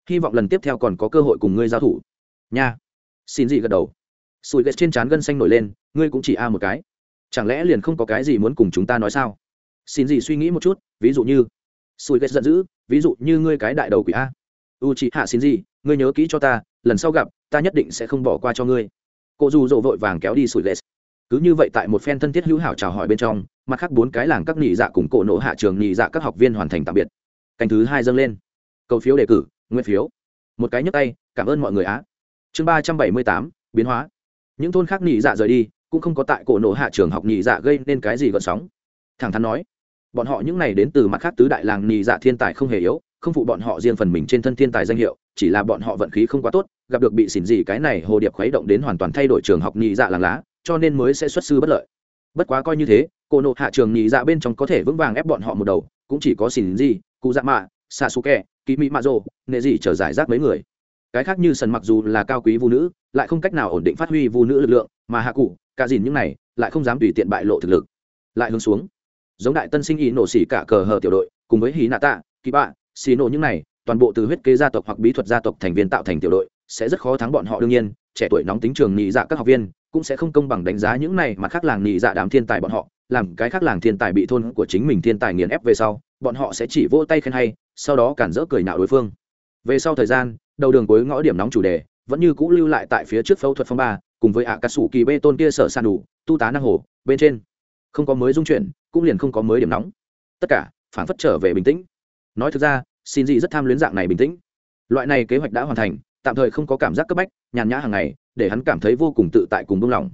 Hy vọng lần tiếp theo còn có cơ hội cùng ngươi giao thủ. Nha. Xin di gật đầu. Sùi ghét trên trán gân xanh nổi lên ngươi cũng chỉ a một cái. Chẳng lẽ liền không có cái gì muốn cùng chúng ta nói sao? Xin gì suy nghĩ một chút ví dụ như sùi ghét giận dữ, ví dụ như ngươi cái đại đầu quỷ a. U chị hạ xin gì, ngươi nhớ kỹ cho ta, lần sau gặp, ta nhất định sẽ không bỏ qua cho ngươi. Cô dù dỗ vội vàng kéo đi sùi ghét cứ như vậy tại một phen thân thiết hữu hảo chào hỏi bên trong, mặt khác bốn cái làng các nhị dạ cùng cổ nộ hạ trường nhị dạ các học viên hoàn thành tạm biệt. Canh thứ hai dâng lên. Cầu phiếu đề cử, nguyên phiếu. Một cái nhấp tay, cảm ơn mọi người á. Chương ba trăm bảy mươi tám, biến hóa. Những thôn khác nhị dạ rời đi, cũng không có tại cổ nổ hạ trường học nhị dạ gây nên cái gì gợn sóng. Thẳng thắn nói bọn họ những này đến từ mặt khác tứ đại làng nhị dạ thiên tài không hề yếu, không phụ bọn họ riêng phần mình trên thân thiên tài danh hiệu, chỉ là bọn họ vận khí không quá tốt, gặp được bị xỉn gì cái này hồ điệp khuấy động đến hoàn toàn thay đổi trường học nhị dạ làng lá, cho nên mới sẽ xuất sư bất lợi. Bất quá coi như thế, cô nộ hạ trường nhị dạ bên trong có thể vững vàng ép bọn họ một đầu, cũng chỉ có xỉn gì, cụ dạ mạ xạ xù kẹ ký mỹ mạ rô nệ gì trở giải rác mấy người. Cái khác như sần mặc dù là cao quý vũ nữ, lại không cách nào ổn định phát huy vũ nữ lực lượng, mà hạ cụ, cả dìn những này, lại không dám tùy tiện bại lộ thực lực. Lại hướng xuống giống đại tân sinh ý nổ xỉ cả cờ hờ tiểu đội, cùng với hí nạ tạ, kỳ bạ xì nổ những này, toàn bộ từ huyết kế gia tộc hoặc bí thuật gia tộc thành viên tạo thành tiểu đội, sẽ rất khó thắng bọn họ đương nhiên, trẻ tuổi nóng tính trường nhị dạ các học viên cũng sẽ không công bằng đánh giá những này mà khác làng nhị dạ đám thiên tài bọn họ, làm cái khác làng thiên tài bị thôn của chính mình thiên tài nghiền ép về sau, bọn họ sẽ chỉ vỗ tay khen hay, sau đó cản rỡ cười nạo đối phương. Về sau thời gian, đầu đường cuối ngõ điểm nóng chủ đề vẫn như cũ lưu lại tại phía trước phẫu thuật phong ba, cùng với ạ cà sủ kỳ bê tôn kia sở san đủ, tu tá năng hồ, bên trên không có mới dung chuyển, cũng liền không có mới điểm nóng. Tất cả phản phất trở về bình tĩnh. Nói thực ra, xin dị rất tham luyến dạng này bình tĩnh. Loại này kế hoạch đã hoàn thành, tạm thời không có cảm giác cấp bách, nhàn nhã hàng ngày, để hắn cảm thấy vô cùng tự tại cùng buông lỏng.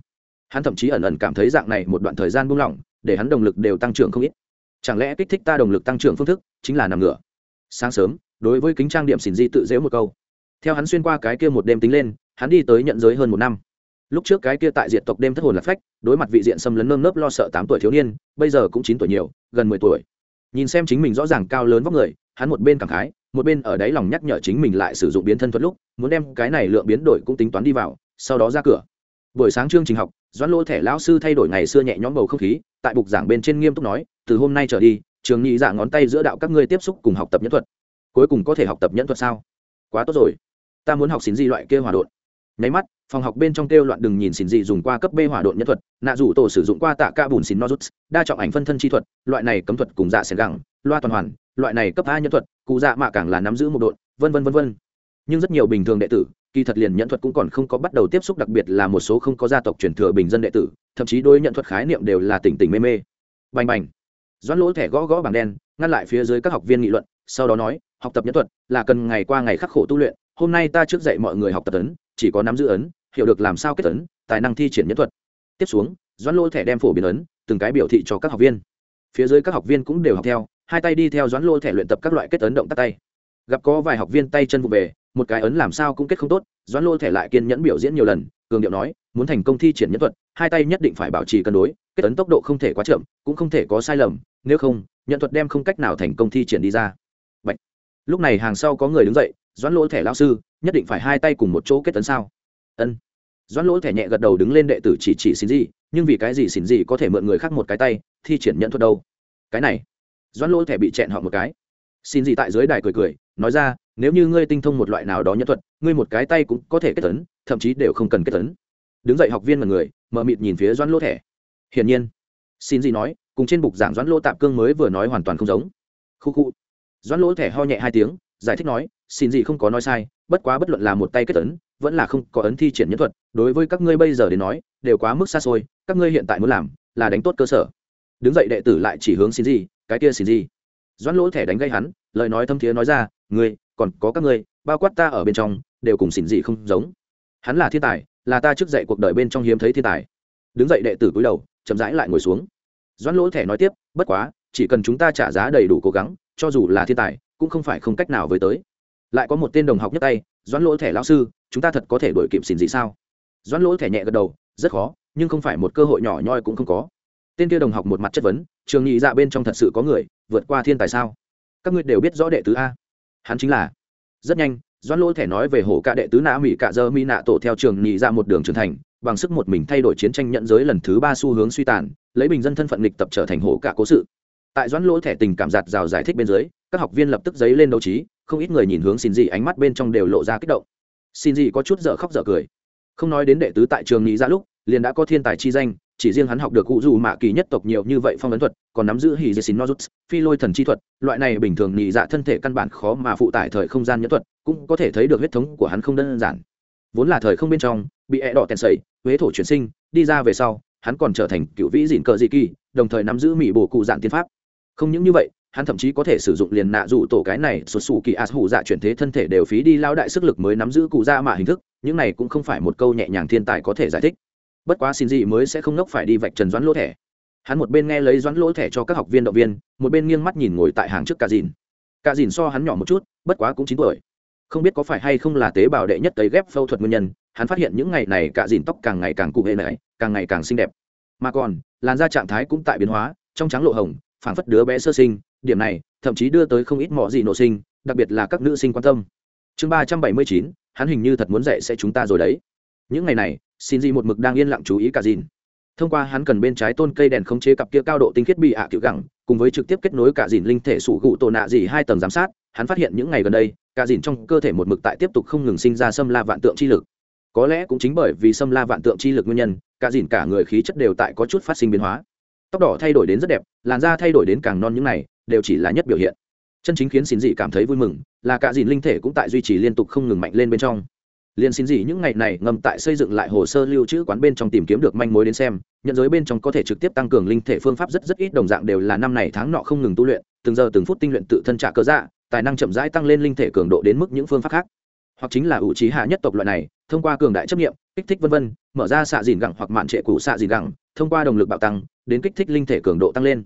Hắn thậm chí ẩn ẩn cảm thấy dạng này một đoạn thời gian buông lỏng, để hắn động lực đều tăng trưởng không ít. Chẳng lẽ kích thích ta động lực tăng trưởng phương thức, chính là nằm ngửa? Sáng sớm, đối với kính trang điểm xin di tự dễu một câu. Theo hắn xuyên qua cái kia một đêm tính lên, hắn đi tới nhận giới hơn một năm lúc trước cái kia tại diện tộc đêm thất hồn là phách, đối mặt vị diện xâm lấn nơm nớp lo sợ tám tuổi thiếu niên, bây giờ cũng chín tuổi nhiều, gần mười tuổi. Nhìn xem chính mình rõ ràng cao lớn vóc người, hắn một bên cảm khái, một bên ở đáy lòng nhắc nhở chính mình lại sử dụng biến thân thuật lúc, muốn đem cái này lượng biến đổi cũng tính toán đi vào, sau đó ra cửa. Buổi sáng chương trình học, doãn lỗ thẻ lão sư thay đổi ngày xưa nhẹ nhõm bầu không khí, tại bục giảng bên trên nghiêm túc nói, từ hôm nay trở đi, trường nhị giả ngón tay giữa đạo các ngươi tiếp xúc cùng học tập nhẫn thuật. Cuối cùng có thể học tập nhẫn thuật sao? Quá tốt rồi. Ta muốn học xin gì loại kia hòa đột nháy mắt phòng học bên trong kêu loạn đừng nhìn xin gì dùng qua cấp b hỏa độn nhân thuật, nạ rủ tổ sử dụng qua tạ ca bùn xin nozuts, đa trọng ảnh phân thân chi thuật, loại này cấm thuật cùng dạ xẻng gẳng, loa toàn hoàn, loại này cấp a nhân thuật, cụ dạ mạ càng là nắm giữ một độn, vân vân vân vân. Nhưng rất nhiều bình thường đệ tử, kỳ thật liền nhận thuật cũng còn không có bắt đầu tiếp xúc, đặc biệt là một số không có gia tộc truyền thừa bình dân đệ tử, thậm chí đôi nhận thuật khái niệm đều là tỉnh tỉnh mê mê. Bành bành. Doãn lỗ thẻ gõ gõ bảng đen, ngăn lại phía dưới các học viên nghị luận, sau đó nói, học tập nhân thuật là cần ngày qua ngày khắc khổ tu luyện, hôm nay ta trước dạy mọi người học tập tấn chỉ có nắm giữ ấn, hiểu được làm sao kết ấn, tài năng thi triển nhân thuật. Tiếp xuống, doãn lỗ thẻ đem phổ biến ấn, từng cái biểu thị cho các học viên. Phía dưới các học viên cũng đều học theo, hai tay đi theo doãn lỗ thẻ luyện tập các loại kết ấn động tắt tay. Gặp có vài học viên tay chân vụ về, một cái ấn làm sao cũng kết không tốt, doãn lỗ thẻ lại kiên nhẫn biểu diễn nhiều lần, cường điệu nói, muốn thành công thi triển nhân thuật, hai tay nhất định phải bảo trì cân đối, kết ấn tốc độ không thể quá chậm, cũng không thể có sai lầm, nếu không nhận thuật đem không cách nào thành công thi triển đi ra. Bạch. lúc này hàng sau có người đứng dậy, doãn lỗ thẻ lao sư nhất định phải hai tay cùng một chỗ kết tấn sao? Ân. Doãn lỗ thẻ nhẹ gật đầu đứng lên đệ tử chỉ chỉ xin gì, nhưng vì cái gì xin gì có thể mượn người khác một cái tay, thi triển nhận thuật đâu? Cái này. Doãn lỗ thẻ bị chẹn họ một cái. Xin gì tại dưới đài cười cười, nói ra, nếu như ngươi tinh thông một loại nào đó nhân thuật, ngươi một cái tay cũng có thể kết tấn, thậm chí đều không cần kết tấn. Đứng dậy học viên mật người mờ mịt nhìn phía doãn lỗ thẻ. Hiển nhiên. Xin gì nói, cùng trên bục giảng doãn lỗ tạm cương mới vừa nói hoàn toàn không giống. Khu khu. Doãn lỗ thẻ ho nhẹ hai tiếng, giải thích nói, xin gì không có nói sai bất quá bất luận là một tay kết ấn, vẫn là không có ấn thi triển nhân thuật, đối với các ngươi bây giờ đến nói, đều quá mức xa xôi, các ngươi hiện tại muốn làm, là đánh tốt cơ sở. Đứng dậy đệ tử lại chỉ hướng xin gì, cái kia xin gì. Doãn lỗ thẻ đánh gây hắn, lời nói thâm thiế nói ra, ngươi, còn có các ngươi, bao quát ta ở bên trong, đều cùng xin gì không giống. Hắn là thiên tài, là ta trước dạy cuộc đời bên trong hiếm thấy thiên tài. Đứng dậy đệ tử cúi đầu, chậm rãi lại ngồi xuống. Doãn lỗ thẻ nói tiếp, bất quá, chỉ cần chúng ta trả giá đầy đủ cố gắng, cho dù là thiên tài, cũng không phải không cách nào với tới lại có một tên đồng học nhấc tay, doãn lỗ thẻ lão sư, chúng ta thật có thể đổi kịp xin gì sao? Doãn lỗ thẻ nhẹ gật đầu, rất khó, nhưng không phải một cơ hội nhỏ nhoi cũng không có. Tên kia đồng học một mặt chất vấn, trường nhị dạ bên trong thật sự có người, vượt qua thiên tài sao? Các ngươi đều biết rõ đệ tứ a. Hắn chính là. Rất nhanh, doãn lỗ thẻ nói về hổ cả đệ tứ nã mỹ cả dơ mỹ nạ tổ theo trường nhị dạ một đường trưởng thành, bằng sức một mình thay đổi chiến tranh nhận giới lần thứ ba xu hướng suy tàn, lấy bình dân thân phận lịch tập trở thành hổ cả cố sự. Tại doãn lỗ thẻ tình cảm giạt rào giải thích bên dưới, các học viên lập tức dấy lên đấu trí không ít người nhìn hướng xin gì ánh mắt bên trong đều lộ ra kích động. Xin gì có chút dở khóc dở cười. Không nói đến đệ tứ tại trường nghĩ ra lúc, liền đã có thiên tài chi danh, chỉ riêng hắn học được cụ dù mạ kỳ nhất tộc nhiều như vậy phong ấn thuật, còn nắm giữ hỉ dê xin nozuts, phi lôi thần chi thuật, loại này bình thường nhị dạ thân thể căn bản khó mà phụ tải thời không gian nhẫn thuật, cũng có thể thấy được huyết thống của hắn không đơn giản. Vốn là thời không bên trong, bị e đỏ tèn sẩy, huế thổ chuyển sinh, đi ra về sau, hắn còn trở thành cựu vĩ dịn cờ dị kỳ, đồng thời nắm giữ mỹ bổ cụ dạng tiên pháp. Không những như vậy hắn thậm chí có thể sử dụng liền nạ dụ tổ cái này sụt sù kỳ ạt hủ dạ chuyển thế thân thể đều phí đi lao đại sức lực mới nắm giữ cụ ra mạ hình thức, những này cũng không phải một câu nhẹ nhàng thiên tài có thể giải thích. Bất quá xin gì mới sẽ không nốc phải đi vạch trần doãn lỗ thẻ. Hắn một bên nghe lấy doãn lỗ thẻ cho các học viên động viên, một bên nghiêng mắt nhìn ngồi tại hàng trước cả dìn cả dìn so hắn nhỏ một chút, bất quá cũng chín tuổi. Không biết có phải hay không là tế bào đệ nhất cấy ghép phẫu thuật nguyên nhân, hắn phát hiện những ngày này cả dìn tóc càng ngày càng cụ hệ này càng ngày càng xinh đẹp. Mà còn, làn da trạng thái cũng tại biến hóa, trong trắng lộ hồng, phảng phất đứa bé sơ sinh điểm này, thậm chí đưa tới không ít mọi gì nổ sinh, đặc biệt là các nữ sinh quan tâm. Chương ba trăm bảy mươi chín, hắn hình như thật muốn dạy sẽ chúng ta rồi đấy. Những ngày này, xin gì một mực đang yên lặng chú ý cả dìn. Thông qua hắn cần bên trái tôn cây đèn khống chế cặp kia cao độ tinh khiết bị ạ à cựu gẳng, cùng với trực tiếp kết nối cả dìn linh thể sủ gụ tổ nạ gì hai tầng giám sát, hắn phát hiện những ngày gần đây, cả dìn trong cơ thể một mực tại tiếp tục không ngừng sinh ra xâm la vạn tượng chi lực. Có lẽ cũng chính bởi vì xâm la vạn tượng chi lực nguyên nhân, cả dìn cả người khí chất đều tại có chút phát sinh biến hóa. Tóc đỏ thay đổi đến rất đẹp, làn da thay đổi đến càng non những này đều chỉ là nhất biểu hiện. Chân chính khiến xin dị cảm thấy vui mừng là cả dìn linh thể cũng tại duy trì liên tục không ngừng mạnh lên bên trong. Liền xin dị những ngày này ngầm tại xây dựng lại hồ sơ lưu trữ quán bên trong tìm kiếm được manh mối đến xem, nhận giới bên trong có thể trực tiếp tăng cường linh thể phương pháp rất rất ít đồng dạng đều là năm này tháng nọ không ngừng tu luyện, từng giờ từng phút tinh luyện tự thân trả cơ dạ tài năng chậm rãi tăng lên linh thể cường độ đến mức những phương pháp khác. Hoặc chính là ủ trí hạ nhất tộc loại này, thông qua cường đại chấp nghiệm kích thích vân vân, mở ra xạ dìn gẳng hoặc mạn trệ cụ xạ dìn gẳng, thông qua động lực bạo tăng, đến kích thích linh thể cường độ tăng lên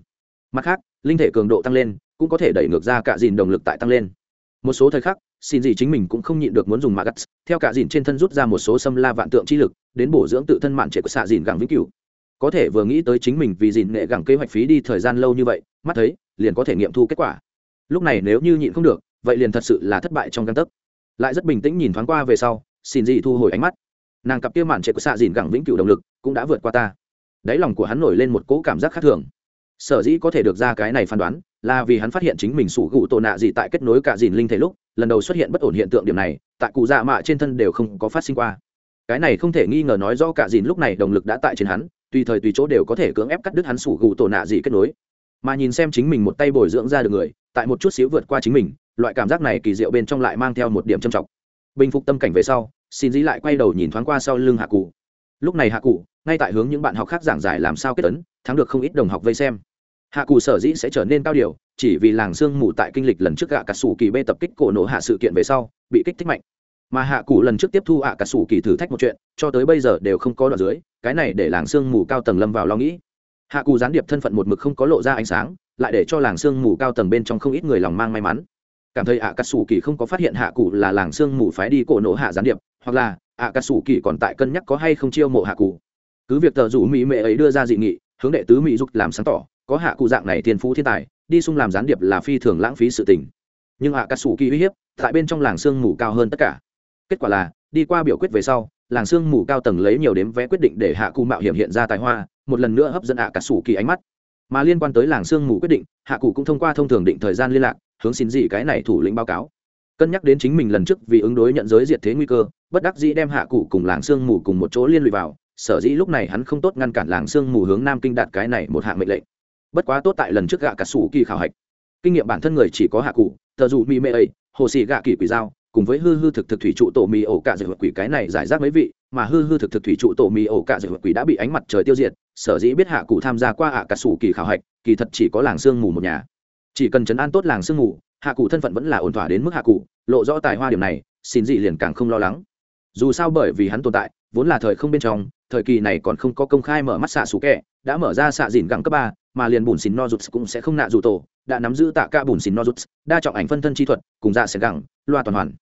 mặt khác linh thể cường độ tăng lên cũng có thể đẩy ngược ra cả dìn động lực tại tăng lên. Một số thời khắc xin gì chính mình cũng không nhịn được muốn dùng magus, theo cả dìn trên thân rút ra một số xâm la vạn tượng chi lực đến bổ dưỡng tự thân mạn trệ của xạ dìn gẳng vĩnh cửu. Có thể vừa nghĩ tới chính mình vì dìn nghệ gẳng kế hoạch phí đi thời gian lâu như vậy mắt thấy liền có thể nghiệm thu kết quả. Lúc này nếu như nhịn không được vậy liền thật sự là thất bại trong căn tấc. Lại rất bình tĩnh nhìn thoáng qua về sau xin gì thu hồi ánh mắt. Nàng cặp kia mạn trệ của xạ dìn gẳng vĩnh cửu động lực cũng đã vượt qua ta. Đáy lòng của hắn nổi lên một cỗ cảm giác khác thường sở dĩ có thể được ra cái này phán đoán là vì hắn phát hiện chính mình sủ gụ tổ nạ gì tại kết nối cả dìn linh thể lúc, lần đầu xuất hiện bất ổn hiện tượng điểm này, tại cụ dạ mạ trên thân đều không có phát sinh qua. Cái này không thể nghi ngờ nói do cả dìn lúc này động lực đã tại trên hắn, tùy thời tùy chỗ đều có thể cưỡng ép cắt đứt hắn sủ gụ tổ nạ gì kết nối. Mà nhìn xem chính mình một tay bồi dưỡng ra được người, tại một chút xíu vượt qua chính mình, loại cảm giác này kỳ diệu bên trong lại mang theo một điểm trầm trọng. Bình phục tâm cảnh về sau, xin dĩ lại quay đầu nhìn thoáng qua sau lưng hạ cụ. Lúc này hạ cụ, ngay tại hướng những bạn học khác giảng giải làm sao kết tấn thắng được không ít đồng học vây xem hạ cù sở dĩ sẽ trở nên cao điều, chỉ vì làng sương mù tại kinh lịch lần trước gạ cà sủ kỳ bê tập kích cổ nổ hạ sự kiện về sau, bị kích thích mạnh. Mà hạ cù lần trước tiếp thu ạ cà sủ kỳ thử thách một chuyện, cho tới bây giờ đều không có đoạn dưới, cái này để làng sương mù cao tầng lâm vào lo nghĩ. Hạ cù gián điệp thân phận một mực không có lộ ra ánh sáng, lại để cho làng sương mù cao tầng bên trong không ít người lòng mang may mắn. Cảm thấy ạ cà sủ kỳ không có phát hiện hạ cụ là làng sương mù phái đi cổ nổ hạ gián điệp, hoặc là ạ cà sủ kỳ còn tại cân nhắc có hay không chiêu mộ hạ cụ cứ việc tờ rủ mỹ mệ ấy đưa ra dị nghị, hướng đệ tứ mỹ dục làm sáng tỏ có hạ cụ dạng này thiên phú thiên tài, đi xung làm gián điệp là phi thường lãng phí sự tình. Nhưng hạ cà sủ kỳ uy hiếp, tại bên trong làng sương mù cao hơn tất cả. Kết quả là, đi qua biểu quyết về sau, làng sương mù cao tầng lấy nhiều đếm vé quyết định để hạ cụ mạo hiểm hiện ra tài hoa, một lần nữa hấp dẫn hạ cà sủ kỳ ánh mắt. Mà liên quan tới làng sương mù quyết định, hạ cụ cũng thông qua thông thường định thời gian liên lạc, hướng xin gì cái này thủ lĩnh báo cáo. Cân nhắc đến chính mình lần trước vì ứng đối nhận giới diệt thế nguy cơ, bất đắc dĩ đem hạ cụ cùng làng sương mù cùng một chỗ liên lụy vào, sở dĩ lúc này hắn không tốt ngăn cản làng sương mù hướng nam kinh đạt cái này một hạng mệnh lệnh bất quá tốt tại lần trước gạ cả sủ kỳ khảo hạch. Kinh nghiệm bản thân người chỉ có hạ cụ tờ dù mỹ mê ấy, hồ xì gạ kỳ quỷ dao cùng với hư hư thực thực thủy trụ tổ mì ổ cạ dạy vật quỷ cái này giải rác mấy vị, mà hư hư thực thực thủy trụ tổ mì ổ cạ dạy vật quỷ đã bị ánh mặt trời tiêu diệt, sở dĩ biết hạ cụ tham gia qua hạ cả sủ kỳ khảo hạch, kỳ thật chỉ có làng sương mù một nhà. Chỉ cần chấn an tốt làng sương mù, hạ cụ thân phận vẫn là ổn thỏa đến mức hạ cụ, lộ rõ tài hoa điểm này, xin dị liền càng không lo lắng. Dù sao bởi vì hắn tồn tại, vốn là thời không bên trong thời kỳ này còn không có công khai mở mắt xạ sủ kẹ, đã mở ra xạ dìn gẳng cấp ba, mà liền bùn xìn no rụt cũng sẽ không nạ dù tổ, đã nắm giữ tạ ca bùn xìn no rụt đa trọng ảnh phân thân chi thuật, cùng dạ sẽ gẳng, loa toàn hoàn.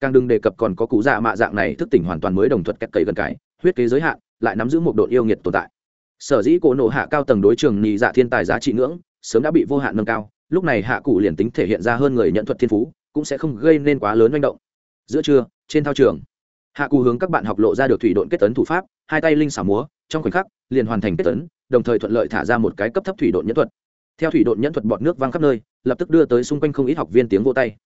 Càng đừng đề cập còn có cụ dạ mạ dạng này thức tỉnh hoàn toàn mới đồng thuật kẹt cầy gần cái, huyết kế giới hạn, lại nắm giữ một độ yêu nghiệt tồn tại. Sở dĩ cổ nộ hạ cao tầng đối trường nhị dạ thiên tài giá trị ngưỡng, sớm đã bị vô hạn nâng cao, lúc này hạ cụ liền tính thể hiện ra hơn người nhận thuật thiên phú, cũng sẽ không gây nên quá lớn manh động. Giữa trưa, trên thao trường hạ cù hướng các bạn học lộ ra được thủy độn kết tấn thủ pháp, hai tay linh xảo múa, trong khoảnh khắc, liền hoàn thành kết tấn, đồng thời thuận lợi thả ra một cái cấp thấp thủy độn nhẫn thuật. Theo thủy độn nhẫn thuật bọt nước văng khắp nơi, lập tức đưa tới xung quanh không ít học viên tiếng vô tay.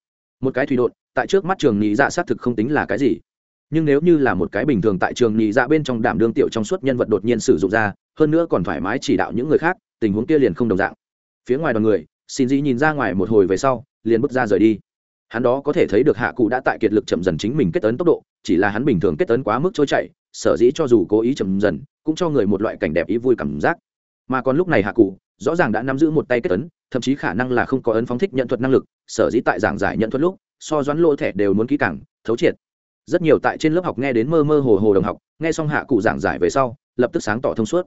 Một cái thủy độn, tại trước mắt trường nhị dạ xác thực không tính là cái gì. Nhưng nếu như là một cái bình thường tại trường nhị dạ bên trong đảm đương tiểu trong suốt nhân vật đột nhiên sử dụng ra, hơn nữa còn thoải mái chỉ đạo những người khác, tình huống kia liền không đồng dạng. Phía ngoài đoàn người, xin dĩ nhìn ra ngoài một hồi về sau, liền bước ra rời đi hắn đó có thể thấy được hạ cụ đã tại kiệt lực chậm dần chính mình kết tấn tốc độ, chỉ là hắn bình thường kết tấn quá mức trôi chảy, sở dĩ cho dù cố ý chậm dần, cũng cho người một loại cảnh đẹp ý vui cảm giác. Mà còn lúc này hạ cụ, rõ ràng đã nắm giữ một tay kết ấn, thậm chí khả năng là không có ấn phóng thích nhận thuật năng lực, sở dĩ tại giảng giải nhận thuật lúc, so doãn lỗ thẻ đều muốn kỹ càng, thấu triệt. Rất nhiều tại trên lớp học nghe đến mơ mơ hồ hồ đồng học, nghe xong hạ cụ giảng giải về sau, lập tức sáng tỏ thông suốt.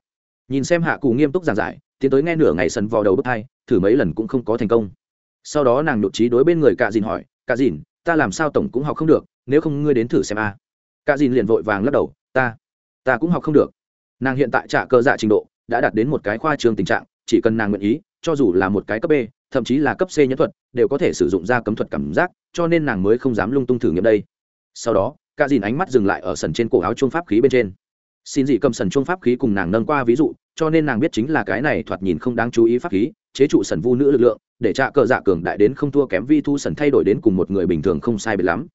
Nhìn xem hạ cụ nghiêm túc giảng giải, tiến tới nghe nửa ngày sần vào đầu bước hai, thử mấy lần cũng không có thành công. Sau đó nàng nội trí đối bên người cạ dìn hỏi Cả dìn, ta làm sao tổng cũng học không được, nếu không ngươi đến thử xem a. À. dìn liền vội vàng lắc đầu, ta ta cũng học không được. Nàng hiện tại trả cơ dạ trình độ, đã đạt đến một cái khoa trường tình trạng, chỉ cần nàng nguyện ý, cho dù là một cái cấp b, thậm chí là cấp c nhẫn thuật, đều có thể sử dụng ra cấm thuật cảm giác, cho nên nàng mới không dám lung tung thử nghiệm đây. Sau đó, cả dìn ánh mắt dừng lại ở sần trên cổ áo chuông pháp khí bên trên. Xin dị cầm sần chuông pháp khí cùng nàng nâng qua ví dụ, cho nên nàng biết chính là cái này thoạt nhìn không đáng chú ý pháp khí chế trụ sần vu nữ lực lượng, để trạ cờ dạ cường đại đến không thua kém vi thu sần thay đổi đến cùng một người bình thường không sai biệt lắm.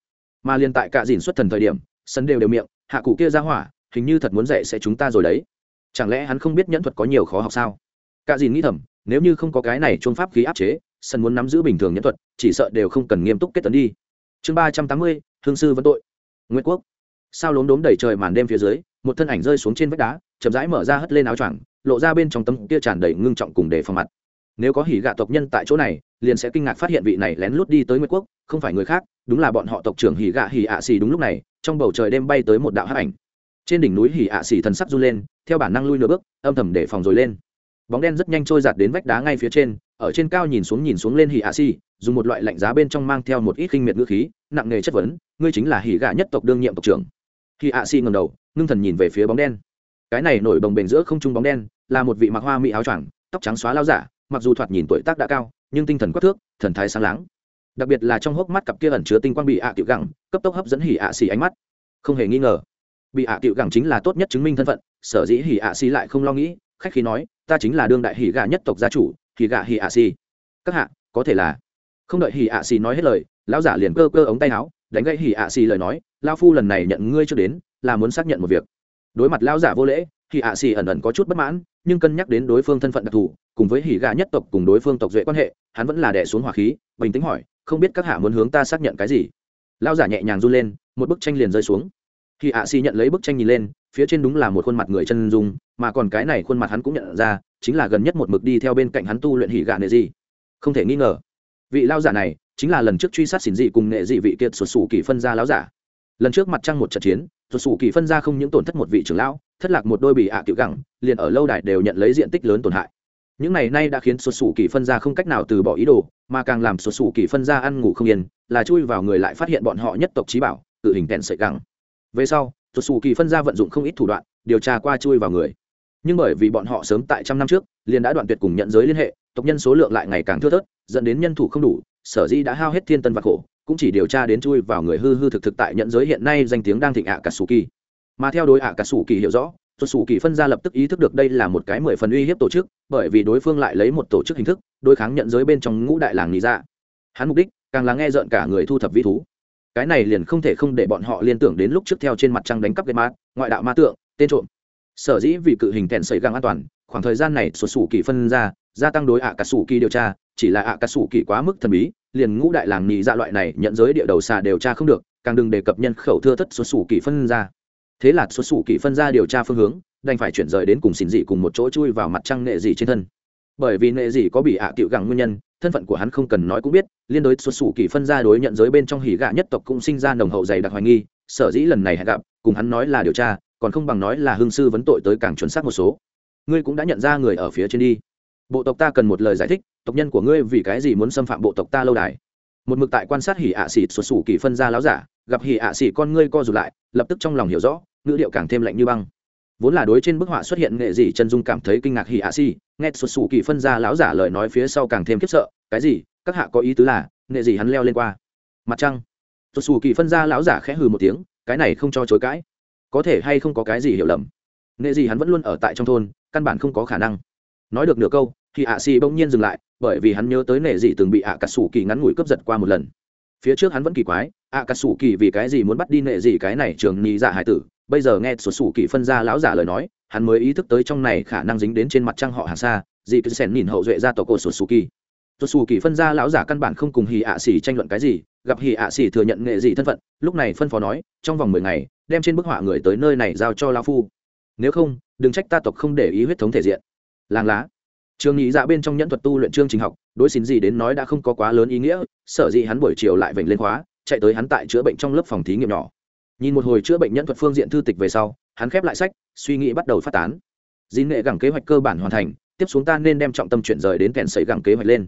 Mà liên tại cạ dìn xuất thần thời điểm, sần đều đều miệng, hạ cụ kia ra hỏa, hình như thật muốn dạy sẽ chúng ta rồi đấy. Chẳng lẽ hắn không biết nhẫn thuật có nhiều khó học sao? Cạ dìn nghĩ thầm, nếu như không có cái này trôn pháp khí áp chế sân muốn nắm giữ bình thường nhẫn thuật, chỉ sợ đều không cần nghiêm túc kết tấn đi. Chương ba trăm tám mươi thương sư vẫn tội. Nguyễn quốc. Sao lốm đốm đầy trời màn đêm phía dưới, một thân ảnh rơi xuống trên vách đá, chậm rãi mở ra hất lên áo choàng, lộ ra bên trong tấm kia tràn đầy ngưng trọng cùng để phòng mặt nếu có hỉ gạ tộc nhân tại chỗ này, liền sẽ kinh ngạc phát hiện vị này lén lút đi tới nguyệt quốc, không phải người khác, đúng là bọn họ tộc trưởng hỉ gạ hỉ ạ xì đúng lúc này, trong bầu trời đêm bay tới một đạo hắc ảnh. Trên đỉnh núi hỉ ạ xì thần sắc run lên, theo bản năng lui nửa bước, âm thầm để phòng rồi lên. Bóng đen rất nhanh trôi giạt đến vách đá ngay phía trên, ở trên cao nhìn xuống nhìn xuống lên hỉ ạ xì, dùng một loại lạnh giá bên trong mang theo một ít khinh miệt ngữ khí, nặng nề chất vấn, ngươi chính là hỉ gạ nhất tộc đương nhiệm tộc trưởng. Hỉ ạ xì ngầm đầu, ngưng thần nhìn về phía bóng đen. Cái này nổi bồng bềnh giữa không trung bóng đen, là một vị mặc hoa mỹ áo choàng, tóc trắng xóa lao giả mặc dù thoạt nhìn tuổi tác đã cao, nhưng tinh thần quắc thước, thần thái sáng láng. Đặc biệt là trong hốc mắt cặp kia ẩn chứa tinh quang bị ạ à tiểu gẳng, cấp tốc hấp dẫn hỉ ạ xì ánh mắt. Không hề nghi ngờ, bị ạ tiểu gẳng chính là tốt nhất chứng minh thân phận, sở dĩ hỉ ạ xì lại không lo nghĩ, khách khí nói, ta chính là đương đại hỉ gà nhất tộc gia chủ, hỉ gà hỉ ạ xì. Các hạ, có thể là. Không đợi hỉ ạ xì nói hết lời, lão giả liền cơ cơ ống tay áo, đánh gãy hỉ ạ xì lời nói lao phu lần này nhận ngươi cho đến, là muốn xác nhận một việc. Đối mặt lão giả vô lễ hỉ ạ xì ẩn ẩn có chút bất mãn, nhưng cân nhắc đến đối phương thân phận đặc thù, cùng với hỉ gà nhất tộc cùng đối phương tộc duệ quan hệ, hắn vẫn là đẻ xuống hỏa khí, bình tĩnh hỏi, không biết các hạ muốn hướng ta xác nhận cái gì? Lão giả nhẹ nhàng run lên, một bức tranh liền rơi xuống. Hỉ ạ xì nhận lấy bức tranh nhìn lên, phía trên đúng là một khuôn mặt người chân dung, mà còn cái này khuôn mặt hắn cũng nhận ra, chính là gần nhất một mực đi theo bên cạnh hắn tu luyện hỉ gạ nệ gì không thể nghi ngờ, vị lao giả này chính là lần trước truy sát xỉn dị cùng nệ dị vị kiệt sụt xù kỳ phân ra lão giả. Lần trước mặt trăng một trận chiến, sụt xù kỳ phân ra không những tổn thất một vị trưởng lão thất lạc một đôi bị ạ tiểu gẳng, liền ở lâu đài đều nhận lấy diện tích lớn tổn hại. Những này nay đã khiến xuất sủ kỳ phân ra không cách nào từ bỏ ý đồ, mà càng làm xuất sủ kỳ phân ra ăn ngủ không yên, là chui vào người lại phát hiện bọn họ nhất tộc trí bảo, tự hình kẹn sợi gẳng. Về sau xuất sủ kỳ phân ra vận dụng không ít thủ đoạn, điều tra qua chui vào người. Nhưng bởi vì bọn họ sớm tại trăm năm trước, liền đã đoạn tuyệt cùng nhận giới liên hệ, tộc nhân số lượng lại ngày càng thưa thớt, dẫn đến nhân thủ không đủ, sở dĩ đã hao hết thiên tân và khổ, cũng chỉ điều tra đến chui vào người hư hư thực thực tại nhận giới hiện nay danh tiếng đang thịnh ạ cả sù kỳ mà theo đối ạ cả sủ kỳ hiểu rõ tuột sủ kỳ phân ra lập tức ý thức được đây là một cái mười phần uy hiếp tổ chức, bởi vì đối phương lại lấy một tổ chức hình thức, đối kháng nhận giới bên trong ngũ đại làng nghĩ ra dạ. hắn mục đích, càng là nghe rợn cả người thu thập vi thú. Cái này liền không thể không để bọn họ liên tưởng đến lúc trước theo trên mặt trăng đánh cắp gây mát ngoại đạo ma tượng, tên trộm. Sở dĩ vì cự hình kèn xảy găng an toàn, khoảng thời gian này xuất xù kỳ phân ra, gia tăng đối ạ cả sủ kỳ điều tra, chỉ là ạ cả sủ kỳ quá mức thần bí, liền ngũ đại làng nhị dạ loại này nhận giới địa đầu xà điều tra không được, càng đừng đề cập nhân khẩu thưa thất xuất xù kỳ phân ra thế là xuất xù kỳ phân ra điều tra phương hướng, đành phải chuyển rời đến cùng xin dị cùng một chỗ chui vào mặt trăng nghệ dị trên thân. Bởi vì nghệ dị có bị hạ à tiệu gẳng nguyên nhân, thân phận của hắn không cần nói cũng biết, liên đối xuất xù kỳ phân ra đối nhận giới bên trong hỉ gạ nhất tộc cũng sinh ra nồng hậu dày đặc hoài nghi, sở dĩ lần này hẹn gặp, cùng hắn nói là điều tra, còn không bằng nói là hương sư vấn tội tới càng chuẩn xác một số. Ngươi cũng đã nhận ra người ở phía trên đi. Bộ tộc ta cần một lời giải thích, tộc nhân của ngươi vì cái gì muốn xâm phạm bộ tộc ta lâu đài? Một mực tại quan sát hỉ ạ xỉ xuất xù kỳ phân ra láo giả, gặp hỉ ạ xỉ con ngươi co rụt lại lập tức trong lòng hiểu rõ, ngữ điệu càng thêm lạnh như băng. Vốn là đối trên bức họa xuất hiện nghệ gì chân dung cảm thấy kinh ngạc hỉ ạ xỉ nghe xuất sù kỳ phân ra láo giả lời nói phía sau càng thêm khiếp sợ, cái gì? Các hạ có ý tứ là nghệ gì hắn leo lên qua? Mặt trăng. Xuất sù kỳ phân ra láo giả khẽ hừ một tiếng, cái này không cho chối cãi. Có thể hay không có cái gì hiểu lầm? Nghệ gì hắn vẫn luôn ở tại trong thôn, căn bản không có khả năng. Nói được nửa câu thì ạ xì bỗng nhiên dừng lại, bởi vì hắn nhớ tới nệ dị từng bị ạ cà sủ kỳ ngắn ngủi cướp giật qua một lần. Phía trước hắn vẫn kỳ quái ạ cà sủ kỳ vì cái gì muốn bắt đi nệ gì cái này, trường nhị dạ hải tử? Bây giờ nghe sổ sủ kỳ phân ra lão giả lời nói, hắn mới ý thức tới trong này khả năng dính đến trên mặt trăng họ hàng xa, dị cứ xẻn nhìn hậu duệ ra tổ cổ sổ sủ kỳ. Sổ sủ kỳ phân ra lão giả căn bản không cùng hì ạ xỉ tranh luận cái gì, gặp hì ạ xỉ thừa nhận nghệ dị thân phận, lúc này phân phó nói, trong vòng mười ngày, đem trên bức họa người tới nơi này giao cho lao phu. Nếu không, đừng trách ta tộc không để ý huyết thống thể diện. Làng lá. Trường nhị dạ bên trong nhẫn thuật tu luyện chương trình học, đối xin gì đến nói đã không có quá lớn ý nghĩa, sở dĩ hắn buổi chiều lại vểnh lên khóa chạy tới hắn tại chữa bệnh trong lớp phòng thí nghiệm nhỏ. Nhìn một hồi chữa bệnh nhân thuật phương diện thư tịch về sau, hắn khép lại sách, suy nghĩ bắt đầu phát tán. Dĩ nghệ gẳng kế hoạch cơ bản hoàn thành, tiếp xuống ta nên đem trọng tâm chuyển rời đến kèn sấy gẳng kế hoạch lên.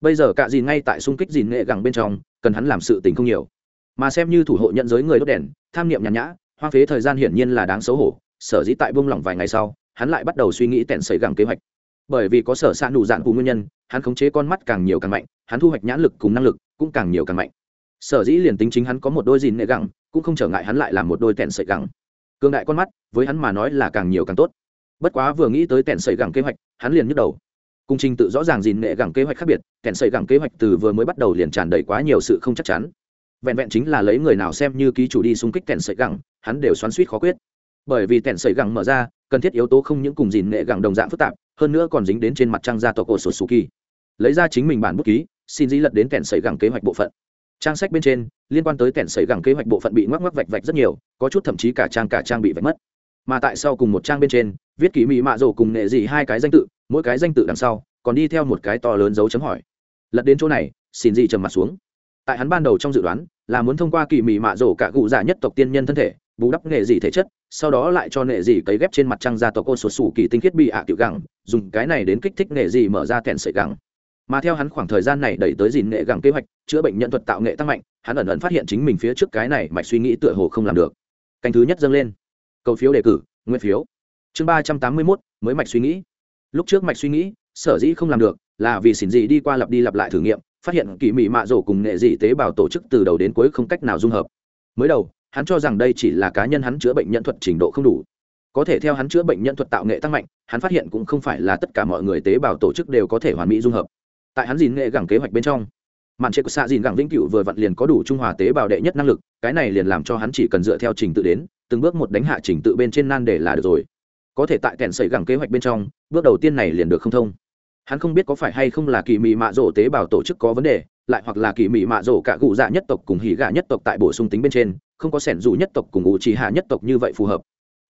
Bây giờ cả dìn ngay tại xung kích dìn nghệ gẳng bên trong, cần hắn làm sự tình không nhiều. Mà xem như thủ hộ nhận giới người đốt đèn, tham niệm nhàn nhã, hoang phế thời gian hiển nhiên là đáng xấu hổ, sở dĩ tại buông lỏng vài ngày sau, hắn lại bắt đầu suy nghĩ tèn sấy gẳng kế hoạch. Bởi vì có sở s ạ nụ dạn nguyên nhân, hắn khống chế con mắt càng nhiều càng mạnh, hắn thu hoạch nhãn lực cùng năng lực cũng càng nhiều càng mạnh sở dĩ liền tính chính hắn có một đôi dìn nệ gẳng, cũng không trở ngại hắn lại làm một đôi tẹn sợi gẳng. Cường đại con mắt, với hắn mà nói là càng nhiều càng tốt. Bất quá vừa nghĩ tới tẹn sợi gẳng kế hoạch, hắn liền nhức đầu. Cung trình tự rõ ràng dìn nệ gẳng kế hoạch khác biệt tẹn sợi gẳng kế hoạch từ vừa mới bắt đầu liền tràn đầy quá nhiều sự không chắc chắn. Vẹn vẹn chính là lấy người nào xem như ký chủ đi xung kích tẹn sợi gẳng, hắn đều xoắn suýt khó quyết. Bởi vì tẹn sợi gẳng mở ra, cần thiết yếu tố không những cùng dìn nệ gẳng đồng dạng phức tạp, hơn nữa còn dính đến trên mặt trăng gia tộc cổ sổ su kỳ lấy ra chính mình bản bút ký, xin dĩ lật đến kẹn sợi gẳng kế hoạch bộ phận trang sách bên trên, liên quan tới tèn sấy gẳng kế hoạch bộ phận bị ngoắc ngoắc vạch vạch rất nhiều, có chút thậm chí cả trang cả trang bị vạch mất. Mà tại sau cùng một trang bên trên, viết kỳ mị mạ rổ cùng nghệ dị hai cái danh tự, mỗi cái danh tự đằng sau, còn đi theo một cái to lớn dấu chấm hỏi. Lật đến chỗ này, xin gì trầm mặt xuống. Tại hắn ban đầu trong dự đoán, là muốn thông qua kỳ mị mạ rổ cả cụ giả nhất tộc tiên nhân thân thể, bù đắp nghệ dị thể chất, sau đó lại cho nghệ dị cấy ghép trên mặt trăng gia tộc ô sột sủ kỳ tinh khiết bị ạ tiểu gẳng, dùng cái này đến kích thích nghệ dị mở ra kẻn sợi gẳng mà theo hắn khoảng thời gian này đẩy tới dìn nghệ gẳng kế hoạch, chữa bệnh nhận thuật tạo nghệ tăng mạnh, hắn ẩn ẩn phát hiện chính mình phía trước cái này mạch suy nghĩ tựa hồ không làm được. Canh thứ nhất dâng lên. Cầu phiếu đề cử nguyên phiếu. Chương ba trăm tám mươi mốt, mới mạch suy nghĩ. Lúc trước mạch suy nghĩ, sở dĩ không làm được, là vì xỉn dị đi qua lặp đi lặp lại thử nghiệm, phát hiện kỳ mị mạ rổ cùng nghệ dị tế bào tổ chức từ đầu đến cuối không cách nào dung hợp. Mới đầu, hắn cho rằng đây chỉ là cá nhân hắn chữa bệnh nhân thuật trình độ không đủ. Có thể theo hắn chữa bệnh nhân thuật tạo nghệ tăng mạnh, hắn phát hiện cũng không phải là tất cả mọi người tế bào tổ chức đều có thể hoàn mỹ dung hợp tại hắn dìn nghệ gẳng kế hoạch bên trong. Mạn trệ của xạ dìn gẳng vĩnh cửu vừa vặn liền có đủ trung hòa tế bào đệ nhất năng lực, cái này liền làm cho hắn chỉ cần dựa theo trình tự đến, từng bước một đánh hạ trình tự bên trên nan để là được rồi. Có thể tại kẹn sẩy gẳng kế hoạch bên trong, bước đầu tiên này liền được không thông. Hắn không biết có phải hay không là kỳ mị mạ rổ tế bào tổ chức có vấn đề, lại hoặc là kỳ mị mạ rổ cả cụ dạ nhất tộc cùng hỉ gà nhất tộc tại bổ sung tính bên trên, không có sẻn dù nhất tộc cùng ủ trì hạ nhất tộc như vậy phù hợp.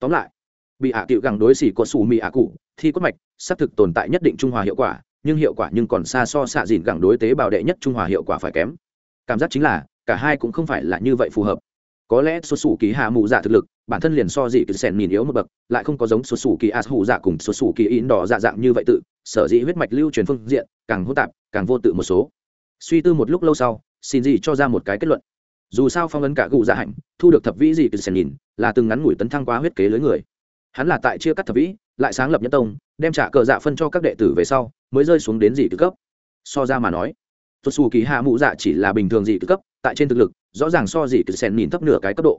Tóm lại, bị hạ à tiệu gẳng đối xỉ có xù mị hạ cụ, thi cốt mạch, xác thực tồn tại nhất định trung hòa hiệu quả nhưng hiệu quả nhưng còn xa so xạ dìn gẳng đối tế bào đệ nhất trung hòa hiệu quả phải kém. Cảm giác chính là, cả hai cũng không phải là như vậy phù hợp. Có lẽ xuất xù kỳ hạ mù dạ thực lực, bản thân liền so dị kỳ sèn nhìn yếu một bậc, lại không có giống xuất xù kỳ as hù dạ cùng xuất xù kỳ in đỏ dạ dạng như vậy tự, sở dĩ huyết mạch lưu truyền phương diện, càng hỗn tạp, càng vô tự một số. Suy tư một lúc lâu sau, xin dị cho ra một cái kết luận. Dù sao phong ấn cả cụ dạ hạnh, thu được thập vĩ dị kỳ sèn nhìn, là từng ngắn ngủi tấn thăng quá huyết kế lưới người hắn là tại chia cắt thập vĩ, lại sáng lập nhân tông, đem trả cờ dạ phân cho các đệ tử về sau, mới rơi xuống đến dị tư cấp. So ra mà nói xuất xù kỳ hạ mụ dạ chỉ là bình thường dị tư cấp, tại trên thực lực, rõ ràng so dị cứ sen nhìn thấp nửa cái cấp độ.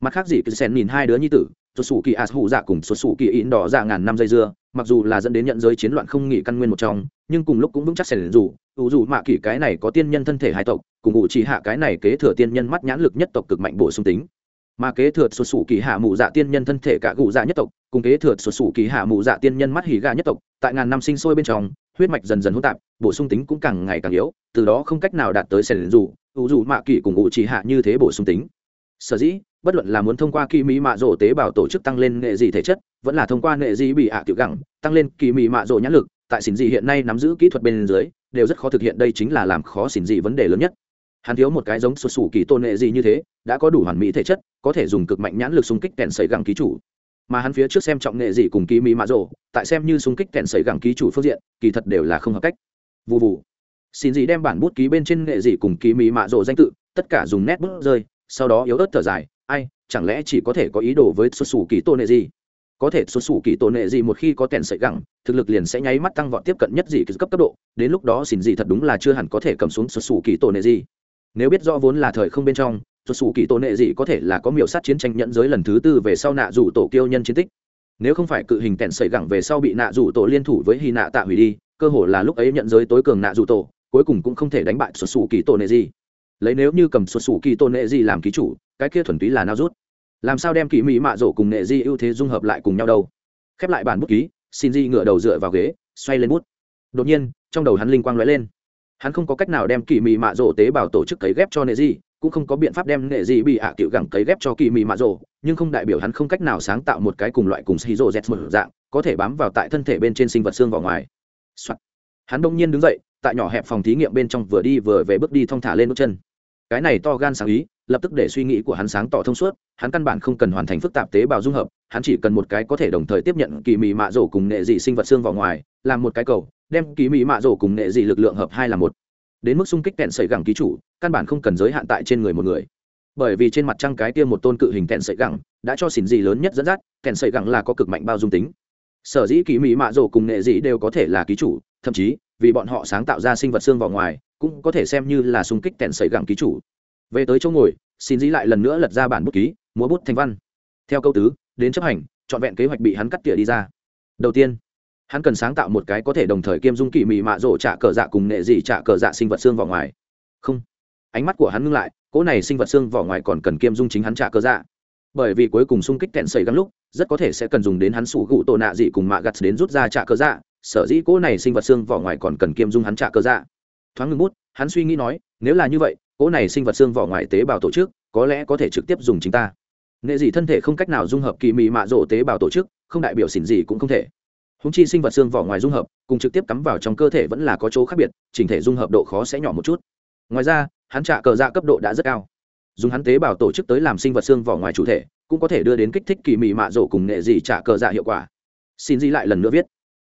Mặt khác dị cứ sen nhìn hai đứa nhi tử xuất xù kỳ as hụ dạ cùng xuất xù kỳ in đỏ dạ ngàn năm dây dưa, mặc dù là dẫn đến nhận giới chiến loạn không nghỉ căn nguyên một trong, nhưng cùng lúc cũng vững chắc sen dù, ủ dù mạ kỳ cái này có tiên nhân thân thể hai tộc, cùng ủ chỉ hạ cái này kế thừa tiên nhân mắt nhãn lực nhất tộc cực mạnh bổ sung tính mà kế thừa sổ sủ kỳ hạ mù dạ tiên nhân thân thể cả cụ dạ nhất tộc, cùng kế thừa sổ sủ kỳ hạ mù dạ tiên nhân mắt hỉ gà nhất tộc, tại ngàn năm sinh sôi bên trong, huyết mạch dần dần hỗn tạp, bổ sung tính cũng càng ngày càng yếu, từ đó không cách nào đạt tới sẻn dù ủ dù mạ kỳ cùng ủ chỉ hạ như thế bổ sung tính. Sở dĩ, bất luận là muốn thông qua kỳ mỹ mạ rổ tế bào tổ chức tăng lên nghệ dị thể chất, vẫn là thông qua nghệ dị bị hạ tiểu gẳng, tăng lên kỳ mỹ mạ rổ nhãn lực, tại xỉn dị hiện nay nắm giữ kỹ thuật bên dưới, đều rất khó thực hiện, đây chính là làm khó xỉn dị vấn đề lớn nhất hắn thiếu một cái giống sụt sù kỳ tôn nghệ gì như thế, đã có đủ hoàn mỹ thể chất, có thể dùng cực mạnh nhãn lực xung kích kèn sấy gẳng ký chủ. Mà hắn phía trước xem trọng nghệ gì cùng ký mỹ mạ rộ tại xem như xung kích kèn sấy gẳng ký chủ phương diện, kỳ thật đều là không hợp cách. Vụ vụ xin gì đem bản bút ký bên trên nghệ gì cùng ký mỹ mạ rộ danh tự, tất cả dùng nét bút rơi, sau đó yếu ớt thở dài, ai, chẳng lẽ chỉ có thể có ý đồ với xuất xù kỳ tôn nghệ gì? Có thể xuất xù kỳ tôn nghệ gì một khi có kèn sấy gẳng, thực lực liền sẽ nháy mắt tăng vọt tiếp cận nhất gì cấp cấp độ, đến lúc đó xin gì thật đúng là chưa hẳn có thể cầm xuống xuất xù kỳ tôn nghệ gì nếu biết rõ vốn là thời không bên trong xuất xù kỳ tổ nệ gì có thể là có miểu sát chiến tranh nhẫn giới lần thứ tư về sau nạ rủ tổ kiêu nhân chiến tích. Nếu không phải cự hình tèn sẩy gẳng về sau bị nạ rủ tổ liên thủ với hy nạ tạ hủy đi, cơ hồ là lúc ấy nhận giới tối cường nạ rủ tổ, cuối cùng cũng không thể đánh bại xuất xù kỳ tổ nệ gì lấy nếu như cầm xuất xù kỳ tổ nệ gì làm ký chủ, cái kia thuần túy là nao rút. Làm sao đem kỳ mỹ mạ rổ cùng nệ di ưu thế dung hợp lại cùng nhau đâu? Khép lại bản bút ký, xin di ngựa đầu dựa vào ghế, xoay lên bút. Đột nhiên, trong đầu hắn linh quang lóe lên hắn không có cách nào đem kỳ mị mạ rổ tế bào tổ chức cấy ghép cho nệ gì cũng không có biện pháp đem nệ gì bị hạ à cựu gẳng cấy ghép cho kỳ mị mạ rổ nhưng không đại biểu hắn không cách nào sáng tạo một cái cùng loại cùng shizu z một dạng, có thể bám vào tại thân thể bên trên sinh vật xương vào ngoài、Soạn. Hắn đông nhiên đứng dậy, tại nhỏ hẹp phòng thí nghiệm bên trong vừa đi vừa về bước đi thong thả lên bước chân cái này to gan sáng ý, lập tức để suy nghĩ của hắn sáng tỏ thông suốt, hắn căn bản không cần hoàn thành phức tạp tế bào dung hợp, hắn chỉ cần một cái có thể đồng thời tiếp nhận kỳ mị mạ rổ cùng nệ dị sinh vật xương vào ngoài, làm một cái cầu đem kỳ mỹ mạ rổ cùng nghệ dị lực lượng hợp hai là một. Đến mức xung kích kẹn sợi gẳng ký chủ, căn bản không cần giới hạn tại trên người một người. Bởi vì trên mặt trăng cái tiêm một tôn cự hình kẹn sợi gẳng đã cho xỉn dị lớn nhất dẫn dắt, kẹn sợi gẳng là có cực mạnh bao dung tính. Sở dĩ kỳ mỹ mạ rổ cùng nghệ dị đều có thể là ký chủ, thậm chí, vì bọn họ sáng tạo ra sinh vật xương vào ngoài, cũng có thể xem như là xung kích kẹn sợi gẳng ký chủ. Về tới chỗ ngồi xin dĩ lại lần nữa lật ra bản bút ký, múa bút thành văn. Theo câu tứ, đến chấp hành, trọn vẹn kế hoạch bị hắn cắt tỉa đi ra. Đầu tiên hắn cần sáng tạo một cái có thể đồng thời kiêm dung kỳ mị mạ rổ trả cờ dạ cùng nệ dị trả cờ dạ sinh vật xương vỏ ngoài. Không. Ánh mắt của hắn ngưng lại, cỗ này sinh vật xương vỏ ngoài còn cần kiêm dung chính hắn trả cờ dạ. Bởi vì cuối cùng xung kích kẹn xảy gắn lúc, rất có thể sẽ cần dùng đến hắn sủ gụ tổ nạ dị cùng mạ gặt đến rút ra trả cờ dạ. Sở dĩ cỗ này sinh vật xương vỏ ngoài còn cần kiêm dung hắn trả cờ dạ. Thoáng ngưng bút, hắn suy nghĩ nói, nếu là như vậy, cỗ này sinh vật xương vỏ ngoài tế bào tổ chức, có lẽ có thể trực tiếp dùng chính ta. Nghệ dị thân thể không cách nào dung hợp kỳ mị mạ rộ tế bào tổ chức, không đại biểu xỉn gì cũng không thể húng chi sinh vật xương vỏ ngoài dung hợp, cùng trực tiếp cắm vào trong cơ thể vẫn là có chỗ khác biệt, chỉnh thể dung hợp độ khó sẽ nhỏ một chút. Ngoài ra, hắn trả cờ dạ cấp độ đã rất cao. Dùng hắn tế bào tổ chức tới làm sinh vật xương vỏ ngoài chủ thể, cũng có thể đưa đến kích thích kỳ mị mạ rổ cùng nghệ dị trả cờ dạ hiệu quả. Xin di lại lần nữa viết.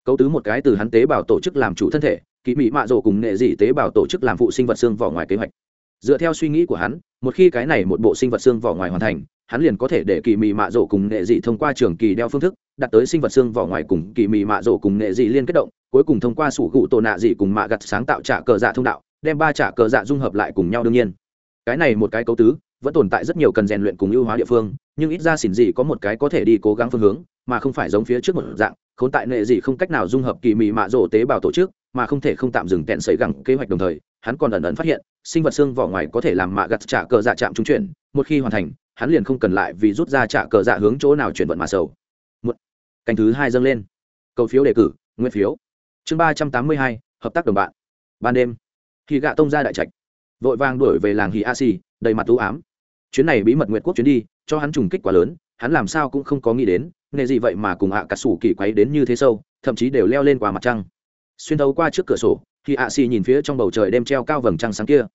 Cấu tứ một cái từ hắn tế bào tổ chức làm chủ thân thể, kỳ mị mạ rổ cùng nghệ dị tế bào tổ chức làm phụ sinh vật xương vỏ ngoài kế hoạch dựa theo suy nghĩ của hắn, một khi cái này một bộ sinh vật xương vỏ ngoài hoàn thành, hắn liền có thể để kỳ mị mạ rổ cùng nghệ dị thông qua trường kỳ đeo phương thức, đặt tới sinh vật xương vỏ ngoài cùng kỳ mị mạ rổ cùng nghệ dị liên kết động, cuối cùng thông qua sủ gụ tổ nạ dị cùng mạ gặt sáng tạo trả cờ dạ thông đạo, đem ba trả cờ dạ dung hợp lại cùng nhau đương nhiên. Cái này một cái cấu tứ, vẫn tồn tại rất nhiều cần rèn luyện cùng ưu hóa địa phương, nhưng ít ra xỉn dị có một cái có thể đi cố gắng phương hướng, mà không phải giống phía trước một dạng, khốn tại nghệ dị không cách nào dung hợp kỳ mị mạ rổ tế bào tổ chức, mà không thể không tạm dừng tẹn sấy gẳng kế hoạch đồng thời hắn còn ẩn ẩn phát hiện, sinh vật xương vỏ ngoài có thể làm mạ gặt trả cờ dạ chạm trung chuyển, một khi hoàn thành, hắn liền không cần lại vì rút ra trả cờ dạ hướng chỗ nào chuyển vận mà sầu. Một canh thứ hai dâng lên. Cầu phiếu đề cử, nguyên phiếu. Chương ba trăm tám mươi hai, hợp tác đồng bạn. Ban đêm khi gạ tông ra đại trạch. Vội vàng đuổi về làng hì a xì, đầy mặt t ám. Chuyến này bí mật nguyệt quốc chuyến đi, cho hắn trùng kích quá lớn, hắn làm sao cũng không có nghĩ đến, nghề gì vậy mà cùng ạ cả sủ kỳ quấy đến như thế sâu, thậm chí đều leo lên qua mặt trăng xuyên thấu qua trước cửa sổ, thì ạ xì nhìn phía trong bầu trời đêm treo cao vầng trăng sáng kia.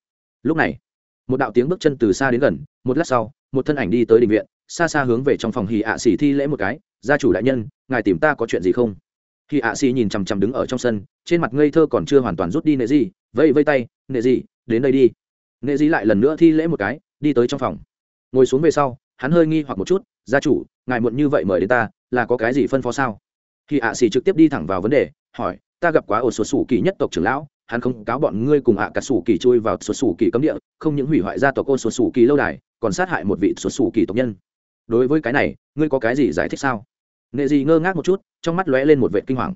Lúc này, một đạo tiếng bước chân từ xa đến gần, một lát sau, một thân ảnh đi tới định viện, xa xa hướng về trong phòng hì ạ xì thi lễ một cái, gia chủ đại nhân, ngài tìm ta có chuyện gì không? Hì ạ xì nhìn chằm chằm đứng ở trong sân, trên mặt ngây thơ còn chưa hoàn toàn rút đi nệ gì vây vây tay, nệ gì, đến đây đi. Nệ gì lại lần nữa thi lễ một cái, đi tới trong phòng. Ngồi xuống về sau, hắn hơi nghi hoặc một chút, gia chủ, ngài muộn như vậy mời đến ta, là có cái gì phân phó sao? Hì ạ xì trực tiếp đi thẳng vào vấn đề, hỏi ta gặp quá ổ sổ sủ kỳ nhất tộc trưởng lão, hắn không cáo bọn ngươi cùng ạ cả sủ kỳ chui vào sổ sủ kỳ cấm địa, không những hủy hoại gia tộc ô sổ sủ kỳ lâu đài, còn sát hại một vị sổ sủ kỳ tộc nhân. Đối với cái này, ngươi có cái gì giải thích sao? Nệ gì ngơ ngác một chút, trong mắt lóe lên một vệ kinh hoàng.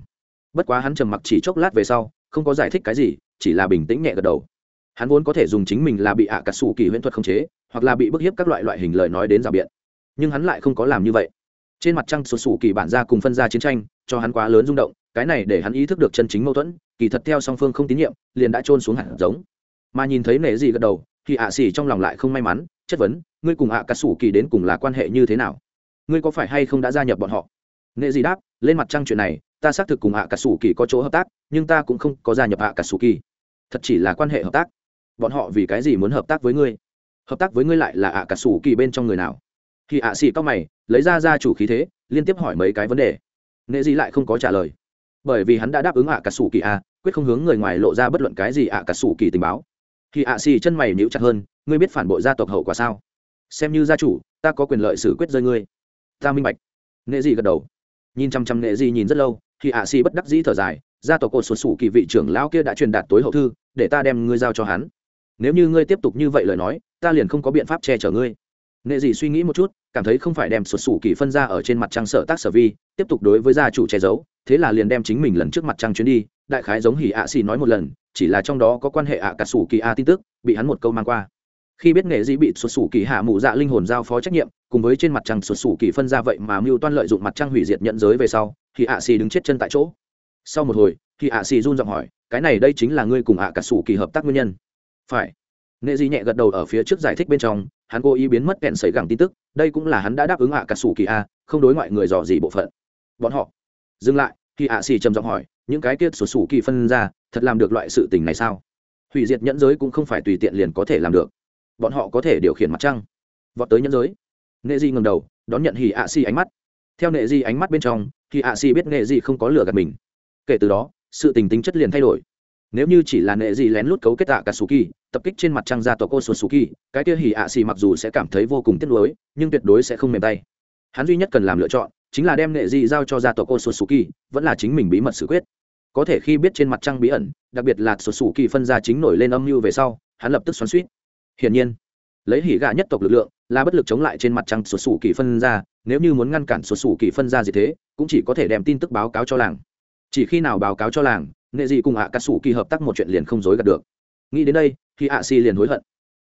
Bất quá hắn trầm mặc chỉ chốc lát về sau, không có giải thích cái gì, chỉ là bình tĩnh nhẹ gật đầu. Hắn vốn có thể dùng chính mình là bị ạ cả sủ kỳ huyễn thuật khống chế, hoặc là bị bức hiếp các loại loại hình lời nói đến rào biện. Nhưng hắn lại không có làm như vậy. Trên mặt trăng sổ sủ kỳ bản ra cùng phân ra chiến tranh, cho hắn quá lớn rung động cái này để hắn ý thức được chân chính mâu thuẫn, kỳ thật theo song phương không tín nhiệm, liền đã trôn xuống hẳn giống. Mà nhìn thấy nể gì gật đầu, thì ạ xỉ trong lòng lại không may mắn, chất vấn, ngươi cùng ạ à cà sủ kỳ đến cùng là quan hệ như thế nào? Ngươi có phải hay không đã gia nhập bọn họ? Nệ gì đáp, lên mặt trăng chuyện này, ta xác thực cùng ạ à cà sủ kỳ có chỗ hợp tác, nhưng ta cũng không có gia nhập ạ cà sủ kỳ. Thật chỉ là quan hệ hợp tác. Bọn họ vì cái gì muốn hợp tác với ngươi? Hợp tác với ngươi lại là ạ cà sủ kỳ bên trong người nào? Khi ạ xỉ cao mày, lấy ra gia chủ khí thế, liên tiếp hỏi mấy cái vấn đề. Nệ gì lại không có trả lời bởi vì hắn đã đáp ứng ạ cà sủ kỳ a, quyết không hướng người ngoài lộ ra bất luận cái gì ạ cà sủ kỳ tình báo. Thì ạ xì chân mày níu chặt hơn, ngươi biết phản bội gia tộc hậu quả sao? Xem như gia chủ, ta có quyền lợi xử quyết rơi ngươi. Ta minh bạch. Nệ gì gật đầu. Nhìn chăm chăm nệ gì nhìn rất lâu, thì ạ xì bất đắc dĩ thở dài, gia tộc cột sụt sủ kỳ vị trưởng lão kia đã truyền đạt tối hậu thư, để ta đem ngươi giao cho hắn. Nếu như ngươi tiếp tục như vậy lời nói, ta liền không có biện pháp che chở ngươi nệ Dị suy nghĩ một chút, cảm thấy không phải đem sụt sủ kỳ phân ra ở trên mặt trăng sở tác sở vi, tiếp tục đối với gia chủ che giấu, thế là liền đem chính mình lần trước mặt trăng chuyến đi, đại khái giống hỉ ạ xì nói một lần, chỉ là trong đó có quan hệ ạ cả sủ kỳ a tin tức, bị hắn một câu mang qua. Khi biết nghệ dĩ bị sụt sủ kỳ hạ mụ dạ linh hồn giao phó trách nhiệm, cùng với trên mặt trăng sụt sủ kỳ phân ra vậy mà mưu toan lợi dụng mặt trăng hủy diệt nhận giới về sau thì ạ xì đứng chết chân tại chỗ. Sau một hồi thì ạ xì run giọng hỏi, cái này đây chính là ngươi cùng ạ cả sủ kỳ hợp tác nguyên nhân? Phải. Nghệ dĩ nhẹ gật đầu ở phía trước giải thích bên trong hắn cố ý biến mất kẹn xảy gẳng tin tức, đây cũng là hắn đã đáp ứng ạ cả sủ kỳ a, không đối ngoại người dò gì bộ phận. Bọn họ. Dừng lại khi ạ xì trầm giọng hỏi, những cái kia sổ sủ kỳ phân ra, thật làm được loại sự tình này sao? Hủy diệt nhẫn giới cũng không phải tùy tiện liền có thể làm được. Bọn họ có thể điều khiển mặt trăng. Vọt tới nhẫn giới. Nghệ di ngầm đầu, đón nhận hỉ ạ xì ánh mắt. Theo nghệ di ánh mắt bên trong thì ạ xì biết nghệ di không có lửa gạt mình. Kể từ đó, sự tình tính chất liền thay đổi. Nếu như chỉ là nệ di lén lút cấu kết tạ cả kỳ tập kích trên mặt trăng ra tộc ô cái kia hỉ ạ xì mặc dù sẽ cảm thấy vô cùng tiếc nuối, nhưng tuyệt đối sẽ không mềm tay. Hắn duy nhất cần làm lựa chọn chính là đem nghệ dị giao cho gia tộc ô vẫn là chính mình bí mật xử quyết. Có thể khi biết trên mặt trăng bí ẩn, đặc biệt là suki phân ra chính nổi lên âm mưu về sau, hắn lập tức xoắn xuýt. hiển nhiên, lấy hỉ gạ nhất tộc lực lượng, là bất lực chống lại trên mặt trăng sụt kỳ phân ra, nếu như muốn ngăn cản sụt kỳ phân ra gì thế, cũng chỉ có thể đem tin tức báo cáo cho làng. Chỉ khi nào báo cáo cho làng, nghệ dị cùng ạ à cà sủ kỳ hợp tác một chuyện liền không dối gạt được. Nghĩ đến đây thì ạ si liền hối hận.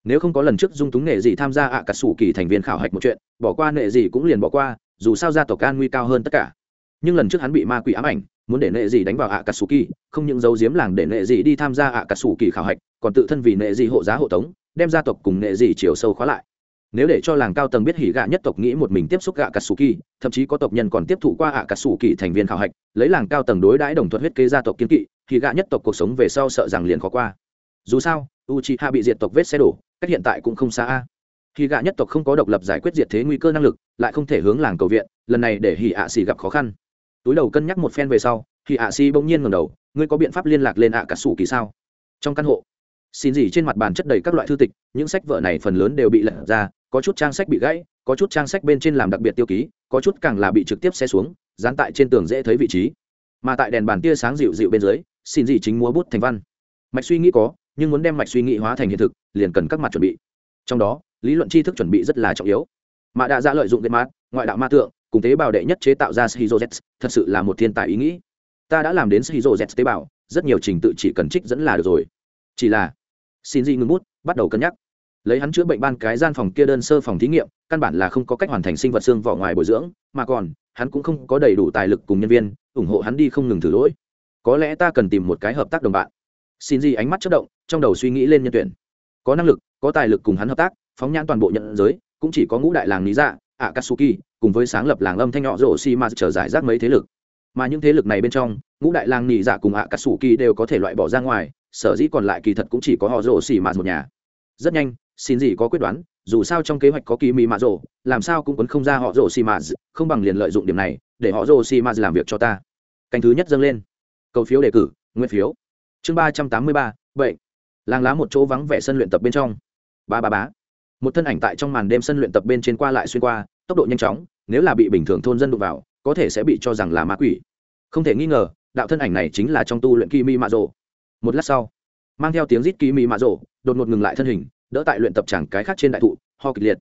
Nếu không có lần trước dung túng nghệ dị tham gia ạ à cà sủ kỳ thành viên khảo hạch một chuyện, bỏ qua nghệ dị cũng liền bỏ qua, dù sao gia tộc an nguy cao hơn tất cả. Nhưng lần trước hắn bị ma quỷ ám ảnh, muốn để nệ dị đánh vào ạ cà sủ kỳ, không những giấu giếm làng để nệ dị đi tham gia ạ cà sủ kỳ khảo hạch, còn tự thân vì nệ dị hộ giá hộ tống, đem gia tộc cùng nệ dị chiều sâu khóa lại. Nếu để cho làng cao tầng biết hỉ gạ nhất tộc nghĩ một mình tiếp xúc gạ cà sủ kỳ, thậm chí có tộc nhân còn tiếp thụ qua ạ cà sủ kỳ thành viên khảo hạch, lấy làng cao tầng đối đãi đồng thuận huyết kế gia tộc kiến kỵ thì gạ nhất tộc cuộc sống về sau sợ rằng liền khó qua. Dù sao u c h bị diệt tộc vết xe đổ, cách hiện tại cũng không xa a. Khi gạ nhất tộc không có độc lập giải quyết diệt thế nguy cơ năng lực, lại không thể hướng làng cầu viện, lần này để hỉ ạ xì gặp khó khăn. Túi đầu cân nhắc một phen về sau thì ạ xì bỗng nhiên ngầm đầu, ngươi có biện pháp liên lạc lên ạ cả sủ kỳ sao? Trong căn hộ, xin gì trên mặt bàn chất đầy các loại thư tịch, những sách vở này phần lớn đều bị lật ra, có chút trang sách bị gãy, có chút trang sách bên trên làm đặc biệt tiêu ký, có chút càng là bị trực tiếp xe xuống, dán tại trên tường dễ thấy vị trí. Mà tại đèn bàn tia sáng dịu dịu bên dưới, xin gì chính múa bút thành văn. Mạch suy nghĩ có nhưng muốn đem mạch suy nghĩ hóa thành hiện thực, liền cần các mặt chuẩn bị. Trong đó, lý luận tri thức chuẩn bị rất là trọng yếu. Mà đã ra lợi dụng điện mát ngoại đạo ma tượng, cùng tế bào đệ nhất chế tạo ra shizu z thật sự là một thiên tài ý nghĩ. Ta đã làm đến shizu z tế bào, rất nhiều trình tự chỉ cần trích dẫn là được rồi. Chỉ là, xin di ngưng bút, bắt đầu cân nhắc. Lấy hắn chữa bệnh ban cái gian phòng kia đơn sơ phòng thí nghiệm, căn bản là không có cách hoàn thành sinh vật xương vỏ ngoài bồi dưỡng, mà còn, hắn cũng không có đầy đủ tài lực cùng nhân viên, ủng hộ hắn đi không ngừng thử lỗi. Có lẽ ta cần tìm một cái hợp tác đồng bạn xin gì ánh mắt chất động, trong đầu suy nghĩ lên nhân tuyển. Có năng lực, có tài lực cùng hắn hợp tác, phóng nhãn toàn bộ nhận giới, cũng chỉ có ngũ đại làng lý dạ akatsuki, cùng với sáng lập làng âm thanh nhỏ rổ xi mà trở giải rác mấy thế lực. Mà những thế lực này bên trong, ngũ đại làng nhị dạ cùng akatsuki đều có thể loại bỏ ra ngoài, sở dĩ còn lại kỳ thật cũng chỉ có họ rổ xi mà một nhà. Rất nhanh, xin gì có quyết đoán, dù sao trong kế hoạch có kỳ mì mạ rổ làm sao cũng quấn không ra họ rổ xi mà không bằng liền lợi dụng điểm này, để họ rổ xi mà làm việc cho ta. Canh thứ nhất dâng lên. Cầu phiếu đề cử, nguyên phiếu chương ba trăm tám mươi ba vậy làng lá một chỗ vắng vẻ sân luyện tập bên trong. Ba ba bá. Một thân ảnh tại trong màn đêm sân luyện tập bên trên qua lại xuyên qua, tốc độ nhanh chóng, nếu là bị bình thường thôn dân đụng vào, có thể sẽ bị cho rằng là ma quỷ. Không thể nghi ngờ, đạo thân ảnh này chính là trong tu luyện kỳ mi mạ rộ. Một lát sau, mang theo tiếng rít kỳ mi mạ rộ, đột ngột ngừng lại thân hình, đỡ tại luyện tập chẳng cái khác trên đại thụ, ho kịch liệt.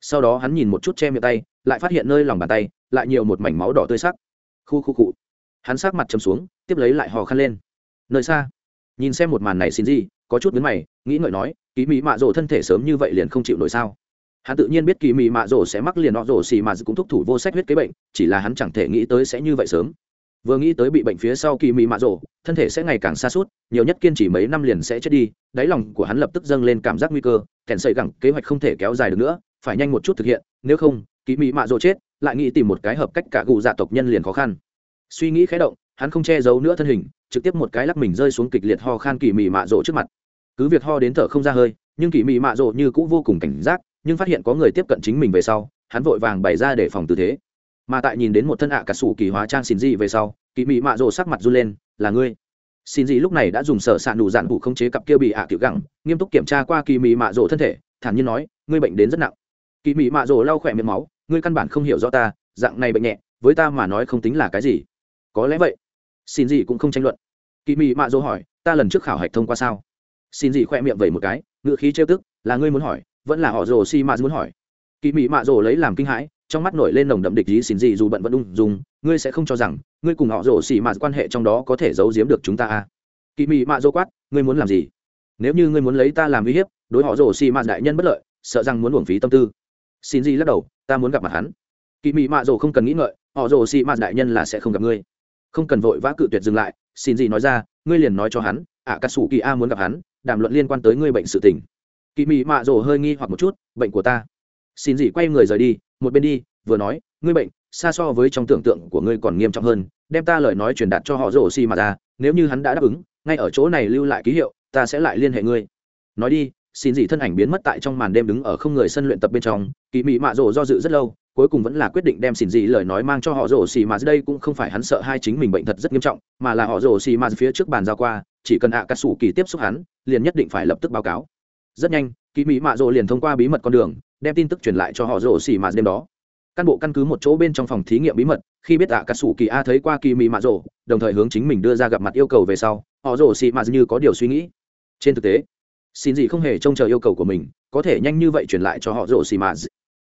Sau đó hắn nhìn một chút che miệng tay, lại phát hiện nơi lòng bàn tay, lại nhiều một mảnh máu đỏ tươi sắc. Khu khu cụ hắn sát mặt chầm xuống, tiếp lấy lại hò khăn lên. Nơi xa nhìn xem một màn này xin gì, có chút nhấn mày, nghĩ ngợi nói kỳ mỹ mạ rổ thân thể sớm như vậy liền không chịu nổi sao? Hắn tự nhiên biết kỳ mỹ mạ rổ sẽ mắc liền nọ rổ xì mà cũng thúc thủ vô sách huyết kế bệnh, chỉ là hắn chẳng thể nghĩ tới sẽ như vậy sớm. Vừa nghĩ tới bị bệnh phía sau kỳ mỹ mạ rổ thân thể sẽ ngày càng xa suốt nhiều nhất kiên trì mấy năm liền sẽ chết đi, đáy lòng của hắn lập tức dâng lên cảm giác nguy cơ kèn sợi gẳng, kế hoạch không thể kéo dài được nữa, phải nhanh một chút thực hiện, nếu không kỳ mỹ mạ rổ chết, lại nghĩ tìm một cái hợp cách cả gù dạ tộc nhân liền khó khăn. Suy nghĩ khé động hắn không che giấu nữa thân hình, trực tiếp một cái lắc mình rơi xuống kịch liệt ho khan kỳ mị mạ rộ trước mặt. Cứ việc ho đến thở không ra hơi, nhưng kỳ mị mạ rộ như cũng vô cùng cảnh giác, nhưng phát hiện có người tiếp cận chính mình về sau, hắn vội vàng bày ra để phòng tư thế. Mà tại nhìn đến một thân ạ cà sủ kỳ hóa trang xin dị về sau, kỳ mị mạ rộ sắc mặt run lên, là ngươi? Xin dị lúc này đã dùng sở s ạ nụ dạn vụ khống chế cặp kia bị ạ tiểu gẳng, nghiêm túc kiểm tra qua kỳ mị mạ rộ thân thể, thản nhiên nói, ngươi bệnh đến rất nặng. Kỳ mị mạ rộ lau khỏe miệng máu, ngươi căn bản không hiểu rõ ta, dạng này bệnh nhẹ, với ta mà nói không tính là cái gì. Có lẽ vậy xin gì cũng không tranh luận. Kỳ mị mạ dỗ hỏi, ta lần trước khảo hạch thông qua sao? Xin gì khoe miệng vẩy một cái ngựa khí trêu tức, là ngươi muốn hỏi, vẫn là họ rồ si mạ muốn hỏi? Kỳ mị mạ rồ lấy làm kinh hãi, trong mắt nổi lên nồng đậm địch ý xin gì dù bận vẫn ung dung, ngươi sẽ không cho rằng, ngươi cùng họ rồ xì Mạ quan hệ trong đó có thể giấu giếm được chúng ta à? Kỳ mị mạ dỗ quát, ngươi muốn làm gì? Nếu như ngươi muốn lấy ta làm uy hiếp, đối họ rồ xì Mạ đại nhân bất lợi, sợ rằng muốn uổng phí tâm tư. Xin gì lắc đầu, ta muốn gặp mặt hắn. Kỳ mị mạ rổ không cần nghĩ ngợi, họ rồ xì Mạ đại nhân là sẽ không gặp ngươi không cần vội vã cự tuyệt dừng lại, xin gì nói ra, ngươi liền nói cho hắn, ạ, cà sủ kỳ a muốn gặp hắn, đàm luận liên quan tới ngươi bệnh sự tình. Kỳ mị mạ rồ hơi nghi hoặc một chút, bệnh của ta. Xin gì quay người rời đi, một bên đi, vừa nói, ngươi bệnh, xa so với trong tưởng tượng của ngươi còn nghiêm trọng hơn, đem ta lời nói truyền đạt cho họ rồ xi mà ra, nếu như hắn đã đáp ứng, ngay ở chỗ này lưu lại ký hiệu, ta sẽ lại liên hệ ngươi. Nói đi xin dị thân ảnh biến mất tại trong màn đêm đứng ở không người sân luyện tập bên trong kỳ mị mạ rồ do dự rất lâu, cuối cùng vẫn là quyết định đem xin dị lời nói mang cho họ rồ xì mà đây cũng không phải hắn sợ hai chính mình bệnh thật rất nghiêm trọng, mà là họ rồ xì mà phía trước bàn giao qua, chỉ cần ạ à cà sủ kỳ tiếp xúc hắn, liền nhất định phải lập tức báo cáo. Rất nhanh kỳ mỹ mạ rồ liền thông qua bí mật con đường, đem tin tức truyền lại cho họ rồ xì mà đêm đó. Căn bộ căn cứ một chỗ bên trong phòng thí nghiệm bí mật, khi biết ạ à cà sủ kỳ a thấy qua kỳ mỹ mạ rồ, đồng thời hướng chính mình đưa ra gặp mặt yêu cầu về sau, họ rồ xì mà như có điều suy nghĩ. Trên thực tế xin gì không hề trông chờ yêu cầu của mình, có thể nhanh như vậy truyền lại cho họ rổ xì mà.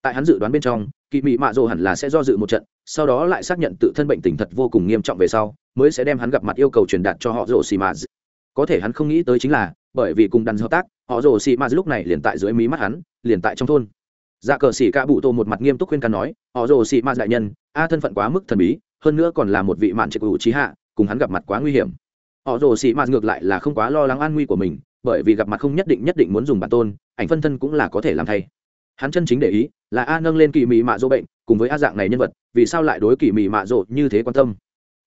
Tại hắn dự đoán bên trong kỳ mị mạ rồ hẳn là sẽ do dự một trận, sau đó lại xác nhận tự thân bệnh tình thật vô cùng nghiêm trọng về sau, mới sẽ đem hắn gặp mặt yêu cầu truyền đạt cho họ rổ xì mà. Có thể hắn không nghĩ tới chính là, bởi vì cùng đàn hợp tác, họ rổ xì mà lúc này liền tại dưới mí mắt hắn, liền tại trong thôn. Dạ cờ xì ca bụ tô một mặt nghiêm túc khuyên can nói, họ rồ xì ma đại nhân, a thân phận quá mức thần bí, hơn nữa còn là một vị mạn trực ủ trí hạ, cùng hắn gặp mặt quá nguy hiểm. Họ rồ xì ma ngược lại là không quá lo lắng an nguy của mình bởi vì gặp mặt không nhất định nhất định muốn dùng bản tôn, ảnh phân thân cũng là có thể làm thay. Hắn chân chính để ý là a nâng lên kỳ mị mạ dỗ bệnh, cùng với a dạng này nhân vật, vì sao lại đối kỳ mị mạ dỗ như thế quan tâm?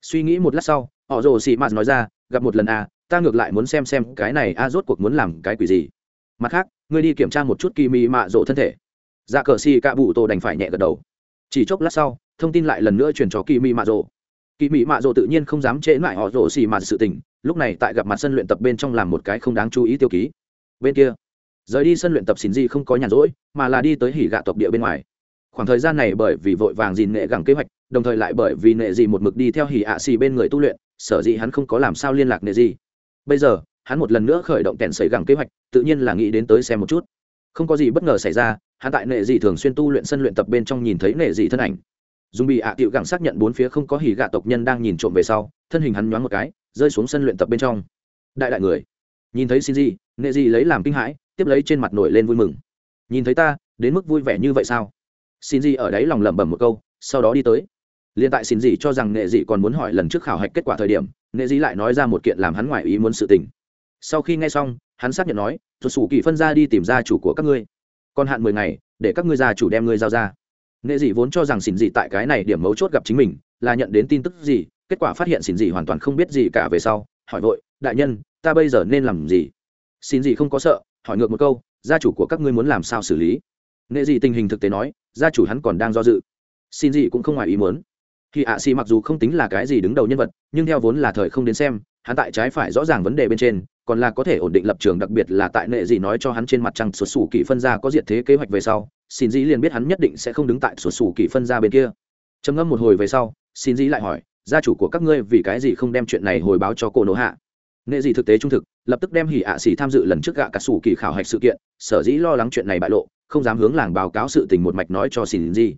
Suy nghĩ một lát sau, họ rồ xì mạt nói ra, gặp một lần a, ta ngược lại muốn xem xem cái này a rốt cuộc muốn làm cái quỷ gì. Mặt khác, ngươi đi kiểm tra một chút kỳ mị mạ dỗ thân thể. Dạ cờ xì cạ bụ tổ đành phải nhẹ gật đầu. Chỉ chốc lát sau, thông tin lại lần nữa chuyển cho kỳ mị mạ dỗ kỳ mỹ mạ rộ tự nhiên không dám trễ lại họ rộ xì mà sự tình, lúc này tại gặp mặt sân luyện tập bên trong làm một cái không đáng chú ý tiêu ký. Bên kia, rời đi sân luyện tập xin di không có nhàn rỗi, mà là đi tới hỉ gạ tộc địa bên ngoài. Khoảng thời gian này bởi vì vội vàng dìn nệ gẳng kế hoạch, đồng thời lại bởi vì nệ gì một mực đi theo hỉ ạ xì bên người tu luyện, sở dĩ hắn không có làm sao liên lạc nệ gì. Bây giờ, hắn một lần nữa khởi động kèn sấy gẳng kế hoạch, tự nhiên là nghĩ đến tới xem một chút. Không có gì bất ngờ xảy ra, hắn tại nệ dị thường xuyên tu luyện sân luyện tập bên trong nhìn thấy nệ dị thân ảnh dùng bị ạ à tiệu gẳng xác nhận bốn phía không có hỉ gạ tộc nhân đang nhìn trộm về sau, thân hình hắn nhoáng một cái, rơi xuống sân luyện tập bên trong. Đại đại người, nhìn thấy xin gì nệ dị lấy làm kinh hãi, tiếp lấy trên mặt nổi lên vui mừng. Nhìn thấy ta, đến mức vui vẻ như vậy sao? Xin gì ở đấy lòng lẩm bẩm một câu, sau đó đi tới. Liền tại xin gì cho rằng nệ dị còn muốn hỏi lần trước khảo hạch kết quả thời điểm, nệ dị lại nói ra một kiện làm hắn ngoài ý muốn sự tình. Sau khi nghe xong, hắn xác nhận nói thuật sủ kỳ phân ra đi tìm gia chủ của các ngươi. Còn hạn mười ngày, để các ngươi gia chủ đem ngươi giao ra nệ dị vốn cho rằng xỉn dị tại cái này điểm mấu chốt gặp chính mình, là nhận đến tin tức gì, kết quả phát hiện xỉn dị hoàn toàn không biết gì cả về sau, hỏi vội, đại nhân, ta bây giờ nên làm gì? Xỉn dị không có sợ, hỏi ngược một câu, gia chủ của các ngươi muốn làm sao xử lý? Nệ dị tình hình thực tế nói, gia chủ hắn còn đang do dự. Xin dị cũng không ngoài ý muốn. Khi ạ xì mặc dù không tính là cái gì đứng đầu nhân vật, nhưng theo vốn là thời không đến xem, hắn tại trái phải rõ ràng vấn đề bên trên còn là có thể ổn định lập trường, đặc biệt là tại nệ gì nói cho hắn trên mặt trăng sụt sủ kỳ phân ra có diệt thế kế hoạch về sau, xin dĩ liền biết hắn nhất định sẽ không đứng tại sụt sủ kỳ phân ra bên kia. Trầm ngâm một hồi về sau, xin dĩ lại hỏi, gia chủ của các ngươi vì cái gì không đem chuyện này hồi báo cho cô nỗ hạ? Nệ gì thực tế trung thực, lập tức đem hỉ ạ xỉ tham dự lần trước gạ cả sủ kỳ khảo hạch sự kiện, sở dĩ lo lắng chuyện này bại lộ, không dám hướng làng báo cáo sự tình một mạch nói cho xin dĩ.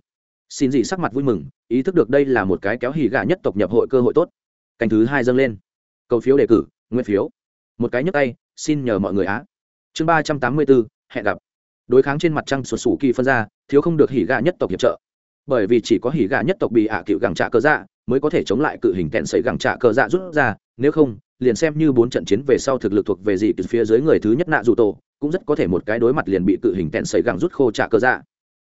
Xin dĩ sắc mặt vui mừng, ý thức được đây là một cái kéo hỉ gạ nhất tộc nhập hội cơ hội tốt. Canh thứ hai dâng lên. Cầu phiếu đề cử nguyên phiếu một cái nhấp tay, xin nhờ mọi người á. Chương ba trăm tám mươi bốn, hẹn gặp. Đối kháng trên mặt trăng sụt sủ kỳ phân ra, thiếu không được hỉ gà nhất tộc hiệp trợ. Bởi vì chỉ có hỉ gà nhất tộc bị ạ cựu gẳng trạ cơ dạ mới có thể chống lại cự hình tẹn sấy gẳng trạ cơ dạ rút ra, nếu không, liền xem như bốn trận chiến về sau thực lực thuộc về gì từ phía dưới người thứ nhất nạ dù tổ, cũng rất có thể một cái đối mặt liền bị cự hình tẹn sấy gẳng rút khô trạ cơ dạ.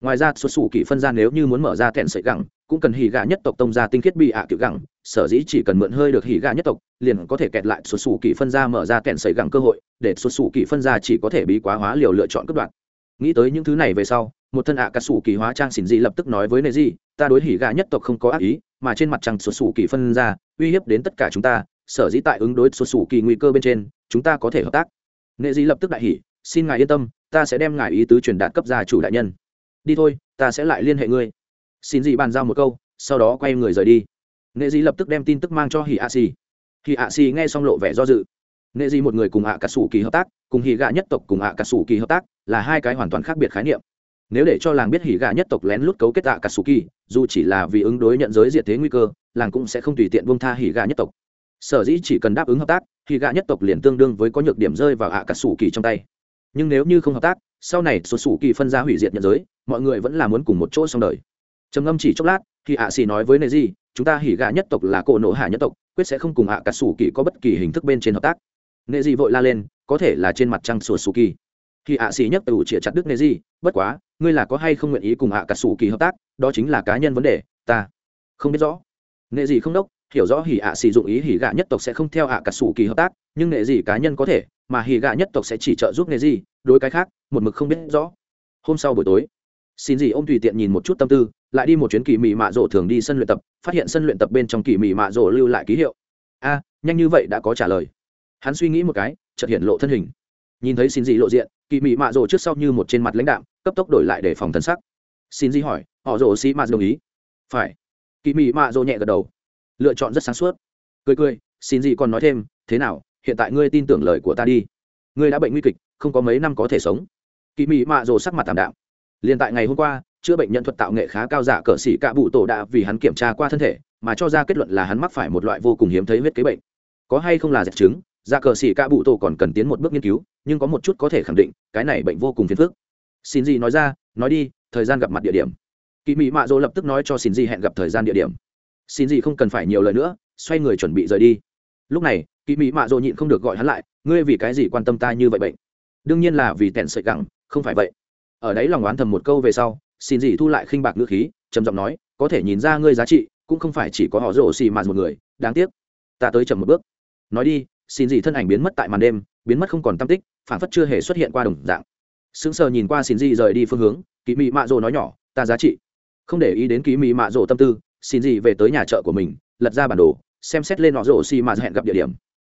Ngoài ra sụt xù kỳ phân ra nếu như muốn mở ra tẹn sợi gẳng cũng cần hỉ gạ nhất tộc tông ra tinh khiết bị ạ à kiểu gẳng, sở dĩ chỉ cần mượn hơi được hỉ gạ nhất tộc, liền có thể kẹt lại xuất xù kỳ phân ra mở ra kẹn xảy gẳng cơ hội, để xuất xù kỳ phân ra chỉ có thể bị quá hóa liều lựa chọn cất đoạn nghĩ tới những thứ này về sau, một thân ạ à cà sủ kỳ hóa trang xỉn dị lập tức nói với nệ dị ta đối hỉ gạ nhất tộc không có ác ý, mà trên mặt trăng xuất xù kỳ phân ra, uy hiếp đến tất cả chúng ta, sở dĩ tại ứng đối xuất xù kỳ nguy cơ bên trên, chúng ta có thể hợp tác. Nệ dị lập tức đại hỉ, xin ngài yên tâm, ta sẽ đem ngài ý tứ truyền đạt cấp gia chủ đại nhân. Đi thôi, ta sẽ lại liên hệ ngươi xin dị bàn giao một câu, sau đó quay người rời đi. Nghệ dị lập tức đem tin tức mang cho hỉ a xì. Hỉ a xì nghe xong lộ vẻ do dự. Nghệ dị một người cùng ạ cà sủ kỳ hợp tác, cùng hỉ gạ nhất tộc cùng ạ cà sủ kỳ hợp tác, là hai cái hoàn toàn khác biệt khái niệm. Nếu để cho làng biết hỉ gạ nhất tộc lén lút cấu kết ạ cà sủ kỳ dù chỉ là vì ứng đối nhận giới diệt thế nguy cơ, làng cũng sẽ không tùy tiện buông tha hỉ gạ nhất tộc. Sở dĩ chỉ cần đáp ứng hợp tác, hỉ gạ nhất tộc liền tương đương với có nhược điểm rơi vào ạ cà sủ kỳ trong tay. Nhưng nếu như không hợp tác, sau này số sủ kỳ phân ra hủy diệt nhận giới, mọi người vẫn là muốn cùng một chỗ xong đời trầm ngâm chỉ chốc lát thì ạ xì nói với nệ di chúng ta hỉ gà nhất tộc là cổ nộ hạ nhất tộc, quyết sẽ không cùng ạ cả sủ kỳ có bất kỳ hình thức bên trên hợp tác. Nệ di vội la lên, có thể là trên mặt trăng sùa sủ kỳ. Thì ạ xì nhất tù chĩa chặt đức nệ di bất quá, ngươi là có hay không nguyện ý cùng ạ cả sủ kỳ hợp tác? Đó chính là cá nhân vấn đề, ta không biết rõ. Nệ di không đốc, hiểu rõ hỉ ạ xì dụng ý hỉ gạ nhất tộc sẽ không theo ạ cả sủ kỳ hợp tác, nhưng nệ gì cá nhân có thể, mà hỉ gạ nhất tộc sẽ chỉ trợ giúp nệ gì đối cái khác, một mực không biết rõ. Hôm sau buổi tối xin gì ông tùy tiện nhìn một chút tâm tư, lại đi một chuyến kỳ mị mạ rộ thường đi sân luyện tập, phát hiện sân luyện tập bên trong kỳ mị mạ rộ lưu lại ký hiệu. A, nhanh như vậy đã có trả lời. Hắn suy nghĩ một cái, chợt hiện lộ thân hình. Nhìn thấy xin gì lộ diện, kỳ mị mạ rộ trước sau như một trên mặt lãnh đạm, cấp tốc đổi lại để phòng thân sắc. Xin gì hỏi, họ rộ sĩ mạ đồng ý? Phải. Kỳ mị mạ rộ nhẹ gật đầu. Lựa chọn rất sáng suốt. Cười cười, xin gì còn nói thêm, thế nào, hiện tại ngươi tin tưởng lời của ta đi. Ngươi đã bệnh nguy kịch, không có mấy năm có thể sống. Kỳ mị mạ rộ sắc mặt tạm đạm liền tại ngày hôm qua, chữa bệnh nhân thuật tạo nghệ khá cao giả cờ sĩ cạ bụ tổ đã vì hắn kiểm tra qua thân thể, mà cho ra kết luận là hắn mắc phải một loại vô cùng hiếm thấy huyết kế bệnh. Có hay không là dẹp chứng, giả cờ sĩ cạ bụ tổ còn cần tiến một bước nghiên cứu, nhưng có một chút có thể khẳng định, cái này bệnh vô cùng phiền phức. Xin gì nói ra, nói đi, thời gian gặp mặt địa điểm. Kỳ mỹ mạ dỗ lập tức nói cho xin gì hẹn gặp thời gian địa điểm. Xin gì không cần phải nhiều lời nữa, xoay người chuẩn bị rời đi. Lúc này kỳ mỹ mạ dỗ nhịn không được gọi hắn lại, ngươi vì cái gì quan tâm ta như vậy bệnh? Đương nhiên là vì tèn sợi gẳng, không phải vậy ở đấy lòng oán thầm một câu về sau, xin gì thu lại khinh bạc ngữ khí, trầm giọng nói, có thể nhìn ra ngươi giá trị, cũng không phải chỉ có họ rổ xì mà một người, đáng tiếc. Ta tới chậm một bước. Nói đi, xin gì thân ảnh biến mất tại màn đêm, biến mất không còn tâm tích, phản phất chưa hề xuất hiện qua đồng dạng. Sững sờ nhìn qua xin gì rời đi phương hướng kỳ mị mạ rồ nói nhỏ, ta giá trị. Không để ý đến kỳ mị mạ rồ tâm tư, xin gì về tới nhà chợ của mình, lật ra bản đồ, xem xét lên họ rổ xì mà hẹn gặp địa điểm.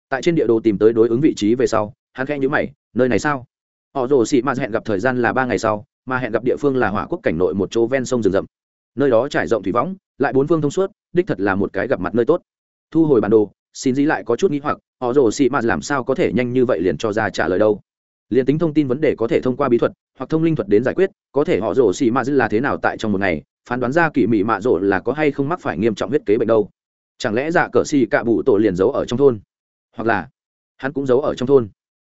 Tại trên địa đồ tìm tới đối ứng vị trí về sau, hắn khẽ nhữ mày, nơi này sao? Họ rồ xì mà hẹn gặp thời gian là ba ngày sau, mà hẹn gặp địa phương là hỏa quốc cảnh nội một chỗ ven sông rừng rậm. Nơi đó trải rộng thủy võng, lại bốn phương thông suốt, đích thật là một cái gặp mặt nơi tốt. Thu hồi bản đồ, xin dĩ lại có chút nghĩ hoặc, họ rồ xì mà làm sao có thể nhanh như vậy liền cho ra trả lời đâu? Liền tính thông tin vấn đề có thể thông qua bí thuật, hoặc thông linh thuật đến giải quyết, có thể họ rồ xì mà là thế nào tại trong một ngày, phán đoán ra kỳ mị mạ rồ là có hay không mắc phải nghiêm trọng huyết kế bệnh đâu. Chẳng lẽ dạ cờ xì cạ bụ tổ liền giấu ở trong thôn? Hoặc là, hắn cũng giấu ở trong thôn?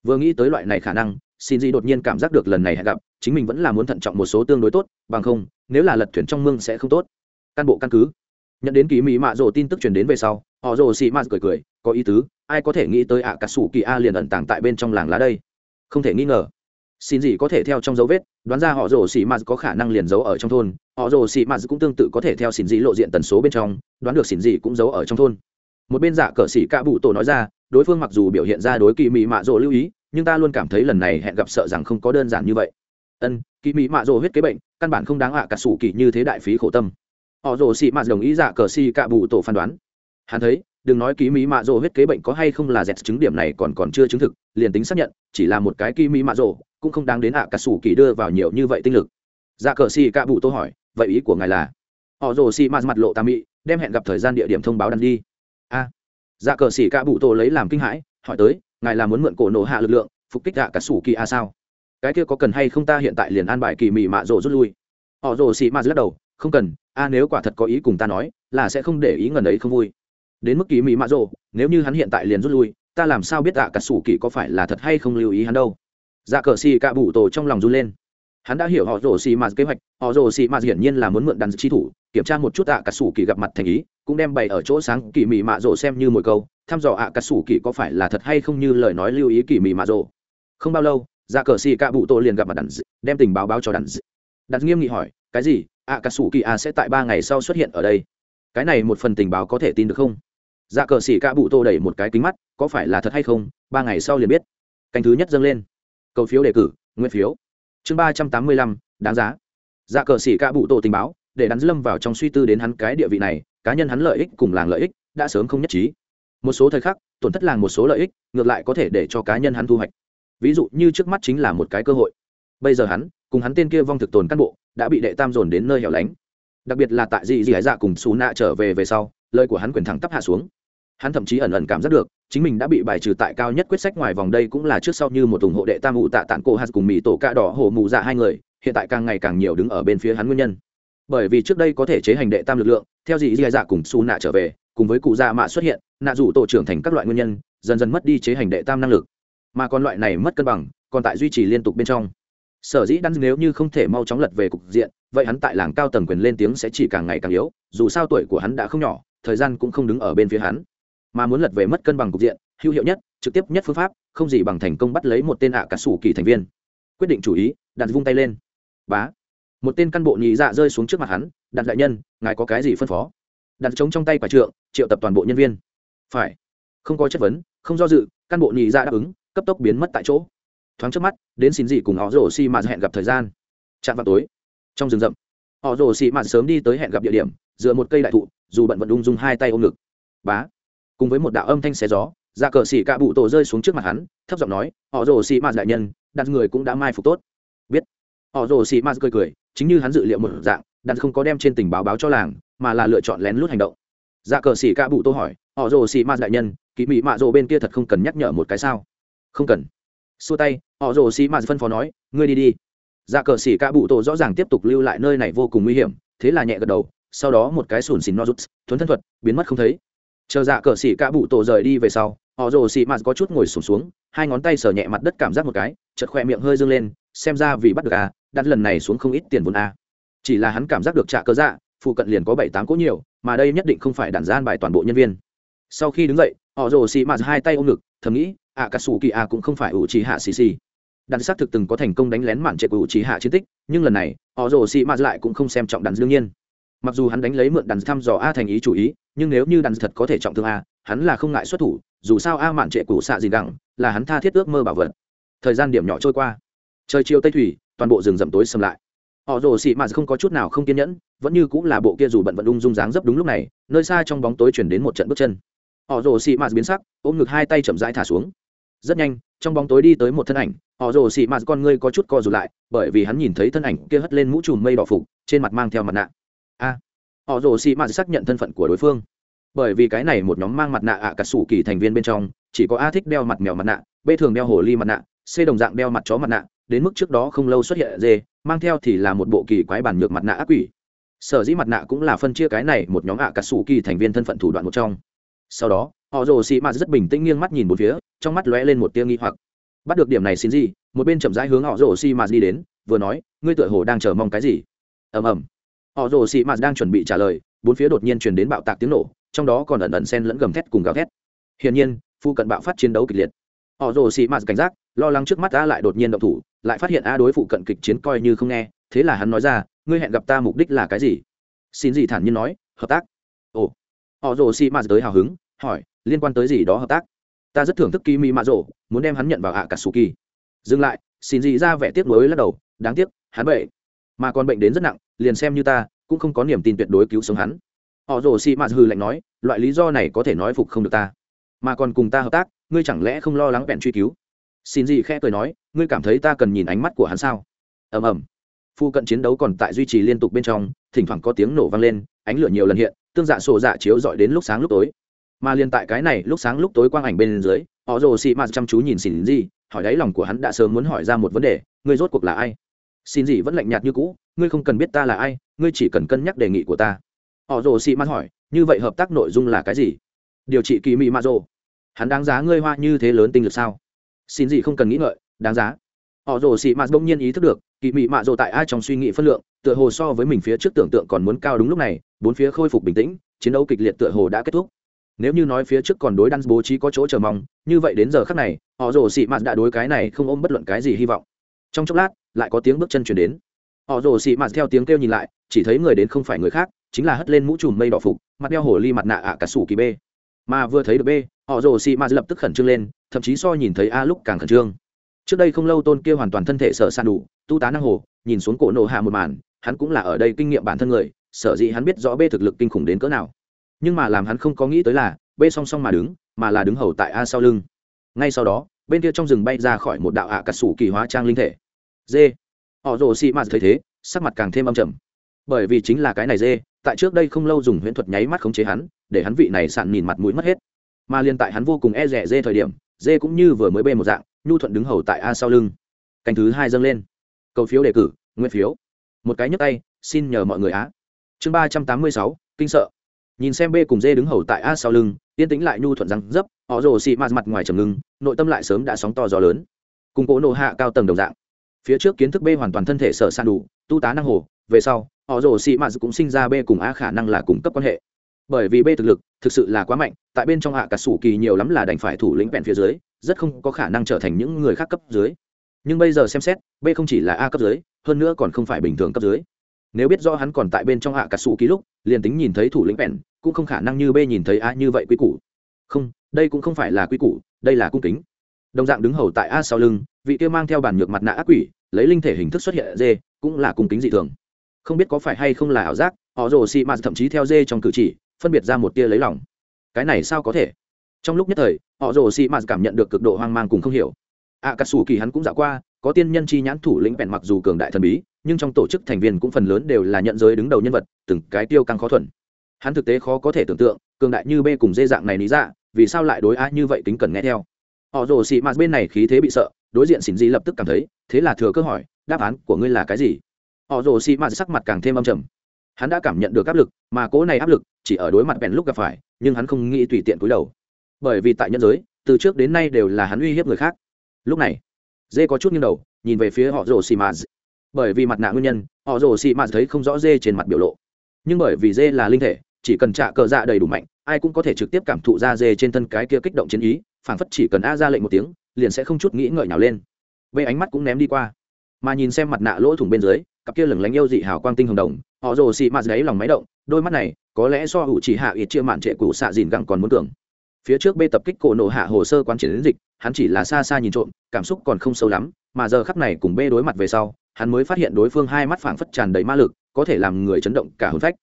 Vừa nghĩ tới loại này khả năng xin gì đột nhiên cảm giác được lần này hẹn gặp chính mình vẫn là muốn thận trọng một số tương đối tốt bằng không nếu là lật thuyền trong mương sẽ không tốt. Căn bộ căn cứ. Nhận đến ký mỹ mạ rồ tin tức truyền đến về sau họ rồ xì mạ cười cười có ý tứ ai có thể nghĩ tới ạ à, cà sủ kỳ a liền ẩn tàng tại bên trong làng lá đây? Không thể nghi ngờ. Xin gì có thể theo trong dấu vết đoán ra họ rồ xì mạ có khả năng liền giấu ở trong thôn họ rồ xì mạ cũng tương tự có thể theo xin gì lộ diện tần số bên trong đoán được xin gì cũng giấu ở trong thôn. Một bên giả cờ xỉ ca bụ tổ nói ra đối phương mặc dù biểu hiện ra đối kỳ mỹ mạ rồ lưu ý nhưng ta luôn cảm thấy lần này hẹn gặp sợ rằng không có đơn giản như vậy. Ân kỳ mỹ mạ rồ huyết kế bệnh, căn bản không đáng ạ, cả sủ kỳ như thế đại phí khổ tâm. Họ rồ xị mạ đồng ý dạ cờ xì cạ bù tổ phán đoán. Hắn thấy, đừng nói ký mỹ mạ rồ huyết kế bệnh có hay không là dẹt chứng điểm này còn còn chưa chứng thực, liền tính xác nhận, chỉ là một cái ký mỹ mạ rồ, cũng không đáng đến ạ, cả sủ kỳ đưa vào nhiều như vậy tinh lực. Dạ cờ xì cạ bù tô hỏi, vậy ý của ngài là? Họ rồ xị mạ mặt lộ tà mị, đem hẹn gặp thời gian địa điểm thông báo đăng đi. A. Dạ cờ xì cạ bù tô lấy làm kinh hãi, hỏi tới ngài là muốn mượn cổ nổ hạ lực lượng, phục kích gạ cả sủ kỳ a sao? Cái kia có cần hay không ta hiện tại liền an bài kỳ mị mạ rồ rút lui? Họ rồ xị mạ lắc đầu, không cần, a nếu quả thật có ý cùng ta nói, là sẽ không để ý ngần ấy không vui. Đến mức kỳ mị mạ rồ, nếu như hắn hiện tại liền rút lui, ta làm sao biết gạ cả sủ kỳ có phải là thật hay không lưu ý hắn đâu? Dạ cờ xì cạ bụ tổ trong lòng run lên hắn đã hiểu họ rồ xì mạt kế hoạch, họ rồ xì mạt hiển nhiên là muốn mượn đàn chi thủ, kiểm tra một chút ạ cà sủ kỳ gặp mặt thành ý, cũng đem bày ở chỗ sáng kỳ mị mạ rồ xem như mồi câu, thăm dò ạ à cà sủ kỳ có phải là thật hay không như lời nói lưu ý kỳ mị mạ rồ. Không bao lâu dạ cờ xì cạ bụ tô liền gặp mặt đàn đem tình báo báo cho đàn đàn nghiêm nghị hỏi, cái gì? Ạ à cà sủ kỳ a sẽ tại ba ngày sau xuất hiện ở đây? Cái này một phần tình báo có thể tin được không? Dạ cờ xì cạ bụ tô đẩy một cái kính mắt, có phải là thật hay không? Ba ngày sau liền biết. Canh thứ nhất dâng lên. Cầu phiếu đề cử nguyên phiếu chương ba trăm tám mươi lăm, đáng giá. Dạ cờ xì cạ bụ tổ tình báo, để đắn lâm vào trong suy tư đến hắn cái địa vị này, cá nhân hắn lợi ích cùng làng lợi ích đã sớm không nhất trí. Một số thời khắc, tổn thất làng một số lợi ích, ngược lại có thể để cho cá nhân hắn thu hoạch. Ví dụ như trước mắt chính là một cái cơ hội. Bây giờ hắn, cùng hắn tên kia vong thực tồn cán bộ, đã bị đệ tam dồn đến nơi hẻo lánh. Đặc biệt là tại dì dì hải dạ cùng xù nạ trở về về sau, lời của hắn quyền thẳng tắp hạ xuống hắn thậm chí ẩn ẩn cảm giác được, chính mình đã bị bài trừ tại cao nhất quyết sách ngoài vòng đây cũng là trước sau như một ủng hộ đệ tam ụ tạ tản cổ hạt cùng mỹ tổ cạ đỏ hổ mù dạ hai người, hiện tại càng ngày càng nhiều đứng ở bên phía hắn nguyên nhân. Bởi vì trước đây có thể chế hành đệ tam lực lượng, theo dị dị dạ, dạ cùng su nạ trở về, cùng với cụ dạ mạ xuất hiện, nạ rủ tổ trưởng thành các loại nguyên nhân, dần dần mất đi chế hành đệ tam năng lực. Mà còn loại này mất cân bằng, còn tại duy trì liên tục bên trong. Sở dĩ đắn nếu như không thể mau chóng lật về cục diện, vậy hắn tại làng cao tầng quyền lên tiếng sẽ chỉ càng ngày càng yếu, dù sao tuổi của hắn đã không nhỏ, thời gian cũng không đứng ở bên phía hắn mà muốn lật về mất cân bằng cục diện, hữu hiệu nhất, trực tiếp nhất phương pháp, không gì bằng thành công bắt lấy một tên ạ cả sủ kỳ thành viên. Quyết định chủ ý, đặt vung tay lên. Bá. Một tên căn bộ nhị dạ rơi xuống trước mặt hắn, đặt đại nhân, ngài có cái gì phân phó? Đặt trống trong tay quả trượng, triệu tập toàn bộ nhân viên. Phải. Không có chất vấn, không do dự căn bộ nhị dạ đáp ứng, cấp tốc biến mất tại chỗ. Thoáng trước mắt, đến xin gì cùng họ rổ xi mà hẹn gặp thời gian. Chạm vào tối. Trong rừng rậm, họ rổ xi mà sớm đi tới hẹn gặp địa điểm, dựa một cây đại thụ, dù bận vận ung dung hai tay ôm ngực. Bá cùng với một đạo âm thanh xé gió ra dạ cờ xỉ cạ bụ tổ rơi xuống trước mặt hắn, thấp giọng nói, họ rồ xỉ mạt đại nhân, đặt người cũng đã mai phục tốt. Biết. Họ rồ xỉ mạt cười cười, chính như hắn dự liệu một dạng, đặt không có đem trên tình báo báo cho làng, mà là lựa chọn lén lút hành động. Dạ cờ xỉ cạ bụ tô hỏi, họ rồ xỉ mạt đại nhân kỳ mị mạ rồ bên kia thật không cần nhắc nhở một cái sao? Không cần. Xua tay, họ rồ xỉ mạt phân phó nói, ngươi đi đi. Dạ cờ xỉ cạ bụ tổ rõ ràng tiếp tục lưu lại nơi này vô cùng nguy hiểm, thế là nhẹ gật đầu, sau đó một cái sùn xìn no rút thuấn thân thuật, biến mất không thấy chờ dạ cờ xỉ cả bụ tổ rời đi về sau họ rồ xỉ mạt có chút ngồi sụp xuống, xuống hai ngón tay sờ nhẹ mặt đất cảm giác một cái chật khoe miệng hơi dâng lên xem ra vì bắt được à, đặt lần này xuống không ít tiền vốn à. chỉ là hắn cảm giác được trả cơ dạ phụ cận liền có bảy tám cỗ nhiều mà đây nhất định không phải đàn gian bài toàn bộ nhân viên. Sau khi đứng dậy họ rồ xì mạt hai tay ôm ngực thầm nghĩ ạ cà sủ kỳ à cũng không phải ủ trì hạ xì xì. Đàn xác thực từng có thành công đánh lén mạn trệ của ủ trì hạ chiến tích nhưng lần này họ rồ xì mạt lại cũng không xem trọng đàn đương nhiên. Mặc dù hắn đánh lấy mượn đàn thăm dò a thành ý chủ ý nhưng nếu như đàn thật có thể trọng thương a, hắn là không ngại xuất thủ, dù sao a mạn trệ cụ xạ gì đẳng là hắn tha thiết ước mơ bảo vật. Thời gian điểm nhỏ trôi qua. Trời chiều tây thủy, toàn bộ rừng rậm tối xâm lại. Họ rồ xị mạt không có chút nào không kiên nhẫn, vẫn như cũng là bộ kia dù bận vận ung dung dáng dấp đúng lúc này, nơi xa trong bóng tối chuyển đến một trận bước chân. Họ rồ xị mạt biến sắc, ôm ngực hai tay chậm rãi thả xuống. Rất nhanh, trong bóng tối đi tới một thân ảnh, họ rồ xị mạt con ngươi có chút co rụt lại, bởi vì hắn nhìn thấy thân ảnh kia hất lên mũ trùm mây đỏ phục, trên mặt mang theo mặt nạ. A! Họ rồ xì mạt xác nhận thân phận của đối phương. Bởi vì cái này một nhóm mang mặt nạ ạ à cả sủ kỳ thành viên bên trong, chỉ có a thích đeo mặt mèo mặt nạ, b thường đeo hồ ly mặt nạ, c đồng dạng đeo mặt chó mặt nạ, đến mức trước đó không lâu xuất hiện dê, mang theo thì là một bộ kỳ quái bản nhược mặt nạ ác quỷ. Sở dĩ mặt nạ cũng là phân chia cái này một nhóm ạ à cả sủ kỳ thành viên thân phận thủ đoạn một trong. Sau đó, họ rồ xì mạt rất bình tĩnh nghiêng mắt nhìn một phía, trong mắt lóe lên một tia nghi hoặc. Bắt được điểm này xin gì, một bên chậm rãi hướng họ rồ xì mạt đi đến, vừa nói, ngươi tựa hồ đang chờ mong cái gì? Ầm ầm họ rồ xị mạt đang chuẩn bị trả lời, bốn phía đột nhiên truyền đến bạo tạc tiếng nổ, trong đó còn ẩn ẩn xen lẫn gầm thét cùng gào thét. Hiển nhiên, phu cận bạo phát chiến đấu kịch liệt. Họ rồ xị mạt cảnh giác, lo lắng trước mắt a lại đột nhiên động thủ, lại phát hiện a đối phụ cận kịch chiến coi như không nghe, thế là hắn nói ra, ngươi hẹn gặp ta mục đích là cái gì? Xin gì thản nhiên nói, hợp tác. Ồ. Họ rồ xị mạt tới hào hứng, hỏi, liên quan tới gì đó hợp tác? Ta rất thưởng thức kỳ mỹ mạ rồ, muốn đem hắn nhận vào ạ cả su kỳ dừng lại, xin gì ra vẻ tiếc nuối lắc đầu, đáng tiếc, hắn bệ mà còn bệnh đến rất nặng, liền xem như ta, cũng không có niềm tin tuyệt đối cứu sống hắn. Họ rồ xị mạt hư lạnh nói, loại lý do này có thể nói phục không được ta. Mà còn cùng ta hợp tác, ngươi chẳng lẽ không lo lắng bèn truy cứu? Xin gì khẽ cười nói, ngươi cảm thấy ta cần nhìn ánh mắt của hắn sao? Ầm ầm. Phu cận chiến đấu còn tại duy trì liên tục bên trong, thỉnh thoảng có tiếng nổ vang lên, ánh lửa nhiều lần hiện, tương dạ sổ dạ chiếu dọi đến lúc sáng lúc tối. Mà liên tại cái này lúc sáng lúc tối quang ảnh bên dưới, họ rồ xị mạt chăm chú nhìn xin gì, hỏi đáy lòng của hắn đã sớm muốn hỏi ra một vấn đề, ngươi rốt cuộc là ai? Xin gì vẫn lạnh nhạt như cũ, ngươi không cần biết ta là ai, ngươi chỉ cần cân nhắc đề nghị của ta. Họ rồ xị mạt hỏi, như vậy hợp tác nội dung là cái gì? Điều trị kỳ mị mạ rồ. Hắn đáng giá ngươi hoa như thế lớn tinh lực sao? Xin gì không cần nghĩ ngợi, đáng giá. Họ rồ xị mạt bỗng nhiên ý thức được, kỳ mị mạ rồ tại ai trong suy nghĩ phân lượng, tựa hồ so với mình phía trước tưởng tượng còn muốn cao đúng lúc này, bốn phía khôi phục bình tĩnh, chiến đấu kịch liệt tựa hồ đã kết thúc. Nếu như nói phía trước còn đối đan bố trí có chỗ chờ mong, như vậy đến giờ khác này, họ rồ xị mạt đã đối cái này không ôm bất luận cái gì hy vọng trong chốc lát, lại có tiếng bước chân chuyển đến. Họ rồ xị mạt theo tiếng kêu nhìn lại, chỉ thấy người đến không phải người khác, chính là hất lên mũ trùm mây đỏ phục, mặt đeo hổ ly mặt nạ ạ cả sủ kỳ b mà vừa thấy được b họ rồ xị mạt lập tức khẩn trương lên, thậm chí so nhìn thấy a lúc càng khẩn trương. Trước đây không lâu tôn kia hoàn toàn thân thể sợ san đủ, tu tá năng hồ, nhìn xuống cổ nổ hạ một màn, hắn cũng là ở đây kinh nghiệm bản thân người, sở dĩ hắn biết rõ b thực lực kinh khủng đến cỡ nào. Nhưng mà làm hắn không có nghĩ tới là b song song mà đứng, mà là đứng hầu tại a sau lưng. Ngay sau đó, bên kia trong rừng bay ra khỏi một đạo ạ cà sủ kỳ hóa trang linh thể dê. Họ rồ xị mạt thấy thế, sắc mặt càng thêm âm trầm. Bởi vì chính là cái này dê, tại trước đây không lâu dùng huyễn thuật nháy mắt khống chế hắn, để hắn vị này sạn nhìn mặt mũi mất hết. Mà liên tại hắn vô cùng e rẻ dê thời điểm, dê cũng như vừa mới bê một dạng, nhu thuận đứng hầu tại a sau lưng. Canh thứ hai dâng lên. Cầu phiếu đề cử, nguyên phiếu. Một cái nhấp tay, xin nhờ mọi người á. Chương ba trăm tám mươi sáu, kinh sợ. Nhìn xem b cùng dê đứng hầu tại a sau lưng, yên tĩnh lại nhu thuận răng dấp, họ rồ xị mạt mặt ngoài trầm ngưng, nội tâm lại sớm đã sóng to gió lớn. Cùng cố nộ hạ cao tầng đồng dạng phía trước kiến thức b hoàn toàn thân thể sở san đủ, tu tá năng hồ, về sau, họ rồ xị mạt cũng sinh ra b cùng a khả năng là cung cấp quan hệ. Bởi vì b thực lực thực sự là quá mạnh, tại bên trong hạ cả sủ kỳ nhiều lắm là đành phải thủ lĩnh bèn phía dưới, rất không có khả năng trở thành những người khác cấp dưới. Nhưng bây giờ xem xét, b không chỉ là a cấp dưới, hơn nữa còn không phải bình thường cấp dưới. Nếu biết do hắn còn tại bên trong hạ cà sủ ký lúc, liền tính nhìn thấy thủ lĩnh bèn cũng không khả năng như b nhìn thấy a như vậy quy củ. Không, đây cũng không phải là quy củ, đây là cung kính đồng dạng đứng hầu tại a sau lưng, vị kia mang theo bản nhược mặt nạ ác quỷ, lấy linh thể hình thức xuất hiện dê, cũng là cung kính dị thường. Không biết có phải hay không là ảo giác, họ rồ xị mạt thậm chí theo dê trong cử chỉ, phân biệt ra một tia lấy lòng. Cái này sao có thể? Trong lúc nhất thời, họ rồ xị mạt cảm nhận được cực độ hoang mang cùng không hiểu. A cà sủ kỳ hắn cũng dạo qua, có tiên nhân chi nhãn thủ lĩnh bèn mặc dù cường đại thần bí, nhưng trong tổ chức thành viên cũng phần lớn đều là nhận giới đứng đầu nhân vật, từng cái tiêu căng khó thuần. Hắn thực tế khó có thể tưởng tượng, cường đại như b cùng dê dạng này lý dạ vì sao lại đối a như vậy tính cần nghe theo? Họ rồ xị mạt bên này khí thế bị sợ, đối diện xỉn di lập tức cảm thấy, thế là thừa cơ hỏi, đáp án của ngươi là cái gì? Họ rồ xị mạt sắc mặt càng thêm âm trầm. Hắn đã cảm nhận được áp lực, mà cố này áp lực chỉ ở đối mặt bèn lúc gặp phải, nhưng hắn không nghĩ tùy tiện cúi đầu. Bởi vì tại nhân giới, từ trước đến nay đều là hắn uy hiếp người khác. Lúc này, dê có chút nghiêng đầu, nhìn về phía họ rồ xì mạt bởi vì mặt nạ nguyên nhân, họ rồ xì mạt thấy không rõ dê trên mặt biểu lộ. Nhưng bởi vì dê là linh thể chỉ cần trả cờ dạ đầy đủ mạnh, ai cũng có thể trực tiếp cảm thụ ra dê trên thân cái kia kích động chiến ý, phảng phất chỉ cần a ra lệnh một tiếng, liền sẽ không chút nghĩ ngợi nhào lên. Bê ánh mắt cũng ném đi qua. Mà nhìn xem mặt nạ lỗ thủng bên dưới, cặp kia lửng lánh yêu dị hào quang tinh hồng đồng, họ rồ xị mạt đấy lòng máy động, đôi mắt này, có lẽ do hữu chỉ hạ ít chia mạn trệ cụ xạ dìn gẳng còn muốn tưởng phía trước bê tập kích cổ nổ hạ hồ sơ quan triển đến dịch, hắn chỉ là xa xa nhìn trộm, cảm xúc còn không sâu lắm, mà giờ khắp này cùng bê đối mặt về sau, hắn mới phát hiện đối phương hai mắt phảng phất tràn đầy ma lực, có thể làm người chấn động cả hồn phách.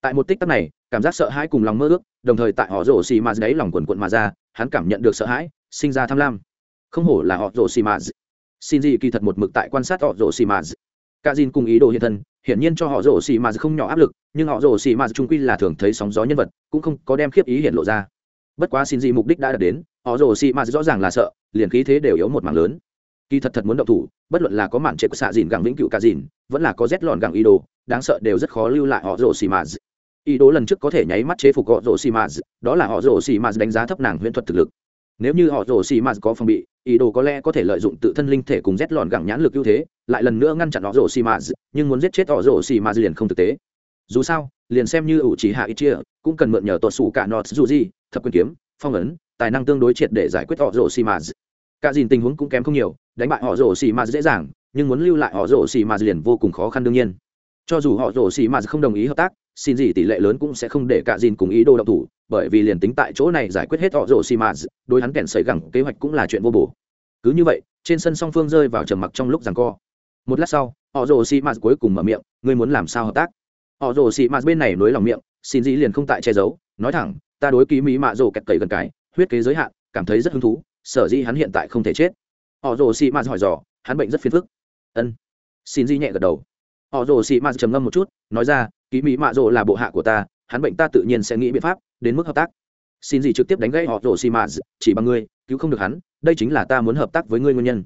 Tại một tích tắc này cảm giác sợ hãi cùng lòng mơ ước, đồng thời tại họ rổ xì mà đấy lòng quần quận mà ra, hắn cảm nhận được sợ hãi, sinh ra tham lam. Không hổ là họ rổ xì mà xin gì kỳ thật một mực tại quan sát họ rổ xì mà cả dìn cùng ý đồ hiện thân, hiển nhiên cho họ rổ xì mà không nhỏ áp lực, nhưng họ rổ xì mà trung quy là thường thấy sóng gió nhân vật, cũng không có đem khiếp ý hiện lộ ra. Bất quá xin gì mục đích đã đạt đến, họ rổ xì mà rõ ràng là sợ, liền khí thế đều yếu một mảng lớn. Kỳ thật thật muốn động thủ, bất luận là có mạn trệ của xạ dìn gẳng vĩnh cựu cả dìn, vẫn là có rét lọn gẳng ý đồ, đáng sợ đều rất khó lưu lại họ rổ xì mà ý đồ lần trước có thể nháy mắt chế phục họ rổ xì mạt đó là họ rổ xì mạt đánh giá thấp nàng huyễn thuật thực lực. Nếu như họ rổ xì mạt có phòng bị, ý đồ có lẽ có thể lợi dụng tự thân linh thể cùng rét lọn gẳng nhãn lực ưu thế, lại lần nữa ngăn chặn họ rổ xì mạt nhưng muốn giết chết họ rổ xì mạt liền không thực tế. Dù sao, liền xem như ủ trí hạ ít chia, cũng cần mượn nhờ tuột sủ cả nọt dù gì, thập quyền kiếm, phong ấn, tài năng tương đối triệt để giải quyết họ rổ xì mạt cả dìn tình huống cũng kém không nhiều, đánh bại họ rổ xì mạt dễ dàng, nhưng muốn lưu lại họ rổ xì mạt liền vô cùng khó khăn đương nhiên. Cho dù họ rổ xì mạt không đồng ý hợp tác xin gì tỷ lệ lớn cũng sẽ không để cả dìn cùng ý đồ động thủ, bởi vì liền tính tại chỗ này giải quyết hết họ rồ xì mà đối hắn kèn sấy gẳng kế hoạch cũng là chuyện vô bổ. Cứ như vậy, trên sân song phương rơi vào trầm mặc trong lúc giằng co. Một lát sau, họ rồ xì mạt cuối cùng mở miệng, ngươi muốn làm sao hợp tác? Họ rồ xì mạt bên này nối lòng miệng, xin gì liền không tại che giấu, nói thẳng, ta đối ký mỹ mạ rồ kẹt cầy gần cái, huyết kế giới hạn, cảm thấy rất hứng thú, sở dĩ hắn hiện tại không thể chết. Họ rồ xì mạt hỏi dò, hắn bệnh rất phiền phức. Ân. Xin gì nhẹ gật đầu. Họ rồ xì mạt trầm ngâm một chút, nói ra ký mỹ mạ Rộ là bộ hạ của ta hắn bệnh ta tự nhiên sẽ nghĩ biện pháp đến mức hợp tác. Xin gì trực tiếp đánh gãy họ Rộ xì Mạ chỉ bằng ngươi cứu không được hắn đây chính là ta muốn hợp tác với ngươi nguyên nhân.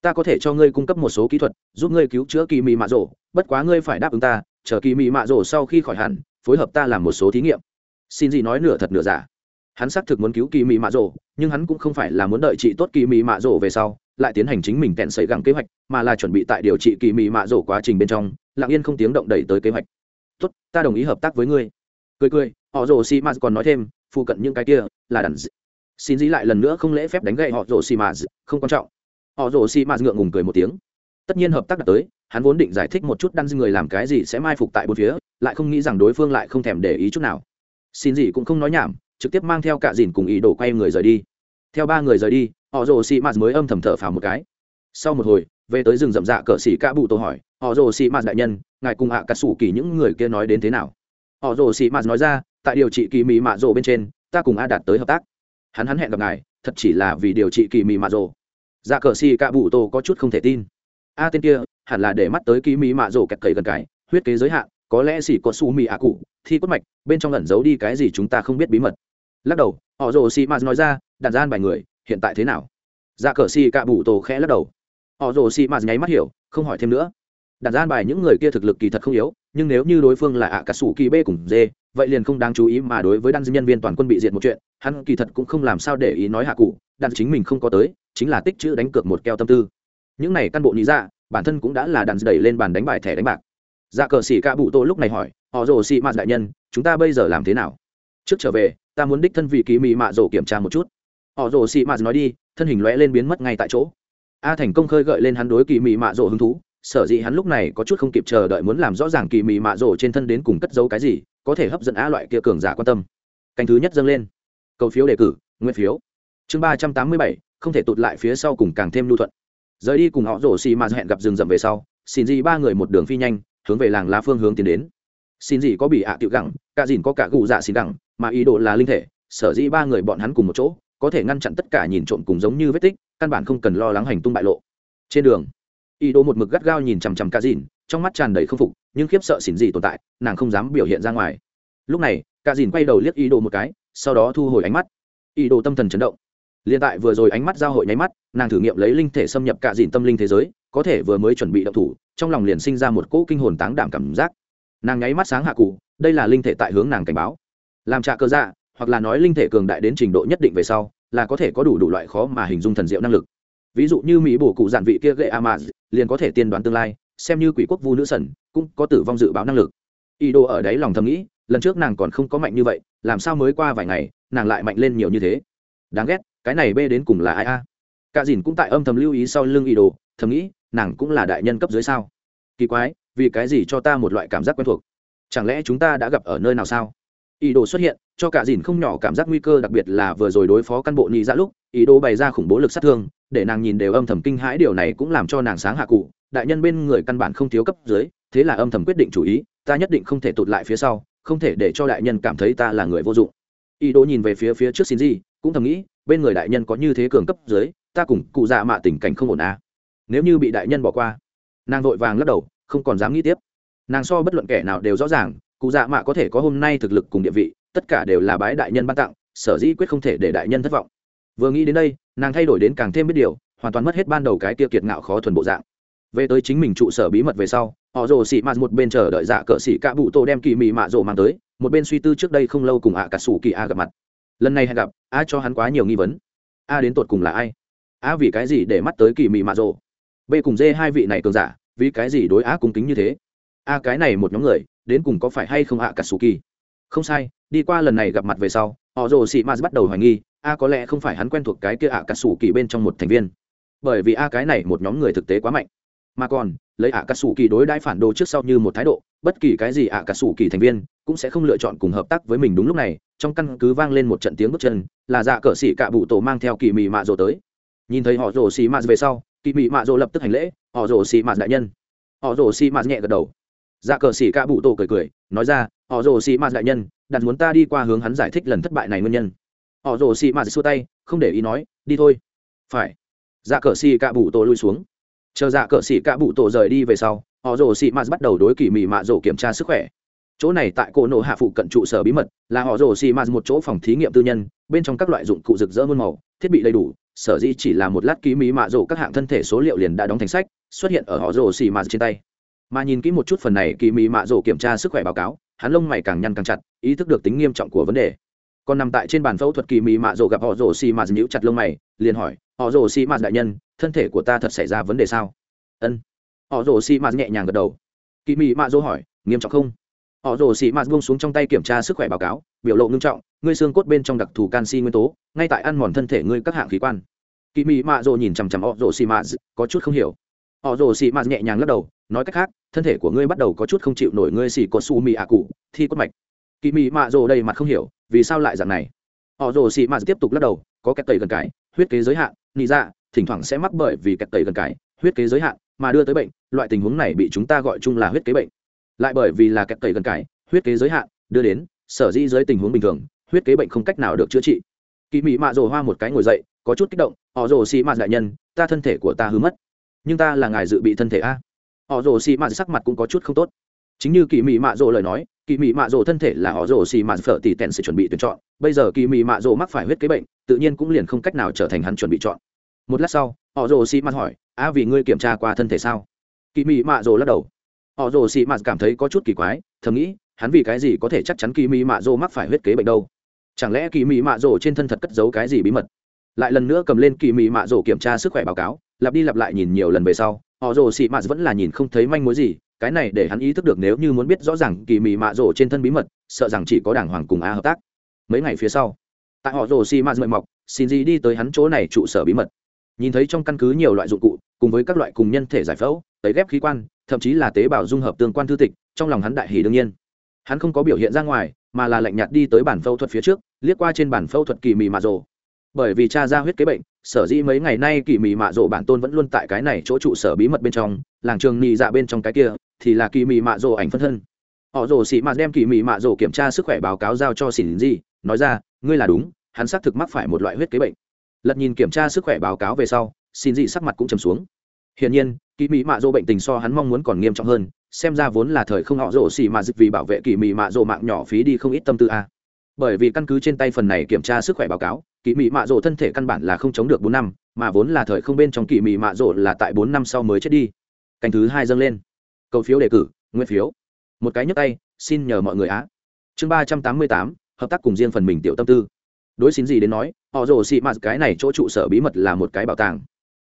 Ta có thể cho ngươi cung cấp một số kỹ thuật giúp ngươi cứu chữa kỳ mị mạ Rộ, bất quá ngươi phải đáp ứng ta chờ kỳ mị mạ Rộ sau khi khỏi hẳn phối hợp ta làm một số thí nghiệm. Xin gì nói nửa thật nửa giả. Hắn xác thực muốn cứu kỳ mị mạ Rộ, nhưng hắn cũng không phải là muốn đợi trị tốt kỳ mị mạ Rộ về sau lại tiến hành chính mình tẹn xảy gẳng kế hoạch mà là chuẩn bị tại điều trị kỳ mị mạ Rộ quá trình bên trong lặng yên không tiếng động đẩy tới kế hoạch tốt, ta đồng ý hợp tác với ngươi. Cười cười, họ rồ xì mạt còn nói thêm, phụ cận những cái kia là đàn xin dĩ lại lần nữa không lễ phép đánh gậy họ rồ xì mạt, không quan trọng. Họ rồ xì mạt ngượng ngùng cười một tiếng. Tất nhiên hợp tác đã tới, hắn vốn định giải thích một chút đăn người làm cái gì sẽ mai phục tại bốn phía, lại không nghĩ rằng đối phương lại không thèm để ý chút nào. Xin gì cũng không nói nhảm, trực tiếp mang theo cả dìn cùng ý đồ quay người rời đi. Theo ba người rời đi, họ rồ xì mạt mới âm thầm thở phào một cái. Sau một hồi, về tới rừng rậm dạ cỡ xỉ cả bụ tổ hỏi, họ rồ xì mạt đại nhân ngài cùng ạ cà sủ kỳ những người kia nói đến thế nào? Họ rồ xì mạt nói ra, tại điều trị kỳ mị mạ rồ bên trên, ta cùng a đạt tới hợp tác. Hắn hắn hẹn gặp ngài, thật chỉ là vì điều trị kỳ mị mạ rồ. Dạ cờ xì cạ bụ tô có chút không thể tin. A tên kia, hẳn là để mắt tới kỳ mị mạ rồ kẹt cầy gần cái, huyết kế giới hạn, có lẽ xỉ có su mị ạ cụ, thi cốt mạch, bên trong lẩn giấu đi cái gì chúng ta không biết bí mật. Lắc đầu, họ rồ xì mạt nói ra, đặt gian bài người, hiện tại thế nào? Dạ cờ xì cạ bụ tô khẽ lắc đầu. Họ rồ xì mạt nháy mắt hiểu, không hỏi thêm nữa đặt gian bài những người kia thực lực kỳ thật không yếu, nhưng nếu như đối phương là ạ cà sủ kỳ b cùng d, vậy liền không đáng chú ý mà đối với đan nhân viên toàn quân bị diệt một chuyện, hắn kỳ thật cũng không làm sao để ý nói hạ cụ, đan chính mình không có tới, chính là tích chữ đánh cược một keo tâm tư. Những này căn bộ lý ra dạ, bản thân cũng đã là đàn đẩy lên bàn đánh bài thẻ đánh bạc. Dạ cờ xỉ ca bụ tô lúc này hỏi, họ rồ xị mạt đại nhân, chúng ta bây giờ làm thế nào? Trước trở về, ta muốn đích thân vị kỳ mị mạ rồ kiểm tra một chút. Họ rồ xị mạt nói đi, thân hình lõe lên biến mất ngay tại chỗ. A thành công khơi gợi lên hắn đối kỳ mị mạ rồ hứng thú sở dĩ hắn lúc này có chút không kịp chờ đợi muốn làm rõ ràng kỳ mị mạ rổ trên thân đến cùng cất giấu cái gì, có thể hấp dẫn á loại kia cường giả quan tâm. Canh thứ nhất dâng lên. Cầu phiếu đề cử, nguyên phiếu. Chương ba trăm tám mươi bảy, không thể tụt lại phía sau cùng càng thêm lưu thuận. Rời đi cùng họ rổ xì mà hẹn gặp rừng rậm về sau, xin gì ba người một đường phi nhanh, hướng về làng lá phương hướng tiến đến. Xin gì có bị ạ à tiểu gẳng, cả dìn có cả gù dạ xin gẳng, mà ý đồ là linh thể, sở dĩ ba người bọn hắn cùng một chỗ, có thể ngăn chặn tất cả nhìn trộm cùng giống như vết tích, căn bản không cần lo lắng hành tung bại lộ. Trên đường ý đồ một mực gắt gao nhìn chằm chằm cả dìn, trong mắt tràn đầy k phục, nhưng khiếp sợ xỉn gì tồn tại, nàng không dám biểu hiện ra ngoài. Lúc này, cả dìn quay đầu liếc ý đồ một cái, sau đó thu hồi ánh mắt. Ý đồ tâm thần chấn động. Liền tại vừa rồi ánh mắt giao hội nháy mắt, nàng thử nghiệm lấy linh thể xâm nhập cả dìn tâm linh thế giới, có thể vừa mới chuẩn bị động thủ, trong lòng liền sinh ra một cỗ kinh hồn táng đảm cảm giác. Nàng nháy mắt sáng hạ cụ, đây là linh thể tại hướng nàng cảnh báo. Làm trạ cơ dạ hoặc là nói linh thể cường đại đến trình độ nhất định về sau, là có thể có đủ đủ loại khó mà hình dung thần diệu năng lực ví dụ như mỹ bổ cụ giản vị kia gậy amaz, liền có thể tiên đoán tương lai, xem như quỷ quốc vu Nữ Sẩn, cũng có tử vong dự báo năng lực. Ý đồ ở đấy lòng thầm nghĩ, lần trước nàng còn không có mạnh như vậy, làm sao mới qua vài ngày, nàng lại mạnh lên nhiều như thế. Đáng ghét, cái này bê đến cùng là ai a? Cả dìn cũng tại âm thầm lưu ý sau lưng ý đồ thầm nghĩ, nàng cũng là đại nhân cấp dưới sao? Kỳ quái, vì cái gì cho ta một loại cảm giác quen thuộc? Chẳng lẽ chúng ta đã gặp ở nơi nào sao? Ý đồ xuất hiện, cho cả dìn không nhỏ cảm giác nguy cơ, đặc biệt là vừa rồi đối phó căn bộ nhị ra dạ lúc ý đồ bày ra khủng bố lực sát thương, để nàng nhìn đều âm thầm kinh hãi, điều này cũng làm cho nàng sáng hạ cụ. Đại nhân bên người căn bản không thiếu cấp dưới, thế là âm thầm quyết định chủ ý, ta nhất định không thể tụt lại phía sau, không thể để cho đại nhân cảm thấy ta là người vô dụng. Ý đồ nhìn về phía phía trước xin gì cũng thầm nghĩ, bên người đại nhân có như thế cường cấp dưới, ta cùng cụ dạ mạ tình cảnh không ổn à. nếu như bị đại nhân bỏ qua, nàng vội vàng lắc đầu, không còn dám nghĩ tiếp. Nàng so bất luận kẻ nào đều rõ ràng, cụ dạ mạ có thể có hôm nay thực lực cùng địa vị, tất cả đều là bái đại nhân ban tặng, sở dĩ quyết không thể để đại nhân thất vọng vừa nghĩ đến đây, nàng thay đổi đến càng thêm biết điều, hoàn toàn mất hết ban đầu cái tiêu kiệt ngạo khó thuần bộ dạng. Về tới chính mình trụ sở bí mật về sau, họ rồ xị mạt một bên chờ đợi dạ cỡ xị cả bụ tô đem kỳ mị mạ rồ mang tới, một bên suy tư trước đây không lâu cùng ạ cả sủ kỳ a gặp mặt. Lần này hẹn gặp, a cho hắn quá nhiều nghi vấn. A đến tột cùng là ai? A vì cái gì để mắt tới kỳ mị mạ rồ? B cùng d hai vị này cường giả, vì cái gì đối a cung kính như thế? A cái này một nhóm người, đến cùng có phải hay không ạ cả sủ kỳ? Không sai, đi qua lần này gặp mặt về sau, họ rồ xị mạt bắt đầu hoài nghi a có lẽ không phải hắn quen thuộc cái kia ạ cả sủ kỳ bên trong một thành viên. Bởi vì a cái này một nhóm người thực tế quá mạnh. Mà còn, lấy ạ cả sủ kỳ đối đãi phản đồ trước sau như một thái độ, bất kỳ cái gì ạ cả sủ kỳ thành viên cũng sẽ không lựa chọn cùng hợp tác với mình đúng lúc này, trong căn cứ vang lên một trận tiếng bước chân, là dạ cờ xỉ cạ bụ tổ mang theo kỳ mị mạ rồ tới. Nhìn thấy họ rồ xì mạ về sau, kỳ mị mạ rồ lập tức hành lễ, họ rồ xì mạ đại nhân. Họ rồ xì mạ nhẹ gật đầu. Dạ cờ xỉ cạ bụ tổ cười cười, nói ra, họ rồ xì mạ đại nhân, đặt muốn ta đi qua hướng hắn giải thích lần thất bại này nguyên nhân họ rồ xì mạ xua tay, không để ý nói, đi thôi. Phải. Dạ cờ xì cạ bụ tổ lui xuống. Chờ dạ cờ xì cạ bụ tổ rời đi về sau, họ rồ xì mạt bắt đầu đối kỳ mị mạ rồ kiểm tra sức khỏe. Chỗ này tại cổ nộ hạ phụ cận trụ sở bí mật, là họ rồ xì mạt một chỗ phòng thí nghiệm tư nhân, bên trong các loại dụng cụ rực rỡ muôn màu, thiết bị đầy đủ, sở dĩ chỉ là một lát ký mỹ mạ rồ các hạng thân thể số liệu liền đã đóng thành sách, xuất hiện ở họ rồ xì mạt trên tay. Mà nhìn kỹ một chút phần này, kỳ mỹ mạ rồ kiểm tra sức khỏe báo cáo, hắn lông mày càng nhăn càng chặt, ý thức được tính nghiêm trọng của vấn đề còn nằm tại trên bàn phẫu thuật kỳ mỹ mạ rồ gặp họ rồ xì mạt nhíu chặt lông mày, liền hỏi, họ rồ xì mạt đại nhân, thân thể của ta thật xảy ra vấn đề sao? Ân. Họ rồ xì mạt nhẹ nhàng gật đầu. Kỳ mỹ mạ rồ hỏi, nghiêm trọng không? Họ rồ xì mạt buông xuống trong tay kiểm tra sức khỏe báo cáo, biểu lộ nghiêm trọng, ngươi xương cốt bên trong đặc thù canxi nguyên tố, ngay tại ăn mòn thân thể ngươi các hạng khí quan. Kỳ mỹ mạ rồ nhìn chằm chằm họ rồ xì mạt, có chút không hiểu. Họ rồ xì mạt nhẹ nhàng lắc đầu, nói cách khác, thân thể của ngươi bắt đầu có chút không chịu nổi ngươi xì có su mị ạ cụ, thi cốt mạch. Kỳ mỹ mạ rồ đầy mặt không hiểu vì sao lại dạng này? Họ rồ xì mạt tiếp tục lắc đầu, có kẹt tẩy gần cái, huyết kế giới hạn, nị dạ thỉnh thoảng sẽ mắc bởi vì kẹt tẩy gần cái, huyết kế giới hạn mà đưa tới bệnh, loại tình huống này bị chúng ta gọi chung là huyết kế bệnh. Lại bởi vì là kẹt tẩy gần cải huyết kế giới hạn đưa đến, sở dĩ dưới tình huống bình thường, huyết kế bệnh không cách nào được chữa trị. Kỳ mị mạ rồ hoa một cái ngồi dậy, có chút kích động, họ rồ xì mạt đại nhân, ta thân thể của ta hư mất, nhưng ta là ngài dự bị thân thể a. Họ rồ xì mạt sắc mặt cũng có chút không tốt chính như kỳ mị mạ rồ lời nói, kỳ mị mạ rồ thân thể là họ rồ xì mạn phở tỷ tèn sẽ chuẩn bị tuyển chọn. Bây giờ kỳ mị mạ rồ mắc phải huyết kế bệnh, tự nhiên cũng liền không cách nào trở thành hắn chuẩn bị chọn. Một lát sau, họ rồ xì mạn hỏi a vì ngươi kiểm tra qua thân thể sao? Kỳ mị mạ rồ lắc đầu. Họ rồ xì mạt cảm thấy có chút kỳ quái, thầm nghĩ, hắn vì cái gì có thể chắc chắn kỳ mỹ mạ rồ mắc phải huyết kế bệnh đâu? Chẳng lẽ kỳ mỹ mạ rồ trên thân thật cất giấu cái gì bí mật? Lại lần nữa cầm lên kỳ mỹ mạ rồ kiểm tra sức khỏe báo cáo, lặp đi lặp lại nhìn nhiều lần về sau, họ rồ xì mạt vẫn là nhìn không thấy manh mối gì cái này để hắn ý thức được nếu như muốn biết rõ ràng kỳ mị mạ rổ trên thân bí mật, sợ rằng chỉ có đảng hoàng cùng a hợp tác. Mấy ngày phía sau, tại họ rổ xi mạ mời mọc, xin gì đi tới hắn chỗ này trụ sở bí mật. Nhìn thấy trong căn cứ nhiều loại dụng cụ, cùng với các loại cùng nhân thể giải phẫu, tấy ghép khí quan, thậm chí là tế bào dung hợp tương quan thư tịch, trong lòng hắn đại hỷ đương nhiên. Hắn không có biểu hiện ra ngoài, mà là lạnh nhạt đi tới bản phẫu thuật phía trước, liếc qua trên bản phẫu thuật kỳ mì mạ rổ. bởi vì cha ra huyết kế bệnh, sở dĩ mấy ngày nay kỳ mì mạ rổ bản tôn vẫn luôn tại cái này chỗ trụ sở bí mật bên trong làng trường nị dạ bên trong cái kia, thì là kỳ mị mạ rồ ảnh phân thân. Họ rồ xị mạ đem kỳ mị mạ rồ kiểm tra sức khỏe báo cáo giao cho xỉn di, nói ra, ngươi là đúng, hắn xác thực mắc phải một loại huyết kế bệnh. Lật nhìn kiểm tra sức khỏe báo cáo về sau xin dị sắc mặt cũng trầm xuống. Hiển nhiên, kỳ mỹ mạ dỗ bệnh tình so hắn mong muốn còn nghiêm trọng hơn, xem ra vốn là thời không họ rổ xì mà dịch vì bảo vệ kỳ mỹ mạ dỗ mạng nhỏ phí đi không ít tâm tư a. Bởi vì căn cứ trên tay phần này kiểm tra sức khỏe báo cáo, kỳ mỹ mạ dỗ thân thể căn bản là không chống được bốn năm, mà vốn là thời không bên trong kỳ mỹ mạ dỗ là tại bốn năm sau mới chết đi canh thứ hai dâng lên. Cầu phiếu đề cử nguyên phiếu. Một cái nhấp tay, xin nhờ mọi người á. Chương ba trăm tám mươi tám, hợp tác cùng riêng phần mình tiểu tâm tư. Đối xin gì đến nói, họ rồ xị mạt cái này chỗ trụ sở bí mật là một cái bảo tàng.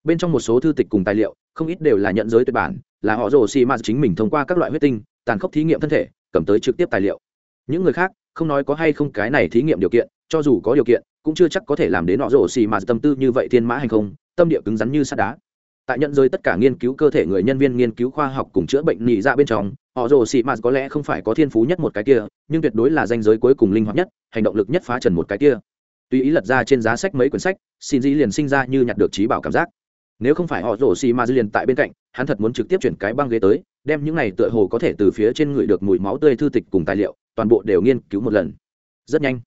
Bên trong một số thư tịch cùng tài liệu, không ít đều là nhận giới tuyệt bản, là họ rồ xị mạt chính mình thông qua các loại huyết tinh, tàn khốc thí nghiệm thân thể, cầm tới trực tiếp tài liệu. Những người khác, không nói có hay không cái này thí nghiệm điều kiện, cho dù có điều kiện, cũng chưa chắc có thể làm đến họ rồ xì mà tâm tư như vậy thiên mã hành không, tâm địa cứng rắn như sắt đá tại nhận giới tất cả nghiên cứu cơ thể người nhân viên nghiên cứu khoa học cùng chữa bệnh nhị ra dạ bên trong, họ rồ xì mạt có lẽ không phải có thiên phú nhất một cái kia, nhưng tuyệt đối là danh giới cuối cùng linh hoạt nhất, hành động lực nhất phá trần một cái kia. Tuy ý lật ra trên giá sách mấy quyển sách, xin dĩ liền sinh ra như nhặt được trí bảo cảm giác. Nếu không phải họ rổ xì ma dư liền tại bên cạnh, hắn thật muốn trực tiếp chuyển cái băng ghế tới, đem những này tựa hồ có thể từ phía trên người được mùi máu tươi thư tịch cùng tài liệu, toàn bộ đều nghiên cứu một lần. Rất nhanh,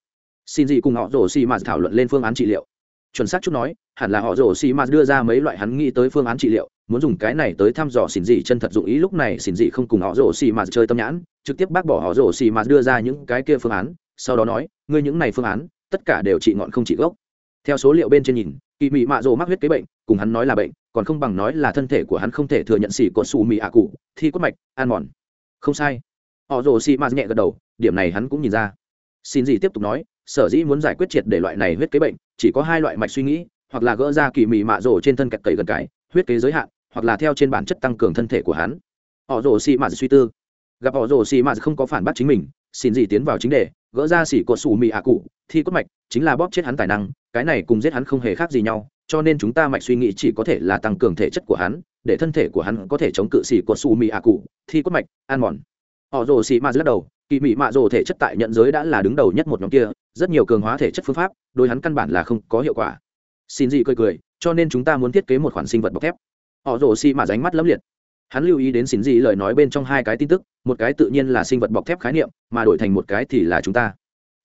xin dị cùng họ rổ xì ma thảo luận lên phương án trị liệu chuẩn xác chút nói, hẳn là họ rổ xì ma đưa ra mấy loại hắn nghĩ tới phương án trị liệu, muốn dùng cái này tới thăm dò xin dị chân thật dụng ý lúc này xin dị không cùng họ rổ xì ma chơi tâm nhãn, trực tiếp bác bỏ họ rổ xì ma đưa ra những cái kia phương án, sau đó nói, ngươi những này phương án, tất cả đều trị ngọn không trị gốc. Theo số liệu bên trên nhìn kỳ mị mạ rồ mắc huyết kế bệnh, cùng hắn nói là bệnh, còn không bằng nói là thân thể của hắn không thể thừa nhận xỉ có xù mị ạ cụ, thi cốt mạch, an mòn. Không sai. Họ rồ xì mạ nhẹ gật đầu, điểm này hắn cũng nhìn ra. Xin gì tiếp tục nói sở dĩ muốn giải quyết triệt để loại này huyết kế bệnh, chỉ có hai loại mạch suy nghĩ, hoặc là gỡ ra kỳ mị mạ rổ trên thân cạch cậy gần cái, huyết kế giới hạn, hoặc là theo trên bản chất tăng cường thân thể của hắn. Họ rổ xì mạ suy tư. Gặp họ rổ xì mạ không có phản bác chính mình, xin gì tiến vào chính đề, gỡ ra xỉ cột xù mị ạ cụ, thi cốt mạch, chính là bóp chết hắn tài năng, cái này cùng giết hắn không hề khác gì nhau, cho nên chúng ta mạch suy nghĩ chỉ có thể là tăng cường thể chất của hắn, để thân thể của hắn có thể chống cự xỉ cột xù mị ạ cụ, thi cốt mạch an mòn họ rồ xì mạ lắc đầu, kỳ mị mạ rồ thể chất tại nhận giới đã là đứng đầu nhất một nhóm kia, rất nhiều cường hóa thể chất phương pháp, đối hắn căn bản là không có hiệu quả. Xin gì cười cười, cho nên chúng ta muốn thiết kế một khoản sinh vật bọc thép. Họ rồ xì mạ ránh mắt lấm liệt. Hắn lưu ý đến xin gì lời nói bên trong hai cái tin tức, một cái tự nhiên là sinh vật bọc thép khái niệm, mà đổi thành một cái thì là chúng ta.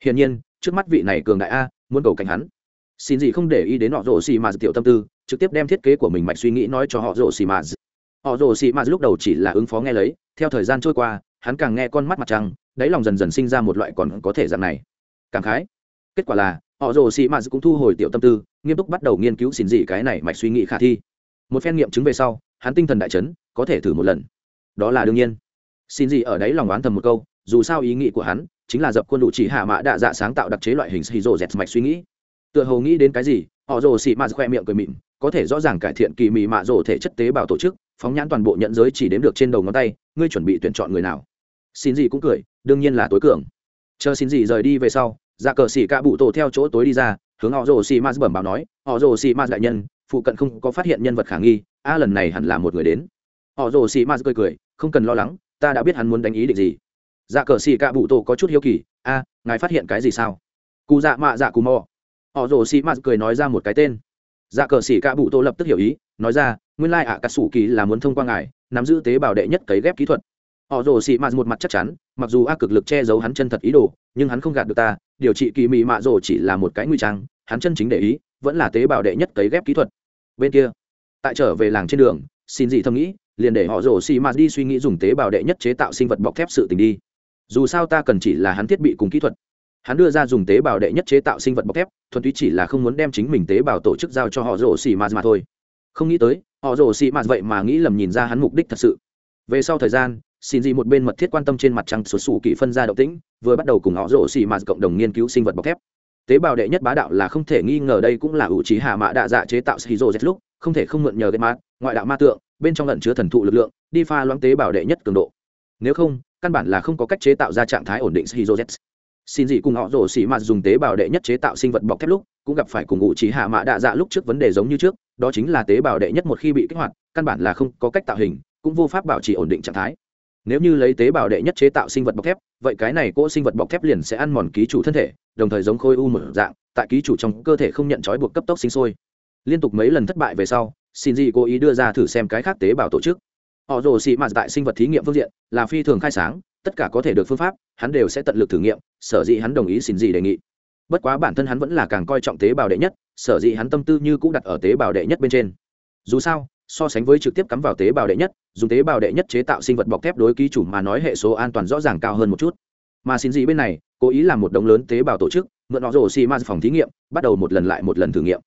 Hiển nhiên, trước mắt vị này cường đại a, muốn cầu cảnh hắn. Xin gì không để ý đến họ rồ xì ma tiểu tâm tư, trực tiếp đem thiết kế của mình mạch suy nghĩ nói cho họ rồ xì ma họ rồ xì ma lúc đầu chỉ là ứng phó nghe lấy, theo thời gian trôi qua hắn càng nghe con mắt mặt trăng, đáy lòng dần dần sinh ra một loại còn có thể dạng này. Càng khái. Kết quả là, họ rồ xì mà cũng thu hồi tiểu tâm tư, nghiêm túc bắt đầu nghiên cứu xin gì cái này mạch suy nghĩ khả thi. Một phen nghiệm chứng về sau, hắn tinh thần đại chấn, có thể thử một lần. Đó là đương nhiên. Xin gì ở đấy lòng oán thầm một câu, dù sao ý nghĩ của hắn chính là dập quân đủ chỉ hạ mã đạ dạ sáng tạo đặc chế loại hình hydro z mạch suy nghĩ. Tựa hồ nghĩ đến cái gì, họ rồ xị mạ khoe miệng cười mịn có thể rõ ràng cải thiện kỳ mị mạ rồ thể chất tế bào tổ chức, phóng nhãn toàn bộ nhận giới chỉ đếm được trên đầu ngón tay, ngươi chuẩn bị tuyển chọn người nào? Xin gì cũng cười, đương nhiên là tối cường. Chờ xin gì rời đi về sau dạ cờ xỉ cả bụ tổ theo chỗ tối đi ra, hướng họ rồ xị ma bẩm báo nói, họ rồ xị ma đại nhân, phụ cận không có phát hiện nhân vật khả nghi, a lần này hẳn là một người đến. Họ rồ xị ma cười cười, không cần lo lắng, ta đã biết hắn muốn đánh ý định gì. Dạ cờ xì cạ bụ tổ có chút hiếu kỳ, a, ngài phát hiện cái gì sao? Cụ dạ mạ dạ cù mò. Họ rồ xì ma cười nói ra một cái tên. Dạ cờ xì cạ bụ tổ lập tức hiểu ý, nói ra, nguyên lai ạ cà sủ kỳ là muốn thông qua ngài, nắm giữ tế bào đệ nhất cấy ghép kỹ thuật họ rồ xị mạt một mặt chắc chắn, mặc dù a cực lực che giấu hắn chân thật ý đồ, nhưng hắn không gạt được ta, điều trị kỳ mị mạ rồ chỉ là một cái nguy trang, hắn chân chính để ý, vẫn là tế bào đệ nhất cấy ghép kỹ thuật. Bên kia, tại trở về làng trên đường, xin gì thầm nghĩ, liền để họ rồ xị mạt đi suy nghĩ dùng tế bào đệ nhất chế tạo sinh vật bọc thép sự tình đi. Dù sao ta cần chỉ là hắn thiết bị cùng kỹ thuật. Hắn đưa ra dùng tế bào đệ nhất chế tạo sinh vật bọc thép, thuần túy chỉ là không muốn đem chính mình tế bào tổ chức giao cho họ rồ xì mạt mà thôi. Không nghĩ tới, họ rồ xì mạt vậy mà nghĩ lầm nhìn ra hắn mục đích thật sự. Về sau thời gian xin gì một bên mật thiết quan tâm trên mặt trăng sụt sù kỳ phân ra động tĩnh, vừa bắt đầu cùng họ rổ xì mà cộng đồng nghiên cứu sinh vật bọc thép. Tế bào đệ nhất bá đạo là không thể nghi ngờ đây cũng là ủ trí hạ mã đạ dạ chế tạo xì rô z lúc, không thể không mượn nhờ cái mát ngoại đạo ma tượng, bên trong lẩn chứa thần thụ lực lượng, đi pha loãng tế bào đệ nhất cường độ. Nếu không, căn bản là không có cách chế tạo ra trạng thái ổn định shizu xin gì cùng họ rổ xì mà dùng tế bào đệ nhất chế tạo sinh vật bọc thép lúc, cũng gặp phải cùng ủ trí hạ mạ đạ dạ lúc trước vấn đề giống như trước, đó chính là tế bào đệ nhất một khi bị kích hoạt, căn bản là không có cách tạo hình, cũng vô pháp bảo trì ổn định trạng thái nếu như lấy tế bào đệ nhất chế tạo sinh vật bọc thép, vậy cái này cỗ sinh vật bọc thép liền sẽ ăn mòn ký chủ thân thể, đồng thời giống khôi u một dạng, tại ký chủ trong cơ thể không nhận trói buộc cấp tốc sinh sôi. Liên tục mấy lần thất bại về sau xin gì cố ý đưa ra thử xem cái khác tế bào tổ chức. Họ rồ xị mạt tại sinh vật thí nghiệm phương diện, là phi thường khai sáng, tất cả có thể được phương pháp, hắn đều sẽ tận lực thử nghiệm, sở dĩ hắn đồng ý xin gì đề nghị. Bất quá bản thân hắn vẫn là càng coi trọng tế bào đệ nhất, sở dĩ hắn tâm tư như cũng đặt ở tế bào đệ nhất bên trên. Dù sao so sánh với trực tiếp cắm vào tế bào đệ nhất, dùng tế bào đệ nhất chế tạo sinh vật bọc thép đối ký chủ mà nói hệ số an toàn rõ ràng cao hơn một chút. Mà xin gì bên này, cố ý làm một đống lớn tế bào tổ chức, mượn họ rổ xì ma phòng thí nghiệm, bắt đầu một lần lại một lần thử nghiệm.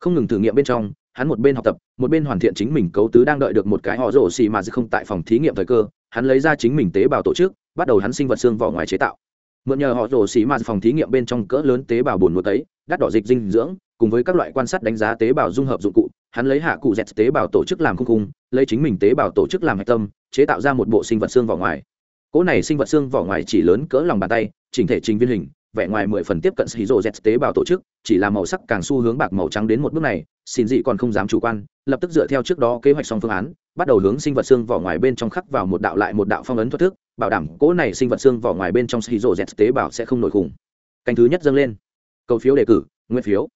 Không ngừng thử nghiệm bên trong, hắn một bên học tập, một bên hoàn thiện chính mình cấu tứ đang đợi được một cái họ rổ xì ma không tại phòng thí nghiệm thời cơ, hắn lấy ra chính mình tế bào tổ chức, bắt đầu hắn sinh vật xương vỏ ngoài chế tạo. Mượn nhờ họ rổ xì ma phòng thí nghiệm bên trong cỡ lớn tế bào bùn một ấy, đắt đỏ dịch dinh dưỡng, cùng với các loại quan sát đánh giá tế bào dung hợp dụng cụ hắn lấy hạ cụ dẹt tế bào tổ chức làm khung khung, lấy chính mình tế bào tổ chức làm hạch tâm, chế tạo ra một bộ sinh vật xương vỏ ngoài. Cỗ này sinh vật xương vỏ ngoài chỉ lớn cỡ lòng bàn tay, chỉnh thể trình viên hình, vẻ ngoài mười phần tiếp cận hydro z tế bào tổ chức, chỉ là màu sắc càng xu hướng bạc màu trắng đến một bước này, xin dị còn không dám chủ quan, lập tức dựa theo trước đó kế hoạch xong phương án, bắt đầu hướng sinh vật xương vỏ ngoài bên trong khắc vào một đạo lại một đạo phong ấn thoát thức, bảo đảm cỗ này sinh vật xương vỏ ngoài bên trong hydro z tế bào sẽ không nổi khủng. Canh thứ nhất dâng lên. Cầu phiếu đề cử nguyên phiếu.